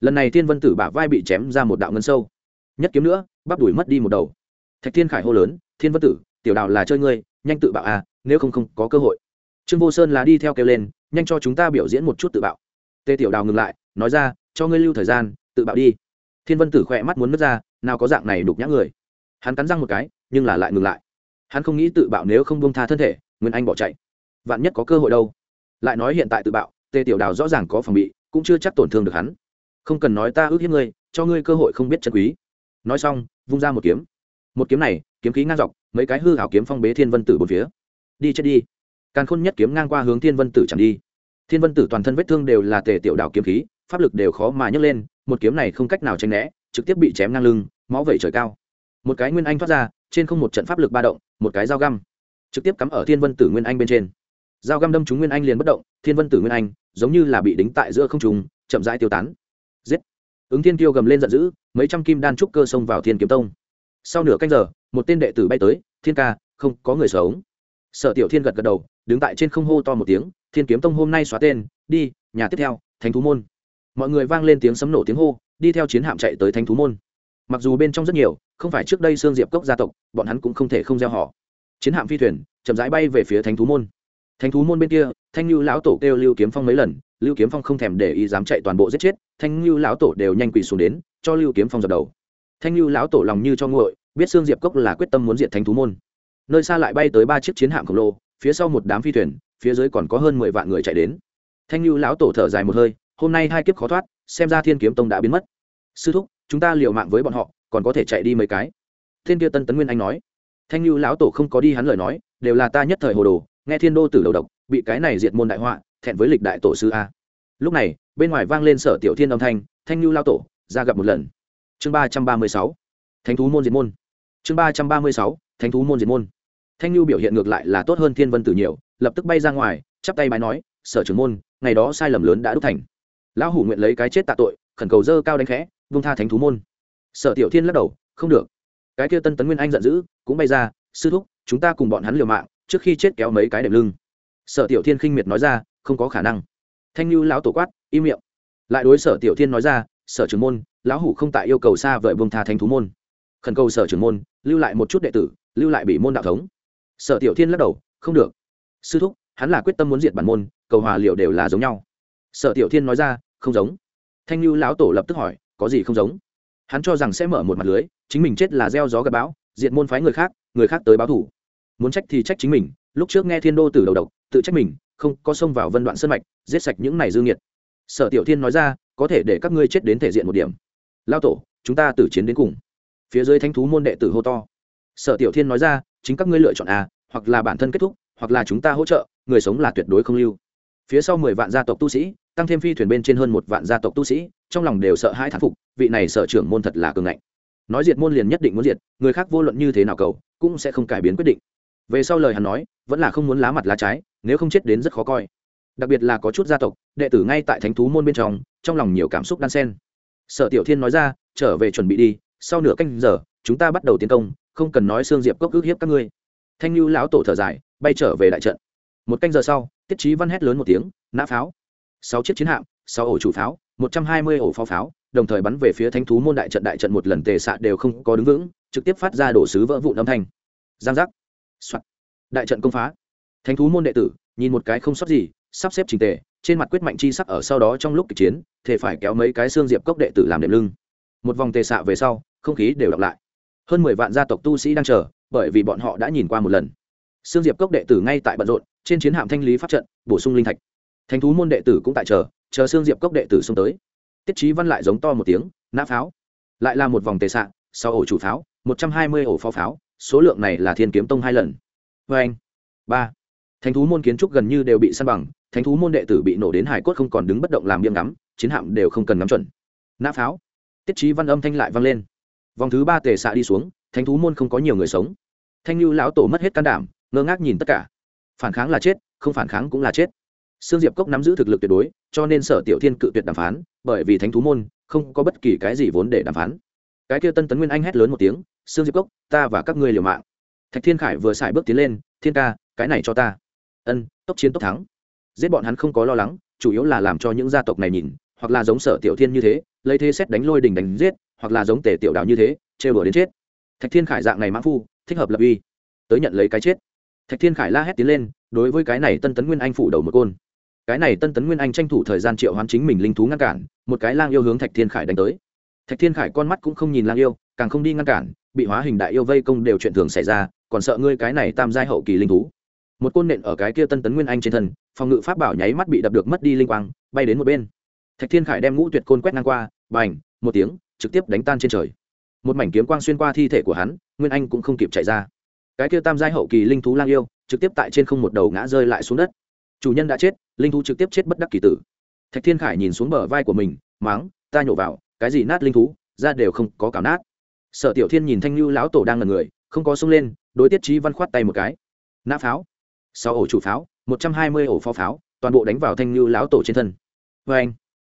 Lần này thiên vân tử bả vai bị chém ra một đạo ngân sâu. Nhất kiếm nữa, bắp đuổi mất đi một đầu. Thạch thiên khải hô lớn, thiên vân tử, tiểu đào là chơi ngươi, nhanh tự bạo à nếu không không có cơ hội. Trương vô sơn là đi theo kêu lên nhanh cho chúng ta biểu diễn một chút tự bạo. Tề tiểu đào ngừng lại, nói ra, cho ngươi lưu thời gian, tự bạo đi. Thiên vân tử khỏe mắt muốn nứt ra, nào có dạng này đục nhã người. Hắn cắn răng một cái, nhưng là lại ngừng lại. Hắn không nghĩ tự bạo nếu không bông tha thân thể, nguyên anh bỏ chạy. Vạn nhất có cơ hội đâu? Lại nói hiện tại tự bạo tề tiểu đào rõ ràng có phòng bị, cũng chưa chắc tổn thương được hắn. Không cần nói ta ước hiếp ngươi, cho ngươi cơ hội không biết chân quý. Nói xong, vung ra một kiếm. Một kiếm này, kiếm khí ngang dọc, mấy cái hư hảo kiếm phong bế thiên vân tử bốn phía. Đi chết đi càn khôn nhất kiếm ngang qua hướng thiên vân tử chẳng đi. Thiên vân tử toàn thân vết thương đều là tề tiểu đảo kiếm khí, pháp lực đều khó mà nhấc lên, một kiếm này không cách nào tranh né, trực tiếp bị chém ngang lưng, máu vẩy trời cao. Một cái nguyên anh thoát ra, trên không một trận pháp lực ba động, một cái dao găm. Trực tiếp cắm ở thiên vân tử nguyên anh bên trên. Dao găm đâm trúng nguyên anh liền bất động, thiên vân tử nguyên anh, giống như là bị đính tại giữa không trùng chậm rãi tiêu tán. Giết. Ứng thiên tiêu gầm lên giận dữ, mấy trăm kim đan trúc cơ xông vào thiên kiếm tông. Sau nửa canh giờ, một tên đệ tử bay tới, thiên ca, không có người sống. Sở tiểu thiên gật gật đầu đứng tại trên không hô to một tiếng, thiên kiếm tông hôm nay xóa tên, đi, nhà tiếp theo, thánh thú môn. Mọi người vang lên tiếng sấm nổ tiếng hô, đi theo chiến hạm chạy tới thánh thú môn. Mặc dù bên trong rất nhiều, không phải trước đây sương diệp cốc gia tộc, bọn hắn cũng không thể không gieo họ. Chiến hạm phi thuyền chậm rãi bay về phía thánh thú môn. Thánh thú môn bên kia, thanh lưu lão tổ kêu lưu kiếm phong mấy lần, lưu kiếm phong không thèm để ý dám chạy toàn bộ giết chết, thanh lưu lão tổ đều nhanh quỳ xuống đến, cho lưu kiếm phong dập đầu. Thanh lưu lão tổ lòng như cho nguội, biết sương diệp cốc là quyết tâm muốn diệt thánh thú môn. Nơi xa lại bay tới ba chiếc chiến hạm khổng lồ phía sau một đám phi thuyền, phía dưới còn có hơn mười vạn người chạy đến. Thanh lưu lão tổ thở dài một hơi, hôm nay hai kiếp khó thoát, xem ra thiên kiếm tông đã biến mất. Sư thúc, chúng ta liều mạng với bọn họ, còn có thể chạy đi mấy cái. Thiên kia tân tấn nguyên anh nói. Thanh lưu lão tổ không có đi hắn lời nói, đều là ta nhất thời hồ đồ, nghe thiên đô tử đầu độc, bị cái này diệt môn đại họa, thẹn với lịch đại tổ sư a. Lúc này, bên ngoài vang lên sở tiểu thiên âm thanh thanh lưu lao tổ, ra gặp một lần. Chương ba trăm ba mươi sáu. Thánh thú môn diệt môn. Chương ba trăm ba mươi sáu. Thánh thú môn diệt môn thanh lưu biểu hiện ngược lại là tốt hơn thiên vân tử nhiều, lập tức bay ra ngoài, chắp tay bài nói, sở trưởng môn, ngày đó sai lầm lớn đã đúc thành. Lão hủ nguyện lấy cái chết tạ tội, khẩn cầu dơ cao đánh khẽ, vung tha thánh thú môn. Sở tiểu thiên lắc đầu, không được. Cái kia tân tấn nguyên anh giận dữ, cũng bay ra, sư thúc, chúng ta cùng bọn hắn liều mạng, trước khi chết kéo mấy cái đệm lưng. Sở tiểu thiên khinh miệt nói ra, không có khả năng. Thanh lưu lão tổ quát, im miệng. Lại đối sở tiểu thiên nói ra, sở trưởng môn, lão hủ không tại yêu cầu xa vời vung tha thánh thú môn. Khẩn cầu sở trưởng môn, lưu lại một chút đệ tử, lưu lại bị môn đạo thống sở tiểu thiên lắc đầu, không được. Sư thúc, hắn là quyết tâm muốn diệt bản môn, cầu hòa liệu đều là giống nhau. Sở tiểu thiên nói ra, không giống. Thanh lưu lão tổ lập tức hỏi, có gì không giống? Hắn cho rằng sẽ mở một mặt lưới, chính mình chết là gieo gió gặp bão, diệt môn phái người khác người khác tới báo thủ. Muốn trách thì trách chính mình, lúc trước nghe thiên đô từ đầu độc, tự trách mình, không có xông vào vân đoạn sân mạch, giết sạch những này dư nghiệt. Sở tiểu thiên nói ra, có thể để các ngươi chết đến thể diện một điểm. Lao tổ, chúng ta tử chiến đến cùng. Phía dưới thánh thú môn đệ tử hô to. Sở tiểu thiên nói ra chính các ngươi lựa chọn a, hoặc là bản thân kết thúc, hoặc là chúng ta hỗ trợ, người sống là tuyệt đối không lưu. Phía sau mười vạn gia tộc tu sĩ, tăng thêm phi thuyền bên trên hơn một vạn gia tộc tu sĩ, trong lòng đều sợ hai thán phục, vị này sở trưởng môn thật là cường ngạnh. Nói diệt môn liền nhất định muốn diệt, người khác vô luận như thế nào cầu, cũng sẽ không cải biến quyết định. Về sau lời hắn nói, vẫn là không muốn lá mặt lá trái, nếu không chết đến rất khó coi. Đặc biệt là có chút gia tộc, đệ tử ngay tại thánh thú môn bên trong trong lòng nhiều cảm xúc đan xen. Sở tiểu thiên nói ra, trở về chuẩn bị đi, sau nửa canh giờ, chúng ta bắt đầu tiến công không cần nói xương diệp cốc ước hiếp các ngươi. Thanh lưu lão tổ thở dài, bay trở về đại trận. Một canh giờ sau, tiết trí văn hét lớn một tiếng, nã pháo! Sáu chiếc chiến hạm, sáu ổ chủ pháo, một trăm hai mươi ổ pháo pháo. Đồng thời bắn về phía thánh thú môn đại trận đại trận một lần tề xạ đều không có đứng vững, trực tiếp phát ra đổ sứ vỡ vụn âm thanh. Giang giác! Soạt! Đại trận công phá. Thánh thú môn đệ tử, nhìn một cái không sót gì, sắp xếp trình tề, trên mặt quyết mạnh chi sắc ở sau đó trong lúc kịch chiến thể phải kéo mấy cái xương diệp cốc đệ tử làm đệm lưng. Một vòng tề xạ về sau, không khí đều đọc lại hơn mười vạn gia tộc tu sĩ đang chờ, bởi vì bọn họ đã nhìn qua một lần. Sương diệp cốc đệ tử ngay tại bận rộn, trên chiến hạm thanh lý pháp trận, bổ sung linh thạch. Thánh thú môn đệ tử cũng tại chờ chờ Sương diệp cốc đệ tử xông tới. Tiết trí văn lại giống to một tiếng, nã pháo. Lại là một vòng tề xạ sau ổ chủ pháo, một trăm hai mươi ổ pháo pháo, số lượng này là thiên kiếm tông hai lần. Vê anh, ba. Thánh thú môn kiến trúc gần như đều bị săn bằng, thánh thú môn đệ tử bị nổ đến hải cốt không còn đứng bất động làm biêm ngắm, chiến hạm đều không cần ngắm chuẩn. Nã pháo. Tiết trí văn âm thanh lại vang lên vòng thứ ba tề xạ đi xuống, thánh thú môn không có nhiều người sống. Thanh lưu lão tổ mất hết can đảm, ngơ ngác nhìn tất cả. Phản kháng là chết, không phản kháng cũng là chết. Sương diệp cốc nắm giữ thực lực tuyệt đối, cho nên sở tiểu thiên cự tuyệt đàm phán, bởi vì thánh thú môn không có bất kỳ cái gì vốn để đàm phán. Cái kia tân tấn nguyên anh hét lớn một tiếng, sương diệp cốc, ta và các ngươi liều mạng. Thạch thiên khải vừa xài bước tiến lên, thiên ca, cái này cho ta. Ân, tốc chiến tốc thắng. Giết bọn hắn không có lo lắng, chủ yếu là làm cho những gia tộc này nhìn, hoặc là giống sở tiểu thiên như thế, lấy thế xét đánh lôi đình đánh giết hoặc là giống tề tiểu đạo như thế, trêu đùa đến chết. Thạch thiên khải dạng này mãn phu, thích hợp lập uy. Tới nhận lấy cái chết. Thạch thiên khải la hét tiến lên, đối với cái này tân tấn nguyên anh phủ đầu một côn. Cái này tân tấn nguyên anh tranh thủ thời gian triệu hoán chính mình linh thú ngăn cản, một cái lang yêu hướng thạch thiên khải đánh tới. Thạch thiên khải con mắt cũng không nhìn lang yêu, càng không đi ngăn cản, bị hóa hình đại yêu vây công đều chuyện thường xảy ra, còn sợ ngươi cái này tam giai hậu kỳ linh thú. Một côn nện ở cái kia tân tấn nguyên anh trên thân, phòng ngự pháp bảo nháy mắt bị đập được mất đi linh quang, bay đến một bên. Thạch thiên khải đem ngũ tuyệt côn quét ngang qua, bành, một tiếng trực tiếp đánh tan trên trời. Một mảnh kiếm quang xuyên qua thi thể của hắn, nguyên anh cũng không kịp chạy ra. Cái kia tam giai hậu kỳ linh thú lang yêu, trực tiếp tại trên không một đầu ngã rơi lại xuống đất. Chủ nhân đã chết, linh thú trực tiếp chết bất đắc kỳ tử. Thạch thiên khải nhìn xuống bờ vai của mình máng ta nhổ vào, cái gì nát linh thú, ra đều không có cảm nát. Sở tiểu thiên nhìn thanh lưu lão tổ đang ngần người, không có sung lên, đối tiết trí văn khoát tay một cái. Nã pháo, sáu ổ chủ pháo, một trăm hai mươi ổ phó pháo, toàn bộ đánh vào thanh lưu lão tổ trên thân. Vê anh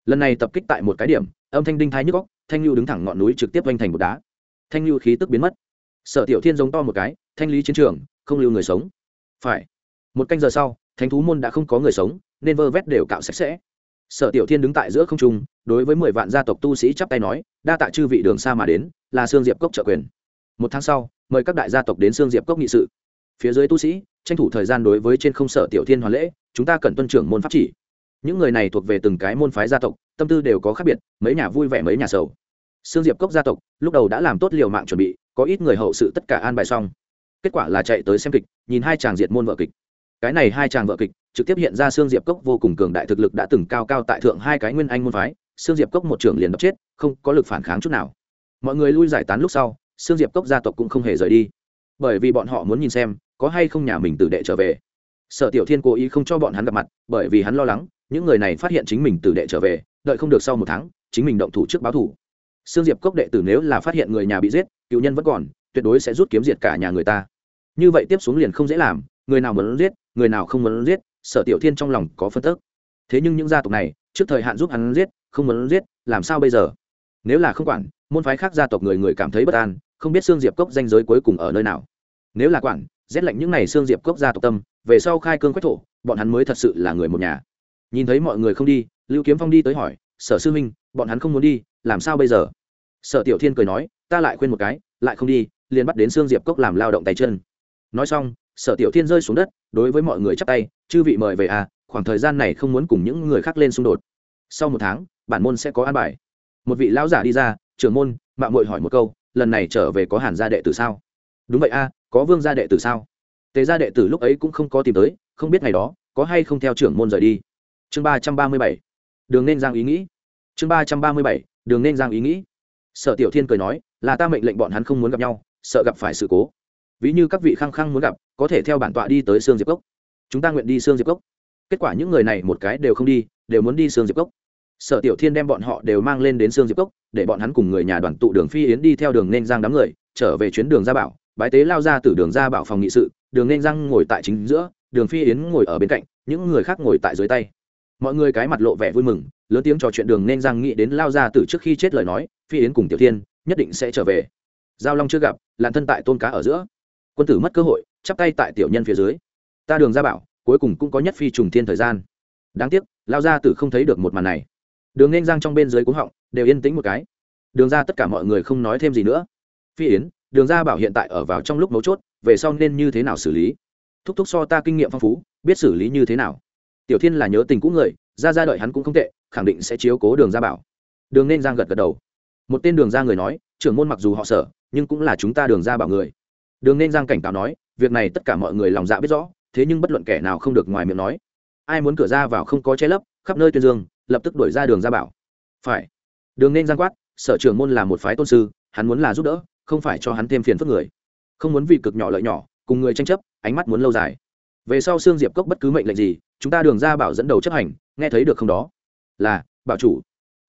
lần này tập kích tại một cái điểm, âm thanh đinh thái nhức góc thanh lưu đứng thẳng ngọn núi trực tiếp oanh thành một đá. Thanh lưu khí tức biến mất. Sở tiểu thiên giống to một cái, thanh lý chiến trường, không lưu người sống. Phải. Một canh giờ sau, thánh thú môn đã không có người sống, nên vơ vét đều cạo sạch sẽ. Sở tiểu thiên đứng tại giữa không trung, đối với mười vạn gia tộc tu sĩ chắp tay nói, đa tạ chư vị đường xa mà đến, là sương diệp cốc trợ quyền. Một tháng sau, mời các đại gia tộc đến sương diệp cốc nghị sự. Phía dưới tu sĩ, tranh thủ thời gian đối với trên không sở tiểu thiên hoàn lễ, chúng ta cần tuân trưởng môn pháp chỉ những người này thuộc về từng cái môn phái gia tộc, tâm tư đều có khác biệt, mấy nhà vui vẻ mấy nhà sầu. Sương diệp cốc gia tộc, lúc đầu đã làm tốt liều mạng chuẩn bị, có ít người hậu sự tất cả an bài xong. Kết quả là chạy tới xem kịch, nhìn hai chàng diệt môn vợ kịch. Cái này hai chàng vợ kịch, trực tiếp hiện ra Sương diệp cốc vô cùng cường đại thực lực đã từng cao cao tại thượng hai cái nguyên anh môn phái, Sương diệp cốc một trưởng liền đập chết, không có lực phản kháng chút nào. Mọi người lui giải tán lúc sau, Sương diệp cốc gia tộc cũng không hề rời đi. Bởi vì bọn họ muốn nhìn xem, có hay không nhà mình tử đệ trở về. Sở tiểu thiên cố ý không cho bọn hắn gặp mặt, bởi vì hắn lo lắng những người này phát hiện chính mình tử đệ trở về, đợi không được sau một tháng, chính mình động thủ trước báo thủ. Sương diệp cốc đệ tử nếu là phát hiện người nhà bị giết, cựu nhân vẫn còn, tuyệt đối sẽ rút kiếm diệt cả nhà người ta. Như vậy tiếp xuống liền không dễ làm, người nào muốn giết, người nào không muốn giết, sở tiểu thiên trong lòng có phân tức. Thế nhưng những gia tộc này, trước thời hạn giúp hắn giết, không muốn giết, làm sao bây giờ? Nếu là không quản, môn phái khác gia tộc người người cảm thấy bất an, không biết xương diệp cốc danh giới cuối cùng ở nơi nào. Nếu là quản, rét lạnh những n à y xương diệp cốc gia tộc tâm, về sau khai cương quách thổ, bọn hắn mới thật sự là người một nhà nhìn thấy mọi người không đi, lưu kiếm phong đi tới hỏi, sở sư minh bọn hắn không muốn đi, làm sao bây giờ? Sở tiểu thiên cười nói, ta lại khuyên một cái, lại không đi, liền bắt đến xương diệp cốc làm lao động tay chân. Nói xong, sở tiểu thiên rơi xuống đất, đối với mọi người chắp tay, chư vị mời về à khoảng thời gian này không muốn cùng những người khác lên xung đột. Sau một tháng, bản môn sẽ có an bài. Một vị lão giả đi ra, trưởng môn mạng mội hỏi một câu, lần này trở về có hàn gia đệ tử sao? Đúng vậy a, có vương gia đệ tử sao? Tề gia đệ tử lúc ấy cũng không có tìm tới, không biết ngày đó, có hay không theo trưởng môn rời đi chương ba trăm ba mươi bảy. Đường nên giang ý nghĩ. Chương ba trăm ba mươi bảy, đường nên giang ý nghĩ. Sở tiểu thiên cười nói, là ta mệnh lệnh bọn hắn không muốn gặp nhau, sợ gặp phải sự cố. Ví như các vị khăng khăng muốn gặp, có thể theo bản tọa đi tới sương diệp cốc. Chúng ta nguyện đi sương diệp cốc. Kết quả những người này một cái đều không đi, đều muốn đi sương diệp cốc. Sở tiểu thiên đem bọn họ đều mang lên đến sương diệp cốc, để bọn hắn cùng người nhà đoàn tụ đường phi yến đi theo đường nên giang đám người, trở về chuyến đường gia bảo. Bái tế lao ra từ đường gia bảo phòng nghị sự, đường nên giang ngồi tại chính giữa, đường phi yến ngồi ở bên cạnh, những người khác ngồi tại dưới tay mọi người cái mặt lộ vẻ vui mừng, lớn tiếng trò chuyện đường nên giang nghĩ đến lao ra từ trước khi chết lời nói, phi yến cùng tiểu thiên, nhất định sẽ trở về. Giao long chưa gặp lặn thân tại tôn cá ở giữa. Quân tử mất cơ hội, chắp tay tại tiểu nhân phía dưới. Ta đường gia bảo, cuối cùng cũng có nhất phi trùng thiên thời gian. Đáng tiếc, lao gia tử không thấy được một màn này. Đường nên giang trong bên dưới cúng họng, đều yên tĩnh một cái. Đường ra tất cả mọi người không nói thêm gì nữa. Phi yến, đường ra bảo hiện tại ở vào trong lúc mấu chốt, về sau nên như thế nào xử lý? Thúc thúc so ta kinh nghiệm phong phú, biết xử lý như thế nào? Tiểu thiên là nhớ tình cũ người, ra ra đợi hắn cũng không tệ, khẳng định sẽ chiếu cố đường ra bảo. Đường nên giang gật gật đầu. Một tên đường ra người nói, trưởng môn mặc dù họ sở, nhưng cũng là chúng ta đường ra bảo người. Đường nên giang cảnh cáo nói, việc này tất cả mọi người lòng dạ biết rõ, thế nhưng bất luận kẻ nào không được ngoài miệng nói. Ai muốn cửa ra vào không có che lấp, khắp nơi tuyên dương, lập tức đuổi ra đường ra bảo. Phải. Đường nên giang quát, sở trưởng môn là một phái tôn sư, hắn muốn là giúp đỡ, không phải cho hắn thêm phiền phức người. Không muốn vì cực nhỏ lợi nhỏ, cùng người tranh chấp, ánh mắt muốn lâu dài về sau xương diệp cốc bất cứ mệnh lệnh gì, chúng ta đường ra bảo dẫn đầu chấp hành, nghe thấy được không đó? Là, bảo chủ.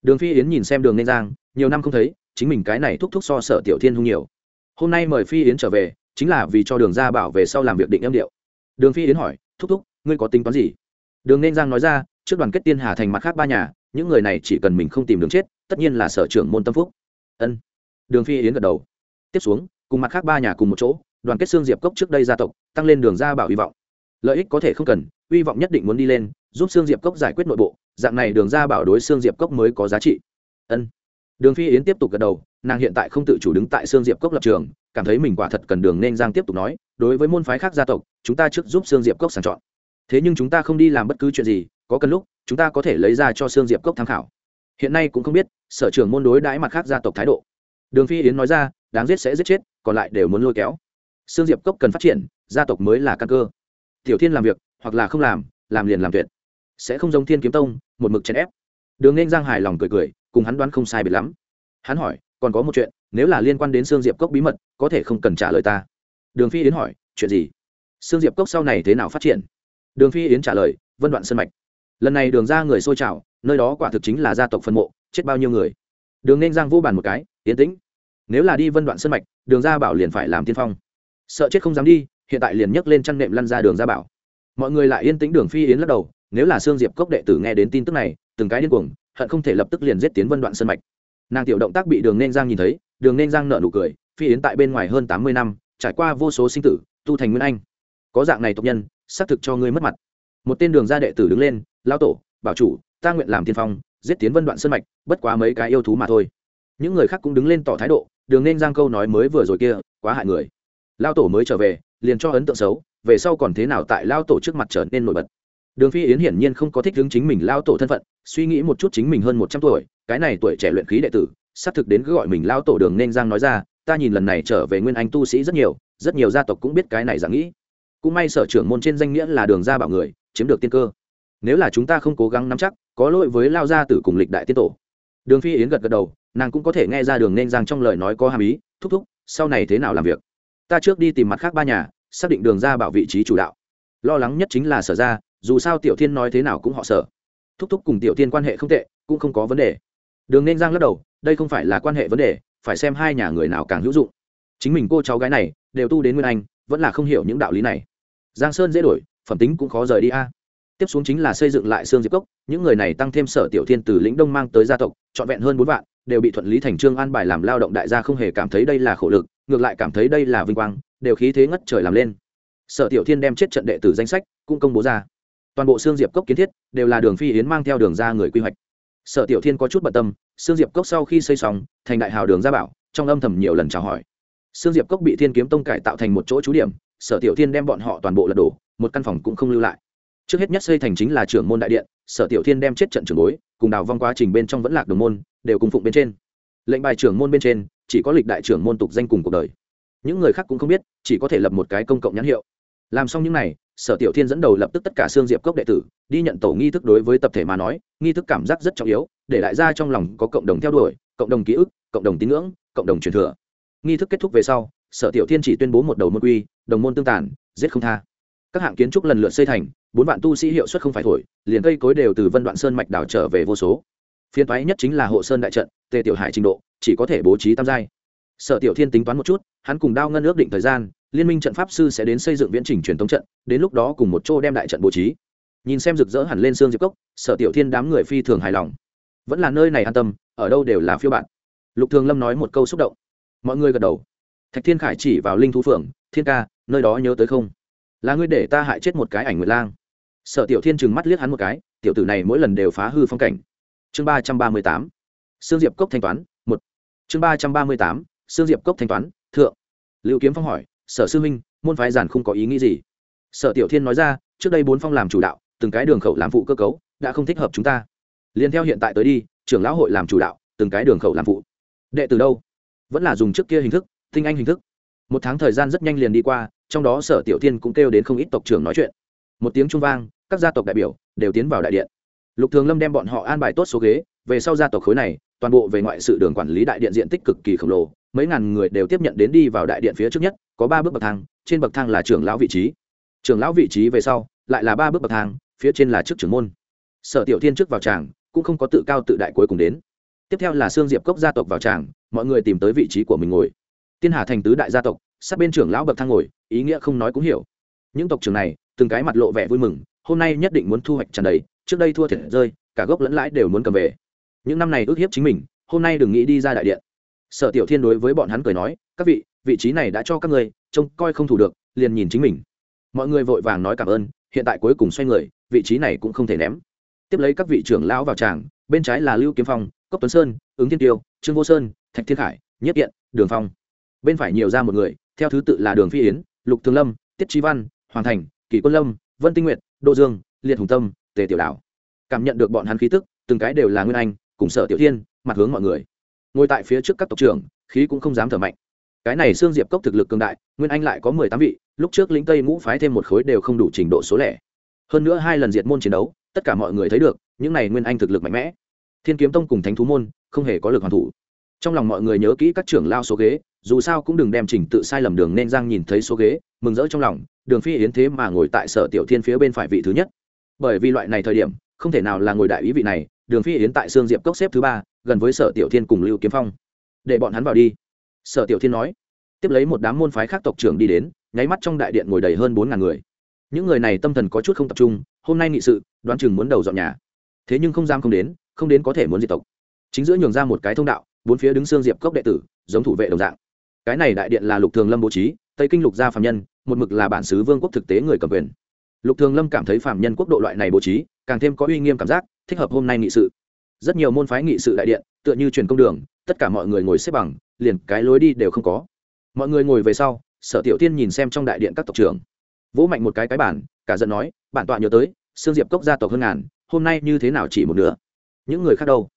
Đường phi yến nhìn xem đường nên giang, nhiều năm không thấy, chính mình cái này thúc thúc so sở tiểu thiên hung nhiều. Hôm nay mời phi yến trở về, chính là vì cho đường ra bảo về sau làm việc định âm điệu. Đường phi yến hỏi, thúc thúc, ngươi có tính toán gì? Đường nên giang nói ra, trước đoàn kết tiên hà thành mặt khác ba nhà, những người này chỉ cần mình không tìm đường chết, tất nhiên là sở trưởng môn tâm phúc. Ân. Đường phi yến gật đầu. Tiếp xuống, cùng mặt khác ba nhà cùng một chỗ, đoàn kết xương diệp cốc trước đây gia tộc, tăng lên đường ra bảo hy vọng lợi ích có thể không cần, hy vọng nhất định muốn đi lên, giúp xương diệp cốc giải quyết nội bộ, dạng này đường ra bảo đối xương diệp cốc mới có giá trị. Ân. Đường phi yến tiếp tục gật đầu, nàng hiện tại không tự chủ đứng tại xương diệp cốc lập trường, cảm thấy mình quả thật cần đường nên giang tiếp tục nói, đối với môn phái khác gia tộc, chúng ta trước giúp xương diệp cốc sàng chọn. Thế nhưng chúng ta không đi làm bất cứ chuyện gì, có cần lúc, chúng ta có thể lấy ra cho xương diệp cốc tham khảo. Hiện nay cũng không biết, sở trường môn đối đãi mặt khác gia tộc thái độ. Đường phi yến nói ra, đáng giết sẽ giết chết, còn lại đều muốn lôi kéo. Xương diệp cốc cần phát triển, gia tộc mới là căn cơ tiểu thiên làm việc, hoặc là không làm làm liền làm tuyệt. Sẽ không giống thiên kiếm tông, một mực chèn ép. Đường nên giang hài lòng cười cười, cùng hắn đoán không sai biệt lắm. Hắn hỏi, còn có một chuyện, nếu là liên quan đến sương diệp cốc bí mật, có thể không cần trả lời ta? Đường phi yến hỏi, chuyện gì? Sương diệp cốc sau này thế nào phát triển? Đường phi yến trả lời, vân đoạn sân mạch. Lần này đường ra người xôi trào, nơi đó quả thực chính là gia tộc phân mộ, chết bao nhiêu người? Đường nên giang vô bàn một cái, Yến tĩnh, nếu là đi vân đoạn sân mạch, đường ra bảo liền phải làm tiên phong. Sợ chết không dám đi hiện tại liền nhấc lên chăn nệm lăn ra đường ra bảo. Mọi người lại yên tĩnh đường phi yến lắc đầu, nếu là sương diệp cốc đệ tử nghe đến tin tức này, từng cái điên cuồng, hận không thể lập tức liền giết tiến vân đoạn sân mạch. Nàng tiểu động tác bị đường nên giang nhìn thấy, đường nên giang nợ nụ cười, phi yến tại bên ngoài hơn tám mươi năm, trải qua vô số sinh tử, tu thành nguyên anh. Có dạng này tộc nhân, xác thực cho ngươi mất mặt. Một tên đường gia đệ tử đứng lên lao tổ, bảo chủ, ta nguyện làm tiên phong, giết tiến vân đoạn sân mạch, bất quá mấy cái yêu thú mà thôi. Những người khác cũng đứng lên tỏ thái độ, đường nên giang câu nói mới vừa rồi kia, quá hại người. Lao tổ mới trở về liền cho ấn tượng xấu, về sau còn thế nào tại lao tổ trước mặt trở nên nổi bật. Đường phi yến hiển nhiên không có thích hướng chính mình lao tổ thân phận, suy nghĩ một chút chính mình hơn một trăm tuổi, cái này tuổi trẻ luyện khí đệ tử, xác thực đến cứ gọi mình lao tổ đường nên giang nói ra, ta nhìn lần này trở về nguyên anh tu sĩ rất nhiều rất nhiều gia tộc cũng biết cái này dạng nghĩ. Cũng may sở trưởng môn trên danh nghĩa là đường gia bảo người, chiếm được tiên cơ. Nếu là chúng ta không cố gắng nắm chắc, có lỗi với lao gia tử cùng lịch đại tiên tổ. Đường phi yến gật gật đầu, nàng cũng có thể nghe ra đường nên giang trong lời nói có hàm ý, thúc thúc, sau này thế nào làm việc? Ta trước đi tìm mặt khác ba nhà, xác định đường ra bảo vị trí chủ đạo. Lo lắng nhất chính là sở ra, dù sao tiểu thiên nói thế nào cũng họ sở. Thúc thúc cùng tiểu thiên quan hệ không tệ, cũng không có vấn đề. Đường nên giang lắc đầu, đây không phải là quan hệ vấn đề, phải xem hai nhà người nào càng hữu dụng. Chính mình cô cháu gái này, đều tu đến nguyên anh, vẫn là không hiểu những đạo lý này. Giang sơn dễ đổi, phẩm tính cũng khó rời đi a. Tiếp xuống chính là xây dựng lại xương diệp cốc, những người này tăng thêm sở tiểu thiên từ lĩnh đông mang tới gia tộc, trọn vẹn hơn bốn vạn, đều bị thuận lý thành trương an bài làm lao động đại gia không hề cảm thấy đây là khổ lực ngược lại cảm thấy đây là vinh quang, đều khí thế ngất trời làm lên. Sở tiểu thiên đem chết trận đệ tử danh sách cũng công bố ra. Toàn bộ xương diệp cốc kiến thiết đều là đường phi yến mang theo đường ra người quy hoạch. Sở tiểu thiên có chút bận tâm xương diệp cốc sau khi xây xong, thành đại hào đường gia bảo, trong âm thầm nhiều lần chào hỏi. Xương diệp cốc bị thiên kiếm tông cải tạo thành một chỗ trú điểm, sở tiểu thiên đem bọn họ toàn bộ lật đổ, một căn phòng cũng không lưu lại. Trước hết nhất xây thành chính là trưởng môn đại điện, sở tiểu thiên đem chết trận trưởng bối, cùng đào vong quá trình bên trong vẫn lạc đồng môn, đều cùng phụng bên trên. Lệnh bài trưởng môn bên trên chỉ có lịch đại trưởng môn tục danh cùng cuộc đời. Những người khác cũng không biết, chỉ có thể lập một cái công cộng nhãn hiệu. Làm xong những n à y sở tiểu thiên dẫn đầu lập tức tất cả xương diệp cốc đệ tử, đi nhận tổ nghi thức đối với tập thể mà nói, nghi thức cảm giác rất trọng yếu, để đại gia trong lòng có cộng đồng theo đuổi, cộng đồng ký ức, cộng đồng tín ngưỡng, cộng đồng truyền thừa. Nghi thức kết thúc về sau, sở tiểu thiên chỉ tuyên bố một đầu môn quy, đồng môn tương tàn, giết không tha. Các hạng kiến trúc lần lượt xây thành, bốn vạn tu sĩ hiệu suất không phải thổi, liền cây cối đều từ vân đoạn sơn mạch đảo trở về vô số. Phiên thoái nhất chính là hộ sơn đại trận, tề tiểu hải trình độ chỉ có thể bố trí tam giai. Sở tiểu thiên tính toán một chút, hắn cùng đao ngân ước định thời gian, liên minh trận pháp sư sẽ đến xây dựng viễn trình truyền thống trận, đến lúc đó cùng một chỗ đem đại trận bố trí. Nhìn xem rực rỡ hẳn lên xương diệp cốc, sở tiểu thiên đám người phi thường hài lòng. Vẫn là nơi này an tâm, ở đâu đều là phiêu bạn. Lục thường lâm nói một câu xúc động. Mọi người gật đầu. Thạch thiên khải chỉ vào linh thú phượng, thiên ca, nơi đó nhớ tới không? Là ngươi để ta hại chết một cái ảnh nguyệt lang. Sở tiểu thiên trừng mắt liếc hắn một cái, tiểu tử này mỗi lần đều phá hư phong cảnh. Chương ba trăm ba mươi tám. Sương diệp cốc thanh toán chương ba trăm ba mươi tám, sương diệp cốc thanh toán, thượng. Liệu kiếm phong hỏi, sở sư minh môn phái giản không có ý nghĩ gì? Sở tiểu thiên nói ra, trước đây bốn phong làm chủ đạo, từng cái đường khẩu làm phụ cơ cấu, đã không thích hợp chúng ta. Liền theo hiện tại tới đi, trưởng lão hội làm chủ đạo, từng cái đường khẩu làm phụ. Đệ từ đâu? Vẫn là dùng trước kia hình thức, tinh anh hình thức. Một tháng thời gian rất nhanh liền đi qua, trong đó sở tiểu thiên cũng kêu đến không ít tộc trưởng nói chuyện. Một tiếng trung vang, các gia tộc đại biểu đều tiến vào đại điện. Lục thường lâm đem bọn họ an bài tốt số ghế, về sau gia tộc khối này toàn bộ về ngoại sự đường quản lý đại điện diện tích cực kỳ khổng lồ, mấy ngàn người đều tiếp nhận đến đi vào đại điện phía trước nhất, có ba bước bậc thang, trên bậc thang là trưởng lão vị trí. Trưởng lão vị trí về sau, lại là ba bước bậc thang, phía trên là trước trưởng môn. Sở tiểu thiên trước vào tràng, cũng không có tự cao tự đại cuối cùng đến. Tiếp theo là sương diệp cốc gia tộc vào tràng, mọi người tìm tới vị trí của mình ngồi. Tiên hà thành tứ đại gia tộc, sát bên trưởng lão bậc thang ngồi, ý nghĩa không nói cũng hiểu. Những tộc trưởng này, từng cái mặt lộ vẻ vui mừng, hôm nay nhất định muốn thu hoạch tràn đầy, trước đây thua thiệt rơi, cả gốc lẫn lãi đều muốn cầm về những năm này ước hiếp chính mình, hôm nay đừng nghĩ đi ra đại điện. Sở tiểu thiên đối với bọn hắn cười nói, các vị vị trí này đã cho các người, trông coi không thủ được, liền nhìn chính mình. Mọi người vội vàng nói cảm ơn, hiện tại cuối cùng xoay người, vị trí này cũng không thể ném. Tiếp lấy các vị trưởng lão vào tràng, bên trái là lưu kiếm phong, cốc tuấn sơn, ứng thiên tiêu, trương vô sơn, thạch thiên khải, nhất kiện đường phong. Bên phải nhiều ra một người, theo thứ tự là đường phi yến, lục thường lâm, tiết trí văn, hoàng thành kỷ quân lâm, vân tinh nguyệt đô dương, liệt hùng tâm, tề tiểu đảo. Cảm nhận được bọn hắn khí tức, từng cái đều là nguyên anh cùng sở tiểu thiên, mặt hướng mọi người. Ngồi tại phía trước các tộc trưởng, khí cũng không dám thở mạnh. Cái này xương diệp cốc thực lực cường đại, nguyên anh lại có mười tám vị, lúc trước lĩnh tây ngũ phái thêm một khối đều không đủ trình độ số lẻ. Hơn nữa hai lần diệt môn chiến đấu, tất cả mọi người thấy được, những này nguyên anh thực lực mạnh mẽ. Thiên kiếm tông cùng thánh thú môn, không hề có lực hoàn thủ. Trong lòng mọi người nhớ kỹ các trưởng lao số ghế, dù sao cũng đừng đem trình tự sai lầm đường nên giang nhìn thấy số ghế, mừng rỡ trong lòng, đường phi yến thế mà ngồi tại sở tiểu thiên phía bên phải vị thứ nhất. Bởi vì loại này thời điểm, không thể nào là ngồi đại ý vị này đường phi yến tại sương diệp cốc xếp thứ ba, gần với sở tiểu thiên cùng lưu kiếm phong. Để bọn hắn vào đi. Sở tiểu thiên nói. Tiếp lấy một đám môn phái khác tộc trưởng đi đến, nháy mắt trong đại điện ngồi đầy hơn bốn ngàn người. Những người này tâm thần có chút không tập trung, hôm nay nghị sự, đoán chừng muốn đầu dọn nhà. Thế nhưng không giam không đến không đến có thể muốn diệt tộc. Chính giữa nhường ra một cái thông đạo, bốn phía đứng xương diệp cốc đệ tử, giống thủ vệ đồng dạng. Cái này đại điện là lục thường lâm bố trí, tây kinh lục gia phạm nhân, một mực là bản xứ vương quốc thực tế người cầm quyền. Lục thường lâm cảm thấy phạm nhân quốc độ loại này bố trí, càng thêm có uy nghiêm cảm giác thích hợp hôm nay nghị sự. Rất nhiều môn phái nghị sự đại điện, tựa như truyền công đường, tất cả mọi người ngồi xếp bằng, liền cái lối đi đều không có. Mọi người ngồi về sau, sở tiểu tiên nhìn xem trong đại điện các tộc trưởng. Vỗ mạnh một cái cái bản cả giận nói, bản tọa nhớ tới, sương diệp cốc gia tộc hơn ngàn, hôm nay như thế nào chỉ một nửa? Những người khác đâu?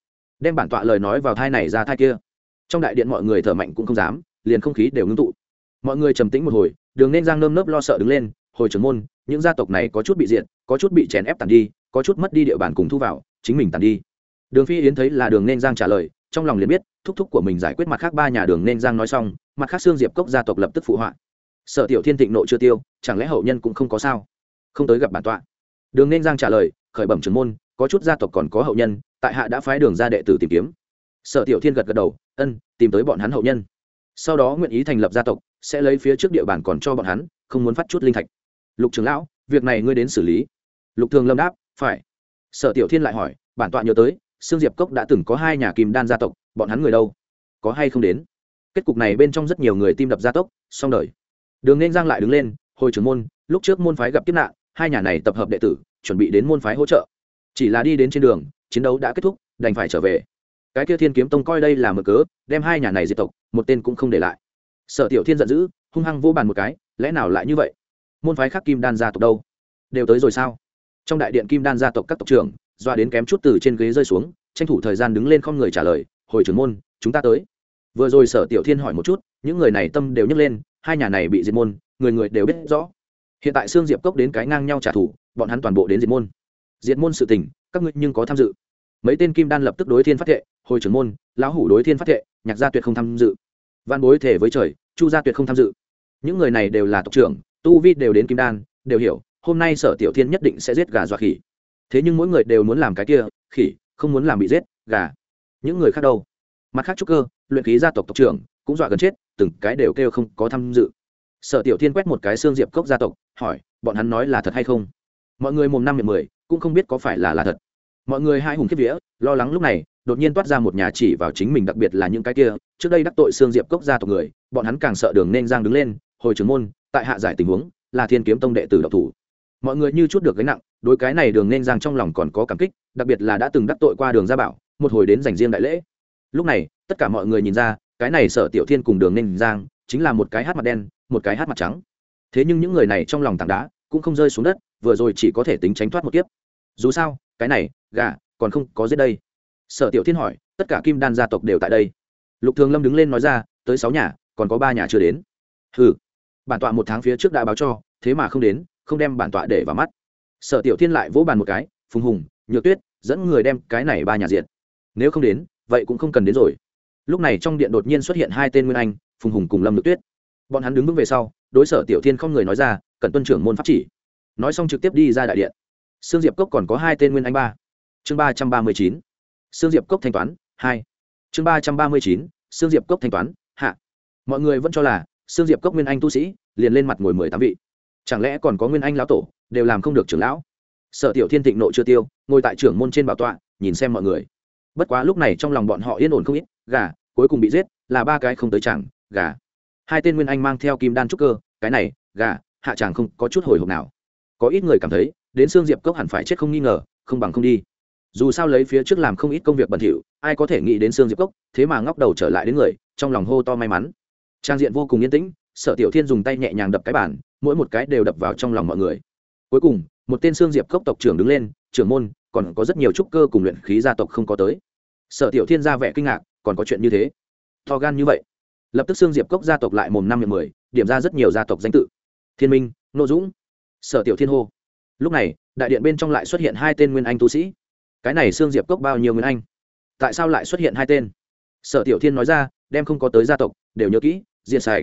Đem bản tọa lời nói vào thai này ra thai kia. Trong đại điện mọi người thở mạnh cũng không dám, liền không khí đều ngưng tụ. Mọi người trầm tĩnh một hồi, đường nên giang nơm nớp lo sợ đứng lên, hồi trưởng môn, những gia tộc này có chút bị diện có chút bị chèn ép tàn đi có chút mất đi địa bàn cùng thu vào, chính mình tàn đi. Đường phi yến thấy là đường nên giang trả lời, trong lòng liền biết, thúc thúc của mình giải quyết mặt khác ba nhà đường nên giang nói xong, mặt khác xương diệp cốc gia tộc lập tức phụ họa. Sở tiểu thiên thịnh nộ chưa tiêu, chẳng lẽ hậu nhân cũng không có sao? Không tới gặp bản tọa. Đường nên giang trả lời, khởi bẩm trưởng môn, có chút gia tộc còn có hậu nhân, tại hạ đã phái đường ra đệ tử tìm kiếm. Sở tiểu thiên gật gật đầu, ân, tìm tới bọn hắn hậu nhân. Sau đó nguyện ý thành lập gia tộc, sẽ lấy phía trước địa bàn còn cho bọn hắn, không muốn phát chút linh thạch. Lục trưởng lão, việc này ngươi đến xử lý. Lục thường lâm đáp phải. Sở tiểu thiên lại hỏi, bản tọa nhớ tới, sương diệp cốc đã từng có hai nhà kim đan gia tộc, bọn hắn người đâu? Có hay không đến? Kết cục này bên trong rất nhiều người tim đập gia tốc, xong đời. Đường nên giang lại đứng lên, hồi trưởng môn, lúc trước môn phái gặp kiếp nạn, hai nhà này tập hợp đệ tử, chuẩn bị đến môn phái hỗ trợ. Chỉ là đi đến trên đường, chiến đấu đã kết thúc, đành phải trở về. Cái kia thiên kiếm tông coi đây là mở cớ, đem hai nhà này diệt tộc, một tên cũng không để lại. Sở tiểu thiên giận dữ, hung hăng vô bàn một cái, lẽ nào lại như vậy? Môn phái khác kim đan gia tộc đâu? Đều tới rồi sao? Trong đại điện kim đan gia tộc các tộc trưởng, doa đến kém chút từ trên ghế rơi xuống, tranh thủ thời gian đứng lên không người trả lời, hồi trưởng môn, chúng ta tới. Vừa rồi sở tiểu thiên hỏi một chút, những người này tâm đều nhấc lên, hai nhà này bị diệt môn, người người đều biết rõ. Hiện tại xương diệp cốc đến cái ngang nhau trả thù, bọn hắn toàn bộ đến diệt môn. Diệt môn sự tình, các ngươi nhưng có tham dự. Mấy tên kim đan lập tức đối thiên phát thệ, hồi trưởng môn, lão hủ đối thiên phát thệ, nhạc gia tuyệt không tham dự. Văn bối thể với trời, chu gia tuyệt không tham dự. Những người này đều là tộc trưởng, tu vi đều đến kim đan, đều hiểu hôm nay sở tiểu thiên nhất định sẽ giết gà dọa khỉ. Thế nhưng mỗi người đều muốn làm cái kia, khỉ, không muốn làm bị giết, gà. Những người khác đâu? Mặt khác trúc cơ, luyện khí gia tộc tộc trưởng, cũng dọa gần chết, từng cái đều kêu không có tham dự. Sở tiểu thiên quét một cái xương diệp cốc gia tộc, hỏi, bọn hắn nói là thật hay không? Mọi người mồm năm miệng mười, cũng không biết có phải là là thật. Mọi người hai hùng kiếp vía, lo lắng lúc này, đột nhiên toát ra một nhà chỉ vào chính mình đặc biệt là những cái kia, trước đây đắc tội xương diệp cốc gia tộc người, bọn hắn càng sợ đường nên giang đứng lên, hồi trưởng môn, tại hạ giải tình huống, là thiên kiếm tông đệ tử độc thủ mọi người như chút được gánh nặng, đối cái này đường nên giang trong lòng còn có cảm kích, đặc biệt là đã từng đắc tội qua đường gia bảo, một hồi đến dành riêng đại lễ. Lúc này, tất cả mọi người nhìn ra, cái này sở tiểu thiên cùng đường nên giang chính là một cái hát mặt đen, một cái hát mặt trắng. Thế nhưng những người này trong lòng tảng đá cũng không rơi xuống đất, vừa rồi chỉ có thể tính tránh thoát một kiếp. Dù sao, cái này, gà, còn không có giết đây. Sở tiểu thiên hỏi, tất cả kim đan gia tộc đều tại đây. Lục thường lâm đứng lên nói ra, tới sáu nhà, còn có ba nhà chưa đến. Ừ bản tọa một tháng phía trước đã báo cho, thế mà không đến không đem bản tọa để vào mắt. Sở tiểu thiên lại vỗ bàn một cái, phùng hùng, nhược tuyết, dẫn người đem cái này ba nhà diện nếu không đến, vậy cũng không cần đến rồi. Lúc này trong điện đột nhiên xuất hiện hai tên nguyên anh, phùng hùng cùng lâm nhược tuyết. Bọn hắn đứng vững về sau, đối sở tiểu thiên không người nói ra cần tuân trưởng môn pháp chỉ. Nói xong trực tiếp đi ra đại điện. Sương diệp cốc còn có hai tên nguyên anh ba. Chương ba trăm ba mươi chín. Sương diệp cốc thanh toán, hai. Chương ba trăm ba mươi chín, sương diệp cốc thanh toán, hạ. Mọi người vẫn cho là sương diệp cốc nguyên anh tu sĩ, liền lên mặt ngồi mười tám vị chẳng lẽ còn có nguyên anh lão tổ, đều làm không được trưởng lão? Sở tiểu thiên thịnh nộ chưa tiêu, ngồi tại trưởng môn trên bảo tọa, nhìn xem mọi người. Bất quá lúc này trong lòng bọn họ yên ổn không ít, gà, cuối cùng bị giết, là ba cái không tới chẳng, gà. Hai tên nguyên anh mang theo kim đan trúc cơ, cái này, gà, hạ chàng không có chút hồi hộp nào. Có ít người cảm thấy, đến xương diệp cốc hẳn phải chết không nghi ngờ, không bằng không đi. Dù sao lấy phía trước làm không ít công việc bẩn thỉu, ai có thể nghĩ đến xương diệp cốc, thế mà ngóc đầu trở lại đến người, trong lòng hô to may mắn. Trang diện vô cùng yên tĩnh, sở tiểu thiên dùng tay nhẹ nhàng đập cái bản mỗi một cái đều đập vào trong lòng mọi người. Cuối cùng, một tên xương diệp cốc tộc trưởng đứng lên, trưởng môn, còn có rất nhiều trúc cơ cùng luyện khí gia tộc không có tới. Sở tiểu thiên ra vẻ kinh ngạc, còn có chuyện như thế? To gan như vậy? Lập tức xương diệp cốc gia tộc lại mồm năm miệng mười, điểm ra rất nhiều gia tộc danh tự. Thiên minh nội dũng. Sở tiểu thiên hô. Lúc này, đại điện bên trong lại xuất hiện hai tên nguyên anh tu sĩ. Cái này xương diệp cốc bao nhiêu nguyên anh? Tại sao lại xuất hiện hai tên? Sở tiểu thiên nói ra, đem không có tới gia tộc, đều nhớ kỹ, diện sạch.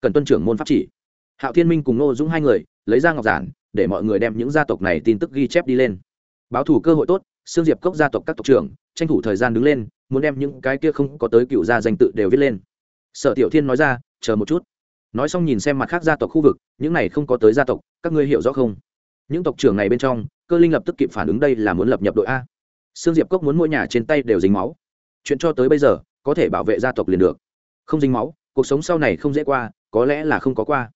Cần tuân trưởng môn pháp chỉ hạo thiên minh cùng ngô dũng hai người, lấy ra ngọc giản, để mọi người đem những gia tộc này tin tức ghi chép đi lên. Báo thủ cơ hội tốt xương diệp cốc gia tộc các tộc trưởng, tranh thủ thời gian đứng lên, muốn đem những cái kia không có tới cựu gia danh tự đều viết lên. Sở tiểu thiên nói ra, chờ một chút. Nói xong nhìn xem mặt khác gia tộc khu vực, những này không có tới gia tộc, các ngươi hiểu rõ không? Những tộc trưởng này bên trong, cơ linh lập tức kịp phản ứng đây là muốn lập nhập đội a. Sương diệp cốc muốn mỗi nhà trên tay đều dính máu. Chuyện cho tới bây giờ, có thể bảo vệ gia tộc liền được. Không dính máu, cuộc sống sau này không dễ qua, có lẽ là không có qua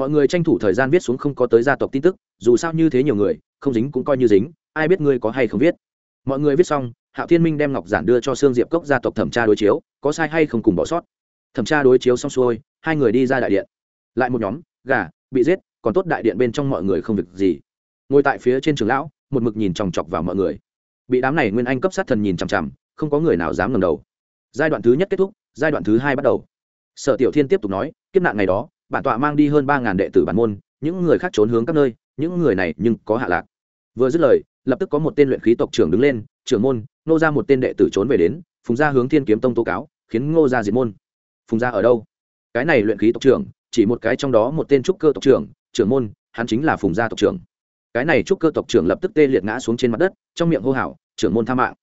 mọi người tranh thủ thời gian viết xuống không có tới gia tộc tin tức, dù sao như thế nhiều người, không dính cũng coi như dính, ai biết ngươi có hay không viết. Mọi người viết xong, hạo thiên minh đem ngọc giản đưa cho sương diệp cốc gia tộc thẩm tra đối chiếu, có sai hay không cùng bỏ sót. Thẩm tra đối chiếu xong xuôi, hai người đi ra đại điện. Lại một nhóm, gà, bị giết, còn tốt đại điện bên trong mọi người không việc gì. Ngồi tại phía trên trường lão, một mực nhìn chòng chọc vào mọi người. Bị đám này nguyên anh cấp sát thần nhìn chằm chằm, không có người nào dám ngầm đầu. Giai đoạn thứ nhất kết thúc, giai đoạn thứ hai bắt đầu. Sở tiểu thiên tiếp tục nói, kiếp nạn ngày đó bản tọa mang đi hơn ba ngàn đệ tử bản môn, những người khác trốn hướng các nơi, những người này nhưng có hạ lạc. Vừa dứt lời, lập tức có một tên luyện khí tộc trưởng đứng lên, trưởng môn, nô ra một tên đệ tử trốn về đến, phùng gia hướng thiên kiếm tông tố cáo, khiến ngô ra diệt môn. Phùng gia ở đâu? Cái này luyện khí tộc trưởng, chỉ một cái trong đó một tên trúc cơ tộc trưởng trưởng môn, hắn chính là phùng gia tộc trưởng. Cái này trúc cơ tộc trưởng lập tức tê liệt ngã xuống trên mặt đất, trong miệng hô hào, trưởng môn tha mạng,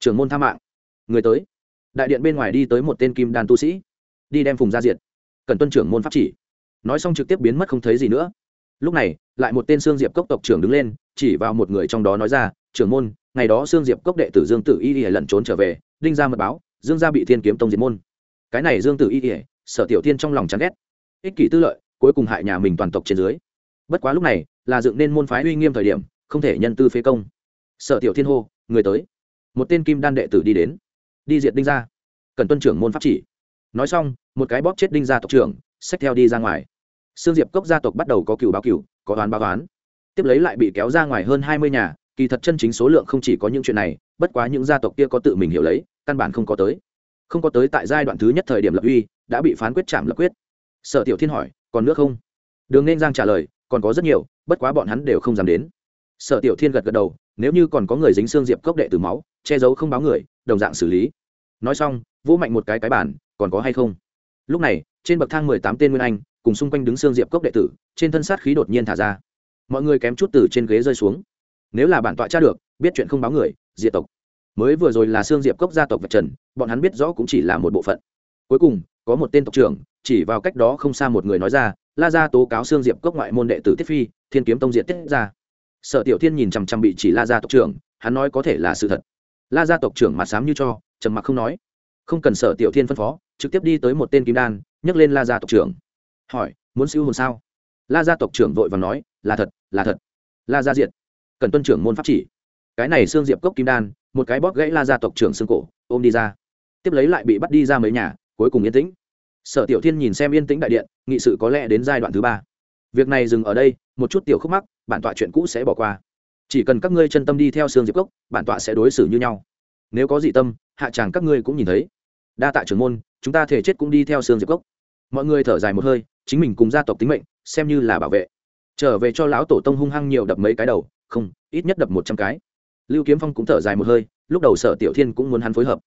trưởng môn tha mạng. Người tới, đại điện bên ngoài đi tới một tên kim đan tu sĩ, đi đem phùng gia diệt. Cần tuân trưởng môn pháp chỉ nói xong trực tiếp biến mất không thấy gì nữa. Lúc này, lại một tên xương diệp cốc tộc trưởng đứng lên, chỉ vào một người trong đó nói ra, trưởng môn, ngày đó xương diệp cốc đệ tử dương tử y y lẩn trốn trở về, đinh ra mật báo, dương gia bị thiên kiếm tông diệt môn. Cái này dương tử y y, sở tiểu tiên trong lòng chán ghét. Ích kỷ tư lợi, cuối cùng hại nhà mình toàn tộc trên dưới. Bất quá lúc này, là dựng nên môn phái uy nghiêm thời điểm, không thể nhân tư phế công. Sở tiểu thiên hô, người tới. Một tên kim đan đệ tử đi đến. Đi diệt đinh gia. Cần tuân trưởng môn pháp chỉ. Nói xong, một cái bóp chết đinh gia tộc trưởng, xách theo đi ra ngoài sương diệp cốc gia tộc bắt đầu có cựu báo cựu có đoán báo đoán, tiếp lấy lại bị kéo ra ngoài hơn hai mươi nhà kỳ thật chân chính số lượng không chỉ có những chuyện này bất quá những gia tộc kia có tự mình hiểu lấy căn bản không có tới. Không có tới tại giai đoạn thứ nhất thời điểm lập uy đã bị phán quyết chạm lập quyết. Sở tiểu thiên hỏi còn nước không? Đường nên giang trả lời còn có rất nhiều bất quá bọn hắn đều không dám đến. Sở tiểu thiên gật gật đầu nếu như còn có người dính xương diệp cốc đệ tử máu che giấu không báo người đồng dạng xử lý. Nói xong vỗ mạnh một cái cái bản còn có hay không? Lúc này trên bậc thang mười tám tên nguyên anh cùng xung quanh đứng xương diệp cốc đệ tử, trên thân sát khí đột nhiên thả ra. Mọi người kém chút từ trên ghế rơi xuống. Nếu là bản tọa tra được, biết chuyện không báo người, diệt tộc. Mới vừa rồi là xương diệp cốc gia tộc vật trần, bọn hắn biết rõ cũng chỉ là một bộ phận. Cuối cùng, có một tên tộc trưởng, chỉ vào cách đó không xa một người nói ra, la ra tố cáo xương diệp cốc ngoại môn đệ tử tiết phi, thiên kiếm tông diệt tiết ra sở tiểu thiên nhìn chằm chằm bị chỉ la ra tộc trưởng, hắn nói có thể là sự thật. La gia tộc trưởng mặt sám như cho, trầm mặc không nói. Không cần sở tiểu thiên phân phó, trực tiếp đi tới một tên kim đan, nhấc lên la gia tộc trưởng hỏi, muốn siêu hồn sao? La gia tộc trưởng vội và nói, là thật là thật. La gia diệt. Cần tuân trưởng môn pháp chỉ. Cái này xương diệp cốc kim đan, một cái bóp gãy la gia tộc trưởng xương cổ, ôm đi ra. Tiếp lấy lại bị bắt đi ra mấy nhà, cuối cùng yên tĩnh. Sở tiểu thiên nhìn xem yên tĩnh đại điện, nghị sự có lẽ đến giai đoạn thứ ba. Việc này dừng ở đây, một chút tiểu khúc mắc, bản tọa chuyện cũ sẽ bỏ qua. Chỉ cần các ngươi chân tâm đi theo xương diệp cốc, bản tọa sẽ đối xử như nhau. Nếu có dị tâm, hạ tràng các ngươi cũng nhìn thấy. Đa tạ trưởng môn, chúng ta thể chết cũng đi theo xương diệp cốc. Mọi người thở dài một hơi chính mình cùng gia tộc tính mệnh, xem như là bảo vệ. Trở về cho lão tổ tông hung hăng nhiều đập mấy cái đầu, không, ít nhất đập một trăm cái. Lưu kiếm phong cũng thở dài một hơi, lúc đầu sở tiểu thiên cũng muốn hắn phối hợp.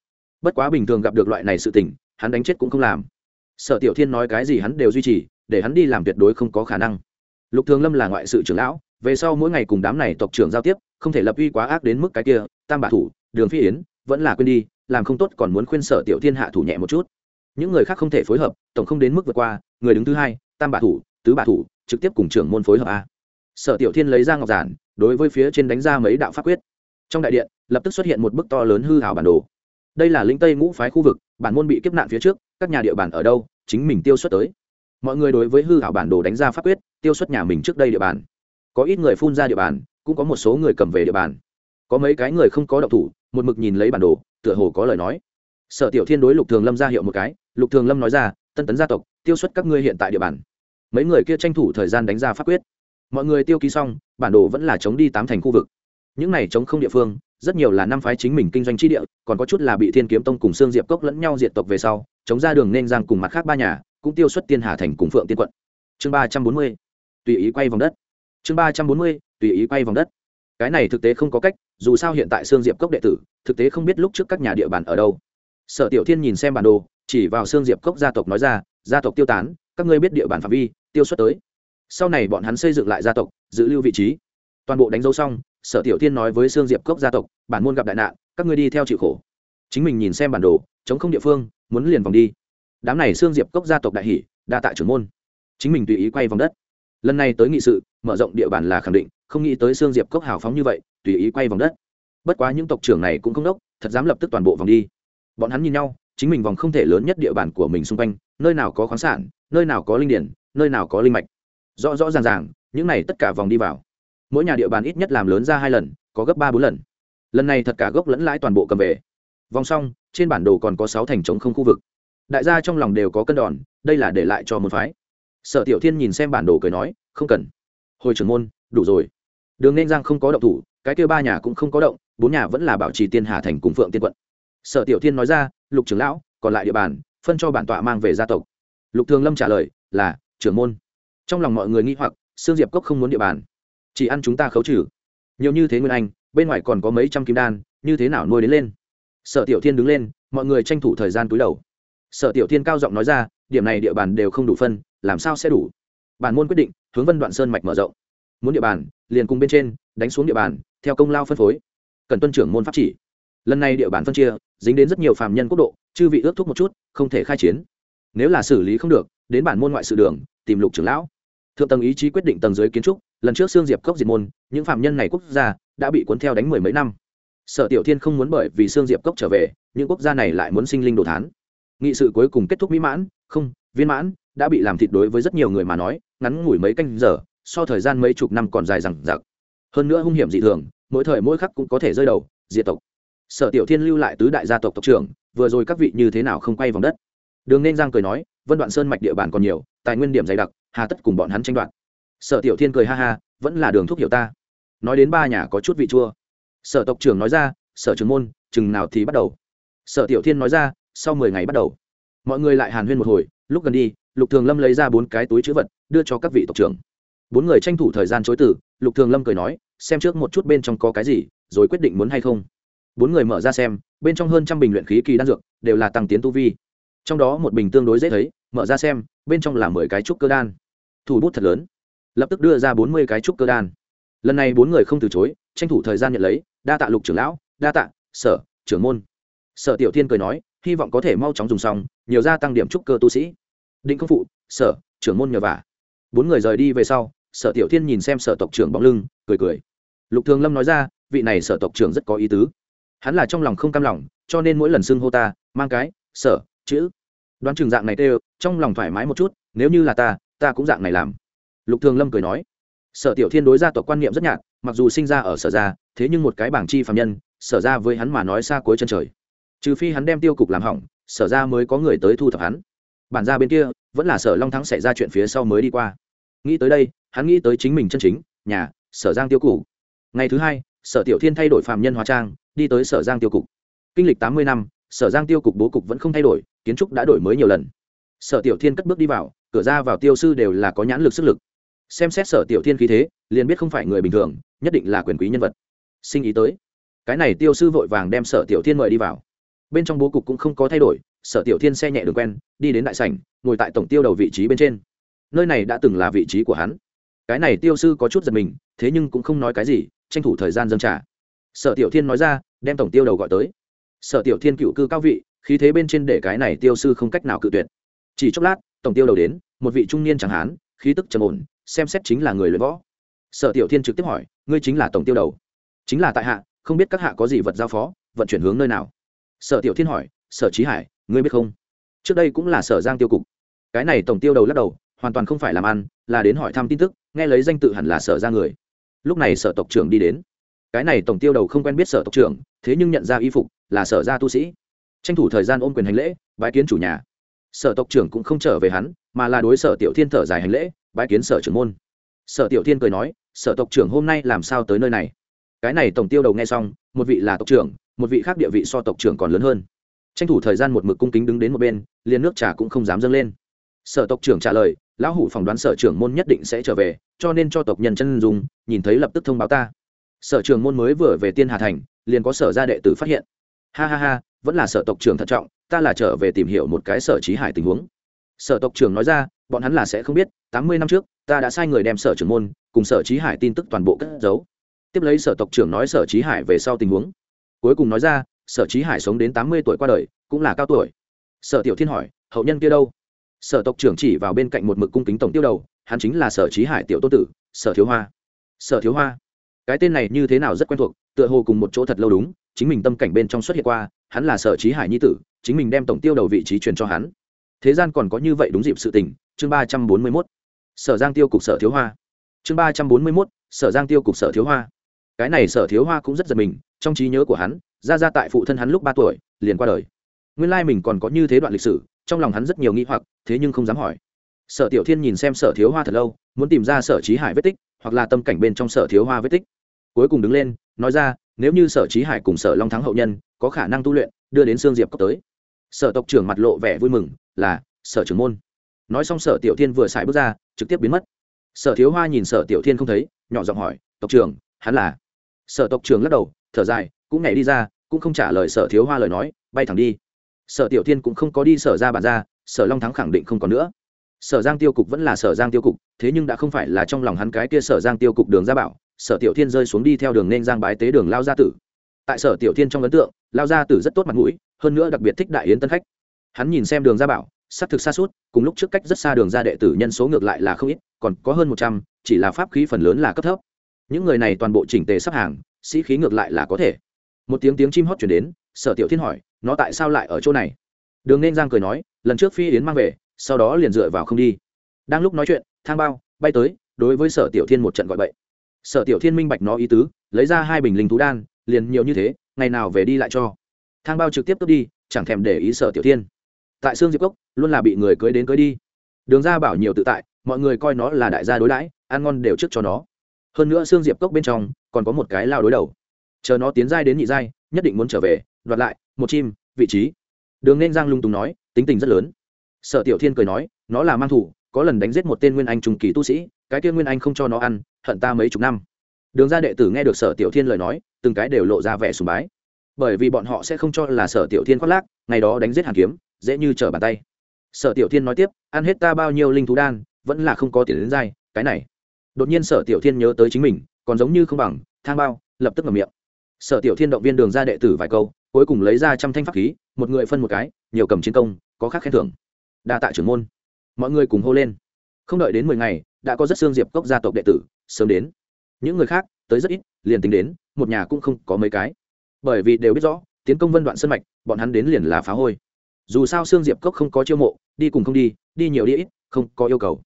Bất quá bình thường gặp được loại này sự tình, hắn đánh chết cũng không làm. Sở tiểu thiên nói cái gì hắn đều duy trì, để hắn đi làm tuyệt đối không có khả năng. Lục thường lâm là ngoại sự trưởng lão, về sau mỗi ngày cùng đám này tộc trưởng giao tiếp, không thể lập uy quá ác đến mức cái kia, tam bạ thủ, đường phi yến, vẫn là quên đi, làm không tốt còn muốn khuyên sở tiểu thiên hạ thủ nhẹ một chút những người khác không thể phối hợp, tổng không đến mức vượt qua, người đứng thứ hai, tam bạ thủ, tứ bạ thủ, trực tiếp cùng trưởng môn phối hợp a. Sở tiểu thiên lấy ra ngọc giản, đối với phía trên đánh ra mấy đạo pháp quyết. Trong đại điện, lập tức xuất hiện một bức to lớn hư hảo bản đồ. Đây là lĩnh tây ngũ phái khu vực, bản môn bị kiếp nạn phía trước, các nhà địa bàn ở đâu, chính mình tiêu xuất tới. Mọi người đối với hư hảo bản đồ đánh ra pháp quyết, tiêu xuất nhà mình trước đây địa bàn. Có ít người phun ra địa bàn, cũng có một số người cầm về địa bàn. Có mấy cái người không có độc thủ, một mực nhìn lấy bản đồ, tựa hồ có lời nói sở tiểu thiên đối lục thường lâm ra hiệu một cái, lục thường lâm nói ra, tân tấn gia tộc, tiêu xuất các ngươi hiện tại địa bàn. Mấy người kia tranh thủ thời gian đánh ra pháp quyết. Mọi người tiêu ký xong, bản đồ vẫn là chống đi tám thành khu vực. Những này chống không địa phương, rất nhiều là năm phái chính mình kinh doanh tri địa, còn có chút là bị thiên kiếm tông cùng xương diệp cốc lẫn nhau diệt tộc về sau, chống ra đường nên giang cùng mặt khác ba nhà, cũng tiêu xuất tiên hà thành cùng phượng tiên quận. Chương ba trăm bốn mươi, tùy ý quay vòng đất. Chương ba trăm bốn mươi, tùy ý quay vòng đất. Cái này thực tế không có cách, dù sao hiện tại xương diệp cốc đệ tử, thực tế không biết lúc trước các nhà địa bàn ở đâu sở tiểu thiên nhìn xem bản đồ, chỉ vào xương diệp cốc gia tộc nói ra, gia tộc tiêu tán, các ngươi biết địa bàn phạm vi, tiêu xuất tới. Sau này bọn hắn xây dựng lại gia tộc, giữ lưu vị trí. Toàn bộ đánh dấu xong, sở tiểu thiên nói với xương diệp cốc gia tộc, bản môn gặp đại nạn, các ngươi đi theo chịu khổ. Chính mình nhìn xem bản đồ, chống không địa phương, muốn liền vòng đi. Đám này xương diệp cốc gia tộc đại hỷ đa tạ trưởng môn. Chính mình tùy ý quay vòng đất. Lần này tới nghị sự, mở rộng địa bàn là khẳng định, không nghĩ tới xương diệp cốc hào phóng như vậy, tùy ý quay vòng đất. Bất quá những tộc trưởng này cũng không đốc, thật dám lập tức toàn bộ vòng đi bọn hắn nhìn nhau, chính mình vòng không thể lớn nhất địa bàn của mình xung quanh, nơi nào có khoáng sản, nơi nào có linh điển, nơi nào có linh mạch. Rõ rõ ràng ràng, những này tất cả vòng đi vào. Mỗi nhà địa bàn ít nhất làm lớn ra hai lần, có gấp ba bốn lần. Lần này thật cả gốc lẫn lãi toàn bộ cầm về. Vòng xong, trên bản đồ còn có sáu thành trống không khu vực. Đại gia trong lòng đều có cân đòn, đây là để lại cho một phái. Sở tiểu thiên nhìn xem bản đồ cười nói, không cần. Hồi trưởng môn, đủ rồi. Đường nên giang không có động thủ, cái kêu ba nhà cũng không có động, bốn nhà vẫn là bảo trì tiên hà thành cùng phượng tiên quận sở tiểu thiên nói ra, lục trưởng lão, còn lại địa bàn, phân cho bản tọa mang về gia tộc. Lục thường lâm trả lời, là, trưởng môn. Trong lòng mọi người nghĩ hoặc, sương diệp cốc không muốn địa bàn. Chỉ ăn chúng ta khấu trừ. Nhiều như thế nguyên anh, bên ngoài còn có mấy trăm kim đan, như thế nào nuôi đến lên? Sở tiểu thiên đứng lên, mọi người tranh thủ thời gian túi đầu. Sở tiểu thiên cao giọng nói ra, điểm này địa bàn đều không đủ phân, làm sao sẽ đủ? Bản môn quyết định, hướng vân đoạn sơn mạch mở rộng. Muốn địa bàn, liền cùng bên trên, đánh xuống địa bàn, theo công lao phân phối. Cần tuân trưởng môn pháp chỉ lần này địa bàn phân chia, dính đến rất nhiều phàm nhân quốc độ, chư vị ước thúc một chút, không thể khai chiến. Nếu là xử lý không được, đến bản môn ngoại sự đường, tìm lục trưởng lão. Thượng tầng ý chí quyết định tầng dưới kiến trúc, lần trước xương diệp cốc diệt môn, những phạm nhân này quốc gia đã bị cuốn theo đánh mười mấy năm. Sở tiểu thiên không muốn bởi vì xương diệp cốc trở về, những quốc gia này lại muốn sinh linh đồ thán. Nghị sự cuối cùng kết thúc mỹ mãn, không, viên mãn, đã bị làm thịt đối với rất nhiều người mà nói, ngắn ngủi mấy canh giờ, so thời gian mấy chục năm còn dài rằng giặc hơn nữa hung hiểm dị thường, mỗi thời mỗi khắc cũng có thể rơi đầu, diệt tộc sở tiểu thiên lưu lại tứ đại gia tộc tộc trưởng, vừa rồi các vị như thế nào không quay vòng đất? Đường nên giang cười nói, vân đoạn sơn mạch địa bàn còn nhiều, tài nguyên điểm dày đặc, hà tất cùng bọn hắn tranh đoạt. Sở tiểu thiên cười ha ha, vẫn là đường thuốc hiểu ta. Nói đến ba nhà có chút vị chua. Sở tộc trưởng nói ra, sở trường môn, chừng nào thì bắt đầu. Sở tiểu thiên nói ra, sau mười ngày bắt đầu. Mọi người lại hàn huyên một hồi, lúc gần đi, lục thường lâm lấy ra bốn cái túi chữ vật, đưa cho các vị tộc trưởng. Bốn người tranh thủ thời gian chối từ, lục thường lâm cười nói, xem trước một chút bên trong có cái gì, rồi quyết định muốn hay không bốn người mở ra xem, bên trong hơn trăm bình luyện khí kỳ đan dược đều là tăng tiến tu vi. Trong đó một bình tương đối dễ thấy, mở ra xem, bên trong là mười cái trúc cơ đan. Thủ bút thật lớn. Lập tức đưa ra bốn mươi cái trúc cơ đan. Lần này bốn người không từ chối, tranh thủ thời gian nhận lấy, đa tạ lục trưởng lão, đa tạ, sở, trưởng môn. Sở tiểu thiên cười nói, hy vọng có thể mau chóng dùng xong, nhiều gia tăng điểm trúc cơ tu sĩ. Định công phụ, sở, trưởng môn nhờ vả. Bốn người rời đi về sau, sở tiểu thiên nhìn xem sở tộc trưởng bóng lưng, cười cười. Lục thường lâm nói ra, vị này sở tộc trưởng rất có ý tứ hắn là trong lòng không cam lòng, cho nên mỗi lần xưng hô ta, mang cái, sở, chữ, đoán chừng dạng này tê, trong lòng thoải mái một chút, nếu như là ta ta cũng dạng này làm. Lục thường lâm cười nói, sở tiểu thiên đối gia tộc quan niệm rất nhạt, mặc dù sinh ra ở sở gia, thế nhưng một cái bảng chi phạm nhân, sở ra với hắn mà nói xa cuối chân trời. Trừ phi hắn đem tiêu cục làm hỏng, sở ra mới có người tới thu thập hắn. Bản ra bên kia, vẫn là sở long thắng xảy ra chuyện phía sau mới đi qua. Nghĩ tới đây, hắn nghĩ tới chính mình chân chính, nhà, sở giang tiêu cục. Ngày thứ hai, sở tiểu thiên thay đổi phạm nhân hóa trang đi tới sở giang tiêu cục. Kinh lịch tám mươi năm, sở giang tiêu cục bố cục vẫn không thay đổi, kiến trúc đã đổi mới nhiều lần. Sở tiểu thiên cất bước đi vào, cửa ra vào tiêu sư đều là có nhãn lực sức lực. Xem xét sở tiểu thiên khí thế, liền biết không phải người bình thường, nhất định là quyền quý nhân vật. Sinh ý tới. Cái này tiêu sư vội vàng đem sở tiểu thiên mời đi vào. Bên trong bố cục cũng không có thay đổi, sở tiểu thiên xe nhẹ đường quen, đi đến đại sảnh, ngồi tại tổng tiêu đầu vị trí bên trên. Nơi này đã từng là vị trí của hắn. Cái này tiêu sư có chút giật mình, thế nhưng cũng không nói cái gì, tranh thủ thời gian dâng trả sở tiểu thiên nói ra, đem tổng tiêu đầu gọi tới. Sở tiểu thiên cựu cư cao vị, khí thế bên trên để cái này tiêu sư không cách nào cự tuyệt. Chỉ chốc lát, tổng tiêu đầu đến, một vị trung niên chẳng hán, khí tức trầm ổn, xem xét chính là người luyện võ. Sở tiểu thiên trực tiếp hỏi, ngươi chính là tổng tiêu đầu? Chính là tại hạ, không biết các hạ có gì vật giao phó, vận chuyển hướng nơi nào? Sở tiểu thiên hỏi, sở trí hải, ngươi biết không? Trước đây cũng là sở giang tiêu cục. Cái này tổng tiêu đầu lắc đầu, hoàn toàn không phải làm ăn, là đến hỏi thăm tin tức, nghe lấy danh tự hẳn là sở ra người. Lúc này sở tộc trưởng đi đến cái này tổng tiêu đầu không quen biết sở tộc trưởng, thế nhưng nhận ra y phục là sở gia tu sĩ. Tranh thủ thời gian ôm quyền hành lễ, bái kiến chủ nhà. Sở tộc trưởng cũng không trở về hắn, mà là đối sở tiểu thiên thở dài hành lễ, bái kiến sở trưởng môn. Sở tiểu thiên cười nói, sở tộc trưởng hôm nay làm sao tới nơi này? Cái này tổng tiêu đầu nghe xong, một vị là tộc trưởng, một vị khác địa vị so tộc trưởng còn lớn hơn. Tranh thủ thời gian một mực cung kính đứng đến một bên, liền nước trà cũng không dám dâng lên. Sở tộc trưởng trả lời, lão hủ phỏng đoán sở trưởng môn nhất định sẽ trở về, cho nên cho tộc nhân chân dùng nhìn thấy lập tức thông báo ta sở Trường môn mới vừa về tiên hà thành, liền có sở gia đệ tử phát hiện. Ha ha ha, vẫn là sở tộc trưởng thận trọng, ta là trở về tìm hiểu một cái sở trí hải tình huống. Sở tộc trưởng nói ra, bọn hắn là sẽ không biết, tám mươi năm trước, ta đã sai người đem sở trưởng môn cùng sở trí hải tin tức toàn bộ cất giấu. Tiếp lấy sở tộc trưởng nói sở trí hải về sau tình huống. Cuối cùng nói ra, sở trí hải sống đến tám mươi tuổi qua đời, cũng là cao tuổi. Sở tiểu thiên hỏi, hậu nhân kia đâu? Sở tộc trưởng chỉ vào bên cạnh một mực cung kính tổng tiêu đầu, hắn chính là sở trí hải tiểu tô tử, sở thiếu hoa. Sở thiếu hoa cái tên này như thế nào rất quen thuộc, tựa hồ cùng một chỗ thật lâu đúng, chính mình tâm cảnh bên trong xuất hiện qua, hắn là sở trí hải nhi tử, chính mình đem tổng tiêu đầu vị trí truyền cho hắn. Thế gian còn có như vậy đúng dịp sự tình, chương ba trăm bốn mươi mốt. Sở giang tiêu cục sở thiếu hoa. Chương ba trăm bốn mươi mốt, sở giang tiêu cục sở thiếu hoa. Cái này sở thiếu hoa cũng rất giật mình, trong trí nhớ của hắn, ra ra tại phụ thân hắn lúc ba tuổi, liền qua đời. Nguyên lai mình còn có như thế đoạn lịch sử, trong lòng hắn rất nhiều nghi hoặc, thế nhưng không dám hỏi. Sở tiểu thiên nhìn xem sở thiếu hoa thật lâu, muốn tìm ra sở trí hải vết tích, hoặc là tâm cảnh bên trong sở thiếu hoa vết tích cuối cùng đứng lên, nói ra, nếu như sở trí hải cùng sở long thắng hậu nhân, có khả năng tu luyện, đưa đến sương diệp cốc tới. Sở tộc trưởng mặt lộ vẻ vui mừng, là, sở trưởng môn. Nói xong sở tiểu thiên vừa xài bước ra, trực tiếp biến mất. Sở thiếu hoa nhìn sở tiểu thiên không thấy, nhỏ giọng hỏi, tộc trưởng, hắn là? Sở tộc trưởng lắc đầu, thở dài, cũng nhảy đi ra, cũng không trả lời sở thiếu hoa lời nói, bay thẳng đi. Sở tiểu thiên cũng không có đi sở ra bàn ra, sở long thắng khẳng định không còn nữa. Sở giang tiêu cục vẫn là sở giang tiêu cục, thế nhưng đã không phải là trong lòng hắn cái kia sở giang tiêu cục đường gia bảo sở tiểu thiên rơi xuống đi theo đường nên giang bái tế đường lao gia tử. Tại sở tiểu thiên trong ấn tượng, lao gia tử rất tốt mặt mũi, hơn nữa đặc biệt thích đại yến tân khách. Hắn nhìn xem đường gia bảo xác thực xa suốt, cùng lúc trước cách rất xa đường ra đệ tử nhân số ngược lại là không ít, còn có hơn một trăm, chỉ là pháp khí phần lớn là cấp thấp. Những người này toàn bộ chỉnh tề sắp hàng, sĩ khí ngược lại là có thể. Một tiếng tiếng chim hót chuyển đến, sở tiểu thiên hỏi, nó tại sao lại ở chỗ này? Đường nên giang cười nói, lần trước phi yến mang về, sau đó liền dựa vào không đi. Đang lúc nói chuyện, thang bao bay tới, đối với sở tiểu thiên một trận gọi bậy sở tiểu thiên minh bạch nó ý tứ, lấy ra hai bình linh thú đan, liền nhiều như thế, ngày nào về đi lại cho. Thang bao trực tiếp cướp đi, chẳng thèm để ý sở tiểu thiên. Tại xương diệp cốc, luôn là bị người cưới đến cưới đi. Đường ra bảo nhiều tự tại, mọi người coi nó là đại gia đối đãi, ăn ngon đều trước cho nó. Hơn nữa xương diệp cốc bên trong, còn có một cái lao đối đầu. Chờ nó tiến giai đến nhị giai, nhất định muốn trở về, đoạt lại, một chim, vị trí. Đường nên giang lung tùng nói, tính tình rất lớn. Sở tiểu thiên cười nói, nó là mang thủ, có lần đánh giết một tên nguyên anh trùng kỳ tu sĩ, cái kia nguyên anh không cho nó ăn hận ta mấy chục năm. Đường ra đệ tử nghe được sở tiểu thiên lời nói, từng cái đều lộ ra vẻ sùng bái. Bởi vì bọn họ sẽ không cho là sở tiểu thiên khoác lác, ngày đó đánh giết hàn kiếm, dễ như trở bàn tay. Sở tiểu thiên nói tiếp, ăn hết ta bao nhiêu linh thú đan, vẫn là không có tiền đến dai, cái này. Đột nhiên sở tiểu thiên nhớ tới chính mình, còn giống như không bằng, thang bao, lập tức ngậm miệng. Sở tiểu thiên động viên đường ra đệ tử vài câu, cuối cùng lấy ra trăm thanh pháp khí, một người phân một cái, nhiều cầm chiến công, có khác khen thưởng. Đa tạ trưởng môn. Mọi người cùng hô lên. Không đợi đến mười ngày đã có rất xương diệp cốc gia tộc đệ tử, sớm đến. Những người khác, tới rất ít, liền tính đến, một nhà cũng không có mấy cái. Bởi vì đều biết rõ, tiến công vân đoạn sân mạch, bọn hắn đến liền là phá hôi. Dù sao xương diệp cốc không có chiêu mộ, đi cùng không đi đi nhiều đi ít, không có yêu cầu.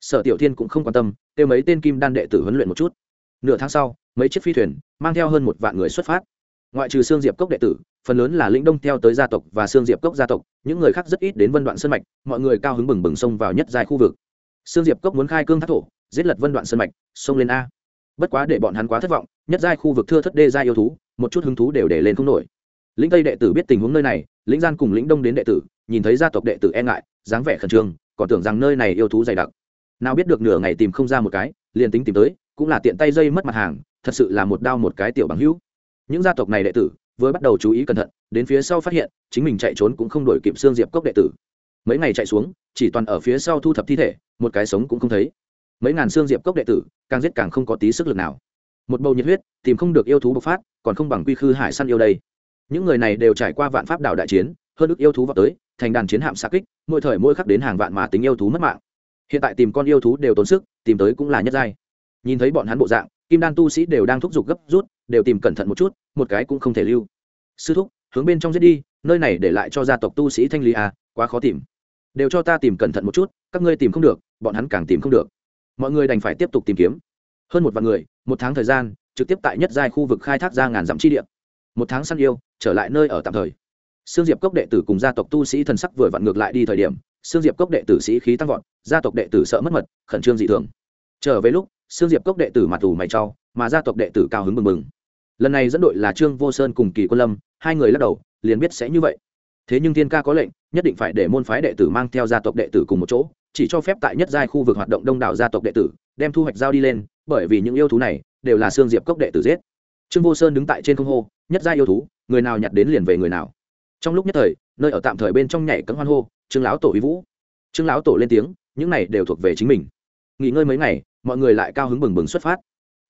Sở tiểu thiên cũng không quan tâm, kêu mấy tên kim đan đệ tử huấn luyện một chút. Nửa tháng sau, mấy chiếc phi thuyền, mang theo hơn một vạn người xuất phát. Ngoại trừ xương diệp cốc đệ tử, phần lớn là lĩnh đông theo tới gia tộc và xương diệp cốc gia tộc, những người khác rất ít đến vân đoạn sân mạch, mọi người cao hứng bừng bừng xông vào nhất dài khu vực sương diệp cốc muốn khai cương thác thổ, giết lật vân đoạn sơn mạch, xông lên a. Bất quá để bọn hắn quá thất vọng, nhất giai khu vực thưa thất đê giai yêu thú, một chút hứng thú đều để lên không nổi. Lĩnh tây đệ tử biết tình huống nơi này, lĩnh gian cùng lĩnh đông đến đệ tử, nhìn thấy gia tộc đệ tử e ngại, dáng vẻ khẩn trương, còn tưởng rằng nơi này yêu thú dày đặc. Nào biết được nửa ngày tìm không ra một cái, liền tính tìm tới, cũng là tiện tay dây mất mặt hàng, thật sự là một đao một cái tiểu bằng hữu. Những gia tộc này đệ tử, vừa bắt đầu chú ý cẩn thận, đến phía sau phát hiện, chính mình chạy trốn cũng không đổi kịp xương diệp cốc đệ tử. Mấy ngày chạy xuống, chỉ toàn ở phía sau thu thập thi thể một cái sống cũng không thấy. Mấy ngàn xương diệp cốc đệ tử, càng giết càng không có tí sức lực nào. Một bầu nhiệt huyết, tìm không được yêu thú bộc phát, còn không bằng quy khư hải săn yêu đây. Những người này đều trải qua vạn pháp đảo đại chiến, hơn ức yêu thú vào tới, thành đàn chiến hạm xa kích, mỗi thời mỗi khắc đến hàng vạn mà tính yêu thú mất mạng. Hiện tại tìm con yêu thú đều tốn sức, tìm tới cũng là nhất giai. Nhìn thấy bọn hắn bộ dạng, kim đan tu sĩ đều đang thúc giục gấp rút, đều tìm cẩn thận một chút, một cái cũng không thể lưu. Sư thúc, hướng bên trong giết đi, nơi này để lại cho gia tộc tu sĩ thanh lý à quá khó tìm đều cho ta tìm cẩn thận một chút các ngươi tìm không được bọn hắn càng tìm không được mọi người đành phải tiếp tục tìm kiếm hơn một vạn người một tháng thời gian trực tiếp tại nhất giai khu vực khai thác ra ngàn dặm chi địa một tháng săn yêu trở lại nơi ở tạm thời Sương Diệp Cốc đệ tử cùng gia tộc tu sĩ thần sắc vừa vặn ngược lại đi thời điểm, Sương Diệp Cốc đệ tử sĩ khí tăng vọt, gia tộc đệ tử sợ mất mật, khẩn trương dị thường. Trở về lúc, Sương Diệp Cốc đệ tử mặt ủ mày trao, mà gia tộc đệ tử cao hứng mừng mừng. Lần này dẫn đội là Trương Vô Sơn cùng Kỳ Quân Lâm, hai người lắc đầu, liền biết sẽ như vậy. Thế nhưng Thiên Ca có lệnh, nhất định phải để môn phái đệ tử mang theo gia tộc đệ tử cùng một chỗ, chỉ cho phép tại nhất giai khu vực hoạt động đông đảo gia tộc đệ tử, đem thu hoạch giao đi lên, bởi vì những yêu thú này đều là xương Diệp Cốc đệ tử giết. Trương Vô Sơn đứng tại trên không hô, nhất giai yêu thú, người nào nhặt đến liền về người nào. Trong lúc nhất thời nơi ở tạm thời bên trong nhảy cấm hoan hô trương lão tổ uy vũ. Trương lão tổ lên tiếng những này đều thuộc về chính mình. Nghỉ ngơi mấy ngày mọi người lại cao hứng bừng bừng xuất phát.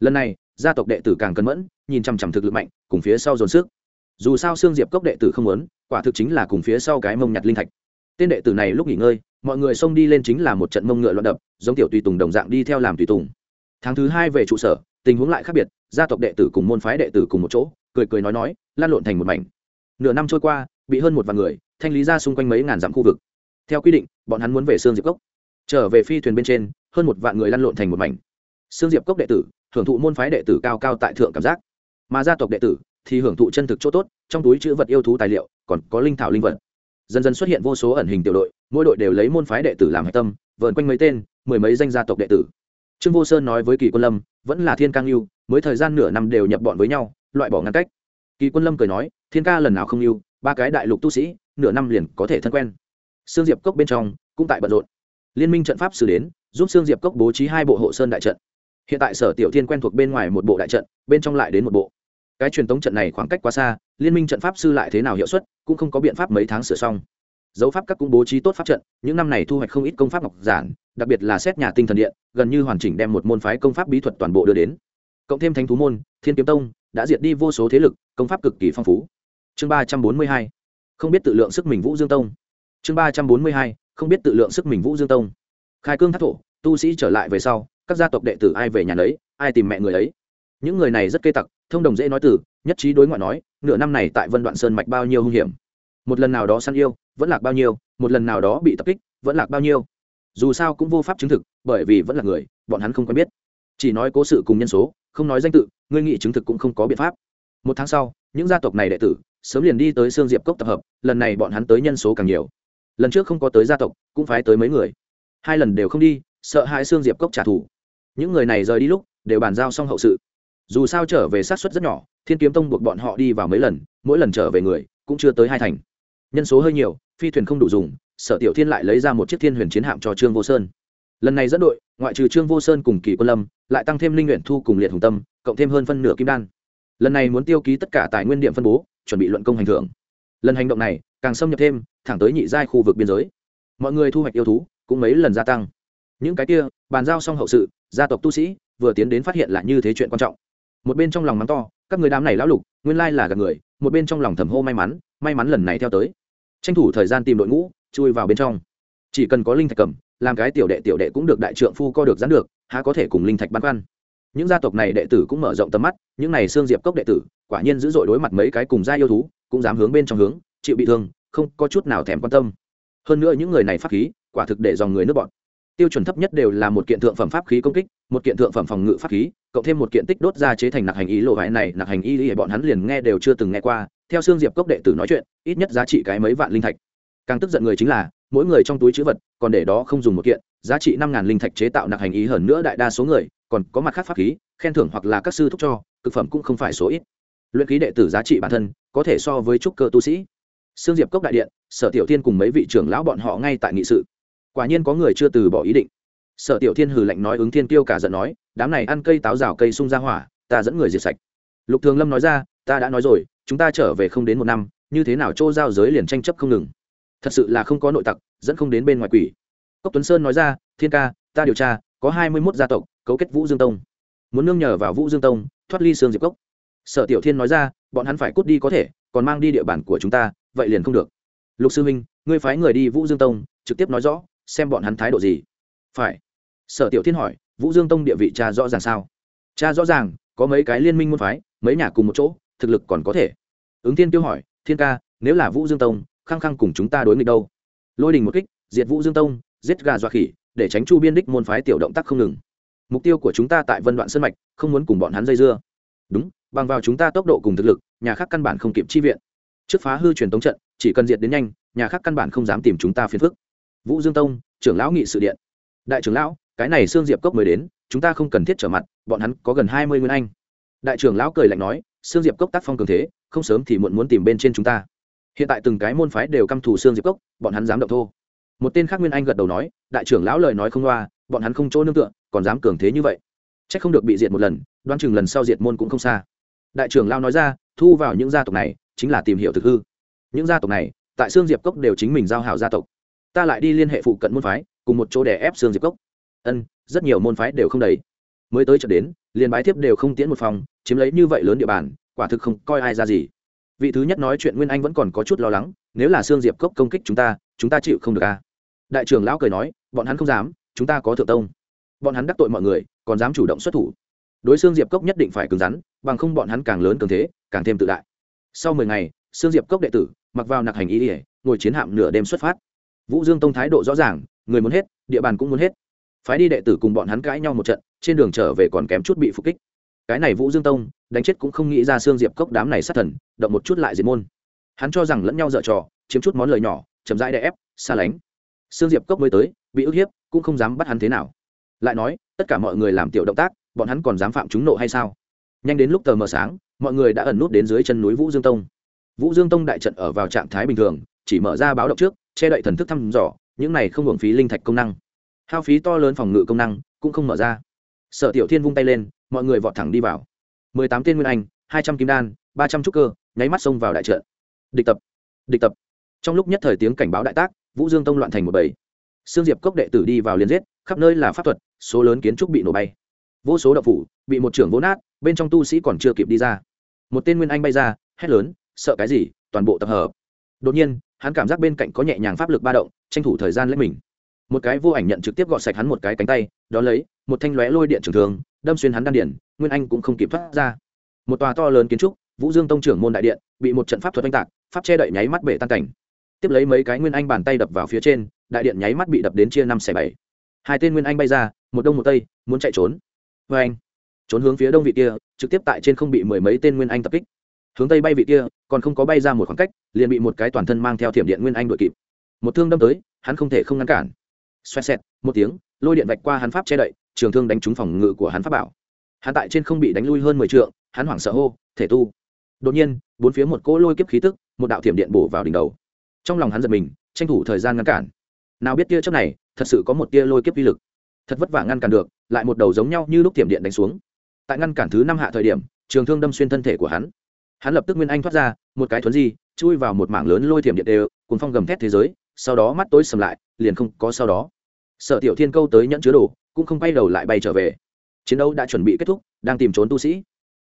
Lần này gia tộc đệ tử càng cẩn mẫn nhìn chằm chằm thực lực mạnh cùng phía sau dồn sức dù sao xương diệp cốc đệ tử không muốn, quả thực chính là cùng phía sau cái mông nhặt linh thạch. Tên đệ tử này lúc nghỉ ngơi, mọi người xông đi lên chính là một trận mông ngựa loạn đập, giống tiểu tùy tùng đồng dạng đi theo làm tùy tùng. Tháng thứ hai về trụ sở, tình huống lại khác biệt, gia tộc đệ tử cùng môn phái đệ tử cùng một chỗ, cười cười nói nói, lan lộn thành một mảnh. Nửa năm trôi qua, bị hơn một vạn người, thanh lý ra xung quanh mấy ngàn dặm khu vực. Theo quy định, bọn hắn muốn về sương diệp cốc. Trở về phi thuyền bên trên, hơn một vạn người lăn lộn thành một mảnh. Sương diệp cốc đệ tử, hưởng thụ môn phái đệ tử cao cao tại thượng cảm giác. Mà gia tộc đệ tử thì hưởng thụ chân thực chỗ tốt trong túi chữ vật yêu thú tài liệu còn có linh thảo linh vật. Dần dần xuất hiện vô số ẩn hình tiểu đội mỗi đội đều lấy môn phái đệ tử làm hạch tâm vợn quanh mấy tên mười mấy danh gia tộc đệ tử. Trương vô sơn nói với kỳ quân lâm vẫn là thiên cang yêu, mới thời gian nửa năm đều nhập bọn với nhau loại bỏ ngăn cách. Kỳ quân lâm cười nói thiên ca lần nào không yêu, ba cái đại lục tu sĩ nửa năm liền có thể thân quen. Sương diệp cốc bên trong cũng tại bận rộn. Liên minh trận pháp xử đến giúp sương diệp cốc bố trí hai bộ hộ sơn đại trận. Hiện tại sở tiểu thiên quen thuộc bên ngoài một bộ đại trận bên trong lại đến một bộ cái truyền thống trận này khoảng cách quá xa, liên minh trận pháp sư lại thế nào hiệu suất, cũng không có biện pháp mấy tháng sửa xong. Dấu pháp các cũng bố trí tốt pháp trận, những năm này thu hoạch không ít công pháp ngọc giản, đặc biệt là xét nhà tinh thần điện, gần như hoàn chỉnh đem một môn phái công pháp bí thuật toàn bộ đưa đến. Cộng thêm thánh thú môn, thiên kiếm tông, đã diệt đi vô số thế lực, công pháp cực kỳ phong phú. Chương ba trăm bốn mươi hai, không biết tự lượng sức mình vũ dương tông. Chương ba trăm bốn mươi hai, không biết tự lượng sức mình vũ dương tông. Khai cương thác thổ, tu sĩ trở lại về sau, các gia tộc đệ tử ai về nhà lấy ai tìm mẹ người ấy những người này rất kê tặc, thông đồng dễ nói từ, nhất trí đối ngoại nói, nửa năm này tại vân đoạn sơn mạch bao nhiêu hung hiểm? Một lần nào đó săn yêu, vẫn lạc bao nhiêu, một lần nào đó bị tập kích, vẫn lạc bao nhiêu? Dù sao cũng vô pháp chứng thực, bởi vì vẫn là người, bọn hắn không quen biết. Chỉ nói cố sự cùng nhân số, không nói danh tự, ngươi nghị chứng thực cũng không có biện pháp. Một tháng sau, những gia tộc này đệ tử, sớm liền đi tới sương diệp cốc tập hợp, lần này bọn hắn tới nhân số càng nhiều. Lần trước không có tới gia tộc, cũng phải tới mấy người. Hai lần đều không đi, sợ hai sương diệp cốc trả thù. Những người này rời đi lúc, đều bàn giao xong hậu sự dù sao trở về sát xuất rất nhỏ, thiên kiếm tông buộc bọn họ đi vào mấy lần, mỗi lần trở về người cũng chưa tới hai thành. Nhân số hơi nhiều, phi thuyền không đủ dùng, sở tiểu thiên lại lấy ra một chiếc thiên huyền chiến hạm cho trương vô sơn. Lần này dẫn đội, ngoại trừ trương vô sơn cùng kỳ quân lâm, lại tăng thêm linh nguyện thu cùng liệt hùng tâm, cộng thêm hơn phân nửa kim đan. Lần này muốn tiêu ký tất cả tài nguyên điểm phân bố, chuẩn bị luận công hành thưởng. Lần hành động này, càng xâm nhập thêm, thẳng tới nhị giai khu vực biên giới. Mọi người thu hoạch yêu thú cũng mấy lần gia tăng. Những cái kia, bàn giao xong hậu sự, gia tộc tu sĩ vừa tiến đến phát hiện là như thế chuyện quan trọng một bên trong lòng mắng to, các người đám này lão lục, nguyên lai là gặp người, một bên trong lòng thầm hô may mắn may mắn lần này theo tới. Tranh thủ thời gian tìm đội ngũ, chui vào bên trong. Chỉ cần có linh thạch cầm, làm cái tiểu đệ tiểu đệ cũng được đại trượng phu co được dán được, há có thể cùng linh thạch băn khoăn. Những gia tộc này đệ tử cũng mở rộng tầm mắt, những này xương diệp cốc đệ tử, quả nhiên dữ dội đối mặt mấy cái cùng gia yêu thú, cũng dám hướng bên trong hướng, chịu bị thương, không có chút nào thèm quan tâm. Hơn nữa những người này pháp khí, quả thực để dòng người nước bọn tiêu chuẩn thấp nhất đều là một kiện thượng phẩm pháp khí công kích, một kiện thượng phẩm phòng ngự pháp khí, cộng thêm một kiện tích đốt ra chế thành nặc hành ý lộ vải này nặc hành y y bọn hắn liền nghe đều chưa từng nghe qua. Theo xương diệp cốc đệ tử nói chuyện, ít nhất giá trị cái mấy vạn linh thạch. Càng tức giận người chính là, mỗi người trong túi chữ vật, còn để đó không dùng một kiện, giá trị năm ngàn linh thạch chế tạo nặc hành ý hơn nữa đại đa số người, còn có mặt khác pháp khí, khen thưởng hoặc là các sư thúc cho, cực phẩm cũng không phải số ít. Luyện khí đệ tử giá trị bản thân, có thể so với trúc cơ tu sĩ. Xương diệp cốc đại điện, sở tiểu thiên cùng mấy vị trưởng lão bọn họ ngay tại nghị sự quả nhiên có người chưa từ bỏ ý định. Sở tiểu thiên hừ lạnh nói ứng thiên tiêu cả giận nói, đám này ăn cây táo rào cây sung ra hỏa, ta dẫn người diệt sạch. Lục thường lâm nói ra, ta đã nói rồi, chúng ta trở về không đến một năm, như thế nào chỗ giao giới liền tranh chấp không ngừng. Thật sự là không có nội tặc, dẫn không đến bên ngoài quỷ. Cốc tuấn sơn nói ra, thiên ca, ta điều tra, có hai mươi mốt gia tộc, cấu kết vũ dương tông. Muốn nương nhờ vào vũ dương tông, thoát ly sương diệp cốc. Sở tiểu thiên nói ra, bọn hắn phải cút đi có thể, còn mang đi địa bàn của chúng ta, vậy liền không được. Lục sư huynh ngươi phái người đi vũ dương tông, trực tiếp nói rõ xem bọn hắn thái độ gì. Phải. Sở tiểu thiên hỏi, vũ dương tông địa vị cha rõ ràng sao? Cha rõ ràng, có mấy cái liên minh môn phái, mấy nhà cùng một chỗ, thực lực còn có thể. Ứng thiên tiêu hỏi, thiên ca, nếu là vũ dương tông khăng khăng cùng chúng ta đối nghịch đâu? Lôi đình một kích, diệt vũ dương tông, giết gà dọa khỉ, để tránh chu biên đích môn phái tiểu động tác không ngừng. Mục tiêu của chúng ta tại vân đoạn sân mạch, không muốn cùng bọn hắn dây dưa. Đúng, bằng vào chúng ta tốc độ cùng thực lực, nhà khác căn bản không kịp chi viện. Trước phá hư truyền tống trận, chỉ cần diệt đến nhanh, nhà khác căn bản không dám tìm chúng ta phiền phức vũ dương tông, trưởng lão nghị sự điện. Đại trưởng lão, cái này Sương diệp cốc mới đến, chúng ta không cần thiết trở mặt, bọn hắn có gần hai mươi nguyên anh. Đại trưởng lão cười lạnh nói, Sương diệp cốc tác phong cường thế, không sớm thì muộn muốn tìm bên trên chúng ta. Hiện tại từng cái môn phái đều căm thù Sương diệp cốc, bọn hắn dám động thô. Một tên khác nguyên anh gật đầu nói, đại trưởng lão lời nói không loa, bọn hắn không chỗ nương tựa, còn dám cường thế như vậy. C h ắ c không được bị diệt một lần, đoán chừng lần sau diệt môn cũng không xa. Đại trưởng lão nói ra, thu vào những gia tộc này, chính là tìm hiểu thực hư. Những gia tộc này, tại Sương diệp cốc đều chính mình giao hảo gia tộc ta lại đi liên hệ phụ cận môn phái, cùng một chỗ đè ép xương diệp cốc. Ân, rất nhiều môn phái đều không đầy. Mới tới trận đến, liền bái thiếp đều không tiễn một phòng, chiếm lấy như vậy lớn địa bàn, quả thực không coi ai ra gì. Vị thứ nhất nói chuyện nguyên anh vẫn còn có chút lo lắng, nếu là xương diệp cốc công kích chúng ta chúng ta chịu không được à? Đại trưởng lão cười nói, bọn hắn không dám, chúng ta có thượng tông. Bọn hắn đắc tội mọi người, còn dám chủ động xuất thủ. Đối xương diệp cốc nhất định phải cứng rắn, bằng không bọn hắn càng lớn cường thế, càng thêm tự đại. Sau mười ngày, xương diệp cốc đệ tử, mặc vào nặc hành ý ỉa ngồi chiến hạm nửa đêm xuất phát vũ dương tông thái độ rõ ràng, người muốn hết, địa bàn cũng muốn hết. Phái đi đệ tử cùng bọn hắn cãi nhau một trận, trên đường trở về còn kém chút bị phục kích. Cái này vũ dương tông, đánh chết cũng không nghĩ ra xương diệp cốc đám này sát thần, động một chút lại diệt môn. Hắn cho rằng lẫn nhau dở trò, chiếm chút món lời nhỏ, chậm rãi đè ép, xa lánh. Xương diệp cốc mới tới, bị ức hiếp, cũng không dám bắt hắn thế nào. Lại nói, tất cả mọi người làm tiểu động tác, bọn hắn còn dám phạm chúng nộ hay sao? Nhanh đến lúc tờ mờ sáng, mọi người đã ẩn nút đến dưới chân núi vũ dương tông. Vũ dương tông đại trận ở vào trạng thái bình thường, chỉ mở ra báo động trước che đậy thần thức thăm dò, những này không hưởng phí linh thạch công năng. Hao phí to lớn phòng ngự công năng cũng không mở ra. Sở tiểu thiên vung tay lên, mọi người vọt thẳng đi vào. Mười tám tên nguyên anh, hai trăm kim đan, ba trăm trúc cơ, nháy mắt xông vào đại trận. Địch tập địch tập. Trong lúc nhất thời tiếng cảnh báo đại tác, vũ dương tông loạn thành một bầy. Xương diệp cốc đệ tử đi vào liền giết, khắp nơi là pháp thuật, số lớn kiến trúc bị nổ bay. Vô số đậu phủ bị một trưởng vỗ nát, bên trong tu sĩ còn chưa kịp đi ra. Một tên nguyên anh bay ra, hét lớn, sợ cái gì? Toàn bộ tập hợp. Đột nhiên hắn cảm giác bên cạnh có nhẹ nhàng pháp lực ba động, tranh thủ thời gian lấy mình. Một cái vô ảnh nhận trực tiếp gọt sạch hắn một cái cánh tay, đó lấy, một thanh lóe lôi điện trường thường đâm xuyên hắn đan điển nguyên anh cũng không kịp thoát ra. Một tòa to lớn kiến trúc, vũ dương tông trưởng môn đại điện, bị một trận pháp thuật oanh tạc, pháp che đậy nháy mắt bể tan cảnh. Tiếp lấy mấy cái nguyên anh bàn tay đập vào phía trên, đại điện nháy mắt bị đập đến chia năm xẻ bảy. Hai tên nguyên anh bay ra, một đông một tây, muốn chạy trốn. Vê anh trốn hướng phía đông vị kia, trực tiếp tại trên không bị mười mấy tên nguyên anh tập kích hướng tây bay vị kia, còn không có bay ra một khoảng cách, liền bị một cái toàn thân mang theo thiểm điện nguyên anh đội kịp. Một thương đâm tới, hắn không thể không ngăn cản. Xoẹt xẹt, một tiếng, lôi điện vạch qua hắn pháp che đậy, trường thương đánh trúng phòng ngự của hắn pháp bảo. Hắn tại trên không bị đánh lui hơn mười t hắn hoảng sợ hô, thể tu! Đột nhiên, bốn phía một cỗ lôi kiếp khí tức, một đạo thiểm điện bổ vào đỉnh đầu. Trong lòng hắn giật mình, tranh thủ thời gian ngăn cản. Nào biết tia chớp này, thật sự có một tia lôi kiếp vi lực. Thật vất vả ngăn cản được, lại một đầu giống nhau như lúc thiểm điện đánh xuống. Tại ngăn cản thứ năm hạ thời điểm, trường thương đâm xuyên thân thể của hắn hắn lập tức nguyên anh thoát ra, một cái thuấn di, chui vào một mảng lớn lôi thiểm điện đều cùng phong gầm thét thế giới, sau đó mắt tối sầm lại, liền không có sau đó. Sợ tiểu thiên câu tới nhẫn chứa đồ, cũng không bay đầu lại bay trở về. Chiến đấu đã chuẩn bị kết thúc, đang tìm trốn tu sĩ.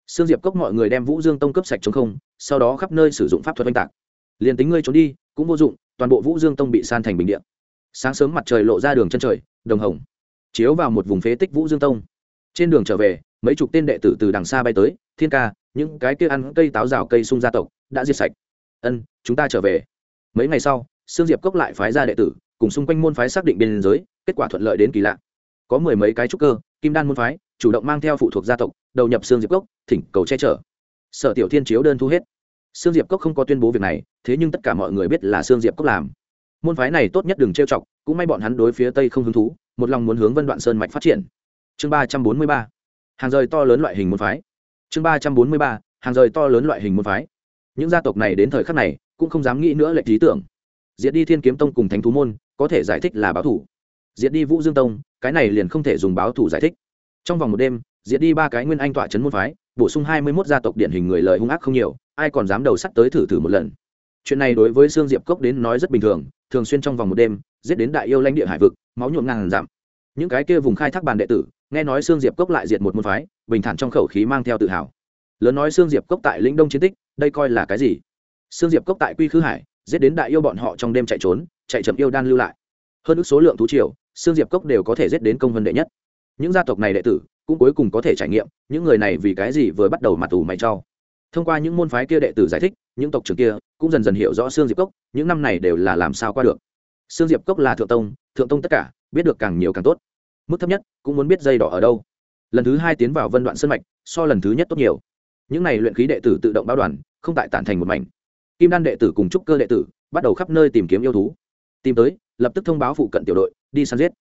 Sương diệp cốc mọi người đem vũ dương tông cấp sạch chống không, sau đó khắp nơi sử dụng pháp thuật oanh tạc. Liền tính ngươi trốn đi, cũng vô dụng, toàn bộ vũ dương tông bị san thành bình điện sáng sớm mặt trời lộ ra đường chân trời, đồng hồng. Chiếu vào một vùng phế tích vũ dương tông. Trên đường trở về, mấy chục tên đệ tử từ đằng xa bay tới, thiên ca những cái kia ăn cây táo rào cây sung gia tộc đã diệt sạch. Ân, chúng ta trở về. Mấy ngày sau, sương diệp cốc lại phái ra đệ tử, cùng xung quanh môn phái xác định biên giới, kết quả thuận lợi đến kỳ lạ. Có mười mấy cái trúc cơ, kim đan môn phái, chủ động mang theo phụ thuộc gia tộc, đầu nhập sương diệp cốc, thỉnh cầu che chở. Sở tiểu thiên chiếu đơn thu hết. Sương diệp cốc không có tuyên bố việc này, thế nhưng tất cả mọi người biết là sương diệp cốc làm. Môn phái này tốt nhất đừng trêu chọc, cũng may bọn hắn đối phía tây không hứng thú, một lòng muốn hướng vân đoạn sơn mạch phát triển. Chương ba trăm bốn mươi ba. Hàng rời to lớn loại hình môn phái chương ba trăm bốn mươi ba, hàng rời to lớn loại hình môn phái. Những gia tộc này đến thời khắc này, cũng không dám nghĩ nữa lệch lý tưởng. Diệt đi thiên kiếm tông cùng thánh thú môn, có thể giải thích là báo thủ. Diệt đi vũ dương tông, cái này liền không thể dùng báo thủ giải thích. Trong vòng một đêm, diệt đi ba cái nguyên anh tọa trấn môn phái, bổ sung hai mươi mốt gia tộc điển hình người lời hung ác không nhiều, ai còn dám đầu sắt tới thử thử một lần. Chuyện này đối với sương diệp cốc đến nói rất bình thường thường xuyên trong vòng một đêm, giết đến đại yêu lãnh địa hải vực, máu nhuộm ngàn giảm. Những cái kia vùng khai thác bàn đệ tử nghe nói sương diệp cốc lại diệt một môn phái, bình thản trong khẩu khí mang theo tự hào. Lớn nói sương diệp cốc tại lĩnh đông chiến tích, đây coi là cái gì? Sương diệp cốc tại quy khứ hải, giết đến đại yêu bọn họ trong đêm chạy trốn, chạy chậm yêu đan lưu lại. Hơn ước số lượng thú triều, sương diệp cốc đều có thể giết đến công vân đệ nhất. Những gia tộc này đệ tử, cũng cuối cùng có thể trải nghiệm, những người này vì cái gì vừa bắt đầu mặt tù mày cho. Thông qua những môn phái kia đệ tử giải thích, những tộc trưởng kia cũng dần dần hiểu rõ sương diệp cốc, những năm này đều là làm sao qua được. Sương diệp cốc là thượng tông thượng tông tất cả, biết được càng nhiều càng tốt mức thấp nhất cũng muốn biết dây đỏ ở đâu. Lần thứ hai tiến vào vân đoạn sân mạch, so lần thứ nhất tốt nhiều. Những này luyện khí đệ tử tự động báo đoàn, không tại tản thành một mảnh. Kim đan đệ tử cùng trúc cơ đệ tử bắt đầu khắp nơi tìm kiếm yêu thú. Tìm tới, lập tức thông báo phụ cận tiểu đội, đi săn giết.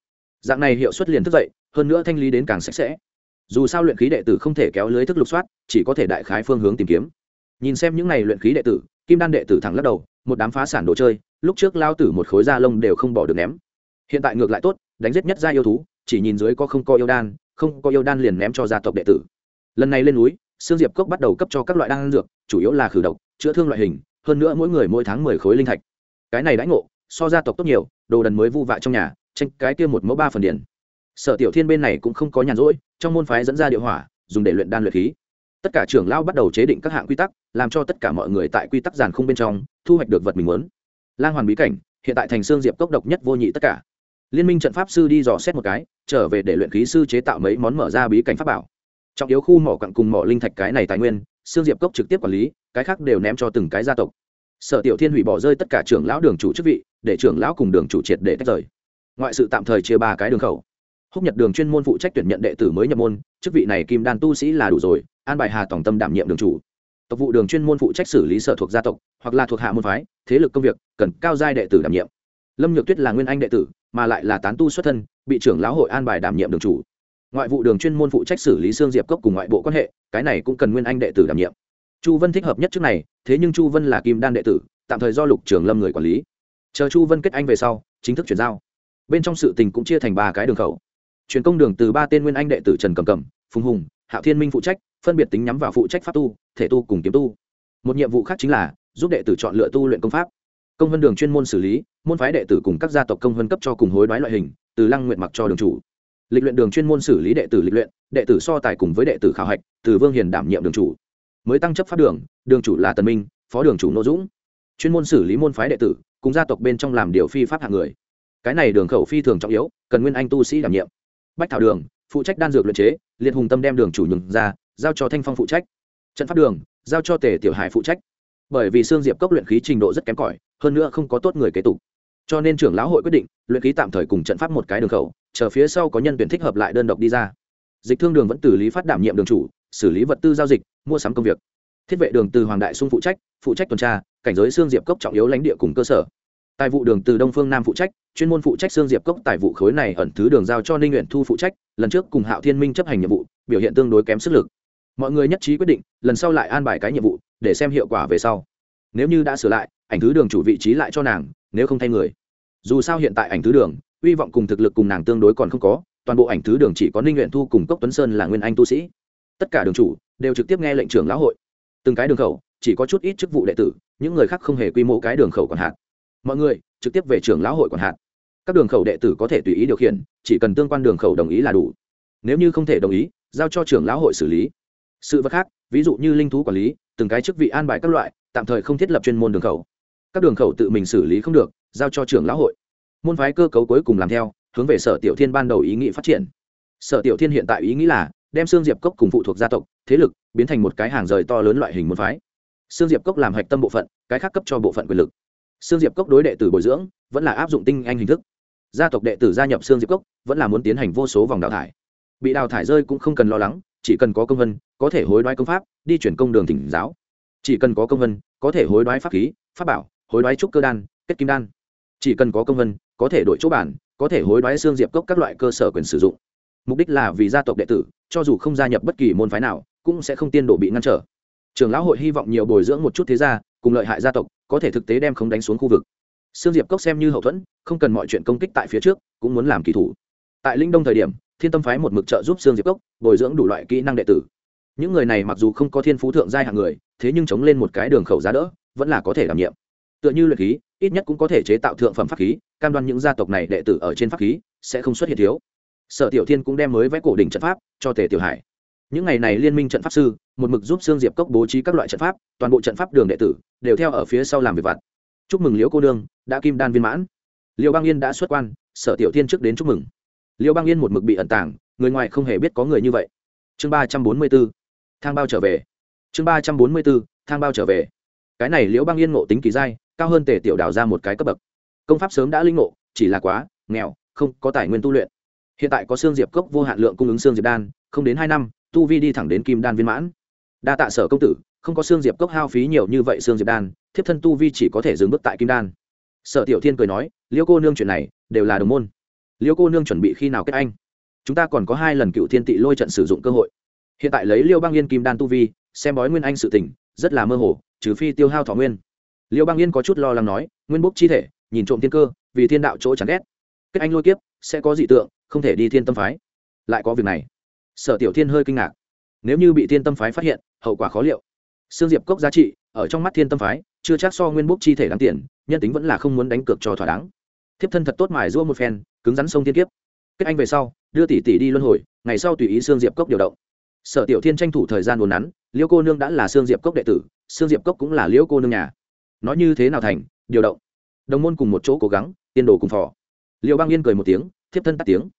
Dạng này hiệu suất liền thức dậy, hơn nữa thanh lý đến càng sạch sẽ. Dù sao luyện khí đệ tử không thể kéo lưới thức lục soát, chỉ có thể đại khái phương hướng tìm kiếm. Nhìn xem những n à y luyện khí đệ tử, kim đan đệ tử thẳng lắc đầu, một đám phá sản đồ chơi, lúc trước lao tử một khối da lông đều không bỏ được ném. Hiện tại ngược lại tốt, đánh giết nhất gia yêu thú chỉ nhìn dưới có không có yêu đan, không có yêu đan liền ném cho gia tộc đệ tử. Lần này lên núi, sương diệp cốc bắt đầu cấp cho các loại đan dược, chủ yếu là khử độc, chữa thương loại hình, hơn nữa mỗi người mỗi tháng mười khối linh thạch. Cái này đãi ngộ, so gia tộc tốt nhiều, đồ đần mới vu vạ trong nhà, tranh cái kia một mẫu ba phần điển sở tiểu thiên bên này cũng không có nhàn rỗi, trong môn phái dẫn ra địa hỏa, dùng để luyện đan luyện khí. Tất cả trưởng lao bắt đầu chế định các hạng quy tắc, làm cho tất cả mọi người tại quy tắc giàn không bên trong, thu hoạch được vật mình muốn. Lang hoàn bí cảnh, hiện tại thành xương diệp cốc độc nhất vô nhị tất cả liên minh trận pháp sư đi dò xét một cái, trở về để luyện khí sư chế tạo mấy món mở ra bí cảnh pháp bảo. Trọng yếu khu mỏ cặn cùng mỏ linh thạch cái này tài nguyên xương diệp cốc trực tiếp quản lý, cái khác đều ném cho từng cái gia tộc. Sở tiểu thiên hủy bỏ rơi tất cả trưởng lão đường chủ chức vị, để trưởng lão cùng đường chủ triệt để tách rời. Ngoại sự tạm thời chia ba cái đường khẩu. Húc nhật đường chuyên môn phụ trách tuyển nhận đệ tử mới nhập môn, chức vị này kim đan tu sĩ là đủ rồi, an bài hà tổng tâm đảm nhiệm đường chủ. Tộc vụ đường chuyên môn phụ trách xử lý sở thuộc gia tộc, hoặc là thuộc hạ môn phái, thế lực công việc, cần cao giai đệ tử đảm nhiệm lâm nhược tuyết là nguyên anh đệ tử, mà lại là tán tu xuất thân, bị trưởng lão hội an bài đảm nhiệm đường chủ. Ngoại vụ đường chuyên môn phụ trách xử lý xương diệp cốc cùng ngoại bộ quan hệ, cái này cũng cần nguyên anh đệ tử đảm nhiệm. Chu vân thích hợp nhất trước này, thế nhưng chu vân là kim đan đệ tử, tạm thời do lục trường lâm người quản lý. Chờ chu vân kết anh về sau, chính thức chuyển giao. Bên trong sự tình cũng chia thành ba cái đường khẩu. Truyền công đường từ ba tên nguyên anh đệ tử trần cầm cầm, phùng hùng, hạo thiên minh phụ trách, phân biệt tính nhắm vào phụ trách pháp tu, thể tu cùng kiếm tu. Một nhiệm vụ khác chính là giúp đệ tử chọn lựa tu luyện công pháp công vân đường chuyên môn xử lý, môn phái đệ tử cùng các gia tộc công vân cấp cho cùng hối đoái loại hình, từ lăng nguyện mặc cho đường chủ. Lịch luyện đường chuyên môn xử lý đệ tử lịch luyện, đệ tử so tài cùng với đệ tử khảo hạch, từ vương hiền đảm nhiệm đường chủ. Mới tăng chấp pháp đường đường chủ là tần minh, phó đường chủ nô dũng. Chuyên môn xử lý môn phái đệ tử, cùng gia tộc bên trong làm điều phi pháp hạng người. Cái này đường khẩu phi thường trọng yếu, cần nguyên anh tu sĩ đảm nhiệm. Bách thảo đường, phụ trách đan dược luyện chế, liệt hùng tâm đem đường chủ nhường ra, giao cho thanh phong phụ trách. Trận pháp đường, giao cho tề tiểu hải phụ trách bởi vì xương diệp cốc luyện khí trình độ rất kém cỏi, hơn nữa không có tốt người kế tục. Cho nên trưởng lão hội quyết định, luyện khí tạm thời cùng trận pháp một cái đường khẩu, chờ phía sau có nhân tuyển thích hợp lại đơn độc đi ra. Dịch thương đường vẫn từ lý phát đảm nhiệm đường chủ, xử lý vật tư giao dịch, mua sắm công việc. Thiết vệ đường từ hoàng đại sung phụ trách phụ trách tuần tra, cảnh giới xương diệp cốc trọng yếu lãnh địa cùng cơ sở. Tài vụ đường từ đông phương nam phụ trách, chuyên môn phụ trách xương diệp cốc tài vụ khối này ẩn thứ đường giao cho ninh nguyện thu phụ trách, lần trước cùng hạo thiên minh chấp hành nhiệm vụ, biểu hiện tương đối kém sức lực. Mọi người nhất trí quyết định, lần sau lại an bài cái nhiệm vụ để xem hiệu quả về sau. Nếu như đã sửa lại, ảnh thứ đường chủ vị trí lại cho nàng, nếu không thay người. Dù sao hiện tại ảnh thứ đường, hy vọng cùng thực lực cùng nàng tương đối còn không có, toàn bộ ảnh thứ đường chỉ có ninh nguyện thu cùng cốc tuấn sơn là nguyên anh tu sĩ. Tất cả đường chủ đều trực tiếp nghe lệnh trưởng lão hội. Từng cái đường khẩu, chỉ có chút ít chức vụ đệ tử, những người khác không hề quy mô cái đường khẩu còn hạn mọi người, trực tiếp về trưởng lão hội còn hạn các đường khẩu đệ tử có thể tùy ý điều khiển, chỉ cần tương quan đường khẩu đồng ý là đủ. Nếu như không thể đồng ý, giao cho trưởng lão hội xử lý. Sự vật khác, ví dụ như linh thú quản lý từng cái chức vị an bài các loại, tạm thời không thiết lập chuyên môn đường khẩu. Các đường khẩu tự mình xử lý không được, giao cho trưởng lão hội. Môn phái cơ cấu cuối cùng làm theo, hướng về sở tiểu thiên ban đầu ý nghĩ phát triển. Sở tiểu thiên hiện tại ý nghĩ là, đem xương diệp cốc cùng phụ thuộc gia tộc, thế lực, biến thành một cái hàng rời to lớn loại hình môn phái. Xương diệp cốc làm hạch tâm bộ phận, cái khác cấp cho bộ phận quyền lực. Xương diệp cốc đối đệ tử bồi dưỡng, vẫn là áp dụng tinh anh hình thức. Gia tộc đệ tử gia nhập xương diệp cốc, vẫn là muốn tiến hành vô số vòng đào thải. Bị đào thải rơi cũng không cần lo lắng chỉ cần có công vân, có thể hối đoái công pháp, đi chuyển công đường thỉnh giáo. Chỉ cần có công vân, có thể hối đoái pháp khí, pháp bảo, hối đoái trúc cơ đan, kết kim đan. Chỉ cần có công vân, có thể đổi chỗ bản, có thể hối đoái xương diệp cốc các loại cơ sở quyền sử dụng. Mục đích là vì gia tộc đệ tử, cho dù không gia nhập bất kỳ môn phái nào, cũng sẽ không tiên độ bị ngăn trở. Trường lão hội hy vọng nhiều bồi dưỡng một chút thế gia, cùng lợi hại gia tộc, có thể thực tế đem không đánh xuống khu vực. Sương diệp cốc xem như hậu thuẫn, không cần mọi chuyện công kích tại phía trước, cũng muốn làm kỳ thủ. Tại linh đông thời điểm thiên tâm phái một mực trợ giúp sương diệp cốc, bồi dưỡng đủ loại kỹ năng đệ tử. Những người này mặc dù không có thiên phú thượng giai hạng người, thế nhưng chống lên một cái đường khẩu giá đỡ, vẫn là có thể đảm nhiệm. Tựa như luyện khí, ít nhất cũng có thể chế tạo thượng phẩm pháp khí, cam đoan những gia tộc này đệ tử ở trên pháp khí sẽ không xuất hiện thiếu. Sở tiểu thiên cũng đem mới vẽ cổ đỉnh trận pháp cho tề tiểu hải. Những ngày này liên minh trận pháp sư, một mực giúp sương diệp cốc bố trí các loại trận pháp, toàn bộ trận pháp đường đệ tử đều theo ở phía sau làm việc vặt. Chúc mừng liễu cô nương, đã kim đan viên mãn. Liễu bang yên đã xuất quan, sở tiểu thiên trước đến chúc mừng liễu bang yên một mực bị ẩn tàng, người ngoài không hề biết có người như vậy. Chương ba trăm bốn mươi b ố thang bao trở về. Chương ba trăm bốn mươi b ố thang bao trở về. Cái này liễu bang yên ngộ tính kỳ dai, cao hơn tề tiểu đào ra một cái cấp bậc. Công pháp sớm đã linh ngộ, chỉ là quá, nghèo, không có tài nguyên tu luyện. Hiện tại có xương diệp cốc vô hạn lượng cung ứng xương diệp đan, không đến hai năm, tu vi đi thẳng đến kim đan viên mãn. Đa tạ sở công tử, không có xương diệp cốc hao phí nhiều như vậy xương diệp đan, thiếp thân tu vi chỉ có thể dừng bước tại kim đan. Sở tiểu thiên cười nói Liễu cô nương chuyện này đều là đồng môn liêu cô nương chuẩn bị khi nào kết anh? Chúng ta còn có hai lần cựu thiên tị lôi trận sử dụng cơ hội. Hiện tại lấy liêu bang yên kim đan tu vi, xem bói nguyên anh sự tình, rất là mơ hồ, trừ phi tiêu hao thọ nguyên. Liêu bang yên có chút lo lắng nói, nguyên bốc chi thể, nhìn trộm thiên cơ, vì thiên đạo chỗ chẳng ghét. Kết anh lôi kiếp, sẽ có dị tượng, không thể đi thiên tâm phái. Lại có việc này. Sở tiểu thiên hơi kinh ngạc. Nếu như bị thiên tâm phái phát hiện, hậu quả khó liệu. Xương diệp cốc giá trị, ở trong mắt thiên tâm phái, chưa chắc so nguyên bốc chi thể đáng tiền, nhân tính vẫn là không muốn đánh cược cho thỏa đáng. Thiếp thân thật tốt mài giũa một phen cứng rắn sông thiên kiếp. Kết anh về sau, đưa tỷ tỷ đi luân hồi, ngày sau tùy ý xương diệp cốc điều động. Sở tiểu thiên tranh thủ thời gian buồn nắn, liễu cô nương đã là xương diệp cốc đệ tử xương diệp cốc cũng là liễu cô nương nhà. Nói như thế nào thành, điều động. Đồng môn cùng một chỗ cố gắng, tiên đồ cùng phò. Liệu băng yên cười một tiếng, thiếp thân tắt tiếng.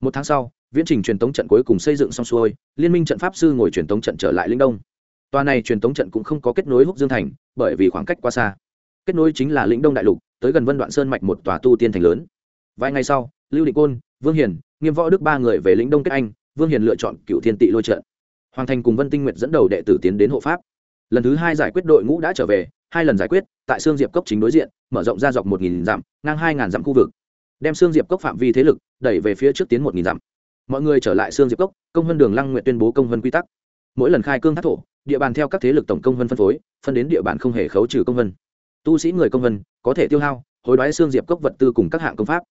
Một tháng sau, viễn trình truyền tống trận cuối cùng xây dựng xong xuôi, liên minh trận pháp sư ngồi truyền tống trận trở lại linh đông. Tòa này truyền tống trận cũng không có kết nối húc dương thành, bởi vì khoảng cách quá xa. Kết nối chính là lĩnh đông đại lục, tới gần vân đoạn sơn mạch một tòa tu tiên thành lớn vài ngày sau, lưu định côn, vương hiền, nghiêm võ đức ba người về lĩnh đông kết anh, vương hiền lựa chọn cựu thiên tị lôi trận. Hoàng thành cùng vân tinh nguyệt dẫn đầu đệ tử tiến đến hộ pháp. Lần thứ hai giải quyết đội ngũ đã trở về, hai lần giải quyết, tại xương diệp cốc chính đối diện, mở rộng ra dọc một nghìn dặm, ngang hai ngàn dặm khu vực. Đem xương diệp cốc phạm vi thế lực đẩy về phía trước tiến một nghìn dặm. Mọi người trở lại xương diệp cốc, công vân đường lăng nguyện tuyên bố công vân quy tắc. Mỗi lần khai cương thác thổ, địa bàn theo các thế lực tổng công vân phân phối, phân đến địa bàn không hề khấu trừ công vân. Tu sĩ người công vân, có thể tiêu hao, hối đoái xương diệp cốc vật tư cùng các hạng công pháp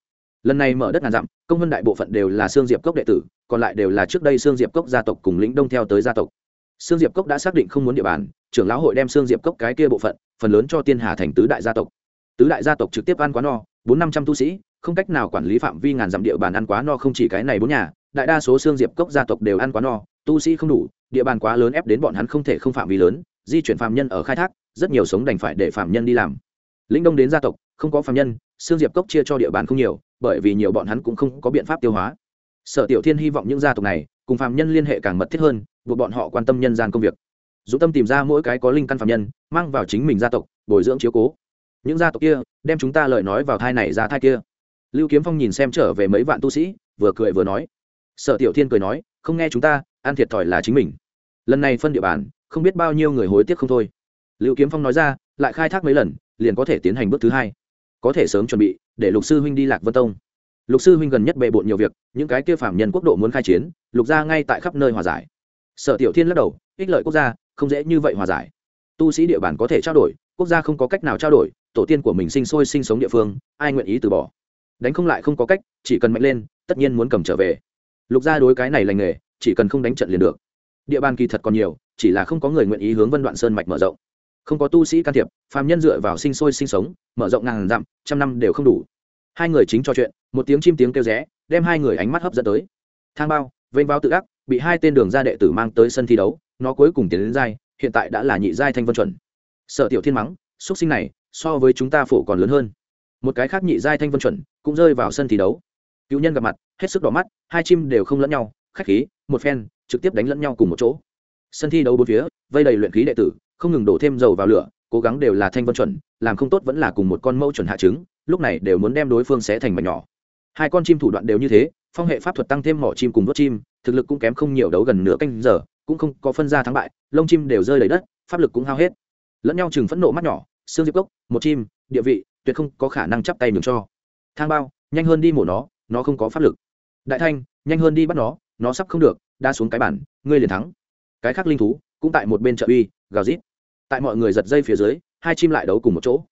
lần này mở đất ngàn dặm, công vân đại bộ phận đều là xương diệp cốc đệ tử, còn lại đều là trước đây xương diệp cốc gia tộc cùng lĩnh đông theo tới gia tộc. Xương diệp cốc đã xác định không muốn địa bàn, trưởng lão hội đem xương diệp cốc cái kia bộ phận, phần lớn cho tiên hà thành tứ đại gia tộc. Tứ đại gia tộc trực tiếp ăn quá no, bốn năm trăm tu sĩ, không cách nào quản lý phạm vi ngàn dặm địa bàn ăn quá no không chỉ cái này bốn nhà, đại đa số xương diệp cốc gia tộc đều ăn quá no, tu sĩ không đủ, địa bàn quá lớn ép đến bọn hắn không thể không phạm vi lớn, di chuyển phạm nhân ở khai thác, rất nhiều sống đành phải để phạm nhân đi làm. Lĩnh đông đến gia tộc, không có phạm nhân xương diệp cốc chia cho địa bàn không nhiều bởi vì nhiều bọn hắn cũng không có biện pháp tiêu hóa. Sở tiểu thiên hy vọng những gia tộc này, cùng phạm nhân liên hệ càng mật thiết hơn, buộc bọn họ quan tâm nhân gian công việc. Dũng tâm tìm ra mỗi cái có linh căn phạm nhân, mang vào chính mình gia tộc, bồi dưỡng chiếu cố. Những gia tộc kia, đem chúng ta lời nói vào thai này ra thai kia. Lưu kiếm phong nhìn xem trở về mấy vạn tu sĩ, vừa cười vừa nói. Sở tiểu thiên cười nói, không nghe chúng ta, ăn thiệt thòi là chính mình. Lần này phân địa bàn, không biết bao nhiêu người hối tiếc không thôi. Lưu kiếm phong nói ra, lại khai thác mấy lần, liền có thể tiến hành bước thứ hai. Có thể sớm chuẩn bị để lục sư huynh đi lạc vân tông. Lục sư huynh gần nhất bề bộn nhiều việc, những cái kia phạm nhân quốc độ muốn khai chiến, lục ra ngay tại khắp nơi hòa giải. Sở tiểu thiên lắc đầu, ích lợi quốc gia, không dễ như vậy hòa giải. Tu sĩ địa bàn có thể trao đổi, quốc gia không có cách nào trao đổi, tổ tiên của mình sinh sôi sinh sống địa phương, ai nguyện ý từ bỏ? Đánh không lại không có cách, chỉ cần mạnh lên, tất nhiên muốn cầm trở về. Lục gia đối cái này lành nghề, chỉ cần không đánh trận liền được. Địa bàn kỳ thật còn nhiều, chỉ là không có người nguyện ý hướng vân đoạn sơn mạch mở rộng không có tu sĩ can thiệp, phàm nhân dựa vào sinh sôi sinh sống, mở rộng ngàn dặm, trăm năm đều không đủ. Hai người chính trò chuyện, một tiếng chim tiếng kêu rẽ, đem hai người ánh mắt hấp dẫn tới. Thang bao, vênh bao tự ác, bị hai tên đường gia đệ tử mang tới sân thi đấu, nó cuối cùng tiến đến giai, hiện tại đã là nhị giai thanh vân chuẩn. Sở tiểu thiên mắng xuất sinh này, so với chúng ta phổ còn lớn hơn. Một cái khác nhị giai thanh vân chuẩn cũng rơi vào sân thi đấu. Cựu nhân gặp mặt, hết sức đỏ mắt, hai chim đều không lẫn nhau, khách khí, một phen, trực tiếp đánh lẫn nhau cùng một chỗ. Sân thi đấu bốn phía, vây đầy luyện khí đệ tử không ngừng đổ thêm dầu vào lửa, cố gắng đều là thanh vân chuẩn, làm không tốt vẫn là cùng một con mẫu chuẩn hạ trứng, lúc này đều muốn đem đối phương xé thành mảnh nhỏ. Hai con chim thủ đoạn đều như thế, phong hệ pháp thuật tăng thêm mỏ chim cùng đốt chim, thực lực cũng kém không nhiều đấu gần nửa canh giờ, cũng không có phân ra thắng bại, lông chim đều rơi đầy đất, pháp lực cũng hao hết. Lẫn nhau chừng phẫn nộ mắt nhỏ, xương diệp cốc, một chim, địa vị, tuyệt không có khả năng chắp tay nhường cho. Thang bao, nhanh hơn đi mổ nó nó không có pháp lực. Đại thanh, nhanh hơn đi bắt nó nó sắp không được, đa xuống cái bản, ngươi liền thắng. Cái khác linh thú, cũng tại một bên trợ uy, gào rít tại mọi người giật dây phía dưới, hai chim lại đấu cùng một chỗ.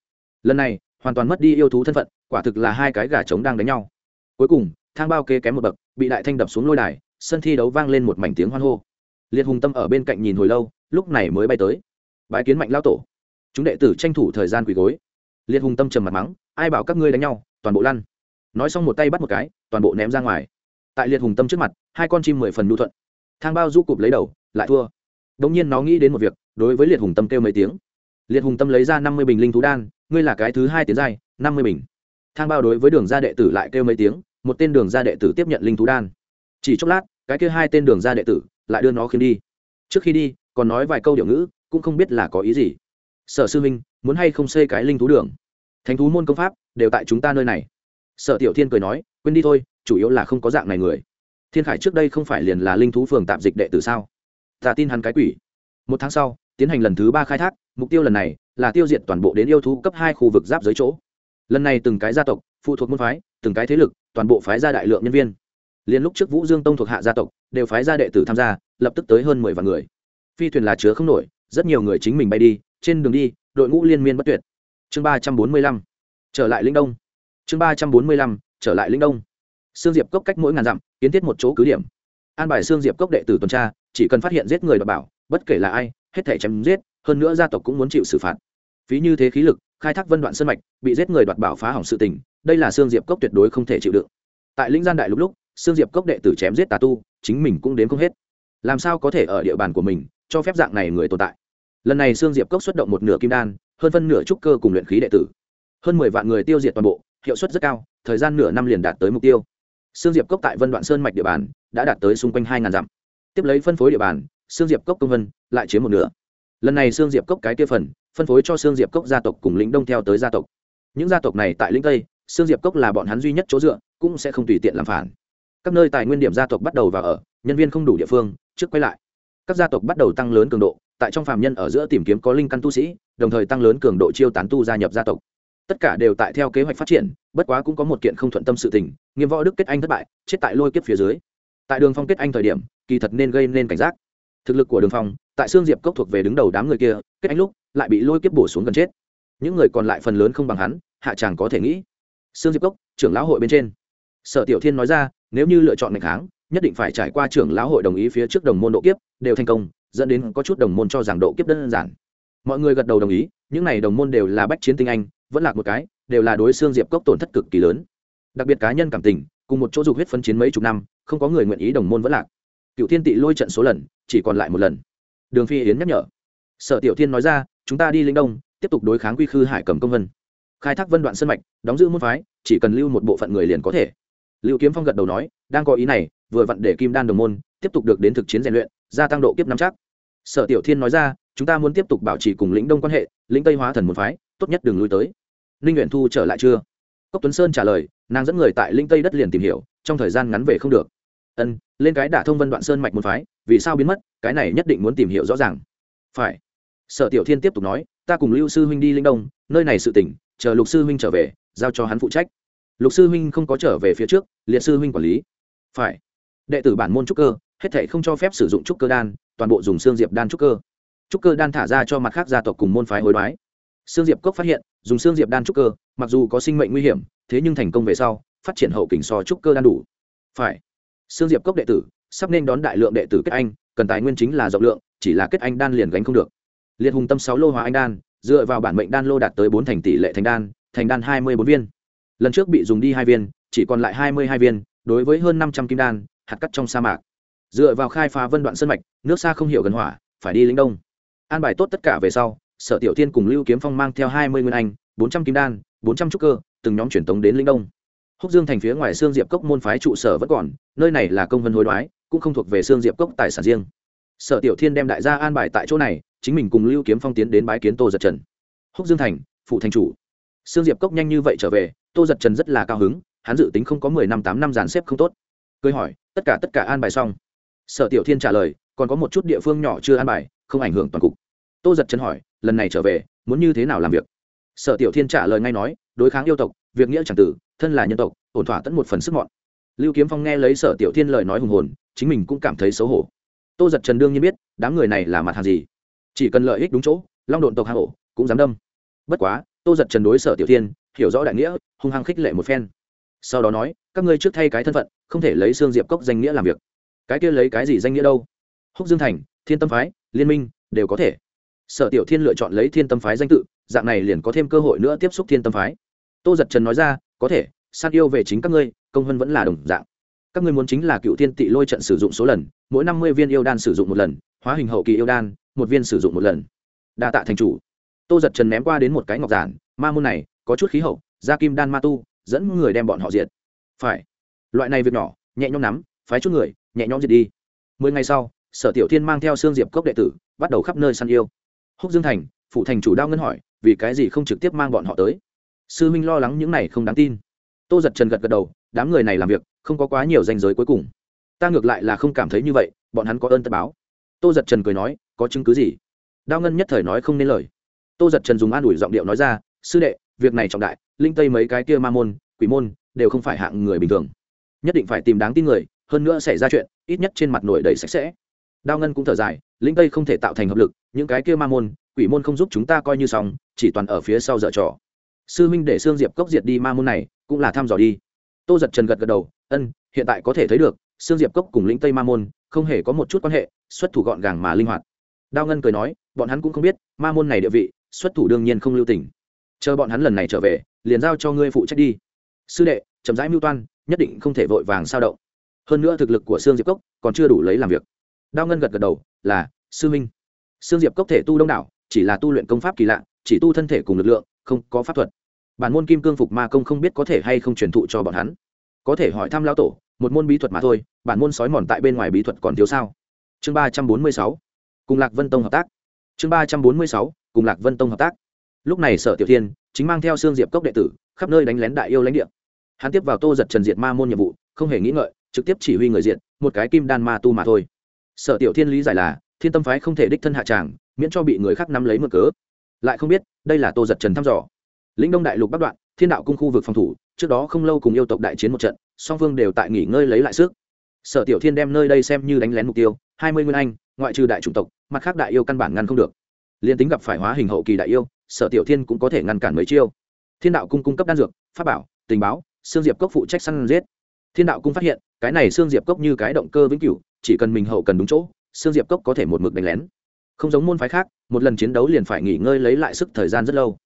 Lần này, hoàn toàn mất đi yêu thú thân phận, quả thực là hai cái gà trống đang đánh nhau. Cuối cùng, thang bao kê kém một bậc, bị đại thanh đập xuống lôi đài, sân thi đấu vang lên một mảnh tiếng hoan hô. Liệt hùng tâm ở bên cạnh nhìn hồi lâu, lúc này mới bay tới. Bãi kiến mạnh lao tổ. Chúng đệ tử tranh thủ thời gian quỳ gối. Liệt hùng tâm trầm mặt mắng, ai bảo các ngươi đánh nhau, toàn bộ lăn. Nói xong một tay bắt một cái, toàn bộ ném ra ngoài. Tại liệt hùng tâm trước mặt, hai con chim mười phần nhu thuận. Thang bao du cụp lấy đầu, lại thua. Đống nhiên nó nghĩ đến một việc, đối với liệt hùng tâm kêu mấy tiếng. Liệt hùng tâm lấy ra năm mươi bình linh thú đan, ngươi là cái thứ hai tiến giai, năm mươi bình. Thang bao đối với đường gia đệ tử lại kêu mấy tiếng, một tên đường gia đệ tử tiếp nhận linh thú đan. Chỉ chốc lát, cái kia hai tên đường gia đệ tử lại đưa nó khiến đi. Trước khi đi, còn nói vài câu điệu ngữ, cũng không biết là có ý gì. Sở sư minh muốn hay không xây cái linh thú đường? Thánh thú môn công pháp, đều tại chúng ta nơi này. Sở tiểu thiên cười nói, quên đi thôi, chủ yếu là không có dạng này người. Thiên khải trước đây không phải liền là linh thú phường tạm dịch đệ tử sao? Ta tin hắn cái quỷ. Một tháng sau, tiến hành lần thứ ba khai thác, mục tiêu lần này là tiêu diệt toàn bộ đến yêu thú cấp hai khu vực giáp dưới chỗ. Lần này từng cái gia tộc, phụ thuộc môn phái, từng cái thế lực, toàn bộ phái ra đại lượng nhân viên. Liên lúc trước vũ dương tông thuộc hạ gia tộc, đều phái ra đệ tử tham gia, lập tức tới hơn mười vạn người. Phi thuyền là chứa không nổi, rất nhiều người chính mình bay đi, trên đường đi, đội ngũ liên miên bất tuyệt. Chương ba trăm bốn mươi lăm, trở lại linh đông. Chương ba trăm bốn mươi lăm, trở lại linh đông. Sương diệp cốc cách mỗi ngàn dặm, kiến thiết một chỗ cứ điểm. An bài sương diệp cốc đệ tử tuần tra chỉ cần phát hiện giết người đ bảo, bất kể là ai, hết thể chém giết, hơn nữa gia tộc cũng muốn chịu xử phạt. Phí như thế khí lực, khai thác vân đoạn sân mạch, bị giết người đoạt bảo phá hỏng sự tình, đây là sương diệp cốc tuyệt đối không thể chịu đựng. Tại linh gian đại lúc lúc, sương diệp cốc đệ tử chém giết tà tu, chính mình cũng đến không hết. Làm sao có thể ở địa bàn của mình, cho phép dạng này người tồn tại? Lần này sương diệp cốc xuất động một nửa kim đan, hơn phân nửa trúc cơ cùng luyện khí đệ tử. Hơn mười vạn người tiêu diệt toàn bộ, hiệu suất rất cao, thời gian nửa năm liền đạt tới mục tiêu. Sương diệp cốc tại vân đoạn sơn mạch địa bàn, đã đạt tới xung quanh hai ngàn dặm tiếp lấy phân phối địa bàn, sương diệp cốc công vân, lại chiếm một nửa. Lần này sương diệp cốc cái kia phần, phân phối cho sương diệp cốc gia tộc cùng lĩnh đông theo tới gia tộc. Những gia tộc này tại lĩnh tây, sương diệp cốc là bọn hắn duy nhất chỗ dựa, cũng sẽ không tùy tiện làm phản. Các nơi tài nguyên điểm gia tộc bắt đầu vào ở, nhân viên không đủ địa phương, trước quay lại. Các gia tộc bắt đầu tăng lớn cường độ, tại trong phạm nhân ở giữa tìm kiếm có linh căn tu sĩ, đồng thời tăng lớn cường độ chiêu tán tu gia nhập gia tộc. Tất cả đều tại theo kế hoạch phát triển, bất quá cũng có một kiện không thuận tâm sự tình, nghiêm võ đức kết anh thất bại, chết tại lôi kiếp phía dưới tại đường phong kết anh thời điểm, kỳ thật nên gây nên cảnh giác. Thực lực của đường phong, tại xương diệp cốc thuộc về đứng đầu đám người kia, kết anh lúc, lại bị lôi kiếp bổ xuống gần chết. Những người còn lại phần lớn không bằng hắn, hạ chàng có thể nghĩ. Xương diệp cốc, trưởng lão hội bên trên. Sở tiểu thiên nói ra, nếu như lựa chọn ngày kháng, nhất định phải trải qua trưởng lão hội đồng ý phía trước đồng môn độ kiếp, đều thành công, dẫn đến có chút đồng môn cho rằng độ kiếp đơn giản. Mọi người gật đầu đồng ý, những n à y đồng môn đều là bách chiến tinh anh, vẫn lạc một cái, đều là đối xương diệp cốc tổn thất cực kỳ lớn. Đặc biệt cá nhân cảm tình cùng một chỗ dục huyết phân chiến mấy chục năm, không có người nguyện ý đồng môn vẫn lạc. Cựu thiên tị lôi trận số lần, chỉ còn lại một lần. Đường phi yến nhắc nhở. Sở tiểu thiên nói ra, chúng ta đi linh đông, tiếp tục đối kháng quy khư hải cầm công vân. Khai thác vân đoạn sân mạch, đóng giữ môn phái, chỉ cần lưu một bộ phận người liền có thể. Lưu kiếm phong gật đầu nói, đang có ý này, vừa vặn để kim đan đồng môn tiếp tục được đến thực chiến rèn luyện, gia tăng độ kiếp năm chắc. Sở tiểu thiên nói ra, chúng ta muốn tiếp tục bảo trì cùng lĩnh đông quan hệ, lĩnh tây hóa thần môn phái, tốt nhất đừng lui tới. Ninh nguyện thu trở lại chưa? Cốc tuấn sơn trả lời nàng dẫn người tại linh tây đất liền tìm hiểu, trong thời gian ngắn về không được. Ân, lên cái đả thông vân đoạn sơn mạch một phái, vì sao biến mất, cái này nhất định muốn tìm hiểu rõ ràng. Phải. Sở tiểu thiên tiếp tục nói, ta cùng lưu sư huynh đi linh đông, nơi này sự tỉnh, chờ lục sư huynh trở về, giao cho hắn phụ trách. Lục sư huynh không có trở về phía trước, liệt sư huynh quản lý. Phải. Đệ tử bản môn trúc cơ, hết thể không cho phép sử dụng trúc cơ đan, toàn bộ dùng xương diệp đan trúc cơ. Trúc cơ đan thả ra cho mặt khác gia tộc cùng môn phái hối đoái. Xương diệp cốc phát hiện, dùng xương diệp đan trúc cơ, mặc dù có sinh mệnh nguy hiểm thế nhưng thành công về sau, phát triển hậu kình so trúc cơ đan đủ. Phải. Xương diệp cốc đệ tử, sắp nên đón đại lượng đệ tử kết anh, cần tài nguyên chính là rộng lượng, chỉ là kết anh đan liền gánh không được. Liệt hùng tâm sáu lô hóa anh đan, dựa vào bản mệnh đan lô đạt tới bốn thành tỷ lệ thành đan thành đan hai mươi bốn viên. Lần trước bị dùng đi hai viên, chỉ còn lại hai mươi hai viên, đối với hơn năm trăm kim đan, hạt cắt trong sa mạc. Dựa vào khai phá vân đoạn sân mạch, nước xa không hiểu gần hỏa, phải đi lính đông. An bài tốt tất cả về sau, sở tiểu thiên cùng lưu kiếm phong mang theo hai mươi nguyên anh, bốn trăm kim đan, bốn trăm trúc cơ từng nhóm truyền tống đến Linh đông. Húc dương thành phía ngoài xương diệp cốc môn phái trụ sở vẫn còn, nơi này là công vân hối đoái, cũng không thuộc về xương diệp cốc tài sản riêng. Sở tiểu thiên đem đại gia an bài tại chỗ này, chính mình cùng lưu kiếm phong tiến đến bái kiến tô giật trần. Húc dương thành, phụ thành chủ. Xương diệp cốc nhanh như vậy trở về, tô giật trần rất là cao hứng, hắn dự tính không có mười năm tám năm dàn xếp không tốt. Cười hỏi, tất cả tất cả an bài xong. Sở tiểu thiên trả lời, còn có một chút địa phương nhỏ chưa an bài, không ảnh hưởng toàn cục. Tô giật trần hỏi, lần này trở về, muốn như thế nào làm việc? Sở tiểu thiên trả lời ngay nói đối kháng yêu tộc, việc nghĩa c tử, thân là nhân tộc, ổn thỏa tận một phần sức mọn. Lưu kiếm phong nghe lấy sở tiểu thiên lời nói hùng hồn, chính mình cũng cảm thấy xấu hổ. Tô giật trần đương nhiên biết, đám người này là mặt hàng gì. Chỉ cần lợi ích đúng chỗ, long độn tộc hạ hổ cũng dám đâm. Bất quá, tô giật trần đối sở tiểu thiên, hiểu rõ đại nghĩa, hung hăng khích lệ một phen. Sau đó nói, các ngươi trước thay cái thân phận, không thể lấy xương diệp cốc danh nghĩa làm việc. Cái kia lấy cái gì danh nghĩa đâu? Húc dương thành, thiên tâm phái, liên minh, đều có thể. Sở tiểu thiên lựa chọn lấy thiên tâm phái danh tự, dạng này liền có thêm cơ hội nữa tiếp xúc thiên tâm phái tô giật trần nói ra, có thể san yêu về chính các ngươi, công vân vẫn là đồng dạng. Các ngươi muốn chính là cựu thiên tị lôi trận sử dụng số lần, mỗi năm mươi viên yêu đan sử dụng một lần, hóa hình hậu kỳ yêu đan, một viên sử dụng một lần. Đa tạ thành chủ. Tô giật trần ném qua đến một cái ngọc giản, ma môn này, có chút khí hậu gia kim đan ma tu, dẫn người đem bọn họ diệt. Phải. Loại này việc nhỏ, nhẹ nhõm nắm phái chút người, nhẹ nhõm diệt đi. Mười ngày sau, sở tiểu thiên mang theo xương diệp cốc đệ tử, bắt đầu khắp nơi săn yêu. Húc dương thành phụ thành chủ đao ngân hỏi, vì cái gì không trực tiếp mang bọn họ tới? Sư minh lo lắng những này không đáng tin. Tô giật trần gật gật đầu, đám người này làm việc, không có quá nhiều danh giới cuối cùng. Ta ngược lại là không cảm thấy như vậy, bọn hắn có ơn tất báo. Tô giật trần cười nói, có chứng cứ gì? Đao ngân nhất thời nói không nên lời. Tô giật trần dùng an ủi giọng điệu nói ra, sư đệ, việc này trọng đại, linh tây mấy cái kia ma môn, quỷ môn, đều không phải hạng người bình thường. Nhất định phải tìm đáng tin người, hơn nữa xảy ra chuyện, ít nhất trên mặt nổi đầy sạch sẽ. Đao ngân cũng thở dài, linh tây không thể tạo thành hợp lực, những cái kia ma môn, quỷ môn không giúp chúng ta coi như xong, chỉ toàn ở phía sau dở trò sư minh để Sương diệp cốc diệt đi ma môn này, cũng là thăm dò đi. Tô giật trần gật gật đầu, ân, hiện tại có thể thấy được, Sương diệp cốc cùng lĩnh tây ma môn không hề có một chút quan hệ, xuất thủ gọn gàng mà linh hoạt. Đao ngân cười nói, bọn hắn cũng không biết, ma môn này địa vị, xuất thủ đương nhiên không lưu tình. Chờ bọn hắn lần này trở về, liền giao cho ngươi phụ trách đi. Sư đệ, chậm rãi mưu toan, nhất định không thể vội vàng sao động. Hơn nữa thực lực của sương diệp cốc còn chưa đủ lấy làm việc. Đao ngân gật gật đầu, là, sư minh sương diệp cốc thể tu đông đảo, chỉ là tu luyện công pháp kỳ lạ, chỉ tu thân thể cùng lực lượng, không có pháp thuật bản môn kim cương phục ma công không biết có thể hay không truyền thụ cho bọn hắn. Có thể hỏi thăm lao tổ, một môn bí thuật mà thôi, bản môn sói mòn tại bên ngoài bí thuật còn thiếu sao? Chương ba trăm bốn mươi sáu, cùng lạc vân tông hợp tác. Chương ba trăm bốn mươi sáu, cùng lạc vân tông hợp tác. Lúc này sở tiểu thiên chính mang theo xương diệp cốc đệ tử, khắp nơi đánh lén đại yêu lãnh địa. Hắn tiếp vào tô giật trần diệt ma môn nhiệm vụ, không hề nghĩ ngợi, trực tiếp chỉ huy người diện, một cái kim đan ma tu mà thôi. Sở tiểu thiên lý giải là, thiên tâm phái không thể đích thân hạ tràng, miễn cho bị người khác nắm lấy mượn cớ. Lại không biết, đây là tô giật trần thăm dò lĩnh đông đại lục bắc đoạn, thiên đạo cung khu vực phòng thủ, trước đó không lâu cùng yêu tộc đại chiến một trận, song phương đều tại nghỉ ngơi lấy lại sức. Sở tiểu thiên đem nơi đây xem như đánh lén mục tiêu, hai mươi nguyên anh, ngoại trừ đại chủng tộc, mặt khác đại yêu căn bản ngăn không được. Liền tính gặp phải hóa hình hậu kỳ đại yêu, sở tiểu thiên cũng có thể ngăn cản mấy chiêu. Thiên đạo cung cung cấp đan dược, pháp bảo, tình báo xương diệp cốc phụ trách săn giết. Thiên đạo cung phát hiện, cái này xương diệp cốc như cái động cơ vĩnh cửu, chỉ cần mình hậu cần đúng chỗ xương diệp cốc có thể một mực đánh lén. Không giống môn phái khác, một lần chiến đấu liền phải nghỉ ngơi lấy lại sức thời gian rất lâu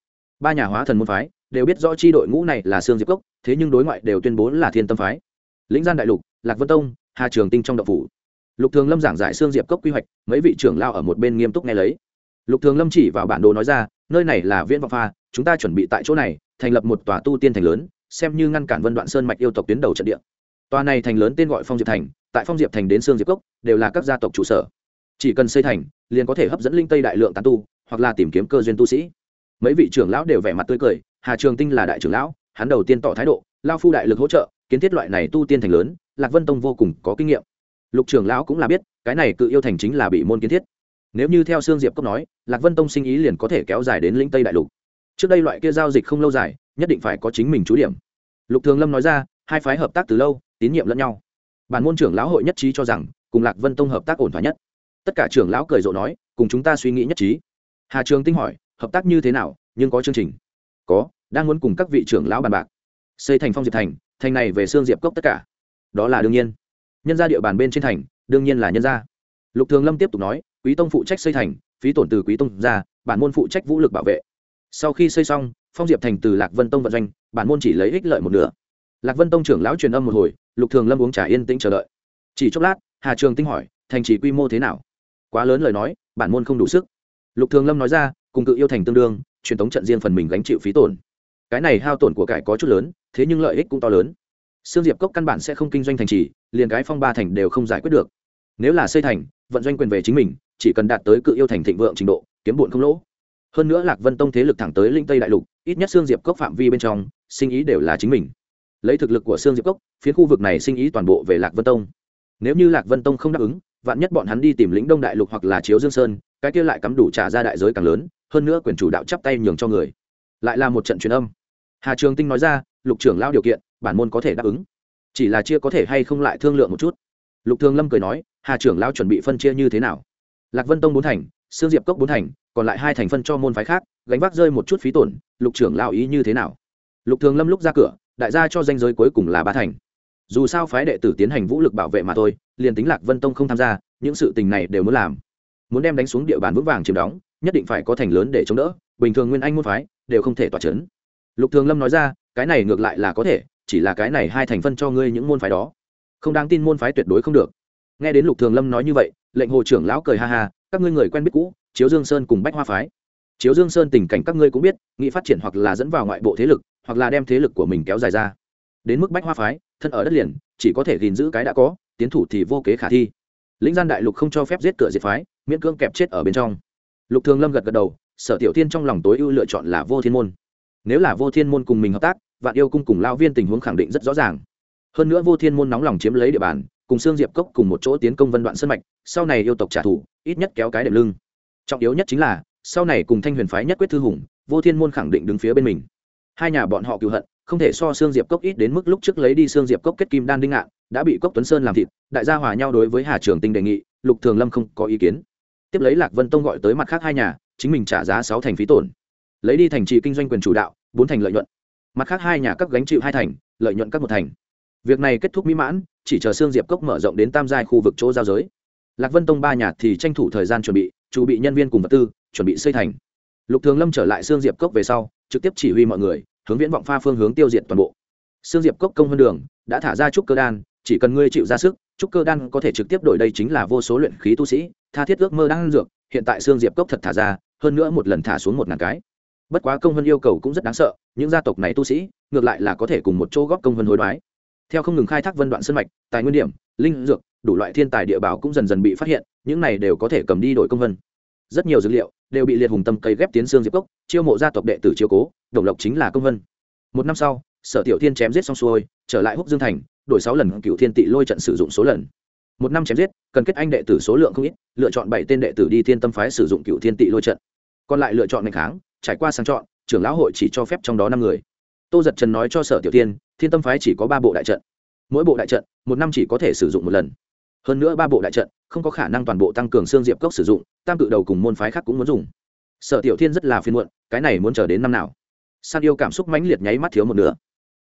ba nhà hóa thần môn phái đều biết rõ chi đội ngũ này là xương diệp cốc, thế nhưng đối ngoại đều tuyên bố là thiên tâm phái. Lĩnh gian đại lục, lạc vân tông, hà trường tinh trong đậu phủ. Lục thường lâm giảng giải xương diệp cốc quy hoạch, mấy vị trưởng lao ở một bên nghiêm túc nghe lấy. Lục thường lâm chỉ vào bản đồ nói ra, nơi này là viễn vọng pha, chúng ta chuẩn bị tại chỗ này, thành lập một tòa tu tiên thành lớn, xem như ngăn cản vân đoạn sơn mạch yêu tộc tuyến đầu trận địa. Tòa này thành lớn tên gọi phong diệp thành, tại phong diệp thành đến sương diệp cốc, đều là các gia tộc trụ sở. Chỉ cần xây thành, liền có thể hấp dẫn linh tây đại lượng tán tu, hoặc là tìm kiếm cơ duyên tu sĩ mấy vị trưởng lão đều vẻ mặt tươi cười, hà trường tinh là đại trưởng lão, hắn đầu tiên tỏ thái độ, lao phu đại lực hỗ trợ, kiến thiết loại này tu tiên thành lớn, lạc vân tông vô cùng có kinh nghiệm. Lục trưởng lão cũng là biết, cái này cự yêu thành chính là bị môn kiến thiết. Nếu như theo sương diệp cốc nói, lạc vân tông sinh ý liền có thể kéo dài đến linh tây đại lục. Trước đây loại kia giao dịch không lâu dài, nhất định phải có chính mình chú điểm. Lục thường lâm nói ra, hai phái hợp tác từ lâu, tín nhiệm lẫn nhau. Bản môn trưởng lão hội nhất trí cho rằng, cùng lạc vân tông hợp tác ổn thỏa nhất. Tất cả trưởng lão cười rộ nói, cùng chúng ta suy nghĩ nhất trí. Hà trường tinh hỏi hợp tác như thế nào, nhưng có chương trình. Có, đang muốn cùng các vị trưởng lão bàn bạc. Xây thành phong diệp thành thành này về xương diệp cốc tất cả. Đó là đương nhiên. Nhân ra địa bàn bên trên thành, đương nhiên là nhân gia. Lục thường lâm tiếp tục nói, quý tông phụ trách xây thành, phí tổn từ quý tông ra, bản môn phụ trách vũ lực bảo vệ. Sau khi xây xong, phong diệp thành từ lạc vân tông vận doanh, bản môn chỉ lấy ích lợi một nửa. Lạc vân tông trưởng lão truyền âm một hồi, lục thường lâm uống trà yên tĩnh chờ đợi. Chỉ chốc lát, hà trường tinh hỏi, thành trì quy mô thế nào? Quá lớn lời nói, bản môn không đủ sức. Lục thường lâm nói ra cùng cự yêu thành tương đương, truyền thống trận riêng phần mình gánh chịu phí tổn. Cái này hao tổn của cải có chút lớn, thế nhưng lợi ích cũng to lớn. Sương diệp cốc căn bản sẽ không kinh doanh thành trì, liền cái phong ba thành đều không giải quyết được. Nếu là xây thành, vận doanh quyền về chính mình, chỉ cần đạt tới cự yêu thành thịnh vượng trình độ, kiếm bụn không lỗ. Hơn nữa lạc vân tông thế lực thẳng tới linh tây đại lục, ít nhất sương diệp cốc phạm vi bên trong, sinh ý đều là chính mình. Lấy thực lực của sương diệp cốc phiến khu vực này sinh ý toàn bộ về lạc vân tông. Nếu như lạc vân tông không đáp ứng, vạn nhất bọn hắn đi tìm lĩnh đông đại lục hoặc là chiếu dương sơn, cái kia lại cắm đủ trả ra đại giới càng lớn hơn nữa quyền chủ đạo chắp tay nhường cho người. Lại là một trận truyền âm. Hà trường tinh nói ra, lục trưởng lao điều kiện, bản môn có thể đáp ứng. Chỉ là chia có thể hay không lại thương lượng một chút. Lục thường lâm cười nói, hà trưởng lao chuẩn bị phân chia như thế nào? Lạc vân tông bốn thành, sương diệp cốc bốn thành, còn lại hai thành phân cho môn phái khác, gánh vác rơi một chút phí tổn, lục trưởng lao ý như thế nào? Lục thường lâm lúc ra cửa, đại gia cho danh giới cuối cùng là ba thành. Dù sao phái đệ tử tiến hành vũ lực bảo vệ mà thôi, liền tính lạc vân tông không tham gia, những sự tình này đều muốn làm. Muốn đem đánh xuống địa bàn vững vàng chiếm đóng nhất định phải có thành lớn để chống đỡ, bình thường nguyên anh môn phái đều không thể tỏa c lục thường lâm nói ra, cái này ngược lại là có thể, chỉ là cái này hai thành phân cho ngươi những môn phái đó. Không đáng tin môn phái tuyệt đối không được. Nghe đến lục thường lâm nói như vậy, lệnh hồ trưởng lão cười ha ha, các ngươi người quen biết cũ, chiếu dương sơn cùng bách hoa phái. Chiếu dương sơn tình cảnh các ngươi cũng biết nghĩ phát triển hoặc là dẫn vào ngoại bộ thế lực, hoặc là đem thế lực của mình kéo dài ra. Đến mức bách hoa phái, thân ở đất liền, chỉ có thể gìn giữ cái đã có, tiến thủ thì vô kế khả thi. Lĩnh gian đại lục không cho phép giết cửa diệt phái, miễn cưỡng kẹp chết ở bên trong lục thường lâm gật gật đầu, sở tiểu thiên trong lòng tối ưu lựa chọn là vô thiên môn. Nếu là vô thiên môn cùng mình hợp tác, vạn yêu cung cùng lao viên tình huống khẳng định rất rõ ràng. Hơn nữa vô thiên môn nóng lòng chiếm lấy địa bàn, cùng xương diệp cốc cùng một chỗ tiến công vân đoạn sân mạch, sau này yêu tộc trả thù, ít nhất kéo cái đệm lưng. Trọng yếu nhất chính là, sau này cùng thanh huyền phái nhất quyết thư hùng, vô thiên môn khẳng định đứng phía bên mình. Hai nhà bọn họ cựu hận, không thể so xương diệp cốc ít đến mức lúc trước lấy đi xương diệp cốc kết kim đan đinh ngạn đã bị cốc tuấn sơn làm thịt, đại gia hòa nhau đối với hà trường tinh đề nghị, lục thường lâm không có ý kiến tiếp lấy lạc vân tông gọi tới mặt khác hai nhà, chính mình trả giá sáu thành phí tổn. Lấy đi thành trì kinh doanh quyền chủ đạo, bốn thành lợi nhuận. Mặt khác hai nhà các gánh chịu hai thành, lợi nhuận các một thành. Việc này kết thúc mỹ mãn, chỉ chờ xương diệp cốc mở rộng đến tam giai khu vực chỗ giao giới. Lạc vân tông ba nhà thì tranh thủ thời gian chuẩn bị chuẩn bị nhân viên cùng vật tư, chuẩn bị xây thành. Lục thường lâm trở lại xương diệp cốc về sau, trực tiếp chỉ huy mọi người, hướng viễn vọng pha phương hướng tiêu diệt toàn bộ. Xương diệp cốc công hơn đường, đã thả ra trúc cơ đan chỉ cần ngươi chịu ra sức trúc cơ đan có thể trực tiếp đổi đây chính là vô số luyện khí tu sĩ, tha thiết ước mơ đang dược, hiện tại xương diệp cốc thật thả ra, hơn nữa một lần thả xuống một ngàn cái. Bất quá công vân yêu cầu cũng rất đáng sợ, những gia tộc này tu sĩ, ngược lại là có thể cùng một chỗ góp công vân hối đoái. Theo không ngừng khai thác vân đoạn sân mạch, tài nguyên điểm, linh dược, đủ loại thiên tài địa bảo cũng dần dần bị phát hiện, những này đều có thể cầm đi đổi công vân. Rất nhiều dữ liệu đều bị liệt hùng tâm cây ghép tiến xương diệp cốc, chiêu mộ gia tộc đệ tử chiêu cố, đồng lộc chính là công vân. Một năm sau, sở tiểu thiên chém giết xong xuôi, trở lại húc dương thành đổi sáu lần cựu thiên tị lôi trận sử dụng số lần. Một năm chém giết, cần kết anh đệ tử số lượng không ít, lựa chọn bảy tên đệ tử đi thiên tâm phái sử dụng cựu thiên tị lôi trận. Còn lại lựa chọn ngày kháng, trải qua sang chọn, trưởng lão hội chỉ cho phép trong đó năm người. Tô giật trần nói cho sở tiểu tiên, thiên tâm phái chỉ có ba bộ đại trận. Mỗi bộ đại trận, một năm chỉ có thể sử dụng một lần. Hơn nữa ba bộ đại trận, không có khả năng toàn bộ tăng cường xương diệp cốc sử dụng, tam cự đầu cùng môn phái khác cũng muốn dùng. Sở tiểu thiên rất là phiên muộn, cái này muốn chờ đến năm nào? San yêu cảm xúc mãnh liệt nháy mắt thiếu một nửa.